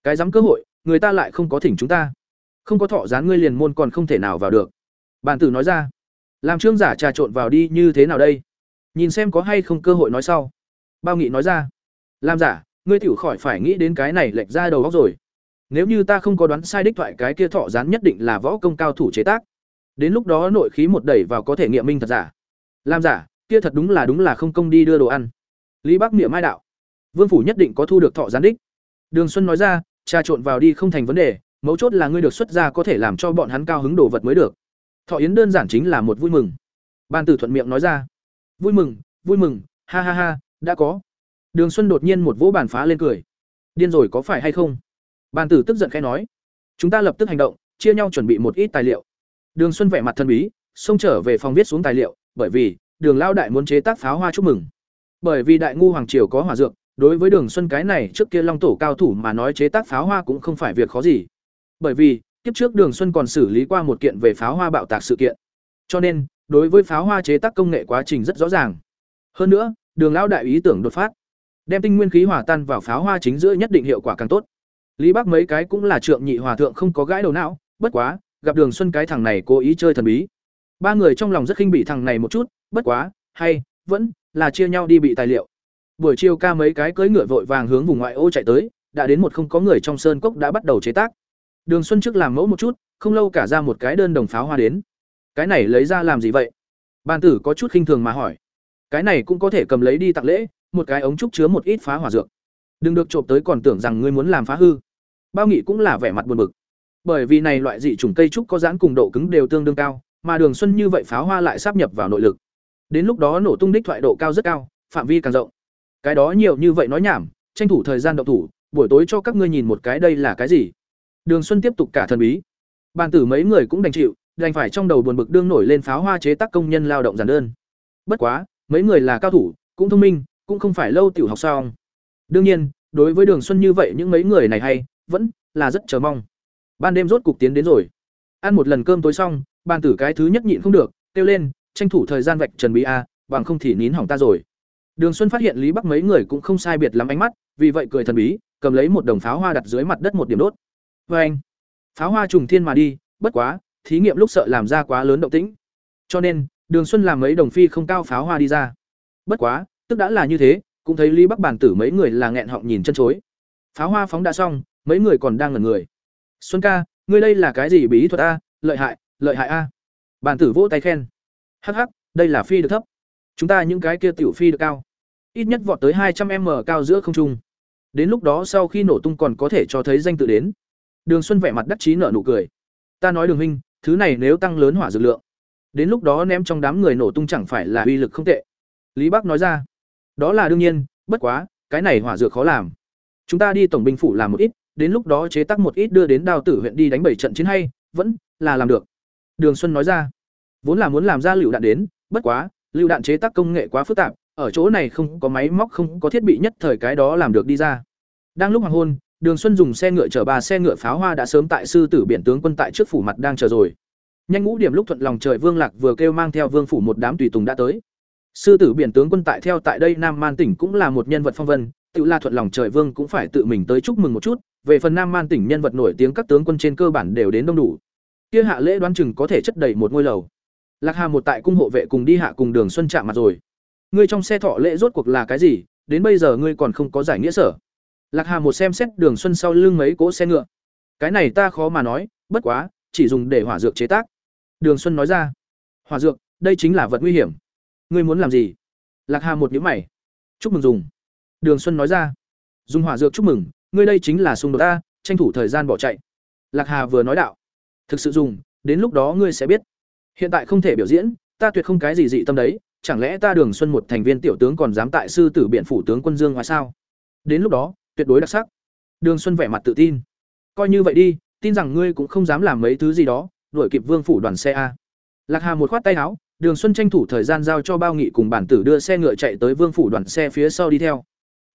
Speaker 1: Cái dám cơ hội, người ta lại không có thỉnh chúng ta. Không có thọ gián ngươi liền môn còn không thể nào vào được. Bàn tử nói ra. Làm trương giả trà trộn vào đi như thế nào đây? Nhìn xem có hay không cơ hội nói sau. Bao nghị nói ra. Làm giả ngươi tiểu khỏi phải nghĩ đến cái này lệch ra đầu góc rồi. Nếu như ta không có đoán sai đích thoại cái kia thọ gián nhất định là võ công cao thủ chế tác. Đến lúc đó nội khí một đẩy vào có thể nghiệm minh thật giả. Làm giả, kia thật đúng là đúng là không công đi đưa đồ ăn. Lý bắc miệng mai đạo. Vương phủ nhất định có thu được thọ gián đích. Đường xuân nói ra, trà trộn vào đi không thành vấn đề, mấu chốt là ngươi được xuất ra có thể làm cho bọn hắn cao hứng đồ vật mới được. Thọ yến đơn giản chính là một vui mừng. Ban tử thuận miệng nói ra. Vui mừng vui mừng, ha ha ha, đã có đường xuân đột nhiên một vỗ bàn phá lên cười. Điên rồi có phải hay không? Ban tử tức giận khẽ nói. Chúng ta lập tức hành động, chia nhau chuẩn bị một ít tài liệu. Đường xuân vẻ mặt thân bí, xông trở về phòng viết xuống tài liệu, bởi vì, đường Lão đại muốn chế tác pháo hoa chúc mừng. Bởi vì đại ngu hoàng triều có hỏa dược, đối với đường xuân cái này trước kia long tổ cao thủ mà nói chế tác pháo hoa cũng không phải việc khó gì. Bởi vì, kiếp trước đường xuân còn xử lý qua một kiện về pháo hoa bạo tạc sự kiện. Cho nên, đối với pháo hoa chế tác công nghệ quá trình rất rõ ràng. Hơn nữa, đường Lão đại ý tưởng đột phát đem tinh nguyên khí hòa tan vào pháo hoa chính giữa nhất định hiệu quả càng tốt. Lý bắc mấy cái cũng là trượng nhị hòa thượng không có gãi đầu não, bất quá, gặp đường xuân cái thằng này cố ý chơi thần bí. Ba người trong lòng rất khinh bị thằng này một chút, bất quá, hay, vẫn là chia nhau đi bị tài liệu. Buổi chiều ca mấy cái cưỡi ngựa vội vàng hướng vùng ngoại ô chạy tới, đã đến một không có người trong sơn cốc đã bắt đầu chế tác. Đường xuân trước làm mẫu một chút, không lâu cả ra một cái đơn đồng pháo hoa đến. Cái này lấy ra làm gì vậy? Ban tử có chút khinh thường mà hỏi. Cái này cũng có thể cầm lấy đi tặng lễ một cái ống trúc chứa một ít phá hỏa dược. Đừng được trộm tới còn tưởng rằng ngươi muốn làm phá hư. Bao nghị cũng là vẻ mặt buồn bực. Bởi vì này loại dị chủng cây trúc có giãn cùng độ cứng đều tương đương cao, mà đường xuân như vậy pháo hoa lại sắp nhập vào nội lực. Đến lúc đó nổ tung đích thoại độ cao rất cao, phạm vi càng rộng. Cái đó nhiều như vậy nói nhảm, tranh thủ thời gian động thủ, buổi tối cho các ngươi nhìn một cái đây là cái gì. Đường xuân tiếp tục cả thần bí. Bàn tử mấy người cũng đành chịu, đành phải trong đầu buồn bực đương nổi lên pháo hoa chế tác công nhân lao động giản đơn. Bất quá, mấy người là cao thủ, cũng thông minh cũng không phải lâu tiểu học xong. Đương nhiên, đối với đường xuân như vậy những mấy người này hay, vẫn là rất chờ mong. Ban đêm rốt cục tiến đến rồi. Ăn một lần cơm tối xong, bàn tử cái thứ nhất nhịn không được, kêu lên, tranh thủ thời gian vạch trần bí a, bằng không thì nín hỏng ta rồi. Đường xuân phát hiện lý bắc mấy người cũng không sai biệt lắm ánh mắt, vì vậy cười thần bí, cầm lấy một đồng pháo hoa đặt dưới mặt đất một điểm đốt. Vê anh. Pháo hoa trùng thiên mà đi, bất quá, thí nghiệm lúc sợ làm ra quá lớn động tĩnh. Cho nên, đường xuân làm mấy đồng phi không cao pháo hoa đi ra. Bất quá tức đã là như thế, cũng thấy lý bắc bản tử mấy người là nghẹn họng nhìn chân chối. Pháo hoa phóng đã xong, mấy người còn đang ngẩn người. Xuân ca, ngươi đây là cái gì bí thuật a? Lợi hại lợi hại a. Bản tử vỗ tay khen. Hắc hắc, đây là phi được thấp. Chúng ta những cái kia tiểu phi được cao. Ít nhất vọt tới hai trăm m cao giữa không trung. Đến lúc đó sau khi nổ tung còn có thể cho thấy danh tự đến. Đường xuân vẻ mặt đắc chí nở nụ cười. Ta nói đường huynh, thứ này nếu tăng lớn hỏa dược lượng, đến lúc đó ném trong đám người nổ tung chẳng phải là uy lực không tệ. Lý bắc nói ra đó là đương nhiên, bất quá, cái này hỏa dược khó làm. Chúng ta đi tổng binh phủ làm một ít, đến lúc đó chế tác một ít đưa đến đào tử huyện đi đánh bảy trận chiến hay, vẫn là làm được. Đường xuân nói ra. Vốn là muốn làm ra lựu đạn đến, bất quá, lựu đạn chế tác công nghệ quá phức tạp, ở chỗ này không có máy móc, không có thiết bị nhất thời cái đó làm được đi ra. Đang lúc hoàng hôn, đường xuân dùng xe ngựa chở ba xe ngựa pháo hoa đã sớm tại sư tử biển tướng quân tại trước phủ mặt đang chờ rồi. Nhanh ngũ điểm lúc thuận lòng trời vương lạc vừa kêu mang theo vương phủ một đám tùy tùng đã tới sư tử biển tướng quân tại theo tại đây nam man tỉnh cũng là một nhân vật phong vân, tự la thuận lòng trời vương cũng phải tự mình tới chúc mừng một chút, về phần nam man tỉnh nhân vật nổi tiếng các tướng quân trên cơ bản đều đến đông đủ. Kia hạ lễ đoán chừng có thể chất đầy một ngôi lầu. Lạc hà một tại cung hộ vệ cùng đi hạ cùng đường xuân chạm mặt rồi. Ngươi trong xe thọ lễ rốt cuộc là cái gì? Đến bây giờ ngươi còn không có giải nghĩa sở. Lạc hà một xem xét đường xuân sau lưng mấy cỗ xe ngựa. Cái này ta khó mà nói, bất quá, chỉ dùng để hỏa dược chế tác. Đường xuân nói ra. Hỏa dược, đây chính là vật nguy hiểm ngươi muốn làm gì? Lạc hà một nhữ mày. Chúc mừng dùng. Đường xuân nói ra. Dùng hỏa dược chúc mừng, ngươi đây chính là xung đột ta, tranh thủ thời gian bỏ chạy. Lạc hà vừa nói đạo. Thực sự dùng, đến lúc đó ngươi sẽ biết. Hiện tại không thể biểu diễn, ta tuyệt không cái gì dị tâm đấy, chẳng lẽ ta đường xuân một thành viên tiểu tướng còn dám tại sư tử biện phủ tướng quân dương ngoài sao? Đến lúc đó, tuyệt đối đặc sắc. Đường xuân vẻ mặt tự tin. Coi như vậy đi, tin rằng ngươi cũng không dám làm mấy thứ gì đó, đuổi kịp vương phủ đoàn xe a. Lạc hà một khoát tay áo đường xuân tranh thủ thời gian giao cho bao nghị cùng bản tử đưa xe ngựa chạy tới vương phủ đoàn xe phía sau đi theo.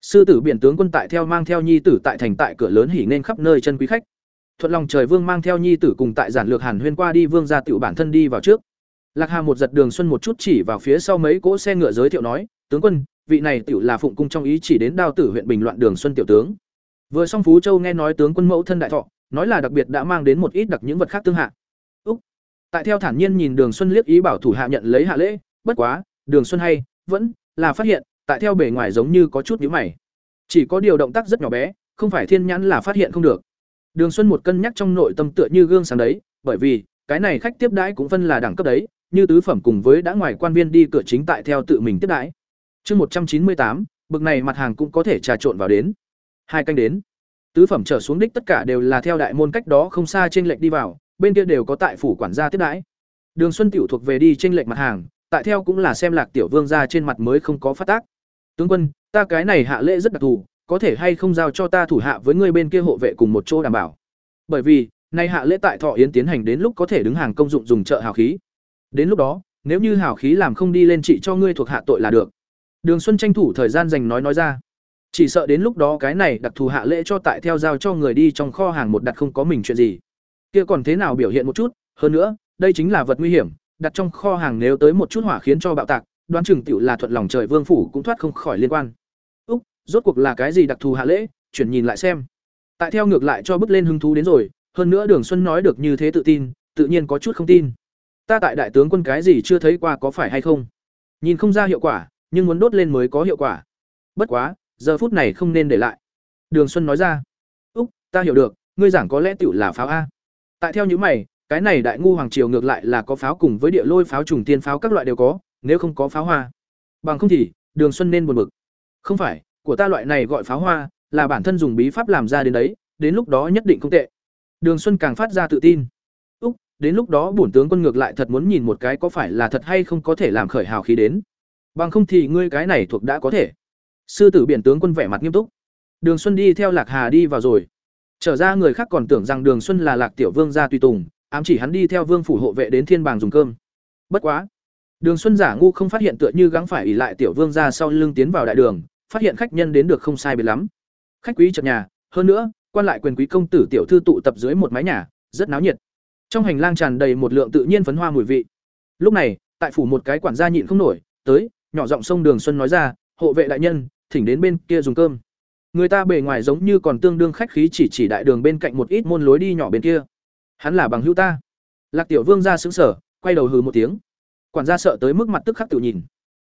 Speaker 1: Sư tử biển tướng quân tại theo mang theo nhi tử tại thành tại cửa lớn hỉ nên khắp nơi chân quý khách. Thuận lòng trời vương mang theo nhi tử cùng tại giản lược hàn huyên qua đi vương gia tiểu bản thân đi vào trước. Lạc hà một giật đường xuân một chút chỉ vào phía sau mấy cỗ xe ngựa giới thiệu nói, tướng quân, vị này tiểu là phụng cung trong ý chỉ đến đao tử huyện bình loạn đường xuân tiểu tướng. Vừa xong phú châu nghe nói tướng quân mẫu thân đại thọ, nói là đặc biệt đã mang đến một ít đặc những vật khác tương hạ. Úc tại theo thản nhiên nhìn đường xuân liếc ý bảo thủ hạ nhận lấy hạ lễ, bất quá, đường xuân hay, vẫn là phát hiện, tại theo bề ngoài giống như có chút nhíu mày. Chỉ có điều động tác rất nhỏ bé, không phải thiên nhãn là phát hiện không được. Đường xuân một cân nhắc trong nội tâm tựa như gương sáng đấy, bởi vì, cái này khách tiếp đãi cũng phân là đẳng cấp đấy, như tứ phẩm cùng với đã ngoài quan viên đi cửa chính tại theo tự mình tiếp đãi. Chương một trăm chín mươi tám, bực này mặt hàng cũng có thể trà trộn vào đến. Hai canh đến. Tứ phẩm trở xuống đích tất cả đều là theo đại môn cách đó không xa trên lệnh đi vào bên kia đều có tại phủ quản gia tiếp đãi. Đường xuân tiểu thuộc về đi trên lệnh mặt hàng, tại theo cũng là xem lạc tiểu vương ra trên mặt mới không có phát tác. Tướng quân, ta cái này hạ lễ rất đặc thù, có thể hay không giao cho ta thủ hạ với ngươi bên kia hộ vệ cùng một chỗ đảm bảo? Bởi vì, nay hạ lễ tại thọ yến tiến hành đến lúc có thể đứng hàng công dụng dùng trợ hào khí. Đến lúc đó, nếu như hào khí làm không đi lên trị cho ngươi thuộc hạ tội là được. Đường xuân tranh thủ thời gian dành nói nói ra. Chỉ sợ đến lúc đó cái này đặc thù hạ lễ cho tại theo giao cho người đi trong kho hàng một đặt không có mình chuyện gì kia còn thế nào biểu hiện một chút, hơn nữa, đây chính là vật nguy hiểm, đặt trong kho hàng nếu tới một chút hỏa khiến cho bạo tạc, đoán chừng tiểu là thuận lòng trời vương phủ cũng thoát không khỏi liên quan. Úc, rốt cuộc là cái gì đặc thù hạ lễ, chuyển nhìn lại xem. Tại theo ngược lại cho bước lên hứng thú đến rồi, hơn nữa đường xuân nói được như thế tự tin, tự nhiên có chút không tin. Ta tại đại tướng quân cái gì chưa thấy qua có phải hay không? Nhìn không ra hiệu quả, nhưng muốn đốt lên mới có hiệu quả. Bất quá, giờ phút này không nên để lại. Đường xuân nói ra. Úc, ta hiểu được, ngươi giảng có lẽ tiểu là pháo a tại theo những mày, cái này đại ngu hoàng triều ngược lại là có pháo cùng với địa lôi pháo trùng tiên pháo các loại đều có, nếu không có pháo hoa. Bằng không thì, đường xuân nên buồn bực. Không phải, của ta loại này gọi pháo hoa, là bản thân dùng bí pháp làm ra đến đấy, đến lúc đó nhất định không tệ. Đường xuân càng phát ra tự tin. Úc, đến lúc đó bổn tướng quân ngược lại thật muốn nhìn một cái có phải là thật hay không có thể làm khởi hào khí đến. Bằng không thì ngươi cái này thuộc đã có thể. Sư tử biển tướng quân vẻ mặt nghiêm túc. Đường xuân đi theo lạc hà đi vào rồi trở ra người khác còn tưởng rằng đường xuân là lạc tiểu vương gia tùy tùng, ám chỉ hắn đi theo vương phủ hộ vệ đến thiên bàng dùng cơm. Bất quá, đường xuân giả ngu không phát hiện tựa như gắng phải ỉ lại tiểu vương gia sau lưng tiến vào đại đường, phát hiện khách nhân đến được không sai biệt lắm. Khách quý chật nhà, hơn nữa, quan lại quyền quý công tử tiểu thư tụ tập dưới một mái nhà, rất náo nhiệt. Trong hành lang tràn đầy một lượng tự nhiên phấn hoa mùi vị. Lúc này, tại phủ một cái quản gia nhịn không nổi, tới, nhỏ giọng sông đường xuân nói ra, hộ vệ đại nhân, thỉnh đến bên kia dùng cơm người ta bề ngoài giống như còn tương đương khách khí chỉ chỉ đại đường bên cạnh một ít môn lối đi nhỏ bên kia. Hắn là bằng hữu ta. Lạc tiểu vương ra xứng sở quay đầu hừ một tiếng. Quản gia sợ tới mức mặt tức khắc tự nhìn.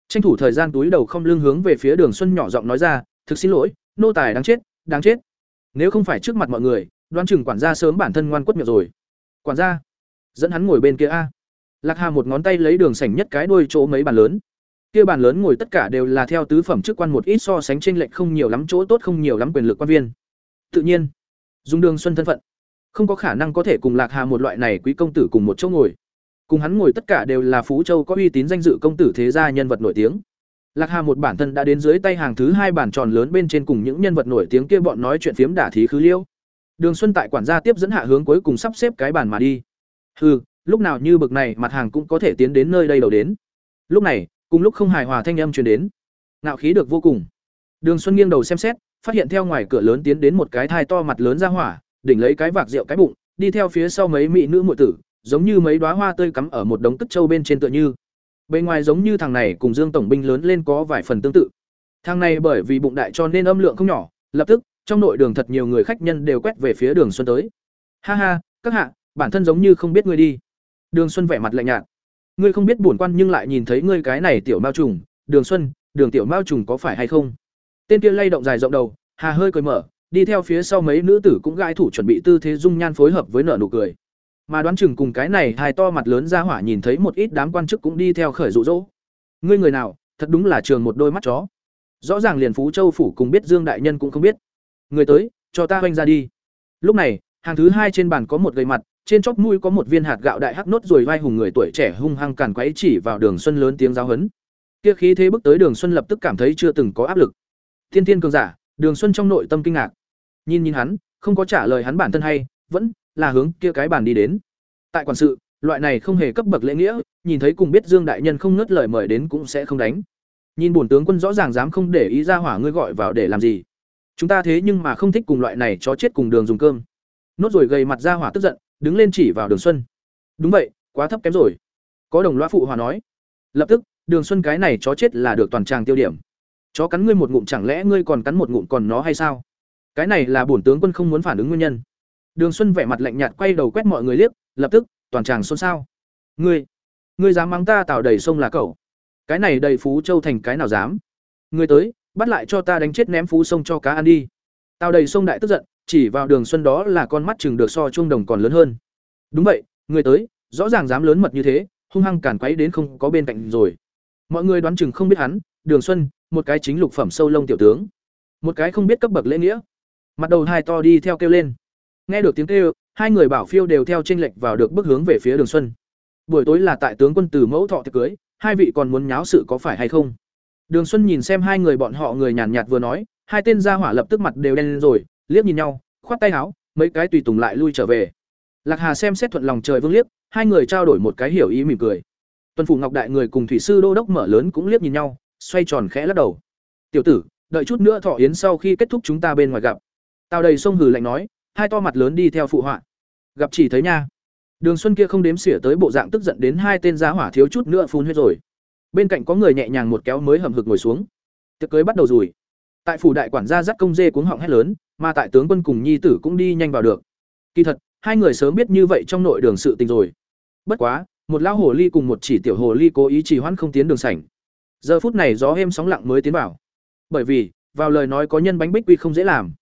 Speaker 1: Tranh thủ thời gian túi đầu không lưng hướng về phía đường xuân nhỏ giọng nói ra, thực xin lỗi, nô tài đáng chết đáng chết. Nếu không phải trước mặt mọi người, đoán chừng quản gia sớm bản thân ngoan quất miệng rồi. Quản gia, dẫn hắn ngồi bên kia a. Lạc hà một ngón tay lấy đường sảnh nhất cái đuôi chỗ mấy bàn lớn kia bàn lớn ngồi tất cả đều là theo tứ phẩm chức quan một ít so sánh trên lệch không nhiều lắm, chỗ tốt không nhiều lắm quyền lực quan viên. Tự nhiên dùng đường xuân thân phận, không có khả năng có thể cùng lạc hà một loại này quý công tử cùng một chỗ ngồi. Cùng hắn ngồi tất cả đều là phú châu có uy tín danh dự công tử thế gia nhân vật nổi tiếng. Lạc hà một bản thân đã đến dưới tay hàng thứ hai bản tròn lớn bên trên cùng những nhân vật nổi tiếng kia bọn nói chuyện phiếm đả thí khứ liêu. Đường xuân tại quản gia tiếp dẫn hạ hướng cuối cùng sắp xếp cái bàn mà đi. Hừ, lúc nào như bực này, mặt hàng cũng có thể tiến đến nơi đây đầu đến. Lúc này cùng lúc không hài hòa thanh âm truyền đến. Ngạo khí được vô cùng. Đường xuân nghiêng đầu xem xét, phát hiện theo ngoài cửa lớn tiến đến một cái thai to mặt lớn ra hỏa, đỉnh lấy cái vạc rượu cái bụng, đi theo phía sau mấy mỹ nữ muội tử, giống như mấy đóa hoa tươi cắm ở một đống tức châu bên trên tựa như. Bên ngoài giống như thằng này cùng dương tổng binh lớn lên có vài phần tương tự. Thằng này bởi vì bụng đại cho nên âm lượng không nhỏ, lập tức, trong nội đường thật nhiều người khách nhân đều quét về phía đường xuân tới. Ha ha, các hạ, bản thân giống như không biết ngươi đi. Đường xuân vẻ mặt lạnh nhạt ngươi không biết bổn quan nhưng lại nhìn thấy ngươi cái này tiểu mao trùng, đường xuân, đường tiểu mao trùng có phải hay không? Tên kia lay động dài rộng đầu, hà hơi cười mở, đi theo phía sau mấy nữ tử cũng gãi thủ chuẩn bị tư thế dung nhan phối hợp với nợ nụ cười. Mà đoán chừng cùng cái này hài to mặt lớn ra hỏa nhìn thấy một ít đám quan chức cũng đi theo khởi rụ rỗ ngươi người nào, thật đúng là trường một đôi mắt chó. Rõ ràng liền phú châu phủ cùng biết dương đại nhân cũng không biết. Người tới, cho ta oanh ra đi. Lúc này, hàng thứ hai trên bàn có một gầy mặt trên chóp mũi có một viên hạt gạo đại hắc nốt rồi vai hùng người tuổi trẻ hung hăng càn quấy chỉ vào đường xuân lớn tiếng giáo hấn kia khí thế bước tới đường xuân lập tức cảm thấy chưa từng có áp lực. Thiên thiên cường giả, đường xuân trong nội tâm kinh ngạc. Nhìn nhìn hắn, không có trả lời hắn bản thân hay, vẫn là hướng kia cái bàn đi đến. Tại quản sự, loại này không hề cấp bậc lễ nghĩa, nhìn thấy cùng biết dương đại nhân không ngớt lời mời đến cũng sẽ không đánh. Nhìn bổn tướng quân rõ ràng dám không để ý ra hỏa ngươi gọi vào để làm gì. Chúng ta thế nhưng mà không thích cùng loại này chó chết cùng đường dùng cơm. Nốt rồi gầy mặt ra hỏa tức giận đứng lên chỉ vào đường xuân. Đúng vậy, quá thấp kém rồi. Có đồng loa phụ hòa nói. Lập tức, đường xuân cái này chó chết là được toàn tràng tiêu điểm. Chó cắn ngươi một ngụm chẳng lẽ ngươi còn cắn một ngụm còn nó hay sao? Cái này là bổn tướng quân không muốn phản ứng nguyên nhân. Đường xuân vẻ mặt lạnh nhạt quay đầu quét mọi người liếc, lập tức, toàn tràng xôn xao. Ngươi ngươi dám mắng ta tạo đầy sông là cậu cái này đầy phú châu thành cái nào dám? Ngươi tới, bắt lại cho ta đánh chết ném phú sông cho cá ăn đi. Tao đầy sông đại tức giận chỉ vào đường xuân đó là con mắt chừng được so chuông đồng còn lớn hơn. Đúng vậy, người tới, rõ ràng dám lớn mật như thế, hung hăng cản quấy đến không có bên cạnh rồi. Mọi người đoán chừng không biết hắn, đường xuân, một cái chính lục phẩm sâu lông tiểu tướng. Một cái không biết cấp bậc lễ nghĩa. Mặt đầu hai to đi theo kêu lên. Nghe được tiếng kêu, hai người bảo phiêu đều theo tranh lệch vào được bước hướng về phía đường xuân. Buổi tối là tại tướng quân từ mẫu thọ tiệc cưới, hai vị còn muốn nháo sự có phải hay không? Đường xuân nhìn xem hai người bọn họ người nhàn nhạt vừa nói, hai tên gia hỏa lập tức mặt đều đen lên rồi liếc nhìn nhau, khoát tay áo, mấy cái tùy tùng lại lui trở về. Lạc hà xem xét thuận lòng trời vương liếc, hai người trao đổi một cái hiểu ý mỉm cười. Tuần phủ ngọc đại người cùng thủy sư đô đốc mở lớn cũng liếc nhìn nhau, xoay tròn khẽ lắc đầu. Tiểu tử, đợi chút nữa thọ yến sau khi kết thúc chúng ta bên ngoài gặp. Tao đầy sông hừ lạnh nói, hai to mặt lớn đi theo phụ họa. Gặp chỉ thấy nha. Đường xuân kia không đếm xỉa tới bộ dạng tức giận đến hai tên giá hỏa thiếu chút nữa phun huyết rồi. Bên cạnh có người nhẹ nhàng một kéo mới hầm hực ngồi xuống. Tiệc cưới bắt đầu rồi tại phủ đại quản gia dắt công dê cuống họng hét lớn, mà tại tướng quân cùng nhi tử cũng đi nhanh vào được. Kỳ thật, hai người sớm biết như vậy trong nội đường sự tình rồi. Bất quá, một lão hồ ly cùng một chỉ tiểu hồ ly cố ý trì hoãn không tiến đường sảnh. Giờ phút này gió êm sóng lặng mới tiến vào. Bởi vì, vào lời nói có nhân bánh bích quy không dễ làm.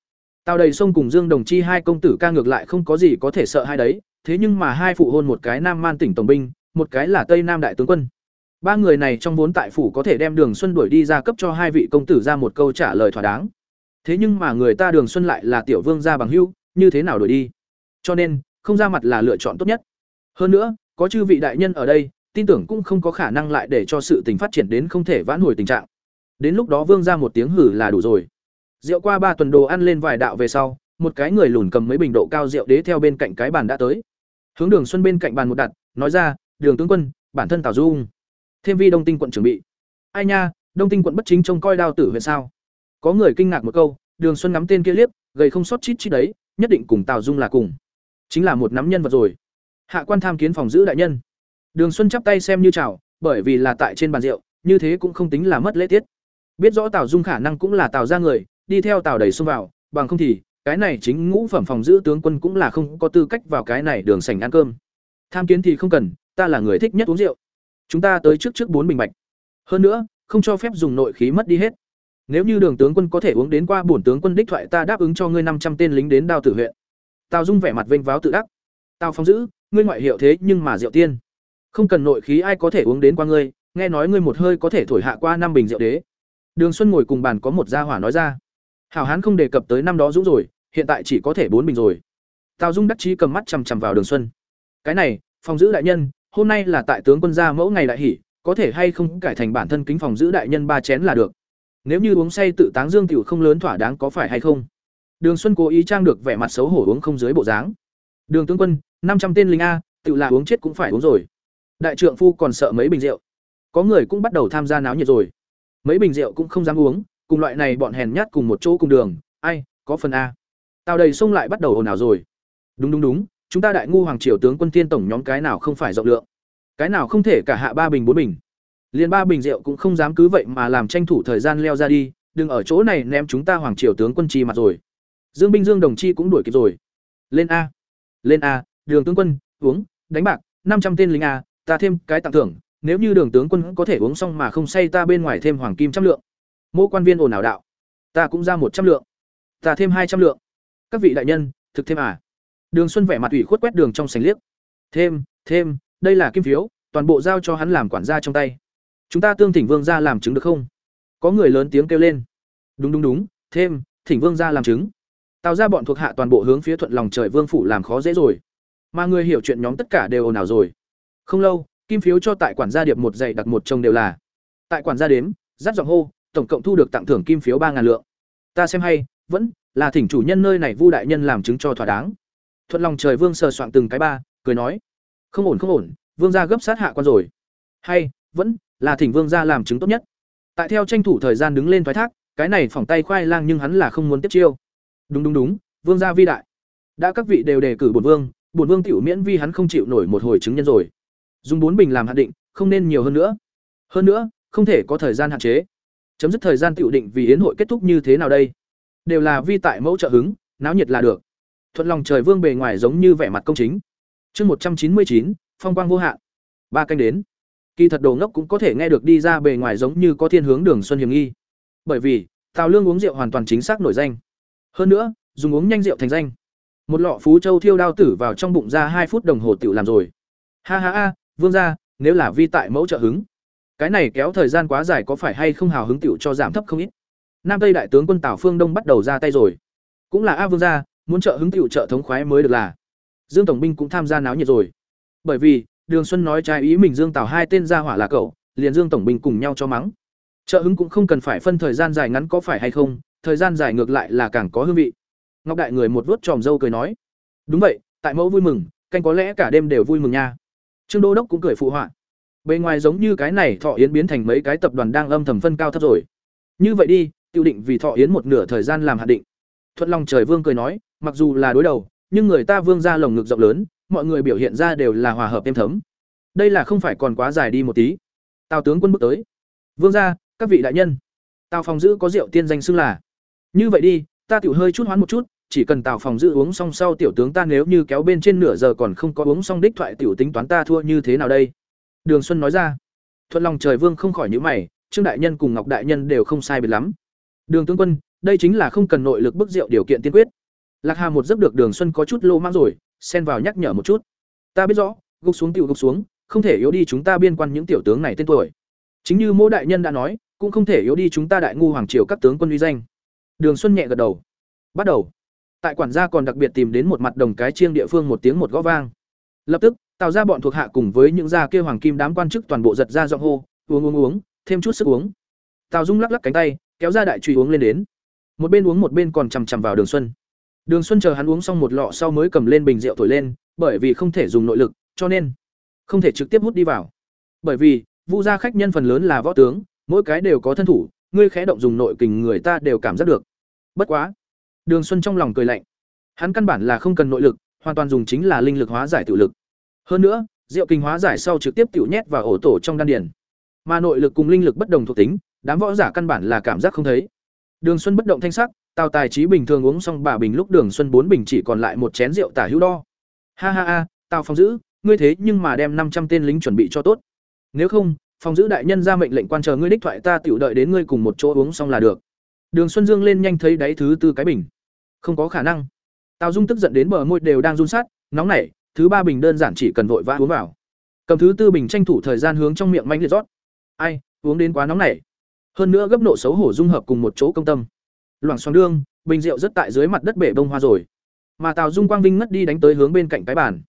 Speaker 1: Tào đầy sông cùng dương đồng chi hai công tử ca ngược lại không có gì có thể sợ hai đấy, thế nhưng mà hai phụ hôn một cái nam man tỉnh tổng binh, một cái là tây nam đại tướng quân ba người này trong vốn tại phủ có thể đem đường xuân đuổi đi ra cấp cho hai vị công tử ra một câu trả lời thỏa đáng. Thế nhưng mà người ta đường xuân lại là tiểu vương gia bằng hưu như thế nào đuổi đi? Cho nên, không ra mặt là lựa chọn tốt nhất. Hơn nữa, có chư vị đại nhân ở đây, tin tưởng cũng không có khả năng lại để cho sự tình phát triển đến không thể vãn hồi tình trạng. Đến lúc đó vương ra một tiếng hử là đủ rồi. Rượu qua ba tuần đồ ăn lên vài đạo về sau, một cái người lùn cầm mấy bình độ cao rượu đế theo bên cạnh cái bàn đã tới. Hướng đường xuân bên cạnh bàn một đặt, nói ra, đường tướng quân, bản thân tào dung thêm vi đông tinh quận chuẩn bị. Ai nha, đông tinh quận bất chính trông coi đao tử huyện sao? Có người kinh ngạc một câu, đường xuân ngắm tên kia liếc, gầy không sót chít chít đấy, nhất định cùng tào dung là cùng. Chính là một nắm nhân vật rồi. Hạ quan tham kiến phòng giữ đại nhân. Đường xuân chắp tay xem như chào, bởi vì là tại trên bàn rượu, như thế cũng không tính là mất lễ tiết. Biết rõ tào dung khả năng cũng là tào ra người, đi theo tào đẩy xông vào, bằng không thì, cái này chính ngũ phẩm phòng giữ tướng quân cũng là không có tư cách vào cái này đường sảnh ăn cơm. Tham kiến thì không cần, ta là người thích nhất uống rượu chúng ta tới trước trước bốn bình bạch hơn nữa, không cho phép dùng nội khí mất đi hết. Nếu như đường tướng quân có thể uống đến qua bổn tướng quân đích thoại ta đáp ứng cho ngươi năm trăm tên lính đến đao tử huyện. Tào dung vẻ mặt vênh váo tự đắc. Tào phong giữ, ngươi ngoại hiệu thế nhưng mà rượu tiên. Không cần nội khí ai có thể uống đến qua ngươi, nghe nói ngươi một hơi có thể thổi hạ qua năm bình rượu đế. Đường xuân ngồi cùng bàn có một gia hỏa nói ra. Hảo hán không đề cập tới năm đó dũng rồi, hiện tại chỉ có thể bốn bình rồi. Tào dung đắc chí cầm mắt chằm chằm vào đường xuân. Cái này phòng giữ đại nhân hôm nay là tại tướng quân gia mẫu ngày đại hỷ, có thể hay không cải thành bản thân kính phòng giữ đại nhân ba chén là được. Nếu như uống say tự táng dương tiểu không lớn thỏa đáng có phải hay không? Đường xuân cố ý trang được vẻ mặt xấu hổ uống không dưới bộ dáng. Đường tướng quân, năm trăm tên lính a, tự là uống chết cũng phải uống rồi. Đại trượng phu còn sợ mấy bình rượu. Có người cũng bắt đầu tham gia náo nhiệt rồi. Mấy bình rượu cũng không dám uống, cùng loại này bọn hèn nhát cùng một chỗ cùng đường. Ai, có phần a. Tào đầy sông lại bắt đầu ồn ào rồi. Đúng đúng đúng chúng ta đại ngu hoàng triều tướng quân thiên tổng nhóm cái nào không phải rộng lượng? Cái nào không thể cả hạ ba bình bốn bình? Liền ba bình rượu cũng không dám cứ vậy mà làm tranh thủ thời gian leo ra đi, đừng ở chỗ này ném chúng ta hoàng triều tướng quân chi mặt rồi. Dương binh dương đồng chi cũng đuổi kịp rồi. Lên a. Lên a, đường tướng quân, uống, đánh bạc, năm trăm tên lính a, ta thêm cái tặng thưởng, nếu như đường tướng quân có thể uống xong mà không say ta bên ngoài thêm hoàng kim trăm lượng. Mỗi quan viên ồn ào đạo, ta cũng ra một trăm lượng, ta thêm hai trăm lượng. Các vị đại nhân, thực thêm à? Đường xuân vẻ mặt ủy khuất quét đường trong sành liếc. Thêm thêm, đây là kim phiếu, toàn bộ giao cho hắn làm quản gia trong tay. Chúng ta tương thỉnh vương gia làm chứng được không? Có người lớn tiếng kêu lên. Đúng đúng đúng, thêm, thỉnh vương gia làm chứng. Tào ra bọn thuộc hạ toàn bộ hướng phía thuận lòng trời vương phủ làm khó dễ rồi. Mà người hiểu chuyện nhóm tất cả đều ồn ào rồi. Không lâu, kim phiếu cho tại quản gia điệp một dãy đặt một chồng đều là. Tại quản gia đếm dắt giọng hô, tổng cộng thu được tặng thưởng kim phiếu ba ngàn lượng. Ta xem hay, vẫn là thỉnh chủ nhân nơi này vu đại nhân làm chứng cho thỏa đáng thuận lòng trời vương sờ soạn từng cái ba, cười nói, không ổn không ổn, vương gia gấp sát hạ quan rồi. Hay, vẫn là thỉnh vương gia làm chứng tốt nhất. Tại theo tranh thủ thời gian đứng lên thoái thác, cái này phỏng tay khoai lang nhưng hắn là không muốn tiếp chiêu. Đúng đúng đúng, vương gia vi đại. Đã các vị đều đề cử bổn vương bổn vương tiểu miễn vi hắn không chịu nổi một hồi chứng nhân rồi. Dùng bốn bình làm hạn định, không nên nhiều hơn nữa. Hơn nữa, không thể có thời gian hạn chế. Chấm dứt thời gian tiểu định vì yến hội kết thúc như thế nào đây? Đều là vi tại mẫu trợ hứng, náo nhiệt là được thuận lòng trời vương bề ngoài giống như vẻ mặt công chính. Chương một trăm chín mươi chín, phong quang vô hạn. Ba canh đến. Kỳ thật đồ ngốc cũng có thể nghe được đi ra bề ngoài giống như có thiên hướng đường xuân hiểm nghi. Bởi vì, tào lương uống rượu hoàn toàn chính xác nổi danh. Hơn nữa, dùng uống nhanh rượu thành danh. Một lọ phú châu thiêu đao tử vào trong bụng ra hai phút đồng hồ tiểu làm rồi. Ha ha ha, vương gia, nếu là vi tại mẫu trợ hứng. Cái này kéo thời gian quá dài có phải hay không hào hứng tiểu cho giảm thấp không ít. Nam tây đại tướng quân tào phương đông bắt đầu ra tay rồi. Cũng là, a, vương gia muốn trợ hứng tiểu trợ thống khoái mới được là. Dương tổng binh cũng tham gia náo nhiệt rồi. Bởi vì, đường xuân nói trái ý mình dương tào hai tên gia hỏa là cậu, liền dương tổng binh cùng nhau cho mắng. Trợ hứng cũng không cần phải phân thời gian dài ngắn có phải hay không, thời gian dài ngược lại là càng có hương vị. Ngọc đại người một vuốt tròm dâu cười nói. Đúng vậy, tại mẫu vui mừng, canh có lẽ cả đêm đều vui mừng nha. Trương đô đốc cũng cười phụ họa. Bề ngoài giống như cái này thọ yến biến thành mấy cái tập đoàn đang âm thầm phân cao thấp rồi. Như vậy đi tiêu định vì thọ yến một nửa thời gian làm hạn định. Thuận lòng trời vương cười nói mặc dù là đối đầu nhưng người ta vương ra lồng ngực rộng lớn mọi người biểu hiện ra đều là hòa hợp êm thấm đây là không phải còn quá dài đi một tí tào tướng quân bước tới vương ra các vị đại nhân tào phòng giữ có rượu tiên danh xưng là Như vậy đi, ta tiểu hơi chút hoán một chút, chỉ cần Tào phòng giữ uống xong sau tiểu tướng ta nếu như kéo bên trên nửa giờ còn không có uống xong đích thoại tiểu tính toán ta thua như thế nào đây?" Đường Xuân nói ra. Thuận lòng trời vương không khỏi nhíu mày, Trương đại nhân cùng Ngọc đại nhân đều không sai biệt lắm. Đường tướng quân, đây chính là không cần nội lực bức rượu điều kiện tiên quyết. Lạc Hà một giấc được Đường Xuân có chút lô mang rồi, xen vào nhắc nhở một chút. Ta biết rõ, gục xuống tiểu gục xuống, không thể yếu đi chúng ta biên quan những tiểu tướng này tên tuổi. Chính như mỗi đại nhân đã nói, cũng không thể yếu đi chúng ta đại ngu hoàng triều các tướng quân uy danh. Đường Xuân nhẹ gật đầu. Bắt đầu. Tại quản gia còn đặc biệt tìm đến một mặt đồng cái chiêng địa phương một tiếng một gõ vang. Lập tức, tạo ra bọn thuộc hạ cùng với những gia kia hoàng kim đám quan chức toàn bộ giật ra giọng hô, uống uống uống, thêm chút sức uống. Tào Dung lắc lắc cánh tay, kéo ra đại truy uống lên đến. Một bên uống một bên còn chằm chằm vào Đường Xuân. Đường Xuân chờ hắn uống xong một lọ sau mới cầm lên bình rượu thổi lên, bởi vì không thể dùng nội lực, cho nên không thể trực tiếp hút đi vào. Bởi vì, Vu gia khách nhân phần lớn là võ tướng, mỗi cái đều có thân thủ, ngươi khẽ động dùng nội kình người ta đều cảm giác được. Bất quá, Đường Xuân trong lòng cười lạnh. Hắn căn bản là không cần nội lực, hoàn toàn dùng chính là linh lực hóa giải tự lực. Hơn nữa, rượu kinh hóa giải sau trực tiếp tiểu nhét vào ổ tổ trong đan điền. Mà nội lực cùng linh lực bất đồng thuộc tính, đám võ giả căn bản là cảm giác không thấy. Đường Xuân bất động thanh sắc, Tào Tài trí bình thường uống xong bà bình lúc Đường Xuân bốn bình chỉ còn lại một chén rượu tả hữu đo. Ha ha ha, Tào Phong giữ, ngươi thế nhưng mà đem năm trăm tên lính chuẩn bị cho tốt. Nếu không, Phong giữ đại nhân ra mệnh lệnh quan chờ ngươi đích thoại ta tiểu đợi đến ngươi cùng một chỗ uống xong là được. Đường Xuân Dương lên nhanh thấy đáy thứ tư cái bình. Không có khả năng. Tào Dung tức giận đến bờ môi đều đang run sát, nóng nảy, thứ ba bình đơn giản chỉ cần vội vã uống vào. Cầm thứ tư bình tranh thủ thời gian hướng trong miệng manh liệt rót. Ai, uống đến quá nóng nảy. Hơn nữa gấp nộ xấu hổ dung hợp cùng một chỗ công tâm. Loảng xoảng đương, bình rượu rất tại dưới mặt đất bể bông hoa rồi. Mà Tào Dung quang vinh ngất đi đánh tới hướng bên cạnh cái bàn.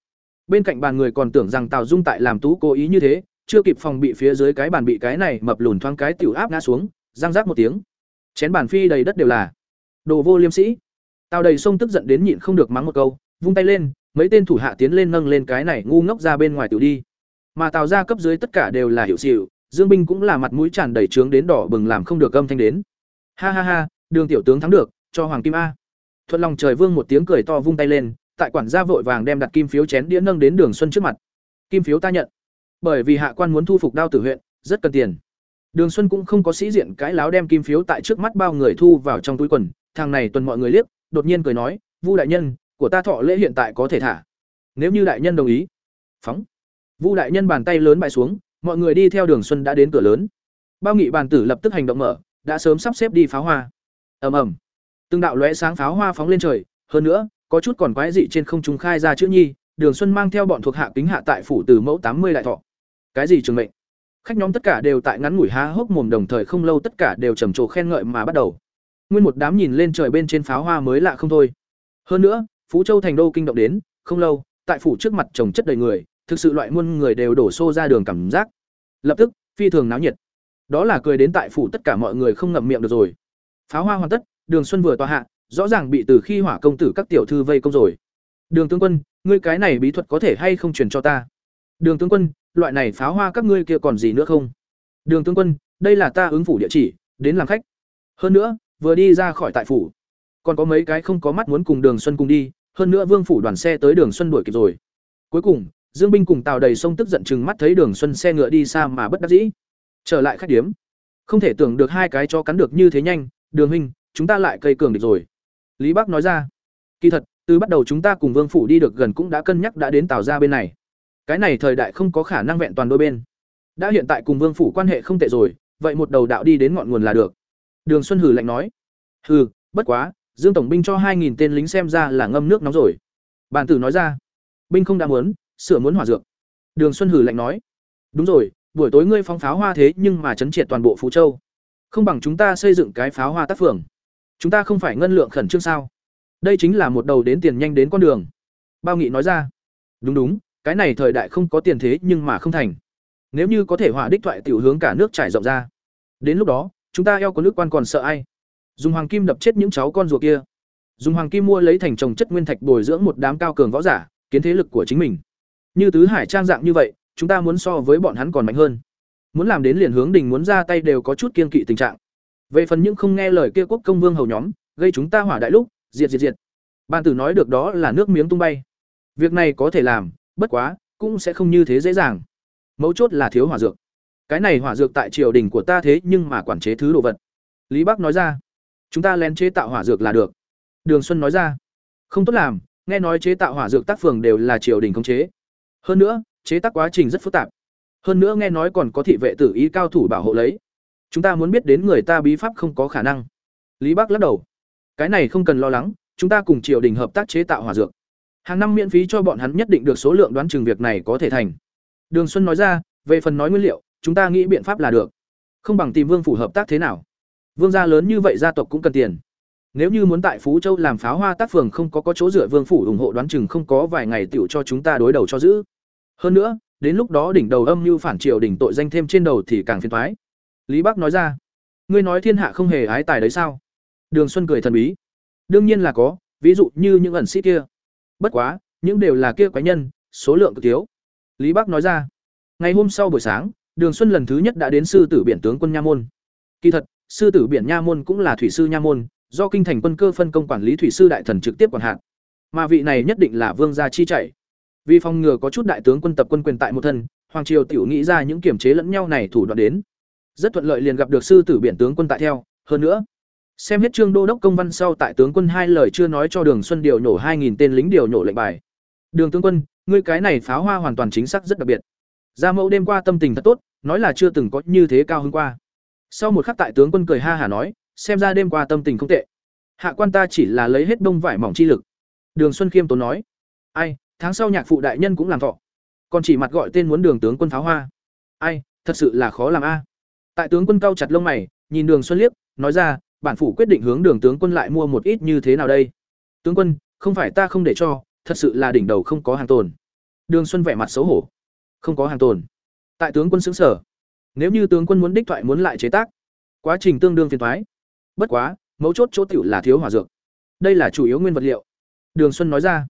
Speaker 1: Bên cạnh bàn người còn tưởng rằng Tào Dung tại làm tú cố ý như thế, chưa kịp phòng bị phía dưới cái bàn bị cái này mập lùn thoáng cái tiểu áp ngã xuống, răng rác một tiếng. Chén bàn phi đầy đất đều là. Đồ vô liêm sĩ. Tào đầy sông tức giận đến nhịn không được mắng một câu, vung tay lên, mấy tên thủ hạ tiến lên nâng lên cái này ngu ngốc ra bên ngoài tiểu đi. Mà Tào gia cấp dưới tất cả đều là hiểu xỉu, Dương binh cũng là mặt mũi tràn đầy trướng đến đỏ bừng làm không được âm thanh đến. Ha ha ha, Đường tiểu tướng thắng được, cho hoàng kim a. Thuận lòng trời vương một tiếng cười to vung tay lên, tại quản gia vội vàng đem đặt kim phiếu chén đĩa nâng đến Đường Xuân trước mặt. Kim phiếu ta nhận. Bởi vì hạ quan muốn thu phục đao tử huyện, rất cần tiền. Đường Xuân cũng không có sĩ diện cái láo đem kim phiếu tại trước mắt bao người thu vào trong túi quần, thằng này tuần mọi người liếc, đột nhiên cười nói, "Vu đại nhân, của ta thọ lễ hiện tại có thể thả. Nếu như đại nhân đồng ý." Phóng. Vu đại nhân bàn tay lớn bại xuống, mọi người đi theo Đường Xuân đã đến cửa lớn. Bao nghị bàn tử lập tức hành động mở, đã sớm sắp xếp đi pháo hoa. Ầm ầm. Từng đạo lóe sáng pháo hoa phóng lên trời, hơn nữa, có chút còn quái dị trên không trung khai ra chữ nhi, Đường Xuân mang theo bọn thuộc hạ kính hạ tại phủ từ mẫu tám mươi đại thọ. Cái gì trường mệnh? Khách nhóm tất cả đều tại ngắn ngủi há hốc mồm đồng thời không lâu tất cả đều trầm trồ khen ngợi mà bắt đầu. Nguyên một đám nhìn lên trời bên trên pháo hoa mới lạ không thôi. Hơn nữa, Phú Châu thành đô kinh động đến, không lâu, tại phủ trước mặt trồng chất đầy người, thực sự loại muôn người đều đổ xô ra đường cảm giác. Lập tức, phi thường náo nhiệt. Đó là cười đến tại phủ tất cả mọi người không ngậm miệng được rồi. Pháo hoa hoàn tất, Đường Xuân vừa tòa hạ, rõ ràng bị từ khi hỏa công tử các tiểu thư vây công rồi. Đường tướng quân, ngươi cái này bí thuật có thể hay không truyền cho ta? Đường tướng quân, loại này pháo hoa các ngươi kia còn gì nữa không? Đường tướng quân, đây là ta ứng phủ địa chỉ, đến làm khách. Hơn nữa, vừa đi ra khỏi tại phủ, còn có mấy cái không có mắt muốn cùng Đường Xuân cùng đi, hơn nữa Vương phủ đoàn xe tới Đường Xuân đuổi kịp rồi. Cuối cùng, Dương binh cùng Tào đầy sông tức giận chừng mắt thấy Đường Xuân xe ngựa đi xa mà bất đắc dĩ. Trở lại khách điếm. Không thể tưởng được hai cái cho cắn được như thế nhanh, Đường huynh, chúng ta lại cây cường địch rồi. Lý Bắc nói ra. Kỳ thật, từ bắt đầu chúng ta cùng Vương phủ đi được gần cũng đã cân nhắc đã đến Tào gia bên này. Cái này thời đại không có khả năng vẹn toàn đôi bên. Đã hiện tại cùng Vương phủ quan hệ không tệ rồi, vậy một đầu đạo đi đến ngọn nguồn là được. Đường Xuân hử lạnh nói. Hừ, bất quá, Dương tổng binh cho hai nghìn tên lính xem ra là ngâm nước nóng rồi. Bàn tử nói ra. Binh không đã muốn, sửa muốn hỏa dược. Đường Xuân hử lạnh nói. Đúng rồi, buổi tối ngươi phóng pháo hoa thế nhưng mà chấn triệt toàn bộ Phú Châu. Không bằng chúng ta xây dựng cái pháo hoa tác phường. Chúng ta không phải ngân lượng khẩn trương sao? Đây chính là một đầu đến tiền nhanh đến con đường. Bao Nghị nói ra. Đúng đúng, cái này thời đại không có tiền thế nhưng mà không thành. Nếu như có thể hỏa đích thoại tiểu hướng cả nước trải rộng ra. Đến lúc đó, chúng ta eo có nước quan còn sợ ai? Dùng hoàng kim đập chết những cháu con rùa kia. Dùng hoàng kim mua lấy thành trồng chất nguyên thạch bồi dưỡng một đám cao cường võ giả, kiến thế lực của chính mình. Như tứ hải trang dạng như vậy, chúng ta muốn so với bọn hắn còn mạnh hơn. Muốn làm đến liền hướng đình muốn ra tay đều có chút kiên kỵ tình trạng. Về phần những không nghe lời kia quốc công vương hầu nhóm, gây chúng ta hỏa đại lúc, diệt diệt diệt. Ban tử nói được đó là nước miếng tung bay. Việc này có thể làm, bất quá, cũng sẽ không như thế dễ dàng. Mấu chốt là thiếu hỏa dược. Cái này hỏa dược tại triều đình của ta thế nhưng mà quản chế thứ đồ vật. Lý Bắc nói ra. chúng ta lén chế tạo hỏa dược là được đường xuân nói ra không tốt làm nghe nói chế tạo hỏa dược tác phường đều là triều đình khống chế hơn nữa chế tác quá trình rất phức tạp hơn nữa nghe nói còn có thị vệ tử ý cao thủ bảo hộ lấy. Chúng ta muốn biết đến người ta bí pháp không có khả năng. Lý bắc lắc đầu. Cái này không cần lo lắng, chúng ta cùng triều đình hợp tác chế tạo hỏa dược. Hàng năm miễn phí cho bọn hắn nhất định được số lượng đoán chừng việc này có thể thành. Đường xuân nói ra, về phần nói nguyên liệu, chúng ta nghĩ biện pháp là được. Không bằng tìm vương phủ hợp tác thế nào. Vương gia lớn như vậy gia tộc cũng cần tiền. Nếu như muốn tại phú châu làm pháo hoa tác phường không có có chỗ dựa vương phủ ủng hộ đoán chừng không có vài ngày tựu cho chúng ta đối đầu cho giữ. Hơn nữa đến lúc đó đỉnh đầu âm mưu phản triều đỉnh tội danh thêm trên đầu thì càng phiền thoái lý bắc nói ra, ngươi nói thiên hạ không hề ái tài đấy sao? Đường xuân cười thần bí, đương nhiên là có, ví dụ như những ẩn sĩ kia. Bất quá, những đều là kia quái nhân, số lượng cực thiếu. Lý bắc nói ra, ngày hôm sau buổi sáng, đường xuân lần thứ nhất đã đến sư tử biển tướng quân nha môn. Kỳ thật, sư tử biển nha môn cũng là thủy sư nha môn, do kinh thành quân cơ phân công quản lý thủy sư đại thần trực tiếp quản hạt. Mà vị này nhất định là vương gia chi chạy vì phòng ngừa có chút đại tướng quân tập quân quyền tại một thân, hoàng triều tiểu nghĩ ra những kiểm chế lẫn nhau này thủ đoạn đến. Rất thuận lợi liền gặp được sư tử biển tướng quân tại theo. Hơn nữa, xem hết trương đô đốc công văn sau tại tướng quân hai lời chưa nói cho đường xuân điều nổ hai nghìn tên lính điều nổ lệnh bài. Đường tướng quân, ngươi cái này pháo hoa hoàn toàn chính xác rất đặc biệt. Gia mẫu đêm qua tâm tình thật tốt, nói là chưa từng có như thế cao hơn qua. Sau một khắc tại tướng quân cười ha hả nói, xem ra đêm qua tâm tình không tệ. Hạ quan ta chỉ là lấy hết đông vải mỏng chi lực. Đường xuân khiêm tốn nói, ai tháng sau nhạc phụ đại nhân cũng làm thọ. Còn chỉ mặt gọi tên muốn đường tướng quân pháo hoa. Ai, thật sự là khó làm a. Tại tướng quân cao chặt lông mày, nhìn đường xuân liếc nói ra, bản phủ quyết định hướng đường tướng quân lại mua một ít như thế nào đây? Tướng quân, không phải ta không để cho, thật sự là đỉnh đầu không có hàng tồn. Đường xuân vẻ mặt xấu hổ. Không có hàng tồn. Tại tướng quân xứng sở nếu như tướng quân muốn đích thoại muốn lại chế tác, quá trình tương đương phiền thoái bất quá, mấu chốt chỗ tiểu là thiếu hỏa dược. Đây là chủ yếu nguyên vật liệu. Đường xuân nói ra.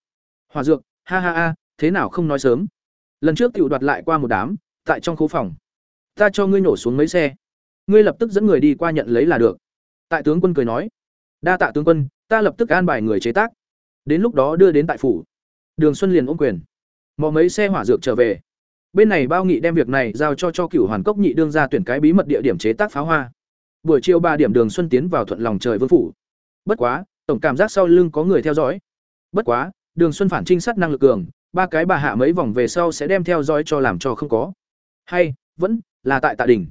Speaker 1: Hỏa dược ha ha ha, thế nào không nói sớm? Lần trước tiểu đoạt lại qua một đám, tại trong khố phòng. Ta cho ngươi nổ xuống mấy xe. Ngươi lập tức dẫn người đi qua nhận lấy là được. Tại tướng quân cười nói. Đa tạ tướng quân, ta lập tức an bài người chế tác. Đến lúc đó đưa đến tại phủ. Đường xuân liền ôm quyền. Mò mấy xe hỏa dược trở về. Bên này bao nghị đem việc này giao cho cho cửu hoàn cốc nhị đương ra tuyển cái bí mật địa điểm chế tác pháo hoa. Buổi chiều ba điểm đường xuân tiến vào thuận lòng trời vương phủ. Bất quá, tổng cảm giác sau lưng có người theo dõi. Bất quá đường xuân phản trinh sát năng lực cường, ba cái bà hạ mấy vòng về sau sẽ đem theo dõi cho làm cho không có. Hay, vẫn là tại tạ đình.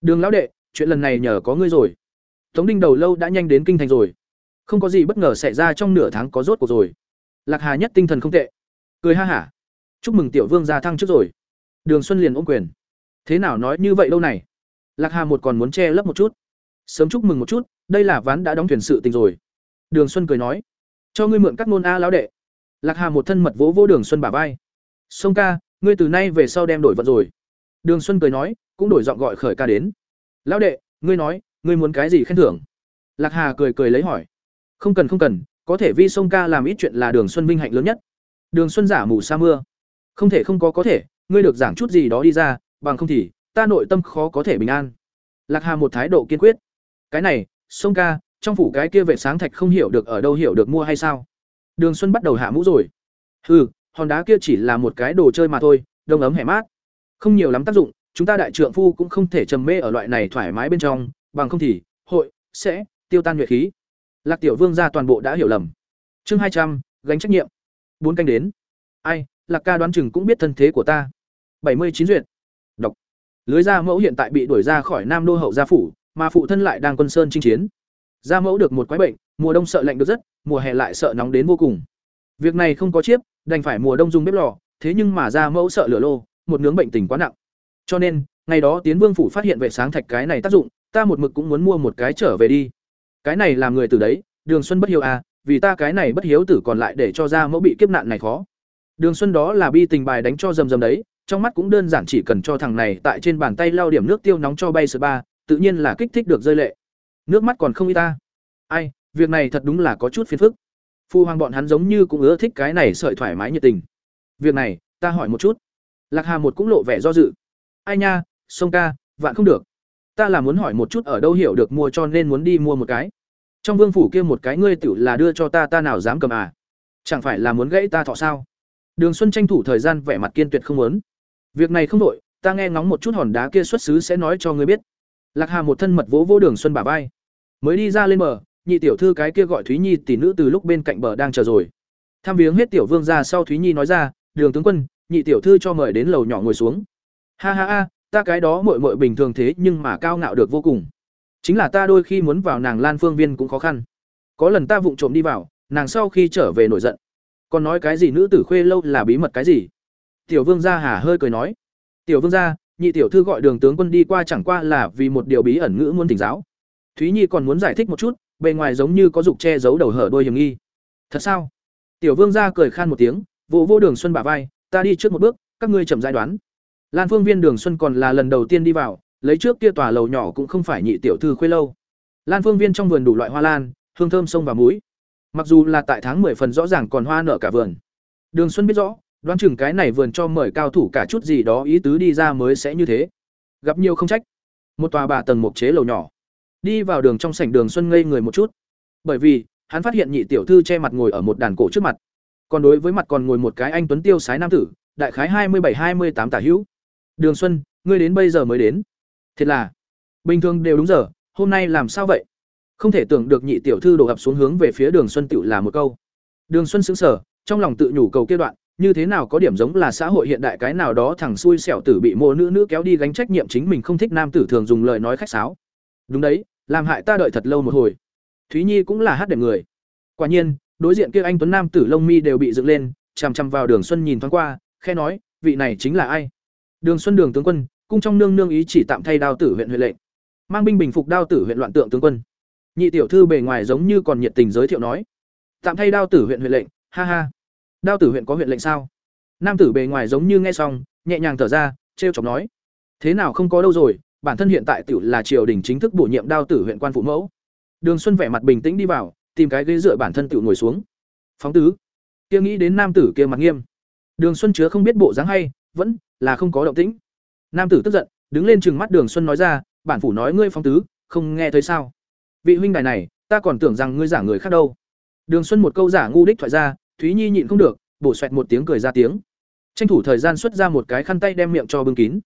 Speaker 1: Đường lão đệ, chuyện lần này nhờ có ngươi rồi. Tống đinh đầu lâu đã nhanh đến kinh thành rồi. Không có gì bất ngờ xảy ra trong nửa tháng có rốt cuộc rồi. Lạc hà nhất tinh thần không tệ. Cười ha hả. Chúc mừng tiểu vương gia thăng trước rồi. Đường xuân liền ôm quyền. Thế nào nói như vậy đâu này? Lạc hà một còn muốn che lấp một chút. Sớm chúc mừng một chút, đây là ván đã đóng thuyền sự tình rồi. Đường xuân cười nói. Cho ngươi mượn các ngôn a lão đệ lạc hà một thân mật vỗ vỗ đường xuân bả vai. Sông ca, ngươi từ nay về sau đem đổi vật rồi. Đường xuân cười nói, cũng đổi giọng gọi khởi ca đến. Lão đệ, ngươi nói, ngươi muốn cái gì khen thưởng? Lạc hà cười cười lấy hỏi. Không cần không cần, có thể vi sông ca làm ít chuyện là đường xuân vinh hạnh lớn nhất. Đường xuân giả mù sa mưa. Không thể, không có có thể, ngươi được giảng chút gì đó đi ra, bằng không thì, ta nội tâm khó có thể bình an. Lạc hà một thái độ kiên quyết. Cái này, sông ca, trong phủ cái kia vệ sáng thạch không hiểu được ở đâu hiểu được mua hay sao? Đường xuân bắt đầu hạ mũ rồi. Hừ, hòn đá kia chỉ là một cái đồ chơi mà thôi, đông ấm hẻ mát. Không nhiều lắm tác dụng, chúng ta đại trượng phu cũng không thể trầm mê ở loại này thoải mái bên trong, bằng không thì, hội sẽ tiêu tan nhuệ khí. Lạc tiểu vương gia toàn bộ đã hiểu lầm. Chương hai trăm, gánh trách nhiệm. Bốn canh đến. Ai, lạc ca đoán chừng cũng biết thân thế của ta. Bảy mươi chín duyệt. Đọc lưới gia mẫu hiện tại bị đuổi ra khỏi nam đô hậu gia phủ, mà phụ thân lại đang quân sơn chinh chiến gia mẫu được một quái bệnh, mùa đông sợ lạnh được rất, mùa hè lại sợ nóng đến vô cùng. Việc này không có chiếp, đành phải mùa đông dùng bếp lò, thế nhưng mà gia mẫu sợ lửa lô, một nướng bệnh tình quá nặng. Cho nên, ngày đó tiến vương phủ phát hiện vệ sáng thạch cái này tác dụng, ta một mực cũng muốn mua một cái trở về đi. Cái này làm người từ đấy, đường xuân bất hiếu à vì ta cái này bất hiếu tử còn lại để cho gia mẫu bị kiếp nạn này khó. Đường xuân đó là bi tình bài đánh cho rầm rầm đấy, trong mắt cũng đơn giản chỉ cần cho thằng này tại trên bàn tay lau điểm nước tiêu nóng cho bay sờ ba, tự nhiên là kích thích được rơi lệ nước mắt còn không y ta. Ai, việc này thật đúng là có chút phiền phức. Phu hoàng bọn hắn giống như cũng ưa thích cái này sợi thoải mái nhiệt tình. Việc này, ta hỏi một chút. Lạc hà một cũng lộ vẻ do dự. Ai nha, sông ca, vạn không được. Ta là muốn hỏi một chút ở đâu hiểu được mua cho nên muốn đi mua một cái. Trong vương phủ kia một cái ngươi tiểu là đưa cho ta ta nào dám cầm à? Chẳng phải là muốn gãy ta thọ sao? Đường xuân tranh thủ thời gian vẻ mặt kiên tuyệt không muốn. Việc này không đội ta nghe ngóng một chút hòn đá kia xuất xứ sẽ nói cho ngươi biết lạc hà một thân mật vỗ vỗ đường xuân bả vai. Mới đi ra lên bờ, nhị tiểu thư cái kia gọi thúy nhi tỷ nữ từ lúc bên cạnh bờ đang chờ rồi. Tham viếng hết tiểu vương ra sau thúy nhi nói ra, đường tướng quân, nhị tiểu thư cho mời đến lầu nhỏ ngồi xuống. Ha ha ha, ta cái đó muội muội bình thường thế nhưng mà cao ngạo được vô cùng. Chính là ta đôi khi muốn vào nàng lan phương viên cũng khó khăn. Có lần ta vụng trộm đi vào, nàng sau khi trở về nổi giận. Còn nói cái gì nữ tử khuê lâu là bí mật cái gì? Tiểu vương gia hà hơi cười nói. Tiểu vương gia nhị tiểu thư gọi đường tướng quân đi qua chẳng qua là vì một điều bí ẩn ngữ muốn thỉnh giáo. Thúy nhi còn muốn giải thích một chút, bề ngoài giống như có dục che giấu đầu hở đôi hiểm nghi. Thật sao? Tiểu vương gia cười khan một tiếng vụ vô đường xuân bả vai, ta đi trước một bước, các ngươi chậm giải đoán. Lan phương viên đường xuân còn là lần đầu tiên đi vào, lấy trước kia tòa lầu nhỏ cũng không phải nhị tiểu thư khuê lâu. Lan phương viên trong vườn đủ loại hoa lan, hương thơm sông và muối. Mặc dù là tại tháng 10 phần rõ ràng còn hoa nở cả vườn. Đường xuân biết rõ đoán chừng cái này vườn cho mời cao thủ cả chút gì đó ý tứ đi ra mới sẽ như thế. Gặp nhiều không trách. Một tòa bà tầng mục chế lầu nhỏ. Đi vào đường trong sảnh đường xuân ngây người một chút. Bởi vì, hắn phát hiện nhị tiểu thư che mặt ngồi ở một đàn cổ trước mặt. Còn đối với mặt còn ngồi một cái anh tuấn tiêu sái nam tử, đại khái hai mươi bảy, hai mươi tám tả hữu. Đường xuân, ngươi đến bây giờ mới đến. Thiệt là. Bình thường đều đúng giờ, hôm nay làm sao vậy? Không thể tưởng được nhị tiểu thư đổ ập xuống hướng về phía đường xuân tựu là một câu. Đường xuân sững sờ, trong lòng tự nhủ cầu kia đoạn như thế nào có điểm giống là xã hội hiện đại cái nào đó thằng xui xẻo tử bị mô nữ nữ kéo đi gánh trách nhiệm chính mình không thích nam tử thường dùng lời nói khách sáo. Đúng đấy, làm hại ta đợi thật lâu một hồi. Thúy nhi cũng là hát đẹp người. Quả nhiên, đối diện kia anh tuấn nam tử lông mi đều bị dựng lên, chằm chằm vào đường xuân nhìn thoáng qua khe nói, vị này chính là ai? Đường xuân đường tướng quân, cung trong nương nương ý chỉ tạm thay đao tử huyện huệ lệnh. Mang binh bình phục đao tử huyện loạn tượng tướng quân. Nhị tiểu thư bề ngoài giống như còn nhiệt tình giới thiệu nói. Tạm thay đao tử huyện huệ lệnh, ha ha đao tử huyện có huyện lệnh sao? Nam tử bề ngoài giống như nghe xong, nhẹ nhàng thở ra, trêu chọc nói. Thế nào không có đâu rồi, bản thân hiện tại tiểu là triều đình chính thức bổ nhiệm đao tử huyện quan phụ mẫu. Đường xuân vẻ mặt bình tĩnh đi vào, tìm cái ghế dựa bản thân tiểu ngồi xuống. Phóng tứ. Kia nghĩ đến nam tử kia mặt nghiêm. Đường xuân chứa không biết bộ dáng hay, vẫn là không có động tĩnh. Nam tử tức giận, đứng lên chừng mắt đường xuân nói ra, bản phủ nói ngươi phóng tứ, không nghe thấy sao? Vị huynh đài này, ta còn tưởng rằng ngươi giả người khác đâu. Đường xuân một câu giả ngu đích thoại ra thúy nhi nhịn không được, bổ xoẹt một tiếng cười ra tiếng. Tranh thủ thời gian xuất ra một cái khăn tay đem miệng cho bưng kín.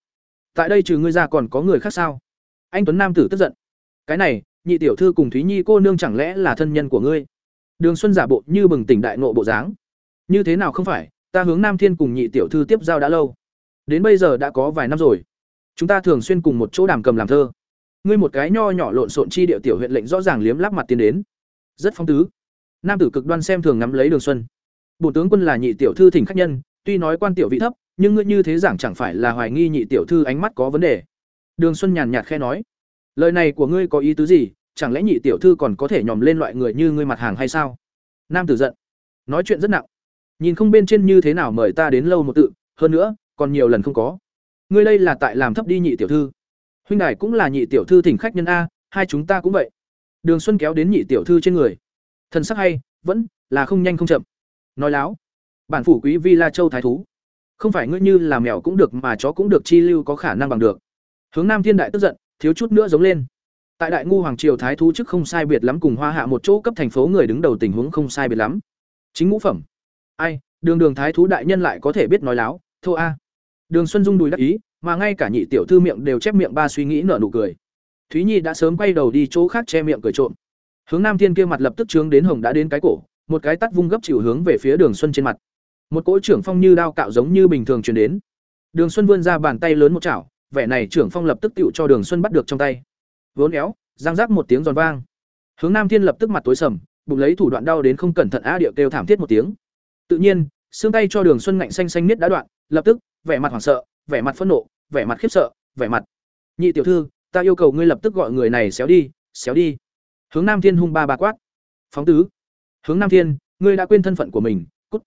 Speaker 1: Tại đây trừ ngươi ra còn có người khác sao? Anh tuấn nam tử tức giận. Cái này, nhị tiểu thư cùng thúy nhi cô nương chẳng lẽ là thân nhân của ngươi? Đường xuân giả bộ như bừng tỉnh đại nộ bộ dáng. Như thế nào không phải, ta hướng nam thiên cùng nhị tiểu thư tiếp giao đã lâu. Đến bây giờ đã có vài năm rồi. Chúng ta thường xuyên cùng một chỗ đàm cầm làm thơ. Ngươi một cái nho nhỏ lộn xộn chi địa tiểu huyện lệnh rõ ràng liếm lắp mặt tiến đến. Rất phong tứ. Nam tử cực đoan xem thường ngắm lấy đường xuân bổn tướng quân là nhị tiểu thư thỉnh khách nhân, tuy nói quan tiểu vị thấp, nhưng ngươi như thế giảng chẳng phải là hoài nghi nhị tiểu thư ánh mắt có vấn đề. Đường xuân nhàn nhạt khe nói, lời này của ngươi có ý tứ gì? Chẳng lẽ nhị tiểu thư còn có thể nhòm lên loại người như ngươi mặt hàng hay sao? Nam tử giận, nói chuyện rất nặng, nhìn không bên trên như thế nào mời ta đến lâu một tự, hơn nữa, còn nhiều lần không có. Ngươi đây là tại làm thấp đi nhị tiểu thư. Huynh đài cũng là nhị tiểu thư thỉnh khách nhân a, hai chúng ta cũng vậy. Đường xuân kéo đến nhị tiểu thư trên người. Thần sắc hay, vẫn là không nhanh không chậm nói láo. Bản phủ quý vi la châu thái thú. Không phải ngươi như là mèo cũng được mà chó cũng được chi lưu có khả năng bằng được. Hướng nam thiên đại tức giận, thiếu chút nữa giống lên. Tại đại ngu hoàng triều thái thú chức không sai biệt lắm cùng hoa hạ một chỗ cấp thành phố người đứng đầu tình huống không sai biệt lắm. Chính ngũ phẩm. Ai, đường đường thái thú đại nhân lại có thể biết nói láo, thô a. Đường xuân dung đùi đắc ý, mà ngay cả nhị tiểu thư miệng đều chép miệng ba suy nghĩ nở nụ cười. Thúy nhi đã sớm quay đầu đi chỗ khác che miệng cười trộm. Hướng nam thiên kia mặt lập tức trướng đến hồng đã đến cái cổ một cái tắt vung gấp chịu hướng về phía đường xuân trên mặt. Một cỗ trưởng phong như đao cạo giống như bình thường truyền đến. Đường xuân vươn ra bàn tay lớn một chảo, vẻ này trưởng phong lập tức tựu cho đường xuân bắt được trong tay. Vốn éo giang rác một tiếng giòn vang. Hướng nam thiên lập tức mặt tối sầm, bụng lấy thủ đoạn đau đến không cẩn thận á điệu kêu thảm thiết một tiếng. Tự nhiên, xương tay cho đường xuân ngạnh xanh xanh miết đã đoạn, lập tức, vẻ mặt hoảng sợ, vẻ mặt phẫn nộ, vẻ mặt khiếp sợ, vẻ mặt. Nhị tiểu thư, ta yêu cầu ngươi lập tức gọi người này xéo đi xéo đi. Hướng nam thiên hung ba ba quát. Phóng tứ hướng nam thiên, ngươi đã quên thân phận của mình, cút.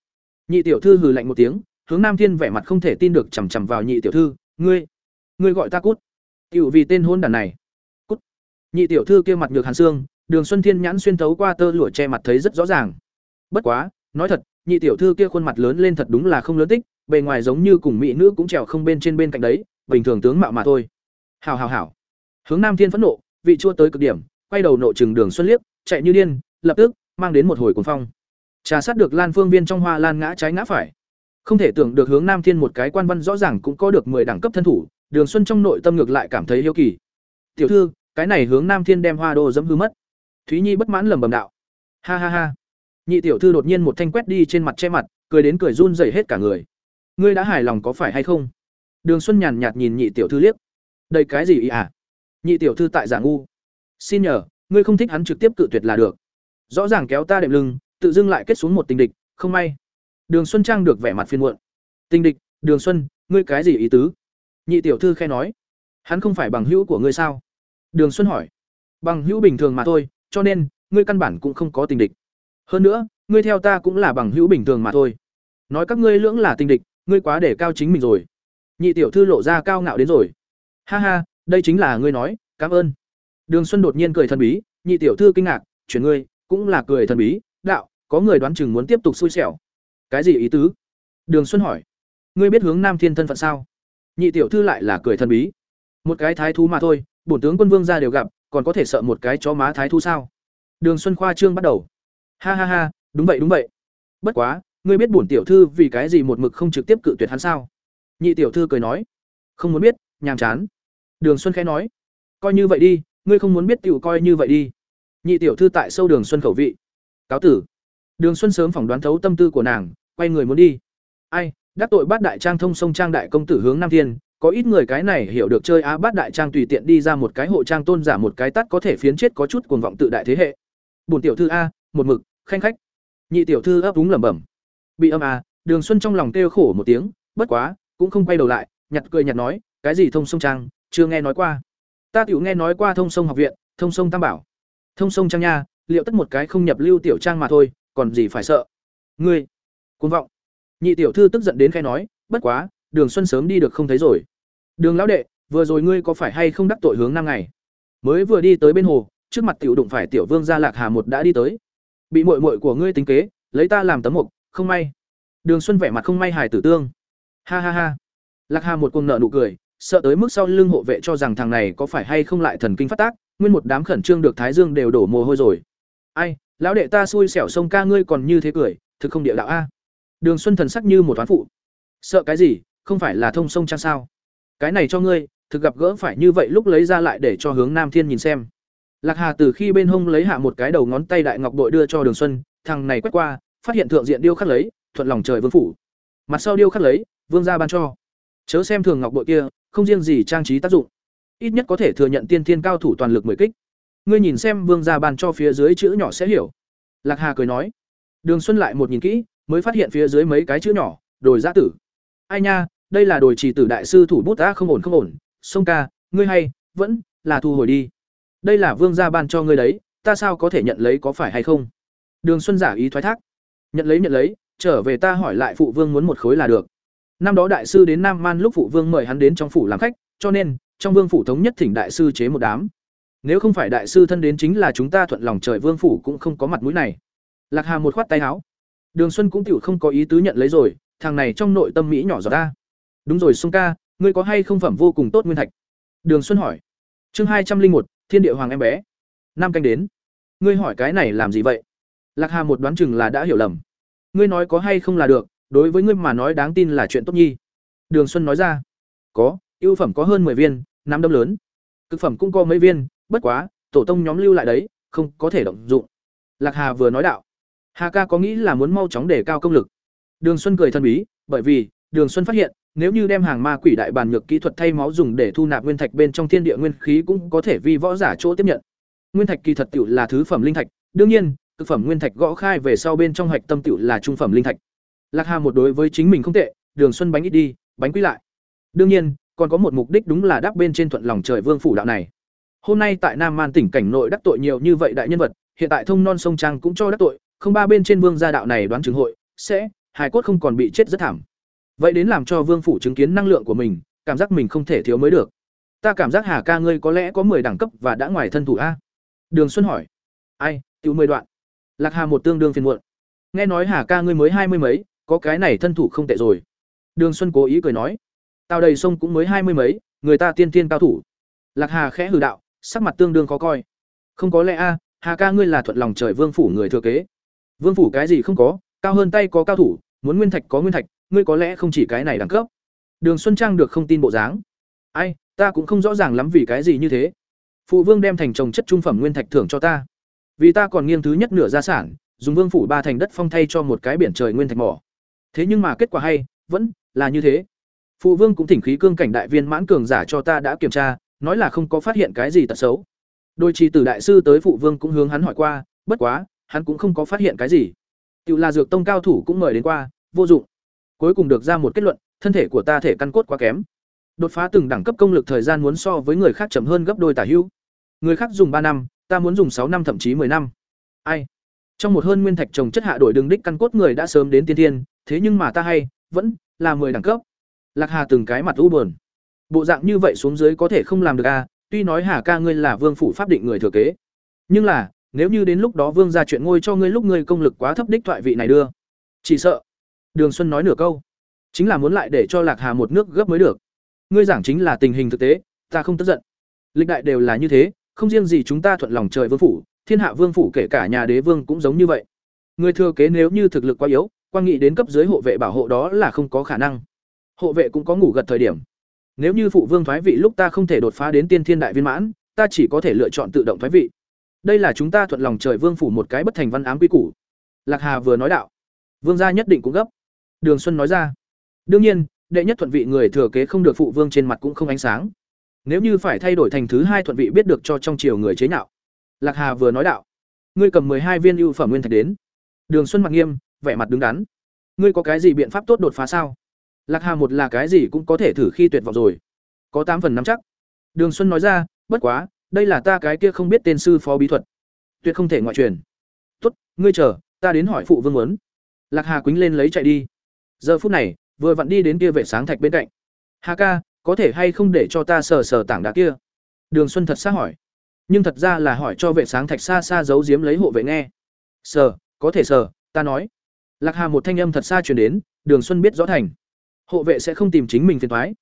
Speaker 1: Nhị tiểu thư hừ lạnh một tiếng, hướng nam thiên vẻ mặt không thể tin được chằm chằm vào nhị tiểu thư, ngươi ngươi gọi ta cút. "Cửu vì tên hôn đàn này, cút. Nhị tiểu thư kia mặt nhược hàn xương, đường xuân thiên nhãn xuyên thấu qua tơ lụa che mặt thấy rất rõ ràng. Bất quá, nói thật, nhị tiểu thư kia khuôn mặt lớn lên thật đúng là không lớn tích, bề ngoài giống như cùng mỹ nữ cũng trèo không bên trên bên cạnh đấy, bình thường tướng mạo mà thôi. Hào hào hảo. Hướng nam thiên phẫn nộ, vị chua tới cực điểm, quay đầu nộ chừng đường xuân liếc, chạy như điên, lập tức mang đến một hồi cuồng phong. Trà sát được lan phương viên trong hoa lan ngã trái ngã phải. Không thể tưởng được hướng nam thiên một cái quan văn rõ ràng cũng có được mười đẳng cấp thân thủ, đường xuân trong nội tâm ngược lại cảm thấy hiếu kỳ. Tiểu thư, cái này hướng nam thiên đem hoa đô dẫm hư mất. Thúy nhi bất mãn lẩm bẩm đạo. Ha ha ha. Nhị tiểu thư đột nhiên một thanh quét đi trên mặt che mặt, cười đến cười run rẩy hết cả người. Ngươi đã hài lòng có phải hay không? Đường xuân nhàn nhạt nhìn nhị tiểu thư liếc. Đây cái gì ý à? Nhị tiểu thư tại giả ngu. Xin nhờ, ngươi không thích hắn trực tiếp cự tuyệt là được rõ ràng kéo ta đệm lưng, tự dưng lại kết xuống một tình địch, không may. Đường xuân trang được vẻ mặt phiên muộn. Tình địch, đường xuân, ngươi cái gì ý tứ? Nhị tiểu thư khe nói. Hắn không phải bằng hữu của ngươi sao? Đường xuân hỏi. Bằng hữu bình thường mà thôi, cho nên, ngươi căn bản cũng không có tình địch. Hơn nữa, ngươi theo ta cũng là bằng hữu bình thường mà thôi. Nói các ngươi lưỡng là tình địch, ngươi quá để cao chính mình rồi. Nhị tiểu thư lộ ra cao ngạo đến rồi. Ha ha, đây chính là ngươi nói, cảm ơn. Đường xuân đột nhiên cười thần bí, nhị tiểu thư kinh ngạc, chuyển ngươi cũng là cười thần bí, đạo, có người đoán chừng muốn tiếp tục xui xẻo. Cái gì ý tứ? Đường xuân hỏi. Ngươi biết hướng nam thiên thân phận sao? Nhị tiểu thư lại là cười thần bí. Một cái thái thú mà thôi, bổn tướng quân vương ra đều gặp, còn có thể sợ một cái chó má thái thú sao? Đường xuân khoa trương bắt đầu. Ha ha ha, đúng vậy đúng vậy. Bất quá, ngươi biết bổn tiểu thư vì cái gì một mực không trực tiếp cự tuyệt hắn sao? Nhị tiểu thư cười nói. Không muốn biết, nhàm chán. Đường xuân khẽ nói. Coi như vậy đi, ngươi không muốn biết tiểu coi như vậy đi nhị tiểu thư tại sâu đường xuân khẩu vị. Cáo tử. Đường xuân sớm phỏng đoán thấu tâm tư của nàng, quay người muốn đi. Ai, đắc tội bát đại trang thông sông trang đại công tử hướng nam thiên, có ít người cái này hiểu được chơi á bát đại trang tùy tiện đi ra một cái hộ trang tôn giả một cái tắt có thể phiến chết có chút cuồng vọng tự đại thế hệ. Bổn tiểu thư a, một mực, khanh khách. Nhị tiểu thư ấp úng lẩm bẩm. Bị âm a đường xuân trong lòng kêu khổ một tiếng, bất quá, cũng không quay đầu lại, nhặt cười nhặt nói, cái gì thông sông trang, chưa nghe nói qua? Ta tiểu nghe nói qua thông sông học viện, thông sông tam bảo thông sông trang nha, liệu tất một cái không nhập lưu tiểu trang mà thôi, còn gì phải sợ? Ngươi côn vọng. Nhị tiểu thư tức giận đến khai nói, bất quá, đường xuân sớm đi được không thấy rồi. Đường lão đệ, vừa rồi ngươi có phải hay không đắc tội hướng năm ngày mới vừa đi tới bên hồ, trước mặt tiểu đụng phải tiểu vương gia lạc hà một đã đi tới. Bị mội mội của ngươi tính kế, lấy ta làm tấm mục, không may. Đường xuân vẻ mặt không may hài tử tương. Ha ha ha. Lạc hà một cuồng nợ nụ cười sợ tới mức sau lưng hộ vệ cho rằng thằng này có phải hay không lại thần kinh phát tác, nguyên một đám khẩn trương được thái dương đều đổ mồ hôi rồi. Ai, lão đệ ta xui xẻo sông ca ngươi còn như thế cười, thực không địa đạo a. Đường xuân thần sắc như một toán phụ. Sợ cái gì, không phải là thông sông trang sao? Cái này cho ngươi, thực gặp gỡ phải như vậy lúc lấy ra lại để cho hướng nam thiên nhìn xem. Lạc hà từ khi bên hông lấy hạ một cái đầu ngón tay đại ngọc bội đưa cho đường xuân, thằng này quét qua, phát hiện thượng diện điêu khắc lấy, thuận lòng trời vương phủ. Mặt sau điêu khắc lấy, vương gia ban cho. Chớ xem thường ngọc bội kia không riêng gì trang trí tác dụng. Ít nhất có thể thừa nhận tiên thiên cao thủ toàn lực mười kích. Ngươi nhìn xem vương gia ban cho phía dưới chữ nhỏ sẽ hiểu. Lạc hà cười nói. Đường xuân lại một nhìn kỹ, mới phát hiện phía dưới mấy cái chữ nhỏ, đồi giã tử. Ai nha, đây là đồi trì tử đại sư thủ bút ta không ổn không ổn. Sông ca, ngươi hay, vẫn là thu hồi đi. Đây là vương gia ban cho ngươi đấy, ta sao có thể nhận lấy, có phải hay không? Đường xuân giả ý thoái thác. Nhận lấy nhận lấy, trở về ta hỏi lại phụ vương muốn một khối là được năm đó đại sư đến nam man lúc phụ vương mời hắn đến trong phủ làm khách, cho nên, trong vương phủ thống nhất thỉnh đại sư chế một đám. Nếu không phải đại sư thân đến chính là chúng ta thuận lòng trời vương phủ cũng không có mặt mũi này. Lạc hà một khoát tay áo. Đường xuân cũng tiểu không có ý tứ nhận lấy rồi, thằng này trong nội tâm mỹ nhỏ giọt ta đúng rồi sông ca, ngươi có hay không phẩm vô cùng tốt nguyên thạch? Đường xuân hỏi. Chương hai trăm linh một, thiên địa hoàng em bé. Nam canh đến. Ngươi hỏi cái này làm gì vậy? Lạc hà một đoán chừng là đã hiểu lầm. Ngươi nói có hay không là được đối với ngươi mà nói đáng tin là chuyện tốt nhi. Đường xuân nói ra. Có, ưu phẩm có hơn 10 viên năm đâm lớn. Cực phẩm cũng có mấy viên, bất quá, tổ tông nhóm lưu lại đấy, không có thể động dụng. Lạc hà vừa nói đạo. Hà ca có nghĩ là muốn mau chóng để cao công lực. Đường xuân cười thân bí, bởi vì, đường xuân phát hiện, nếu như đem hàng ma quỷ đại bàn nhược kỹ thuật thay máu dùng để thu nạp nguyên thạch bên trong thiên địa nguyên khí cũng có thể vi võ giả chỗ tiếp nhận. Nguyên thạch kỳ thật tiểu là thứ phẩm linh thạch, đương nhiên thực phẩm nguyên thạch gõ khai về sau bên trong hạch tâm tiểu là trung phẩm linh thạch lạc hà một đối với chính mình không tệ, đường xuân bánh ít đi, bánh quý lại. Đương nhiên, còn có một mục đích đúng là đáp bên trên thuận lòng trời vương phủ đạo này. Hôm nay tại nam man tỉnh cảnh nội đắc tội nhiều như vậy đại nhân vật, hiện tại thông non sông trang cũng cho đắc tội, không ba bên trên vương gia đạo này đoán chứng hội, sẽ, hài cốt không còn bị chết rất thảm. Vậy đến làm cho vương phủ chứng kiến năng lượng của mình, cảm giác mình không thể thiếu mới được. Ta cảm giác hà ca ngươi có lẽ có mười đẳng cấp và đã ngoài thân thủ a. Đường xuân hỏi. Ai, tiểu mười đoạn. Lạc hà một tương đương phiền muộn. Nghe nói hà ca ngươi mới hai mươi mấy có cái này thân thủ không tệ rồi. Đường xuân cố ý cười nói, tao đầy sông cũng mới hai mươi mấy, người ta tiên tiên cao thủ. Lạc hà khẽ hừ đạo, sắc mặt tương đương khó coi. Không có lẽ a, hà ca ngươi là thuận lòng trời vương phủ người thừa kế. Vương phủ cái gì không có, cao hơn tay có cao thủ, muốn nguyên thạch có nguyên thạch, ngươi có lẽ không chỉ cái này đẳng cấp. Đường xuân trang được không tin bộ dáng. Ai, ta cũng không rõ ràng lắm vì cái gì như thế. Phụ vương đem thành trồng chất trung phẩm nguyên thạch thưởng cho ta. Vì ta còn nghiêng thứ nhất nửa gia sản, dùng vương phủ ba thành đất phong thay cho một cái biển trời nguyên thạch mỏ thế nhưng mà kết quả hay, vẫn là như thế. Phụ vương cũng thỉnh khí cương cảnh đại viên mãn cường giả cho ta đã kiểm tra, nói là không có phát hiện cái gì tật xấu. Đôi trì tử đại sư tới phụ vương cũng hướng hắn hỏi qua, bất quá, hắn cũng không có phát hiện cái gì. Tự là dược tông cao thủ cũng mời đến qua, vô dụng. Cuối cùng được ra một kết luận, thân thể của ta thể căn cốt quá kém. Đột phá từng đẳng cấp công lực thời gian muốn so với người khác chậm hơn gấp đôi tả hữu. Người khác dùng ba năm, ta muốn dùng sáu năm, thậm chí 10 năm. Ai? Trong một hơn nguyên thạch trồng chất hạ đổi đường đích căn cốt người đã sớm đến tiên thiên thế nhưng mà ta hay vẫn là 10 đẳng cấp. Lạc hà từng cái mặt u buồn. Bộ dạng như vậy xuống dưới có thể không làm được a à, tuy nói hà ca ngươi là vương phủ pháp định người thừa kế. Nhưng là nếu như đến lúc đó vương ra chuyện ngôi cho ngươi lúc ngươi công lực quá thấp đích thoại vị này đưa. Chỉ sợ đường xuân nói nửa câu. Chính là muốn lại để cho lạc hà một nước gấp mới được. Ngươi giảng chính là tình hình thực tế ta không tức giận. Lịch đại đều là như thế không riêng gì chúng ta thuận lòng trời vương phủ thiên hạ vương phủ kể cả nhà đế vương cũng giống như vậy. Người thừa kế nếu như thực lực quá yếu quan nghị đến cấp dưới hộ vệ bảo hộ đó là không có khả năng. Hộ vệ cũng có ngủ gật thời điểm. Nếu như phụ vương thoái vị lúc ta không thể đột phá đến tiên thiên đại viên mãn, ta chỉ có thể lựa chọn tự động thoái vị. Đây là chúng ta thuận lòng trời vương phủ một cái bất thành văn ám quy củ. Lạc hà vừa nói đạo. Vương gia nhất định cũng gấp. Đường xuân nói ra. Đương nhiên, đệ nhất thuận vị người thừa kế không được phụ vương trên mặt cũng không ánh sáng. Nếu như phải thay đổi thành thứ hai thuận vị biết được cho trong triều người chế nhạo. Lạc hà vừa nói đạo. Ngươi cầm hai viên ưu phẩm nguyên thạch đến. Đường xuân mặt nghiêm vẻ mặt đứng đắn. Ngươi có cái gì biện pháp tốt đột phá sao? Lạc hà một là cái gì cũng có thể thử khi tuyệt vọng rồi. Có tám phần nắm chắc. Đường xuân nói ra, bất quá, đây là ta cái kia không biết tên sư phó bí thuật. Tuyệt không thể ngoại truyền. Tốt, ngươi chờ, ta đến hỏi phụ vương muốn. Lạc hà quýnh lên lấy chạy đi. Giờ phút này, vừa vặn đi đến kia vệ sáng thạch bên cạnh. Hà ca, có thể hay không để cho ta sờ sờ tảng đá kia? Đường xuân thật xa hỏi. Nhưng thật ra là hỏi cho vệ sáng thạch xa xa giấu giếm lấy hộ vệ nghe. Sờ, có thể sờ, ta nói lạc hà một thanh âm thật xa chuyển đến, đường xuân biết rõ thành. Hộ vệ sẽ không tìm chính mình phiền thoái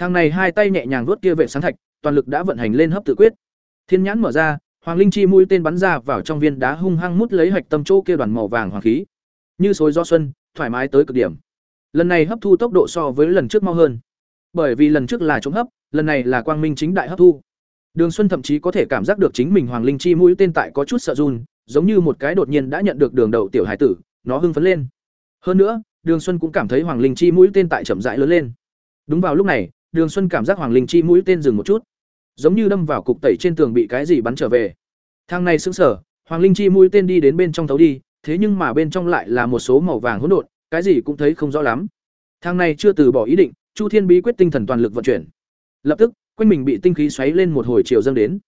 Speaker 1: thằng này hai tay nhẹ nhàng vuốt kia vệ sáng thạch, toàn lực đã vận hành lên hấp tự quyết. Thiên nhãn mở ra, hoàng linh chi mũi tên bắn ra vào trong viên đá hung hăng mút lấy hạch tâm chỗ kia đoàn màu vàng hoàng khí. Như xối do xuân, thoải mái tới cực điểm. Lần này hấp thu tốc độ so với lần trước mau hơn. Bởi vì lần trước là chống hấp, lần này là quang minh chính đại hấp thu. Đường xuân thậm chí có thể cảm giác được chính mình hoàng linh chi mũi tên tại có chút sợ run, giống như một cái đột nhiên đã nhận được đường đầu tiểu hải tử nó hưng phấn lên. Hơn nữa, đường xuân cũng cảm thấy hoàng linh chi mũi tên tại chậm rãi lớn lên. Đúng vào lúc này, đường xuân cảm giác hoàng linh chi mũi tên dừng một chút. Giống như đâm vào cục tẩy trên tường bị cái gì bắn trở về. Thang này sững sờ, hoàng linh chi mũi tên đi đến bên trong thấu đi, thế nhưng mà bên trong lại là một số màu vàng hỗn độn, cái gì cũng thấy không rõ lắm. Thang này chưa từ bỏ ý định, chu thiên bí quyết tinh thần toàn lực vận chuyển. Lập tức, quanh mình bị tinh khí xoáy lên một hồi chiều dâng đến.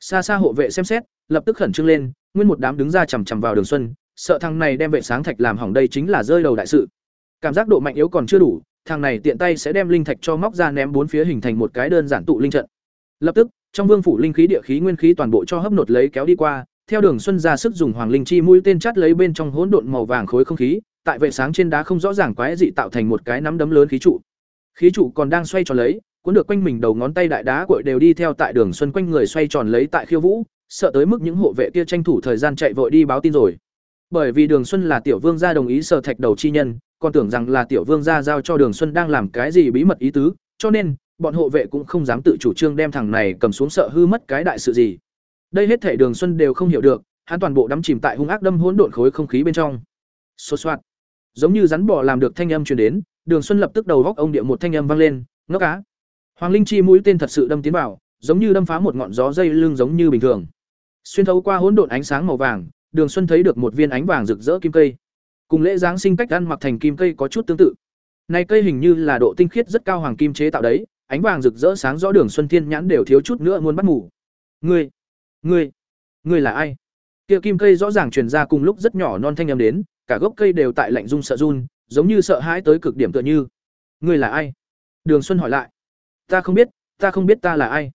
Speaker 1: Xa xa hộ vệ xem xét, lập tức khẩn trương lên, nguyên một đám đứng ra chằm chằm vào đường xuân sợ thằng này đem vệ sáng thạch làm hỏng đây chính là rơi đầu đại sự. Cảm giác độ mạnh yếu còn chưa đủ, thằng này tiện tay sẽ đem linh thạch cho móc ra ném bốn phía hình thành một cái đơn giản tụ linh trận. Lập tức, trong vương phủ linh khí địa khí nguyên khí toàn bộ cho hấp nột lấy kéo đi qua, theo đường xuân ra sức dùng hoàng linh chi mũi tên chát lấy bên trong hỗn độn màu vàng khối không khí, tại vệ sáng trên đá không rõ ràng quái dị tạo thành một cái nắm đấm lớn khí trụ. Khí trụ còn đang xoay tròn lấy, cuốn được quanh mình đầu ngón tay đại đá cội đều đi theo tại đường xuân quanh người xoay tròn lấy tại khiêu vũ, sợ tới mức những hộ vệ kia tranh thủ thời gian chạy vội đi báo tin rồi bởi vì đường xuân là tiểu vương gia đồng ý sở thạch đầu chi nhân, còn tưởng rằng là tiểu vương gia giao cho đường xuân đang làm cái gì bí mật ý tứ, cho nên, bọn hộ vệ cũng không dám tự chủ trương đem thằng này cầm xuống sợ hư mất cái đại sự gì. Đây hết thể đường xuân đều không hiểu được, hắn toàn bộ đắm chìm tại hung ác đâm hỗn độn khối không khí bên trong. Xô xoạt. Giống như rắn bỏ làm được thanh âm truyền đến, đường xuân lập tức đầu góc ông địa một thanh âm vang lên, ngốc cá hoàng linh chi mũi tên thật sự đâm tiến vào, giống như đâm phá một ngọn gió dây lưng giống như bình thường. Xuyên thấu qua hỗn độn ánh sáng màu vàng đường xuân thấy được một viên ánh vàng rực rỡ kim cây. Cùng lễ giáng sinh cách ăn mặc thành kim cây có chút tương tự. Này cây hình như là độ tinh khiết rất cao hoàng kim chế tạo đấy, ánh vàng rực rỡ sáng rõ đường xuân thiên nhãn đều thiếu chút nữa muốn bắt ngủ ngươi ngươi ngươi là ai? Kia kim cây rõ ràng truyền ra cùng lúc rất nhỏ non thanh âm đến, cả gốc cây đều tại lạnh run sợ run, giống như sợ hãi tới cực điểm tựa như. Ngươi là ai? Đường xuân hỏi lại. Ta không biết, ta không biết ta là ai.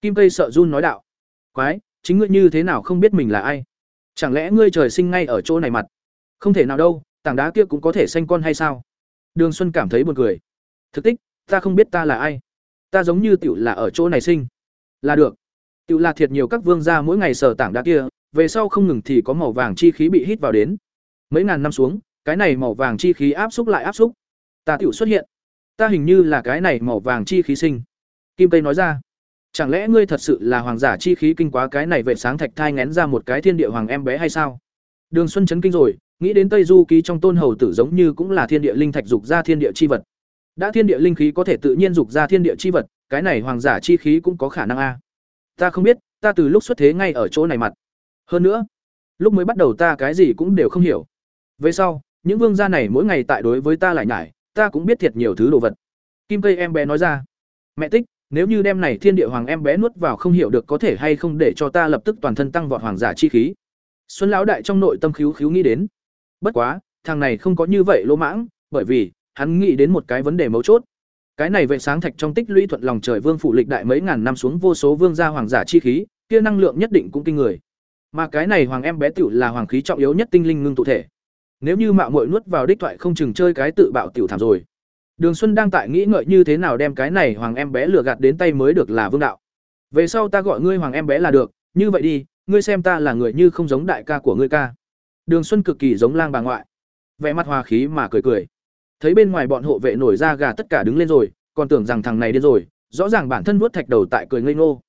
Speaker 1: Kim cây sợ run nói đạo. Quái, chính ngươi như thế nào không biết mình là ai? Chẳng lẽ ngươi trời sinh ngay ở chỗ này mặt? Không thể nào đâu, tảng đá kia cũng có thể sanh con hay sao? Đường xuân cảm thấy buồn cười. Thực tích, ta không biết ta là ai. Ta giống như tiểu là ở chỗ này sinh. Là được. Tiểu là thiệt nhiều các vương gia mỗi ngày sờ tảng đá kia, về sau không ngừng thì có màu vàng chi khí bị hít vào đến. Mấy ngàn năm xuống, cái này màu vàng chi khí áp xúc lại áp xúc. Ta tiểu xuất hiện. Ta hình như là cái này màu vàng chi khí sinh. Kim tây nói ra. Chẳng lẽ ngươi thật sự là hoàng giả chi khí kinh quá cái này vệ sáng thạch thai ngén ra một cái thiên địa hoàng em bé hay sao? Đường Xuân chấn kinh rồi, nghĩ đến Tây Du ký trong tôn hầu tử giống như cũng là thiên địa linh thạch dục ra thiên địa chi vật. Đã thiên địa linh khí có thể tự nhiên dục ra thiên địa chi vật, cái này hoàng giả chi khí cũng có khả năng a. Ta không biết, ta từ lúc xuất thế ngay ở chỗ này mặt. Hơn nữa, lúc mới bắt đầu ta cái gì cũng đều không hiểu. Về sau, những vương gia này mỗi ngày tại đối với ta lại nhải, ta cũng biết thiệt nhiều thứ đồ vật. Kim cây em bé nói ra, mẹ tích, nếu như đem này thiên địa hoàng em bé nuốt vào không hiểu được có thể hay không để cho ta lập tức toàn thân tăng vọt hoàng giả chi khí. Xuân lão đại trong nội tâm khiếu khiếu nghĩ đến. Bất quá, thằng này không có như vậy lỗ mãng, bởi vì hắn nghĩ đến một cái vấn đề mấu chốt. Cái này vệ sáng thạch trong tích lũy thuận lòng trời vương phủ lịch đại mấy ngàn năm xuống vô số vương gia hoàng giả chi khí, kia năng lượng nhất định cũng kinh người. Mà cái này hoàng em bé tiểu là hoàng khí trọng yếu nhất tinh linh ngưng tụ thể. Nếu như mạo muội nuốt vào đích thoại không chừng chơi cái tự bạo tiểu thảm rồi. Đường Xuân đang tại nghĩ ngợi như thế nào đem cái này hoàng em bé lừa gạt đến tay mới được là vương đạo. Về sau ta gọi ngươi hoàng em bé là được, như vậy đi, ngươi xem ta là người như không giống đại ca của ngươi ca. Đường Xuân cực kỳ giống lang bà ngoại. Vẻ mặt hòa khí mà cười cười. Thấy bên ngoài bọn hộ vệ nổi ra gà tất cả đứng lên rồi, còn tưởng rằng thằng này điên rồi, rõ ràng bản thân vuốt thạch đầu tại cười ngây ngô.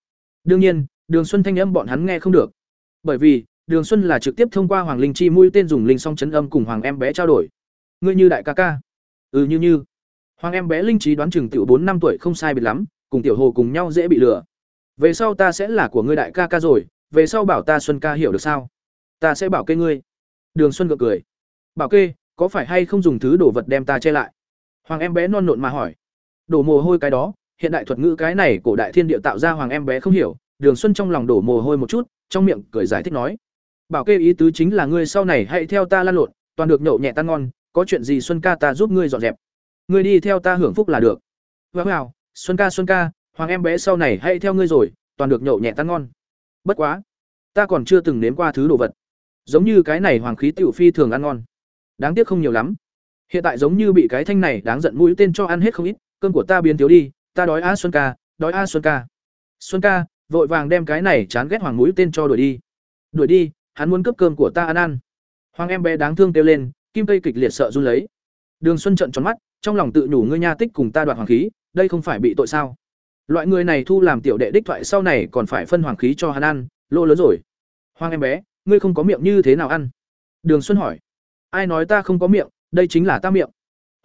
Speaker 1: Đương nhiên, Đường Xuân thanh âm bọn hắn nghe không được. Bởi vì, Đường Xuân là trực tiếp thông qua Hoàng Linh Chi mũi tên dùng linh song chấn âm cùng Hoàng em bé trao đổi. Ngươi như đại ca ca. Ừ như như. Hoàng em bé linh trí đoán chừng tiểu bốn năm tuổi không sai biệt lắm, cùng tiểu hồ cùng nhau dễ bị lừa. Về sau ta sẽ là của ngươi đại ca ca rồi, về sau bảo ta Xuân ca hiểu được sao? Ta sẽ bảo kê ngươi. Đường Xuân gượng cười. Bảo kê, có phải hay không dùng thứ đồ vật đem ta che lại? Hoàng em bé non nộn mà hỏi. Đổ mồ hôi cái đó, hiện đại thuật ngữ cái này cổ đại thiên địa tạo ra hoàng em bé không hiểu, Đường Xuân trong lòng đổ mồ hôi một chút, trong miệng cười giải thích nói: "Bảo kê ý tứ chính là ngươi sau này hãy theo ta lan lộn, toàn được nhậu nhẹ tan ngon, có chuyện gì Xuân ca ta giúp ngươi dọn dẹp." Ngươi đi theo ta hưởng phúc là được. Wow, wow xuân ca xuân ca hoàng em bé sau này hãy theo ngươi rồi toàn được nhậu nhẹ tan ngon. Bất quá ta còn chưa từng nếm qua thứ đồ vật. Giống như cái này hoàng khí tiểu phi thường ăn ngon. Đáng tiếc không nhiều lắm. Hiện tại giống như bị cái thanh này đáng giận mũi tên cho ăn hết không ít cơm của ta biến thiếu đi ta đói a xuân ca đói a xuân ca. Xuân ca vội vàng đem cái này chán ghét hoàng mũi tên cho đuổi đi. Đuổi đi hắn muốn cướp cơm của ta ăn ăn. Hoàng em bé đáng thương kêu lên kim cây kịch liệt sợ run lấy đường xuân trợn tròn mắt, trong lòng tự nhủ ngươi nha tích cùng ta đoạt hoàng khí, đây không phải bị tội sao? Loại người này thu làm tiểu đệ đích thoại sau này còn phải phân hoàng khí cho hắn ăn lô lớn rồi. Hoàng em bé, ngươi không có miệng như thế nào ăn? Đường xuân hỏi. Ai nói ta không có miệng, đây chính là ta miệng.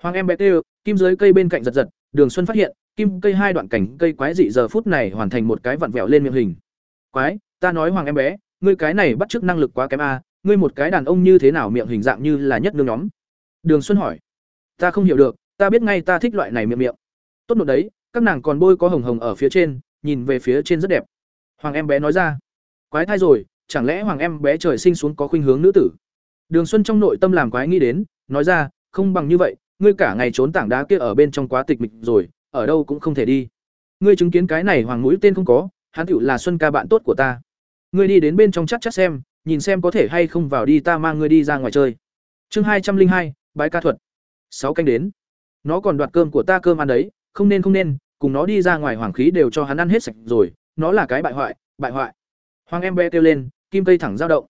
Speaker 1: Hoàng em bé kêu, kim dưới cây bên cạnh giật giật, đường xuân phát hiện, kim cây hai đoạn cảnh cây quái dị giờ phút này hoàn thành một cái vặn vẹo lên miệng hình. Quái, ta nói hoàng em bé, ngươi cái này bắt chước năng lực quá kém a, ngươi một cái đàn ông như thế nào miệng hình dạng như là nhất nương nhóm? Đường xuân hỏi ta không hiểu được, ta biết ngay ta thích loại này miệng miệng. Tốt nột đấy, các nàng còn bôi có hồng hồng ở phía trên, nhìn về phía trên rất đẹp. Hoàng em bé nói ra. Quái thai rồi, chẳng lẽ hoàng em bé trời sinh xuống có khuynh hướng nữ tử? Đường xuân trong nội tâm làm quái nghĩ đến, nói ra, không bằng như vậy, ngươi cả ngày trốn tảng đá kia ở bên trong quá tịch mịch rồi, ở đâu cũng không thể đi. Ngươi chứng kiến cái này hoàng mũi tên không có, hắn tựu là xuân ca bạn tốt của ta. Ngươi đi đến bên trong chắc chắc xem, nhìn xem có thể hay không vào đi ta mang ngươi đi ra ngoài chơi. Chương hai trăm linh hai, bái ca thuật sáu canh đến. Nó còn đoạt cơm của ta cơm ăn đấy, không nên không nên, cùng nó đi ra ngoài hoàng khí đều cho hắn ăn hết sạch rồi, nó là cái bại hoại bại hoại. Hoàng em bé kêu lên, kim cây thẳng dao động.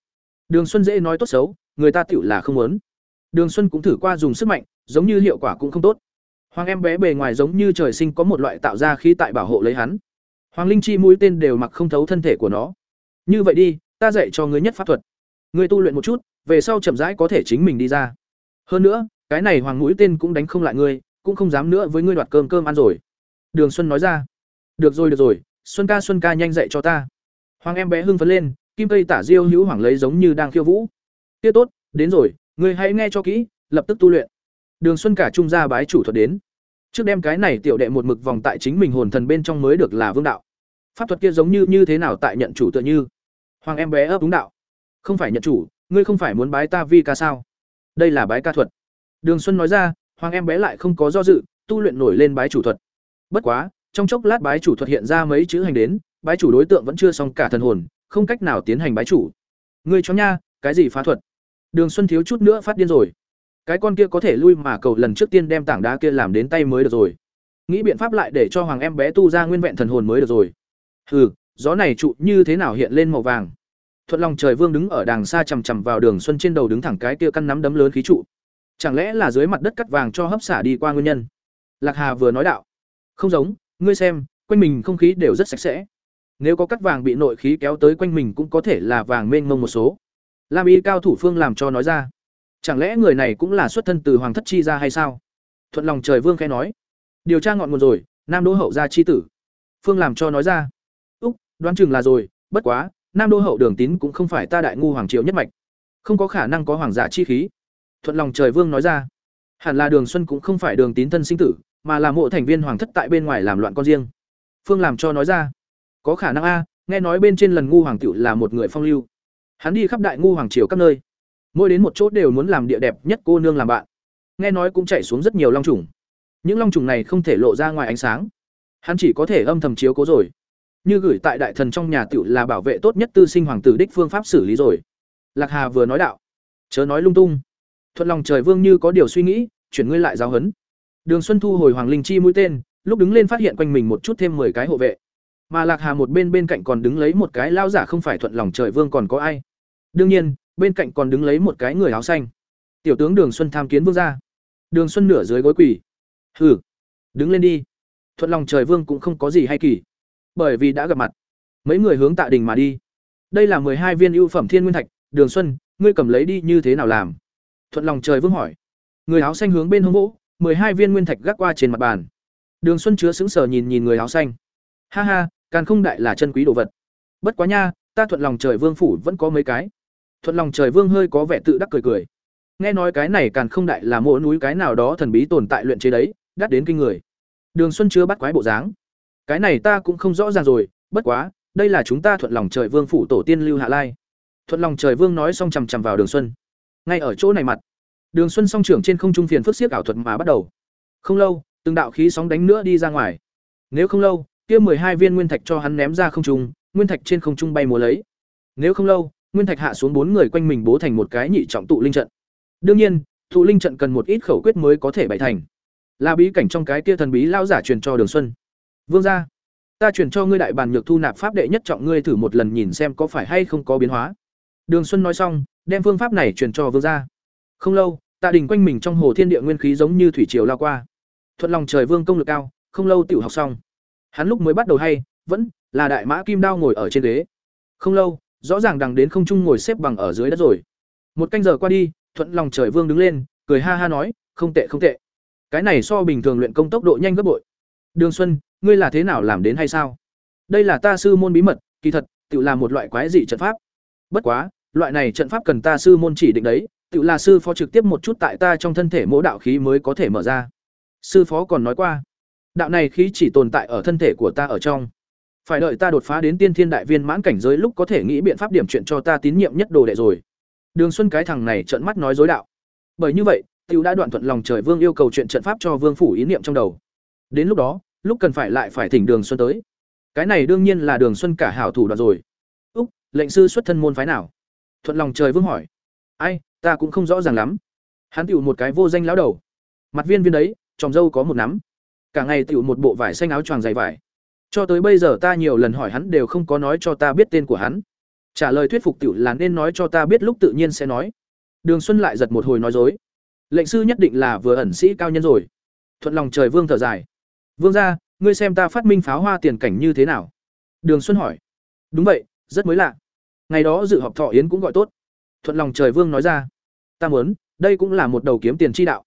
Speaker 1: Đường xuân dễ nói tốt xấu, người ta tựu là không muốn. Đường xuân cũng thử qua dùng sức mạnh, giống như hiệu quả cũng không tốt. Hoàng em bé bề ngoài giống như trời sinh có một loại tạo ra khí tại bảo hộ lấy hắn. Hoàng linh chi mũi tên đều mặc không thấu thân thể của nó. Như vậy đi, ta dạy cho ngươi nhất pháp thuật. Ngươi tu luyện một chút, về sau chậm rãi có thể chính mình đi ra. Hơn nữa cái này hoàng mũi tên cũng đánh không lại ngươi, cũng không dám nữa với ngươi đoạt cơm cơm ăn rồi. Đường xuân nói ra. Được rồi được rồi, xuân ca xuân ca nhanh dậy cho ta. Hoàng em bé hưng phấn lên, kim tây tả diêu hữu hoàng lấy giống như đang khiêu vũ. Tiết tốt, đến rồi, ngươi hãy nghe cho kỹ, lập tức tu luyện. Đường xuân cả trung gia bái chủ thuật đến. Trước đem cái này tiểu đệ một mực vòng tại chính mình hồn thần bên trong mới được là vương đạo. Pháp thuật kia giống như như thế nào tại nhận chủ tựa như? Hoàng em bé ấp đúng đạo. Không phải nhận chủ, ngươi không phải muốn bái ta vi ca sao? Đây là bái ca thuật. Đường Xuân nói ra, Hoàng em bé lại không có do dự, tu luyện nổi lên bái chủ thuật. Bất quá, trong chốc lát bái chủ thuật hiện ra mấy chữ hành đến, bái chủ đối tượng vẫn chưa xong cả thần hồn, không cách nào tiến hành bái chủ. Ngươi cho nha, cái gì phá thuật? Đường Xuân thiếu chút nữa phát điên rồi. Cái con kia có thể lui mà cầu lần trước tiên đem tảng đá kia làm đến tay mới được rồi. Nghĩ biện pháp lại để cho hoàng em bé tu ra nguyên vẹn thần hồn mới được rồi. Hừ, gió này trụ như thế nào hiện lên màu vàng. Thuận lòng trời vương đứng ở đàng xa chằm chằm vào Đường Xuân trên đầu đứng thẳng cái kia căn nắm đấm lớn khí trụ. Chẳng lẽ là dưới mặt đất cắt vàng cho hấp xả đi qua nguyên nhân? Lạc Hà vừa nói đạo. Không giống, ngươi xem, quanh mình không khí đều rất sạch sẽ. nếu có cắt vàng bị nội khí kéo tới quanh mình cũng có thể là vàng mênh mông một số. Lam y cao thủ phương làm cho nói ra. Chẳng lẽ người này cũng là xuất thân từ hoàng thất chi ra hay sao? Thuận lòng trời vương khẽ nói. Điều tra ngọn nguồn rồi nam đô hậu gia chi tử. Phương làm cho nói ra. Úc đoán chừng là rồi bất quá nam đô hậu đường tín cũng không phải ta đại ngu hoàng triều nhất mạch. Không có khả năng có hoàng giả chi khí thuận lòng trời vương nói ra. Hẳn là đường xuân cũng không phải đường tín thân sinh tử, mà là mộ thành viên hoàng thất tại bên ngoài làm loạn con riêng. Phương làm cho nói ra. Có khả năng a, nghe nói bên trên lần ngu hoàng cựu là một người phong lưu. Hắn đi khắp đại ngu hoàng triều các nơi. Mỗi đến một chỗ đều muốn làm địa đẹp nhất cô nương làm bạn. Nghe nói cũng chạy xuống rất nhiều long trùng. Những long trùng này không thể lộ ra ngoài ánh sáng. Hắn chỉ có thể âm thầm chiếu cố rồi. Như gửi tại đại thần trong nhà tựu là bảo vệ tốt nhất tư sinh hoàng tử đích phương pháp xử lý rồi. Lạc hà vừa nói đạo. Chớ nói lung tung thuận lòng trời vương như có điều suy nghĩ, chuyển ngươi lại giáo huấn đường xuân thu hồi hoàng linh chi mũi tên, lúc đứng lên phát hiện quanh mình một chút thêm mười cái hộ vệ. Mà lạc hà một bên bên cạnh còn đứng lấy một cái lao giả không phải thuận lòng trời vương còn có ai. Đương nhiên, bên cạnh còn đứng lấy một cái người áo xanh. Tiểu tướng đường xuân tham kiến vương ra đường xuân nửa dưới gối quỳ. Hừ, đứng lên đi. Thuận lòng trời vương cũng không có gì hay kỳ. Bởi vì đã gặp mặt. Mấy người hướng tạ đình mà đi. Đây là hai viên ưu phẩm thiên nguyên thạch. Đường xuân, ngươi cầm lấy đi như thế nào làm? Thuận lòng trời vương hỏi. Người áo xanh hướng bên hông vỗ hai viên nguyên thạch gác qua trên mặt bàn. Đường xuân chứa sững sờ nhìn nhìn người áo xanh. Ha ha, càng không đại là chân quý đồ vật. Bất quá nha, ta thuận lòng trời vương phủ vẫn có mấy cái. Thuận lòng trời vương hơi có vẻ tự đắc cười cười. Nghe nói cái này càng không đại là mỗi núi cái nào đó thần bí tồn tại luyện chế đấy, đắt đến kinh người. Đường xuân chứa bắt quái bộ dáng. Cái này ta cũng không rõ ràng rồi, bất quá, đây là chúng ta thuận lòng trời vương phủ tổ tiên lưu hạ lai. Thuận lòng trời vương nói xong chằm chằm vào đường xuân ngay ở chỗ này mặt. Đường xuân song trưởng trên không trung phiền phức xiếc ảo thuật mà bắt đầu. Không lâu, từng đạo khí sóng đánh nữa đi ra ngoài. Nếu không lâu, kia hai viên nguyên thạch cho hắn ném ra không trung, nguyên thạch trên không trung bay múa lấy. Nếu không lâu, nguyên thạch hạ xuống bốn người quanh mình bố thành một cái nhị trọng tụ linh trận. Đương nhiên, tụ linh trận cần một ít khẩu quyết mới có thể bày thành. Là bí cảnh trong cái kia thần bí lao giả truyền cho đường xuân. Vương gia, ta truyền cho ngươi đại bàn nhược thu nạp pháp đệ nhất trọng ngươi thử một lần nhìn xem có phải hay không có biến hóa. Đường xuân nói xong đem phương pháp này truyền cho vương gia. Không lâu, tạ đình quanh mình trong hồ thiên địa nguyên khí giống như thủy triều lao qua. Thuận lòng trời vương công lực cao, không lâu tiểu học xong. Hắn lúc mới bắt đầu hay, vẫn là đại mã kim đao ngồi ở trên ghế. Không lâu, rõ ràng đằng đến không trung ngồi xếp bằng ở dưới đất rồi. Một canh giờ qua đi, thuận lòng trời vương đứng lên, cười ha ha nói, không tệ không tệ. Cái này so bình thường luyện công tốc độ nhanh gấp bội. Đường xuân, ngươi là thế nào làm đến hay sao? Đây là ta sư môn bí mật, kỳ thật, tự là một loại quái dị trận pháp. Bất quá loại này trận pháp cần ta sư môn chỉ định đấy tự là sư phó trực tiếp một chút tại ta trong thân thể mỗi đạo khí mới có thể mở ra sư phó còn nói qua đạo này khí chỉ tồn tại ở thân thể của ta ở trong phải đợi ta đột phá đến tiên thiên đại viên mãn cảnh giới lúc có thể nghĩ biện pháp điểm chuyện cho ta tín nhiệm nhất đồ đệ rồi đường xuân cái thằng này trợn mắt nói dối đạo bởi như vậy Tiêu đã đoạn thuận lòng trời vương yêu cầu chuyện trận pháp cho vương phủ ý niệm trong đầu. Đến lúc đó, lúc cần phải lại phải thỉnh Đường Xuân tới. Cái này đương nhiên là Đường Xuân cả hảo thủ đoạn rồi. Úc, lệnh sư xuất thân môn phái nào? Thuận lòng trời vương hỏi. Ai, ta cũng không rõ ràng lắm. Hắn tựu một cái vô danh lão đầu. Mặt viên viên đấy, tròm dâu có một nắm. Cả ngày tựu một bộ vải xanh áo choàng dày vải. Cho tới bây giờ ta nhiều lần hỏi hắn đều không có nói cho ta biết tên của hắn. Trả lời thuyết phục tựu là nên nói cho ta biết lúc tự nhiên sẽ nói. Đường Xuân lại giật một hồi nói dối lệnh sư nhất định là vừa ẩn sĩ cao nhân rồi thuận lòng trời vương thở dài vương ra ngươi xem ta phát minh pháo hoa tiền cảnh như thế nào đường xuân hỏi đúng vậy rất mới lạ ngày đó dự họp thọ yến cũng gọi tốt. Thuận lòng trời vương nói ra. Ta muốn, đây cũng là một đầu kiếm tiền chi đạo.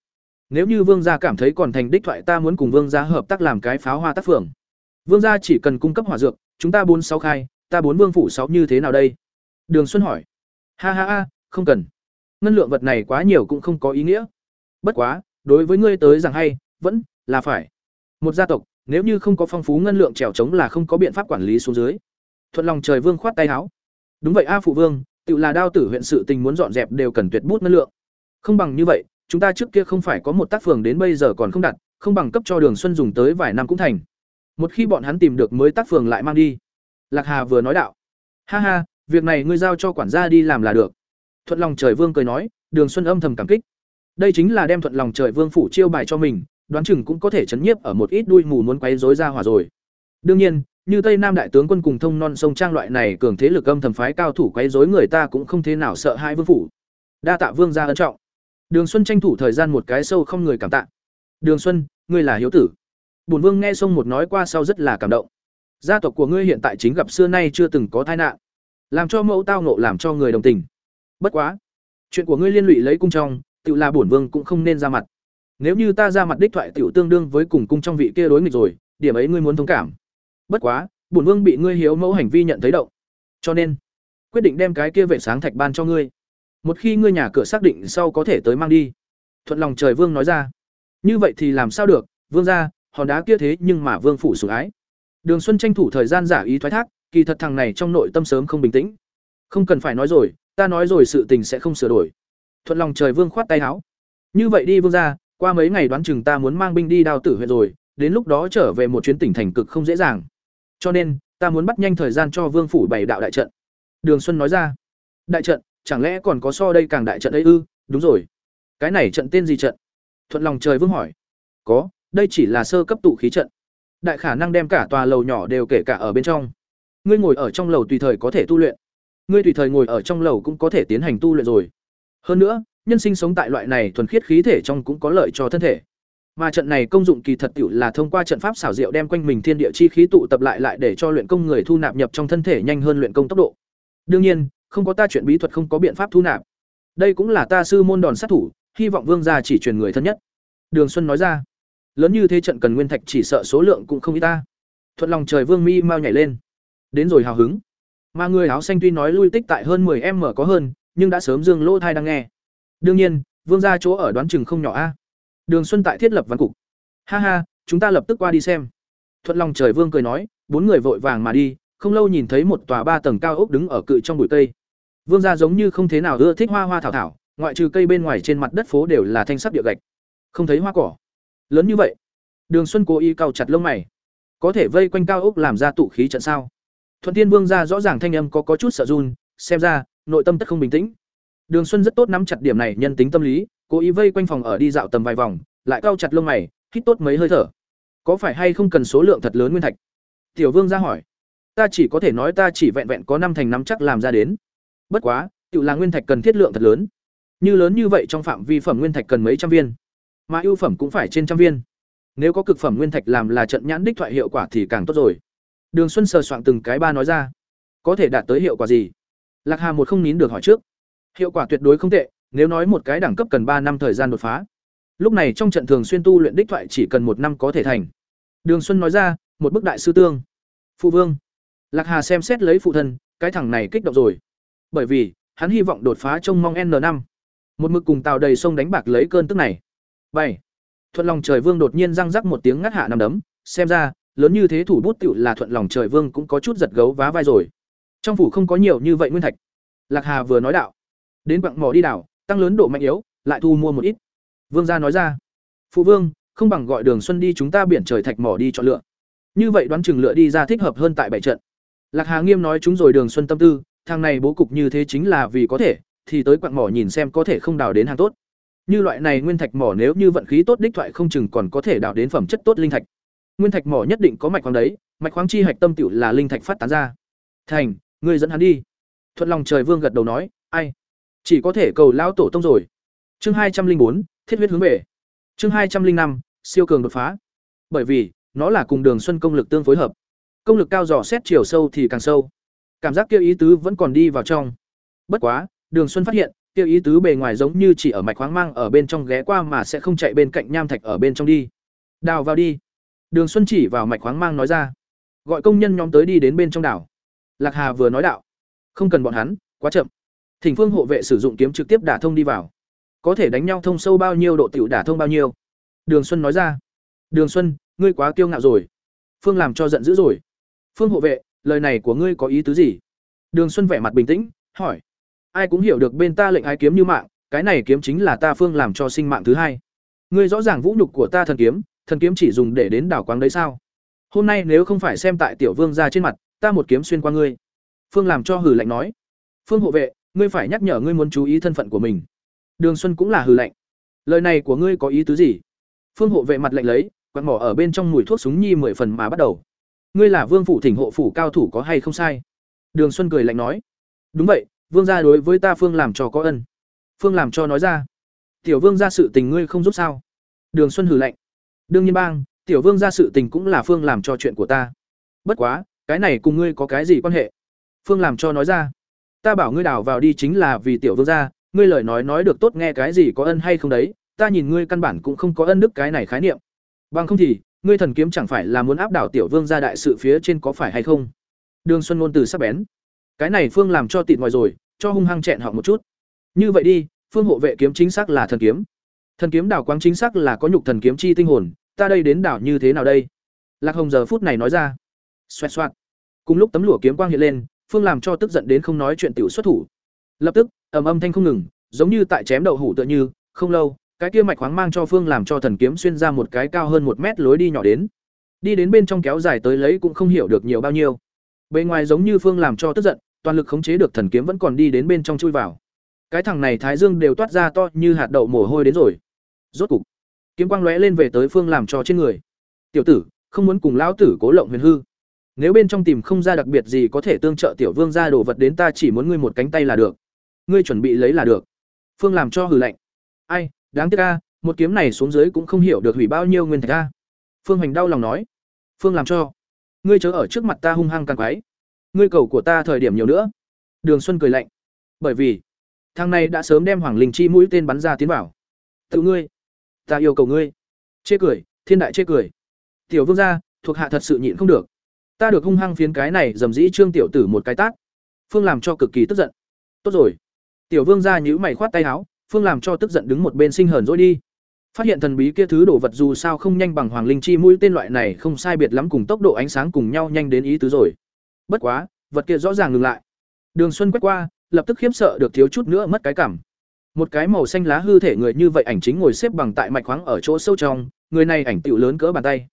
Speaker 1: Nếu như vương gia cảm thấy còn thành đích thoại, ta muốn cùng vương gia hợp tác làm cái pháo hoa tác phường. Vương gia chỉ cần cung cấp hỏa dược, chúng ta bốn sáu khai, ta bốn vương phủ sáu như thế nào đây? Đường xuân hỏi. Ha ha ha, không cần. Ngân lượng vật này quá nhiều cũng không có ý nghĩa. Bất quá, đối với ngươi tới rằng hay, vẫn là phải. Một gia tộc, nếu như không có phong phú ngân lượng trèo trống là không có biện pháp quản lý xuống dưới. Thuận lòng trời vương khoát tay áo đúng vậy a phụ vương tự là đao tử huyện sự tình muốn dọn dẹp đều cần tuyệt bút ngân lượng. Không bằng như vậy, chúng ta trước kia không phải có một tác phường đến bây giờ còn không đặt, không bằng cấp cho đường xuân dùng tới vài năm cũng thành. Một khi bọn hắn tìm được mới tác phường lại mang đi. Lạc hà vừa nói đạo. Ha ha, việc này ngươi giao cho quản gia đi làm là được. Thuận lòng trời vương cười nói, đường xuân âm thầm cảm kích. Đây chính là đem thuận lòng trời vương phủ chiêu bài cho mình, đoán chừng cũng có thể chấn nhiếp ở một ít đuôi mù muốn quấy rối ra hỏa rồi. Đương nhiên như tây nam đại tướng quân cùng thông non sông trang loại này cường thế lực âm thầm phái cao thủ quấy rối người ta cũng không thế nào sợ hai vương phủ. Đa tạ vương gia ân trọng. Đường xuân tranh thủ thời gian một cái sâu không người cảm tạ. Đường xuân, ngươi là hiếu tử. Bổn vương nghe xong một nói qua sau rất là cảm động. Gia tộc của ngươi hiện tại chính gặp xưa nay chưa từng có tai nạn. Làm cho mẫu tao nộ làm cho người đồng tình. Bất quá, chuyện của ngươi liên lụy lấy cung trong, tự là bổn vương cũng không nên ra mặt. Nếu như ta ra mặt đích thoại tiểu tương đương với cùng cung trong vị kia đối nghịch rồi, điểm ấy ngươi muốn thông cảm bất quá, bổn vương bị ngươi hiếu mẫu hành vi nhận thấy động. Cho nên, quyết định đem cái kia vệ sáng thạch ban cho ngươi. Một khi ngươi nhà cửa xác định sau có thể tới mang đi. Thuận lòng trời vương nói ra. Như vậy thì làm sao được, vương ra hòn đá kia thế nhưng mà vương phủ sủng ái. Đường xuân tranh thủ thời gian giả ý thoái thác, kỳ thật thằng này trong nội tâm sớm không bình tĩnh. Không cần phải nói rồi, ta nói rồi sự tình sẽ không sửa đổi. Thuận lòng trời vương khoát tay áo. Như vậy đi vương ra qua mấy ngày đoán chừng ta muốn mang binh đi đào tử huyện rồi, đến lúc đó trở về một chuyến tỉnh thành cực không dễ dàng cho nên, ta muốn bắt nhanh thời gian cho vương phủ bày đạo đại trận. Đường xuân nói ra. Đại trận, chẳng lẽ còn có so đây càng đại trận ấy ư? Đúng rồi. Cái này trận tên gì trận? Thuận lòng trời vương hỏi. Có, đây chỉ là sơ cấp tụ khí trận. Đại khả năng đem cả tòa lầu nhỏ đều kể cả ở bên trong. Ngươi ngồi ở trong lầu tùy thời có thể tu luyện. Ngươi tùy thời ngồi ở trong lầu cũng có thể tiến hành tu luyện rồi. Hơn nữa, nhân sinh sống tại loại này thuần khiết khí thể trong cũng có lợi cho thân thể mà trận này công dụng kỳ thật tiểu là thông qua trận pháp xảo diệu đem quanh mình thiên địa chi khí tụ tập lại lại để cho luyện công người thu nạp nhập trong thân thể nhanh hơn luyện công tốc độ. Đương nhiên, không có ta chuyện bí thuật không có biện pháp thu nạp. Đây cũng là ta sư môn đòn sát thủ, hy vọng vương gia chỉ truyền người thân nhất. Đường Xuân nói ra. Lớn như thế trận cần nguyên thạch chỉ sợ số lượng cũng không ít ta. Thuận lòng trời vương mi mau nhảy lên. Đến rồi hào hứng. Mà người áo xanh tuy nói lui tích tại hơn 10m có hơn, nhưng đã sớm dương lỗ thai đang nghe. Đương nhiên, vương gia chỗ ở đoán chừng không nhỏ a. Đường Xuân tại thiết lập văn cục. Ha ha, chúng ta lập tức qua đi xem. Thuận lòng trời vương cười nói, bốn người vội vàng mà đi, không lâu nhìn thấy một tòa ba tầng cao ốc đứng ở cự trong bụi cây. Vương gia giống như không thế nào ưa thích hoa hoa thảo thảo, ngoại trừ cây bên ngoài trên mặt đất phố đều là thanh sắc địa gạch. Không thấy hoa cỏ. Lớn như vậy. Đường Xuân cố ý cau chặt lông mày. Có thể vây quanh cao ốc làm ra tụ khí trận sao? Thuận Tiên Vương gia rõ ràng thanh âm có có chút sợ run, xem ra nội tâm tất không bình tĩnh. Đường Xuân rất tốt nắm chặt điểm này nhân tính tâm lý, cố ý vây quanh phòng ở đi dạo tầm vài vòng, lại cau chặt lông mày, hít tốt mấy hơi thở. Có phải hay không cần số lượng thật lớn nguyên thạch? Tiểu Vương ra hỏi. Ta chỉ có thể nói ta chỉ vẹn vẹn có năm thành năm chắc làm ra đến. Bất quá, tiểu là nguyên thạch cần thiết lượng thật lớn. Như lớn như vậy trong phạm vi phẩm nguyên thạch cần mấy trăm viên, mà ưu phẩm cũng phải trên trăm viên. Nếu có cực phẩm nguyên thạch làm là trận nhãn đích thoại hiệu quả thì càng tốt rồi. Đường Xuân sờ soạn từng cái ba nói ra, có thể đạt tới hiệu quả gì? Lạc Hà một không nín được hỏi trước. Hiệu quả tuyệt đối không tệ, nếu nói một cái đẳng cấp cần ba năm thời gian đột phá. Lúc này trong trận thường xuyên tu luyện đích thoại chỉ cần một năm có thể thành. Đường Xuân nói ra, một bức đại sư tương. Phụ vương. Lạc Hà xem xét lấy phụ thân, cái thằng này kích động rồi. Bởi vì, hắn hy vọng đột phá trong mong n năm Một mực cùng tàu đầy sông đánh bạc lấy cơn tức này. Bảy. Thuận lòng trời vương đột nhiên răng rắc một tiếng ngắt hạ nằm đấm, xem ra, lớn như thế thủ bút tiểu là thuận lòng trời vương cũng có chút giật gấu vá vai rồi. Trong phủ không có nhiều như vậy nguyên thạch. Lạc Hà vừa nói đạo, đến quặng mỏ đi đảo, tăng lớn độ mạnh yếu, lại thu mua một ít. Vương gia nói ra, phụ vương, không bằng gọi Đường Xuân đi chúng ta biển trời thạch mỏ đi chọn lựa. Như vậy đoán chừng lựa đi ra thích hợp hơn tại bảy trận. Lạc Hà nghiêm nói chúng rồi Đường Xuân tâm tư, thằng này bố cục như thế chính là vì có thể, thì tới quặng mỏ nhìn xem có thể không đào đến hàng tốt. Như loại này nguyên thạch mỏ nếu như vận khí tốt đích thoại không chừng còn có thể đào đến phẩm chất tốt linh thạch. Nguyên thạch mỏ nhất định có mạch khoáng đấy, mạch khoáng chi hạch tâm tiểu là linh thạch phát tán ra. Thành, ngươi dẫn hắn đi. Thuận lòng trời vương gật đầu nói, ai? Chỉ có thể cầu lão tổ tông rồi. Chương hai trăm linh bốn thiết huyết hướng về. Chương hai trăm linh năm siêu cường đột phá. Bởi vì, nó là cùng Đường Xuân công lực tương phối hợp. Công lực cao dò xét chiều sâu thì càng sâu. Cảm giác kia ý tứ vẫn còn đi vào trong. Bất quá, Đường Xuân phát hiện, kia ý tứ bề ngoài giống như chỉ ở mạch khoáng mang ở bên trong ghé qua mà sẽ không chạy bên cạnh nham thạch ở bên trong đi. Đào vào đi. Đường Xuân chỉ vào mạch khoáng mang nói ra. Gọi công nhân nhóm tới đi đến bên trong đảo. Lạc Hà vừa nói đạo, không cần bọn hắn, quá chậm. Thỉnh Phương hộ vệ sử dụng kiếm trực tiếp đả thông đi vào. Có thể đánh nhau thông sâu bao nhiêu độ tiểu đả thông bao nhiêu. Đường Xuân nói ra. Đường Xuân, ngươi quá kiêu ngạo rồi. Phương làm cho giận dữ rồi. Phương hộ vệ, lời này của ngươi có ý tứ gì? Đường Xuân vẻ mặt bình tĩnh, hỏi. Ai cũng hiểu được bên ta lệnh ái kiếm như mạng, cái này kiếm chính là ta Phương làm cho sinh mạng thứ hai. Ngươi rõ ràng vũ nhục của ta thần kiếm, thần kiếm chỉ dùng để đến đảo quáng đấy sao? Hôm nay nếu không phải xem tại tiểu vương gia trên mặt, ta một kiếm xuyên qua ngươi. Phương làm cho hừ lạnh nói. Phương hộ vệ, ngươi phải nhắc nhở ngươi muốn chú ý thân phận của mình. Đường Xuân cũng là hừ lạnh. Lời này của ngươi có ý tứ gì? Phương hộ vệ mặt lạnh lấy, quạt mỏ ở bên trong mùi thuốc súng nhi mười phần mà bắt đầu. Ngươi là vương phủ thỉnh hộ phủ cao thủ có hay không sai? Đường Xuân cười lạnh nói. Đúng vậy, vương gia đối với ta Phương làm cho có ân. Phương làm cho nói ra. Tiểu vương gia sự tình ngươi không giúp sao? Đường Xuân hừ lạnh. Đương nhiên bang, tiểu vương gia sự tình cũng là Phương làm cho chuyện của ta. Bất quá, cái này cùng ngươi có cái gì quan hệ phương làm cho nói ra ta bảo ngươi đào vào đi chính là vì tiểu vương gia, ngươi lời nói nói được tốt nghe cái gì có ân hay không đấy, ta nhìn ngươi căn bản cũng không có ân đức cái này khái niệm. Bằng không thì, ngươi thần kiếm chẳng phải là muốn áp đảo tiểu vương gia đại sự phía trên có phải hay không? Đường xuân ngôn từ sắp bén. Cái này phương làm cho tịt ngoài rồi, cho hung hăng chẹn họ một chút. Như vậy đi, phương hộ vệ kiếm chính xác là thần kiếm. Thần kiếm đảo quang chính xác là có nhục thần kiếm chi tinh hồn, ta đây đến đảo như thế nào đây? Lạc hồng giờ phút này nói ra. Xoẹt xoẹt. Cùng lúc tấm lụa kiếm quang hiện lên phương làm cho tức giận đến không nói chuyện tiểu xuất thủ. Lập tức, ầm âm thanh không ngừng, giống như tại chém đậu hủ tựa như, không lâu, cái kia mạch khoáng mang cho phương làm cho thần kiếm xuyên ra một cái cao hơn một mét lối đi nhỏ đến. Đi đến bên trong kéo dài tới lấy cũng không hiểu được nhiều bao nhiêu. Bề ngoài giống như phương làm cho tức giận, toàn lực khống chế được thần kiếm vẫn còn đi đến bên trong chui vào. Cái thằng này thái dương đều toát ra to như hạt đậu mồ hôi đến rồi. Rốt cục, kiếm quang lóe lên về tới phương làm cho trên người. Tiểu tử, không muốn cùng lão tử cố lộng huyền hư nếu bên trong tìm không ra đặc biệt gì có thể tương trợ tiểu vương ra đồ vật đến ta chỉ muốn ngươi một cánh tay là được. Ngươi chuẩn bị lấy là được. Phương làm cho hừ lạnh. Ai, đáng tiếc a, một kiếm này xuống dưới cũng không hiểu được hủy bao nhiêu nguyên thạch ca phương hành đau lòng nói. Phương làm cho. Ngươi chớ ở trước mặt ta hung hăng càng quái. Ngươi cầu của ta thời điểm nhiều nữa. Đường xuân cười lạnh. Bởi vì, thằng này đã sớm đem hoàng linh chi mũi tên bắn ra tiến vào. Tự ngươi, ta yêu cầu ngươi. Chê cười, thiên đại chê cười. Tiểu vương gia, thuộc hạ thật sự nhịn không được ta được hung hăng phiến cái này dầm dĩ trương tiểu tử một cái tát. Phương làm cho cực kỳ tức giận. Tốt rồi. Tiểu vương gia nhữ mày khoát tay áo, phương làm cho tức giận đứng một bên sinh hờn dỗi đi. Phát hiện thần bí kia thứ đồ vật dù sao không nhanh bằng hoàng linh chi, mũi tên loại này không sai biệt lắm cùng tốc độ ánh sáng cùng nhau nhanh đến ý tứ rồi. Bất quá, vật kia rõ ràng ngừng lại. Đường xuân quét qua, lập tức khiếp sợ được thiếu chút nữa mất cái cảm. Một cái màu xanh lá hư thể người như vậy ảnh chính ngồi xếp bằng tại mạch khoáng ở chỗ sâu trong, người này ảnh tựu lớn cỡ bàn tay.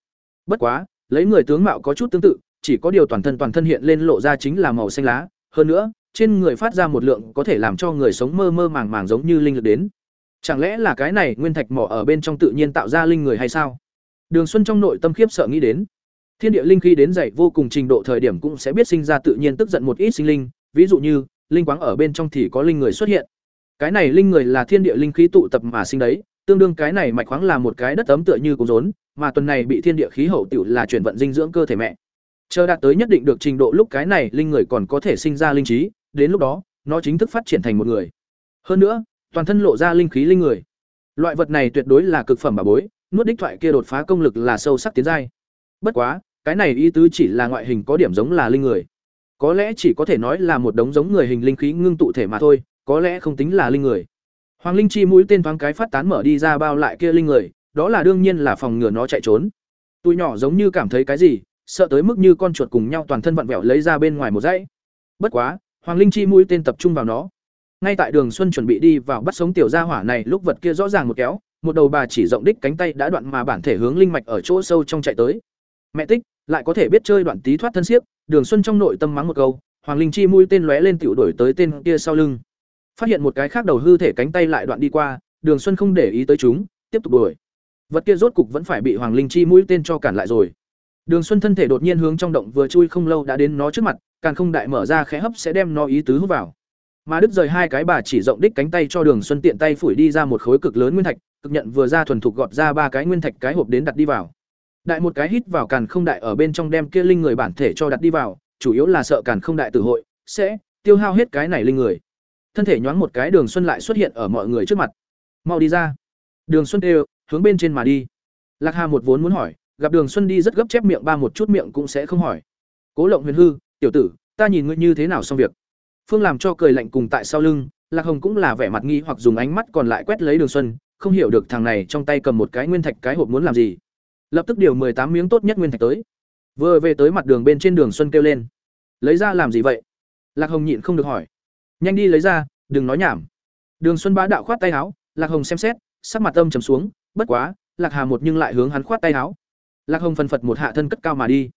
Speaker 1: Bất quá, lấy người tướng mạo có chút tương tự chỉ có điều toàn thân toàn thân hiện lên lộ ra chính là màu xanh lá. Hơn nữa, trên người phát ra một lượng có thể làm cho người sống mơ mơ màng màng giống như linh lực đến. Chẳng lẽ là cái này nguyên thạch mỏ ở bên trong tự nhiên tạo ra linh người hay sao? Đường xuân trong nội tâm khiếp sợ nghĩ đến. Thiên địa linh khi đến dậy vô cùng trình độ thời điểm cũng sẽ biết sinh ra tự nhiên tức giận một ít sinh linh. Ví dụ như, linh quáng ở bên trong thì có linh người xuất hiện. Cái này linh người là thiên địa linh khí tụ tập mà sinh đấy. Tương đương cái này mạch khoáng là một cái đất ấm tựa như cống rốn, mà tuần này bị thiên địa khí hậu tiểu là chuyển vận dinh dưỡng cơ thể mẹ chờ đạt tới nhất định được trình độ lúc cái này linh người còn có thể sinh ra linh trí, đến lúc đó, nó chính thức phát triển thành một người. Hơn nữa, toàn thân lộ ra linh khí linh người. Loại vật này tuyệt đối là cực phẩm bà bối, nuốt đích thoại kia đột phá công lực là sâu sắc tiến giai. Bất quá, cái này ý tứ chỉ là ngoại hình có điểm giống là linh người. Có lẽ chỉ có thể nói là một đống giống người hình linh khí ngưng tụ thể mà thôi, có lẽ không tính là linh người. Hoàng linh chi mũi tên thoáng cái phát tán mở đi ra bao lại kia linh người, đó là đương nhiên là phòng ngừa nó chạy trốn. Tụi nhỏ giống như cảm thấy cái gì sợ tới mức như con chuột cùng nhau toàn thân vặn vẹo lấy ra bên ngoài một dãy. Bất quá, hoàng linh chi mũi tên tập trung vào nó. Ngay tại đường xuân chuẩn bị đi vào bắt sống tiểu gia hỏa này, lúc vật kia rõ ràng một kéo, một đầu bà chỉ rộng đích cánh tay đã đoạn mà bản thể hướng linh mạch ở chỗ sâu trong chạy tới. Mẹ tích, lại có thể biết chơi đoạn tí thoát thân xiếc, đường xuân trong nội tâm mắng một câu, hoàng linh chi mũi tên lóe lên tiểu đổi tới tên kia sau lưng. Phát hiện một cái khác đầu hư thể cánh tay lại đoạn đi qua, đường xuân không để ý tới chúng, tiếp tục đuổi. Vật kia rốt cục vẫn phải bị hoàng linh chi mũi tên cho cản lại rồi đường xuân thân thể đột nhiên hướng trong động vừa chui không lâu đã đến nó trước mặt, càng không đại mở ra khẽ hấp sẽ đem nó ý tứ hút vào. Mà đứt rời hai cái bà chỉ rộng đích cánh tay cho đường xuân tiện tay phủi đi ra một khối cực lớn nguyên thạch, cực nhận vừa ra thuần thục gọt ra ba cái nguyên thạch cái hộp đến đặt đi vào. Đại một cái hít vào càn không đại ở bên trong đem kia linh người bản thể cho đặt đi vào, chủ yếu là sợ càn không đại tử hội, sẽ tiêu hao hết cái này linh người. Thân thể nhoáng một cái đường xuân lại xuất hiện ở mọi người trước mặt. Mau đi ra. Đường xuân đều hướng bên trên mà đi. Lạc hà một vốn muốn hỏi gặp đường xuân đi rất gấp chép miệng ba một chút miệng cũng sẽ không hỏi. Cố lộng huyền hư, tiểu tử, ta nhìn ngươi như thế nào xong việc? Phương làm cho cười lạnh cùng tại sau lưng, lạc hồng cũng là vẻ mặt nghi hoặc dùng ánh mắt còn lại quét lấy đường xuân, không hiểu được thằng này trong tay cầm một cái nguyên thạch cái hộp muốn làm gì. Lập tức điều mười tám miếng tốt nhất nguyên thạch tới. Vừa về tới mặt đường bên trên đường xuân kêu lên, lấy ra làm gì vậy? Lạc hồng nhịn không được hỏi. Nhanh đi lấy ra, đừng nói nhảm. Đường xuân bá đạo khoát tay áo, lạc hồng xem xét, sắc mặt âm trầm xuống, bất quá, lạc hà một nhưng lại hướng hắn khoát tay áo lạc hồng phần phật một hạ thân cất cao mà đi.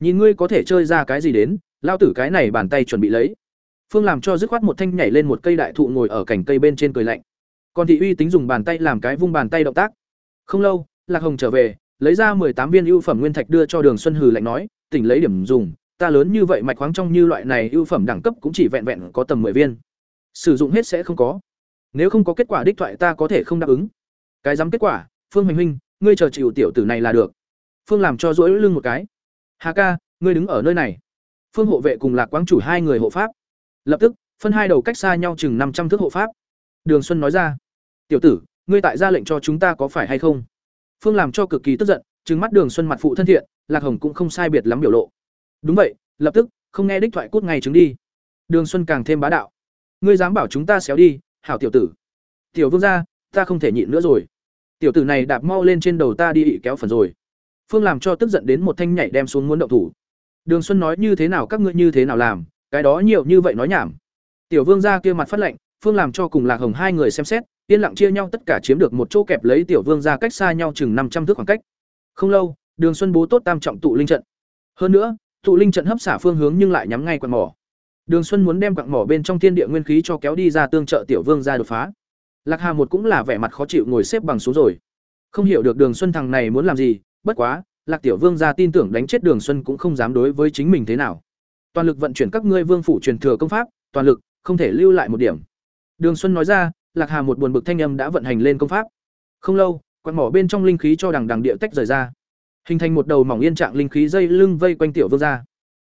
Speaker 1: Nhìn ngươi có thể chơi ra cái gì đến, lao tử cái này bàn tay chuẩn bị lấy. Phương làm cho dứt khoát một thanh nhảy lên một cây đại thụ ngồi ở cành cây bên trên cười lạnh. Còn thị uy tính dùng bàn tay làm cái vung bàn tay động tác. Không lâu, lạc hồng trở về, lấy ra tám viên ưu phẩm nguyên thạch đưa cho đường xuân hừ lạnh nói, tỉnh lấy điểm dùng, ta lớn như vậy mạch khoáng trong như loại này ưu phẩm đẳng cấp cũng chỉ vẹn vẹn có tầm 10 viên. Sử dụng hết sẽ không có. Nếu không có kết quả đích thoại ta có thể không đáp ứng. Cái dám kết quả, phương hoành huynh, ngươi chờ chịu tiểu tử này là được phương làm cho rỗi lưng một cái. Hà ca, ngươi đứng ở nơi này. Phương hộ vệ cùng lạc quang chủ hai người hộ pháp. Lập tức, phân hai đầu cách xa nhau chừng năm trăm thước hộ pháp. Đường xuân nói ra. Tiểu tử, ngươi tại ra lệnh cho chúng ta có phải hay không? Phương làm cho cực kỳ tức giận, trừng mắt đường xuân mặt phụ thân thiện, lạc hồng cũng không sai biệt lắm biểu lộ. Đúng vậy, lập tức, không nghe đích thoại cút ngay chứng đi. Đường xuân càng thêm bá đạo. Ngươi dám bảo chúng ta xéo đi, hảo tiểu tử. Tiểu vương gia, ta không thể nhịn nữa rồi. Tiểu tử này đạp mau lên trên đầu ta đi ị kéo phần rồi phương làm cho tức giận đến một thanh nhảy đem xuống muốn động thủ. Đường xuân nói, như thế nào, các ngươi như thế nào làm? Cái đó nhiều như vậy nói nhảm. Tiểu vương gia kia mặt phát lệnh, phương làm cho cùng lạc hồng hai người xem xét, yên lặng chia nhau tất cả chiếm được một chỗ kẹp lấy tiểu vương gia cách xa nhau chừng năm trăm thước khoảng cách. Không lâu, đường xuân bố tốt tam trọng tụ linh trận. Hơn nữa, tụ linh trận hấp xả phương hướng nhưng lại nhắm ngay quặng mỏ. Đường xuân muốn đem quặng mỏ bên trong thiên địa nguyên khí cho kéo đi ra tương trợ tiểu vương ra đột phá. Lạc hà một cũng là vẻ mặt khó chịu ngồi xếp bằng xuống rồi. Không hiểu được đường xuân thằng này muốn làm gì bất quá, lạc tiểu vương ra tin tưởng đánh chết đường xuân cũng không dám đối với chính mình thế nào. Toàn lực vận chuyển các ngươi vương phủ truyền thừa công pháp, toàn lực, không thể lưu lại một điểm. Đường xuân nói ra, lạc hà một buồn bực thanh âm đã vận hành lên công pháp. Không lâu quan mỏ bên trong linh khí cho đằng đằng địa tách rời ra. Hình thành một đầu mỏng yên trạng linh khí dây lưng vây quanh tiểu vương gia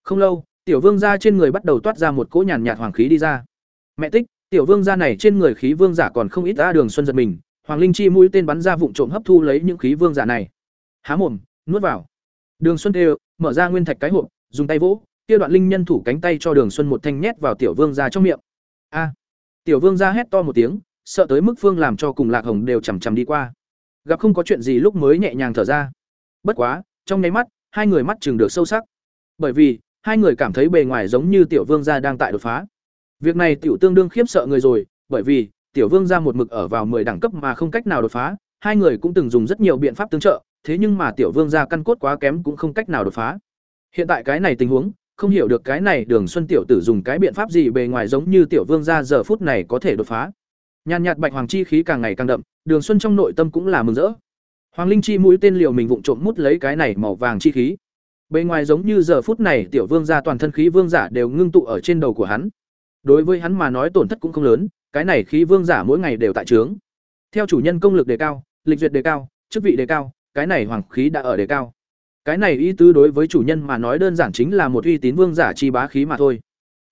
Speaker 1: không lâu, tiểu vương gia trên người bắt đầu toát ra một cỗ nhàn nhạt hoàng khí đi ra. Mẹ tích, tiểu vương gia này trên người khí vương giả còn không ít ra đường xuân giật mình. Hoàng linh chi mũi tên bắn ra vụng trộm hấp thu lấy những khí vương giả này há mồm, nuốt vào. Đường xuân đều mở ra nguyên thạch cái hộp, dùng tay vỗ, kia đoạn linh nhân thủ cánh tay cho đường xuân một thanh nhét vào tiểu vương gia trong miệng. A. Tiểu vương gia hét to một tiếng, sợ tới mức phương làm cho cùng lạc hồng đều chằm chằm đi qua. Gặp không có chuyện gì lúc mới nhẹ nhàng thở ra. Bất quá, trong nháy mắt, hai người mắt chừng được sâu sắc. Bởi vì, hai người cảm thấy bề ngoài giống như tiểu vương gia đang tại đột phá. Việc này tiểu tương đương khiếp sợ người rồi, bởi vì, tiểu vương gia một mực ở vào mười đẳng cấp mà không cách nào đột phá, hai người cũng từng dùng rất nhiều biện pháp tương trợ thế nhưng mà tiểu vương gia căn cốt quá kém cũng không cách nào đột phá hiện tại cái này tình huống không hiểu được cái này đường xuân tiểu tử dùng cái biện pháp gì bề ngoài giống như tiểu vương gia giờ phút này có thể đột phá nhàn nhạt bạch hoàng chi khí càng ngày càng đậm đường xuân trong nội tâm cũng là mừng rỡ Hoàng Linh chi mũi tên liều mình vụng trộm mút lấy cái này màu vàng chi khí. bề ngoài giống như giờ phút này tiểu vương gia toàn thân khí vương giả đều ngưng tụ ở trên đầu của hắn. Đối với hắn mà nói tổn thất cũng không lớn, cái này khí vương giả mỗi ngày đều tại trướng. Theo chủ nhân công lực đề cao, lịch duyệt đề cao, chức vị đề cao, cái này hoàng khí đã ở đề cao. Cái này ý tứ đối với chủ nhân mà nói đơn giản chính là một uy tín vương giả chi bá khí mà thôi.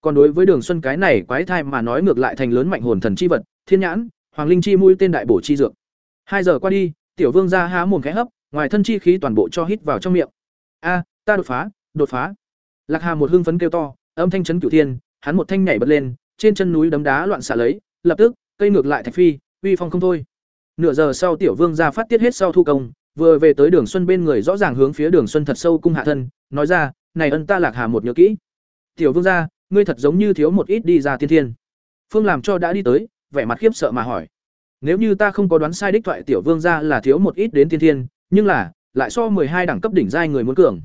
Speaker 1: Còn đối với Đường Xuân cái này quái thai mà nói ngược lại thành lớn mạnh hồn thần chi vật, thiên nhãn, hoàng linh chi mũi tên đại bổ chi dược. Hai giờ qua đi, tiểu vương ra há mồm khẽ hấp ngoài thân chi khí toàn bộ cho hít vào trong miệng a ta đột phá đột phá lạc hà một hưng phấn kêu to âm thanh chấn cửu thiên hắn một thanh nhảy bật lên trên chân núi đấm đá loạn xạ lấy lập tức cây ngược lại thạch phi uy phong không thôi nửa giờ sau tiểu vương ra phát tiết hết sau thu công vừa về tới đường xuân bên người rõ ràng hướng phía đường xuân thật sâu cung hạ thân nói ra này ân ta lạc hà một nhớ kỹ tiểu vương gia ngươi thật giống như thiếu một ít đi ra tiên thiên phương làm cho đã đi tới vẻ mặt khiếp sợ mà hỏi nếu như ta không có đoán sai đích thoại tiểu vương gia là thiếu một ít đến tiên thiên, nhưng là lại so hai đẳng cấp đỉnh giai người muốn cường.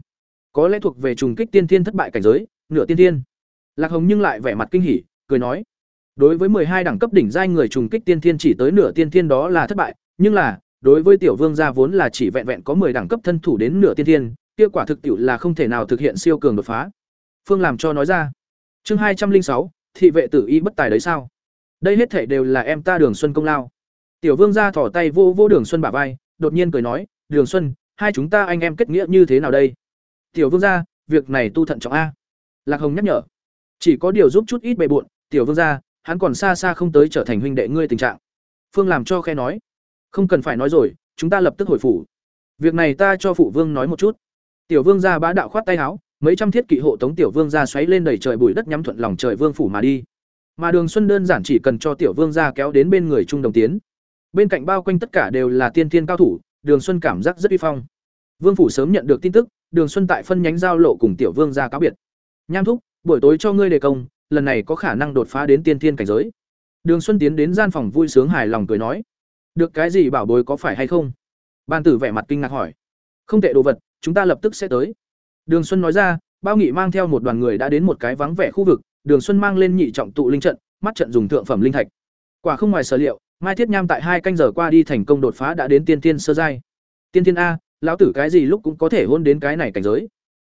Speaker 1: Có lẽ thuộc về trùng kích tiên thiên thất bại cảnh giới, nửa tiên thiên. Lạc Hồng nhưng lại vẻ mặt kinh hỉ, cười nói: Đối với hai đẳng cấp đỉnh giai người trùng kích tiên thiên chỉ tới nửa tiên thiên đó là thất bại, nhưng là đối với tiểu vương gia vốn là chỉ vẹn vẹn có 10 đẳng cấp thân thủ đến nửa tiên thiên, kết quả thực tiểu là không thể nào thực hiện siêu cường đột phá. Phương làm cho nói ra. Chương hai trăm linh sáu thị vệ tử y bất tài đấy sao? Đây hết thảy đều là em ta Đường Xuân công lao. Tiểu Vương gia thỏ tay vô vô Đường Xuân bả vai, đột nhiên cười nói, "Đường Xuân, hai chúng ta anh em kết nghĩa như thế nào đây?" Tiểu Vương gia, việc này tu thận trọng a. Lạc Hồng nhắc nhở. Chỉ có điều giúp chút ít bề buộn, Tiểu Vương gia, hắn còn xa xa không tới trở thành huynh đệ ngươi tình trạng. Phương làm cho khẽ nói, "Không cần phải nói rồi, chúng ta lập tức hồi phủ. Việc này ta cho phụ vương nói một chút." Tiểu Vương gia bá đạo khoát tay áo, mấy trăm thiết kỵ hộ tống Tiểu Vương gia xoáy lên đầy trời bụi đất nhắm thuận lòng trời vương phủ mà đi. Mà Đường Xuân đơn giản chỉ cần cho Tiểu Vương gia kéo đến bên người trung đồng tiến bên cạnh bao quanh tất cả đều là tiên thiên cao thủ đường xuân cảm giác rất uy phong vương phủ sớm nhận được tin tức đường xuân tại phân nhánh giao lộ cùng tiểu vương gia cáo biệt nham thúc buổi tối cho ngươi đề công lần này có khả năng đột phá đến tiên thiên cảnh giới đường xuân tiến đến gian phòng vui sướng hài lòng cười nói được cái gì bảo bối có phải hay không ban tử vẻ mặt kinh ngạc hỏi không tệ đồ vật chúng ta lập tức sẽ tới đường xuân nói ra bao nghị mang theo một đoàn người đã đến một cái vắng vẻ khu vực đường xuân mang lên nhị trọng tụ linh trận mắt trận dùng thượng phẩm linh thạch quả không ngoài sở liệu Mai Thiết Nham tại hai canh giờ qua đi thành công đột phá đã đến tiên tiên sơ giai. Tiên tiên a, lão tử cái gì lúc cũng có thể hôn đến cái này cảnh giới.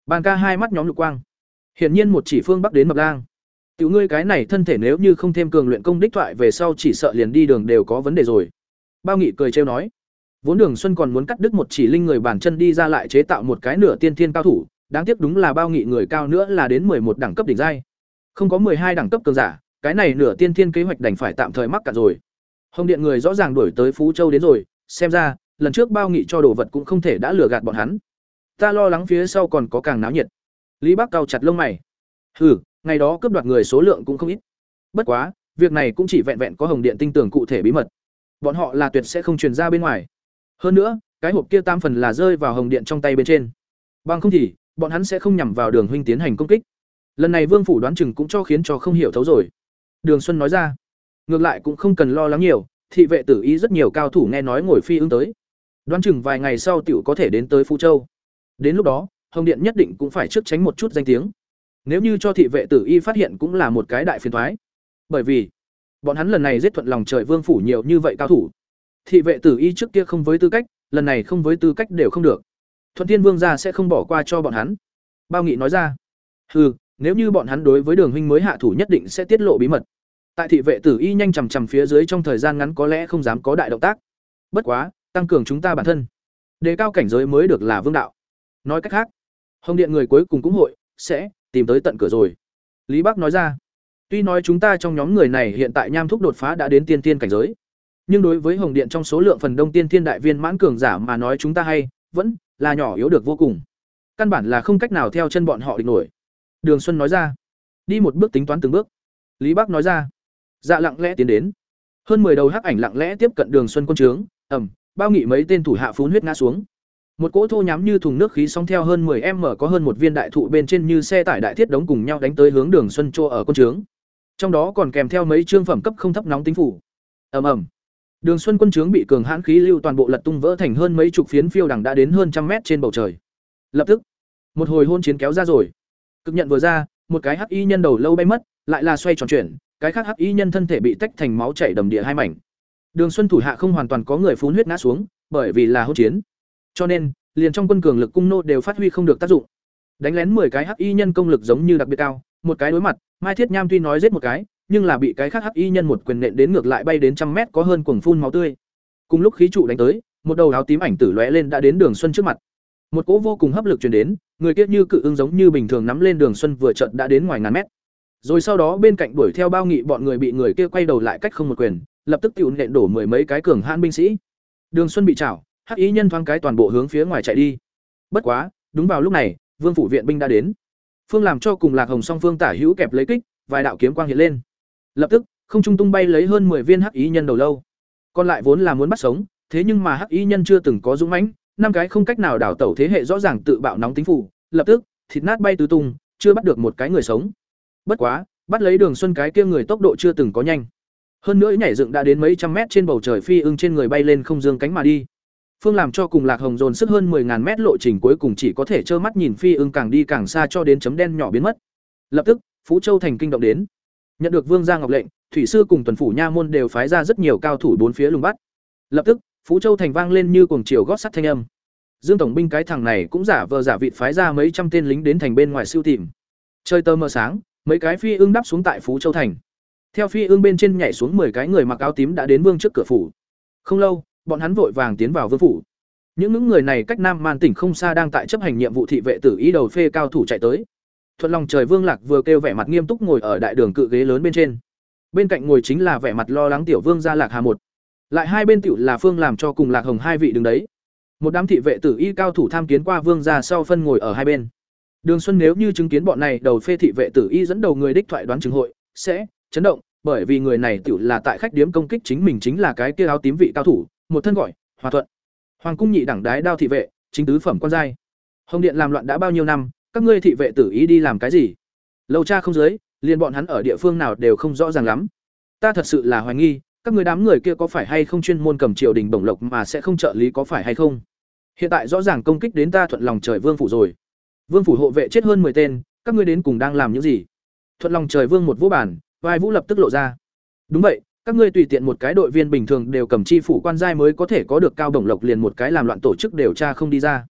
Speaker 1: Bàn ca hai mắt nhóm lục quang. Hiển nhiên một chỉ phương bắc đến mập lang. Tiểu ngươi cái này thân thể nếu như không thêm cường luyện công đích thoại về sau chỉ sợ liền đi đường đều có vấn đề rồi. Bao Nghị cười trêu nói. Vốn Đường Xuân còn muốn cắt đứt một chỉ linh người bản chân đi ra lại chế tạo một cái nửa tiên thiên cao thủ, đáng tiếc đúng là bao nghị người cao nữa là đến một đẳng cấp đỉnh giai. Không có hai đẳng cấp cường giả, cái này nửa tiên thiên kế hoạch đành phải tạm thời mắc cả rồi. Hồng Điện người rõ ràng đuổi tới Phú Châu đến rồi, xem ra, lần trước bao nghị cho đồ vật cũng không thể đã lừa gạt bọn hắn. Ta lo lắng phía sau còn có càng náo nhiệt. Lý Bắc cao chặt lông mày. Hừ, ngày đó cướp đoạt người số lượng cũng không ít. Bất quá, việc này cũng chỉ vẹn vẹn có Hồng Điện tinh tưởng cụ thể bí mật. Bọn họ là tuyệt sẽ không truyền ra bên ngoài. Hơn nữa, cái hộp kia tam phần là rơi vào Hồng Điện trong tay bên trên. Bằng không thì, bọn hắn sẽ không nhằm vào Đường huynh tiến hành công kích. Lần này Vương phủ đoán chừng cũng cho khiến cho không hiểu thấu rồi. Đường Xuân nói ra, ngược lại cũng không cần lo lắng nhiều, thị vệ tử ý rất nhiều cao thủ nghe nói ngồi phi ứng tới. Đoán chừng vài ngày sau tiểu có thể đến tới Phú Châu. Đến lúc đó, Hồng Điện nhất định cũng phải trước tránh một chút danh tiếng. Nếu như cho thị vệ tử y phát hiện cũng là một cái đại phiền toái. Bởi vì, bọn hắn lần này giết thuận lòng trời vương phủ nhiều như vậy cao thủ. Thị vệ tử y trước kia không với tư cách, lần này không với tư cách đều không được. Thuận Thiên Vương gia sẽ không bỏ qua cho bọn hắn. Bao Nghị nói ra. Hừ, nếu như bọn hắn đối với Đường huynh mới hạ thủ nhất định sẽ tiết lộ bí mật. Tại thị vệ tử y nhanh chằm chằm phía dưới trong thời gian ngắn có lẽ không dám có đại động tác. Bất quá, tăng cường chúng ta bản thân, đề cao cảnh giới mới được là vương đạo. Nói cách khác, Hồng Điện người cuối cùng cũng hội sẽ tìm tới tận cửa rồi. Lý Bắc nói ra. Tuy nói chúng ta trong nhóm người này hiện tại nham thúc đột phá đã đến tiên tiên cảnh giới, nhưng đối với Hồng Điện trong số lượng phần đông tiên tiên đại viên mãn cường giả mà nói chúng ta hay, vẫn là nhỏ yếu được vô cùng. Căn bản là không cách nào theo chân bọn họ địch nổi. Đường Xuân nói ra. Đi một bước tính toán từng bước. Lý Bắc nói ra. Dạ lặng lẽ tiến đến. Hơn 10 đầu hắc ảnh lặng lẽ tiếp cận Đường Xuân quân trướng, ầm, bao nghị mấy tên thủ hạ phun huyết ngã xuống. Một cỗ thô nhắm như thùng nước khí sóng theo hơn 10 mở có hơn một viên đại thụ bên trên như xe tải đại thiết đống cùng nhau đánh tới hướng Đường Xuân Trô ở quân trướng. Trong đó còn kèm theo mấy trương phẩm cấp không thấp nóng tính phủ. Ầm ầm. Đường Xuân quân trướng bị cường hãn khí lưu toàn bộ lật tung vỡ thành hơn mấy chục phiến phiêu đằng đã đến hơn trăm mét trên bầu trời. Lập tức, một hồi hôn chiến kéo ra rồi. Cực nhận vừa ra, một cái hắc y nhân đầu lâu bay mất, lại là xoay tròn chuyển, cái khác hắc y nhân thân thể bị tách thành máu chảy đầm địa hai mảnh. Đường Xuân thủ hạ không hoàn toàn có người phun huyết ngã xuống, bởi vì là hôn chiến. Cho nên, liền trong quân cường lực cung nô đều phát huy không được tác dụng. Đánh lén 10 cái hắc y nhân công lực giống như đặc biệt cao, một cái đối mặt, Mai Thiết Nham tuy nói giết một cái, nhưng là bị cái khác hắc y nhân một quyền nện đến ngược lại bay đến trăm mét có hơn cuồng phun máu tươi. Cùng lúc khí trụ đánh tới, một đầu áo tím ảnh tử lóe lên đã đến Đường Xuân trước mặt. Một cỗ vô cùng hấp lực truyền đến, người kia như cự ưng giống như bình thường nắm lên Đường Xuân vừa chợt đã đến ngoài ngàn mét. Rồi sau đó bên cạnh đuổi theo bao nghị bọn người bị người kia quay đầu lại cách không một quyền, lập tức tụn nện đổ mười mấy cái cường hãn binh sĩ. Đường Xuân bị chảo, hắc ý nhân thoáng cái toàn bộ hướng phía ngoài chạy đi. Bất quá, đúng vào lúc này, Vương phủ viện binh đã đến. Phương làm cho cùng Lạc Hồng song phương tả hữu kẹp lấy kích, vài đạo kiếm quang hiện lên. Lập tức, không trung tung bay lấy hơn 10 viên hắc ý nhân đầu lâu. Còn lại vốn là muốn bắt sống, thế nhưng mà hắc ý nhân chưa từng có dũng mãnh, năm cái không cách nào đảo tẩu thế hệ rõ ràng tự bạo nóng tính phủ, lập tức, thịt nát bay tứ tung, chưa bắt được một cái người sống. Bất quá, bắt lấy Đường Xuân cái kia người tốc độ chưa từng có nhanh. Hơn nữa nhảy dựng đã đến mấy trăm mét trên bầu trời phi ưng trên người bay lên không dương cánh mà đi. Phương làm cho cùng Lạc Hồng dồn sức hơn 10000 mét lộ trình cuối cùng chỉ có thể trơ mắt nhìn phi ưng càng đi càng xa cho đến chấm đen nhỏ biến mất. Lập tức, Phú Châu thành kinh động đến. Nhận được Vương gia ngọc lệnh, thủy sư cùng tuần phủ nha môn đều phái ra rất nhiều cao thủ bốn phía lùng bắt. Lập tức, Phú Châu thành vang lên như cuồng chiều gót sắt thanh âm. Dương tổng binh cái thằng này cũng giả vờ giả vịt phái ra mấy trăm tên lính đến thành bên ngoài siêu tìm. Chơi tơ mờ sáng, mấy cái phi ưng đáp xuống tại Phú Châu thành. Theo phi ưng bên trên nhảy xuống 10 cái người mặc áo tím đã đến vương trước cửa phủ. Không lâu, bọn hắn vội vàng tiến vào vương phủ. Những những người này cách Nam Man tỉnh không xa đang tại chấp hành nhiệm vụ thị vệ tử ý đầu phê cao thủ chạy tới. Thuận lòng trời Vương Lạc vừa kêu vẻ mặt nghiêm túc ngồi ở đại đường cự ghế lớn bên trên. Bên cạnh ngồi chính là vẻ mặt lo lắng tiểu Vương gia Lạc Hà một. Lại hai bên tiểu là Phương làm cho cùng Lạc Hồng hai vị đứng đấy. Một đám thị vệ tử y cao thủ tham kiến qua Vương gia sau phân ngồi ở hai bên. Đường Xuân nếu như chứng kiến bọn này đầu phê thị vệ tử y dẫn đầu người đích thoại đoán chứng hội, sẽ chấn động, bởi vì người này tiểu là tại khách điếm công kích chính mình chính là cái kia áo tím vị cao thủ, một thân gọi, Hòa Thuận. Hoàng cung nhị đẳng đái đao thị vệ, chính tứ phẩm quan giai. Hồng điện làm loạn đã bao nhiêu năm, các ngươi thị vệ tử ý đi làm cái gì? Lâu cha không dưới, liền bọn hắn ở địa phương nào đều không rõ ràng lắm. Ta thật sự là hoài nghi, các người đám người kia có phải hay không chuyên môn cầm triều đình bổng lộc mà sẽ không trợ lý có phải hay không? Hiện tại rõ ràng công kích đến ta thuận lòng trời vương phủ rồi. Vương phủ hộ vệ chết hơn 10 tên, các ngươi đến cùng đang làm những gì? Thuận lòng trời vương một vũ bản, vai vũ lập tức lộ ra. Đúng vậy, các ngươi tùy tiện một cái đội viên bình thường đều cầm chi phủ quan giai mới có thể có được cao đồng lộc liền một cái làm loạn tổ chức điều tra không đi ra.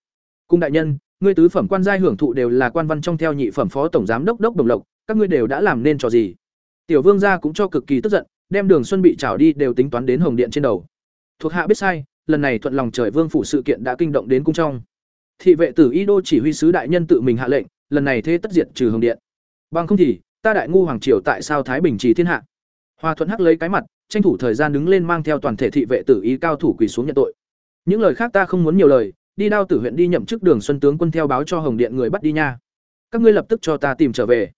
Speaker 1: Cung đại nhân, ngươi tứ phẩm quan giai hưởng thụ đều là quan văn trong theo nhị phẩm phó tổng giám đốc đốc đồng lộc, các ngươi đều đã làm nên trò gì? Tiểu Vương gia cũng cho cực kỳ tức giận, đem Đường Xuân bị trảo đi đều tính toán đến hồng điện trên đầu. Thuộc hạ biết sai, lần này thuận lòng trời vương phủ sự kiện đã kinh động đến cung trong. thị vệ tử y đô chỉ huy sứ đại nhân tự mình hạ lệnh lần này thế tất diệt trừ hồng điện bằng không thì ta đại ngu hoàng triều tại sao thái bình trì thiên hạ Hoa thuận hắc lấy cái mặt, tranh thủ thời gian đứng lên mang theo toàn thể thị vệ tử y cao thủ quỳ xuống nhận tội. Những lời khác ta không muốn nhiều lời, đi đao tử huyện đi nhậm chức đường xuân tướng quân theo báo cho hồng điện người bắt đi nha. Các ngươi lập tức cho ta tìm trở về.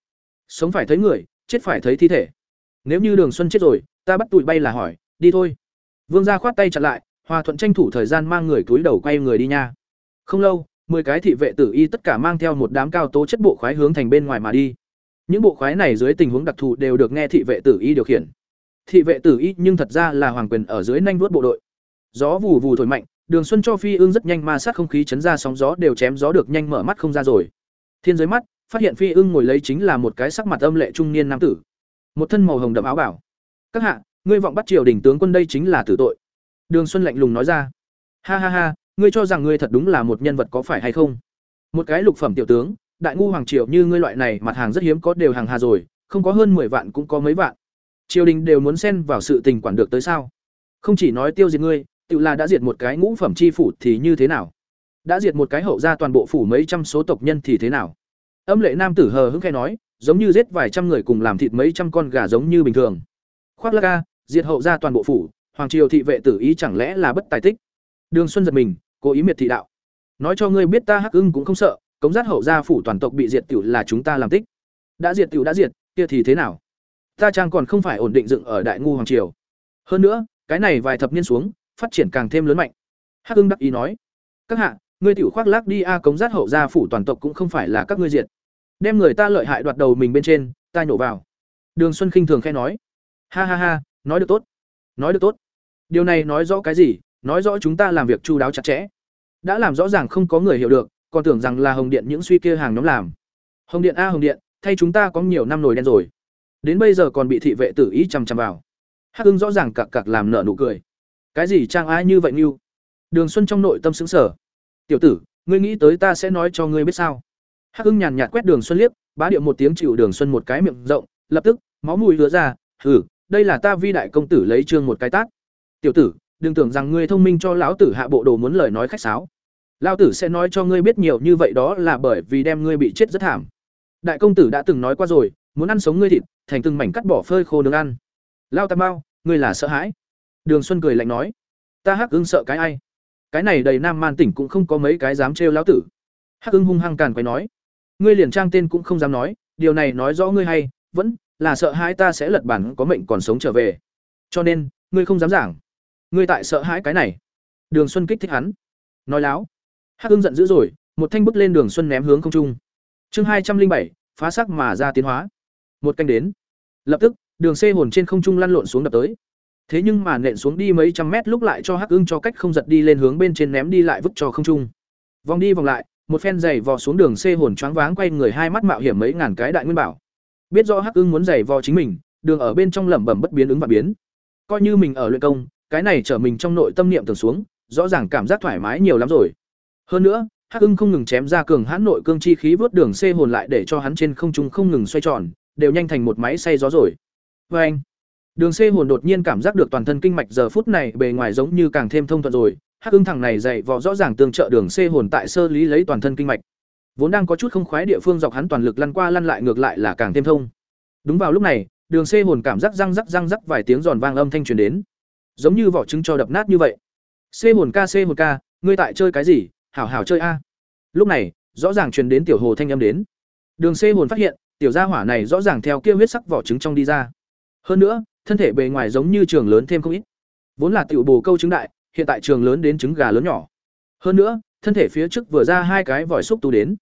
Speaker 1: Sống phải thấy người, chết phải thấy thi thể. Nếu như đường xuân chết rồi, ta bắt tụi bay là hỏi, đi thôi. Vương gia khoát tay chặn lại, Hoa thuận tranh thủ thời gian mang người túi đầu quay người đi nha. Không lâu, mười cái thị vệ tử y tất cả mang theo một đám cao tố chất bộ khoái hướng thành bên ngoài mà đi. Những bộ khoái này dưới tình huống đặc thù đều được nghe thị vệ tử y điều khiển thị vệ tử y nhưng thật ra là hoàng quyền ở dưới nanh vuốt bộ đội. Gió vù vù thổi mạnh, đường xuân cho phi ương rất nhanh ma sát không khí chấn ra sóng gió đều chém gió được nhanh mở mắt không ra rồi. Thiên giới mắt, phát hiện phi ưng ngồi lấy chính là một cái sắc mặt âm lệ trung niên nam tử. Một thân màu hồng đậm áo bảo các hạ, ngươi vọng bắt triều đình tướng quân đây chính là tử tội. Đường xuân lạnh lùng nói ra. Ha ha ha, ngươi cho rằng ngươi thật đúng là một nhân vật có phải hay không? Một cái lục phẩm tiểu tướng, đại ngu hoàng triều như ngươi loại này, mặt hàng rất hiếm có đều hàng hà rồi, không có hơn mười vạn cũng có mấy vạn triều đình đều muốn xen vào sự tình quản được tới sao? Không chỉ nói tiêu diệt ngươi, tự là đã diệt một cái ngũ phẩm chi phủ thì như thế nào? Đã diệt một cái hậu ra toàn bộ phủ mấy trăm số tộc nhân thì thế nào? Âm lệ nam tử hờ hững khai nói, giống như giết vài trăm người cùng làm thịt mấy trăm con gà giống như bình thường. Khoác la ca diệt hậu ra toàn bộ phủ, hoàng triều thị vệ tử ý chẳng lẽ là bất tài tích? Đường xuân giật mình, cố ý miệt thị đạo. Nói cho ngươi biết ta hắc ưng cũng không sợ, cống giác hậu gia phủ toàn tộc bị diệt tiểu là chúng ta làm tích. Đã diệt tiểu đã diệt, kia thì thế nào? Ta trang còn không phải ổn định dựng ở đại ngu hoàng triều. Hơn nữa, cái này vài thập niên xuống, phát triển càng thêm lớn mạnh. Hắc hưng đắc ý nói, các hạ, ngươi tiểu khoác lác đi a, cống giác hậu gia phủ toàn tộc cũng không phải là các ngươi diệt. Đem người ta lợi hại đoạt đầu mình bên trên, ta nhổ vào. Đường xuân khinh thường khai nói, ha ha ha, nói được tốt, nói được tốt. Điều này nói rõ cái gì? Nói rõ chúng ta làm việc chu đáo chặt chẽ. Đã làm rõ ràng không có người hiểu được, còn tưởng rằng là hồng điện những suy kia hàng nhóm làm. Hồng điện a, hồng điện, thay chúng ta có nhiều năm nổi đen rồi đến bây giờ còn bị thị vệ tử ý chằm chằm vào. Hắc hưng rõ ràng cặc cặc làm nợ nụ cười. Cái gì trang ai như vậy như đường xuân trong nội tâm xứng sở tiểu tử, ngươi nghĩ tới ta sẽ nói cho ngươi biết sao? Hắc hưng nhàn nhạt quét đường xuân liếc, bá điệu một tiếng chịu đường xuân một cái miệng rộng, lập tức, máu mùi lứa ra hử đây là ta vi đại công tử lấy trương một cái tát. Tiểu tử, đừng tưởng rằng ngươi thông minh cho lão tử hạ bộ đồ muốn lời nói khách sáo. Lão tử sẽ nói cho ngươi biết nhiều như vậy đó là bởi vì đem ngươi bị chết rất thảm. Đại công tử đã từng nói qua rồi muốn ăn sống ngươi thịt, thành từng mảnh cắt bỏ phơi khô nướng ăn. Lao tam bao ngươi là sợ hãi. Đường xuân cười lạnh nói, ta hắc ưng sợ cái ai? Cái này đầy nam man tỉnh cũng không có mấy cái dám trêu lão tử. Hắc ưng hung hăng càn quay nói, ngươi liền trang tên cũng không dám nói, điều này nói rõ ngươi hay, vẫn là sợ hãi ta sẽ lật bản có mệnh còn sống trở về. Cho nên, ngươi không dám giảng. Ngươi tại sợ hãi cái này. Đường xuân kích thích hắn. Nói láo. Hắc ưng giận dữ rồi, một thanh bức lên đường xuân ném hướng không trung. Chương hai trăm linh bảy, phá sắc mà ra tiến hóa một canh đến. Lập tức, đường xê hồn trên không trung lăn lộn xuống đập tới. Thế nhưng mà nện xuống đi mấy trăm mét lúc lại cho hắc ưng cho cách không giật đi lên hướng bên trên ném đi lại vứt cho không trung. Vòng đi vòng lại, một phen giày vò xuống đường xê hồn choáng váng quay người hai mắt mạo hiểm mấy ngàn cái đại nguyên bảo. Biết rõ hắc ưng muốn giày vò chính mình, đường ở bên trong lẩm bẩm bất biến ứng và biến. Coi như mình ở luyện công, cái này trở mình trong nội tâm niệm tưởng xuống, rõ ràng cảm giác thoải mái nhiều lắm rồi. Hơn nữa, hắc ưng không ngừng chém ra cường hãn nội cương chi khí vớt đường xê hồn lại để cho hắn trên không trung không ngừng xoay tròn đều nhanh thành một máy xay gió rồi. Vê anh, đường xê hồn đột nhiên cảm giác được toàn thân kinh mạch giờ phút này bề ngoài giống như càng thêm thông thuận rồi. Hắc ưng thằng này dày vò rõ ràng tương trợ đường xê hồn tại sơ lý lấy toàn thân kinh mạch. Vốn đang có chút không khoái địa phương dọc hắn toàn lực lăn qua lăn lại ngược lại là càng thêm thông. Đúng vào lúc này, đường xê hồn cảm giác răng rắc răng rắc vài tiếng giòn vang âm thanh truyền đến. Giống như vỏ trứng cho đập nát như vậy. Xê hồn ca xê hồn ca, ngươi tại chơi cái gì? Hảo hảo chơi a. Lúc này, rõ ràng truyền đến tiểu hồ thanh âm đến. Đường xê hồn phát hiện tiểu gia hỏa này rõ ràng theo kia huyết sắc vỏ trứng trong đi ra. Hơn nữa, thân thể bề ngoài giống như trường lớn thêm không ít. Vốn là tiểu bồ câu trứng đại, hiện tại trường lớn đến trứng gà lớn nhỏ. Hơn nữa, thân thể phía trước vừa ra hai cái vòi xúc tu đến.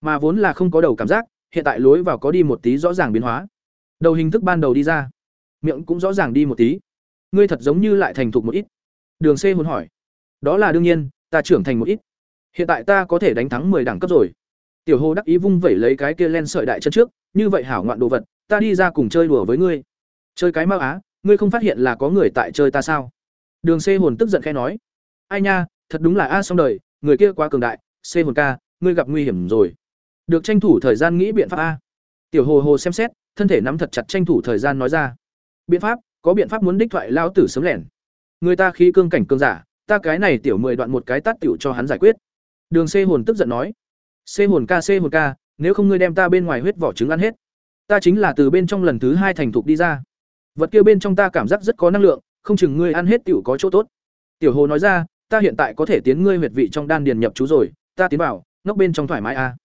Speaker 1: Mà vốn là không có đầu cảm giác, hiện tại lối vào có đi một tí rõ ràng biến hóa. Đầu hình thức ban đầu đi ra, miệng cũng rõ ràng đi một tí. Ngươi thật giống như lại thành thục một ít. Đường c hồn hỏi. Đó là đương nhiên, ta trưởng thành một ít. Hiện tại ta có thể đánh thắng 10 đẳng cấp rồi. Tiểu hồ đắc ý vung vẩy lấy cái kia len sợi đại chân trước như vậy hảo ngoạn đồ vật ta đi ra cùng chơi đùa với ngươi. Chơi cái mau á ngươi không phát hiện là có người tại chơi ta sao? Đường c hồn tức giận khẽ nói. Ai nha thật đúng là a xong đời người kia quá cường đại c hồn ca ngươi gặp nguy hiểm rồi. Được tranh thủ thời gian nghĩ biện pháp a. Tiểu hồ hồ xem xét thân thể nắm thật chặt tranh thủ thời gian nói ra. Biện pháp có biện pháp muốn đích thoại lao tử sớm lẻn. Người ta khí cương cảnh cương giả ta cái này tiểu mười đoạn một cái tát tiểu cho hắn giải quyết. Đường C hồn tức giận nói: "C hồn ca C hồn ca, nếu không ngươi đem ta bên ngoài huyết vỏ trứng ăn hết, ta chính là từ bên trong lần thứ hai thành thục đi ra. Vật kia bên trong ta cảm giác rất có năng lượng, không chừng ngươi ăn hết tiểu có chỗ tốt." Tiểu Hồ nói ra: "Ta hiện tại có thể tiến ngươi huyệt vị trong đan điền nhập chú rồi, ta tiến vào, ngóc bên trong thoải mái a." À.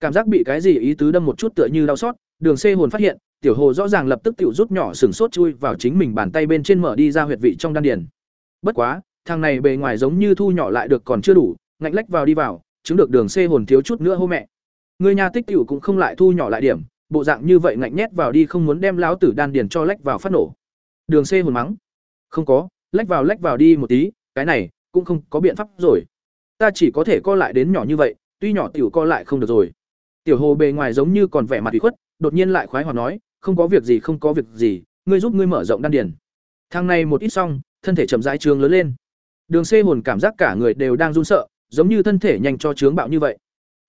Speaker 1: Cảm giác bị cái gì ý tứ đâm một chút tựa như đau xót, Đường C hồn phát hiện, tiểu hồ rõ ràng lập tức tiểu rút nhỏ sừng sốt chui vào chính mình bàn tay bên trên mở đi ra huyệt vị trong đan điền. Bất quá, thằng này bề ngoài giống như thu nhỏ lại được còn chưa đủ, ngạnh lách vào đi vào, chứng được đường C hồn thiếu chút nữa hô mẹ. Người nhà tích tiểu cũng không lại thu nhỏ lại điểm, bộ dạng như vậy ngạnh nhét vào đi không muốn đem lão tử đan điền cho lách vào phát nổ. Đường C hồn mắng. Không có, lách vào lách vào đi một tí, cái này cũng không có biện pháp rồi. Ta chỉ có thể co lại đến nhỏ như vậy, tuy nhỏ tiểu co lại không được rồi. Tiểu Hồ bề ngoài giống như còn vẻ mặt ủy khuất, đột nhiên lại khoái hoạt nói, không có việc gì không có việc gì, ngươi giúp ngươi mở rộng đan điền. Thang này một ít xong, thân thể chậm rãi trương lớn lên. Đường C hồn cảm giác cả người đều đang run sợ, giống như thân thể nhanh cho trướng bạo như vậy.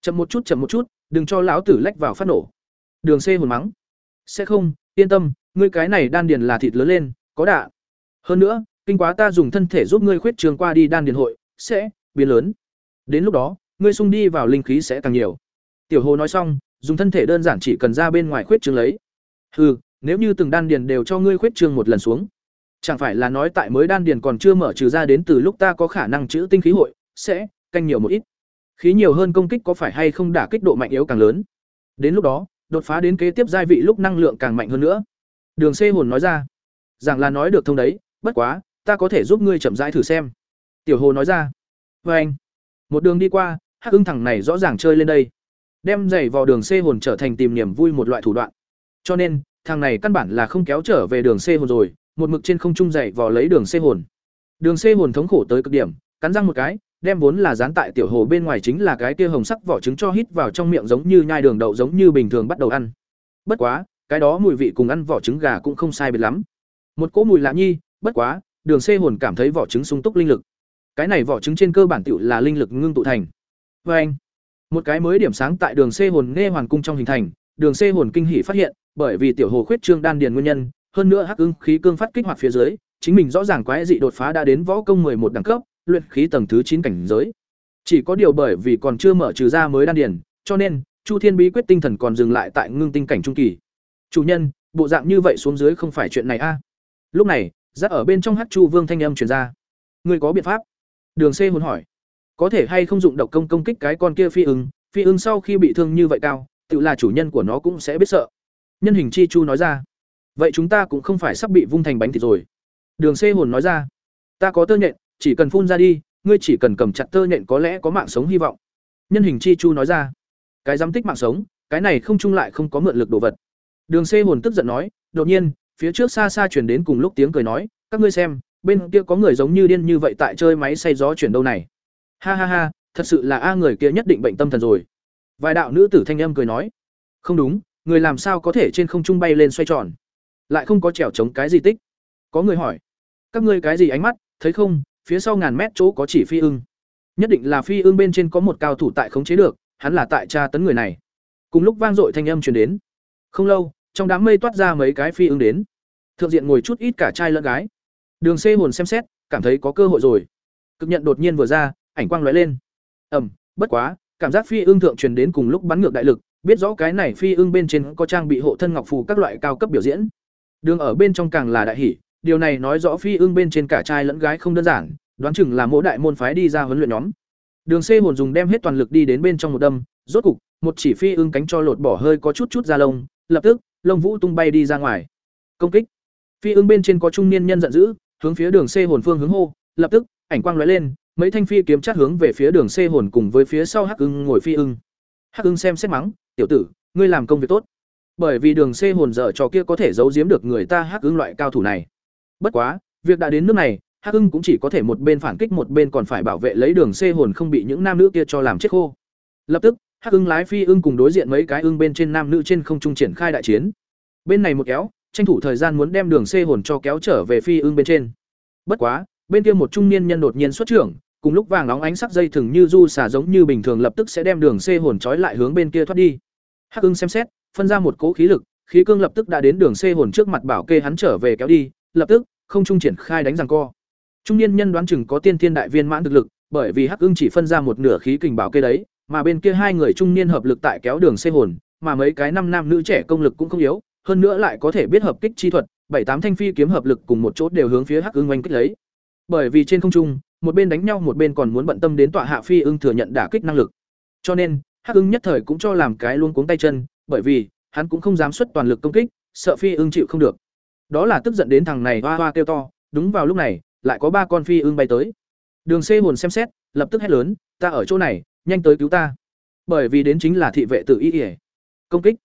Speaker 1: Chậm một chút, chậm một chút, đừng cho lão tử lách vào phát nổ. Đường C hồn mắng. Sẽ không, yên tâm, ngươi cái này đan điền là thịt lớn lên, có đạ. Hơn nữa, kinh quá ta dùng thân thể giúp ngươi khuyết trường qua đi đan điền hội, sẽ biến lớn. Đến lúc đó, ngươi xung đi vào linh khí sẽ càng nhiều. Tiểu Hồ nói xong, dùng thân thể đơn giản chỉ cần ra bên ngoài khuyết trường lấy. Hừ, nếu như từng đan điền đều cho ngươi khuyết trường một lần xuống, chẳng phải là nói tại mới đan điền còn chưa mở trừ ra đến từ lúc ta có khả năng chữ tinh khí hội, sẽ canh nhiều một ít. Khí nhiều hơn công kích có phải hay không đả kích độ mạnh yếu càng lớn. Đến lúc đó, đột phá đến kế tiếp giai vị lúc năng lượng càng mạnh hơn nữa. Đường C hồn nói ra, rằng là nói được thông đấy, bất quá, ta có thể giúp ngươi chậm rãi thử xem. Tiểu Hồ nói ra, với anh, một đường đi qua, Hắc Ưng thằng này rõ ràng chơi lên đây đem giày vào đường C hồn trở thành tìm niềm vui một loại thủ đoạn. Cho nên, thằng này căn bản là không kéo trở về đường C hồn rồi, một mực trên không trung dậy vò lấy đường C hồn. Đường C hồn thống khổ tới cực điểm, cắn răng một cái, đem vốn là dán tại tiểu hồ bên ngoài chính là cái kia hồng sắc vỏ trứng cho hít vào trong miệng giống như nhai đường đậu giống như bình thường bắt đầu ăn. Bất quá, cái đó mùi vị cùng ăn vỏ trứng gà cũng không sai biệt lắm. Một cỗ mùi lạ nhi, bất quá, đường cê hồn cảm thấy vỏ trứng sung túc linh lực. Cái này vỏ trứng trên cơ bản tiểu là linh lực ngưng tụ thành. Và anh, một cái mới điểm sáng tại đường cê hồn nghe hoàn cung trong hình thành, đường cê hồn kinh hỉ phát hiện, bởi vì tiểu hồ khuyết trương đan điền nguyên nhân, hơn nữa hắc ứng khí cương phát kích hoạt phía dưới, chính mình rõ ràng quái dị đột phá đã đến võ công một đẳng cấp, luyện khí tầng thứ chín cảnh giới. Chỉ có điều bởi vì còn chưa mở trừ ra mới đan điền, cho nên Chu Thiên bí quyết tinh thần còn dừng lại tại ngưng tinh cảnh trung kỳ. Chủ nhân, bộ dạng như vậy xuống dưới không phải chuyện này a. Lúc này, rắc ở bên trong Hắc Chu Vương thanh âm truyền ra. Ngươi có biện pháp? Đường C hồn hỏi có thể hay không dụng độc công công kích cái con kia phi ưng phi ưng sau khi bị thương như vậy cao tự là chủ nhân của nó cũng sẽ biết sợ nhân hình chi chu nói ra vậy chúng ta cũng không phải sắp bị vung thành bánh thịt rồi đường c hồn nói ra ta có tơ nhện chỉ cần phun ra đi, ngươi chỉ cần cầm chặt tơ nhện có lẽ có mạng sống hy vọng. Nhân hình chi chu nói ra. Cái giám tích mạng sống, cái này không chung lại không có mượn lực đồ vật. Đường c hồn tức giận nói, đột nhiên, phía trước xa xa chuyển đến cùng lúc tiếng cười nói, các ngươi xem, bên kia có người giống như điên như vậy tại chơi máy xay gió chuyển đâu này. Ha ha ha, thật sự là a người kia nhất định bệnh tâm thần rồi. Vài đạo nữ tử thanh âm cười nói. Không đúng, người làm sao có thể trên không trung bay lên xoay tròn? Lại không có trèo chống cái gì tích. Có người hỏi. Các ngươi cái gì ánh mắt, thấy không phía sau ngàn mét chỗ có chỉ phi ưng. Nhất định là phi ưng bên trên có một cao thủ tại khống chế được hắn là tại tra tấn người này. Cùng lúc vang dội thanh âm truyền đến. Không lâu trong đám mây toát ra mấy cái phi ưng đến. Thượng diện ngồi chút ít cả trai lẫn gái. Đường xê hồn xem xét cảm thấy có cơ hội rồi. Cực nhận đột nhiên vừa ra ảnh quang lóe lên. Ầm, bất quá, cảm giác phi ương thượng truyền đến cùng lúc bắn ngược đại lực, biết rõ cái này phi ương bên trên có trang bị hộ thân ngọc phù các loại cao cấp biểu diễn. Đường ở bên trong càng là đại hỉ, điều này nói rõ phi ương bên trên cả trai lẫn gái không đơn giản, đoán chừng là mỗi đại môn phái đi ra huấn luyện nhóm. Đường C hồn dùng đem hết toàn lực đi đến bên trong một đâm, rốt cục, một chỉ phi ương cánh cho lột bỏ hơi có chút chút ra lông, lập tức, lông vũ tung bay đi ra ngoài. Công kích. Phi ương bên trên có trung niên nhân giận dữ, hướng phía Đường C hồn phương hướng hô, lập tức, ảnh quang lóe lên, mấy thanh phi kiếm chát hướng về phía đường C hồn cùng với phía sau Hắc Ưng ngồi phi ưng. Hắc Ưng xem xét mắng, "Tiểu tử, ngươi làm công việc tốt." Bởi vì đường C hồn dở trò kia có thể giấu giếm được người ta Hắc Ưng loại cao thủ này. Bất quá, việc đã đến nước này, Hắc Ưng cũng chỉ có thể một bên phản kích một bên còn phải bảo vệ lấy đường C hồn không bị những nam nữ kia cho làm chết khô. Lập tức, Hắc Ưng lái phi ưng cùng đối diện mấy cái ưng bên trên nam nữ trên không trung triển khai đại chiến. Bên này một kéo, tranh thủ thời gian muốn đem đường C hồn cho kéo trở về phi ưng bên trên. Bất quá, bên kia một trung niên nhân đột nhiên xuất trưởng cùng lúc vàng nóng ánh sắc dây thừng như du xả giống như bình thường lập tức sẽ đem đường xê hồn trói lại hướng bên kia thoát đi hắc ưng xem xét phân ra một cỗ khí lực khí cương lập tức đã đến đường xê hồn trước mặt bảo kê hắn trở về kéo đi lập tức không trung triển khai đánh rằng co trung niên nhân đoán chừng có tiên thiên đại viên mãn thực lực, bởi vì hắc ưng chỉ phân ra một nửa khí kình bảo kê đấy, mà bên kia hai người trung niên hợp lực tại kéo đường xê hồn, mà mấy cái năm nam nữ trẻ công lực cũng không yếu, hơn nữa lại có thể biết hợp kích chi thuật, bảy tám thanh phi kiếm hợp lực cùng một chỗ đều hướng phía hắc ưng oanh kích lấy. Bởi vì trên không trung, một bên đánh nhau một bên còn muốn bận tâm đến tọa hạ phi ưng thừa nhận đả kích năng lực. Cho nên, hắc ưng nhất thời cũng cho làm cái luôn cuống tay chân, bởi vì, hắn cũng không dám xuất toàn lực công kích, sợ phi ưng chịu không được. Đó là tức giận đến thằng này oa oa kêu to, đúng vào lúc này lại có ba con phi ưng bay tới. Đường xê hồn xem xét, lập tức hét lớn, ta ở chỗ này, nhanh tới cứu ta. Bởi vì đến chính là thị vệ tử y ỉa công kích.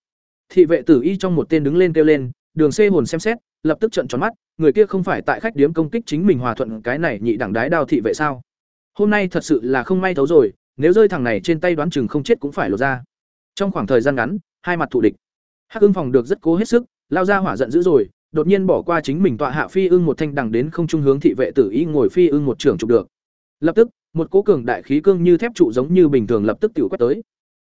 Speaker 1: Thị vệ tử y trong một tên đứng lên kêu lên, đường xê hồn xem xét, lập tức trận tròn mắt, người kia không phải tại khách điếm công kích chính mình hòa thuận cái này nhị đẳng đái đào thị vệ sao? Hôm nay thật sự là không may thấu rồi, nếu rơi thằng này trên tay đoán chừng không chết cũng phải lột ra. Trong khoảng thời gian ngắn, hai mặt thủ địch. Hắc ưng phòng được rất cố hết sức, lao ra hỏa giận dữ rồi đột nhiên bỏ qua chính mình tọa hạ phi ưng một thanh đằng đến không trung hướng thị vệ tử y ngồi phi ưng một trưởng chụp được. Lập tức, một cố cường đại khí cương như thép trụ giống như bình thường lập tức tiểu quét tới.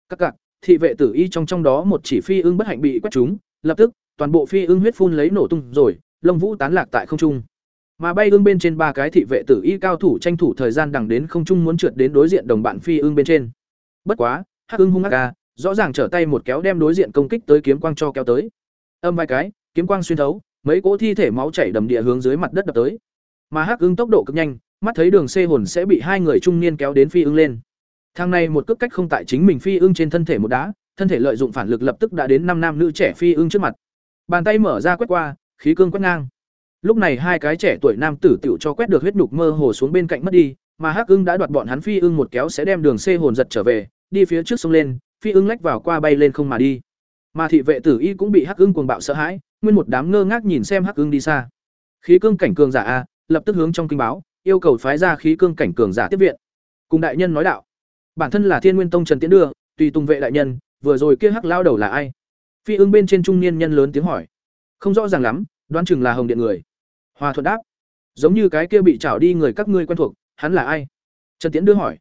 Speaker 1: Các cặc thị vệ tử y trong trong đó một chỉ phi ưng bất hạnh bị quét trúng, lập tức, toàn bộ phi ưng huyết phun lấy nổ tung rồi, lông vũ tán lạc tại không trung. Mà bay ưng bên trên ba cái thị vệ tử y cao thủ tranh thủ thời gian đằng đến không trung muốn trượt đến đối diện đồng bạn phi ưng bên trên. Bất quá, hắc ưng hung hắc ca à, rõ ràng trở tay một kéo đem đối diện công kích tới kiếm quang cho kéo tới. Âm vài cái, kiếm quang xuyên thấu mấy cỗ thi thể máu chảy đầm địa hướng dưới mặt đất đập tới. Mà hắc ưng tốc độ cực nhanh, mắt thấy đường xê hồn sẽ bị hai người trung niên kéo đến phi ưng lên. Thang này một cước cách không tại chính mình phi ưng trên thân thể một đá, thân thể lợi dụng phản lực lập tức đã đến năm nam nữ trẻ phi ưng trước mặt. Bàn tay mở ra quét qua, khí cương quét ngang. Lúc này hai cái trẻ tuổi nam tử tiểu cho quét được huyết nhục mơ hồ xuống bên cạnh mất đi, mà hắc ưng đã đoạt bọn hắn phi ưng một kéo sẽ đem đường xê hồn giật trở về, đi phía trước sông lên, phi ưng lách vào qua bay lên không mà đi. Mà thị vệ tử y cũng bị hắc ưng cuồng bạo sợ hãi nguyên một đám ngơ ngác nhìn xem hắc ưng đi xa. Khí cương cảnh cường giả a, lập tức hướng trong kinh báo, yêu cầu phái ra khí cương cảnh cường giả tiếp viện. Cùng đại nhân nói đạo, bản thân là thiên nguyên tông trần tiến đưa, tùy tùng vệ đại nhân, vừa rồi kia hắc lao đầu là ai? Phi ưng bên trên trung niên nhân lớn tiếng hỏi. Không rõ ràng lắm, đoán chừng là hồng điện người. Hòa thuận đáp, giống như cái kia bị trảo đi người các ngươi quen thuộc, hắn là ai? Trần tiến đưa hỏi.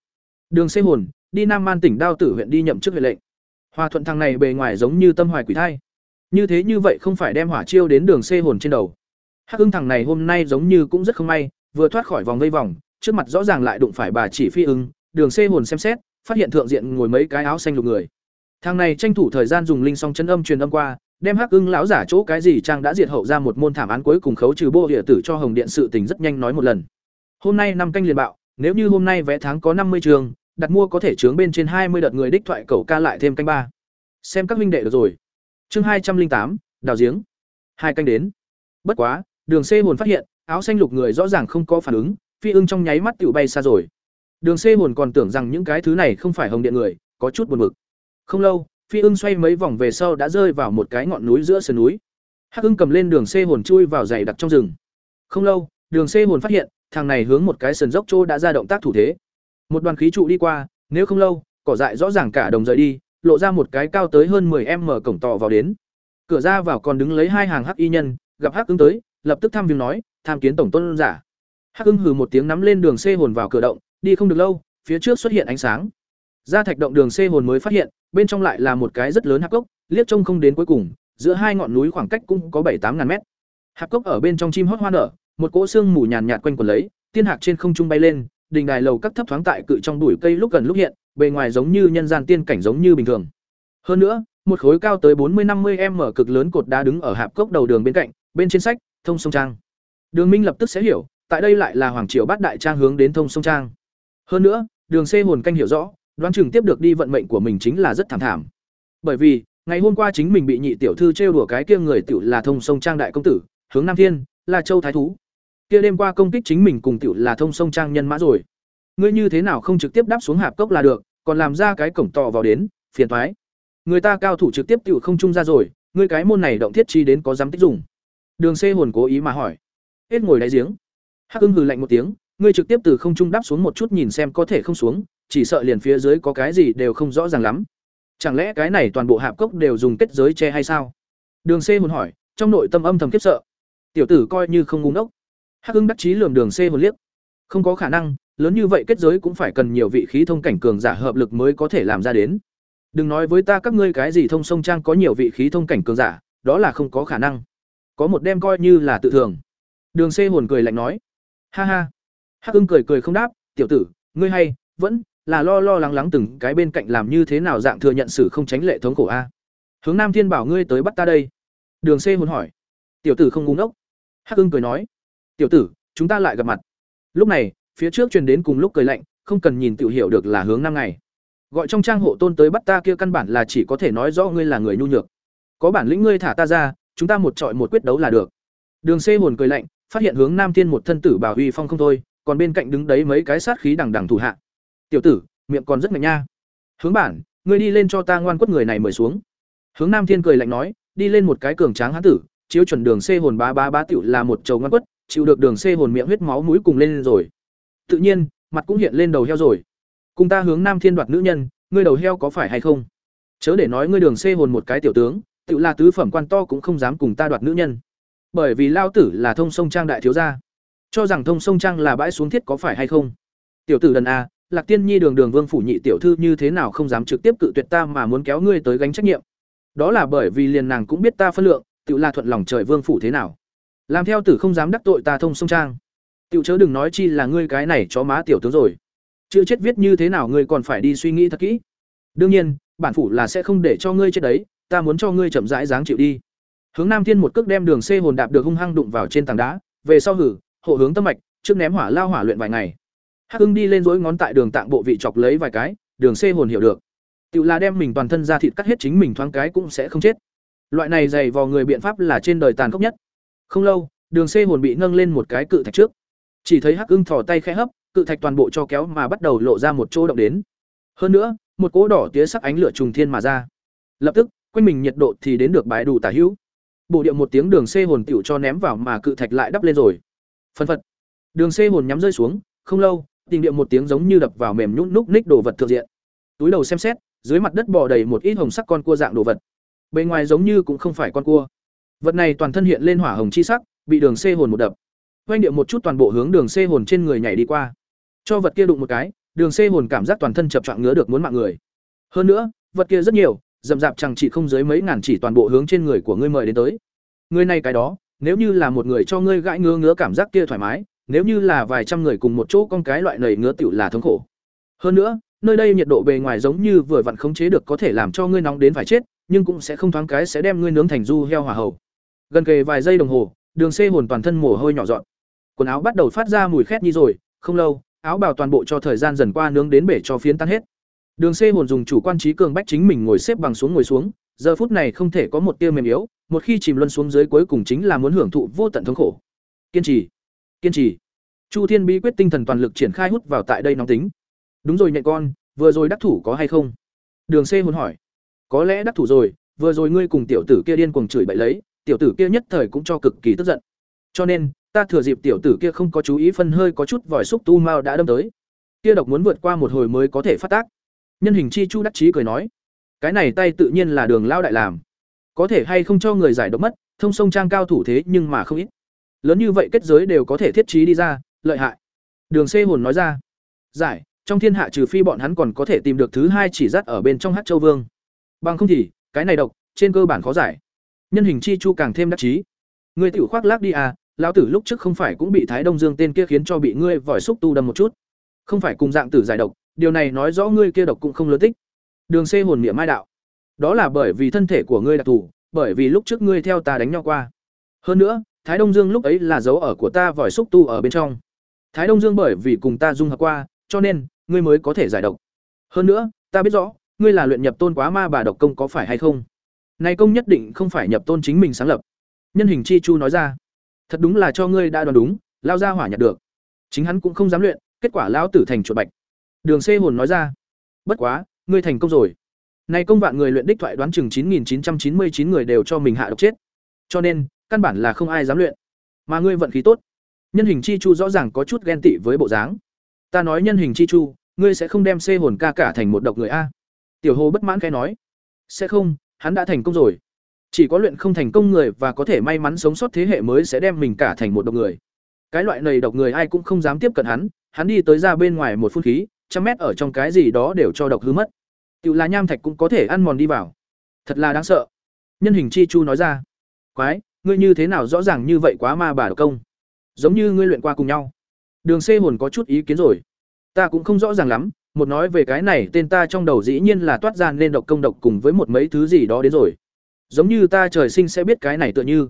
Speaker 1: Đường xê hồn, đi nam man tỉnh đao tử huyện đi nhậm chức huệ lệnh. Hòa thuận thằng này bề ngoài giống như tâm hoài quỷ thai như thế như vậy không phải đem hỏa chiêu đến đường xê hồn trên đầu. Hắc ưng thằng này hôm nay giống như cũng rất không may, vừa thoát khỏi vòng vây vòng, trước mặt rõ ràng lại đụng phải bà chỉ phi ưng, đường xê hồn xem xét, phát hiện thượng diện ngồi mấy cái áo xanh lục người. Thằng này tranh thủ thời gian dùng linh song chân âm truyền âm qua, đem hắc ưng lão giả chỗ cái gì trang đã diệt hậu ra một môn thảm án cuối cùng khấu trừ bộ địa tử cho hồng điện sự tình rất nhanh nói một lần. Hôm nay năm canh liền bạo, nếu như hôm nay vé tháng có năm mươi trường, đặt mua có thể chướng bên trên hai mươi đợt người đích thoại cầu ca lại thêm canh ba. Xem các minh đệ được rồi chương hai trăm linh tám, đào giếng. Hai canh đến. Bất quá, đường c hồn phát hiện, áo xanh lục người rõ ràng không có phản ứng, phi ưng trong nháy mắt tự bay xa rồi. Đường c hồn còn tưởng rằng những cái thứ này không phải hồng điện người, có chút buồn bực. Không lâu, phi ưng xoay mấy vòng về sau đã rơi vào một cái ngọn núi giữa sườn núi. Hắc ưng cầm lên đường c hồn chui vào dày đặc trong rừng. Không lâu, đường c hồn phát hiện, thằng này hướng một cái sườn dốc chỗ đã ra động tác thủ thế. Một đoàn khí trụ đi qua, nếu không lâu, cỏ dại rõ ràng cả đồng rời đi lộ ra một cái cao tới hơn 10 m cổng tỏ vào đến. Cửa ra vào còn đứng lấy hai hàng hắc y nhân, gặp hắc ứng tới, lập tức tham viếng nói, tham kiến tổng tôn giả. Hắc ưng hừ một tiếng nắm lên đường xê hồn vào cửa động, đi không được lâu, phía trước xuất hiện ánh sáng. Ra thạch động đường xê hồn mới phát hiện, bên trong lại là một cái rất lớn hạp cốc, liếc trông không đến cuối cùng, giữa hai ngọn núi khoảng cách cũng có bảy tám ngàn mét. Hạp cốc ở bên trong chim hót hoa nở, một cỗ xương mù nhàn nhạt quanh quẩn lấy, tiên hạc trên không trung bay lên đình đài lầu các thấp thoáng tại cự trong bụi cây lúc gần lúc hiện, bề ngoài giống như nhân gian tiên cảnh giống như bình thường. Hơn nữa, một khối cao tới bốn mươi năm mươi m cực lớn cột đá đứng ở hạp cốc đầu đường bên cạnh, bên trên sách, thông sông trang. Đường minh lập tức sẽ hiểu, tại đây lại là hoàng triều bát đại trang hướng đến thông sông trang. Hơn nữa, đường c hồn canh hiểu rõ, đoán chừng tiếp được đi vận mệnh của mình chính là rất thảm thảm. Bởi vì, ngày hôm qua chính mình bị nhị tiểu thư trêu đùa cái kia người tiểu là thông sông trang đại công tử, hướng nam thiên là châu thái thú kia đêm qua công kích chính mình cùng tiểu là thông sông trang nhân mã rồi. Ngươi như thế nào không trực tiếp đáp xuống hạp cốc là được, còn làm ra cái cổng tò vào đến, phiền thoái người ta cao thủ trực tiếp tiểu không trung ra rồi, ngươi cái môn này động thiết chi đến có dám tích dùng đường c hồn cố ý mà hỏi. Hết ngồi đáy giếng. Hắc ưng hừ lạnh một tiếng, ngươi trực tiếp từ không trung đáp xuống một chút nhìn xem có thể không xuống, chỉ sợ liền phía dưới có cái gì đều không rõ ràng lắm. Chẳng lẽ cái này toàn bộ hạp cốc đều dùng kết giới che hay sao? Đường c hồn hỏi, trong nội tâm âm thầm kiếp sợ. Tiểu tử coi như không ngu ngốc hắc hưng đắc chí lườm đường c hồn liếc. Không có khả năng, lớn như vậy kết giới cũng phải cần nhiều vị khí thông cảnh cường giả hợp lực mới có thể làm ra đến. Đừng nói với ta các ngươi cái gì thông sông trang có nhiều vị khí thông cảnh cường giả, đó là không có khả năng. Có một đêm coi như là tự thường. Đường c hồn cười lạnh nói. Ha ha. Hắc hưng cười cười không đáp, tiểu tử, ngươi hay, vẫn là lo lo lắng lắng từng cái bên cạnh làm như thế nào dạng thừa nhận sự không tránh lệ thống khổ a. Hướng nam thiên bảo ngươi tới bắt ta đây. Đường c hồn hỏi. Tiểu tử không ngu ngốc. Hắc hưng cười nói tiểu tử, chúng ta lại gặp mặt. Lúc này, phía trước truyền đến cùng lúc cười lạnh, không cần nhìn tự hiểu được là hướng năm ngày. Gọi trong trang hộ tôn tới bắt ta kia căn bản là chỉ có thể nói rõ ngươi là người nhu nhược. Có bản lĩnh ngươi thả ta ra, chúng ta một trọi một quyết đấu là được. Đường c hồn cười lạnh, phát hiện hướng nam thiên một thân tử bảo huy phong không thôi, còn bên cạnh đứng đấy mấy cái sát khí đằng đằng thủ hạ. Tiểu tử, miệng còn rất mạnh nha. Hướng bản, ngươi đi lên cho ta ngoan quất người này mời xuống. Hướng nam thiên cười lạnh nói, đi lên một cái cường tráng hán tử, chiếu chuẩn đường c hồn ba ba ba tiểu là một chầu ngoan quất chịu được đường c hồn miệng huyết máu mũi cùng lên rồi. Tự nhiên, mặt cũng hiện lên đầu heo rồi. Cùng ta hướng nam thiên đoạt nữ nhân, ngươi đầu heo có phải hay không? Chớ để nói ngươi đường c hồn một cái tiểu tướng, tự là tứ phẩm quan to cũng không dám cùng ta đoạt nữ nhân. Bởi vì lao tử là thông sông trang đại thiếu gia. Cho rằng thông sông trang là bãi xuống thiết có phải hay không? Tiểu tử đần a, lạc tiên nhi đường đường vương phủ nhị tiểu thư như thế nào không dám trực tiếp cự tuyệt ta mà muốn kéo ngươi tới gánh trách nhiệm. Đó là bởi vì liền nàng cũng biết ta phân lượng, tự là thuận lòng trời vương phủ thế nào làm theo tử không dám đắc tội ta thông sông trang. Tiểu chớ đừng nói chi là ngươi cái này chó má tiểu tướng rồi. Chữ chết viết như thế nào ngươi còn phải đi suy nghĩ thật kỹ. Đương nhiên, bản phủ là sẽ không để cho ngươi chết đấy, ta muốn cho ngươi chậm rãi dáng chịu đi. Hướng nam thiên một cước đem đường xê hồn đạp được hung hăng đụng vào trên tảng đá, về sau hử, hộ hướng tâm mạch, trước ném hỏa lao hỏa luyện vài ngày. Hắc hưng đi lên dối ngón tại đường tạng bộ vị chọc lấy vài cái, đường xê hồn hiểu được. Tự là đem mình toàn thân ra thịt cắt hết chính mình thoáng cái cũng sẽ không chết. Loại này dày vào người biện pháp là trên đời tàn khốc nhất không lâu, đường c hồn bị nâng lên một cái cự thạch trước. Chỉ thấy hắc ưng thò tay khẽ hấp, cự thạch toàn bộ cho kéo mà bắt đầu lộ ra một chỗ động đến. Hơn nữa, một cỗ đỏ tía sắc ánh lửa trùng thiên mà ra. Lập tức, quanh mình nhiệt độ thì đến được bãi đủ tả hữu. Bộ điệu một tiếng đường c hồn tiểu cho ném vào mà cự thạch lại đắp lên rồi. Phân phật. Đường c hồn nhắm rơi xuống, không lâu tình điệu một tiếng giống như đập vào mềm nhũn núc ních đồ vật thượng diện. Túi đầu xem xét, dưới mặt đất bò đầy một ít hồng sắc con cua dạng đồ vật. Bên ngoài giống như cũng không phải con cua vật này toàn thân hiện lên hỏa hồng chi sắc, bị đường c hồn một đập. Oanh điệu một chút toàn bộ hướng đường c hồn trên người nhảy đi qua. Cho vật kia đụng một cái, đường c hồn cảm giác toàn thân chập choạng ngứa được muốn mạng người. Hơn nữa, vật kia rất nhiều dầm dạp chẳng chỉ không dưới mấy ngàn chỉ toàn bộ hướng trên người của ngươi mời đến tới. Người này cái đó, nếu như là một người cho ngươi gãi ngứa ngứa cảm giác kia thoải mái, nếu như là vài trăm người cùng một chỗ con cái loại nầy ngứa tiểu là thống khổ. Hơn nữa, nơi đây nhiệt độ bề ngoài giống như vừa vặn khống chế được có thể làm cho ngươi nóng đến phải chết, nhưng cũng sẽ không thoáng cái sẽ đem ngươi nướng thành du heo hỏa hầu gần kề vài giây đồng hồ, đường c hồn toàn thân mồ hôi nhỏ dọn. Quần áo bắt đầu phát ra mùi khét như rồi, không lâu, áo bào toàn bộ cho thời gian dần qua nướng đến bể cho phiến tan hết. Đường c hồn dùng chủ quan trí cường bách chính mình ngồi xếp bằng xuống ngồi xuống, giờ phút này không thể có một tia mềm yếu, một khi chìm luân xuống dưới cuối cùng chính là muốn hưởng thụ vô tận thống khổ. Kiên trì kiên trì. Chu thiên bí quyết tinh thần toàn lực triển khai hút vào tại đây nóng tính. Đúng rồi nhện con, vừa rồi đắc thủ có hay không? Đường c hồn hỏi. Có lẽ đắc thủ rồi, vừa rồi ngươi cùng tiểu tử kia điên cuồng chửi bậy lấy tiểu tử kia nhất thời cũng cho cực kỳ tức giận. Cho nên, ta thừa dịp tiểu tử kia không có chú ý phân hơi có chút vòi xúc tu mao đã đâm tới. Kia độc muốn vượt qua một hồi mới có thể phát tác. Nhân hình chi chu đắc chí cười nói, cái này tay tự nhiên là đường lao đại làm. Có thể hay không cho người giải độc mất, thông sông trang cao thủ thế nhưng mà không ít. Lớn như vậy kết giới đều có thể thiết trí đi ra, lợi hại. Đường c hồn nói ra, giải, trong thiên hạ trừ phi bọn hắn còn có thể tìm được thứ hai chỉ dắt ở bên trong Hắc châu vương. Bằng không thì, cái này độc, trên cơ bản khó giải nhân hình chi chu càng thêm đắc chí. Người tiểu khoác lác đi à lão tử lúc trước không phải cũng bị thái đông dương tên kia khiến cho bị ngươi vòi xúc tu đâm một chút. Không phải cùng dạng tử giải độc, điều này nói rõ ngươi kia độc cũng không lớn tích. Đường c hồn miệng mai đạo. Đó là bởi vì thân thể của ngươi đặc thù, bởi vì lúc trước ngươi theo ta đánh nhau qua. Hơn nữa, thái đông dương lúc ấy là dấu ở của ta vòi xúc tu ở bên trong. Thái đông dương bởi vì cùng ta dung hợp qua, cho nên, ngươi mới có thể giải độc. Hơn nữa, ta biết rõ, ngươi là luyện nhập tôn quá ma bà độc công có phải hay không? Này công nhất định không phải nhập tôn chính mình sáng lập. Nhân hình chi chu nói ra. Thật đúng là cho ngươi đã đoán đúng, lao ra hỏa nhặt được. Chính hắn cũng không dám luyện, kết quả lão tử thành chuột bạch. Đường c hồn nói ra. Bất quá, ngươi thành công rồi. Này công vạn người luyện đích thoại đoán chừng chín nghìn chín trăm chín mươi chín người đều cho mình hạ độc chết. Cho nên, căn bản là không ai dám luyện. Mà ngươi vận khí tốt. Nhân hình chi chu rõ ràng có chút ghen tị với bộ dáng. Ta nói nhân hình chi chu, ngươi sẽ không đem c hồn ca cả thành một độc người a. Tiểu hồ bất mãn cái nói. Sẽ không hắn đã thành công rồi. Chỉ có luyện không thành công người và có thể may mắn sống sót thế hệ mới sẽ đem mình cả thành một độc người. Cái loại này độc người ai cũng không dám tiếp cận hắn hắn đi tới ra bên ngoài một phun khí trăm mét ở trong cái gì đó đều cho độc hư mất. Tiểu là nham thạch cũng có thể ăn mòn đi vào. Thật là đáng sợ. Nhân hình chi chu nói ra. Quái ngươi như thế nào rõ ràng như vậy quá ma bà độc công? Giống như ngươi luyện qua cùng nhau. Đường c hồn có chút ý kiến rồi. Ta cũng không rõ ràng lắm, một nói về cái này tên ta trong đầu dĩ nhiên là toát ra nên độc công độc cùng với một mấy thứ gì đó đến rồi. Giống như ta trời sinh sẽ biết cái này tựa như.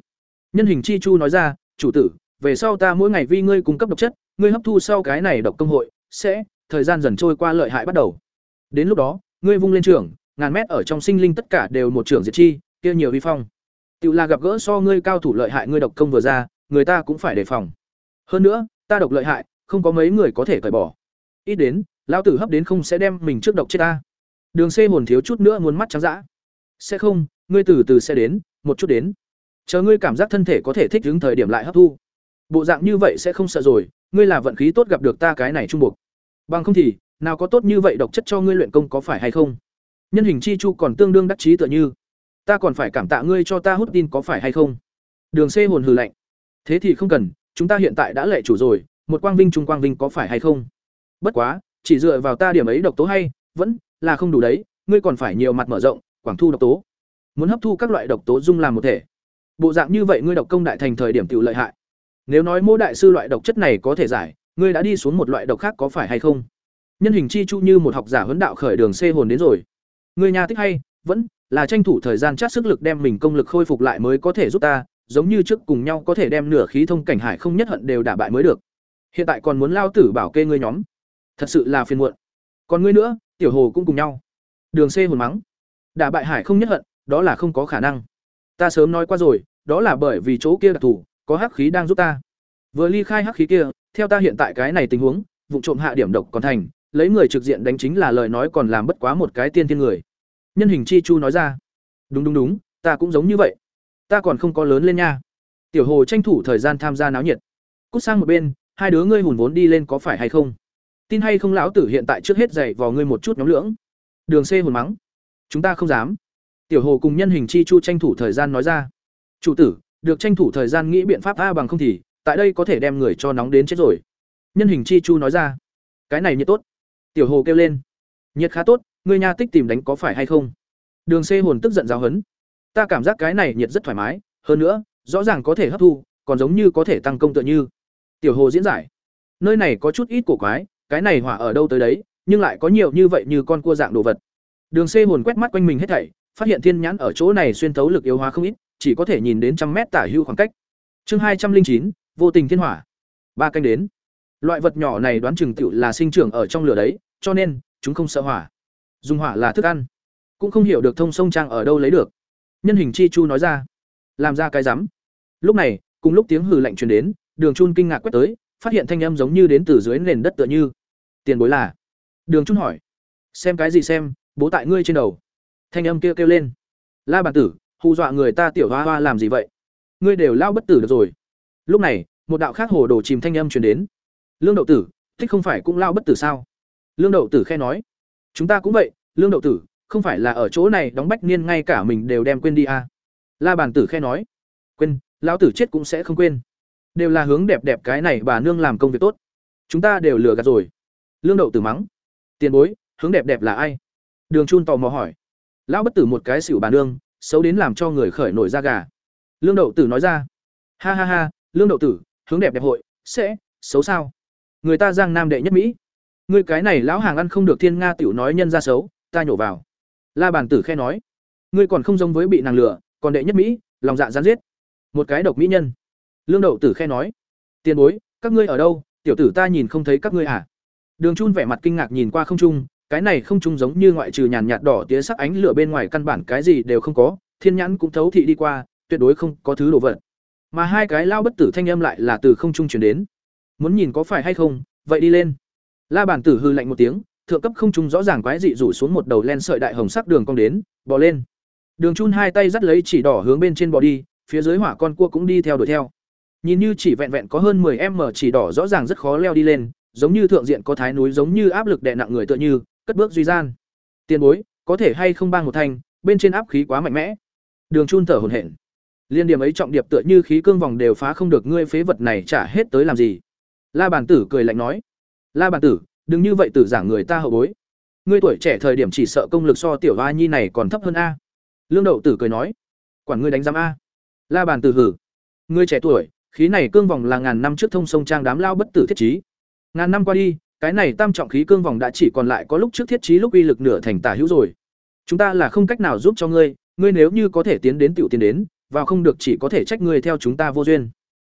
Speaker 1: Nhân hình chi chu nói ra, chủ tử, về sau ta mỗi ngày vi ngươi cung cấp độc chất, ngươi hấp thu sau cái này độc công hội sẽ thời gian dần trôi qua lợi hại bắt đầu. Đến lúc đó, ngươi vung lên trường, ngàn mét ở trong sinh linh tất cả đều một trưởng diệt chi, kia nhiều vi phong. tự là gặp gỡ so ngươi cao thủ lợi hại ngươi độc công vừa ra, người ta cũng phải đề phòng. Hơn nữa, ta độc lợi hại, không có mấy người có thể cởi bỏ. Ít đến, lão tử hấp đến không sẽ đem mình trước độc chết ta. Đường C hồn thiếu chút nữa muốn mắt trắng dã. Sẽ không, ngươi từ từ sẽ đến, một chút đến. Chờ ngươi cảm giác thân thể có thể thích ứng thời điểm lại hấp thu. Bộ dạng như vậy sẽ không sợ rồi, ngươi là vận khí tốt gặp được ta cái này trung buộc. Bằng không thì, nào có tốt như vậy độc chất cho ngươi luyện công có phải hay không? Nhân hình chi chu còn tương đương đắc chí tựa như, ta còn phải cảm tạ ngươi cho ta hút tin có phải hay không? Đường C hồn hừ lạnh. Thế thì không cần, chúng ta hiện tại đã lệ chủ rồi, một quang vinh trung quang vinh có phải hay không? Bất quá, chỉ dựa vào ta điểm ấy độc tố hay, vẫn là không đủ đấy, ngươi còn phải nhiều mặt mở rộng, quảng thu độc tố. Muốn hấp thu các loại độc tố dung làm một thể. Bộ dạng như vậy ngươi độc công đại thành thời điểm tiểu lợi hại. Nếu nói mô đại sư loại độc chất này có thể giải, ngươi đã đi xuống một loại độc khác có phải hay không? Nhân hình chi chu như một học giả huấn đạo khởi đường C hồn đến rồi. Ngươi nhà thích hay, vẫn là tranh thủ thời gian chát sức lực đem mình công lực khôi phục lại mới có thể giúp ta, giống như trước cùng nhau có thể đem nửa khí thông cảnh hải không nhất hận đều đả bại mới được. Hiện tại còn muốn lao tử bảo kê ngươi nhóm, thật sự là phiền muộn. Còn ngươi nữa, tiểu hồ cũng cùng nhau. Đường C hồn mắng, đả bại hải không nhất hận, đó là không có khả năng. Ta sớm nói qua rồi, đó là bởi vì chỗ kia đặc thù, có hắc khí đang giúp ta. Vừa ly khai hắc khí kia, theo ta hiện tại cái này tình huống, vụ trộm hạ điểm độc còn thành, lấy người trực diện đánh chính là lời nói còn làm bất quá một cái tiên thiên người. Nhân hình chi chu nói ra, đúng đúng đúng, ta cũng giống như vậy ta còn không có lớn lên nha tiểu hồ tranh thủ thời gian tham gia náo nhiệt cút sang một bên hai đứa ngươi hùn vốn đi lên có phải hay không tin hay không lão tử hiện tại trước hết dạy vào ngươi một chút nhóm lưỡng? Đường c hồn mắng. Chúng ta không dám. Tiểu hồ cùng nhân hình chi chu tranh thủ thời gian nói ra. Chủ tử, được tranh thủ thời gian nghĩ biện pháp a bằng không thì, tại đây có thể đem người cho nóng đến chết rồi. Nhân hình chi chu nói ra. Cái này nhiệt tốt. Tiểu hồ kêu lên. Nhiệt khá tốt, ngươi nha tích tìm đánh có phải hay không? Đường c hồn tức giận giáo hấn. Ta cảm giác cái này nhiệt rất thoải mái, hơn nữa, rõ ràng có thể hấp thu, còn giống như có thể tăng công tựa như. Tiểu hồ diễn giải. Nơi này có chút ít cổ quái cái này hỏa ở đâu tới đấy, nhưng lại có nhiều như vậy như con cua dạng đồ vật. Đường c hồn quét mắt quanh mình hết thảy, phát hiện thiên nhãn ở chỗ này xuyên thấu lực yếu hóa không ít, chỉ có thể nhìn đến trăm mét tả hưu khoảng cách. Chương hai trăm linh chín, vô tình thiên hỏa. Ba canh đến. Loại vật nhỏ này đoán chừng tựu là sinh trưởng ở trong lửa đấy, cho nên, chúng không sợ hỏa. Dùng hỏa là thức ăn. Cũng không hiểu được thông sông trang ở đâu lấy được. Nhân hình chi chu nói ra. Làm ra cái rắm. Lúc này, cùng lúc tiếng hừ lạnh truyền đến, đường chun kinh ngạc quét tới, phát hiện thanh âm giống như đến từ dưới nền đất tựa như tiền bối là. Đường trung hỏi. Xem cái gì xem, bố tại ngươi trên đầu. Thanh âm kêu kêu lên. La bản tử, hù dọa người ta tiểu hoa hoa làm gì vậy? Ngươi đều lao bất tử được rồi. Lúc này, một đạo khác hồ đồ chìm thanh âm truyền đến. Lương đậu tử, thích không phải cũng lao bất tử sao? Lương đậu tử khe nói. Chúng ta cũng vậy, lương đậu tử, không phải là ở chỗ này đóng bách niên ngay cả mình đều đem quên đi à. la bàn tử khe nói. Quên, lão tử chết cũng sẽ không quên. Đều là hướng đẹp đẹp cái này bà nương làm công việc tốt. Chúng ta đều lừa gạt rồi lương đậu tử mắng. Tiền bối hướng đẹp đẹp là ai? Đường chun tò mò hỏi. Lão bất tử một cái xỉu bà nương xấu đến làm cho người khởi nổi da gà. Lương đậu tử nói ra. Ha ha ha lương đậu tử hướng đẹp đẹp hội sẽ xấu sao? Người ta giang nam đệ nhất mỹ. Người cái này lão hàng ăn không được thiên nga tiểu nói nhân ra xấu ta nhổ vào. La bàn tử khe nói, ngươi còn không giống với bị nàng lừa, còn đệ nhất mỹ, lòng dạ gián giết. Một cái độc mỹ nhân. Lương Đậu tử khe nói, tiền bối, các ngươi ở đâu? Tiểu tử ta nhìn không thấy các ngươi à? Đường Chun vẻ mặt kinh ngạc nhìn qua không trung, cái này không trung giống như ngoại trừ nhàn nhạt đỏ tía sắc ánh lửa bên ngoài căn bản cái gì đều không có, thiên nhãn cũng thấu thị đi qua, tuyệt đối không có thứ đồ vật. Mà hai cái lao bất tử thanh âm lại là từ không trung truyền đến. Muốn nhìn có phải hay không, vậy đi lên. La bản tử hư lạnh một tiếng, thượng cấp không trung rõ ràng quái dị rủ xuống một đầu len sợi đại hồng sắc đường cong đến, bò lên. Đường Chun hai tay dắt lấy chỉ đỏ hướng bên trên bò đi, phía dưới hỏa con cua cũng đi theo đuổi theo. Nhìn như chỉ vẹn vẹn có hơn 10m chỉ đỏ rõ ràng rất khó leo đi lên, giống như thượng diện có thái núi giống như áp lực đè nặng người tựa như, cất bước duy gian. Tiền bối, có thể hay không bang một thành, bên trên áp khí quá mạnh mẽ. Đường Chun thở hổn hển. Liên điểm ấy trọng điệp tựa như khí cương vòng đều phá không được ngươi phế vật này trả hết tới làm gì? La bàn tử cười lạnh nói. La bàn tử, đừng như vậy tử giảng người ta hậu bối ngươi tuổi trẻ thời điểm chỉ sợ công lực so tiểu a nhi này còn thấp hơn a lương đậu tử cười nói quản ngươi đánh giám a la bàn tử hử ngươi trẻ tuổi khí này cương vòng là ngàn năm trước thông sông trang đám lao bất tử thiết trí ngàn năm qua đi, cái này tam trọng khí cương vòng đã chỉ còn lại có lúc trước thiết trí lúc uy lực nửa thành tả hữu rồi. Chúng ta là không cách nào giúp cho ngươi ngươi nếu như có thể tiến đến tiểu tiến đến, vào không được chỉ có thể trách ngươi theo chúng ta vô duyên.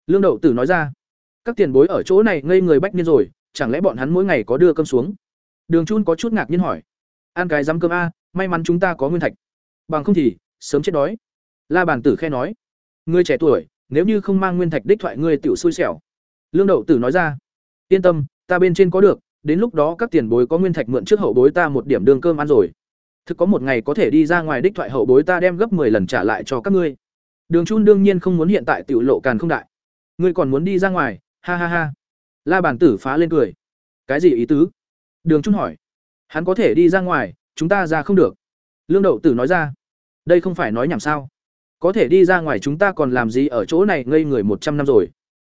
Speaker 1: Lương đậu tử nói ra. Các tiền bối ở chỗ này ngây người bách niên rồi, chẳng lẽ bọn hắn mỗi ngày có đưa cơm xuống? Đường chun có chút ngạc nhiên hỏi. Ăn cái dám cơm a, may mắn chúng ta có nguyên thạch. Bằng không thì, sớm chết đói. La bàn tử khe nói. Ngươi trẻ tuổi, nếu như không mang nguyên thạch đích thoại ngươi tiểu xui xẻo. Lương đậu tử nói ra yên tâm, ta bên trên có được, đến lúc đó các tiền bối có nguyên thạch mượn trước hậu bối ta một điểm đường cơm ăn rồi. Thực có một ngày có thể đi ra ngoài đích thoại hậu bối ta đem gấp 10 lần trả lại cho các ngươi. Đường chun đương nhiên không muốn hiện tại tiểu lộ càn không đại. Ngươi còn muốn đi ra ngoài, ha ha ha. La bàn tử phá lên cười. Cái gì ý tứ? Đường chun hỏi. Hắn có thể đi ra ngoài, chúng ta ra không được. Lương đậu tử nói ra. Đây không phải nói nhảm sao? Có thể đi ra ngoài chúng ta còn làm gì ở chỗ này ngây người một trăm năm rồi?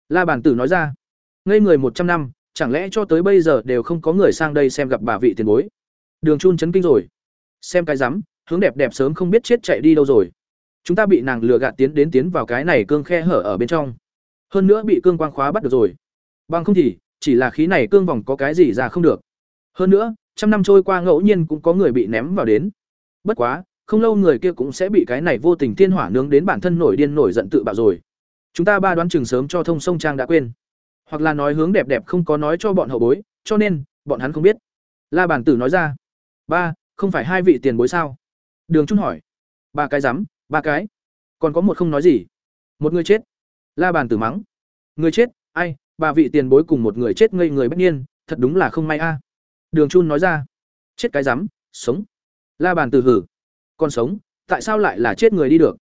Speaker 1: La bàn tử nói ra ngây người một trăm năm, chẳng lẽ cho tới bây giờ đều không có người sang đây xem gặp bà vị tiền bối? Đường chun chấn kinh rồi. Xem cái rắm, hướng đẹp đẹp sớm không biết chết chạy đi đâu rồi. Chúng ta bị nàng lừa gạt tiến đến tiến vào cái này cương khe hở ở bên trong. Hơn nữa bị cương quang khóa bắt được rồi. Bằng không thì, chỉ là khí này cương vòng có cái gì ra không được. Hơn nữa, trăm năm trôi qua ngẫu nhiên cũng có người bị ném vào đến. Bất quá, không lâu người kia cũng sẽ bị cái này vô tình thiên hỏa nướng đến bản thân nổi điên nổi giận tự bạo rồi. Chúng ta ba đoán chừng sớm cho thông sông trang đã quên hoặc là nói hướng đẹp đẹp không có nói cho bọn hậu bối, cho nên, bọn hắn không biết. La bản tử nói ra, ba, không phải hai vị tiền bối sao? Đường trung hỏi, ba cái rắm ba cái. Còn có một không nói gì. Một người chết. La bàn tử mắng, người chết, ai bà vị tiền bối cùng một người chết ngây người bất nhiên, thật đúng là không may a. Đường chun nói ra, chết cái rắm sống. La bàn tử hử, còn sống, tại sao lại là chết người đi được?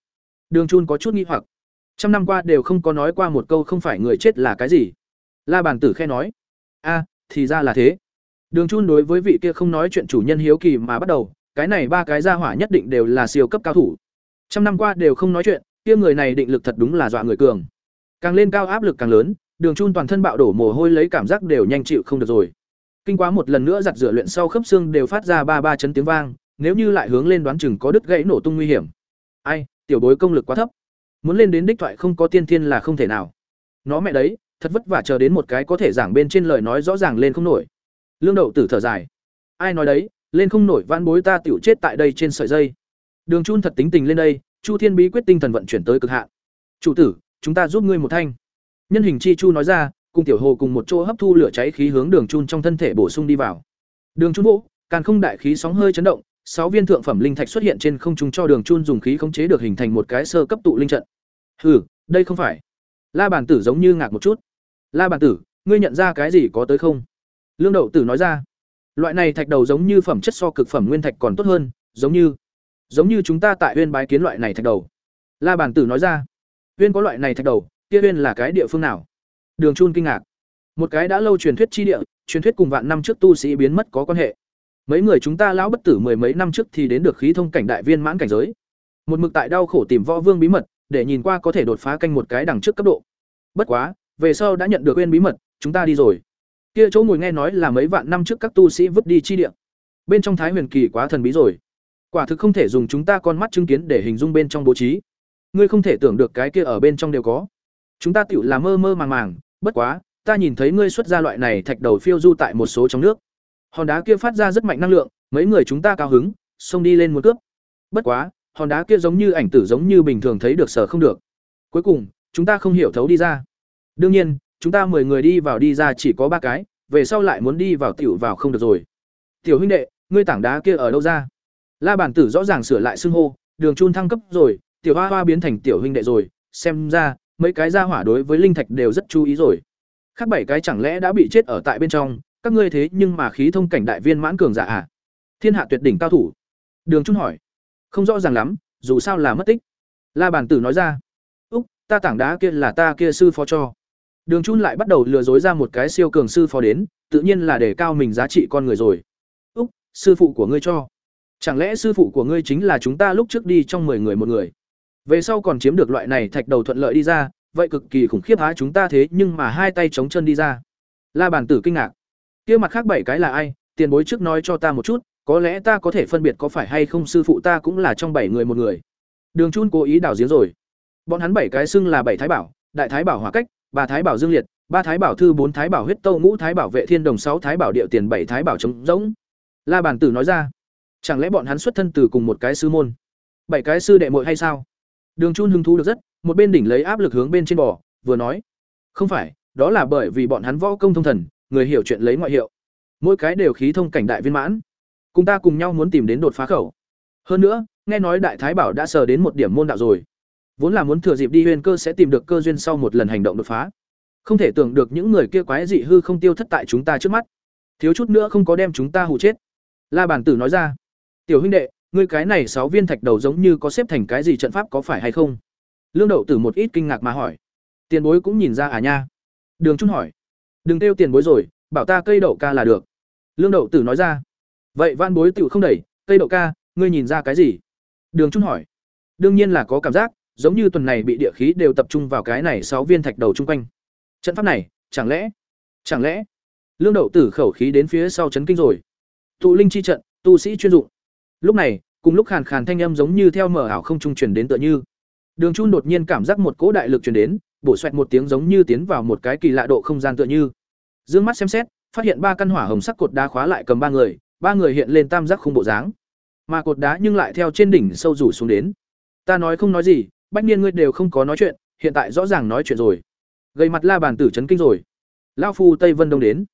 Speaker 1: Đường chun có chút nghi hoặc, trăm năm qua đều không có nói qua một câu không phải người chết là cái gì la bàn tử khe nói. A, thì ra là thế. Đường chun đối với vị kia không nói chuyện chủ nhân hiếu kỳ mà bắt đầu, cái này ba cái gia hỏa nhất định đều là siêu cấp cao thủ. Trăm năm qua đều không nói chuyện, kia người này định lực thật đúng là dọa người cường. Càng lên cao áp lực càng lớn, đường chun toàn thân bạo đổ mồ hôi lấy cảm giác đều nhanh chịu không được rồi. Kinh quá một lần nữa giặt rửa luyện sau khớp xương đều phát ra ba ba chấn tiếng vang, nếu như lại hướng lên đoán chừng có đứt gãy nổ tung nguy hiểm. Ai, tiểu bối công lực quá thấp. Muốn lên đến đích thoại không có tiên thiên là không thể nào. Nó mẹ đấy thật vất vả chờ đến một cái có thể giảng bên trên lời nói rõ ràng lên không nổi. Lương đậu tử thở dài. Ai nói đấy, lên không nổi vãn bối ta tiểu chết tại đây trên sợi dây. Đường chun thật tính tình lên đây, chu thiên bí quyết tinh thần vận chuyển tới cực hạn. Chủ tử, chúng ta giúp ngươi một thanh. Nhân hình chi chu nói ra, cùng tiểu hồ cùng một chỗ hấp thu lửa cháy khí hướng đường chun trong thân thể bổ sung đi vào. Đường chun vỗ càng không đại khí sóng hơi chấn động, sáu viên thượng phẩm linh thạch xuất hiện trên không trung cho đường chun dùng khí khống chế được hình thành một cái sơ cấp tụ linh trận. Hừ, đây không phải. La bàn tử giống như ngạc một chút la bản tử, ngươi nhận ra cái gì có tới không? Lương đậu tử nói ra, loại này thạch đầu giống như phẩm chất so cực phẩm nguyên thạch còn tốt hơn, giống như giống như chúng ta tại huyên bái kiến loại này thạch đầu. La bản tử nói ra huyên có loại này thạch đầu, kia huyên là cái địa phương nào? Đường chun kinh ngạc. Một cái đã lâu truyền thuyết chi địa, truyền thuyết cùng vạn năm trước tu sĩ biến mất có quan hệ. Mấy người chúng ta lão bất tử mười mấy năm trước thì đến được khí thông cảnh đại viên mãn cảnh giới. Một mực tại đau khổ tìm võ vương bí mật, để nhìn qua có thể đột phá canh một cái đằng trước cấp độ. Bất quá về sau đã nhận được quên bí mật, chúng ta đi rồi. Kia chỗ ngồi nghe nói là mấy vạn năm trước các tu sĩ vứt đi chi địa. Bên trong thái huyền kỳ quá thần bí rồi. Quả thực không thể dùng chúng ta con mắt chứng kiến để hình dung bên trong bố trí. Ngươi không thể tưởng được cái kia ở bên trong đều có. Chúng ta tiểu là mơ mơ màng màng, bất quá, ta nhìn thấy ngươi xuất ra loại này thạch đầu phiêu du tại một số trong nước. Hòn đá kia phát ra rất mạnh năng lượng, mấy người chúng ta cao hứng, xông đi lên một cướp bất quá, hòn đá kia giống như ảnh tử giống như bình thường thấy được sở không được. Cuối cùng, chúng ta không hiểu thấu đi ra đương nhiên, chúng ta mười người đi vào đi ra chỉ có ba cái, về sau lại muốn đi vào tiểu vào không được rồi. Tiểu huynh đệ, ngươi tảng đá kia ở đâu ra? La bản tử rõ ràng sửa lại xưng hô, đường chun thăng cấp rồi, tiểu hoa hoa biến thành tiểu huynh đệ rồi, xem ra, mấy cái gia hỏa đối với linh thạch đều rất chú ý rồi. Khác bảy cái chẳng lẽ đã bị chết ở tại bên trong, các ngươi thế nhưng mà khí thông cảnh đại viên mãn cường giả à? Thiên hạ tuyệt đỉnh cao thủ. Đường Trung hỏi. Không rõ ràng lắm, dù sao là mất tích. La bản tử nói ra. Úc, ta tảng đá kia là ta kia sư phó cho. Đường Chun lại bắt đầu lừa dối ra một cái siêu cường sư phó đến, tự nhiên là để cao mình giá trị con người rồi. "Úc, sư phụ của ngươi cho. Chẳng lẽ sư phụ của ngươi chính là chúng ta lúc trước đi trong 10 người một người? Về sau còn chiếm được loại này thạch đầu thuận lợi đi ra, vậy cực kỳ khủng khiếp há chúng ta thế nhưng mà hai tay chống chân đi ra." La bản tử kinh ngạc. Kia mặt khác bảy cái là ai? Tiền bối trước nói cho ta một chút, có lẽ ta có thể phân biệt có phải hay không sư phụ ta cũng là trong bảy người một người. Đường Chun cố ý đảo giếng rồi. Bọn hắn bảy cái xưng là bảy thái bảo, đại thái bảo hỏa cách, Ba thái bảo dương liệt, ba thái bảo thư, bốn thái bảo huyết tâu, ngũ thái bảo vệ thiên đồng, sáu thái bảo điệu tiền, bảy thái bảo trống rỗng. La bàn tử nói ra, chẳng lẽ bọn hắn xuất thân từ cùng một cái sư môn? Bảy cái sư đệ muội hay sao? Đường chun hứng thú được rất, một bên đỉnh lấy áp lực hướng bên trên bò, vừa nói, không phải, đó là bởi vì bọn hắn võ công thông thần, người hiểu chuyện lấy ngoại hiệu. Mỗi cái đều khí thông cảnh đại viên mãn. Cùng ta cùng nhau muốn tìm đến đột phá khẩu. Hơn nữa, nghe nói đại thái bảo đã sờ đến một điểm môn đạo rồi vốn là muốn thừa dịp đi huyền cơ sẽ tìm được cơ duyên sau một lần hành động đột phá. Không thể tưởng được những người kia quái dị hư không tiêu thất tại chúng ta trước mắt. Thiếu chút nữa không có đem chúng ta hụ chết. La bản tử nói ra, tiểu huynh đệ, ngươi cái này sáu viên thạch đầu giống như có xếp thành cái gì trận pháp có phải hay không? Lương đậu tử một ít kinh ngạc mà hỏi. Tiền bối cũng nhìn ra à nha. Đường trung hỏi, đừng kêu tiền bối rồi, bảo ta cây đậu ca là được. Lương đậu tử nói ra, vậy van bối tựu không đẩy, cây đậu ca, ngươi nhìn ra cái gì? Đường trung hỏi, đương nhiên là có cảm giác giống như tuần này bị địa khí đều tập trung vào cái này sáu viên thạch đầu chung quanh. Trận pháp này, chẳng lẽ chẳng lẽ, lương đậu tử khẩu khí đến phía sau chấn kinh rồi. Tụ linh chi trận, tu sĩ chuyên dụng. Lúc này, cùng lúc khàn khàn thanh âm giống như theo mở ảo không trung truyền đến tựa như. Đường chun đột nhiên cảm giác một cỗ đại lực truyền đến, bổ xoẹt một tiếng giống như tiến vào một cái kỳ lạ độ không gian tựa như. Dương mắt xem xét, phát hiện ba căn hỏa hồng sắc cột đá khóa lại cầm ba người ba người hiện lên tam giác khung bộ dáng. Mà cột đá nhưng lại theo trên đỉnh sâu rủ xuống đến. Ta nói không nói gì bách niên ngươi đều không có nói chuyện, hiện tại rõ ràng nói chuyện rồi. Gây mặt la bàn tử chấn kinh rồi. Lao phu tây vân đông đến.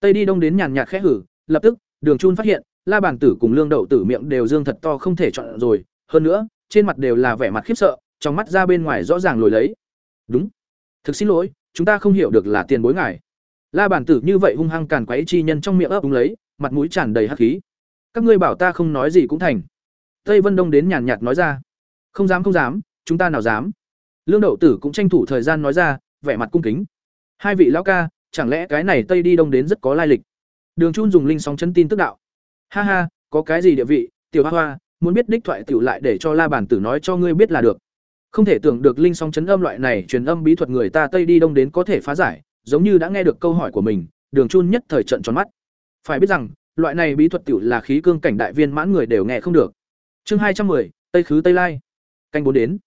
Speaker 1: Tây đi đông đến nhàn nhạt khẽ hử, lập tức, đường chun phát hiện, la bàn tử cùng lương đậu tử miệng đều dương thật to không thể chọn rồi. Hơn nữa, trên mặt đều là vẻ mặt khiếp sợ, trong mắt ra bên ngoài rõ ràng lồi lấy. Đúng. Thực xin lỗi, chúng ta không hiểu được là tiền bối ngài. La bàn tử như vậy hung hăng càn quấy chi nhân trong miệng ấp đúng lấy, mặt mũi tràn đầy hắc khí. Các ngươi bảo ta không nói gì cũng thành. Tây vân đông đến nhàn nhạt nói ra. Không dám không dám chúng ta nào dám? Lương đậu tử cũng tranh thủ thời gian nói ra vẻ mặt cung kính. Hai vị lão ca chẳng lẽ cái này tây đi đông đến rất có lai lịch? Đường chun dùng linh sóng chân tin tức đạo. Ha ha có cái gì địa vị? Tiểu hoa hoa muốn biết đích thoại tiểu lại để cho la bản tử nói cho ngươi biết là được. Không thể tưởng được linh sóng chấn âm loại này truyền âm bí thuật người ta tây đi đông đến có thể phá giải giống như đã nghe được câu hỏi của mình đường chun nhất thời trận tròn mắt. Phải biết rằng loại này bí thuật tiểu là khí cương cảnh đại viên mãn người đều nghe không được. Chương hai trăm 210, tây khứ tây lai. Canh bốn đến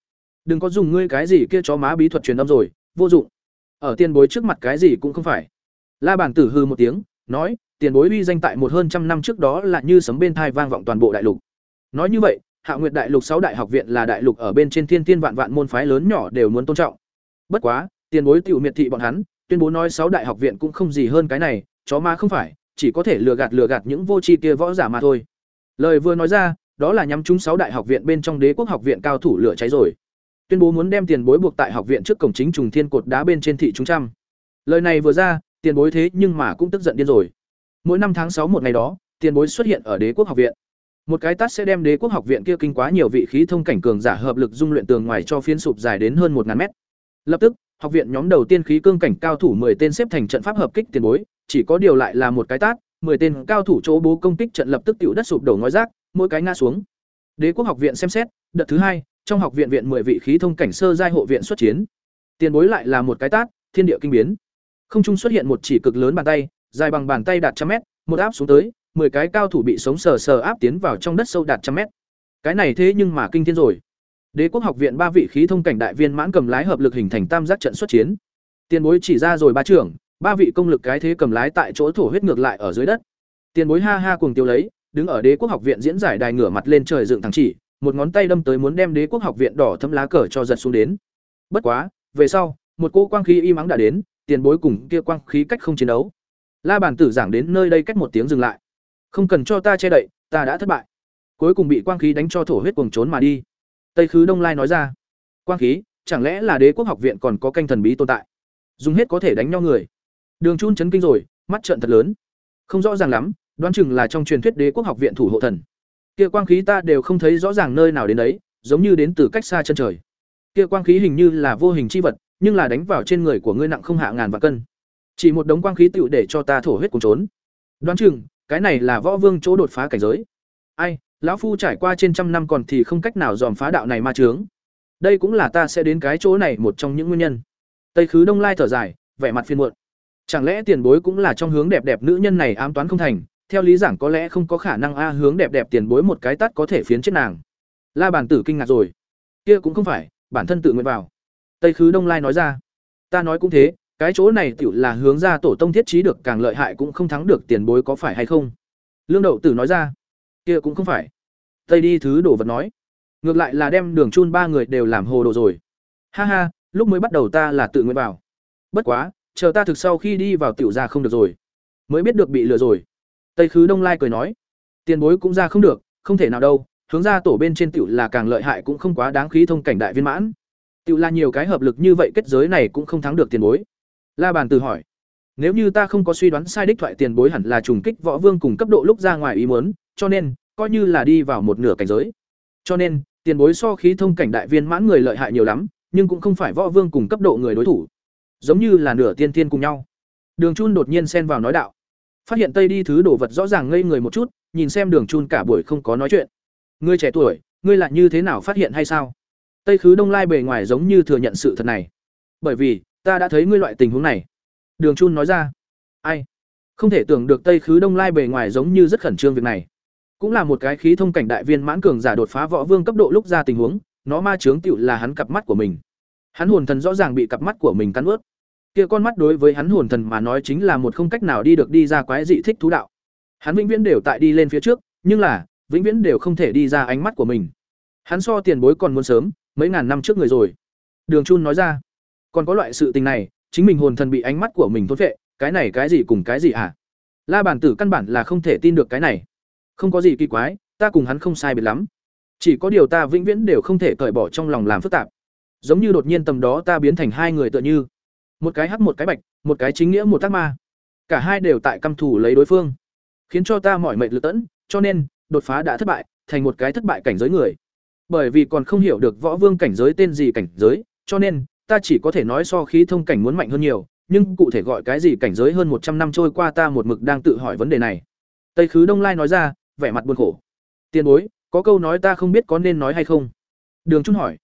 Speaker 1: đừng có dùng ngươi cái gì kia chó má bí thuật truyền âm rồi, vô dụng. Ở tiền bối trước mặt cái gì cũng không phải. La bản tử hư một tiếng, nói, tiền bối uy danh tại một hơn trăm năm trước đó là như sấm bên thai vang vọng toàn bộ đại lục. Nói như vậy, hạ nguyệt đại lục sáu đại học viện là đại lục ở bên trên thiên thiên vạn vạn môn phái lớn nhỏ đều muốn tôn trọng. Bất quá, tiền bối tiểu miệt thị bọn hắn, tuyên bố nói sáu đại học viện cũng không gì hơn cái này, chó ma không phải, chỉ có thể lừa gạt lừa gạt những vô tri kia võ giả mà thôi. Lời vừa nói ra, đó là nhắm chúng sáu đại học viện bên trong đế quốc học viện cao thủ lửa cháy rồi tuyên bố muốn đem tiền bối buộc tại học viện trước cổng chính trùng thiên cột đá bên trên thị chúng trăm. Lời này vừa ra, tiền bối thế nhưng mà cũng tức giận điên rồi. Mỗi năm tháng sáu một ngày đó, tiền bối xuất hiện ở đế quốc học viện. Một cái tát sẽ đem đế quốc học viện kia kinh quá nhiều vị khí thông cảnh cường giả hợp lực dung luyện tường ngoài cho phiến sụp dài đến hơn một ngàn mét. Lập tức, học viện nhóm đầu tiên khí cương cảnh cao thủ 10 tên xếp thành trận pháp hợp kích tiền bối, chỉ có điều lại là một cái tát 10 tên cao thủ chỗ bố công kích trận lập tức tiểu đất sụp đổ ngói rác, mỗi cái ngã xuống. Đế quốc học viện xem xét, đợt thứ hai trong học viện viện 10 vị khí thông cảnh sơ giai hộ viện xuất chiến. Tiền bối lại là một cái tát, thiên địa kinh biến. Không trung xuất hiện một chỉ cực lớn bàn tay, dài bằng bàn tay đạt trăm mét, một áp xuống tới, mười cái cao thủ bị sống sờ sờ áp tiến vào trong đất sâu đạt trăm mét. Cái này thế nhưng mà kinh thiên rồi. Đế quốc học viện ba vị khí thông cảnh đại viên mãn cầm lái hợp lực hình thành tam giác trận xuất chiến. Tiền bối chỉ ra rồi ba trưởng, ba vị công lực cái thế cầm lái tại chỗ thổ huyết ngược lại ở dưới đất. Tiền bối ha ha cuồng tiêu lấy, đứng ở đế quốc học viện diễn giải đài ngửa mặt lên trời dựng thẳng chỉ một ngón tay đâm tới muốn đem đế quốc học viện đỏ thấm lá cờ cho giật xuống đến. Bất quá, về sau, một cô quang khí y mắng đã đến, tiền bối cùng kia quang khí cách không chiến đấu. La bàn tử giảng đến nơi đây cách một tiếng dừng lại. Không cần cho ta che đậy, ta đã thất bại. Cuối cùng bị quang khí đánh cho thổ huyết cuồng trốn mà đi. Tây khứ đông lai nói ra, quang khí, chẳng lẽ là đế quốc học viện còn có canh thần bí tồn tại? Dùng hết có thể đánh nhau người. Đường chun chấn kinh rồi, mắt trợn thật lớn. Không rõ ràng lắm, đoán chừng là trong truyền thuyết đế quốc học viện thủ hộ thần kia quang khí ta đều không thấy rõ ràng nơi nào đến đấy, giống như đến từ cách xa chân trời. Kia quang khí hình như là vô hình chi vật, nhưng là đánh vào trên người của ngươi nặng không hạ ngàn vạn cân. Chỉ một đống quang khí tựu để cho ta thổ huyết cùng trốn. Đoán chừng, cái này là võ vương chỗ đột phá cảnh giới. Ai, lão phu trải qua trên trăm năm còn thì không cách nào dòm phá đạo này ma trướng đây cũng là ta sẽ đến cái chỗ này một trong những nguyên nhân. Tây khứ đông lai thở dài, vẻ mặt phiền muộn. Chẳng lẽ tiền bối cũng là trong hướng đẹp đẹp nữ nhân này ám toán không thành theo lý giảng có lẽ không có khả năng a hướng đẹp đẹp tiền bối một cái tắt có thể phiến chết nàng. La bàn tử kinh ngạc rồi. Kia cũng không phải, bản thân tự nguyện vào. Tây khứ đông lai nói ra. Ta nói cũng thế, cái chỗ này tiểu là hướng ra tổ tông thiết trí được càng lợi hại cũng không thắng được tiền bối có phải hay không? Lương đậu tử nói ra. Kia cũng không phải. Tây đi thứ đồ vật nói. Ngược lại là đem đường chun ba người đều làm hồ đồ rồi. Ha ha, lúc mới bắt đầu ta là tự nguyện vào. Bất quá, chờ ta thực sau khi đi vào tiểu ra không được rồi. Mới biết được bị lừa rồi tây khứ đông lai cười nói, tiền bối cũng ra không được, không thể nào đâu, hướng ra tổ bên trên tiểu là càng lợi hại cũng không quá đáng khí thông cảnh đại viên mãn. Tiểu là nhiều cái hợp lực như vậy kết giới này cũng không thắng được tiền bối. La bàn từ hỏi, nếu như ta không có suy đoán sai đích thoại tiền bối hẳn là trùng kích võ vương cùng cấp độ lúc ra ngoài ý muốn, cho nên, coi như là đi vào một nửa cảnh giới. Cho nên, tiền bối so khí thông cảnh đại viên mãn người lợi hại nhiều lắm, nhưng cũng không phải võ vương cùng cấp độ người đối thủ. Giống như là nửa tiên tiên cùng nhau. Đường chun đột nhiên xen vào nói đạo phát hiện tây đi thứ đồ vật rõ ràng ngây người một chút, nhìn xem đường chun cả buổi không có nói chuyện. Ngươi trẻ tuổi, ngươi lại như thế nào phát hiện hay sao? Tây khứ đông lai bề ngoài giống như thừa nhận sự thật này. Bởi vì, ta đã thấy ngươi loại tình huống này. Đường chun nói ra. Ai? Không thể tưởng được tây khứ đông lai bề ngoài giống như rất khẩn trương việc này. Cũng là một cái khí thông cảnh đại viên mãn cường giả đột phá võ vương cấp độ lúc ra tình huống, nó ma chướng tựu là hắn cặp mắt của mình. Hắn hồn thần rõ ràng bị cặp mắt của mình cắn ướt kia con mắt đối với hắn hồn thần mà nói chính là một không cách nào đi được đi ra quái dị thích thú đạo. Hắn vĩnh viễn đều tại đi lên phía trước, nhưng là, vĩnh viễn đều không thể đi ra ánh mắt của mình. Hắn so tiền bối còn muốn sớm, mấy ngàn năm trước người rồi. Đường chun nói ra, còn có loại sự tình này, chính mình hồn thần bị ánh mắt của mình thốt vệ cái này cái gì cùng cái gì hả la bản tử căn bản là không thể tin được cái này. Không có gì kỳ quái, ta cùng hắn không sai biệt lắm. Chỉ có điều ta vĩnh viễn đều không thể cởi bỏ trong lòng làm phức tạp. Giống như đột nhiên tầm đó ta biến thành hai người tựa như một cái hắc một cái bạch, một cái chính nghĩa một tác ma. Cả hai đều tại căm thủ lấy đối phương, khiến cho ta mỏi mệt lựa tẫn, cho nên, đột phá đã thất bại, thành một cái thất bại cảnh giới người. Bởi vì còn không hiểu được võ vương cảnh giới tên gì cảnh giới, cho nên, ta chỉ có thể nói so khí thông cảnh muốn mạnh hơn nhiều, nhưng cụ thể gọi cái gì cảnh giới hơn một trăm năm trôi qua ta một mực đang tự hỏi vấn đề này. Tây khứ đông lai nói ra, vẻ mặt buồn khổ. Tiền bối, có câu nói ta không biết có nên nói hay không? Đường trung hỏi.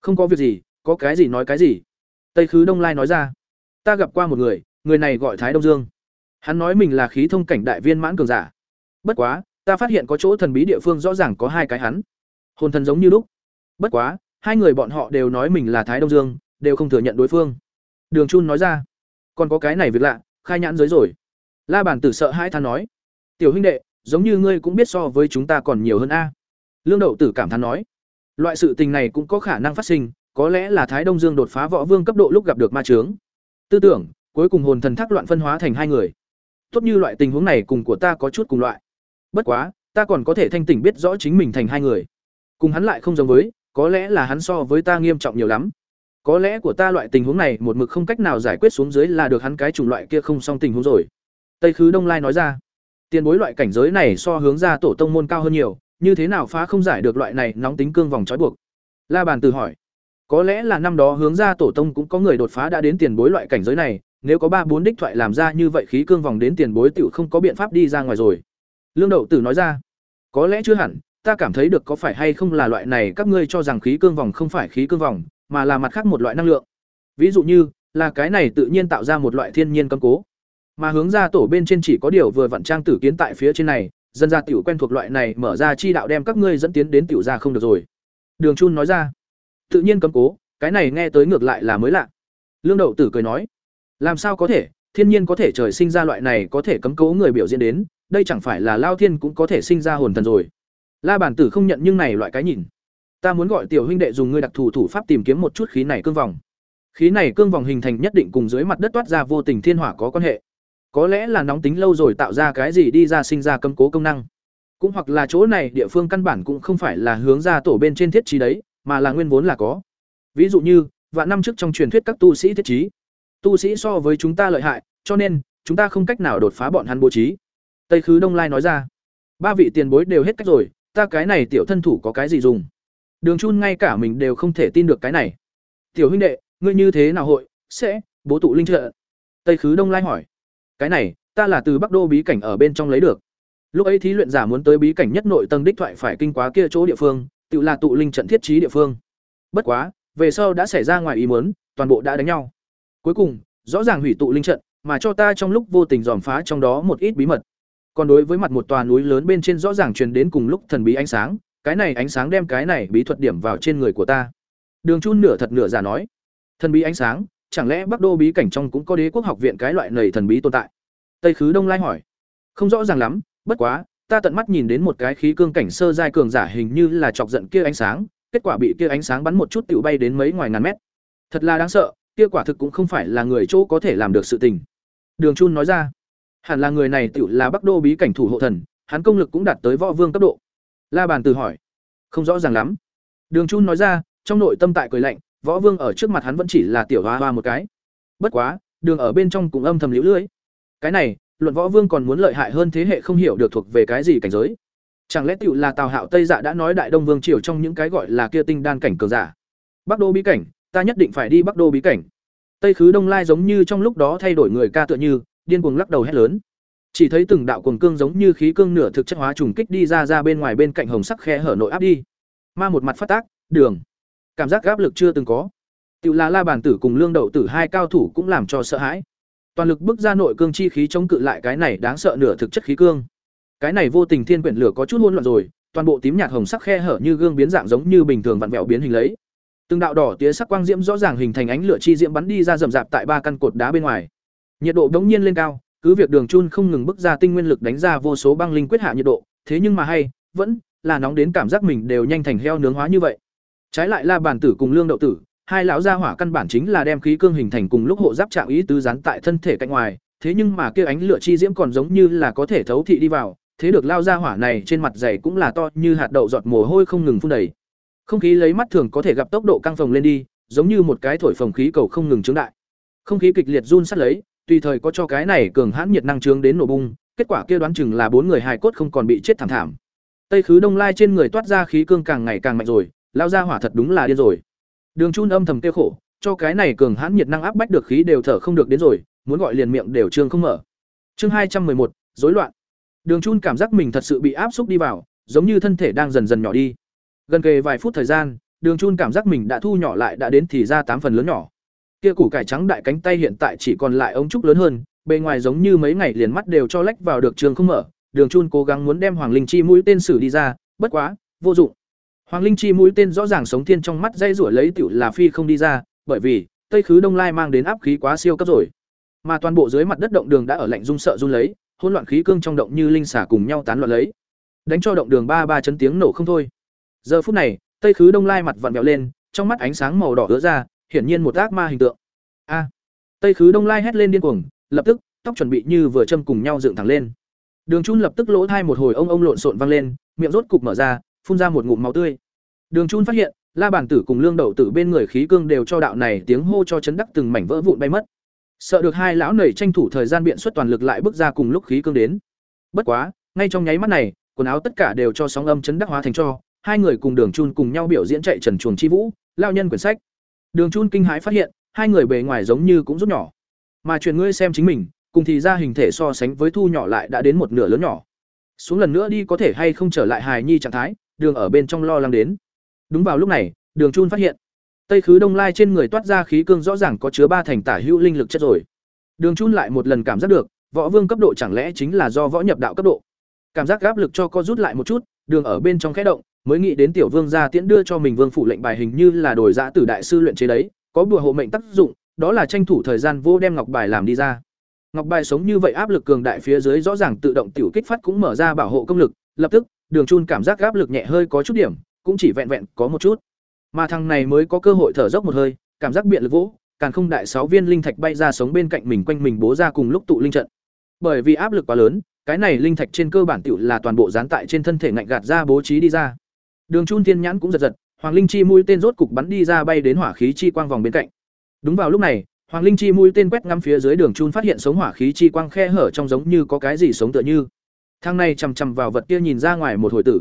Speaker 1: Không có việc gì, có cái gì nói cái gì? Tây khứ đông lai nói ra ta gặp qua một người người này gọi thái đông dương. Hắn nói mình là khí thông cảnh đại viên mãn cường giả. Bất quá, ta phát hiện có chỗ thần bí địa phương rõ ràng có hai cái hắn. Hồn thần giống như lúc. Bất quá, hai người bọn họ đều nói mình là thái đông dương, đều không thừa nhận đối phương. Đường chun nói ra. Còn có cái này việc lạ, khai nhãn giới rồi. La bản tử sợ hai than nói. Tiểu huynh đệ, giống như ngươi cũng biết so với chúng ta còn nhiều hơn a. Lương đậu tử cảm thán nói. Loại sự tình này cũng có khả năng phát sinh, có lẽ là thái đông dương đột phá võ vương cấp độ lúc gặp được ma trướng tư tưởng, cuối cùng hồn thần thác loạn phân hóa thành hai người. Tốt như loại tình huống này cùng của ta có chút cùng loại. Bất quá, ta còn có thể thanh tỉnh biết rõ chính mình thành hai người. Cùng hắn lại không giống với, có lẽ là hắn so với ta nghiêm trọng nhiều lắm. Có lẽ của ta loại tình huống này một mực không cách nào giải quyết xuống dưới là được hắn cái chủng loại kia không xong tình huống rồi. Tây khứ đông lai nói ra, tiền bối loại cảnh giới này so hướng ra tổ tông môn cao hơn nhiều, như thế nào phá không giải được loại này nóng tính cương vòng trói buộc? La bàn từ hỏi có lẽ là năm đó hướng ra tổ tông cũng có người đột phá đã đến tiền bối loại cảnh giới này, nếu có ba bốn đích thoại làm ra như vậy khí cương vòng đến tiền bối tiểu không có biện pháp đi ra ngoài rồi. Lương đậu tử nói ra, có lẽ chưa hẳn, ta cảm thấy được có phải hay không là loại này các ngươi cho rằng khí cương vòng không phải khí cương vòng, mà là mặt khác một loại năng lượng. Ví dụ như, là cái này tự nhiên tạo ra một loại thiên nhiên cấm cố. Mà hướng ra tổ bên trên chỉ có điều vừa vặn trang tử kiến tại phía trên này, dân ra tiểu quen thuộc loại này mở ra chi đạo đem các ngươi dẫn tiến đến tiểu ra không được rồi. Đường chun nói ra tự nhiên cấm cố, cái này nghe tới ngược lại là mới lạ. Lương đậu tử cười nói, làm sao có thể? Thiên nhiên có thể trời sinh ra loại này có thể cấm cố người biểu diễn đến, đây chẳng phải là lao thiên cũng có thể sinh ra hồn thần rồi. La bản tử không nhận nhưng này loại cái nhìn. Ta muốn gọi tiểu huynh đệ dùng ngươi đặc thù thủ pháp tìm kiếm một chút khí này cương vòng. Khí này cương vòng hình thành nhất định cùng dưới mặt đất toát ra vô tình thiên hỏa có quan hệ. Có lẽ là nóng tính lâu rồi tạo ra cái gì đi ra sinh ra cấm cố công năng. Cũng hoặc là chỗ này địa phương căn bản cũng không phải là hướng ra tổ bên trên thiết trí đấy mà là nguyên vốn là có. Ví dụ như, vạn năm trước trong truyền thuyết các tu sĩ thiết trí, tu sĩ so với chúng ta lợi hại, cho nên, chúng ta không cách nào đột phá bọn hắn bố trí. Tây khứ đông lai nói ra, ba vị tiền bối đều hết cách rồi, ta cái này tiểu thân thủ có cái gì dùng? Đường chun ngay cả mình đều không thể tin được cái này. Tiểu huynh đệ, ngươi như thế nào hội sẽ bố tụ linh trợ? Tây khứ đông lai hỏi. Cái này, ta là từ bắc đô bí cảnh ở bên trong lấy được. Lúc ấy thí luyện giả muốn tới bí cảnh nhất nội tầng đích thoại phải kinh quá kia chỗ địa phương tự là tụ linh trận thiết trí địa phương bất quá về sau đã xảy ra ngoài ý muốn toàn bộ đã đánh nhau cuối cùng rõ ràng hủy tụ linh trận mà cho ta trong lúc vô tình dòm phá trong đó một ít bí mật còn đối với mặt một tòa núi lớn bên trên rõ ràng truyền đến cùng lúc thần bí ánh sáng cái này ánh sáng đem cái này bí thuật điểm vào trên người của ta đường chun nửa thật nửa giả nói thần bí ánh sáng chẳng lẽ Bắc Đô bí cảnh trong cũng có Đế quốc học viện cái loại này thần bí tồn tại? Tây Khứ Đông Lai hỏi. Không rõ ràng lắm, bất quá, ta tận mắt nhìn đến một cái khí cương cảnh sơ giai cường giả hình như là chọc giận kia ánh sáng, kết quả bị kia ánh sáng bắn một chút tiểu bay đến mấy ngoài ngàn mét. Thật là đáng sợ, kia quả thực cũng không phải là người chỗ có thể làm được sự tình. Đường Chun nói ra, hẳn là người này tiểu là Bắc Đô bí cảnh thủ hộ thần, hắn công lực cũng đạt tới võ vương cấp độ. La Bàn từ hỏi, không rõ ràng lắm. Đường Chun nói ra, trong nội tâm tại cười lạnh, võ vương ở trước mặt hắn vẫn chỉ là tiểu hoa hoa một cái. Bất quá, đường ở bên trong cũng âm thầm liễu lưỡi. Cái này, luận võ vương còn muốn lợi hại hơn thế hệ không hiểu được thuộc về cái gì cảnh giới. Chẳng lẽ tựu là Tào Hạo Tây Dạ đã nói Đại Đông Vương triều trong những cái gọi là kia tinh đan cảnh cường giả. Bắc Đô bí cảnh, ta nhất định phải đi Bắc Đô bí cảnh. Tây Khứ Đông Lai giống như trong lúc đó thay đổi người ca tựa như, điên cuồng lắc đầu hét lớn. Chỉ thấy từng đạo cuồng cương giống như khí cương nửa thực chất hóa trùng kích đi ra ra bên ngoài bên cạnh hồng sắc khe hở nội áp đi. Ma một mặt phát tác, đường. Cảm giác áp lực chưa từng có. tựu là La Bàn tử cùng Lương Đậu tử hai cao thủ cũng làm cho sợ hãi. Toàn lực bước ra nội cương chi khí chống cự lại cái này đáng sợ nửa thực chất khí cương. Cái này vô tình thiên quyển lửa có chút hỗn loạn rồi, toàn bộ tím nhạt hồng sắc khe hở như gương biến dạng giống như bình thường vặn vẹo biến hình lấy. Từng đạo đỏ tía sắc quang diễm rõ ràng hình thành ánh lửa chi diễm bắn đi ra rầm rạp tại ba căn cột đá bên ngoài. Nhiệt độ đống nhiên lên cao, cứ việc Đường Chun không ngừng bức ra tinh nguyên lực đánh ra vô số băng linh quyết hạ nhiệt độ, thế nhưng mà hay, vẫn là nóng đến cảm giác mình đều nhanh thành heo nướng hóa như vậy. Trái lại La bản tử cùng Lương Đậu tử, hai lão gia hỏa căn bản chính là đem khí cương hình thành cùng lúc hộ giáp trạng ý tứ dán tại thân thể cạnh ngoài, thế nhưng mà kia ánh lửa chi diễm còn giống như là có thể thấu thị đi vào, thế được lao gia hỏa này trên mặt dày cũng là to như hạt đậu giọt mồ hôi không ngừng phun đầy. Không khí lấy mắt thường có thể gặp tốc độ căng phồng lên đi, giống như một cái thổi phồng khí cầu không ngừng trướng đại. Không khí kịch liệt run sát lấy, tùy thời có cho cái này cường hãn nhiệt năng trướng đến nổ bung, kết quả kia đoán chừng là bốn người hài cốt không còn bị chết thảm thảm. Tây Khứ Đông Lai trên người toát ra khí cương càng ngày càng mạnh rồi, lao ra hỏa thật đúng là điên rồi. Đường Chun âm thầm tiêu khổ, cho cái này cường hãn nhiệt năng áp bách được khí đều thở không được đến rồi, muốn gọi liền miệng đều trương không mở. Chương hai trăm một rối loạn. Đường Chun cảm giác mình thật sự bị áp xúc đi vào, giống như thân thể đang dần dần nhỏ đi. Gần kề vài phút thời gian, Đường Chun cảm giác mình đã thu nhỏ lại đã đến thì ra tám phần lớn nhỏ. Kia củ cải trắng đại cánh tay hiện tại chỉ còn lại ống trúc lớn hơn, bề ngoài giống như mấy ngày liền mắt đều cho lách vào được trường không mở. Đường Chun cố gắng muốn đem Hoàng Linh Chi mũi tên sử đi ra, bất quá, vô dụng. Hoàng Linh Chi mũi tên rõ ràng sống thiên trong mắt dây rủa lấy tiểu là phi không đi ra, bởi vì Tây Khứ Đông Lai mang đến áp khí quá siêu cấp rồi. Mà toàn bộ dưới mặt đất động đường đã ở lạnh rung sợ run lấy, hỗn loạn khí cương trong động như linh xả cùng nhau tán loạn lấy. Đánh cho động đường ba ba chấn tiếng nổ không thôi. Giờ phút này, Tây Khứ Đông Lai mặt vặn vẹo lên, trong mắt ánh sáng màu đỏ ứa ra, hiển nhiên một ác ma hình tượng. A! Tây Khứ Đông Lai hét lên điên cuồng, lập tức, tóc chuẩn bị như vừa châm cùng nhau dựng thẳng lên. Đường Chun lập tức lỗ thai một hồi ông ông lộn xộn vang lên, miệng rốt cục mở ra, phun ra một ngụm máu tươi. Đường Chun phát hiện, La Bản Tử cùng Lương Đậu Tử bên người khí cương đều cho đạo này tiếng hô cho chấn đắc từng mảnh vỡ vụn bay mất. Sợ được hai lão nảy tranh thủ thời gian biện xuất toàn lực lại bước ra cùng lúc khí cương đến. Bất quá, ngay trong nháy mắt này, quần áo tất cả đều cho sóng âm chấn đắc hóa thành cho, hai người cùng Đường Chun cùng nhau biểu diễn chạy trần chuồng chi vũ, lao nhân quyển sách. Đường Chun kinh hãi phát hiện, hai người bề ngoài giống như cũng rút nhỏ. Mà truyền ngươi xem chính mình, cùng thì ra hình thể so sánh với thu nhỏ lại đã đến một nửa lớn nhỏ. Xuống lần nữa đi có thể hay không trở lại hài nhi trạng thái, đường ở bên trong lo lắng đến. Đúng vào lúc này, Đường Chun phát hiện, Tây Khứ Đông Lai trên người toát ra khí cương rõ ràng có chứa ba thành tả hữu linh lực chất rồi. Đường Chun lại một lần cảm giác được, võ vương cấp độ chẳng lẽ chính là do võ nhập đạo cấp độ. Cảm giác áp lực cho co rút lại một chút, đường ở bên trong khẽ động, mới nghĩ đến tiểu vương gia tiễn đưa cho mình vương phủ lệnh bài hình như là đổi dã tử đại sư luyện chế đấy, có bùa hộ mệnh tác dụng, đó là tranh thủ thời gian vô đem ngọc bài làm đi ra. Ngọc bài sống như vậy áp lực cường đại phía dưới rõ ràng tự động tiểu kích phát cũng mở ra bảo hộ công lực, lập tức, Đường Chun cảm giác áp lực nhẹ hơi có chút điểm, cũng chỉ vẹn vẹn có một chút. Mà thằng này mới có cơ hội thở dốc một hơi, cảm giác biện lực vỗ, càng không đại sáu viên linh thạch bay ra sống bên cạnh mình quanh mình bố ra cùng lúc tụ linh trận. Bởi vì áp lực quá lớn, cái này linh thạch trên cơ bản tiểu là toàn bộ dán tại trên thân thể ngạnh gạt ra bố trí đi ra. Đường Chun Thiên nhãn cũng giật giật, Hoàng Linh chi mũi tên rốt cục bắn đi ra bay đến hỏa khí chi quang vòng bên cạnh. Đúng vào lúc này, Hoàng Linh chi mũi tên quét ngắm phía dưới đường Chun phát hiện sống hỏa khí chi quang khe hở trong giống như có cái gì sống tựa như. Thang này chằm chằm vào vật kia nhìn ra ngoài một hồi tử.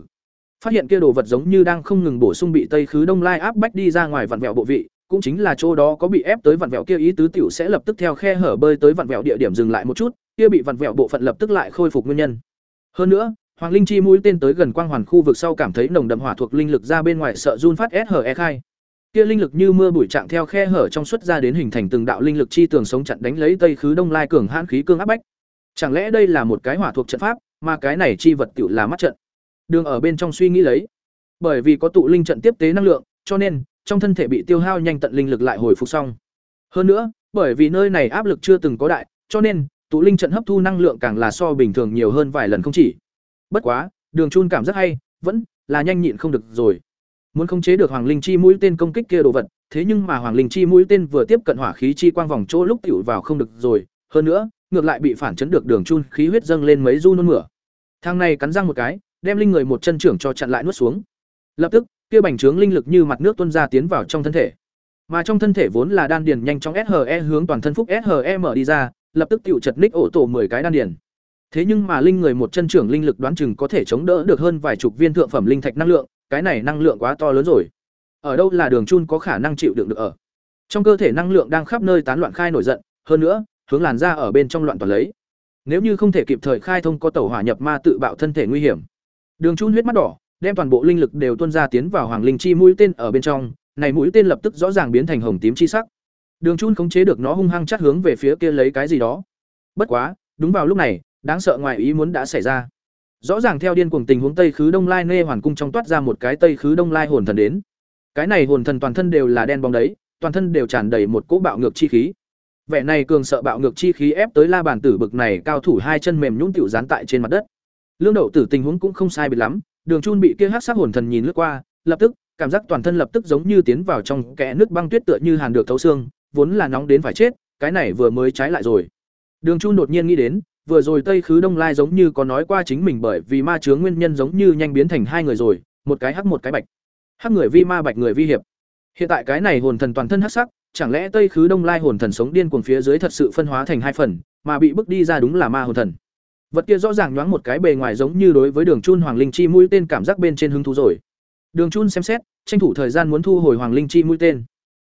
Speaker 1: Phát hiện kia đồ vật giống như đang không ngừng bổ sung bị Tây Khứ Đông Lai áp bách đi ra ngoài vặn vẹo bộ vị, cũng chính là chỗ đó có bị ép tới vặn vẹo kia ý tứ tiểu sẽ lập tức theo khe hở bơi tới vặn vẹo địa điểm dừng lại một chút, kia bị vặn vẹo bộ phận lập tức lại khôi phục nguyên nhân. Hơn nữa, Hoàng Linh chi mũi tên tới gần quang hoàn khu vực sau cảm thấy nồng đậm hỏa thuộc linh lực ra bên ngoài sợ run phát SHE khai. Kia linh lực như mưa bụi trạng theo khe hở trong xuất ra đến hình thành từng đạo linh lực chi tường sống chặn đánh lấy Tây Khứ Đông Lai cường hãn khí cương áp bách. Chẳng lẽ đây là một cái hỏa thuộc trận pháp, mà cái này chi vật tiểu là mắt trận. Đường ở bên trong suy nghĩ lấy. Bởi vì có tụ linh trận tiếp tế năng lượng, cho nên trong thân thể bị tiêu hao nhanh tận linh lực lại hồi phục xong. Hơn nữa, Bởi vì nơi này áp lực chưa từng có đại, cho nên tụ linh trận hấp thu năng lượng càng là so bình thường nhiều hơn vài lần không chỉ. Bất quá, Đường Chun cảm rất hay, vẫn là nhanh nhịn không được rồi. Muốn khống chế được Hoàng Linh chi mũi tên công kích kia đồ vật, thế nhưng mà Hoàng Linh chi mũi tên vừa tiếp cận hỏa khí chi quang vòng chỗ lúc tiểu vào không được rồi, hơn nữa, ngược lại bị phản chấn được Đường Chun khí huyết dâng lên mấy du nôn mửa. Thang này cắn răng một cái, đem linh người một chân trưởng cho chặn lại nuốt xuống. Lập tức, kia bành trướng linh lực như mặt nước tuôn ra tiến vào trong thân thể. Mà trong thân thể vốn là đan điền nhanh chóng SHE hướng toàn thân phúc SHE mở đi ra, lập tức tiểu chật ních ổ tổ 10 cái đan điền. Thế nhưng mà linh người một chân trưởng linh lực đoán chừng có thể chống đỡ được hơn vài chục viên thượng phẩm linh thạch năng lượng, cái này năng lượng quá to lớn rồi. Ở đâu là đường chun có khả năng chịu đựng được ở. Trong cơ thể năng lượng đang khắp nơi tán loạn khai nổi giận, hơn nữa, hướng làn ra ở bên trong loạn toàn lấy. Nếu như không thể kịp thời khai thông có tẩu hỏa nhập ma tự bạo thân thể nguy hiểm. Đường chun huyết mắt đỏ, đem toàn bộ linh lực đều tuôn ra tiến vào hoàng linh chi mũi tên ở bên trong, này mũi tên lập tức rõ ràng biến thành hồng tím chi sắc. Đường chun khống chế được nó hung hăng chát hướng về phía kia lấy cái gì đó. Bất quá, đúng vào lúc này, đáng sợ ngoài ý muốn đã xảy ra. Rõ ràng theo điên cuồng tình huống Tây Khứ Đông Lai Nê Hoàn cung trong toát ra một cái Tây Khứ Đông Lai hồn thần đến. Cái này hồn thần toàn thân đều là đen bóng đấy, toàn thân đều tràn đầy một cỗ bạo ngược chi khí. Vẻ này cường sợ bạo ngược chi khí ép tới La Bàn Tử bực này cao thủ hai chân mềm nhũn tiểu dán tại trên mặt đất. Lương Đậu Tử tình huống cũng không sai biệt lắm, Đường Chun bị kia hắc sắc hồn thần nhìn lướt qua, lập tức, cảm giác toàn thân lập tức giống như tiến vào trong kẽ nước băng tuyết tựa như hàn được thấu xương, vốn là nóng đến phải chết, cái này vừa mới trái lại rồi. Đường Chun đột nhiên nghĩ đến, vừa rồi Tây Khứ Đông Lai giống như có nói qua chính mình bởi vì ma chướng nguyên nhân giống như nhanh biến thành hai người rồi, một cái hắc một cái bạch. Hắc người vi ma bạch người vi hiệp. Hiện tại cái này hồn thần toàn thân hắc sắc, chẳng lẽ Tây Khứ Đông Lai hồn thần sống điên cuồng phía dưới thật sự phân hóa thành hai phần, mà bị bức đi ra đúng là ma hồn thần. Vật kia rõ ràng nhoáng một cái bề ngoài giống như đối với Đường Chun Hoàng Linh Chi mũi tên cảm giác bên trên hứng thú rồi. Đường Chun xem xét, tranh thủ thời gian muốn thu hồi Hoàng Linh Chi mũi tên.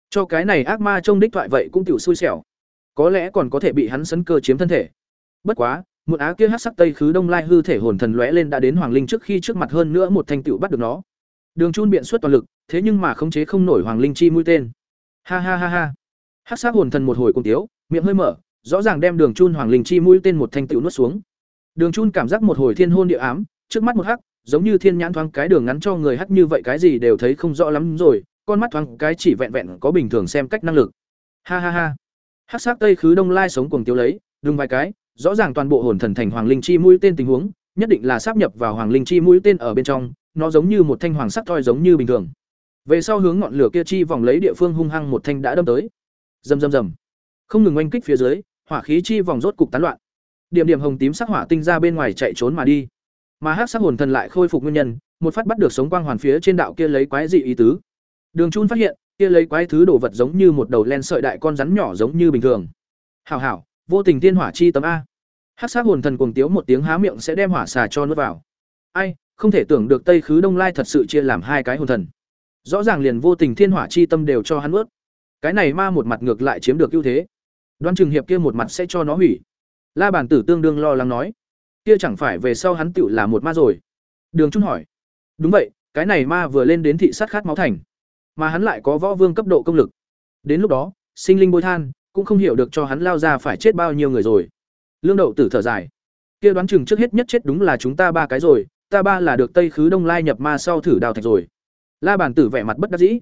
Speaker 1: Cho cái này ác ma trông đích thoại vậy cũng tiểu xui xẻo. Có lẽ còn có thể bị hắn sấn cơ chiếm thân thể. Bất quá, một á kia hắc sắc tây khứ đông lai hư thể hồn thần lóe lên đã đến Hoàng Linh trước khi trước mặt hơn nữa một thanh tiểu bắt được nó. Đường Chun biện suất toàn lực, thế nhưng mà khống chế không nổi Hoàng Linh Chi mũi tên. Ha ha ha ha. Hắc sắc hồn thần một hồi cùng tiếu, miệng hơi mở, rõ ràng đem Đường Chun Hoàng Linh Chi mũi tên một thanh tiểu nuốt xuống. Đường Chun cảm giác một hồi thiên hôn địa ám, trước mắt một hắc, giống như thiên nhãn thoáng cái đường ngắn cho người hắc như vậy cái gì đều thấy không rõ lắm rồi, con mắt thoáng cái chỉ vẹn vẹn có bình thường xem cách năng lực. Ha ha ha. Hắc sắc Tây Khứ Đông Lai sống cuồng tiêu lấy, đừng vài cái, rõ ràng toàn bộ hồn thần thành Hoàng Linh chi mũi tên tình huống, nhất định là sáp nhập vào Hoàng Linh chi mũi tên ở bên trong, nó giống như một thanh hoàng sắc thoi giống như bình thường. Về sau hướng ngọn lửa kia chi vòng lấy địa phương hung hăng một thanh đã đâm tới. Rầm rầm rầm. Không ngừng oanh kích phía dưới, hỏa khí chi vòng rốt cục tán loạn điểm điểm hồng tím sắc hỏa tinh ra bên ngoài chạy trốn mà đi. Mà hắc sắc hồn thần lại khôi phục nguyên nhân, một phát bắt được sống quang hoàn phía trên đạo kia lấy quái dị ý tứ. Đường chun phát hiện, kia lấy quái thứ đồ vật giống như một đầu len sợi đại con rắn nhỏ giống như bình thường. Hảo hảo, vô tình tiên hỏa chi tấm a. Hắc sắc hồn thần cuồng tiếu một tiếng há miệng sẽ đem hỏa xà cho nuốt vào. Ai, không thể tưởng được tây khứ đông lai thật sự chia làm hai cái hồn thần. Rõ ràng liền vô tình thiên hỏa chi tâm đều cho hắn nuốt. Cái này ma một mặt ngược lại chiếm được ưu thế. Đoan trường hiệp kia một mặt sẽ cho nó hủy. La bản tử tương đương lo lắng nói, kia chẳng phải về sau hắn tựu là một ma rồi. Đường Trung hỏi, đúng vậy, cái này ma vừa lên đến thị sát khát máu thành, mà hắn lại có võ vương cấp độ công lực. Đến lúc đó, sinh linh bôi than, cũng không hiểu được cho hắn lao ra phải chết bao nhiêu người rồi. Lương Đậu Tử thở dài, kia đoán chừng trước hết nhất chết đúng là chúng ta ba cái rồi, ta ba là được Tây Khứ Đông Lai nhập ma sau thử đào thạch rồi. La bản tử vẻ mặt bất đắc dĩ.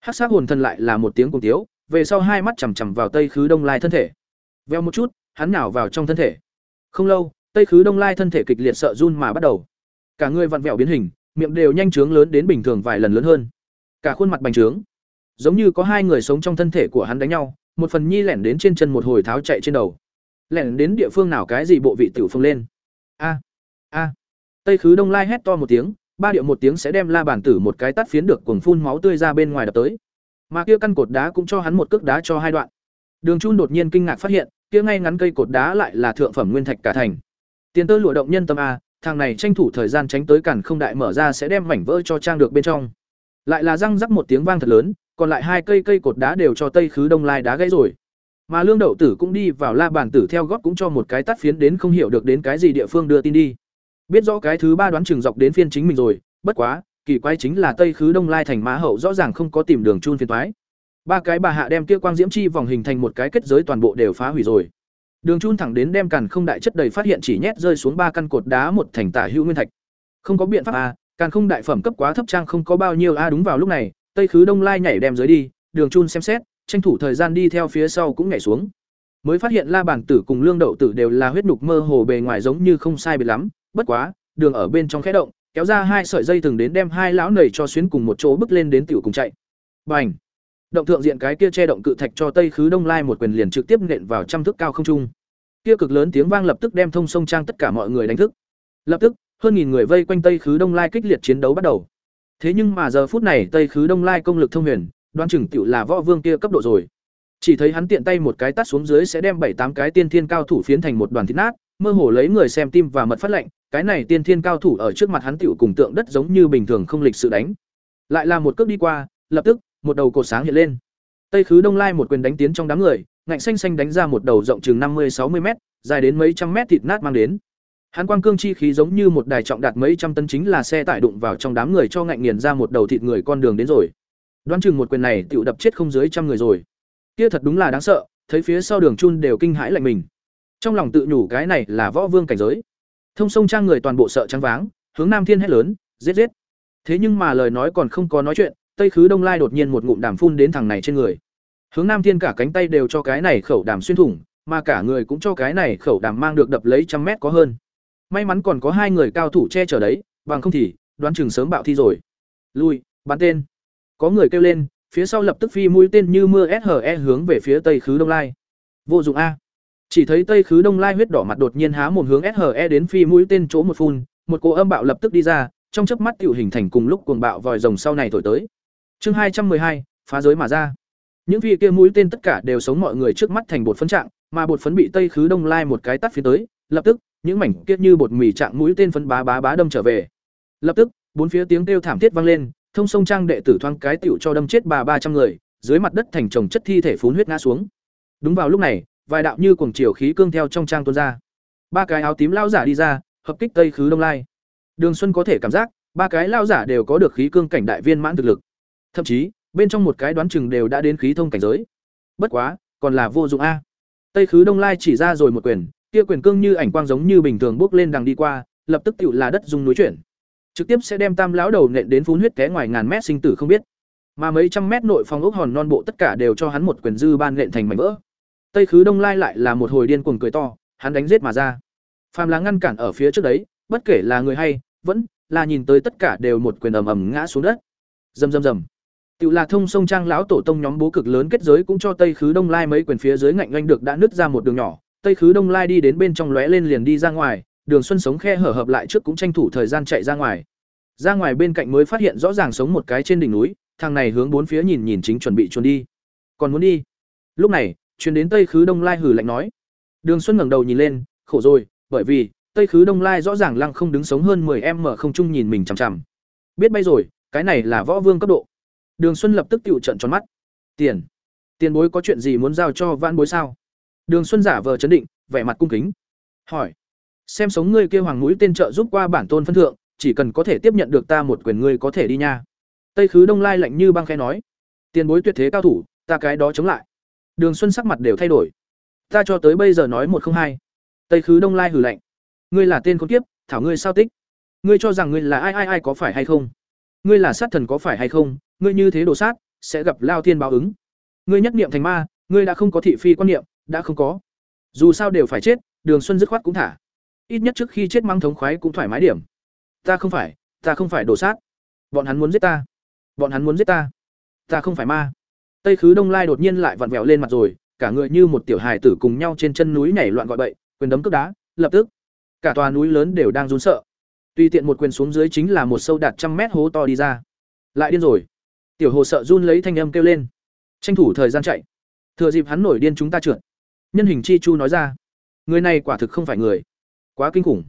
Speaker 1: Hắc sát hồn thần lại là một tiếng cùng tiếu, về sau hai mắt chằm chằm vào Tây Khứ Đông Lai thân thể. Veo một chút, hắn nhào vào trong thân thể. Không lâu, Tây Khứ Đông Lai thân thể kịch liệt sợ run mà bắt đầu. Cả người vặn vẹo biến hình, miệng đều nhanh trướng lớn đến bình thường vài lần lớn hơn. Cả khuôn mặt bành trướng, giống như có hai người sống trong thân thể của hắn đánh nhau, một phần nhi lẻn đến trên chân một hồi tháo chạy trên đầu. Lẻn đến địa phương nào cái gì bộ vị tiểu phương lên. A, a. Tây Khứ Đông Lai hét to một tiếng, ba điệu một tiếng sẽ đem La bản tử một cái tát phiến được cuồng phun máu tươi ra bên ngoài đập tới. Mà kia căn cột đá cũng cho hắn một cước đá cho hai đoạn. Đường Chun đột nhiên kinh ngạc phát hiện, kia ngay ngắn cây cột đá lại là thượng phẩm nguyên thạch cả thành. Tiền tơ lụa động nhân tâm a, thằng này tranh thủ thời gian tránh tới cản không đại mở ra sẽ đem mảnh vỡ cho trang được bên trong. Lại là răng rắc một tiếng vang thật lớn, còn lại hai cây cây cột đá đều cho Tây Khứ Đông Lai đá gãy rồi. Mà Lương Đậu Tử cũng đi vào la bàn tử theo gót cũng cho một cái tắt phiến đến không hiểu được đến cái gì địa phương đưa tin đi. Biết rõ cái thứ ba đoán chừng dọc đến phiên chính mình rồi, bất quá, kỳ quái chính là Tây Khứ Đông Lai thành mã hậu rõ ràng không có tìm đường chun phiền toái ba cái bà hạ đem kia quang diễm chi vòng hình thành một cái kết giới toàn bộ đều phá hủy rồi đường chun thẳng đến đem càn không đại chất đầy phát hiện chỉ nhét rơi xuống ba căn cột đá một thành tả hữu nguyên thạch không có biện pháp a càn không đại phẩm cấp quá thấp trang không có bao nhiêu a đúng vào lúc này tây khứ đông lai nhảy đem dưới đi đường chun xem xét tranh thủ thời gian đi theo phía sau cũng nhảy xuống. Mới phát hiện La Bản Tử cùng Lương Đậu Tử đều là huyết nhục mơ hồ bề ngoài giống như không sai biệt lắm, bất quá, đường ở bên trong khẽ động, kéo ra hai sợi dây từng đến đem hai lão nảy cho xuyến cùng một chỗ bước lên đến tiểu cùng chạy. Bành! Động thượng diện cái kia che động cự thạch cho Tây Khứ Đông Lai một quyền liền trực tiếp nện vào trăm thước cao không trung. Kia cực lớn tiếng vang lập tức đem thông sông trang tất cả mọi người đánh thức. Lập tức, hơn nghìn người vây quanh Tây Khứ Đông Lai kích liệt chiến đấu bắt đầu. Thế nhưng mà giờ phút này Tây Khứ Đông Lai công lực thông huyền, đoan chừng tựu là võ vương kia cấp độ rồi. Chỉ thấy hắn tiện tay một cái tát xuống dưới sẽ đem bảy tám cái tiên thiên cao thủ phiến thành một đoàn thịt nát, mơ hồ lấy người xem tim và mật phát lệnh, cái này tiên thiên cao thủ ở trước mặt hắn tựu cùng tượng đất giống như bình thường không lịch sự đánh. Lại là một cước đi qua, lập tức, một đầu cột sáng hiện lên. Tây Khứ Đông Lai một quyền đánh tiến trong đám người, ngạnh xanh xanh đánh ra một đầu rộng chừng năm mươi sáu mươi mét, dài đến mấy trăm mét thịt nát mang đến. hắn quang cương chi khí giống như một đài trọng đạt mấy trăm tấn chính là xe tải đụng vào trong đám người cho ngạnh nghiền ra một đầu thịt người con đường đến rồi. Đoán chừng một quyền này tiểu đập chết không dưới trăm người rồi. Kia thật đúng là đáng sợ, thấy phía sau đường chun đều kinh hãi lạnh mình. Trong lòng tự nhủ cái này là võ vương cảnh giới. Thông sông trang người toàn bộ sợ trắng váng, hướng Nam Thiên hét lớn, giết giết. Thế nhưng mà lời nói còn không có nói chuyện, Tây Khứ Đông Lai đột nhiên một ngụm đàm phun đến thằng này trên người. Hướng Nam Thiên cả cánh tay đều cho cái này khẩu đàm xuyên thủng, mà cả người cũng cho cái này khẩu đàm mang được đập lấy trăm mét có hơn. May mắn còn có hai người cao thủ che chở đấy, bằng không thì đoán chừng sớm bạo thi rồi. Lui, bắn tên. Có người kêu lên, phía sau lập tức phi mũi tên như mưa SHE hướng về phía Tây Khứ Đông Lai. Vô dụng a. Chỉ thấy Tây Khứ Đông Lai huyết đỏ mặt đột nhiên há mồm hướng SHE đến phi mũi tên chỗ một phun, một cỗ âm bạo lập tức đi ra, trong chớp mắt tiểu hình thành cùng lúc cuồng bạo vòi rồng sau này thổi tới. Chương hai trăm hai phá giới mà ra. Những vị kia mũi tên tất cả đều sống mọi người trước mắt thành bột phấn trạng, mà bột phấn bị Tây Khứ Đông Lai một cái tắt phía tới, lập tức, những mảnh kia như bột mì trạng mũi tên phấn bá bá bá đâm trở về. Lập tức, bốn phía tiếng kêu thảm thiết vang lên, thông sông trang đệ tử thoang cái tiểu cho đâm chết bà ba trăm người, dưới mặt đất thành chồng chất thi thể phún huyết ngã xuống. Đúng vào lúc này, vài đạo như cuồng chiều khí cương theo trong trang tuôn ra. Ba cái áo tím lao giả đi ra, hợp kích Tây Khứ Đông Lai. Đường Xuân có thể cảm giác, ba cái lao giả đều có được khí cương cảnh đại viên mãn thực lực. Thậm chí, bên trong một cái đoán chừng đều đã đến khí thông cảnh giới. Bất quá, còn là vô dụng a. Tây Khứ Đông Lai chỉ ra rồi một quyền, kia quyền cương như ảnh quang giống như bình thường bước lên đằng đi qua, lập tức tựu là đất dung núi chuyển. Trực tiếp sẽ đem Tam lão đầu nện đến phun huyết té ngoài ngàn mét sinh tử không biết. Mà mấy trăm mét nội phòng ốc hòn non bộ tất cả đều cho hắn một quyền dư ban nện thành mảnh vỡ. Tây Khứ Đông Lai lại là một hồi điên cuồng cười to, hắn đánh giết mà ra. Phàm là ngăn cản ở phía trước đấy, bất kể là người hay, vẫn là nhìn tới tất cả đều một quyền ầm ầm ngã xuống đất. Rầm rầm rầm. Tiểu là thông sông trang lão tổ tông nhóm bố cực lớn kết giới cũng cho Tây Khứ Đông Lai mấy quyền phía dưới ngạnh nganh được đã nứt ra một đường nhỏ, Tây Khứ Đông Lai đi đến bên trong lóe lên liền đi ra ngoài, Đường Xuân sống khe hở hợp lại trước cũng tranh thủ thời gian chạy ra ngoài. Ra ngoài bên cạnh mới phát hiện rõ ràng sống một cái trên đỉnh núi, thằng này hướng bốn phía nhìn nhìn chính chuẩn bị chuẩn đi. Còn muốn đi. Lúc này, truyền đến Tây Khứ Đông Lai hừ lạnh nói. Đường Xuân ngẩng đầu nhìn lên, khổ rồi, bởi vì Tây Khứ Đông Lai rõ ràng lăng không đứng sống hơn 10m không trung nhìn mình chằm chằm. Biết bay rồi, cái này là võ vương cấp độ. Đường Xuân lập tức tiểu trận tròn mắt. Tiền, tiền bối có chuyện gì muốn giao cho Vãn bối sao? Đường Xuân giả vờ chấn định, vẻ mặt cung kính. Hỏi: "Xem sống ngươi kia hoàng mũi tên trợ giúp qua bản tôn phân thượng, chỉ cần có thể tiếp nhận được ta một quyền ngươi có thể đi nha." Tây Khứ Đông Lai lạnh như băng khẽ nói: "Tiền bối tuyệt thế cao thủ, ta cái đó chống lại." Đường Xuân sắc mặt đều thay đổi. "Ta cho tới bây giờ nói một không hai." Tây Khứ Đông Lai hừ lạnh: "Ngươi là tên con kiếp, thảo ngươi sao tích? Ngươi cho rằng ngươi là ai ai ai có phải hay không? Ngươi là sát thần có phải hay không? Ngươi như thế đồ sát, sẽ gặp lao thiên báo ứng. Ngươi nhất niệm thành ma, ngươi đã không có thị phi quan niệm, đã không có. Dù sao đều phải chết đường xuân dứt khoát cũng thả. Ít nhất trước khi chết mang thống khoái cũng thoải mái điểm. Ta không phải ta không phải đổ sát. Bọn hắn muốn giết ta. Bọn hắn muốn giết ta. Ta không phải ma. Tây khứ đông lai đột nhiên lại vặn vẹo lên mặt rồi cả người như một tiểu hài tử cùng nhau trên chân núi nhảy loạn gọi bậy quyền đấm cước đá lập tức cả tòa núi lớn đều đang run sợ. Tuy tiện một quyền xuống dưới chính là một sâu đạt trăm mét hố to đi ra. Lại điên rồi tiểu hồ sợ run lấy thanh âm kêu lên. Tranh thủ thời gian chạy. Thừa dịp hắn nổi điên chúng ta trượt. Nhân hình chi chu nói ra. Người này quả thực không phải người. Quá kinh khủng.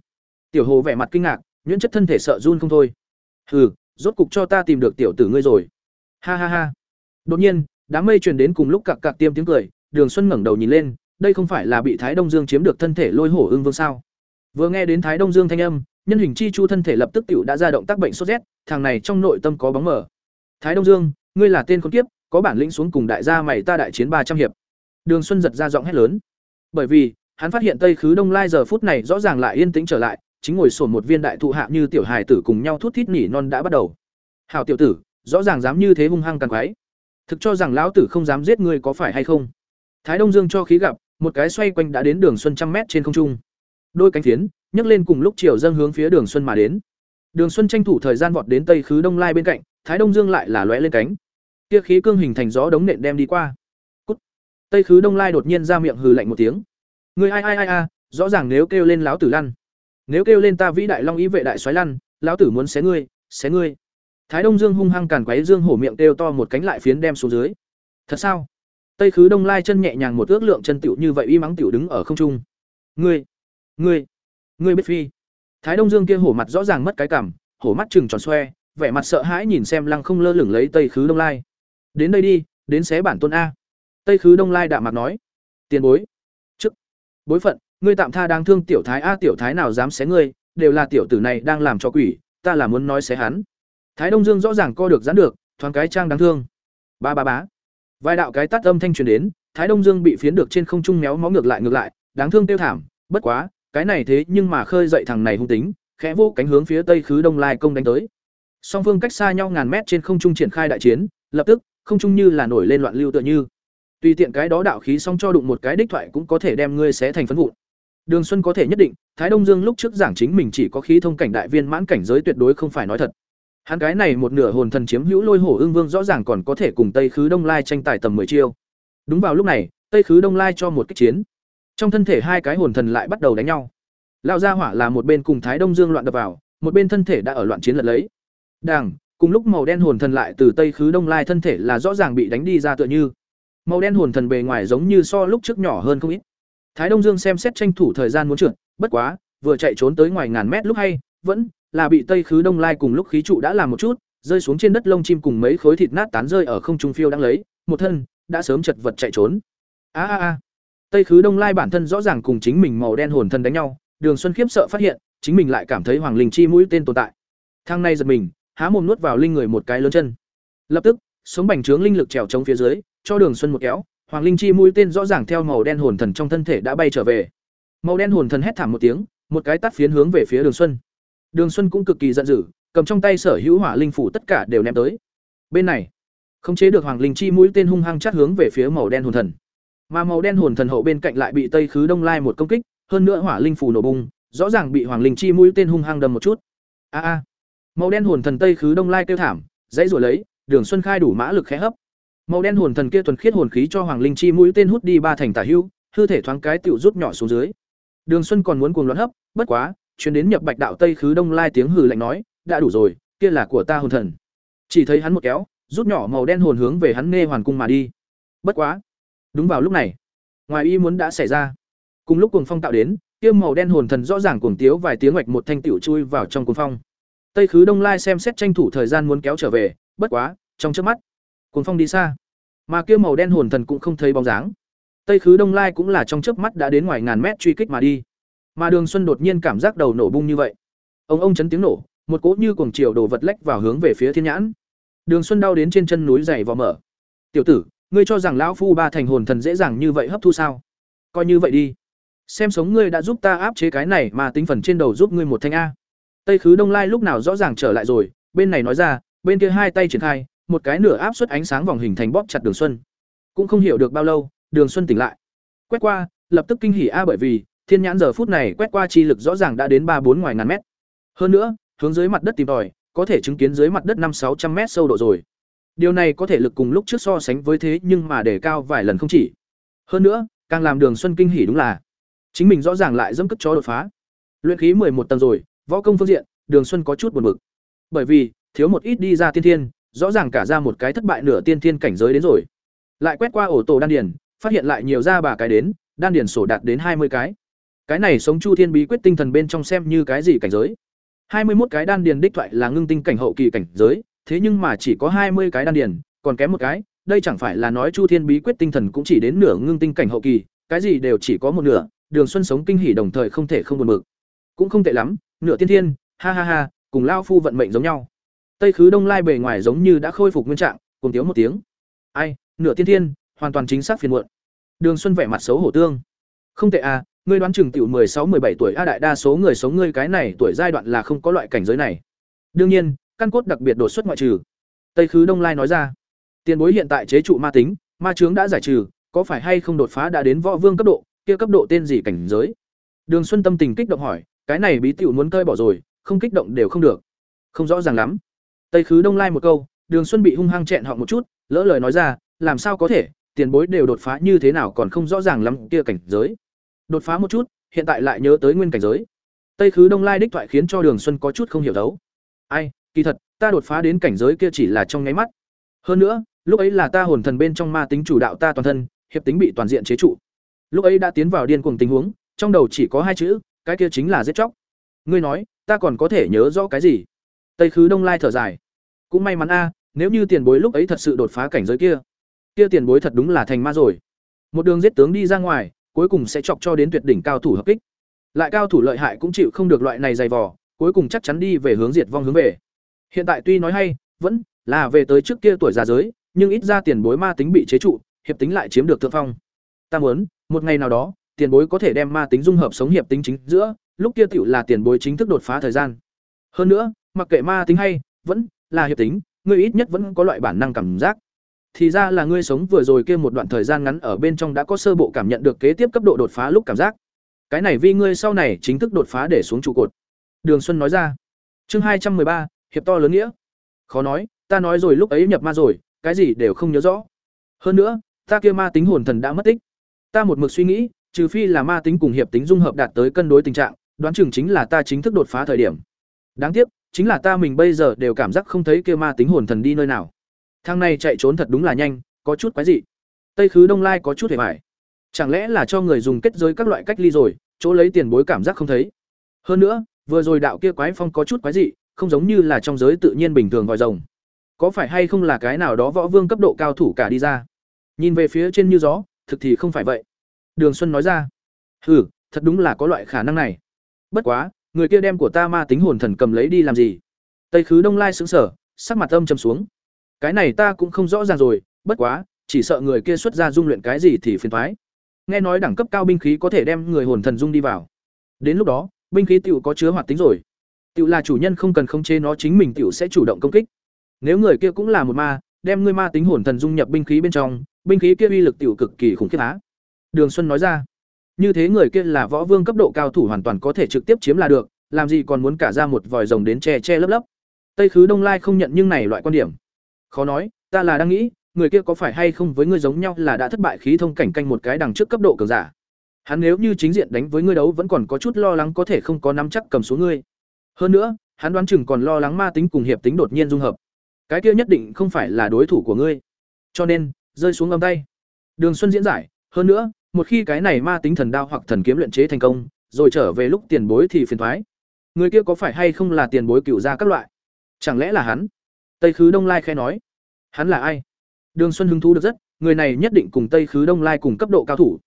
Speaker 1: Tiểu hồ vẻ mặt kinh ngạc, nhuyễn chất thân thể sợ run không thôi. Hừ, rốt cục cho ta tìm được tiểu tử ngươi rồi. Ha ha ha. Đột nhiên, đám mây truyền đến cùng lúc cặc cặc tiêm tiếng cười, đường xuân ngẩng đầu nhìn lên, đây không phải là bị thái đông dương chiếm được thân thể lôi hổ ưng vương sao? Vừa nghe đến thái đông dương thanh âm, nhân hình chi chu thân thể lập tức tiểu đã ra động tác bệnh sốt rét, thằng này trong nội tâm có bóng mở thái đông dương ngươi là tên con kiếp có bản lĩnh xuống cùng đại gia mày ta đại chiến ba trăm hiệp Đường Xuân giật ra giọng hét lớn. Bởi vì, hắn phát hiện Tây Khứ Đông Lai giờ phút này rõ ràng lại yên tĩnh trở lại, chính ngồi sồn một viên đại thụ hạ như tiểu hài tử cùng nhau thút thít nỉ non đã bắt đầu. "Hảo tiểu tử, rõ ràng dám như thế hung hăng càng quái." thực cho rằng lão tử không dám giết ngươi có phải hay không thái đông dương cho khí gặp một cái xoay quanh đã đến đường xuân trăm mét trên không trung đôi cánh phiến nhấc lên cùng lúc chiều dâng hướng phía đường xuân mà đến đường xuân tranh thủ thời gian vọt đến tây khứ đông lai bên cạnh thái đông dương lại là lóe lên cánh. Kia khí cương hình thành gió đống nện đem đi qua. Cút. tây khứ đông lai đột nhiên ra miệng hừ lạnh một tiếng. Người ai ai ai a rõ ràng nếu kêu lên lão tử lăn. Nếu kêu lên ta vĩ đại long ý vệ đại xoáy lăn, lão tử muốn xé ngươi xé ngươi. Thái đông dương hung hăng càn quấy dương hổ miệng kêu to một cánh lại phiến đem xuống dưới. Thật sao? Tây khứ đông lai chân nhẹ nhàng một ước lượng chân tiểu như vậy y mắng tiểu đứng ở không trung. Ngươi ngươi ngươi biết phi. Thái đông dương kia hổ mặt rõ ràng mất cái cảm, hổ mắt trừng tròn xoe vẻ mặt sợ hãi nhìn xem lăng không lơ lửng lấy tây khứ đông lai. Đến đây đi, đến xé bản tôn a. Tây khứ đông lai đạm mặt nói. Tiền bối. Chức. Bối phận, ngươi tạm tha đang thương tiểu thái a, tiểu thái nào dám xé ngươi, đều là tiểu tử này đang làm cho quỷ, ta là muốn nói xé hắn. Thái đông dương rõ ràng co được giãn được, thoáng cái trang đáng thương. Ba ba bá vài đạo cái tắt âm thanh truyền đến, thái đông dương bị phiến được trên không trung méo mó ngược lại ngược lại, đáng thương tiêu thảm, bất quá, cái này thế nhưng mà khơi dậy thằng này hung tính, khẽ vô cánh hướng phía tây khứ đông lai công đánh tới song phương cách xa nhau ngàn mét trên không trung triển khai đại chiến, lập tức, không trung như là nổi lên loạn lưu tựa như. Tùy tiện cái đó đạo khí xong cho đụng một cái đích thoại cũng có thể đem ngươi xé thành phấn vụn. Đường xuân có thể nhất định, thái đông dương lúc trước giảng chính mình chỉ có khí thông cảnh đại viên mãn cảnh giới tuyệt đối không phải nói thật. Hắn cái này một nửa hồn thần chiếm hữu lôi hổ ương vương rõ ràng còn có thể cùng tây khứ đông lai tranh tài tầm mười chiêu. Đúng vào lúc này, tây khứ đông lai cho một kích chiến. Trong thân thể hai cái hồn thần lại bắt đầu đánh nhau. Lão gia hỏa là một bên cùng thái đông dương loạn đập vào, một bên thân thể đã ở loạn chiến lật lấy đằng cùng lúc màu đen hồn thần lại từ tây khứ đông lai thân thể là rõ ràng bị đánh đi ra tựa như. Màu đen hồn thần bề ngoài giống như so lúc trước nhỏ hơn không ít. Thái đông dương xem xét tranh thủ thời gian muốn trượt, bất quá, vừa chạy trốn tới ngoài ngàn mét lúc hay, vẫn là bị tây khứ đông lai cùng lúc khí trụ đã làm một chút, rơi xuống trên đất lông chim cùng mấy khối thịt nát tán rơi ở không trung phiêu đang lấy, một thân đã sớm chật vật chạy trốn. A a a. Tây khứ đông lai bản thân rõ ràng cùng chính mình màu đen hồn thân đánh nhau, đường xuân khiếp sợ phát hiện, chính mình lại cảm thấy hoàng linh chi mũi tên tồn tại. Thang này giật mình há mồm nuốt vào linh người một cái lớn chân. Lập tức, sống bành trướng linh lực trèo chống phía dưới, cho đường xuân một kéo, hoàng linh chi mũi tên rõ ràng theo màu đen hồn thần trong thân thể đã bay trở về. Màu đen hồn thần hét thảm một tiếng, một cái tắt phiến hướng về phía đường xuân. Đường xuân cũng cực kỳ giận dữ, cầm trong tay sở hữu hỏa linh phủ tất cả đều ném tới. Bên này, khống chế được hoàng linh chi mũi tên hung hăng chát hướng về phía màu đen hồn thần. Mà màu đen hồn thần hậu bên cạnh lại bị tây khứ đông lai một công kích, hơn nữa hỏa linh phủ nổ bung rõ ràng bị hoàng linh chi mũi tên hung hăng đâm một chút. A a màu đen hồn thần tây khứ đông lai kêu thảm, dãy rồi lấy, đường xuân khai đủ mã lực khẽ hấp. Màu đen hồn thần kia thuần khiết hồn khí cho hoàng linh chi mũi tên hút đi ba thành tả hưu, hư thể thoáng cái tựu rút nhỏ xuống dưới. Đường xuân còn muốn cuồng loạn hấp, bất quá, chuyến đến nhập bạch đạo tây khứ đông lai tiếng hừ lạnh nói, đã đủ rồi, kia là của ta hồn thần. Chỉ thấy hắn một kéo, rút nhỏ màu đen hồn hướng về hắn nghe hoàn cung mà đi. Bất quá, đúng vào lúc này, ngoài y muốn đã xảy ra. Cùng lúc cuồng phong tạo đến, kia màu đen hồn thần rõ ràng cuồng tiếu vài tiếng ngoạch một thanh tiểu chui vào trong cuồng phong tây khứ đông lai xem xét tranh thủ thời gian muốn kéo trở về, bất quá, trong trước mắt, cuồng phong đi xa. Mà kia màu đen hồn thần cũng không thấy bóng dáng. Tây khứ đông lai cũng là trong chớp mắt đã đến ngoài ngàn mét truy kích mà đi. Mà đường xuân đột nhiên cảm giác đầu nổ bung như vậy. Ông ông chấn tiếng nổ, một cỗ như cuồng chiều đổ vật lách vào hướng về phía thiên nhãn. Đường xuân đau đến trên chân núi dày vò mở. Tiểu tử, ngươi cho rằng lão phu ba thành hồn thần dễ dàng như vậy hấp thu sao? Coi như vậy đi. Xem sống ngươi đã giúp ta áp chế cái này mà tính phần trên đầu giúp ngươi một thanh a tây khứ đông lai lúc nào rõ ràng trở lại rồi, bên này nói ra, bên kia hai tay triển khai, một cái nửa áp suất ánh sáng vòng hình thành bóp chặt đường xuân. Cũng không hiểu được bao lâu, đường xuân tỉnh lại. Quét qua, lập tức kinh hỉ a bởi vì, thiên nhãn giờ phút này quét qua chi lực rõ ràng đã đến ba bốn ngoài ngàn mét. Hơn nữa, hướng dưới mặt đất tìm tòi, có thể chứng kiến dưới mặt đất năm sáu trăm mét sâu độ rồi. Điều này có thể lực cùng lúc trước so sánh với thế nhưng mà để cao vài lần không chỉ. Hơn nữa, càng làm đường xuân kinh hỉ đúng là, chính mình rõ ràng lại dẫm cất chó đột phá. Luyện khí một tầng rồi võ công phương diện, đường xuân có chút buồn bực. Bởi vì, thiếu một ít đi ra tiên thiên, rõ ràng cả ra một cái thất bại nửa tiên thiên cảnh giới đến rồi. Lại quét qua ổ tổ đan điền, phát hiện lại nhiều ra bà cái đến, đan điền sổ đạt đến hai mươi cái. Cái này sống chu thiên bí quyết tinh thần bên trong xem như cái gì cảnh giới? Hai mươi một cái đan điền đích thoại là ngưng tinh cảnh hậu kỳ cảnh giới, thế nhưng mà chỉ có hai mươi cái đan điền, còn kém một cái, đây chẳng phải là nói chu thiên bí quyết tinh thần cũng chỉ đến nửa ngưng tinh cảnh hậu kỳ, cái gì đều chỉ có một nửa, đường xuân sống kinh hỉ đồng thời không thể không buồn bực. Cũng không tệ lắm nửa tiên thiên ha ha ha cùng lao phu vận mệnh giống nhau tây khứ đông lai bề ngoài giống như đã khôi phục nguyên trạng cùng tiếng một tiếng ai nửa tiên thiên hoàn toàn chính xác phiền muộn đường xuân vẻ mặt xấu hổ tương không tệ à ngươi đoán chừng tiểu mười sáu, mười bảy tuổi a đại đa số người sống ngươi cái này tuổi giai đoạn là không có loại cảnh giới này. Đương nhiên, căn cốt đặc biệt đột xuất ngoại trừ. Tây Khứ Đông Lai nói ra. Tiền bối hiện tại chế trụ ma tính, ma chướng đã giải trừ, có phải hay không đột phá đã đến võ vương cấp độ, kia cấp độ tên gì cảnh giới? Đường Xuân tâm tình kích động hỏi, cái này bí tiểu muốn cơi bỏ rồi, không kích động đều không được. Không rõ ràng lắm. Tây Khứ Đông Lai một câu, Đường Xuân bị hung hăng chẹn họ một chút, lỡ lời nói ra, làm sao có thể, tiền bối đều đột phá như thế nào còn không rõ ràng lắm kia cảnh giới. Đột phá một chút, hiện tại lại nhớ tới nguyên cảnh giới. Tây Khứ Đông Lai đích thoại khiến cho Đường Xuân có chút không hiểu đấu. Ai, kỳ thật, ta đột phá đến cảnh giới kia chỉ là trong nháy mắt. Hơn nữa, lúc ấy là ta hồn thần bên trong ma tính chủ đạo ta toàn thân, hiệp tính bị toàn diện chế trụ. Lúc ấy đã tiến vào điên cuồng tình huống, trong đầu chỉ có hai chữ, cái kia chính là giết chóc. Ngươi nói, ta còn có thể nhớ rõ cái gì? Tây Khứ Đông Lai thở dài. Cũng may mắn a, nếu như tiền bối lúc ấy thật sự đột phá cảnh giới kia, kia tiền bối thật đúng là thành ma rồi. Một đường giết tướng đi ra ngoài, cuối cùng sẽ chọc cho đến tuyệt đỉnh cao thủ hợp kích. Lại cao thủ lợi hại cũng chịu không được loại này dày vò, cuối cùng chắc chắn đi về hướng diệt vong hướng về. Hiện tại tuy nói hay, vẫn là về tới trước kia tuổi già giới, nhưng ít ra tiền bối ma tính bị chế trụ, hiệp tính lại chiếm được thượng phong. Ta muốn, một ngày nào đó, tiền bối có thể đem ma tính dung hợp sống hiệp tính chính giữa, lúc kia tiểu là tiền bối chính thức đột phá thời gian. Hơn nữa, mặc kệ ma tính hay, vẫn là hiệp tính, ngươi ít nhất vẫn có loại bản năng cảm giác. Thì ra là ngươi sống vừa rồi kia một đoạn thời gian ngắn ở bên trong đã có sơ bộ cảm nhận được kế tiếp cấp độ đột phá lúc cảm giác. Cái này vì ngươi sau này chính thức đột phá để xuống trụ cột. Đường Xuân nói ra. Chương hai trăm ba hiệp to lớn nghĩa. Khó nói, ta nói rồi lúc ấy nhập ma rồi, cái gì đều không nhớ rõ. Hơn nữa, ta kia ma tính hồn thần đã mất tích. Ta một mực suy nghĩ, trừ phi là ma tính cùng hiệp tính dung hợp đạt tới cân đối tình trạng, đoán chừng chính là ta chính thức đột phá thời điểm. Đáng tiếc, chính là ta mình bây giờ đều cảm giác không thấy kia ma tính hồn thần đi nơi nào. Thang này chạy trốn thật đúng là nhanh, có chút quái dị. Tây Khứ Đông Lai có chút hề bại. Chẳng lẽ là cho người dùng kết giới các loại cách ly rồi, chỗ lấy tiền bối cảm giác không thấy. Hơn nữa, vừa rồi đạo kia quái phong có chút quái dị, không giống như là trong giới tự nhiên bình thường vòi rồng. Có phải hay không là cái nào đó võ vương cấp độ cao thủ cả đi ra? Nhìn về phía trên như gió, thực thì không phải vậy. Đường Xuân nói ra. Hừ, thật đúng là có loại khả năng này. Bất quá, người kia đem của ta ma tính hồn thần cầm lấy đi làm gì? Tây Khứ Đông Lai sững sờ, sắc mặt âm trầm xuống. Cái này ta cũng không rõ ràng rồi, bất quá, chỉ sợ người kia xuất ra dung luyện cái gì thì phiền toái. Nghe nói đẳng cấp cao binh khí có thể đem người hồn thần dung đi vào. Đến lúc đó, binh khí tiểu có chứa hoạt tính rồi. Tiểu là chủ nhân không cần khống chế nó chính mình tiểu sẽ chủ động công kích. Nếu người kia cũng là một ma, đem ngươi ma tính hồn thần dung nhập binh khí bên trong, binh khí kia uy lực tiểu cực kỳ khủng khiếp á. Đường Xuân nói ra. Như thế người kia là võ vương cấp độ cao thủ hoàn toàn có thể trực tiếp chiếm là được, làm gì còn muốn cả ra một vòi rồng đến che che lấp lấp. Tây Khứ Đông Lai không nhận nhưng này loại quan điểm. Khó nói, ta là đang nghĩ, người kia có phải hay không với ngươi giống nhau là đã thất bại khí thông cảnh canh một cái đằng trước cấp độ cường giả. Hắn nếu như chính diện đánh với ngươi đấu vẫn còn có chút lo lắng có thể không có nắm chắc cầm xuống ngươi. Hơn nữa, hắn đoán chừng còn lo lắng ma tính cùng hiệp tính đột nhiên dung hợp. Cái kia nhất định không phải là đối thủ của ngươi. Cho nên, rơi xuống âm tay. Đường Xuân diễn giải, hơn nữa, một khi cái này ma tính thần đao hoặc thần kiếm luyện chế thành công, rồi trở về lúc tiền bối thì phiền toái. Người kia có phải hay không là tiền bối cựu gia các loại? Chẳng lẽ là hắn? Tây Khứ Đông Lai khẽ nói. Hắn là ai? Đường Xuân hứng thú được rất, người này nhất định cùng Tây Khứ Đông Lai cùng cấp độ cao thủ.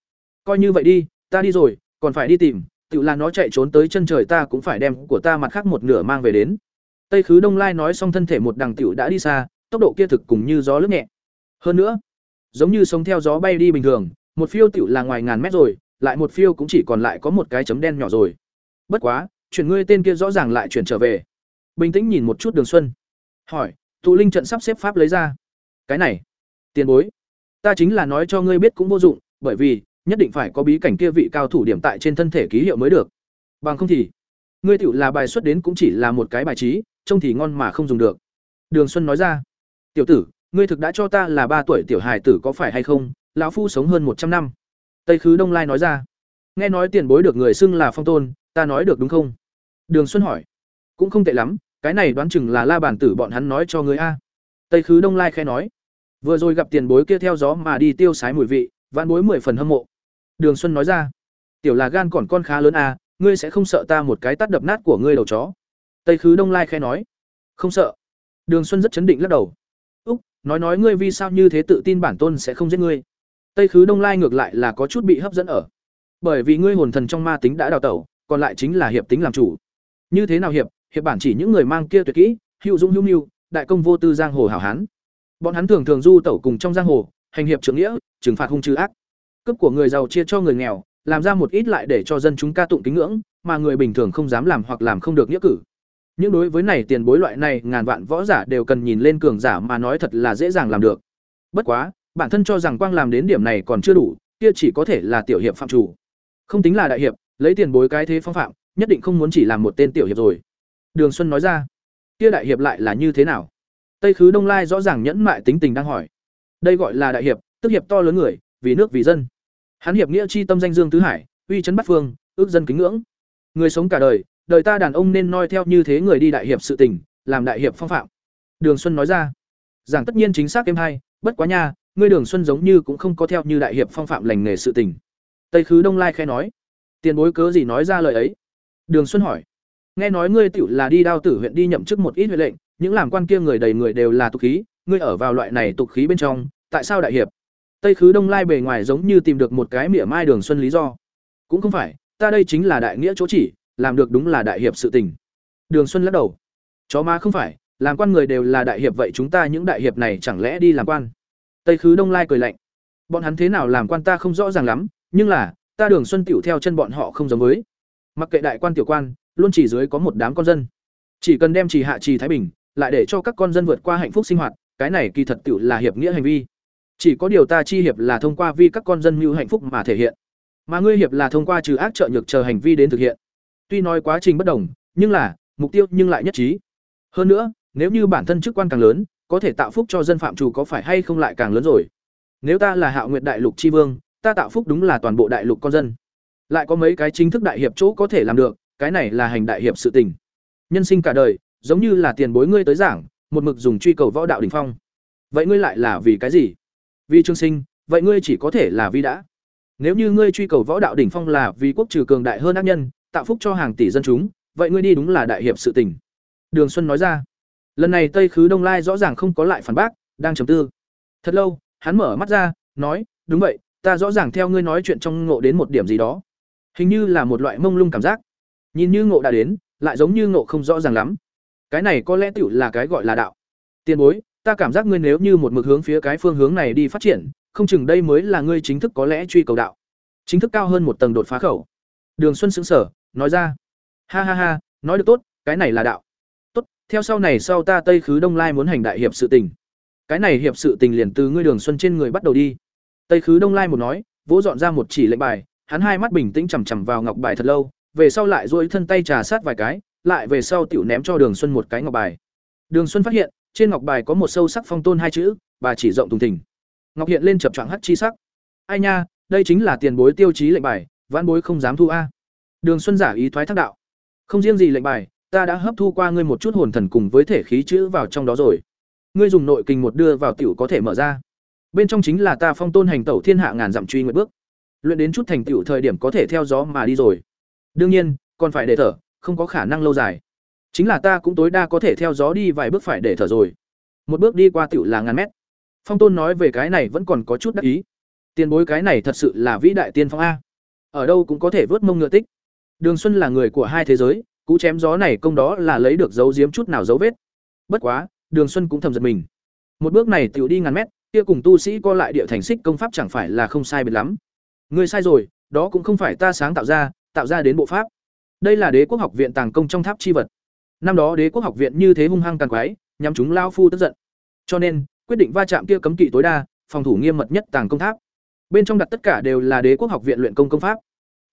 Speaker 1: Coi như vậy đi, ta đi rồi, còn phải đi tìm, tự là nó chạy trốn tới chân trời ta cũng phải đem của ta mặt khác một nửa mang về đến. Tây Khứ Đông Lai nói xong thân thể một đằng tiểu đã đi xa, tốc độ kia thực cùng như gió lướt nhẹ. Hơn nữa, giống như sống theo gió bay đi bình thường, một phiêu tiểu là ngoài ngàn mét rồi, lại một phiêu cũng chỉ còn lại có một cái chấm đen nhỏ rồi. Bất quá, chuyển ngươi tên kia rõ ràng lại chuyển trở về. Bình tĩnh nhìn một chút Đường Xuân, hỏi, tụ linh trận sắp xếp pháp lấy ra. Cái này, tiền bối, ta chính là nói cho ngươi biết cũng vô dụng, bởi vì nhất định phải có bí cảnh kia vị cao thủ điểm tại trên thân thể ký hiệu mới được. Bằng không thì, ngươi tiểu là bài xuất đến cũng chỉ là một cái bài trí, trông thì ngon mà không dùng được. Đường Xuân nói ra, tiểu tử, ngươi thực đã cho ta là ba tuổi tiểu hài tử có phải hay không? Lão phu sống hơn một trăm năm. Tây Khứ Đông Lai nói ra, nghe nói tiền bối được người xưng là phong tôn, ta nói được đúng không? Đường Xuân hỏi, cũng không tệ lắm, cái này đoán chừng là la bản tử bọn hắn nói cho ngươi a. Tây Khứ Đông Lai khẽ nói, vừa rồi gặp tiền bối kia theo gió mà đi tiêu sái mùi vị, vạn bối mười phần hâm mộ. Đường Xuân nói ra, tiểu là gan còn con khá lớn a, ngươi sẽ không sợ ta một cái tát đập nát của ngươi đầu chó. Tây Khứ Đông Lai khẽ nói, không sợ. Đường Xuân rất chấn định lắc đầu. Úc, nói nói ngươi vì sao như thế tự tin bản tôn sẽ không giết ngươi. Tây Khứ Đông Lai ngược lại là có chút bị hấp dẫn ở. Bởi vì ngươi hồn thần trong ma tính đã đào tẩu, còn lại chính là hiệp tính làm chủ. Như thế nào hiệp? Hiệp bản chỉ những người mang kia tuyệt kỹ, hữu dũng hữu nhu, đại công vô tư giang hồ hảo hán. Bọn hắn thường thường du tẩu cùng trong giang hồ, hành hiệp trưởng nghĩa, trừng phạt hung trừ ác. Cướp của người giàu chia cho người nghèo, làm ra một ít lại để cho dân chúng ca tụng kính ngưỡng, mà người bình thường không dám làm hoặc làm không được nghĩa cử. Những đối với này tiền bối loại này ngàn vạn võ giả đều cần nhìn lên cường giả mà nói thật là dễ dàng làm được. Bất quá, bản thân cho rằng quang làm đến điểm này còn chưa đủ, kia chỉ có thể là tiểu hiệp phạm chủ. Không tính là đại hiệp, lấy tiền bối cái thế phong phạm, nhất định không muốn chỉ làm một tên tiểu hiệp rồi. Đường Xuân nói ra, kia đại hiệp lại là như thế nào? Tây Khứ Đông Lai rõ ràng nhẫn mại tính tình đang hỏi. Đây gọi là đại hiệp, tức hiệp to lớn người, vì nước vì dân. Hắn hiệp nghĩa chi tâm danh dương tứ hải, uy chấn bát phương, ước dân kính ngưỡng. Người sống cả đời, đời ta đàn ông nên noi theo như thế người đi đại hiệp sự tình, làm đại hiệp phong phạm. Đường Xuân nói ra. Giảng tất nhiên chính xác em hay, bất quá nha, ngươi Đường Xuân giống như cũng không có theo như đại hiệp phong phạm lành nghề sự tình. Tây Khứ Đông Lai khẽ nói, tiền bối cớ gì nói ra lời ấy? Đường Xuân hỏi, nghe nói ngươi tiểu là đi đao tử huyện đi nhậm chức một ít huệ lệnh, những làm quan kia người đầy người đều là tục khí, ngươi ở vào loại này tục khí bên trong, tại sao đại hiệp? Tây Khứ Đông Lai bề ngoài giống như tìm được một cái mỉa mai Đường Xuân lý do. Cũng không phải, ta đây chính là đại nghĩa chỗ chỉ, làm được đúng là đại hiệp sự tình. Đường Xuân lắc đầu. Chó ma không phải, làm quan người đều là đại hiệp vậy chúng ta những đại hiệp này chẳng lẽ đi làm quan? Tây Khứ Đông Lai cười lạnh. Bọn hắn thế nào làm quan ta không rõ ràng lắm, nhưng là, ta Đường Xuân tiểu theo chân bọn họ không giống với. Mặc kệ đại quan tiểu quan, luôn chỉ dưới có một đám con dân. Chỉ cần đem trì hạ trì thái bình, lại để cho các con dân vượt qua hạnh phúc sinh hoạt, cái này kỳ thật tiểu là hiệp nghĩa hành vi. Chỉ có điều ta chi hiệp là thông qua vi các con dân mưu hạnh phúc mà thể hiện. Mà ngươi hiệp là thông qua trừ ác trợ nhược chờ hành vi đến thực hiện. Tuy nói quá trình bất đồng, nhưng là mục tiêu nhưng lại nhất trí. Hơn nữa, nếu như bản thân chức quan càng lớn, có thể tạo phúc cho dân phạm chủ có phải hay không lại càng lớn rồi. Nếu ta là Hạo Nguyệt Đại Lục chi vương, ta tạo phúc đúng là toàn bộ đại lục con dân. Lại có mấy cái chính thức đại hiệp chỗ có thể làm được, cái này là hành đại hiệp sự tình. Nhân sinh cả đời, giống như là tiền bối ngươi tới giảng, một mực dùng truy cầu võ đạo đỉnh phong. Vậy ngươi lại là vì cái gì? Vì trương sinh, vậy ngươi chỉ có thể là vi đã. Nếu như ngươi truy cầu võ đạo đỉnh phong là vì quốc trừ cường đại hơn ác nhân, tạo phúc cho hàng tỷ dân chúng, vậy ngươi đi đúng là đại hiệp sự tình. Đường Xuân nói ra. Lần này Tây Khứ Đông Lai rõ ràng không có lại phản bác, đang trầm tư. Thật lâu, hắn mở mắt ra, nói, "Đúng vậy, ta rõ ràng theo ngươi nói chuyện trong ngộ đến một điểm gì đó. Hình như là một loại mông lung cảm giác. Nhìn như ngộ đã đến, lại giống như ngộ không rõ ràng lắm. Cái này có lẽ tựu là cái gọi là đạo. tiền bối, ta cảm giác ngươi nếu như một mực hướng phía cái phương hướng này đi phát triển, không chừng đây mới là ngươi chính thức có lẽ truy cầu đạo. Chính thức cao hơn một tầng đột phá khẩu. Đường Xuân sững sở, nói ra. Ha ha ha, nói được tốt, cái này là đạo. Theo sau này sau ta Tây Khứ Đông Lai muốn hành đại hiệp sự tình. Cái này hiệp sự tình liền từ ngươi Đường Xuân trên người bắt đầu đi. Tây Khứ Đông Lai một nói, vỗ dọn ra một chỉ lệnh bài, hắn hai mắt bình tĩnh chằm chằm vào ngọc bài thật lâu, về sau lại duỗi thân tay trà sát vài cái, lại về sau tiểu ném cho Đường Xuân một cái ngọc bài. Đường Xuân phát hiện, trên ngọc bài có một sâu sắc phong tôn hai chữ, bà chỉ rộng thùng thình. Ngọc hiện lên chập choạng hắt chi sắc. Ai nha, đây chính là tiền bối tiêu chí lệnh bài, vãn bối không dám thu a. Đường Xuân giả ý thoái thác đạo. Không riêng gì lệnh bài, ta đã hấp thu qua ngươi một chút hồn thần cùng với thể khí chữ vào trong đó rồi. Ngươi dùng nội kinh một đưa vào tiểu có thể mở ra. Bên trong chính là ta phong tôn hành tẩu thiên hạ ngàn dặm truy nguyện bước. Luyện đến chút thành tựu thời điểm có thể theo gió mà đi rồi. Đương nhiên, còn phải để thở, không có khả năng lâu dài. Chính là ta cũng tối đa có thể theo gió đi vài bước phải để thở rồi. Một bước đi qua tiểu là ngàn mét. Phong Tôn nói về cái này vẫn còn có chút đắc ý. Tiền bối cái này thật sự là vĩ đại tiên phong a. Ở đâu cũng có thể vớt mông ngựa tích. Đường Xuân là người của hai thế giới, cú chém gió này công đó là lấy được dấu giếm chút nào dấu vết. Bất quá, Đường Xuân cũng thầm giật mình. Một bước này tiểu đi ngàn mét, kia cùng tu sĩ co lại địa thành xích công pháp chẳng phải là không sai biệt lắm. Ngươi sai rồi, đó cũng không phải ta sáng tạo ra, tạo ra đến bộ pháp. Đây là Đế quốc học viện tàng công trong tháp chi vật. Năm đó Đế quốc học viện như thế hung hăng tàn quái, nhắm chúng lao phu tức giận. Cho nên, quyết định va chạm kia cấm kỵ tối đa, phòng thủ nghiêm mật nhất tàng công tháp. Bên trong đặt tất cả đều là Đế quốc học viện luyện công công pháp.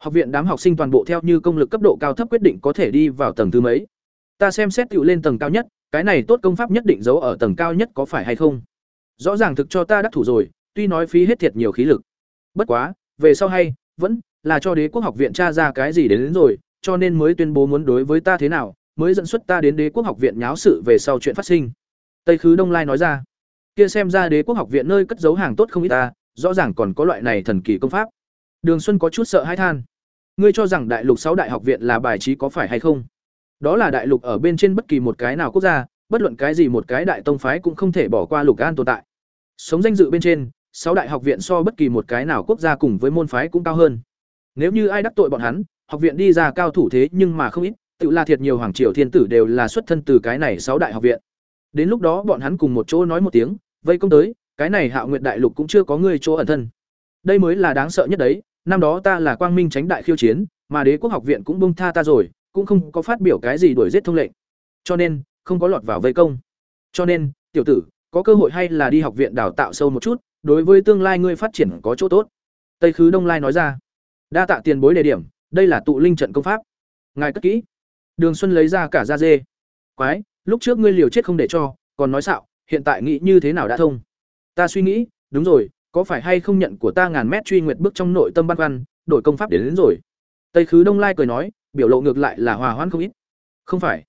Speaker 1: Học viện đám học sinh toàn bộ theo như công lực cấp độ cao thấp quyết định có thể đi vào tầng thứ mấy. Ta xem xét tiểu lên tầng cao nhất, cái này tốt công pháp nhất định giấu ở tầng cao nhất có phải hay không? Rõ ràng thực cho ta đắc thủ rồi, tuy nói phí hết thiệt nhiều khí lực. Bất quá, về sau hay, vẫn là cho đế quốc học viện tra ra cái gì đến, đến rồi, cho nên mới tuyên bố muốn đối với ta thế nào, mới dẫn xuất ta đến đế quốc học viện nháo sự về sau chuyện phát sinh. Tây Khứ Đông Lai nói ra, kia xem ra đế quốc học viện nơi cất giấu hàng tốt không ít ta, rõ ràng còn có loại này thần kỳ công pháp. Đường Xuân có chút sợ hãi than. Ngươi cho rằng đại lục sáu đại học viện là bài trí có phải hay không? Đó là đại lục ở bên trên bất kỳ một cái nào quốc gia, bất luận cái gì một cái đại tông phái cũng không thể bỏ qua lục an tồn tại. Sống danh dự bên trên, sáu đại học viện so bất kỳ một cái nào quốc gia cùng với môn phái cũng cao hơn. Nếu như ai đắc tội bọn hắn, học viện đi ra cao thủ thế nhưng mà không ít, tự là thiệt nhiều hoàng triều thiên tử đều là xuất thân từ cái này sáu đại học viện. Đến lúc đó bọn hắn cùng một chỗ nói một tiếng, vây công tới, cái này Hạo Nguyệt đại lục cũng chưa có người chỗ ẩn thân. Đây mới là đáng sợ nhất đấy, năm đó ta là quang minh tránh đại khiêu chiến, mà Đế quốc học viện cũng bông tha ta rồi, cũng không có phát biểu cái gì đuổi giết thông lệnh. Cho nên, không có lọt vào vây công. Cho nên, tiểu tử, có cơ hội hay là đi học viện đào tạo sâu một chút, đối với tương lai ngươi phát triển có chỗ tốt. Tây Khứ Đông Lai nói ra. Đa tạ tiền bối đề điểm, đây là tụ linh trận công pháp. Ngài cất kỹ. Đường Xuân lấy ra cả da dê. Quái, lúc trước ngươi liều chết không để cho, còn nói xạo, hiện tại nghĩ như thế nào đã thông. Ta suy nghĩ, đúng rồi, có phải hay không nhận của ta ngàn mét truy nguyệt bước trong nội tâm băn khoăn, đổi công pháp đến, đến rồi. Tây Khứ Đông Lai cười nói, biểu lộ ngược lại là hòa hoãn không ít. Không phải.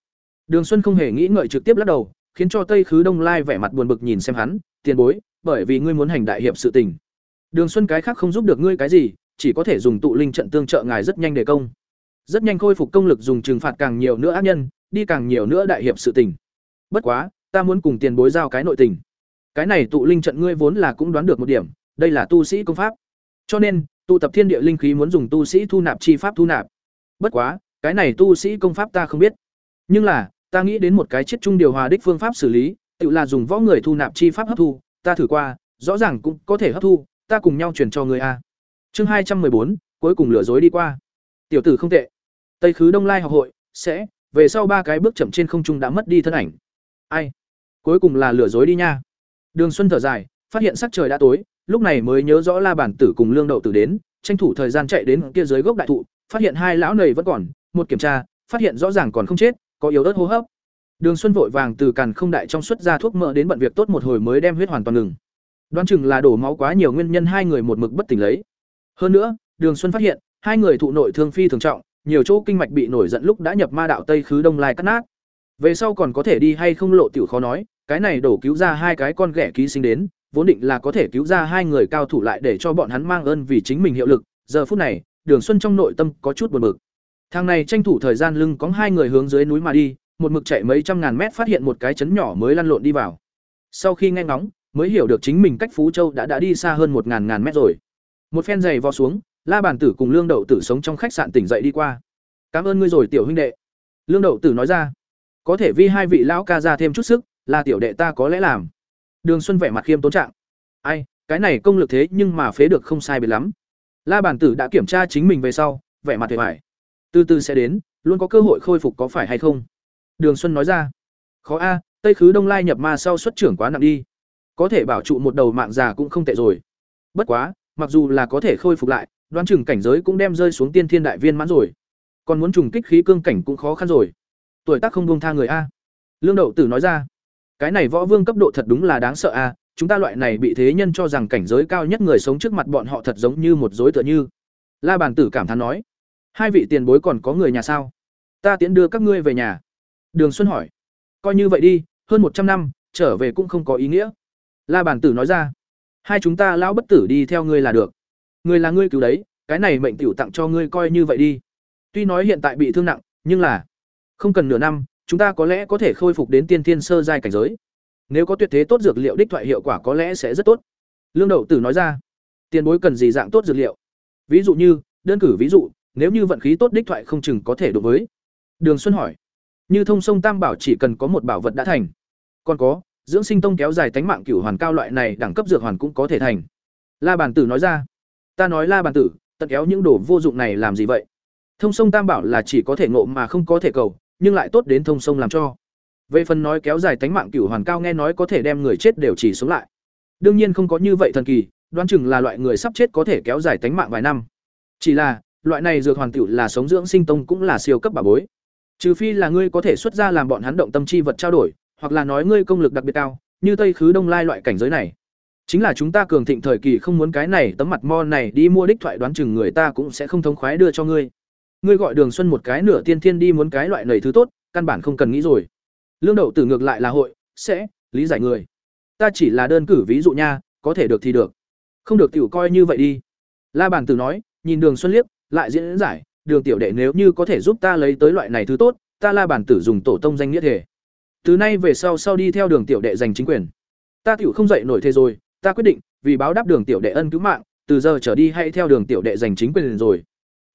Speaker 1: Đường Xuân không hề nghĩ ngợi trực tiếp lắc đầu, khiến cho Tây Khứ Đông Lai vẻ mặt buồn bực nhìn xem hắn, tiền bối, bởi vì ngươi muốn hành đại hiệp sự tình. Đường Xuân cái khác không giúp được ngươi cái gì, chỉ có thể dùng tụ linh trận tương trợ ngài rất nhanh để công. Rất nhanh khôi phục công lực dùng trừng phạt càng nhiều nữa ác nhân, đi càng nhiều nữa đại hiệp sự tình. Bất quá, ta muốn cùng tiền bối giao cái nội tình. Cái này tụ linh trận ngươi vốn là cũng đoán được một điểm, đây là tu sĩ công pháp. Cho nên, tụ tập thiên địa linh khí muốn dùng tu sĩ thu nạp chi pháp thu nạp. Bất quá, cái này tu sĩ công pháp ta không biết. Nhưng là, ta nghĩ đến một cái chiết trung điều hòa đích phương pháp xử lý, tự là dùng võ người thu nạp chi pháp hấp thu, ta thử qua, rõ ràng cũng có thể hấp thu, ta cùng nhau truyền cho người a. Chương hai trăm bốn, cuối cùng lừa dối đi qua. Tiểu tử không tệ. Tây Khứ Đông Lai học hội sẽ về sau ba cái bước chậm trên không trung đã mất đi thân ảnh. Ai? Cuối cùng là lừa dối đi nha. Đường Xuân thở dài, phát hiện sắc trời đã tối, lúc này mới nhớ rõ La bản tử cùng Lương Đậu tử đến, tranh thủ thời gian chạy đến kia dưới gốc đại thụ, phát hiện hai lão nầy vẫn còn, một kiểm tra, phát hiện rõ ràng còn không chết, có yếu ớt hô hấp. Đường Xuân vội vàng từ càn không đại trong xuất ra thuốc mỡ đến bận việc tốt một hồi mới đem huyết hoàn toàn ngừng. Đoán chừng là đổ máu quá nhiều nguyên nhân hai người một mực bất tỉnh lấy. Hơn nữa, Đường Xuân phát hiện, hai người thụ nội thương phi thường trọng, nhiều chỗ kinh mạch bị nổi giận lúc đã nhập ma đạo Tây khứ Đông Lai cắt nát. Về sau còn có thể đi hay không lộ tiểu khó nói, cái này đổ cứu ra hai cái con ghẻ ký sinh đến, vốn định là có thể cứu ra hai người cao thủ lại để cho bọn hắn mang ơn vì chính mình hiệu lực, giờ phút này, Đường Xuân trong nội tâm có chút buồn bực. Thằng này tranh thủ thời gian lưng có hai người hướng dưới núi mà đi, một mực chạy mấy trăm ngàn mét phát hiện một cái chấn nhỏ mới lăn lộn đi vào. Sau khi nghe ngóng, mới hiểu được chính mình cách Phú Châu đã đã đi xa hơn một ngàn ngàn mét rồi. Một phen giày vò xuống, La Bản Tử cùng Lương Đậu Tử sống trong khách sạn tỉnh dậy đi qua. "Cảm ơn ngươi rồi tiểu huynh đệ." Lương Đậu Tử nói ra. "Có thể vi hai vị lão ca ra thêm chút sức, là tiểu đệ ta có lẽ làm." Đường Xuân vẻ mặt khiêm tốn trạng. "Ai, cái này công lực thế nhưng mà phế được không sai biệt lắm." La Bản Tử đã kiểm tra chính mình về sau, vẻ mặt vẻ vải. Từ từ sẽ đến, luôn có cơ hội khôi phục có phải hay không? Đường Xuân nói ra. Khó a, Tây Khứ Đông Lai nhập ma sau xuất trưởng quá nặng đi. Có thể bảo trụ một đầu mạng già cũng không tệ rồi. Bất quá, mặc dù là có thể khôi phục lại, đoán chừng cảnh giới cũng đem rơi xuống tiên thiên đại viên mãn rồi. Còn muốn trùng kích khí cương cảnh cũng khó khăn rồi. Tuổi tác không buông tha người a. Lương Đậu Tử nói ra. Cái này võ vương cấp độ thật đúng là đáng sợ a, chúng ta loại này bị thế nhân cho rằng cảnh giới cao nhất người sống trước mặt bọn họ thật giống như một dối tựa như. La Bàn Tử cảm thán nói. Hai vị tiền bối còn có người nhà sao? Ta tiễn đưa các ngươi về nhà. Đường Xuân hỏi. Coi như vậy đi, hơn một trăm năm, trở về cũng không có ý nghĩa. La Bản Tử nói ra. Hai chúng ta lão bất tử đi theo ngươi là được. Ngươi là ngươi cứu đấy, cái này mệnh tiểu tặng cho ngươi coi như vậy đi. Tuy nói hiện tại bị thương nặng, nhưng là không cần nửa năm, chúng ta có lẽ có thể khôi phục đến tiên thiên sơ giai cảnh giới. Nếu có tuyệt thế tốt dược liệu đích thoại hiệu quả có lẽ sẽ rất tốt. Lương Đậu Tử nói ra. Tiền bối cần gì dạng tốt dược liệu? Ví dụ như, đơn cử ví dụ, nếu như vận khí tốt đích thoại không chừng có thể đối với. Đường Xuân hỏi. Như thông sông Tam Bảo chỉ cần có một bảo vật đã thành. Còn có, dưỡng sinh tông kéo dài tánh mạng cửu hoàn cao loại này đẳng cấp dược hoàn cũng có thể thành. La Bàn Tử nói ra. Ta nói La Bàn Tử, tận kéo những đồ vô dụng này làm gì vậy? Thông sông Tam Bảo là chỉ có thể ngộ mà không có thể cầu, nhưng lại tốt đến thông sông làm cho. Về phần nói kéo dài tánh mạng cửu hoàn cao nghe nói có thể đem người chết đều chỉ sống lại. Đương nhiên không có như vậy thần kỳ, đoán chừng là loại người sắp chết có thể kéo dài tánh mạng vài năm. Chỉ là, loại này dược hoàn tiểu là sống dưỡng sinh tông cũng là siêu cấp bà bối. Trừ phi là ngươi có thể xuất ra làm bọn hắn động tâm chi vật trao đổi, hoặc là nói ngươi công lực đặc biệt cao, như Tây Khứ Đông Lai loại cảnh giới này. Chính là chúng ta cường thịnh thời kỳ không muốn cái này tấm mặt mo này đi mua đích thoại đoán chừng người ta cũng sẽ không thống khoái đưa cho ngươi. Ngươi gọi Đường Xuân một cái nửa tiên thiên đi muốn cái loại nầy thứ tốt, căn bản không cần nghĩ rồi. Lương Đậu Tử ngược lại là hội sẽ lý giải người. Ta chỉ là đơn cử ví dụ nha, có thể được thì được. Không được tiểu coi như vậy đi. La Bản Tử nói, nhìn Đường Xuân liếc, lại diễn giải, đường tiểu đệ nếu như có thể giúp ta lấy tới loại này thứ tốt ta la bản tử dùng tổ tông danh nghĩa thể từ nay về sau sau đi theo đường tiểu đệ giành chính quyền ta tiểu không dậy nổi thế rồi ta quyết định vì báo đáp đường tiểu đệ ân cứu mạng từ giờ trở đi hãy theo đường tiểu đệ giành chính quyền rồi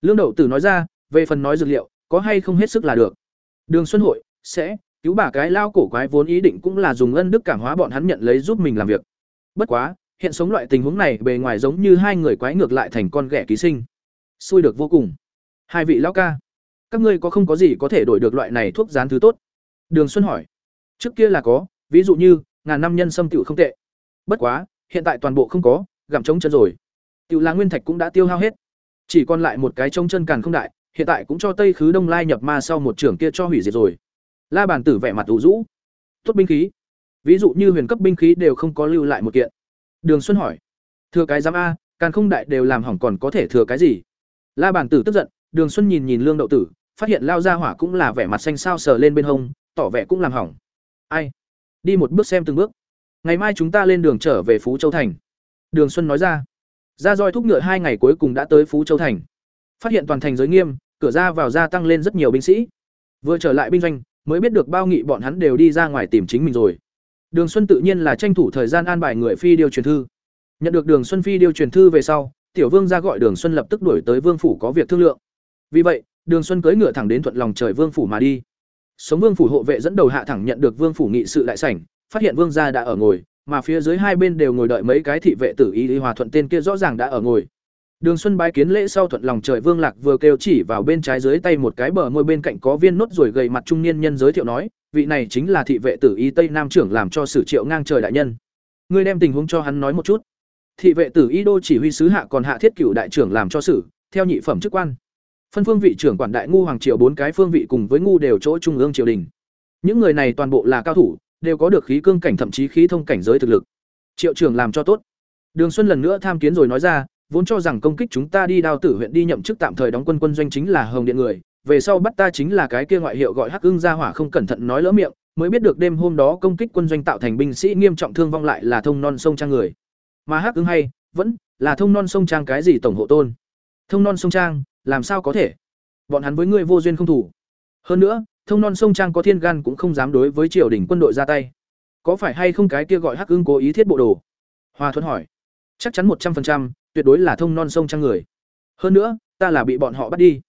Speaker 1: lương đậu tử nói ra về phần nói dược liệu có hay không hết sức là được đường xuân hội sẽ cứu bà cái lao cổ quái vốn ý định cũng là dùng ân đức cảm hóa bọn hắn nhận lấy giúp mình làm việc bất quá hiện sống loại tình huống này bề ngoài giống như hai người quái ngược lại thành con ghẻ ký sinh xui được vô cùng hai vị lão ca các ngươi có không có gì có thể đổi được loại này thuốc dán thứ tốt đường xuân hỏi trước kia là có ví dụ như ngàn năm nhân sâm tiểu không tệ. Bất quá, hiện tại toàn bộ không có, gặm trống chân rồi. Tiểu là nguyên thạch cũng đã tiêu hao hết. Chỉ còn lại một cái trống chân càn không đại, hiện tại cũng cho Tây Khứ Đông Lai nhập ma sau một trưởng kia cho hủy diệt rồi. La bản tử vẻ mặt u rũ. Tốt binh khí. Ví dụ như huyền cấp binh khí đều không có lưu lại một kiện. Đường Xuân hỏi: "Thừa cái giám a, càng không đại đều làm hỏng còn có thể thừa cái gì?" La bản tử tức giận, Đường Xuân nhìn nhìn Lương Đậu Tử, phát hiện lao ra hỏa cũng là vẻ mặt xanh xao sờ lên bên hông, tỏ vẻ cũng làm hỏng. Ai? Đi một bước xem từng bước. Ngày mai chúng ta lên đường trở về Phú Châu thành. Đường Xuân nói ra. Ra roi thúc ngựa hai ngày cuối cùng đã tới Phú Châu thành. Phát hiện toàn thành giới nghiêm, cửa ra vào gia tăng lên rất nhiều binh sĩ. Vừa trở lại binh doanh, mới biết được bao nghị bọn hắn đều đi ra ngoài tìm chính mình rồi. Đường Xuân tự nhiên là tranh thủ thời gian an bài người phi điêu truyền thư. Nhận được Đường Xuân phi điêu truyền thư về sau, Tiểu Vương ra gọi Đường Xuân lập tức đuổi tới Vương phủ có việc thương lượng. Vì vậy, Đường Xuân cưỡi ngựa thẳng đến thuận lòng trời Vương phủ mà đi. Sống Vương phủ hộ vệ dẫn đầu hạ thẳng nhận được Vương phủ nghị sự đại sảnh, phát hiện Vương gia đã ở ngồi, mà phía dưới hai bên đều ngồi đợi mấy cái thị vệ tử ý hòa thuận tên kia rõ ràng đã ở ngồi. Đường Xuân bái kiến lễ sau thuận lòng trời Vương Lạc vừa kêu chỉ vào bên trái dưới tay một cái bờ môi bên cạnh có viên nốt rồi gầy mặt trung niên nhân giới thiệu nói, vị này chính là thị vệ tử y Tây Nam trưởng làm cho sử triệu ngang trời đại nhân. Ngươi đem tình huống cho hắn nói một chút. Thị vệ tử y đô chỉ huy sứ hạ còn hạ thiết cửu đại trưởng làm cho sử, theo nhị phẩm chức quan. Phân phương vị trưởng quản đại ngu hoàng triều bốn cái phương vị cùng với ngu đều chỗ trung ương triều đình. Những người này toàn bộ là cao thủ, đều có được khí cương cảnh thậm chí khí thông cảnh giới thực lực. Triệu trưởng làm cho tốt. Đường Xuân lần nữa tham kiến rồi nói ra, vốn cho rằng công kích chúng ta đi đao tử huyện đi nhậm chức tạm thời đóng quân quân doanh chính là hồng điện người, về sau bắt ta chính là cái kia ngoại hiệu gọi Hắc Ưng ra hỏa không cẩn thận nói lỡ miệng, mới biết được đêm hôm đó công kích quân doanh tạo thành binh sĩ nghiêm trọng thương vong lại là thông non sông trang người. Mà Hắc Ưng hay, vẫn là thông non sông trang cái gì tổng hộ tôn. Thông non sông trang, làm sao có thể? Bọn hắn với ngươi vô duyên không thủ. Hơn nữa, thông non sông trang có thiên gan cũng không dám đối với triều đình quân đội ra tay. Có phải hay không cái kia gọi Hắc Ưng cố ý thiết bộ đồ? Hoa Thuận hỏi. Chắc chắn một trăm phần trăm tuyệt đối là thông non sông trang người. Hơn nữa, ta là bị bọn họ bắt đi.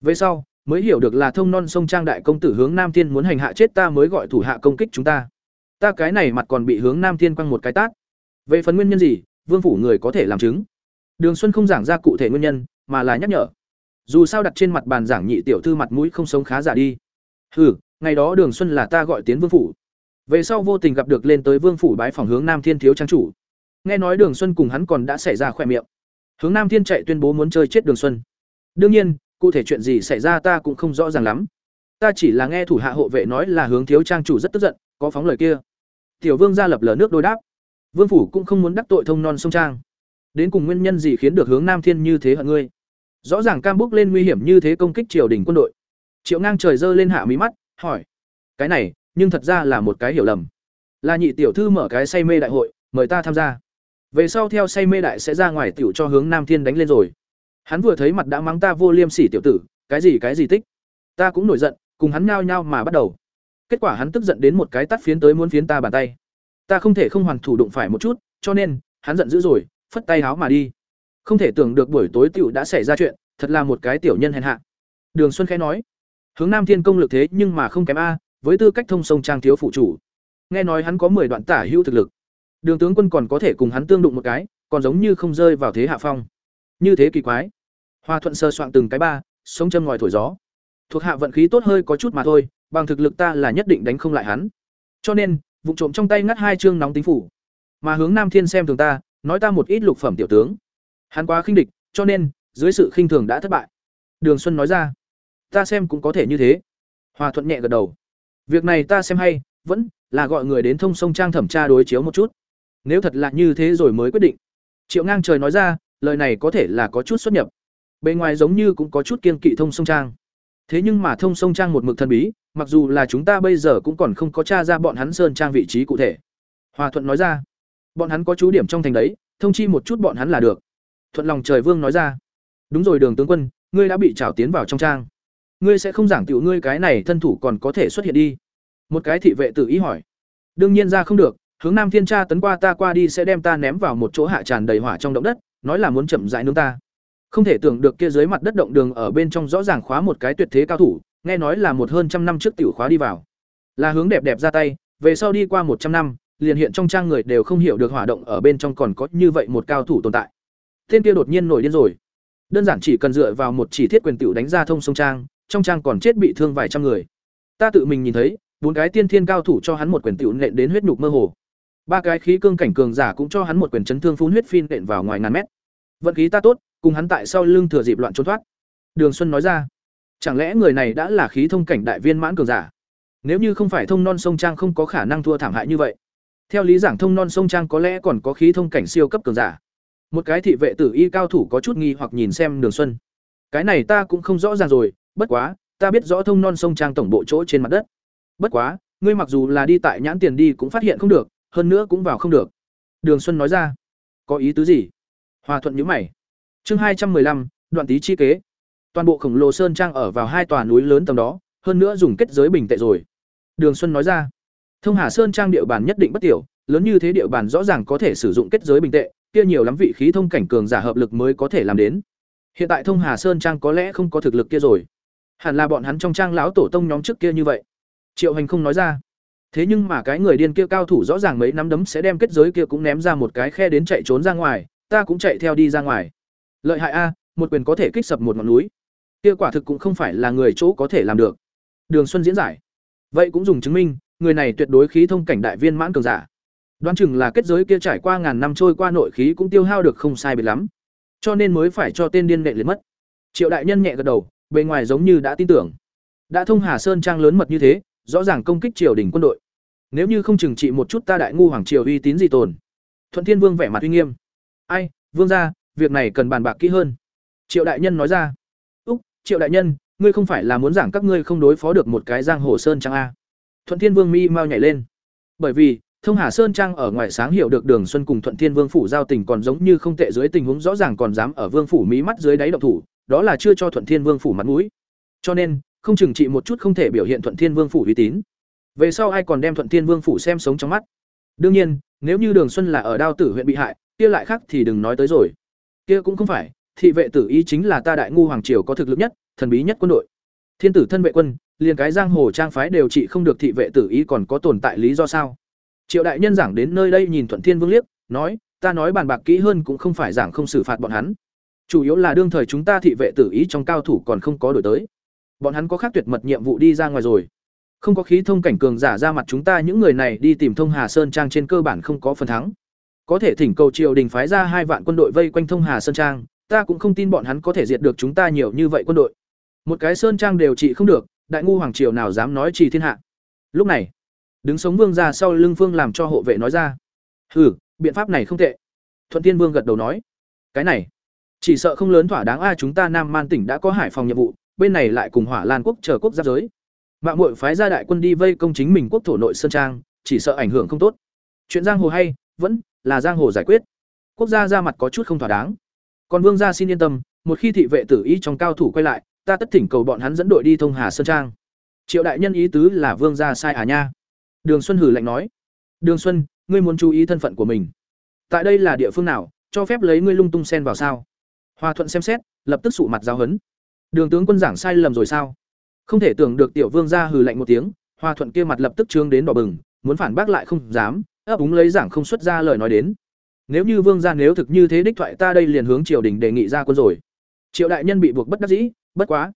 Speaker 1: Về sau, mới hiểu được là thông non sông trang đại công tử hướng Nam Thiên muốn hành hạ chết ta mới gọi thủ hạ công kích chúng ta. Ta cái này mặt còn bị hướng Nam Thiên quăng một cái tát. Về phần nguyên nhân gì, vương phủ người có thể làm chứng. Đường Xuân không giảng ra cụ thể nguyên nhân, mà là nhắc nhở. Dù sao đặt trên mặt bàn giảng nhị tiểu thư mặt mũi không sống khá giả đi. Hừ, ngày đó Đường Xuân là ta gọi tiến vương phủ. Về sau vô tình gặp được lên tới vương phủ bái phòng hướng Nam Thiên thiếu trang chủ. Nghe nói Đường Xuân cùng hắn còn đã xảy ra khỏe miệng. Hướng Nam Thiên chạy tuyên bố muốn chơi chết Đường Xuân. Đương nhiên, cụ thể chuyện gì xảy ra ta cũng không rõ ràng lắm. Ta chỉ là nghe thủ hạ hộ vệ nói là hướng thiếu trang chủ rất tức giận, có phóng lời kia. Tiểu Vương ra lập lờ nước đối đáp. Vương phủ cũng không muốn đắc tội thông non sông trang. Đến cùng nguyên nhân gì khiến được hướng Nam Thiên như thế hận ngươi? Rõ ràng cam bước lên nguy hiểm như thế công kích triều đình quân đội. Triệu Ngang trời dơ lên hạ mí mắt, hỏi: "Cái này, nhưng thật ra là một cái hiểu lầm. Là nhị tiểu thư mở cái say mê đại hội, mời ta tham gia. Về sau theo say mê đại sẽ ra ngoài tiểu cho hướng Nam Thiên đánh lên rồi. Hắn vừa thấy mặt đã mắng ta vô liêm sỉ tiểu tử, cái gì cái gì tích. Ta cũng nổi giận, cùng hắn nhao nhao mà bắt đầu. Kết quả hắn tức giận đến một cái tắt phiến tới muốn phiến ta bàn tay. Ta không thể không hoàn thủ đụng phải một chút, cho nên, hắn giận dữ rồi, phất tay háo mà đi. Không thể tưởng được buổi tối tiểu đã xảy ra chuyện, thật là một cái tiểu nhân hèn hạ. Đường Xuân khẽ nói, hướng Nam Thiên công lực thế nhưng mà không kém a, với tư cách thông sông trang thiếu phụ chủ. Nghe nói hắn có 10 đoạn tả hữu thực lực. Đường tướng quân còn có thể cùng hắn tương đụng một cái, còn giống như không rơi vào thế hạ phong. Như thế kỳ quái. Hoa Thuận sơ soạn từng cái ba, sống châm ngòi thổi gió. Thuộc hạ vận khí tốt hơi có chút mà thôi, bằng thực lực ta là nhất định đánh không lại hắn. Cho nên, vụ trộm trong tay ngắt hai chương nóng tính phủ. Mà hướng Nam Thiên xem thường ta, nói ta một ít lục phẩm tiểu tướng. Hắn quá khinh địch, cho nên, dưới sự khinh thường đã thất bại. Đường Xuân nói ra, ta xem cũng có thể như thế. Hoa Thuận nhẹ gật đầu. Việc này ta xem hay, vẫn là gọi người đến thông sông trang thẩm tra đối chiếu một chút. Nếu thật là như thế rồi mới quyết định. Triệu Ngang trời nói ra, lời này có thể là có chút xuất nhập. Bên ngoài giống như cũng có chút kiên kỵ thông sông trang. Thế nhưng mà thông sông trang một mực thần bí, mặc dù là chúng ta bây giờ cũng còn không có tra ra bọn hắn sơn trang vị trí cụ thể. Hòa Thuận nói ra, bọn hắn có chú điểm trong thành đấy, thông chi một chút bọn hắn là được. Thuận lòng trời vương nói ra, đúng rồi đường tướng quân, ngươi đã bị trảo tiến vào trong trang. Ngươi sẽ không giảng tiểu ngươi cái này thân thủ còn có thể xuất hiện đi. Một cái thị vệ tự ý hỏi. Đương nhiên ra không được, hướng Nam Thiên Tra tấn qua ta qua đi sẽ đem ta ném vào một chỗ hạ tràn đầy hỏa trong động đất, nói là muốn chậm rãi nướng ta. Không thể tưởng được kia dưới mặt đất động đường ở bên trong rõ ràng khóa một cái tuyệt thế cao thủ, nghe nói là một hơn trăm năm trước tiểu khóa đi vào. Là hướng đẹp đẹp ra tay, về sau đi qua một trăm năm, liền hiện trong trang người đều không hiểu được hỏa động ở bên trong còn có như vậy một cao thủ tồn tại. Tên kia đột nhiên nổi điên rồi. Đơn giản chỉ cần dựa vào một chỉ thiết quyền tiểu đánh ra thông sông trang, trong trang còn chết bị thương vài trăm người. Ta tự mình nhìn thấy, bốn cái tiên thiên cao thủ cho hắn một quyền tiểu nện đến huyết nhục mơ hồ ba cái khí cương cảnh cường giả cũng cho hắn một quyền chấn thương phun huyết phin đện vào ngoài ngàn mét. Vận khí ta tốt, cùng hắn tại sau lưng thừa dịp loạn trốn thoát. Đường xuân nói ra, chẳng lẽ người này đã là khí thông cảnh đại viên mãn cường giả? Nếu như không phải thông non sông trang không có khả năng thua thảm hại như vậy, theo lý giảng thông non sông trang có lẽ còn có khí thông cảnh siêu cấp cường giả. Một cái thị vệ tử y cao thủ có chút nghi hoặc nhìn xem đường xuân. Cái này ta cũng không rõ ràng rồi, bất quá, ta biết rõ thông non sông trang tổng bộ chỗ trên mặt đất. Bất quá, ngươi mặc dù là đi tại nhãn tiền đi cũng phát hiện không được hơn nữa cũng vào không được. Đường xuân nói ra, có ý tứ gì? Hòa thuận nhữ mày. Chương hai trăm m ư ơ i năm đoạn tý chi kế. Toàn bộ khổng lồ sơn trang ở vào hai tòa núi lớn tầm đó, hơn nữa dùng kết giới bình tệ rồi. Đường xuân nói ra, thông hà sơn trang địa bàn nhất định bất tiểu, lớn như thế địa bàn rõ ràng có thể sử dụng kết giới bình tệ, kia nhiều lắm vị khí thông cảnh cường giả hợp lực mới có thể làm đến. Hiện tại thông hà sơn trang có lẽ không có thực lực kia rồi. Hẳn là bọn hắn trong trang lão tổ tông nhóm trước kia như vậy. Triệu hành không nói ra thế nhưng mà cái người điên kia cao thủ rõ ràng mấy nắm đấm sẽ đem kết giới kia cũng ném ra một cái khe đến chạy trốn ra ngoài, ta cũng chạy theo đi ra ngoài. Lợi hại a, một quyền có thể kích sập một ngọn núi. Kia quả thực cũng không phải là người chỗ có thể làm được. Đường xuân diễn giải. Vậy cũng dùng chứng minh, người này tuyệt đối khí thông cảnh đại viên mãn cường giả. Đoán chừng là kết giới kia trải qua ngàn năm trôi qua nội khí cũng tiêu hao được không sai biệt lắm. Cho nên mới phải cho tên điên nệ liệt mất. Triệu đại nhân nhẹ gật đầu, bề ngoài giống như đã tin tưởng. Đã thông hà sơn trang lớn mật như thế, rõ ràng công kích triều đình quân đội nếu như không chừng trị một chút ta đại ngu hoàng triều uy tín gì tồn. Thuận thiên vương vẻ mặt uy nghiêm. Ai, vương ra việc này cần bàn bạc kỹ hơn. Triệu đại nhân nói ra. Úc, triệu đại nhân, ngươi không phải là muốn giảng các ngươi không đối phó được một cái giang hồ sơn trang a. Thuận thiên vương mi mau nhảy lên. Bởi vì, thông hà sơn trang ở ngoài sáng hiểu được đường xuân cùng thuận thiên vương phủ giao tình còn giống như không tệ dưới tình huống rõ ràng còn dám ở vương phủ mỹ mắt dưới đáy động thủ, đó là chưa cho thuận thiên vương phủ mặt mũi. Cho nên, không chừng trị một chút không thể biểu hiện thuận thiên vương phủ uy tín về sau ai còn đem thuận thiên vương phủ xem sống trong mắt? Đương nhiên, nếu như đường xuân là ở đao tử huyện bị hại, kia lại khác thì đừng nói tới rồi. Kia cũng không phải, thị vệ tử ý chính là ta đại ngu hoàng triều có thực lực nhất, thần bí nhất quân đội. Thiên tử thân vệ quân, liền cái giang hồ trang phái đều trị không được thị vệ tử ý còn có tồn tại lý do sao? Triệu đại nhân giảng đến nơi đây nhìn thuận thiên vương liếc, nói, ta nói bàn bạc kỹ hơn cũng không phải giảng không xử phạt bọn hắn. Chủ yếu là đương thời chúng ta thị vệ tử ý trong cao thủ còn không có đổi tới. Bọn hắn có khác tuyệt mật nhiệm vụ đi ra ngoài rồi không có khí thông cảnh cường giả ra mặt chúng ta, những người này đi tìm thông hà sơn trang trên cơ bản không có phần thắng. Có thể thỉnh cầu triều đình phái ra hai vạn quân đội vây quanh thông hà sơn trang, ta cũng không tin bọn hắn có thể diệt được chúng ta nhiều như vậy quân đội. Một cái sơn trang đều trị không được, đại ngu hoàng triều nào dám nói trì thiên hạ. Lúc này, đứng sống vương ra sau lưng phương làm cho hộ vệ nói ra. Ừ biện pháp này không tệ. Thuận tiên vương gật đầu nói. Cái này, chỉ sợ không lớn thỏa đáng a, chúng ta nam man tỉnh đã có hải phòng nhiệm vụ, bên này lại cùng hỏa lan quốc chờ quốc giáp giới mạng muội phái ra đại quân đi vây công chính mình quốc thổ nội sơn trang, chỉ sợ ảnh hưởng không tốt. Chuyện giang hồ hay, vẫn là giang hồ giải quyết. Quốc gia ra mặt có chút không thỏa đáng. Còn vương gia xin yên tâm, một khi thị vệ tử ý trong cao thủ quay lại, ta tất thỉnh cầu bọn hắn dẫn đội đi thông hà sơn trang. Triệu đại nhân ý tứ là vương gia sai à nha. Đường xuân hử lạnh nói. Đường xuân, ngươi muốn chú ý thân phận của mình. Tại đây là địa phương nào, cho phép lấy ngươi lung tung xen vào sao? Hòa thuận xem xét, lập tức sụ mặt giáo hấn đường tướng quân giảng sai lầm rồi sao? Không thể tưởng được tiểu vương gia hừ lạnh một tiếng hòa thuận kia mặt lập tức trương đến đỏ bừng, muốn phản bác lại không dám, ấp úng lấy giảng không xuất ra lời nói đến. Nếu như vương gia nếu thực như thế đích thoại ta đây liền hướng triều đình đề nghị ra quân rồi. Triệu đại nhân bị buộc bất đắc dĩ, bất quá.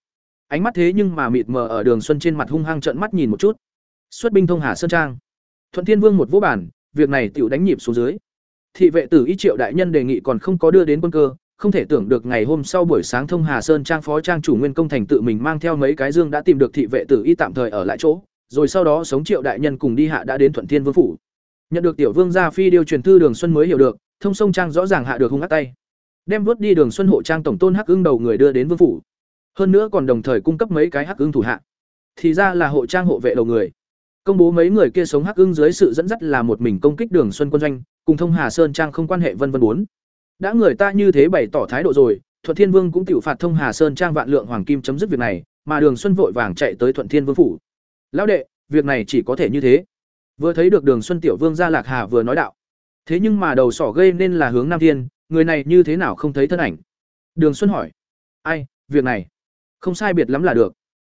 Speaker 1: Ánh mắt thế nhưng mà mịt mờ ở đường xuân trên mặt hung hăng trợn mắt nhìn một chút. Xuất binh thông hà sơn trang. Thuận thiên vương một vũ bản việc này tiểu đánh nhịp xuống dưới. Thị vệ tử y triệu đại nhân đề nghị còn không có đưa đến quân cơ không thể tưởng được ngày hôm sau buổi sáng thông hà sơn trang phó trang chủ nguyên công thành tự mình mang theo mấy cái dương đã tìm được thị vệ tử y tạm thời ở lại chỗ, rồi sau đó sống triệu đại nhân cùng đi hạ đã đến thuận thiên vương phủ. Nhận được tiểu vương gia phi điêu truyền thư đường xuân mới hiểu được, thông sông trang rõ ràng hạ được hung ác tay. Đem vớt đi đường xuân hộ trang tổng tôn hắc ưng đầu người đưa đến vương phủ. Hơn nữa còn đồng thời cung cấp mấy cái hắc ưng thủ hạ. Thì ra là hộ trang hộ vệ đầu người. Công bố mấy người kia sống hắc ưng dưới sự dẫn dắt là một mình công kích đường xuân quân doanh, cùng thông hà sơn trang không quan hệ vân vân bốn đã người ta như thế bày tỏ thái độ rồi, thuận thiên vương cũng tự phạt thông hà sơn trang vạn lượng hoàng kim chấm dứt việc này, mà đường xuân vội vàng chạy tới thuận thiên vương phủ. Lão đệ, việc này chỉ có thể như thế. Vừa thấy được đường xuân tiểu vương ra lạc hà vừa nói đạo. Thế nhưng mà đầu sỏ gây nên là hướng nam thiên, người này như thế nào không thấy thân ảnh? Đường xuân hỏi. Ai, việc này? Không sai biệt lắm là được.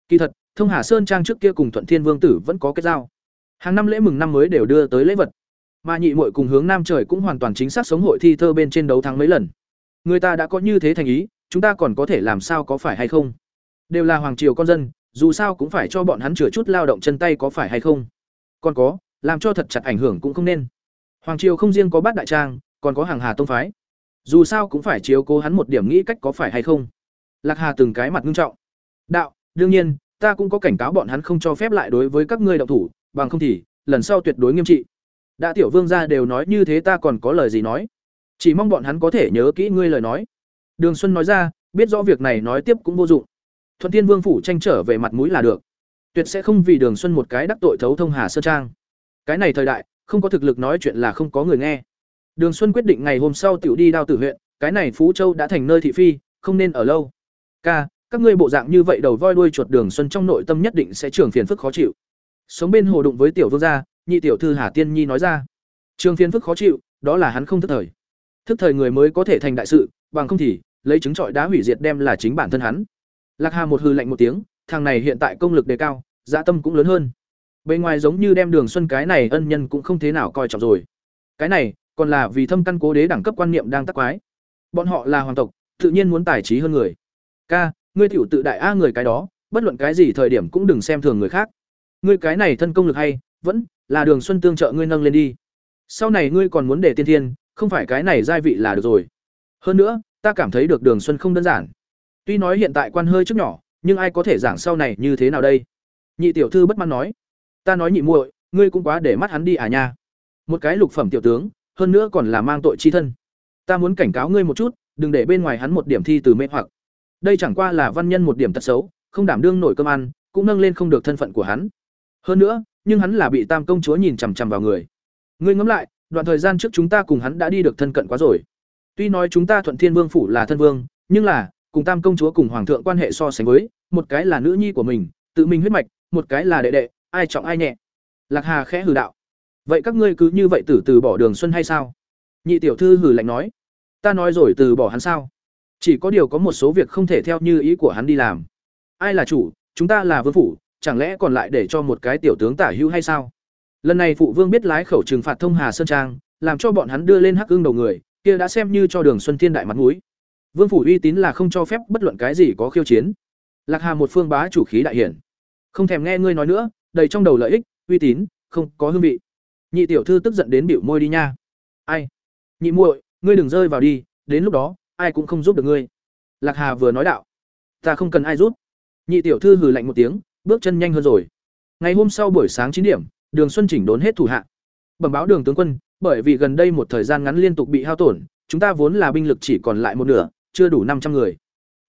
Speaker 1: Kỳ thật, thông hà sơn trang trước kia cùng thuận thiên vương tử vẫn có kết giao. Hàng năm lễ mừng năm mới đều đưa tới lễ vật mà nhị muội cùng hướng nam trời cũng hoàn toàn chính xác sống hội thi thơ bên trên đấu thắng mấy lần người ta đã có như thế thành ý chúng ta còn có thể làm sao có phải hay không đều là hoàng triều con dân dù sao cũng phải cho bọn hắn chừa chút lao động chân tay có phải hay không còn có làm cho thật chặt ảnh hưởng cũng không nên Hoàng triều không riêng có bát đại trang, còn có hàng Hà tông phái. Dù sao cũng phải chiếu cố hắn một điểm nghĩ cách có phải hay không. Lạc Hà từng cái mặt nghiêm trọng. Đạo, đương nhiên, ta cũng có cảnh cáo bọn hắn không cho phép lại đối với các ngươi đạo thủ, bằng không thì lần sau tuyệt đối nghiêm trị. Đã tiểu vương gia đều nói như thế ta còn có lời gì nói? Chỉ mong bọn hắn có thể nhớ kỹ ngươi lời nói. Đường Xuân nói ra, biết rõ việc này nói tiếp cũng vô dụng. Thuận Thiên Vương phủ tranh trở về mặt mũi là được. Tuyệt sẽ không vì Đường Xuân một cái đắc tội thấu thông Hà Sơn Trang. Cái này thời đại, không có thực lực nói chuyện là không có người nghe. Đường Xuân quyết định ngày hôm sau tiểu đi đao tử huyện, cái này Phú Châu đã thành nơi thị phi, không nên ở lâu. Ca, các ngươi bộ dạng như vậy đầu voi đuôi chuột Đường Xuân trong nội tâm nhất định sẽ trường phiền phức khó chịu. Sống bên hồ đụng với tiểu vương gia, nhị tiểu thư Hà Tiên Nhi nói ra. trương phiên phức khó chịu, đó là hắn không thức thời. Thức thời người mới có thể thành đại sự, bằng không thì lấy trứng trọi đá hủy diệt đem là chính bản thân hắn. Lạc Hà một hư lạnh một tiếng, thằng này hiện tại công lực đề cao, dạ tâm cũng lớn hơn. Bên ngoài giống như đem Đường Xuân cái này ân nhân cũng không thế nào coi trọng rồi. Cái này, còn là vì thâm căn cố đế đẳng cấp quan niệm đang tắc quái. Bọn họ là hoàng tộc, tự nhiên muốn tài trí hơn người. Ca, ngươi tiểu tự đại a người cái đó, bất luận cái gì thời điểm cũng đừng xem thường người khác. Ngươi cái này thân công lực hay, vẫn là Đường Xuân tương trợ ngươi nâng lên đi. Sau này ngươi còn muốn để tiên thiên, không phải cái này giai vị là được rồi. Hơn nữa, ta cảm thấy được Đường Xuân không đơn giản. Tuy nói hiện tại quan hơi chút nhỏ, nhưng ai có thể giảng sau này như thế nào đây? Nhị tiểu thư bất mãn nói, ta nói nhị muội, ngươi cũng quá để mắt hắn đi à nha. Một cái lục phẩm tiểu tướng, hơn nữa còn là mang tội chi thân. Ta muốn cảnh cáo ngươi một chút, đừng để bên ngoài hắn một điểm thi từ mê hoặc. Đây chẳng qua là văn nhân một điểm tật xấu, không đảm đương nổi cơm ăn, cũng nâng lên không được thân phận của hắn. Hơn nữa, nhưng hắn là bị Tam công chúa nhìn chằm chằm vào người. Ngươi ngẫm lại, đoạn thời gian trước chúng ta cùng hắn đã đi được thân cận quá rồi. Tuy nói chúng ta Thuận Thiên Vương phủ là thân vương, nhưng là cùng Tam công chúa cùng hoàng thượng quan hệ so sánh với, một cái là nữ nhi của mình, tự mình huyết mạch, một cái là đệ đệ, ai trọng ai nhẹ. Lạc Hà khẽ hử đạo. Vậy các ngươi cứ như vậy từ từ bỏ Đường Xuân hay sao? Nhị tiểu thư hử lạnh nói. Ta nói rồi từ bỏ hắn sao? Chỉ có điều có một số việc không thể theo như ý của hắn đi làm. Ai là chủ, chúng ta là vương phủ, chẳng lẽ còn lại để cho một cái tiểu tướng tả hữu hay sao? Lần này phụ vương biết lái khẩu trừng phạt thông Hà Sơn Trang, làm cho bọn hắn đưa lên hắc ương đầu người, kia đã xem như cho Đường Xuân Thiên đại mặt mũi. Vương phủ uy tín là không cho phép bất luận cái gì có khiêu chiến. Lạc Hà một phương bá chủ khí đại hiển. Không thèm nghe ngươi nói nữa, đầy trong đầu lợi ích, uy tín, không có hương vị. Nhị tiểu thư tức giận đến bĩu môi đi nha. Ai? Nhị muội, ngươi đừng rơi vào đi, đến lúc đó, ai cũng không giúp được ngươi. Lạc Hà vừa nói đạo. Ta không cần ai giúp. Nhị tiểu thư hừ lạnh một tiếng, bước chân nhanh hơn rồi. Ngày hôm sau buổi sáng chín điểm, Đường Xuân chỉnh đốn hết thủ hạ. Bẩm báo Đường tướng quân, bởi vì gần đây một thời gian ngắn liên tục bị hao tổn, chúng ta vốn là binh lực chỉ còn lại một nửa, chưa đủ năm trăm người.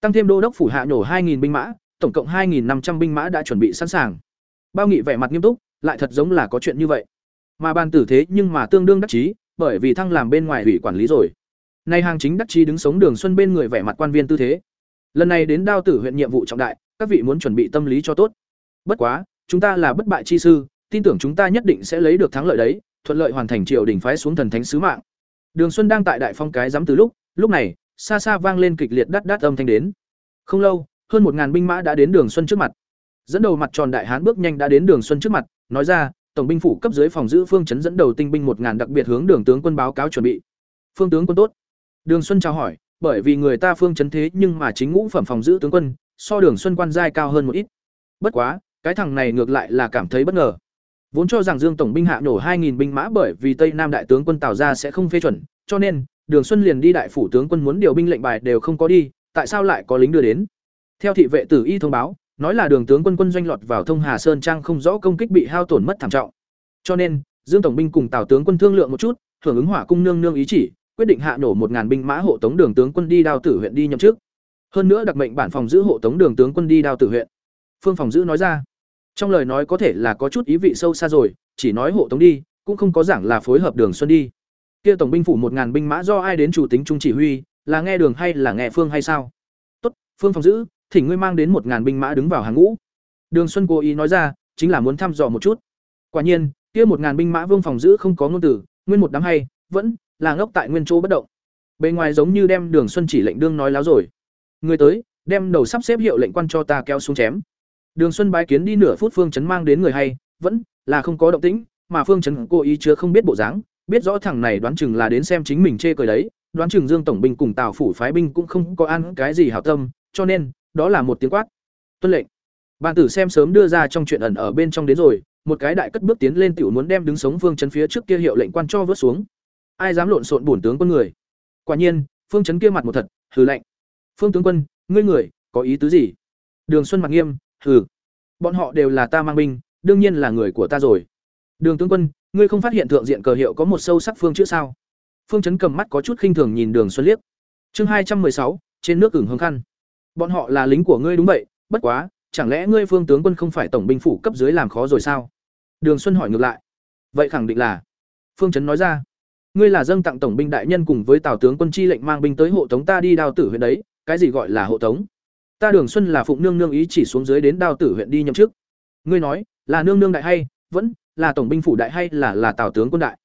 Speaker 1: Tăng thêm đô đốc phủ hạ nhổ 2000 binh mã, tổng cộng 2500 binh mã đã chuẩn bị sẵn sàng. Bao Nghị vẻ mặt nghiêm túc, lại thật giống là có chuyện như vậy. Mà ban tử thế nhưng mà tương đương đắc chí, bởi vì thăng làm bên ngoài ủy quản lý rồi. Nay hàng chính đắc chí đứng sống đường xuân bên người vẻ mặt quan viên tư thế. Lần này đến đao tử huyện nhiệm vụ trọng đại, các vị muốn chuẩn bị tâm lý cho tốt. Bất quá, chúng ta là bất bại chi sư, tin tưởng chúng ta nhất định sẽ lấy được thắng lợi đấy, thuận lợi hoàn thành triều đình phái xuống thần thánh sứ mạng. Đường Xuân đang tại đại phong cái giám từ lúc, lúc này, xa xa vang lên kịch liệt đắt đắt âm thanh đến. Không lâu, hơn một ngàn binh mã đã đến Đường Xuân trước mặt. Dẫn đầu mặt tròn đại hán bước nhanh đã đến Đường Xuân trước mặt, nói ra, tổng binh phủ cấp dưới phòng giữ phương chấn dẫn đầu tinh binh một ngàn đặc biệt hướng Đường tướng quân báo cáo chuẩn bị. Phương tướng quân tốt. Đường Xuân chào hỏi, bởi vì người ta phương chấn thế nhưng mà chính ngũ phẩm phòng giữ tướng quân, so Đường Xuân quan giai cao hơn một ít. Bất quá, cái thằng này ngược lại là cảm thấy bất ngờ. Vốn cho rằng Dương tổng binh hạ nổ 2000 binh mã bởi vì Tây Nam đại tướng quân Tào ra sẽ không phê chuẩn, cho nên Đường Xuân liền đi đại phủ tướng quân muốn điều binh lệnh bài đều không có đi, tại sao lại có lính đưa đến? Theo thị vệ tử y thông báo, nói là Đường tướng quân quân doanh lọt vào Thông Hà Sơn trang không rõ công kích bị hao tổn mất thảm trọng. Cho nên, Dương tổng binh cùng Tào tướng quân thương lượng một chút, hưởng ứng hỏa cung nương nương ý chỉ, quyết định hạ nổ một ngàn binh mã hộ tống Đường tướng quân đi đao tử huyện đi nhậm chức. Hơn nữa đặc mệnh bản phòng giữ hộ tống Đường tướng quân đi đao tử huyện. Phương phòng giữ nói ra. Trong lời nói có thể là có chút ý vị sâu xa rồi, chỉ nói hộ tống đi, cũng không có giảng là phối hợp Đường Xuân đi. Kia tổng binh phủ một ngàn binh mã do ai đến chủ tính trung chỉ huy, là nghe Đường hay là nghe Phương hay sao? Tốt, Phương phòng giữ, thỉnh ngươi mang đến một ngàn binh mã đứng vào hàng ngũ. Đường Xuân cố ý nói ra, chính là muốn thăm dò một chút. Quả nhiên, kia một ngàn binh mã vương phòng giữ không có ngôn từ, nguyên một đám hay, vẫn là ngốc tại nguyên chỗ bất động. bề ngoài giống như đem Đường Xuân chỉ lệnh đương nói láo rồi. Người tới, đem đầu sắp xếp hiệu lệnh quan cho ta kéo xuống chém. Đường Xuân bái kiến đi nửa phút Phương Chấn mang đến người hay, vẫn là không có động tĩnh, mà Phương Chấn cố ý chưa không biết bộ dáng, biết rõ thằng này đoán chừng là đến xem chính mình chê cười đấy, đoán chừng Dương tổng binh cùng Tào phủ phái binh cũng không có ăn cái gì hảo tâm, cho nên, đó là một tiếng quát. Tuân lệnh. Ban tử xem sớm đưa ra trong chuyện ẩn ở bên trong đến rồi, một cái đại cất bước tiến lên tiểu muốn đem đứng sống Phương Chấn phía trước kia hiệu lệnh quan cho vớt xuống. Ai dám lộn xộn bổn tướng quân người? Quả nhiên, Phương Chấn kia mặt một thật, hừ lạnh. "Phương tướng quân, ngươi người, có ý tứ gì?" Đường Xuân mặt nghiêm, "Hừ, bọn họ đều là ta mang binh, đương nhiên là người của ta rồi." "Đường tướng quân, ngươi không phát hiện thượng diện cờ hiệu có một sâu sắc phương chữ sao?" Phương Chấn cầm mắt có chút khinh thường nhìn Đường Xuân liếc. Chương hai trăm sáu trên nước ửng hương khăn. Bọn họ là lính của ngươi đúng vậy, bất quá, chẳng lẽ ngươi Phương tướng quân không phải tổng binh phủ cấp dưới làm khó rồi sao? Đường Xuân hỏi ngược lại. Vậy khẳng định là. Phương Chấn nói ra. Ngươi là dâng tặng tổng binh đại nhân cùng với Tào tướng quân chi lệnh mang binh tới hộ tống ta đi đào tử huyện đấy, cái gì gọi là hộ tống? Ta Đường Xuân là phụng nương nương ý chỉ xuống dưới đến đào tử huyện đi nhậm chức. Ngươi nói, là nương nương đại hay, vẫn là tổng binh phủ đại hay là là Tào tướng quân đại?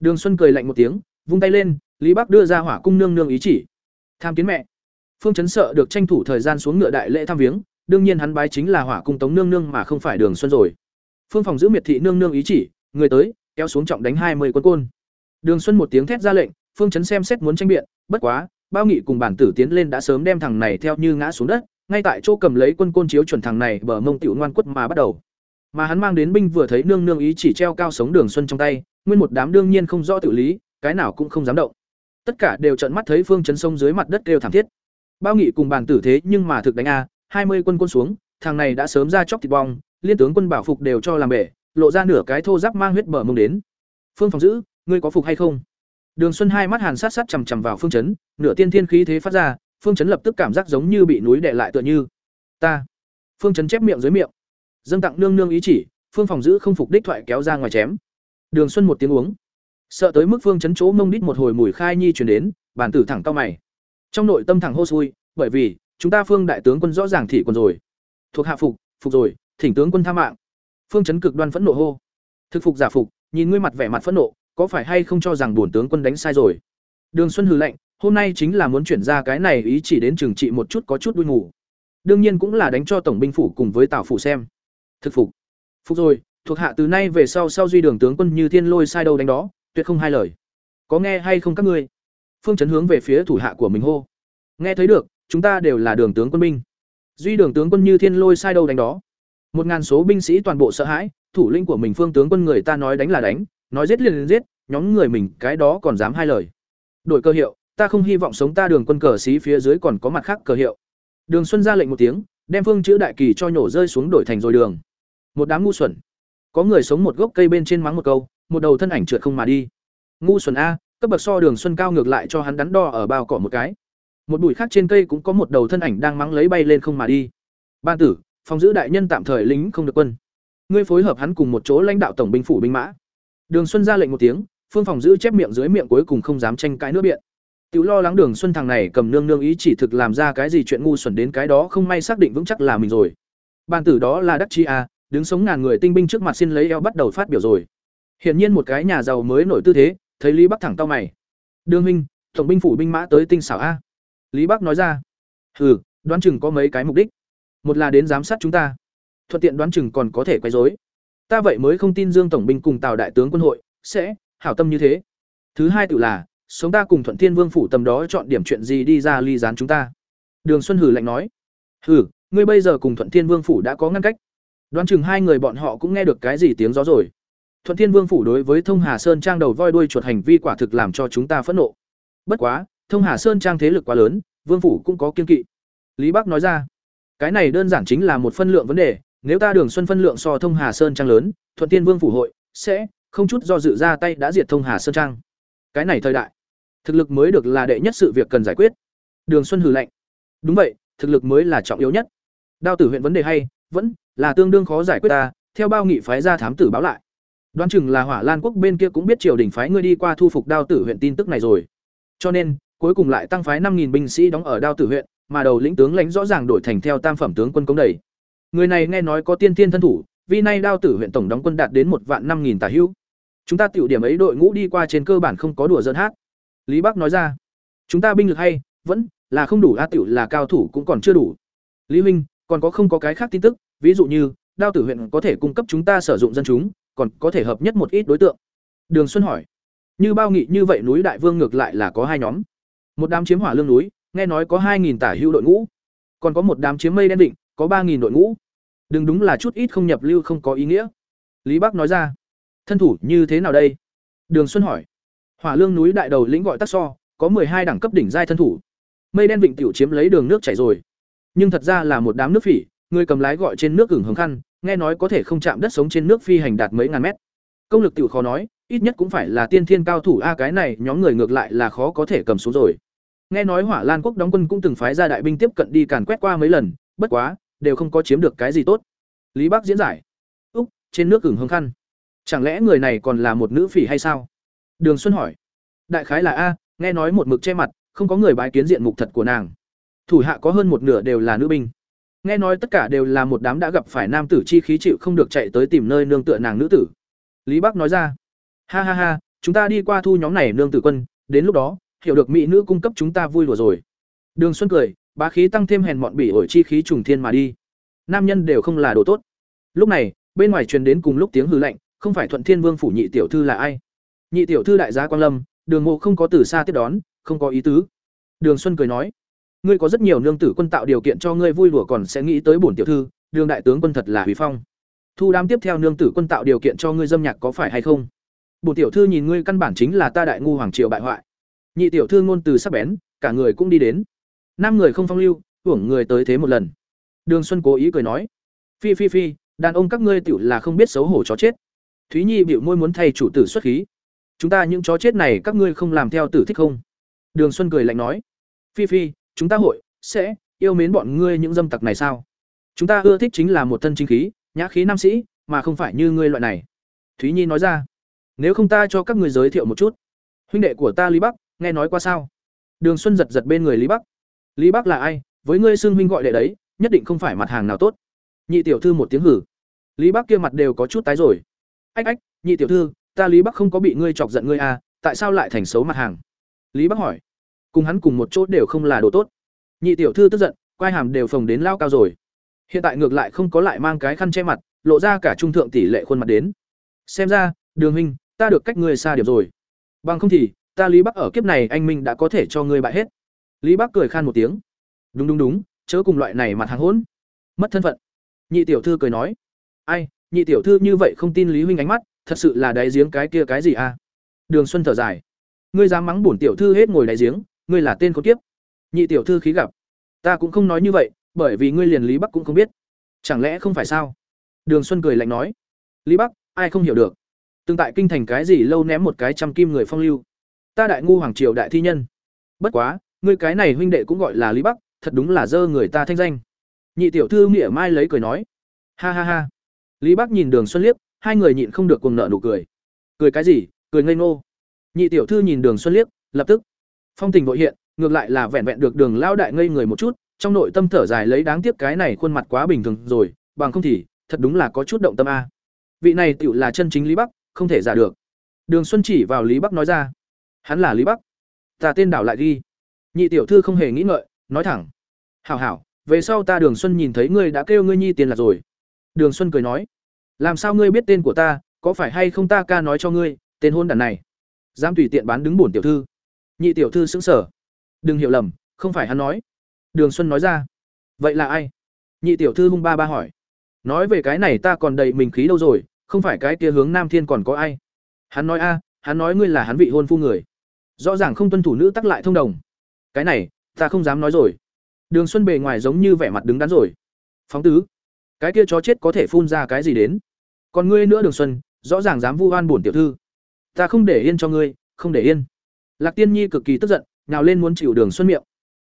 Speaker 1: Đường Xuân cười lạnh một tiếng, vung tay lên, Lý Bắc đưa ra hỏa cung nương nương ý chỉ. Tham kiến mẹ. Phương Chấn sợ được tranh thủ thời gian xuống ngựa đại lễ thăm viếng, đương nhiên hắn bái chính là hỏa cung tống nương nương mà không phải Đường Xuân rồi. Phương phòng giữ miệt thị nương nương ý chỉ, người tới, kéo xuống trọng đánh hai mươi quân côn. Đường Xuân một tiếng thét ra lệnh, Phương Chấn xem xét muốn tranh biện, bất quá, Bao Nghị cùng bản tử tiến lên đã sớm đem thằng này theo như ngã xuống đất, ngay tại chỗ cầm lấy quân côn chiếu chuẩn thằng này bờ mông tiểu ngoan quất mà bắt đầu. Mà hắn mang đến binh vừa thấy nương nương ý chỉ treo cao sống Đường Xuân trong tay, nguyên một đám đương nhiên không rõ tự lý, cái nào cũng không dám động. Tất cả đều trợn mắt thấy Phương Chấn sông dưới mặt đất đều thảm thiết. Bao Nghị cùng bàn tử thế nhưng mà thực đánh a, hai mươi quân côn xuống, thằng này đã sớm ra chóc thịt bong, liên tướng quân bảo phục đều cho làm bể, lộ ra nửa cái thô giáp mang huyết bờ mông đến. Phương phòng giữ, ngươi có phục hay không? Đường Xuân hai mắt hàn sát sát chằm chằm vào Phương Chấn, nửa tiên thiên khí thế phát ra, Phương Chấn lập tức cảm giác giống như bị núi đè lại tựa như. Ta. Phương Chấn chép miệng dưới miệng. Dâng tặng nương nương ý chỉ, Phương phòng giữ không phục đích thoại kéo ra ngoài chém. Đường Xuân một tiếng uống. Sợ tới mức Phương Chấn chỗ mông đít một hồi mùi khai nhi truyền đến, bản tử thẳng cao mày. Trong nội tâm thẳng hô xui, bởi vì chúng ta Phương đại tướng quân rõ ràng thị quân rồi. Thuộc hạ phục, phục rồi, thỉnh tướng quân tha mạng. Phương Chấn cực đoan phẫn nộ hô. Thực phục giả phục, nhìn ngươi mặt vẻ mặt phẫn nộ, có phải hay không cho rằng bổn tướng quân đánh sai rồi đường xuân hừ lạnh hôm nay chính là muốn chuyển ra cái này ý chỉ đến trừng trị một chút có chút đuôi ngủ. Đương nhiên cũng là đánh cho tổng binh phủ cùng với tào phủ xem. Thực phục. Phục rồi, thuộc hạ từ nay về sau sau duy đường tướng quân như thiên lôi sai đâu đánh đó, tuyệt không hai lời. Có nghe hay không các ngươi? Phương chấn hướng về phía thủ hạ của mình hô. Nghe thấy được, chúng ta đều là đường tướng quân binh. Duy đường tướng quân như thiên lôi sai đâu đánh đó. Một ngàn số binh sĩ toàn bộ sợ hãi, thủ lĩnh của mình phương tướng quân người ta nói đánh là đánh, nói giết liền giết, nhóm người mình cái đó còn dám hai lời. Đổi cơ hiệu ta không hy vọng sống ta đường quân cờ xí phía dưới còn có mặt khác cờ hiệu. Đường xuân ra lệnh một tiếng đem phương chữ đại kỳ cho nhổ rơi xuống đổi thành rồi đường. Một đám ngu xuẩn. Có người sống một gốc cây bên trên mắng một câu một đầu thân ảnh trượt không mà đi. Ngu xuẩn a cấp bậc so đường xuân cao ngược lại cho hắn đắn đo ở bao cỏ một cái. Một bụi khác trên cây cũng có một đầu thân ảnh đang mắng lấy bay lên không mà đi. Ban tử phòng giữ đại nhân tạm thời lính không được quân. Ngươi phối hợp hắn cùng một chỗ lãnh đạo tổng binh phủ binh mã. Đường Xuân ra lệnh một tiếng, Phương Phòng giữ chép miệng dưới miệng cuối cùng không dám tranh cãi nữa biện. Tiểu lo lắng Đường Xuân thằng này cầm nương nương ý chỉ thực làm ra cái gì chuyện ngu xuẩn đến cái đó không may xác định vững chắc là mình rồi. Ban tử đó là đắc chi a, đứng sống ngàn người tinh binh trước mặt xin lấy eo bắt đầu phát biểu rồi. Hiển nhiên một cái nhà giàu mới nổi tư thế, thấy Lý Bắc thẳng tao mày. "Đường huynh, tổng binh phủ binh mã tới tinh xảo a." Lý Bắc nói ra. "Hừ, đoán chừng có mấy cái mục đích. Một là đến giám sát chúng ta, thuận tiện đoán chừng còn có thể quấy rối ta vậy mới không tin dương tổng binh cùng tào đại tướng quân hội sẽ hảo tâm như thế thứ hai tự là sống ta cùng thuận thiên vương phủ tầm đó chọn điểm chuyện gì đi ra ly gián chúng ta? Đường xuân hử lạnh nói. Hử ngươi bây giờ cùng thuận thiên vương phủ đã có ngăn cách. Đoán chừng hai người bọn họ cũng nghe được cái gì tiếng gió rồi. Thuận thiên vương phủ đối với thông hà sơn trang đầu voi đuôi chuột hành vi quả thực làm cho chúng ta phẫn nộ. Bất quá thông hà sơn trang thế lực quá lớn vương phủ cũng có kiên kỵ. Lý bắc nói ra cái này đơn giản chính là một phân lượng vấn đề nếu ta Đường Xuân phân lượng so Thông Hà Sơn trang lớn, Thuận thiên Vương phủ hội sẽ không chút do dự ra tay đã diệt Thông Hà Sơn trang. Cái này thời đại, thực lực mới được là đệ nhất sự việc cần giải quyết. Đường Xuân hừ lạnh. Đúng vậy, thực lực mới là trọng yếu nhất. Đao tử huyện vấn đề hay, vẫn là tương đương khó giải quyết ta, theo bao nghị phái ra thám tử báo lại. Đoán chừng là Hỏa Lan quốc bên kia cũng biết triều đình phái ngươi đi qua thu phục Đao tử huyện tin tức này rồi. Cho nên, cuối cùng lại tăng phái 5000 binh sĩ đóng ở Đao tử huyện, mà đầu lĩnh tướng lãnh rõ ràng đổi thành theo tam phẩm tướng quân công đẩy. Người này nghe nói có tiên thiên thân thủ, vì nay đao tử huyện tổng đóng quân đạt đến một vạn năm nghìn tà hữu. Chúng ta tiểu điểm ấy đội ngũ đi qua trên cơ bản không có đùa dân hát. Lý Bắc nói ra, chúng ta binh lực hay, vẫn là không đủ a tiểu là cao thủ cũng còn chưa đủ. Lý huynh, còn có không có cái khác tin tức, ví dụ như đao tử huyện có thể cung cấp chúng ta sử dụng dân chúng, còn có thể hợp nhất một ít đối tượng. Đường Xuân hỏi, như bao nghị như vậy núi đại vương ngược lại là có hai nhóm. Một đám chiếm hỏa lương núi, nghe nói có hai nghìn tả hữu đội ngũ, còn có một đám chiếm mây đen định, có ba nghìn đội ngũ đừng đúng là chút ít không nhập lưu không có ý nghĩa lý bắc nói ra thân thủ như thế nào đây? Đường xuân hỏi. Hỏa lương núi đại đầu lĩnh gọi tắc so, có hai đẳng cấp đỉnh giai thân thủ. Mây đen vịnh tiểu chiếm lấy đường nước chảy rồi. Nhưng thật ra là một đám nước phỉ, người cầm lái gọi trên nước ửng hướng khăn, nghe nói có thể không chạm đất sống trên nước phi hành đạt mấy ngàn mét. Công lực tiểu khó nói, ít nhất cũng phải là tiên thiên cao thủ a, cái này nhóm người ngược lại là khó có thể cầm xuống rồi. Nghe nói hỏa lan quốc đóng quân cũng từng phái ra đại binh tiếp cận đi càn quét qua mấy lần, bất quá, đều không có chiếm được cái gì tốt. Lý bắc diễn giải. Úc, trên nước ửng hướng khăn chẳng lẽ người này còn là một nữ phỉ hay sao? Đường xuân hỏi. Đại khái là a, nghe nói một mực che mặt, không có người bái kiến diện mục thật của nàng. Thủ hạ có hơn một nửa đều là nữ binh. Nghe nói tất cả đều là một đám đã gặp phải nam tử chi khí chịu không được chạy tới tìm nơi nương tựa nàng nữ tử. Lý bắc nói ra. Ha ha ha, chúng ta đi qua thu nhóm này nương tử quân, đến lúc đó, hiểu được mỹ nữ cung cấp chúng ta vui lùa rồi. Đường xuân cười, bá khí tăng thêm hèn mọn bỉ ổi chi khí trùng thiên mà đi. Nam nhân đều không là đồ tốt. Lúc này, bên ngoài truyền đến cùng lúc tiếng hư lạnh không phải thuận thiên vương phủ nhị tiểu thư là ai? Nhị tiểu thư đại gia quang lâm, đường mộ không có từ xa tiếp đón, không có ý tứ. Đường xuân cười nói, ngươi có rất nhiều nương tử quân tạo điều kiện cho ngươi vui đùa còn sẽ nghĩ tới bổn tiểu thư, đường đại tướng quân thật là hủy phong. Thu đám tiếp theo nương tử quân tạo điều kiện cho ngươi dâm nhạc có phải hay không? Bổn tiểu thư nhìn ngươi căn bản chính là ta đại ngu hoàng triều bại hoại. Nhị tiểu thư ngôn từ sắc bén, cả người cũng đi đến. Năm người không phong lưu, hưởng người tới thế một lần. Đường xuân cố ý cười nói, phi phi phi, đàn ông các ngươi tiểu là không biết xấu hổ chó chết thúy nhi bĩu môi muốn thay chủ tử xuất khí. Chúng ta những chó chết này các ngươi không làm theo tử thích không? Đường xuân cười lạnh nói. Phi phi, chúng ta hội sẽ yêu mến bọn ngươi những dâm tặc này sao? Chúng ta ưa thích chính là một thân chính khí, nhã khí nam sĩ, mà không phải như ngươi loại này. Thúy nhi nói ra. Nếu không ta cho các ngươi giới thiệu một chút. Huynh đệ của ta lý bắc, nghe nói qua sao? Đường xuân giật giật bên người lý bắc. Lý bắc là ai? Với ngươi xưng huynh gọi đệ đấy, nhất định không phải mặt hàng nào tốt. Nhị tiểu thư một tiếng hử. Lý bắc kia mặt đều có chút tái rồi ách ách, nhị tiểu thư, ta lý bắc không có bị ngươi chọc giận ngươi à tại sao lại thành xấu mặt hàng? Lý bắc hỏi. Cùng hắn cùng một chỗ đều không là đồ tốt. Nhị tiểu thư tức giận, quai hàm đều phồng đến lao cao rồi. Hiện tại ngược lại không có lại mang cái khăn che mặt, lộ ra cả trung thượng tỷ lệ khuôn mặt đến. Xem ra, đường huynh, ta được cách ngươi xa điểm rồi. Bằng không thì, ta lý bắc ở kiếp này anh minh đã có thể cho ngươi bại hết. Lý bắc cười khan một tiếng. Đúng đúng đúng, chớ cùng loại này mặt hàng hỗn. Mất thân phận. Nhị tiểu thư cười nói. Ai nhị tiểu thư như vậy không tin lý huynh ánh mắt, thật sự là đáy giếng cái kia cái gì à? Đường xuân thở dài. Ngươi dám mắng bổn tiểu thư hết ngồi đáy giếng, ngươi là tên con kiếp. Nhị tiểu thư khí gặp. Ta cũng không nói như vậy, bởi vì ngươi liền lý bắc cũng không biết. Chẳng lẽ không phải sao? Đường xuân cười lạnh nói. Lý bắc, ai không hiểu được? Từng tại kinh thành cái gì lâu ném một cái trăm kim người phong lưu. Ta đại ngu hoàng triều đại thi nhân. Bất quá, ngươi cái này huynh đệ cũng gọi là lý bắc, thật đúng là dơ người ta thanh danh. Nhị tiểu thư nghĩa mai lấy cười nói. Ha ha ha lý Bác nhìn đường xuân liếc, hai người nhịn không được cùng nợ nụ cười. Cười cái gì? Cười ngây ngô. Nhị tiểu thư nhìn đường xuân liếc, lập tức. Phong tình vội hiện, ngược lại là vẹn vẹn được đường Lão đại ngây người một chút, trong nội tâm thở dài lấy đáng tiếc cái này khuôn mặt quá bình thường rồi, bằng không thì, thật đúng là có chút động tâm a. Vị này tiểu là chân chính lý bắc không thể giả được. Đường xuân chỉ vào lý bắc nói ra. Hắn là lý bắc ta tên đảo lại ghi nhị tiểu thư không hề nghĩ ngợi, nói thẳng. Hảo hảo, về sau ta đường xuân nhìn thấy ngươi đã kêu ngươi nhi tiền là rồi. Đường xuân cười nói làm sao ngươi biết tên của ta, có phải hay không ta ca nói cho ngươi, tên hôn đàn này? Dám tùy tiện bán đứng bổn tiểu thư. Nhị tiểu thư xứng sở đừng hiểu lầm, không phải hắn nói. Đường xuân nói ra. Vậy là ai? Nhị tiểu thư hung ba ba hỏi. Nói về cái này ta còn đầy mình khí đâu rồi, không phải cái kia hướng nam thiên còn có ai? Hắn nói a, hắn nói ngươi là hắn vị hôn phu người. Rõ ràng không tuân thủ nữ tắc lại thông đồng. Cái này, ta không dám nói rồi. Đường xuân bề ngoài giống như vẻ mặt đứng đắn rồi. Phóng tứ. Cái kia chó chết có thể phun ra cái gì đến? Còn ngươi nữa đường xuân, rõ ràng dám vu oan bổn tiểu thư. Ta không để yên cho ngươi, không để yên. Lạc tiên nhi cực kỳ tức giận, nào lên muốn chịu đường xuân miệng.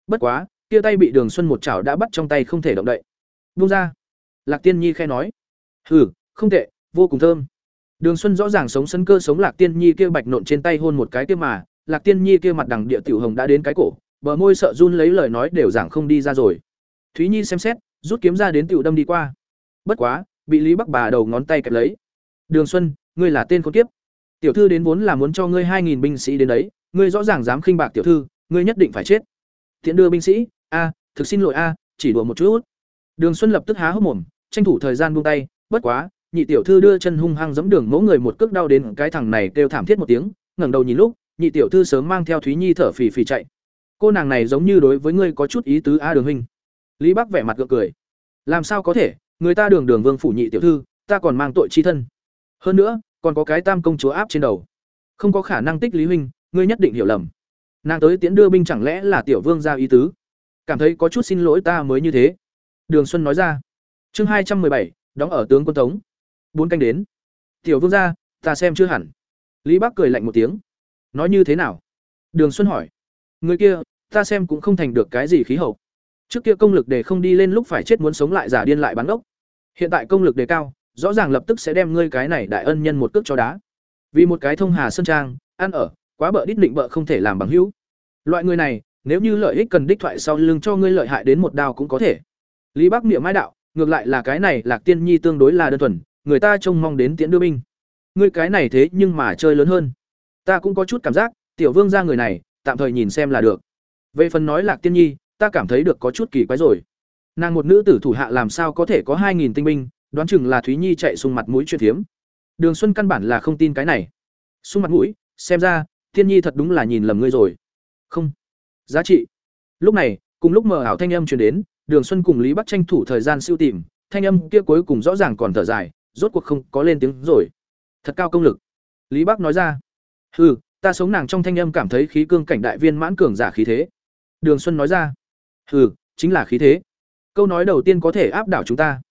Speaker 1: Bất quá, kia tay bị đường xuân một chảo đã bắt trong tay không thể động đậy. Vung ra. Lạc tiên nhi khe nói. Hừ, không tệ, vô cùng thơm. Đường xuân rõ ràng sống sân cơ sống lạc tiên nhi kia bạch nộn trên tay hôn một cái kia mà, lạc tiên nhi kia mặt đằng địa tiểu hồng đã đến cái cổ, bờ môi sợ run lấy lời nói đều giảng không đi ra rồi. Thúy nhi xem xét, rút kiếm ra đến tiểu đâm đi qua. Bất quá bị lý bắc bà đầu ngón tay kẹp lấy. Đường xuân, ngươi là tên con kiếp. Tiểu thư đến vốn là muốn cho ngươi hai nghìn binh sĩ đến đấy, ngươi rõ ràng dám khinh bạc tiểu thư, ngươi nhất định phải chết. Thiện đưa binh sĩ, a, thực xin lỗi a, chỉ đùa một chút. Đường xuân lập tức há hốc mồm, tranh thủ thời gian buông tay, bất quá, nhị tiểu thư đưa chân hung hăng giẫm đường mẫu người một cước đau đến cái thằng này kêu thảm thiết một tiếng, ngẩng đầu nhìn lúc, nhị tiểu thư sớm mang theo thúy nhi thở phì phì chạy. Cô nàng này giống như đối với ngươi có chút ý tứ a đường huynh. Lý bắc vẻ mặt gượng cười. Làm sao có thể? Người ta đường đường vương phủ nhị tiểu thư, ta còn mang tội chi thân. Hơn nữa, còn có cái tam công chúa áp trên đầu. Không có khả năng tích lý huynh, ngươi nhất định hiểu lầm. Nàng tới tiễn đưa binh chẳng lẽ là tiểu vương ra ý tứ? Cảm thấy có chút xin lỗi ta mới như thế. Đường xuân nói ra. Chương hai trăm bảy, đóng ở tướng quân tống. Bốn canh đến. Tiểu vương ra, ta xem chưa hẳn. Lý bắc cười lạnh một tiếng. Nói như thế nào? Đường xuân hỏi. Người kia, ta xem cũng không thành được cái gì khí hậu trước kia công lực để không đi lên lúc phải chết muốn sống lại giả điên lại bán ốc. Hiện tại công lực đề cao, rõ ràng lập tức sẽ đem ngươi cái này đại ân nhân một cước cho đá. Vì một cái thông hà sơn trang, ăn ở, quá bợ đít định bợ không thể làm bằng hữu. Loại người này, nếu như lợi ích cần đích thoại sau lưng cho ngươi lợi hại đến một đao cũng có thể. Lý bắc miệng mai đạo, ngược lại là cái này lạc tiên nhi tương đối là đơn thuần, người ta trông mong đến tiễn đưa binh. Ngươi cái này thế nhưng mà chơi lớn hơn. Ta cũng có chút cảm giác, tiểu vương ra người này, tạm thời nhìn xem là được. Về phần nói lạc tiên nhi ta cảm thấy được có chút kỳ quái rồi. Nàng một nữ tử thủ hạ làm sao có thể có hai nghìn tinh binh, đoán chừng là thúy nhi chạy xung mặt mũi chuyện thiếm. Đường xuân căn bản là không tin cái này. Xung mặt mũi, xem ra tiên nhi thật đúng là nhìn lầm ngươi rồi. Không. Giá trị. Lúc này, cùng lúc mờ ảo thanh âm truyền đến, đường xuân cùng lý bắc tranh thủ thời gian siêu tìm, thanh âm kia cuối cùng rõ ràng còn thở dài, rốt cuộc không có lên tiếng rồi. Thật cao công lực. Lý bắc nói ra. Hừ, ta sống nàng trong thanh âm cảm thấy khí cương cảnh đại viên mãn cường giả khí thế. Đường xuân nói ra hừ, chính là khí thế. Câu nói đầu tiên có thể áp đảo chúng ta.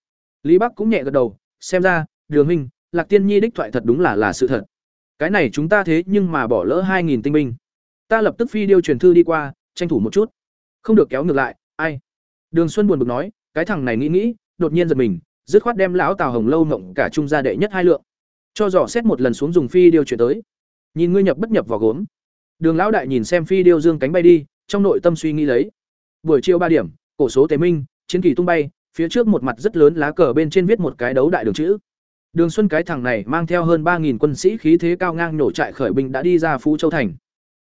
Speaker 1: Lý bắc cũng nhẹ gật đầu, xem ra, đường huynh, lạc tiên nhi đích thoại thật đúng là là sự thật. Cái này chúng ta thế nhưng mà bỏ lỡ hai nghìn tinh binh. Ta lập tức phi điêu truyền thư đi qua, tranh thủ một chút. Không được kéo ngược lại, ai? Đường xuân buồn bực nói, cái thằng này nghĩ nghĩ, đột nhiên giật mình, dứt khoát đem lão tào hồng lâu mộng cả trung gia đệ nhất hai lượng. Cho dò xét một lần xuống dùng phi điêu chuyển tới. Nhìn ngươi nhập bất nhập vào gốm. Đường lão đại nhìn xem phi điêu dương cánh bay đi, trong nội tâm suy nghĩ lấy buổi chiều ba điểm, cổ số tế minh, chiến kỳ tung bay, phía trước một mặt rất lớn lá cờ bên trên viết một cái đấu đại đường chữ. Đường xuân cái thằng này mang theo hơn ba quân sĩ khí thế cao ngang nổ trại khởi binh đã đi ra phú châu thành.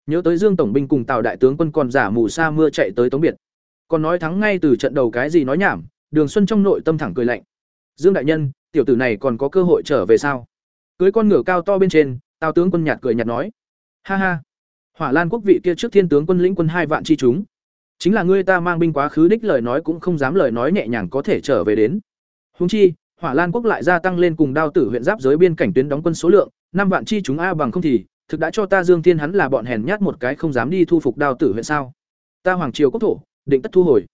Speaker 1: Nhớ tới dương tổng binh cùng tào đại tướng quân còn giả mù sa mưa chạy tới tống biệt. Còn nói thắng ngay từ trận đầu cái gì nói nhảm, đường xuân trong nội tâm thẳng cười lạnh. Dương đại nhân, tiểu tử này còn có cơ hội trở về sao? Cưới con ngựa cao to bên trên, tào tướng quân nhạt cười nhạt nói. Ha ha. Hỏa lan quốc vị kia trước thiên tướng quân lĩnh quân hai vạn chi chúng chính là ngươi ta mang binh quá khứ đích lời nói cũng không dám lời nói nhẹ nhàng có thể trở về đến. Húng chi, hỏa lan quốc lại gia tăng lên cùng đao tử huyện giáp giới biên cảnh tuyến đóng quân số lượng, năm vạn chi chúng a bằng không thì, thực đã cho ta dương thiên hắn là bọn hèn nhát một cái không dám đi thu phục đao tử huyện sao? Ta hoàng triều quốc thổ, định tất thu hồi.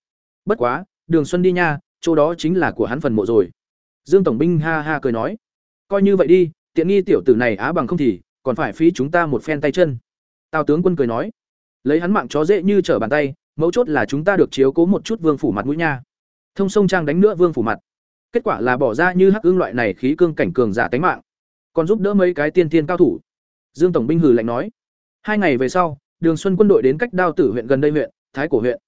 Speaker 1: Bất quá, đường xuân đi nha, chỗ đó chính là của hắn phần mộ rồi. Dương tổng binh ha ha cười nói. Coi như vậy đi, tiện nghi tiểu tử này á bằng không thì, còn phải phí chúng ta một phen tay chân. Tào tướng quân cười nói. Lấy hắn mạng chó dễ như trở bàn tay mấu chốt là chúng ta được chiếu cố một chút vương phủ mặt mũi nha. Thông sông trang đánh nữa vương phủ mặt. Kết quả là bỏ ra như hắc ương loại này khí cương cảnh cường giả tánh mạng. Còn giúp đỡ mấy cái tiên tiên cao thủ. Dương tổng binh hừ lạnh nói. Hai ngày về sau, đường xuân quân đội đến cách đao tử huyện gần đây huyện, thái cổ huyện.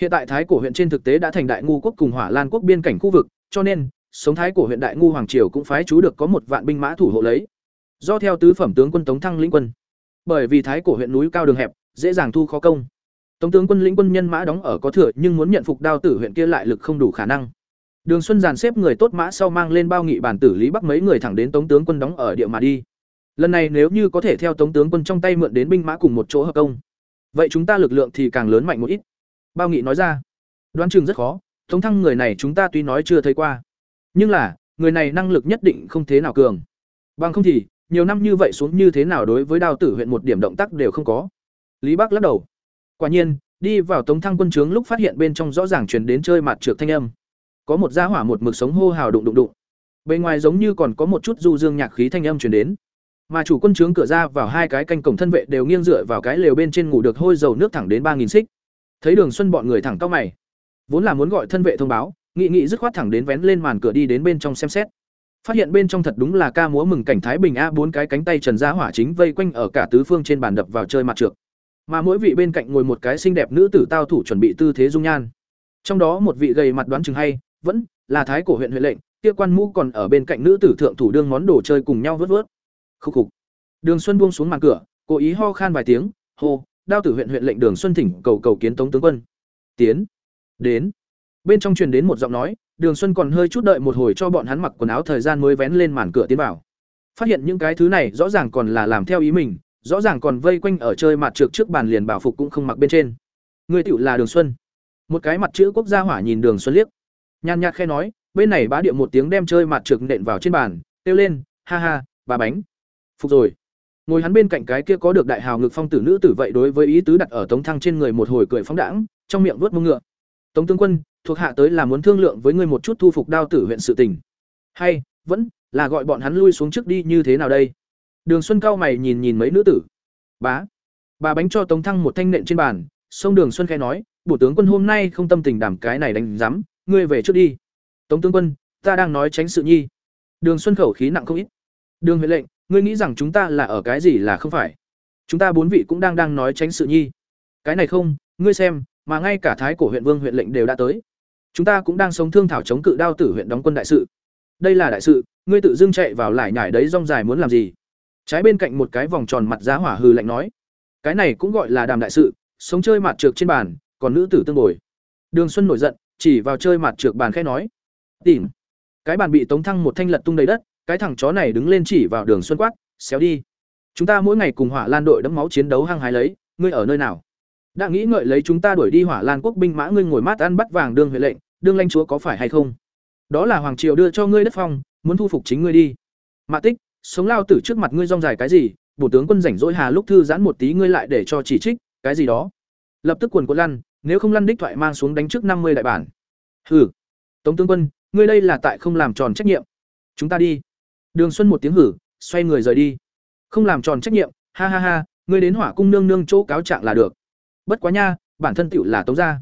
Speaker 1: Hiện tại thái cổ huyện trên thực tế đã thành đại ngu quốc cùng hỏa lan quốc biên cảnh khu vực, cho nên, sống thái cổ huyện đại ngu hoàng triều cũng phái chú được có một vạn binh mã thủ hộ lấy. Do theo tứ phẩm tướng quân tống thăng lĩnh quân. Bởi vì thái cổ huyện núi cao đường hẹp, dễ dàng thu khó công tống tướng quân lĩnh quân nhân mã đóng ở có thừa nhưng muốn nhận phục đao tử huyện kia lại lực không đủ khả năng. Đường xuân dàn xếp người tốt mã sau mang lên bao nghị bản tử lý bắc mấy người thẳng đến tống tướng quân đóng ở địa mà đi. Lần này nếu như có thể theo tống tướng quân trong tay mượn đến binh mã cùng một chỗ hợp công, vậy chúng ta lực lượng thì càng lớn mạnh một ít. Bao nghị nói ra. Đoán chừng rất khó, tống thăng người này chúng ta tuy nói chưa thấy qua, nhưng là, người này năng lực nhất định không thế nào cường. Bằng không thì, nhiều năm như vậy xuống như thế nào đối với đao tử huyện một điểm động tác đều không có. Lý bắc lắc đầu quả nhiên, đi vào tống thăng quân trướng lúc phát hiện bên trong rõ ràng truyền đến chơi mặt trượt thanh âm. Có một gia hỏa một mực sống hô hào đụng đụng đụng. Bên ngoài giống như còn có một chút du dương nhạc khí thanh âm truyền đến. Mà chủ quân trướng cửa ra vào hai cái canh cổng thân vệ đều nghiêng dựa vào cái lều bên trên ngủ được hôi dầu nước thẳng đến ba nghìn xích. Thấy đường xuân bọn người thẳng cao mày, vốn là muốn gọi thân vệ thông báo, nghị nghị dứt khoát thẳng đến vén lên màn cửa đi đến bên trong xem xét. Phát hiện bên trong thật đúng là ca múa mừng cảnh thái bình a bốn cái cánh tay trần gia hỏa chính vây quanh ở cả tứ phương trên bàn đập vào chơi mặt trượt mà mỗi vị bên cạnh ngồi một cái xinh đẹp nữ tử tao thủ chuẩn bị tư thế dung nhan. Trong đó một vị gầy mặt đoán chừng hay, vẫn là thái cổ huyện huyện lệnh, kia quan mũ còn ở bên cạnh nữ tử thượng thủ đương món đồ chơi cùng nhau vớt vớt. Khúc khục. Đường xuân buông xuống màn cửa, cố ý ho khan vài tiếng, hô, đao tử huyện huyện lệnh đường xuân thỉnh cầu cầu kiến tống tướng quân. Tiến. Đến. Bên trong truyền đến một giọng nói, đường xuân còn hơi chút đợi một hồi cho bọn hắn mặc quần áo thời gian mới vén lên màn cửa tiến vào. Phát hiện những cái thứ này rõ ràng còn là làm theo ý mình rõ ràng còn vây quanh ở chơi mặt trượt trước bàn liền bảo phục cũng không mặc bên trên. Người tựu là đường xuân. Một cái mặt chữ quốc gia hỏa nhìn đường xuân liếc. Nhàn nhạt khe nói, bên này bá điệu một tiếng đem chơi mặt trượt nện vào trên bàn, kêu lên, ha ha, bà bánh. Phục rồi. Ngồi hắn bên cạnh cái kia có được đại hào ngực phong tử nữ tử vậy đối với ý tứ đặt ở tống thăng trên người một hồi cười phóng đãng, trong miệng vớt mông ngựa. Tống tướng quân, thuộc hạ tới là muốn thương lượng với ngươi một chút thu phục đao tử huyện sự tình. Hay, vẫn là gọi bọn hắn lui xuống trước đi, như thế nào đây? Đường xuân cao mày nhìn nhìn mấy nữ tử. Bá bà bánh cho tống thăng một thanh nện trên bàn. Xong đường xuân khẽ nói Bộ tướng quân hôm nay không tâm tình đảm cái này đánh rắm, ngươi về trước đi. Tống tướng quân ta đang nói tránh sự nhi. Đường xuân khẩu khí nặng không ít. Đường huệ lệnh ngươi nghĩ rằng chúng ta là ở cái gì là không phải? Chúng ta bốn vị cũng đang đang nói tránh sự nhi. Cái này không ngươi xem mà ngay cả thái cổ huyện vương huyện lệnh đều đã tới. Chúng ta cũng đang sống thương thảo chống cự đao tử huyện đóng quân đại sự. Đây là đại sự ngươi tự dưng chạy vào lại nhải đấy rong dài muốn làm gì? Trái bên cạnh một cái vòng tròn mặt giá hỏa hư lạnh nói, cái này cũng gọi là đàm đại sự, sống chơi mặt trượt trên bàn, còn nữ tử tương bồi. Đường xuân nổi giận, chỉ vào chơi mặt trượt bàn khẽ nói, tìm. Cái bàn bị tống thăng một thanh lật tung đầy đất, cái thằng chó này đứng lên chỉ vào đường xuân quát, xéo đi. Chúng ta mỗi ngày cùng hỏa lan đội đẫm máu chiến đấu hăng hái lấy, ngươi ở nơi nào? Đã nghĩ ngợi lấy chúng ta đuổi đi hỏa lan quốc binh mã, ngươi ngồi mát ăn bắt vàng đương huệ lệnh, đương lanh chúa có phải hay không? Đó là hoàng triều đưa cho ngươi đất phong, muốn thu phục chính ngươi đi. Mạ tích sống lao tử trước mặt ngươi rong dài cái gì, bổ tướng quân rảnh rỗi hà lúc thư giãn một tí ngươi lại để cho chỉ trích, cái gì đó. Lập tức quần quần lăn, nếu không lăn đích thoại mang xuống đánh trước năm mươi đại bản. Hừ. Tống tướng quân, ngươi đây là tại không làm tròn trách nhiệm. Chúng ta đi. Đường xuân một tiếng hử, xoay người rời đi. Không làm tròn trách nhiệm, ha ha ha, ngươi đến hỏa cung nương nương chỗ cáo trạng là được. Bất quá nha, bản thân tựu là tống gia.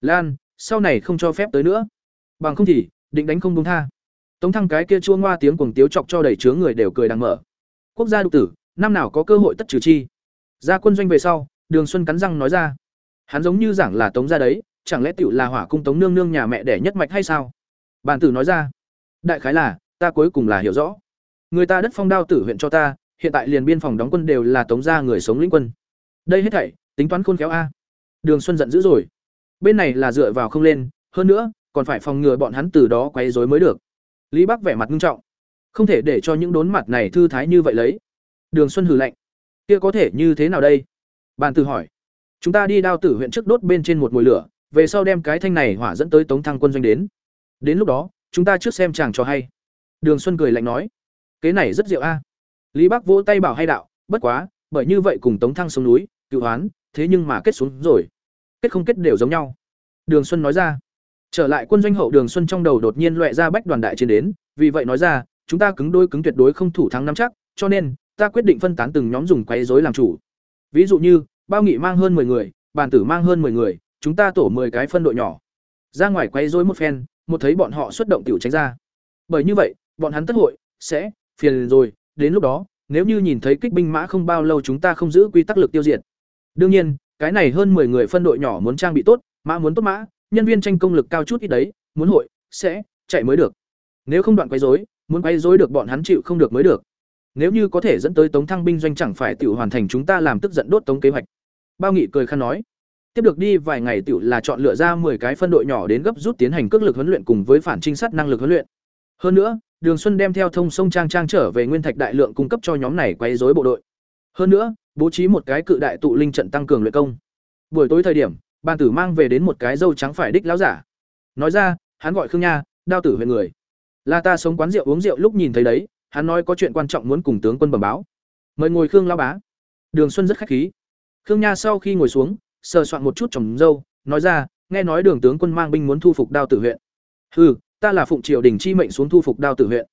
Speaker 1: Lan, sau này không cho phép tới nữa. Bằng không thì, định đánh không đúng tha tống thăng cái kia chua ngoa tiếng cuồng tiếu chọc cho đầy chướng người đều cười đang mở. Quốc gia đục tử, năm nào có cơ hội tất trừ chi? Ra quân doanh về sau, đường xuân cắn răng nói ra. Hắn giống như giảng là tống gia đấy, chẳng lẽ tiểu là hỏa cung tống nương nương nhà mẹ đẻ nhất mạch hay sao? Bản tử nói ra. Đại khái là, ta cuối cùng là hiểu rõ. Người ta đất phong đao tử huyện cho ta, hiện tại liền biên phòng đóng quân đều là tống gia người sống lĩnh quân. Đây hết thảy, tính toán khôn khéo a. Đường xuân giận dữ rồi. Bên này là dựa vào không lên, hơn nữa, còn phải phòng ngừa bọn hắn từ đó quấy rối mới được lý bắc vẻ mặt nghiêm trọng. Không thể để cho những đốn mặt này thư thái như vậy lấy. Đường xuân hừ lạnh. Kia có thể như thế nào đây? Bàn tử hỏi. Chúng ta đi đao tử huyện trước đốt bên trên một mùi lửa, về sau đem cái thanh này hỏa dẫn tới tống thăng quân doanh đến. Đến lúc đó, chúng ta trước xem chàng cho hay. Đường xuân cười lạnh nói. Kế này rất diệu a. Lý bắc vỗ tay bảo hay đạo, bất quá, bởi như vậy cùng tống thăng xuống núi, cựu hoán, thế nhưng mà kết xuống rồi. Kết không kết đều giống nhau. Đường xuân nói ra trở lại quân doanh hậu đường xuân trong đầu đột nhiên loẹ ra bách đoàn đại chiến đến, vì vậy nói ra, chúng ta cứng đôi cứng tuyệt đối không thủ thắng nắm chắc, cho nên, ta quyết định phân tán từng nhóm dùng quấy rối làm chủ. Ví dụ như, bao nghị mang hơn 10 người, bàn tử mang hơn 10 người, chúng ta tổ 10 cái phân đội nhỏ. Ra ngoài quấy rối một phen, một thấy bọn họ xuất động tiểu tránh ra. Bởi như vậy, bọn hắn tất hội, sẽ, phiền rồi, đến lúc đó, nếu như nhìn thấy kích binh mã không bao lâu chúng ta không giữ quy tắc lực tiêu diệt. Đương nhiên, cái này hơn 10 người phân đội nhỏ muốn trang bị tốt, mã muốn tốt mã nhân viên tranh công lực cao chút ít đấy, muốn hội, sẽ, chạy mới được. Nếu không đoạn quấy rối, muốn quấy rối được bọn hắn chịu không được mới được. Nếu như có thể dẫn tới tống thăng binh doanh chẳng phải tiểu hoàn thành chúng ta làm tức giận đốt tống kế hoạch. Bao nghị cười khăn nói. Tiếp được đi vài ngày tiểu là chọn lựa ra 10 cái phân đội nhỏ đến gấp rút tiến hành cước lực huấn luyện cùng với phản trinh sát năng lực huấn luyện. Hơn nữa, đường xuân đem theo thông sông trang trang trở về nguyên thạch đại lượng cung cấp cho nhóm này quấy rối bộ đội. Hơn nữa, bố trí một cái cự đại tụ linh trận tăng cường luyện công. Buổi tối thời điểm ban tử mang về đến một cái dâu trắng phải đích láo giả. Nói ra, hắn gọi khương nha, đao tử huyện người. Là ta sống quán rượu uống rượu lúc nhìn thấy đấy, hắn nói có chuyện quan trọng muốn cùng tướng quân bẩm báo. Mời ngồi khương lao bá. Đường xuân rất khách khí. Khương nha sau khi ngồi xuống, sờ soạn một chút trồng dâu, nói ra, nghe nói đường tướng quân mang binh muốn thu phục đao tử huyện. Ừ ta là phụng triều đình chi mệnh xuống thu phục đao tử huyện.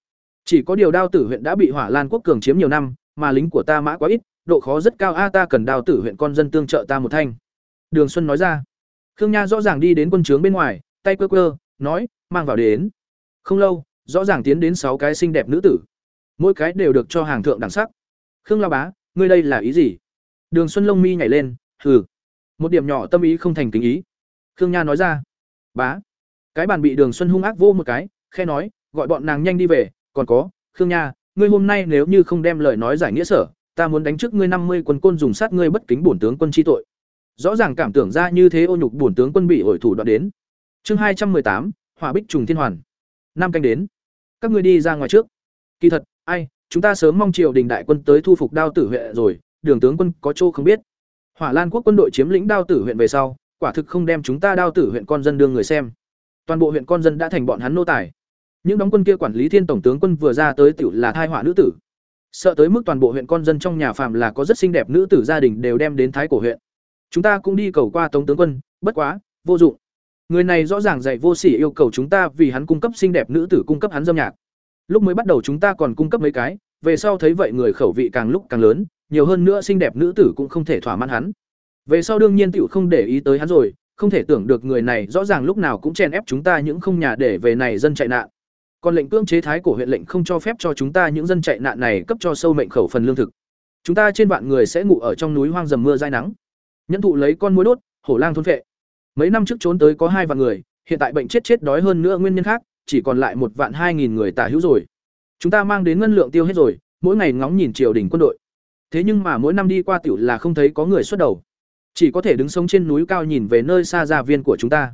Speaker 1: Chỉ có điều đao tử huyện đã bị hỏa lan quốc cường chiếm nhiều năm, mà lính của ta mã quá ít, độ khó rất cao, a, ta cần đao tử huyện con dân tương trợ ta một thanh đường xuân nói ra. Khương nha rõ ràng đi đến quân trướng bên ngoài, tay quơ quơ, nói, mang vào đến. Không lâu, rõ ràng tiến đến sáu cái xinh đẹp nữ tử. Mỗi cái đều được cho hàng thượng đẳng sắc. Khương lao bá, ngươi đây là ý gì? Đường xuân lông mi nhảy lên, hừ. Một điểm nhỏ tâm ý không thành kính ý. Khương nha nói ra, bá. Cái bàn bị đường xuân hung ác vô một cái, khe nói, gọi bọn nàng nhanh đi về, còn có, khương nha, ngươi hôm nay nếu như không đem lời nói giải nghĩa sở, ta muốn đánh trước ngươi năm mươi quân côn dùng sát ngươi bất kính bổn tướng quân chi tội rõ ràng cảm tưởng ra như thế ô nhục bổn tướng quân bị ổi thủ đoạn đến. Chương hai trăm tám, hỏa bích trùng thiên hoàn. Năm canh đến. Các ngươi đi ra ngoài trước. Kỳ thật, ai, chúng ta sớm mong triều đình đại quân tới thu phục đao tử huyện rồi, đường tướng quân có chỗ không biết. Hỏa lan quốc quân đội chiếm lĩnh đao tử huyện về sau, quả thực không đem chúng ta đao tử huyện con dân đương người xem. Toàn bộ huyện con dân đã thành bọn hắn nô tài. Những đóng quân kia quản lý thiên tổng tướng quân vừa ra tới tiểu là thai họa nữ tử. Sợ tới mức toàn bộ huyện con dân trong nhà phàm là có rất xinh đẹp nữ tử gia đình đều đem đến thái cổ huyện chúng ta cũng đi cầu qua tống tướng quân, bất quá, vô dụng. Người này rõ ràng dạy vô sỉ yêu cầu chúng ta vì hắn cung cấp xinh đẹp nữ tử cung cấp hắn dâm nhạc. Lúc mới bắt đầu chúng ta còn cung cấp mấy cái, về sau thấy vậy người khẩu vị càng lúc càng lớn, nhiều hơn nữa xinh đẹp nữ tử cũng không thể thỏa mãn hắn. Về sau đương nhiên tiểu không để ý tới hắn rồi, không thể tưởng được người này rõ ràng lúc nào cũng chen ép chúng ta những không nhà để về này dân chạy nạn. Còn lệnh cưỡng chế thái của huyện lệnh không cho phép cho chúng ta những dân chạy nạn này cấp cho sâu mệnh khẩu phần lương thực. Chúng ta trên vạn người sẽ ngủ ở trong núi hoang dầm mưa dai nắng nhẫn thụ lấy con muối đốt, hổ lang thôn vệ mấy năm trước trốn tới có hai vạn người, hiện tại bệnh chết chết đói hơn nữa nguyên nhân khác, chỉ còn lại một vạn hai nghìn người tả hữu rồi. Chúng ta mang đến ngân lượng tiêu hết rồi, mỗi ngày ngóng nhìn triều đình quân đội. Thế nhưng mà mỗi năm đi qua tiểu là không thấy có người xuất đầu. Chỉ có thể đứng sống trên núi cao nhìn về nơi xa gia viên của chúng ta.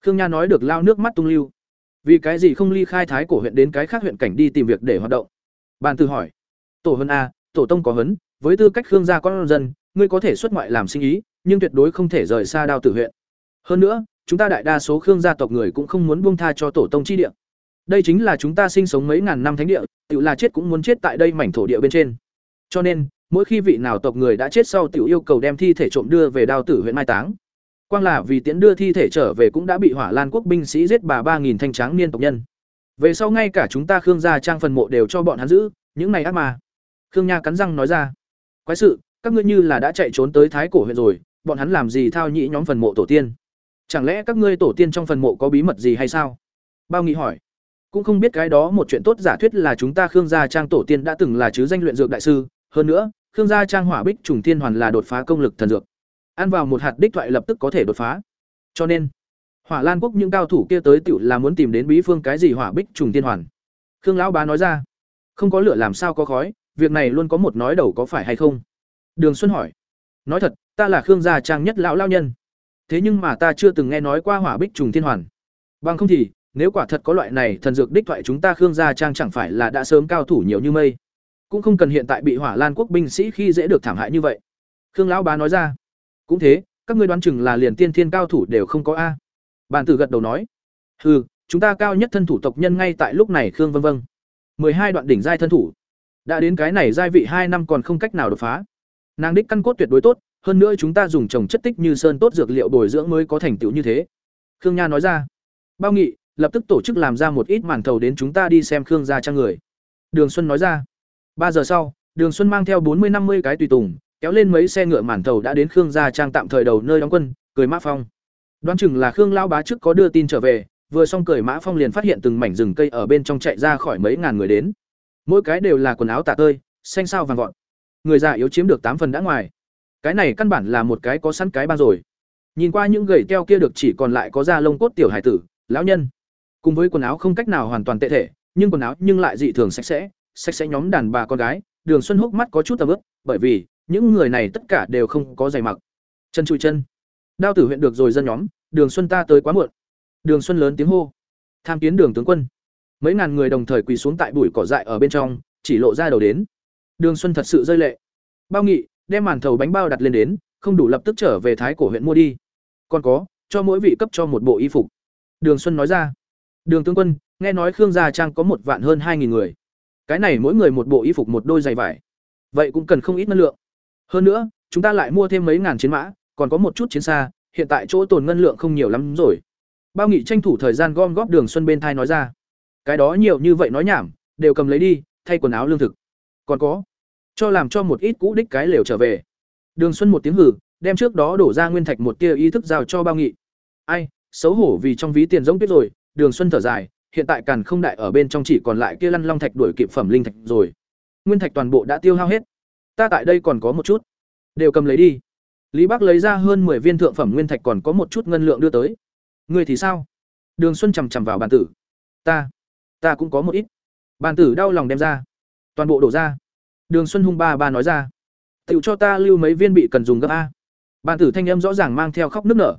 Speaker 1: Khương nha nói được lao nước mắt tung lưu. Vì cái gì không ly khai thái cổ huyện đến cái khác huyện cảnh đi tìm việc để hoạt động? Bàn từ hỏi. Tổ hân a, tổ tông có hấn với tư cách khương gia con dân, ngươi có thể xuất ngoại làm sinh ý nhưng tuyệt đối không thể rời xa đao tử huyện. Hơn nữa, chúng ta đại đa số khương gia tộc người cũng không muốn buông tha cho tổ tông chi địa. Đây chính là chúng ta sinh sống mấy ngàn năm thánh địa tự là chết cũng muốn chết tại đây mảnh thổ địa bên trên. Cho nên, mỗi khi vị nào tộc người đã chết sau tiểu yêu cầu đem thi thể trộm đưa về đao tử huyện mai táng. Quang là vì tiễn đưa thi thể trở về cũng đã bị hỏa lan quốc binh sĩ giết bà ba nghìn thanh tráng niên tộc nhân. Về sau ngay cả chúng ta khương gia trang phần mộ đều cho bọn hắn giữ, những này ác mà. Khương nha cắn răng nói ra, quái sự, các ngươi như là đã chạy trốn tới thái cổ huyện rồi bọn hắn làm gì thao nhĩ nhóm phần mộ tổ tiên? Chẳng lẽ các ngươi tổ tiên trong phần mộ có bí mật gì hay sao? Bao nghị hỏi. Cũng không biết cái đó một chuyện tốt giả thuyết là chúng ta khương gia trang tổ tiên đã từng là chứ danh luyện dược đại sư. Hơn nữa, khương gia trang hỏa bích trùng tiên hoàn là đột phá công lực thần dược. Ăn vào một hạt đích thoại lập tức có thể đột phá. Cho nên, hỏa lan quốc những cao thủ kia tới tựu là muốn tìm đến bí phương cái gì hỏa bích trùng tiên hoàn? Khương lão bá nói ra. Không có lửa làm sao có khói, việc này luôn có một nói đầu có phải hay không? Đường xuân hỏi. Nói thật ta là khương gia trang nhất lão lao nhân. Thế nhưng mà ta chưa từng nghe nói qua hỏa bích trùng thiên hoàn. Bằng không thì, nếu quả thật có loại này thần dược đích thoại chúng ta khương gia trang chẳng phải là đã sớm cao thủ nhiều như mây. Cũng không cần hiện tại bị hỏa lan quốc binh sĩ khi dễ được thảm hại như vậy. Khương lão bá nói ra. Cũng thế, các ngươi đoán chừng là liền tiên thiên cao thủ đều không có a. Bàn tử gật đầu nói. Ừ chúng ta cao nhất thân thủ tộc nhân ngay tại lúc này khương vân vân. Mười hai đoạn đỉnh giai thân thủ. Đã đến cái này giai vị hai năm còn không cách nào đột phá. Nàng đích căn cốt tuyệt đối tốt hơn nữa chúng ta dùng trồng chất tích như sơn tốt dược liệu bồi dưỡng mới có thành tựu như thế. Khương nha nói ra. Bao nghị, lập tức tổ chức làm ra một ít màn thầu đến chúng ta đi xem khương gia trang người. Đường xuân nói ra. Ba giờ sau, đường xuân mang theo bốn mươi năm mươi cái tùy tùng, kéo lên mấy xe ngựa màn thầu đã đến khương gia trang tạm thời đầu nơi đóng quân, cười mã phong. Đoán chừng là khương lao bá trước có đưa tin trở về, vừa xong cười mã phong liền phát hiện từng mảnh rừng cây ở bên trong chạy ra khỏi mấy ngàn người đến. Mỗi cái đều là quần áo tả tơi, xanh sao vàng vọt. Người già yếu chiếm được tám phần đã ngoài cái này căn bản là một cái có sẵn cái ban rồi. Nhìn qua những gầy keo kia được chỉ còn lại có da lông cốt tiểu hải tử, lão nhân. Cùng với quần áo không cách nào hoàn toàn tệ thể, nhưng quần áo nhưng lại dị thường sạch sẽ sạch sẽ nhóm đàn bà con gái. Đường xuân hốc mắt có chút tầm ướp bởi vì những người này tất cả đều không có giày mặc. Chân trụi chân. Đao tử huyện được rồi dân nhóm, đường xuân ta tới quá muộn. Đường xuân lớn tiếng hô. Tham kiến đường tướng quân. Mấy ngàn người đồng thời quỳ xuống tại bụi cỏ dại ở bên trong, chỉ lộ ra đầu đến. Đường xuân thật sự rơi lệ. Bao nghị đem màn thầu bánh bao đặt lên đến, không đủ lập tức trở về thái cổ huyện mua đi. Còn có, cho mỗi vị cấp cho một bộ y phục. Đường xuân nói ra. Đường tướng quân, nghe nói khương gia trang có một vạn hơn hai nghìn người. Cái này mỗi người một bộ y phục một đôi giày vải. Vậy cũng cần không ít năng lượng. Hơn nữa, chúng ta lại mua thêm mấy ngàn chiến mã, còn có một chút chiến xa, hiện tại chỗ tồn ngân lượng không nhiều lắm rồi. Bao nghị tranh thủ thời gian gom góp đường xuân bên thai nói ra. Cái đó nhiều như vậy nói nhảm, đều cầm lấy đi, thay quần áo lương thực. Còn có cho làm cho một ít cũ đích cái lều trở về. Đường xuân một tiếng hử, đem trước đó đổ ra nguyên thạch một tia ý thức giao cho bao nghị. Ai, xấu hổ vì trong ví tiền giống tuyết rồi, đường xuân thở dài, hiện tại càn không đại ở bên trong chỉ còn lại kia lăn long thạch đuổi kịp phẩm linh thạch rồi. Nguyên thạch toàn bộ đã tiêu hao hết. Ta tại đây còn có một chút. Đều cầm lấy đi. Lý bắc lấy ra hơn mười viên thượng phẩm nguyên thạch còn có một chút ngân lượng đưa tới. Ngươi thì sao? Đường xuân chằm chằm vào bàn tử. Ta ta cũng có một ít. Bàn tử đau lòng đem ra. Toàn bộ đổ ra đường xuân hung ba ba nói ra. "Tiểu cho ta lưu mấy viên bị cần dùng gấp a. Bàn tử thanh âm rõ ràng mang theo khóc nức nở.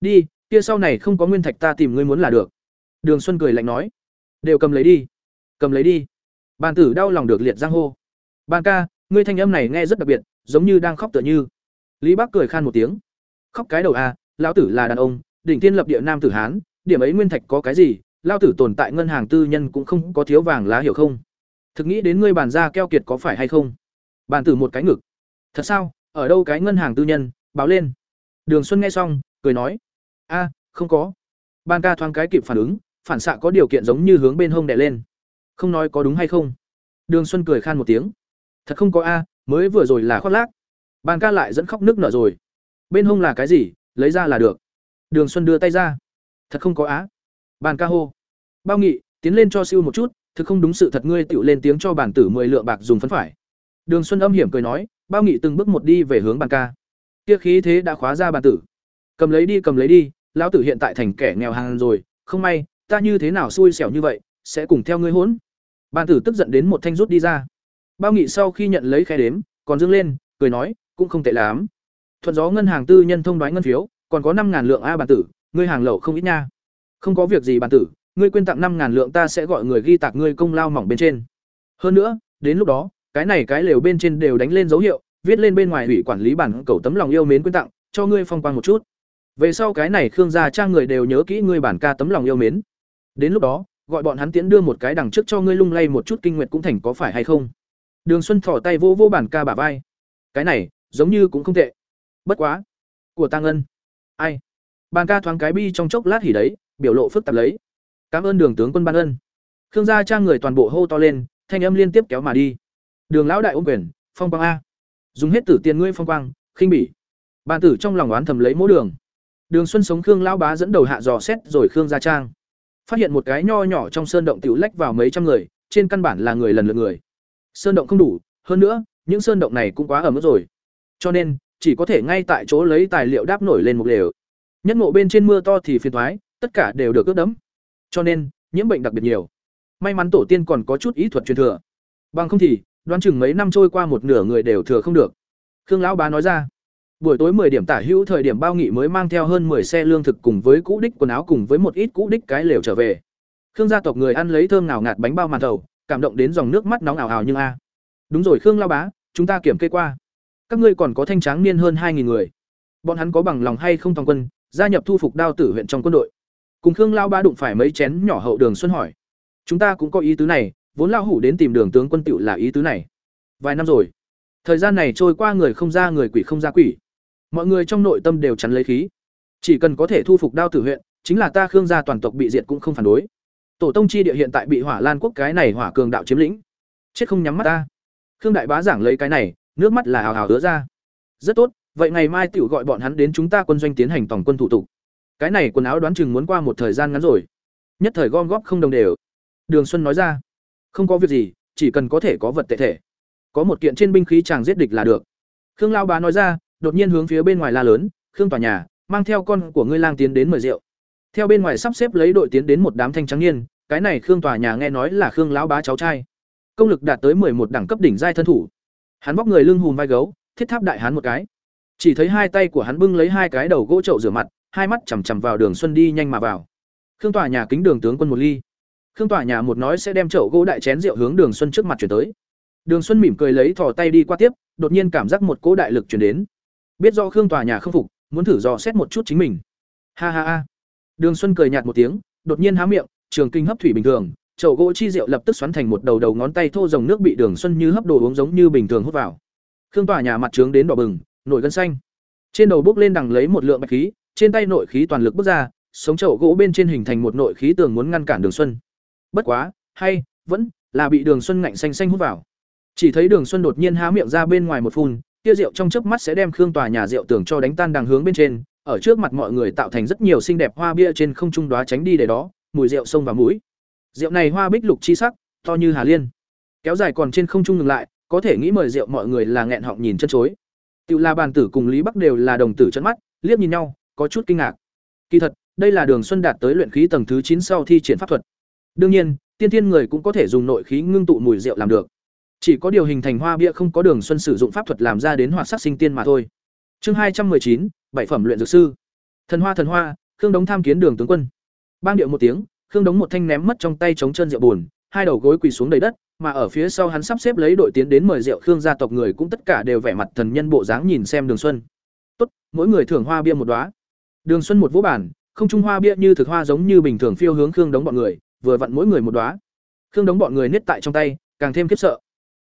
Speaker 1: Đi, kia sau này không có nguyên thạch ta tìm ngươi muốn là được. Đường xuân cười lạnh nói. Đều cầm lấy đi. Cầm lấy đi. Bàn tử đau lòng được liệt giang hô. Ban ca, ngươi thanh âm này nghe rất đặc biệt, giống như đang khóc tựa như. Lý Bác cười khan một tiếng. Khóc cái đầu a, lão tử là đàn ông, đỉnh thiên lập địa nam tử hán, điểm ấy nguyên thạch có cái gì, Lão tử tồn tại ngân hàng tư nhân cũng không có thiếu vàng lá hiểu không? Thực nghĩ đến ngươi bàn ra keo kiệt có phải hay không? Bàn tử một cái ngực. Thật sao? Ở đâu cái ngân hàng tư nhân? Báo lên. Đường xuân nghe xong, cười nói. A, không có. Ban ca thoáng cái kịp phản ứng, phản xạ có điều kiện giống như hướng bên hông đè lên. Không nói có đúng hay không? Đường xuân cười khan một tiếng. Thật không có a, mới vừa rồi là khoác lác. Ban ca lại dẫn khóc nước nở rồi. Bên hông là cái gì? Lấy ra là được. Đường xuân đưa tay ra. Thật không có á bàn ca hô. Bao nghị, tiến lên cho siêu một chút thực không đúng sự thật ngươi tựu lên tiếng cho bản tử mười lượng bạc dùng phấn phải. Đường xuân âm hiểm cười nói, bao nghị từng bước một đi về hướng bàn ca. Kia khí thế đã khóa ra bàn tử. Cầm lấy đi, cầm lấy đi, lão tử hiện tại thành kẻ nghèo hàng rồi, không may, ta như thế nào xui xẻo như vậy, sẽ cùng theo ngươi hỗn? Bàn tử tức giận đến một thanh rút đi ra. Bao nghị sau khi nhận lấy khe đếm, còn dương lên, cười nói, cũng không tệ lắm. Thuận gió ngân hàng tư nhân thông đoán ngân phiếu, còn có năm ngàn lượng a bản tử, ngươi hàng lậu không ít nha. Không có việc gì bản tử ngươi quên tặng năm ngàn lượng ta sẽ gọi người ghi tạc ngươi công lao mỏng bên trên. Hơn nữa, đến lúc đó, cái này cái lều bên trên đều đánh lên dấu hiệu, viết lên bên ngoài ủy quản lý bản cầu tấm lòng yêu mến quyên tặng, cho ngươi phong quang một chút. Về sau cái này khương gia trang người đều nhớ kỹ ngươi bản ca tấm lòng yêu mến. Đến lúc đó, gọi bọn hắn tiễn đưa một cái đằng trước cho ngươi lung lay một chút kinh nguyệt cũng thành có phải hay không? Đường xuân thỏ tay vô vô bản ca bả vai. Cái này, giống như cũng không tệ. Bất quá, của tăng ân ai? Bàn ca thoáng cái bi trong chốc lát hỉ đấy, biểu lộ phức tạp lấy cảm ơn đường tướng quân ban ân. Khương gia trang người toàn bộ hô to lên, thanh âm liên tiếp kéo mà đi. Đường lão đại ôm quyền, phong quang a. Dùng hết tử tiền ngươi phong quang, khinh bỉ. Bàn tử trong lòng oán thầm lấy mỗi đường. Đường xuân sống khương lão bá dẫn đầu hạ dò xét rồi khương gia trang. Phát hiện một cái nho nhỏ trong sơn động tiểu lách vào mấy trăm người, trên căn bản là người lần lượt người. Sơn động không đủ, hơn nữa, những sơn động này cũng quá ở mức rồi. Cho nên, chỉ có thể ngay tại chỗ lấy tài liệu đáp nổi lên một lều. Nhất ngộ bên trên mưa to thì phiền thoái, tất cả đều được ướt đẫm cho nên, nhiễm bệnh đặc biệt nhiều. May mắn tổ tiên còn có chút ý thuật truyền thừa. Bằng không thì, đoán chừng mấy năm trôi qua một nửa người đều thừa không được. Khương lão bá nói ra. Buổi tối 10 điểm tả hữu thời điểm bao nghị mới mang theo hơn 10 xe lương thực cùng với cũ đích quần áo cùng với một ít cũ đích cái lều trở về. Khương gia tộc người ăn lấy thơm nào ngạt bánh bao màn thầu, cảm động đến dòng nước mắt nóng ảo ảo nhưng a. Đúng rồi khương lão bá, chúng ta kiểm kê qua. Các ngươi còn có thanh tráng niên hơn 2.000 người. Bọn hắn có bằng lòng hay không toàn quân, gia nhập thu phục đao tử huyện trong quân đội cùng khương lao ba đụng phải mấy chén nhỏ hậu đường xuân hỏi. Chúng ta cũng có ý tứ này, vốn lao hủ đến tìm đường tướng quân tựu là ý tứ này. Vài năm rồi, thời gian này trôi qua người không ra người quỷ không ra quỷ. Mọi người trong nội tâm đều chắn lấy khí. Chỉ cần có thể thu phục đao tử huyện, chính là ta khương gia toàn tộc bị diệt cũng không phản đối. Tổ tông chi địa hiện tại bị hỏa lan quốc cái này hỏa cường đạo chiếm lĩnh. Chết không nhắm mắt ta. Khương đại bá giảng lấy cái này, nước mắt là hào hào hứa ra. Rất tốt, vậy ngày mai tiểu gọi bọn hắn đến chúng ta quân doanh tiến hành tổng quân thủ tục cái này quần áo đoán chừng muốn qua một thời gian ngắn rồi. Nhất thời gom góp không đồng đều. Đường xuân nói ra, không có việc gì, chỉ cần có thể có vật tệ thể. Có một kiện trên binh khí chàng giết địch là được. Khương lao bá nói ra, đột nhiên hướng phía bên ngoài la lớn, khương tòa nhà, mang theo con của ngươi lang tiến đến mời rượu. Theo bên ngoài sắp xếp lấy đội tiến đến một đám thanh trắng niên, cái này khương tòa nhà nghe nói là khương lão bá cháu trai. Công lực đạt tới một đẳng cấp đỉnh giai thân thủ. Hắn bóc người lưng hùm vai gấu, thiết tháp đại hắn một cái. Chỉ thấy hai tay của hắn bưng lấy hai cái đầu gỗ trậu rửa mặt hai mắt chằm chằm vào đường xuân đi nhanh mà vào. Khương tòa nhà kính đường tướng quân một ly. Khương tòa nhà một nói sẽ đem chậu gỗ đại chén rượu hướng đường xuân trước mặt chuyển tới. Đường xuân mỉm cười lấy thò tay đi qua tiếp, đột nhiên cảm giác một cỗ đại lực chuyển đến. Biết do khương tòa nhà không phục, muốn thử dò xét một chút chính mình. Ha ha ha. Đường xuân cười nhạt một tiếng, đột nhiên há miệng, trường kinh hấp thủy bình thường, chậu gỗ chi rượu lập tức xoắn thành một đầu đầu ngón tay thô dòng nước bị đường xuân như hấp đồ uống giống như bình thường hút vào. Khương tòa nhà mặt trướng đến đỏ bừng, nổi gân xanh. Trên đầu bốc lên đằng lấy một lượng bạch khí trên tay nội khí toàn lực bước ra sống chậu gỗ bên trên hình thành một nội khí tường muốn ngăn cản đường xuân. Bất quá hay vẫn là bị đường xuân ngạnh xanh xanh hút vào. Chỉ thấy đường xuân đột nhiên há miệng ra bên ngoài một phun tia rượu trong chớp mắt sẽ đem khương tòa nhà rượu tường cho đánh tan đằng hướng bên trên ở trước mặt mọi người tạo thành rất nhiều xinh đẹp hoa bia trên không trung đóa tránh đi để đó mùi rượu sông vào mũi. Rượu này hoa bích lục chi sắc to như hà liên. Kéo dài còn trên không trung ngừng lại có thể nghĩ mời rượu mọi người là nghẹn họng nhìn chân chối. Tiểu La bàn tử cùng Lý Bắc đều là đồng tử chớp mắt, liếc nhìn nhau, có chút kinh ngạc. Kỳ thật, đây là Đường Xuân đạt tới luyện khí tầng thứ chín sau thi triển pháp thuật. Đương nhiên, tiên tiên người cũng có thể dùng nội khí ngưng tụ mùi rượu làm được. Chỉ có điều hình thành hoa bia không có Đường Xuân sử dụng pháp thuật làm ra đến hoạt sắc sinh tiên mà thôi. Chương hai trăm chín, bảy phẩm luyện dược sư. Thần hoa thần hoa, Khương Đống tham kiến Đường tướng quân. Bang điệu một tiếng, Khương Đống một thanh ném mất trong tay chống chân rượu buồn, hai đầu gối quỳ xuống đầy đất, mà ở phía sau hắn sắp xếp lấy đội tiến đến mời rượu Khương gia tộc người cũng tất cả đều vẻ mặt thần nhân bộ dáng nhìn xem Đường Xuân. "Tốt, mỗi người thưởng hoa bia một đóa." Đường Xuân một vỗ bản, không trung hoa bia như thực hoa giống như bình thường phiêu hướng Khương đống bọn người, vừa vặn mỗi người một đóa. Khương đống bọn người niết tại trong tay, càng thêm khiếp sợ.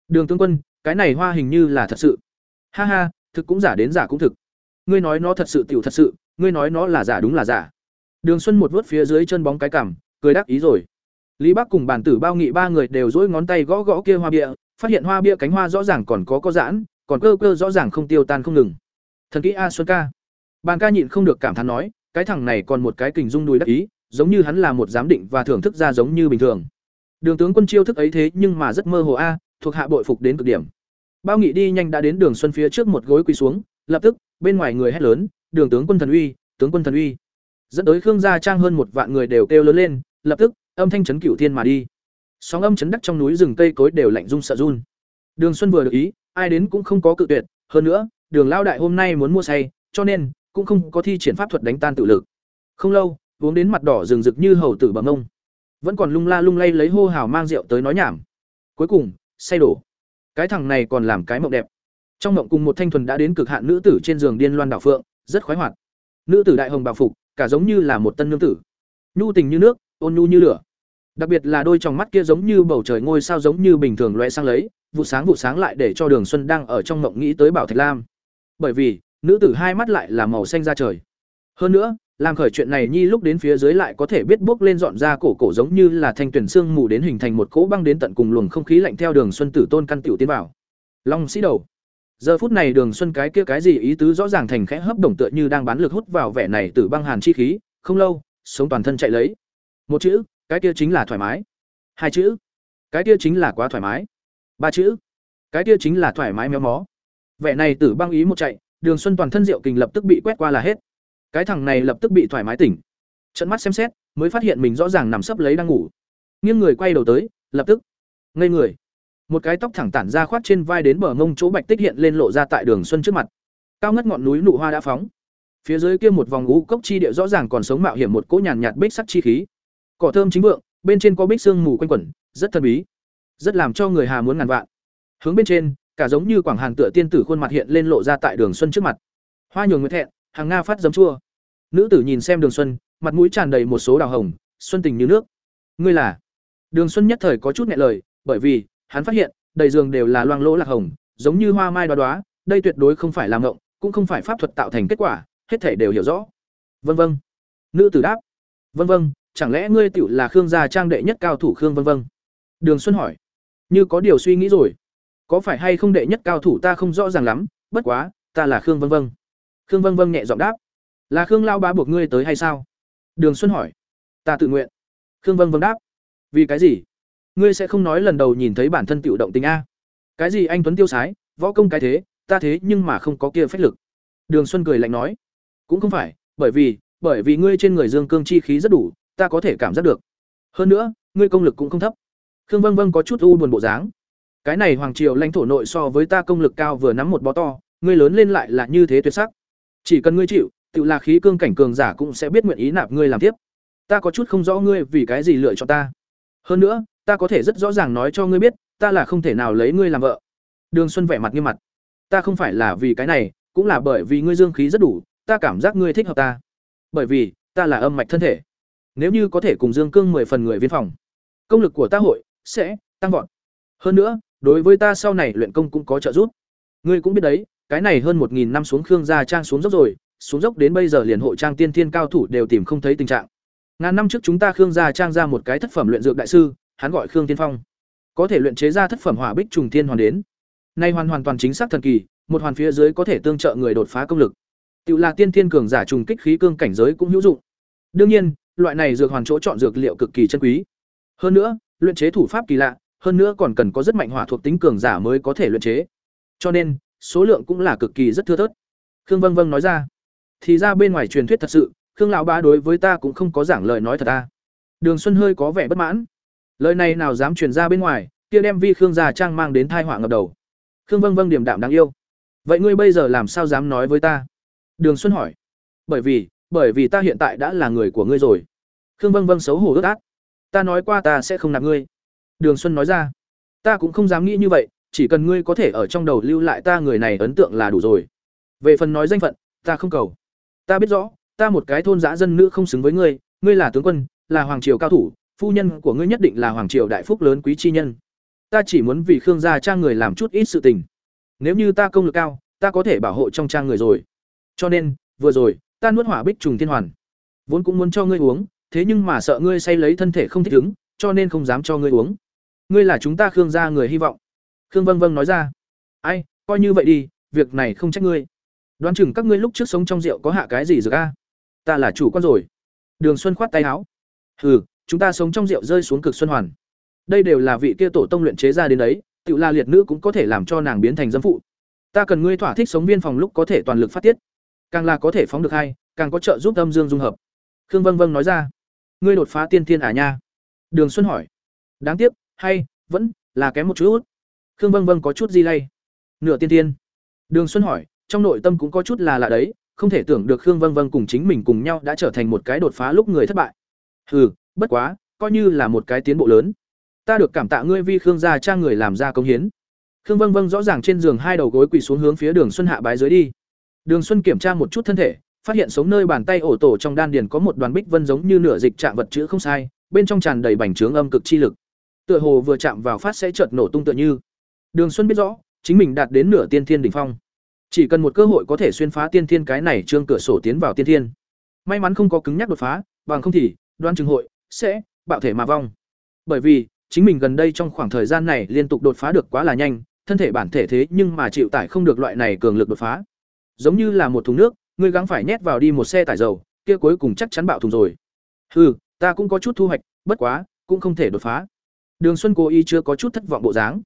Speaker 1: Đường tướng quân cái này hoa hình như là thật sự. Ha ha thực cũng giả đến giả cũng thực. Ngươi nói nó thật sự tiểu thật sự ngươi nói nó là giả đúng là giả. Đường xuân một vớt phía dưới chân bóng cái cằm cười đắc ý rồi. Lý bắc cùng bản tử bao nghị ba người đều dỗi ngón tay gõ gõ kia hoa bia phát hiện hoa bia cánh hoa rõ ràng còn có có giãn còn cơ cơ rõ ràng không tiêu tan không ngừng. Thần kỹ a xuân ca bàn ca nhịn không được cảm thán nói, cái thằng này còn một cái kình dung đùi đắc ý, giống như hắn là một giám định và thưởng thức ra giống như bình thường. Đường tướng quân chiêu thức ấy thế nhưng mà rất mơ hồ a, thuộc hạ bội phục đến cực điểm. Bao nghị đi nhanh đã đến đường xuân phía trước một gối quỳ xuống, lập tức, bên ngoài người hét lớn, đường tướng quân thần uy, tướng quân thần uy. Dẫn tới khương gia trang hơn một vạn người đều kêu lớn lên, lập tức, âm thanh chấn cửu thiên mà đi. Sóng âm chấn đắc trong núi rừng cây cối đều lạnh rung sợ run. Đường xuân vừa được ý, ai đến cũng không có cự tuyệt, hơn nữa, đường lao đại hôm nay muốn mua say, cho nên cũng không có thi triển pháp thuật đánh tan tự lực. Không lâu, uống đến mặt đỏ rừng rực như hầu tử bằng ông. Vẫn còn lung la lung lay lấy hô hào mang rượu tới nói nhảm. Cuối cùng, say đổ. Cái thằng này còn làm cái mộng đẹp. Trong mộng cùng một thanh thuần đã đến cực hạn nữ tử trên giường điên loan đảo phượng, rất khoái hoạt. Nữ tử đại hồng bào phục, cả giống như là một tân nương tử. Nhu tình như nước, ôn nhu như lửa. Đặc biệt là đôi tròng mắt kia giống như bầu trời ngôi sao giống như bình thường loe sang lấy, vụ sáng vụ sáng lại để cho đường xuân đang ở trong mộng nghĩ tới bảo thạch lam. Bởi vì nữ tử hai mắt lại là màu xanh ra trời. Hơn nữa, làm khởi chuyện này nhi lúc đến phía dưới lại có thể biết bước lên dọn ra cổ cổ giống như là thanh tuyển xương mù đến hình thành một cỗ băng đến tận cùng luồng không khí lạnh theo đường xuân tử tôn căn tiểu tiến vào. Long sĩ đầu. Giờ phút này đường xuân cái kia cái gì ý tứ rõ ràng thành khẽ hấp đồng tựa như đang bán lực hút vào vẻ này từ băng hàn chi khí, không lâu, sống toàn thân chạy lấy. Một chữ, cái kia chính là thoải mái. Hai chữ, cái kia chính là quá thoải mái. Ba chữ, cái kia chính là thoải mái méo mó. Vẻ này tử băng ý một chạy đường xuân toàn thân diệu kình lập tức bị quét qua là hết. Cái thằng này lập tức bị thoải mái tỉnh. Trận mắt xem xét, mới phát hiện mình rõ ràng nằm sấp lấy đang ngủ. Nghiêng người quay đầu tới, lập tức, ngây người. Một cái tóc thẳng tản ra khoát trên vai đến bờ ngông chỗ bạch tích hiện lên lộ ra tại đường xuân trước mặt. Cao ngất ngọn núi nụ hoa đã phóng. Phía dưới kia một vòng ngũ cốc chi địa rõ ràng còn sống mạo hiểm một cỗ nhàn nhạt bích sắc chi khí. Cỏ thơm chính vượng, bên trên có bích xương mù quanh quẩn, rất thần bí. Rất làm cho người hà muốn ngàn vạn. Hướng bên trên cả giống như quảng hàn tựa tiên tử khuôn mặt hiện lên lộ ra tại đường xuân trước mặt. Hoa nhường nguyệt thẹn, hàng nga phát giấm chua. Nữ tử nhìn xem đường xuân, mặt mũi tràn đầy một số đào hồng, xuân tình như nước. Ngươi là? Đường xuân nhất thời có chút nghẹn lời, bởi vì, hắn phát hiện, đầy giường đều là loang lỗ lạc hồng, giống như hoa mai đoá đoá đây tuyệt đối không phải làm ngộng, cũng không phải pháp thuật tạo thành kết quả, hết thể đều hiểu rõ. Vân vân. Nữ tử đáp. Vân vân, chẳng lẽ ngươi tiểu là khương gia trang đệ nhất cao thủ khương vân vân? Đường xuân hỏi. Như có điều suy nghĩ rồi có phải hay không đệ nhất cao thủ ta không rõ ràng lắm, bất quá, ta là khương vân vân. Khương vân vân nhẹ giọng đáp. Là khương lao bá buộc ngươi tới hay sao? Đường xuân hỏi. Ta tự nguyện. Khương vân vân đáp. Vì cái gì? Ngươi sẽ không nói lần đầu nhìn thấy bản thân tự động tình a. Cái gì anh tuấn tiêu sái, võ công cái thế, ta thế nhưng mà không có kia phách lực. Đường xuân cười lạnh nói. Cũng không phải, bởi vì bởi vì ngươi trên người dương cương chi khí rất đủ, ta có thể cảm giác được. Hơn nữa, ngươi công lực cũng không thấp. Khương vân vân có chút u buồn bộ dáng cái này hoàng triều lãnh thổ nội so với ta công lực cao vừa nắm một bó to, ngươi lớn lên lại là như thế tuyệt sắc. Chỉ cần ngươi chịu, tự là khí cương cảnh cường giả cũng sẽ biết nguyện ý nạp ngươi làm tiếp. Ta có chút không rõ ngươi vì cái gì lựa cho ta. Hơn nữa, ta có thể rất rõ ràng nói cho ngươi biết, ta là không thể nào lấy ngươi làm vợ. Đường xuân vẻ mặt nghiêm mặt. Ta không phải là vì cái này, cũng là bởi vì ngươi dương khí rất đủ, ta cảm giác ngươi thích hợp ta. Bởi vì, ta là âm mạch thân thể. Nếu như có thể cùng dương cương mười phần người viên phòng, công lực của ta hội sẽ tăng vọt. Hơn nữa đối với ta sau này luyện công cũng có trợ giúp. Ngươi cũng biết đấy, cái này hơn một nghìn năm xuống khương gia trang xuống dốc rồi, xuống dốc đến bây giờ liền hộ trang tiên thiên cao thủ đều tìm không thấy tình trạng. Ngàn năm trước chúng ta khương gia trang ra một cái thất phẩm luyện dược đại sư, hắn gọi khương tiên phong. Có thể luyện chế ra thất phẩm hỏa bích trùng thiên hoàn đến. Nay hoàn hoàn toàn chính xác thần kỳ, một hoàn phía dưới có thể tương trợ người đột phá công lực. Tự là tiên thiên cường giả trùng kích khí cương cảnh giới cũng hữu dụng. Đương nhiên, loại này dược hoàn chỗ chọn dược liệu cực kỳ chân quý. Hơn nữa, luyện chế thủ pháp kỳ lạ hơn nữa còn cần có rất mạnh hỏa thuộc tính cường giả mới có thể luyện chế. Cho nên, số lượng cũng là cực kỳ rất thưa thớt. Khương vân vân nói ra, thì ra bên ngoài truyền thuyết thật sự, khương lão ba đối với ta cũng không có giảng lời nói thật ta đường xuân hơi có vẻ bất mãn. Lời này nào dám truyền ra bên ngoài, kia đem vi khương gia trang mang đến tai họa ngập đầu. Khương vân vân điểm đạm đáng yêu. Vậy ngươi bây giờ làm sao dám nói với ta? Đường xuân hỏi. Bởi vì bởi vì ta hiện tại đã là người của ngươi rồi. Khương vân vân xấu hổ ướt át. Ta nói qua ta sẽ không nạp ngươi đường xuân nói ra, ta cũng không dám nghĩ như vậy, chỉ cần ngươi có thể ở trong đầu lưu lại ta người này ấn tượng là đủ rồi. Về phần nói danh phận, ta không cầu. Ta biết rõ, ta một cái thôn dã dân nữ không xứng với ngươi ngươi là tướng quân, là hoàng triều cao thủ, phu nhân của ngươi nhất định là hoàng triều đại phúc lớn quý chi nhân. Ta chỉ muốn vì khương gia trang người làm chút ít sự tình. Nếu như ta công lực cao, ta có thể bảo hộ trong trang người rồi. Cho nên, vừa rồi, ta nuốt hỏa bích trùng thiên hoàn. Vốn cũng muốn cho ngươi uống, thế nhưng mà sợ ngươi say lấy thân thể không thích ứng, cho nên không dám cho ngươi uống ngươi là chúng ta khương gia người hy vọng. Khương vâng vâng nói ra. Ai, coi như vậy đi, việc này không trách ngươi. Đoán chừng các ngươi lúc trước sống trong rượu có hạ cái gì rồi a? Ta là chủ quan rồi. Đường xuân khoát tay áo. Hừ, chúng ta sống trong rượu rơi xuống cực xuân hoàn. Đây đều là vị kia tổ tông luyện chế ra đến đấy tự la liệt nữ cũng có thể làm cho nàng biến thành dâm phụ. Ta cần ngươi thỏa thích sống viên phòng lúc có thể toàn lực phát tiết. Càng là có thể phóng được hai, càng có trợ giúp âm dương dung hợp. Khương vâng vâng nói ra. Ngươi đột phá tiên thiên à nha? Đường xuân hỏi. Đáng tiếc hay, vẫn là kém một chút khương vâng vâng có chút gì lay. Nửa tiên tiên. đường xuân hỏi, trong nội tâm cũng có chút là lạ đấy, không thể tưởng được khương vâng vâng cùng chính mình cùng nhau đã trở thành một cái đột phá lúc người thất bại. Hừ, bất quá, coi như là một cái tiến bộ lớn. Ta được cảm tạ ngươi vi khương gia cha người làm ra công hiến. Khương vâng vâng rõ ràng trên giường hai đầu gối quỳ xuống hướng phía đường xuân hạ bái dưới đi. Đường xuân kiểm tra một chút thân thể, phát hiện sống nơi bàn tay ổ tổ trong đan điền có một đoàn bích vân giống như nửa dịch trạng vật chữ không sai, bên trong tràn đầy bành trướng âm cực chi lực tựa hồ vừa chạm vào phát sẽ chợt nổ tung tựa như. Đường xuân biết rõ, chính mình đạt đến nửa tiên thiên đỉnh phong. Chỉ cần một cơ hội có thể xuyên phá tiên thiên cái này trương cửa sổ tiến vào tiên thiên. May mắn không có cứng nhắc đột phá, bằng không thì, đoan trường hội, sẽ, bạo thể mà vong. Bởi vì, chính mình gần đây trong khoảng thời gian này liên tục đột phá được quá là nhanh, thân thể bản thể thế nhưng mà chịu tải không được loại này cường lực đột phá. Giống như là một thùng nước, ngươi gắng phải nhét vào đi một xe tải dầu, kia cuối cùng chắc chắn bạo thùng rồi. Hừ, ta cũng có chút thu hoạch, bất quá, cũng không thể đột phá đường xuân cố ý chưa có chút thất vọng bộ dáng.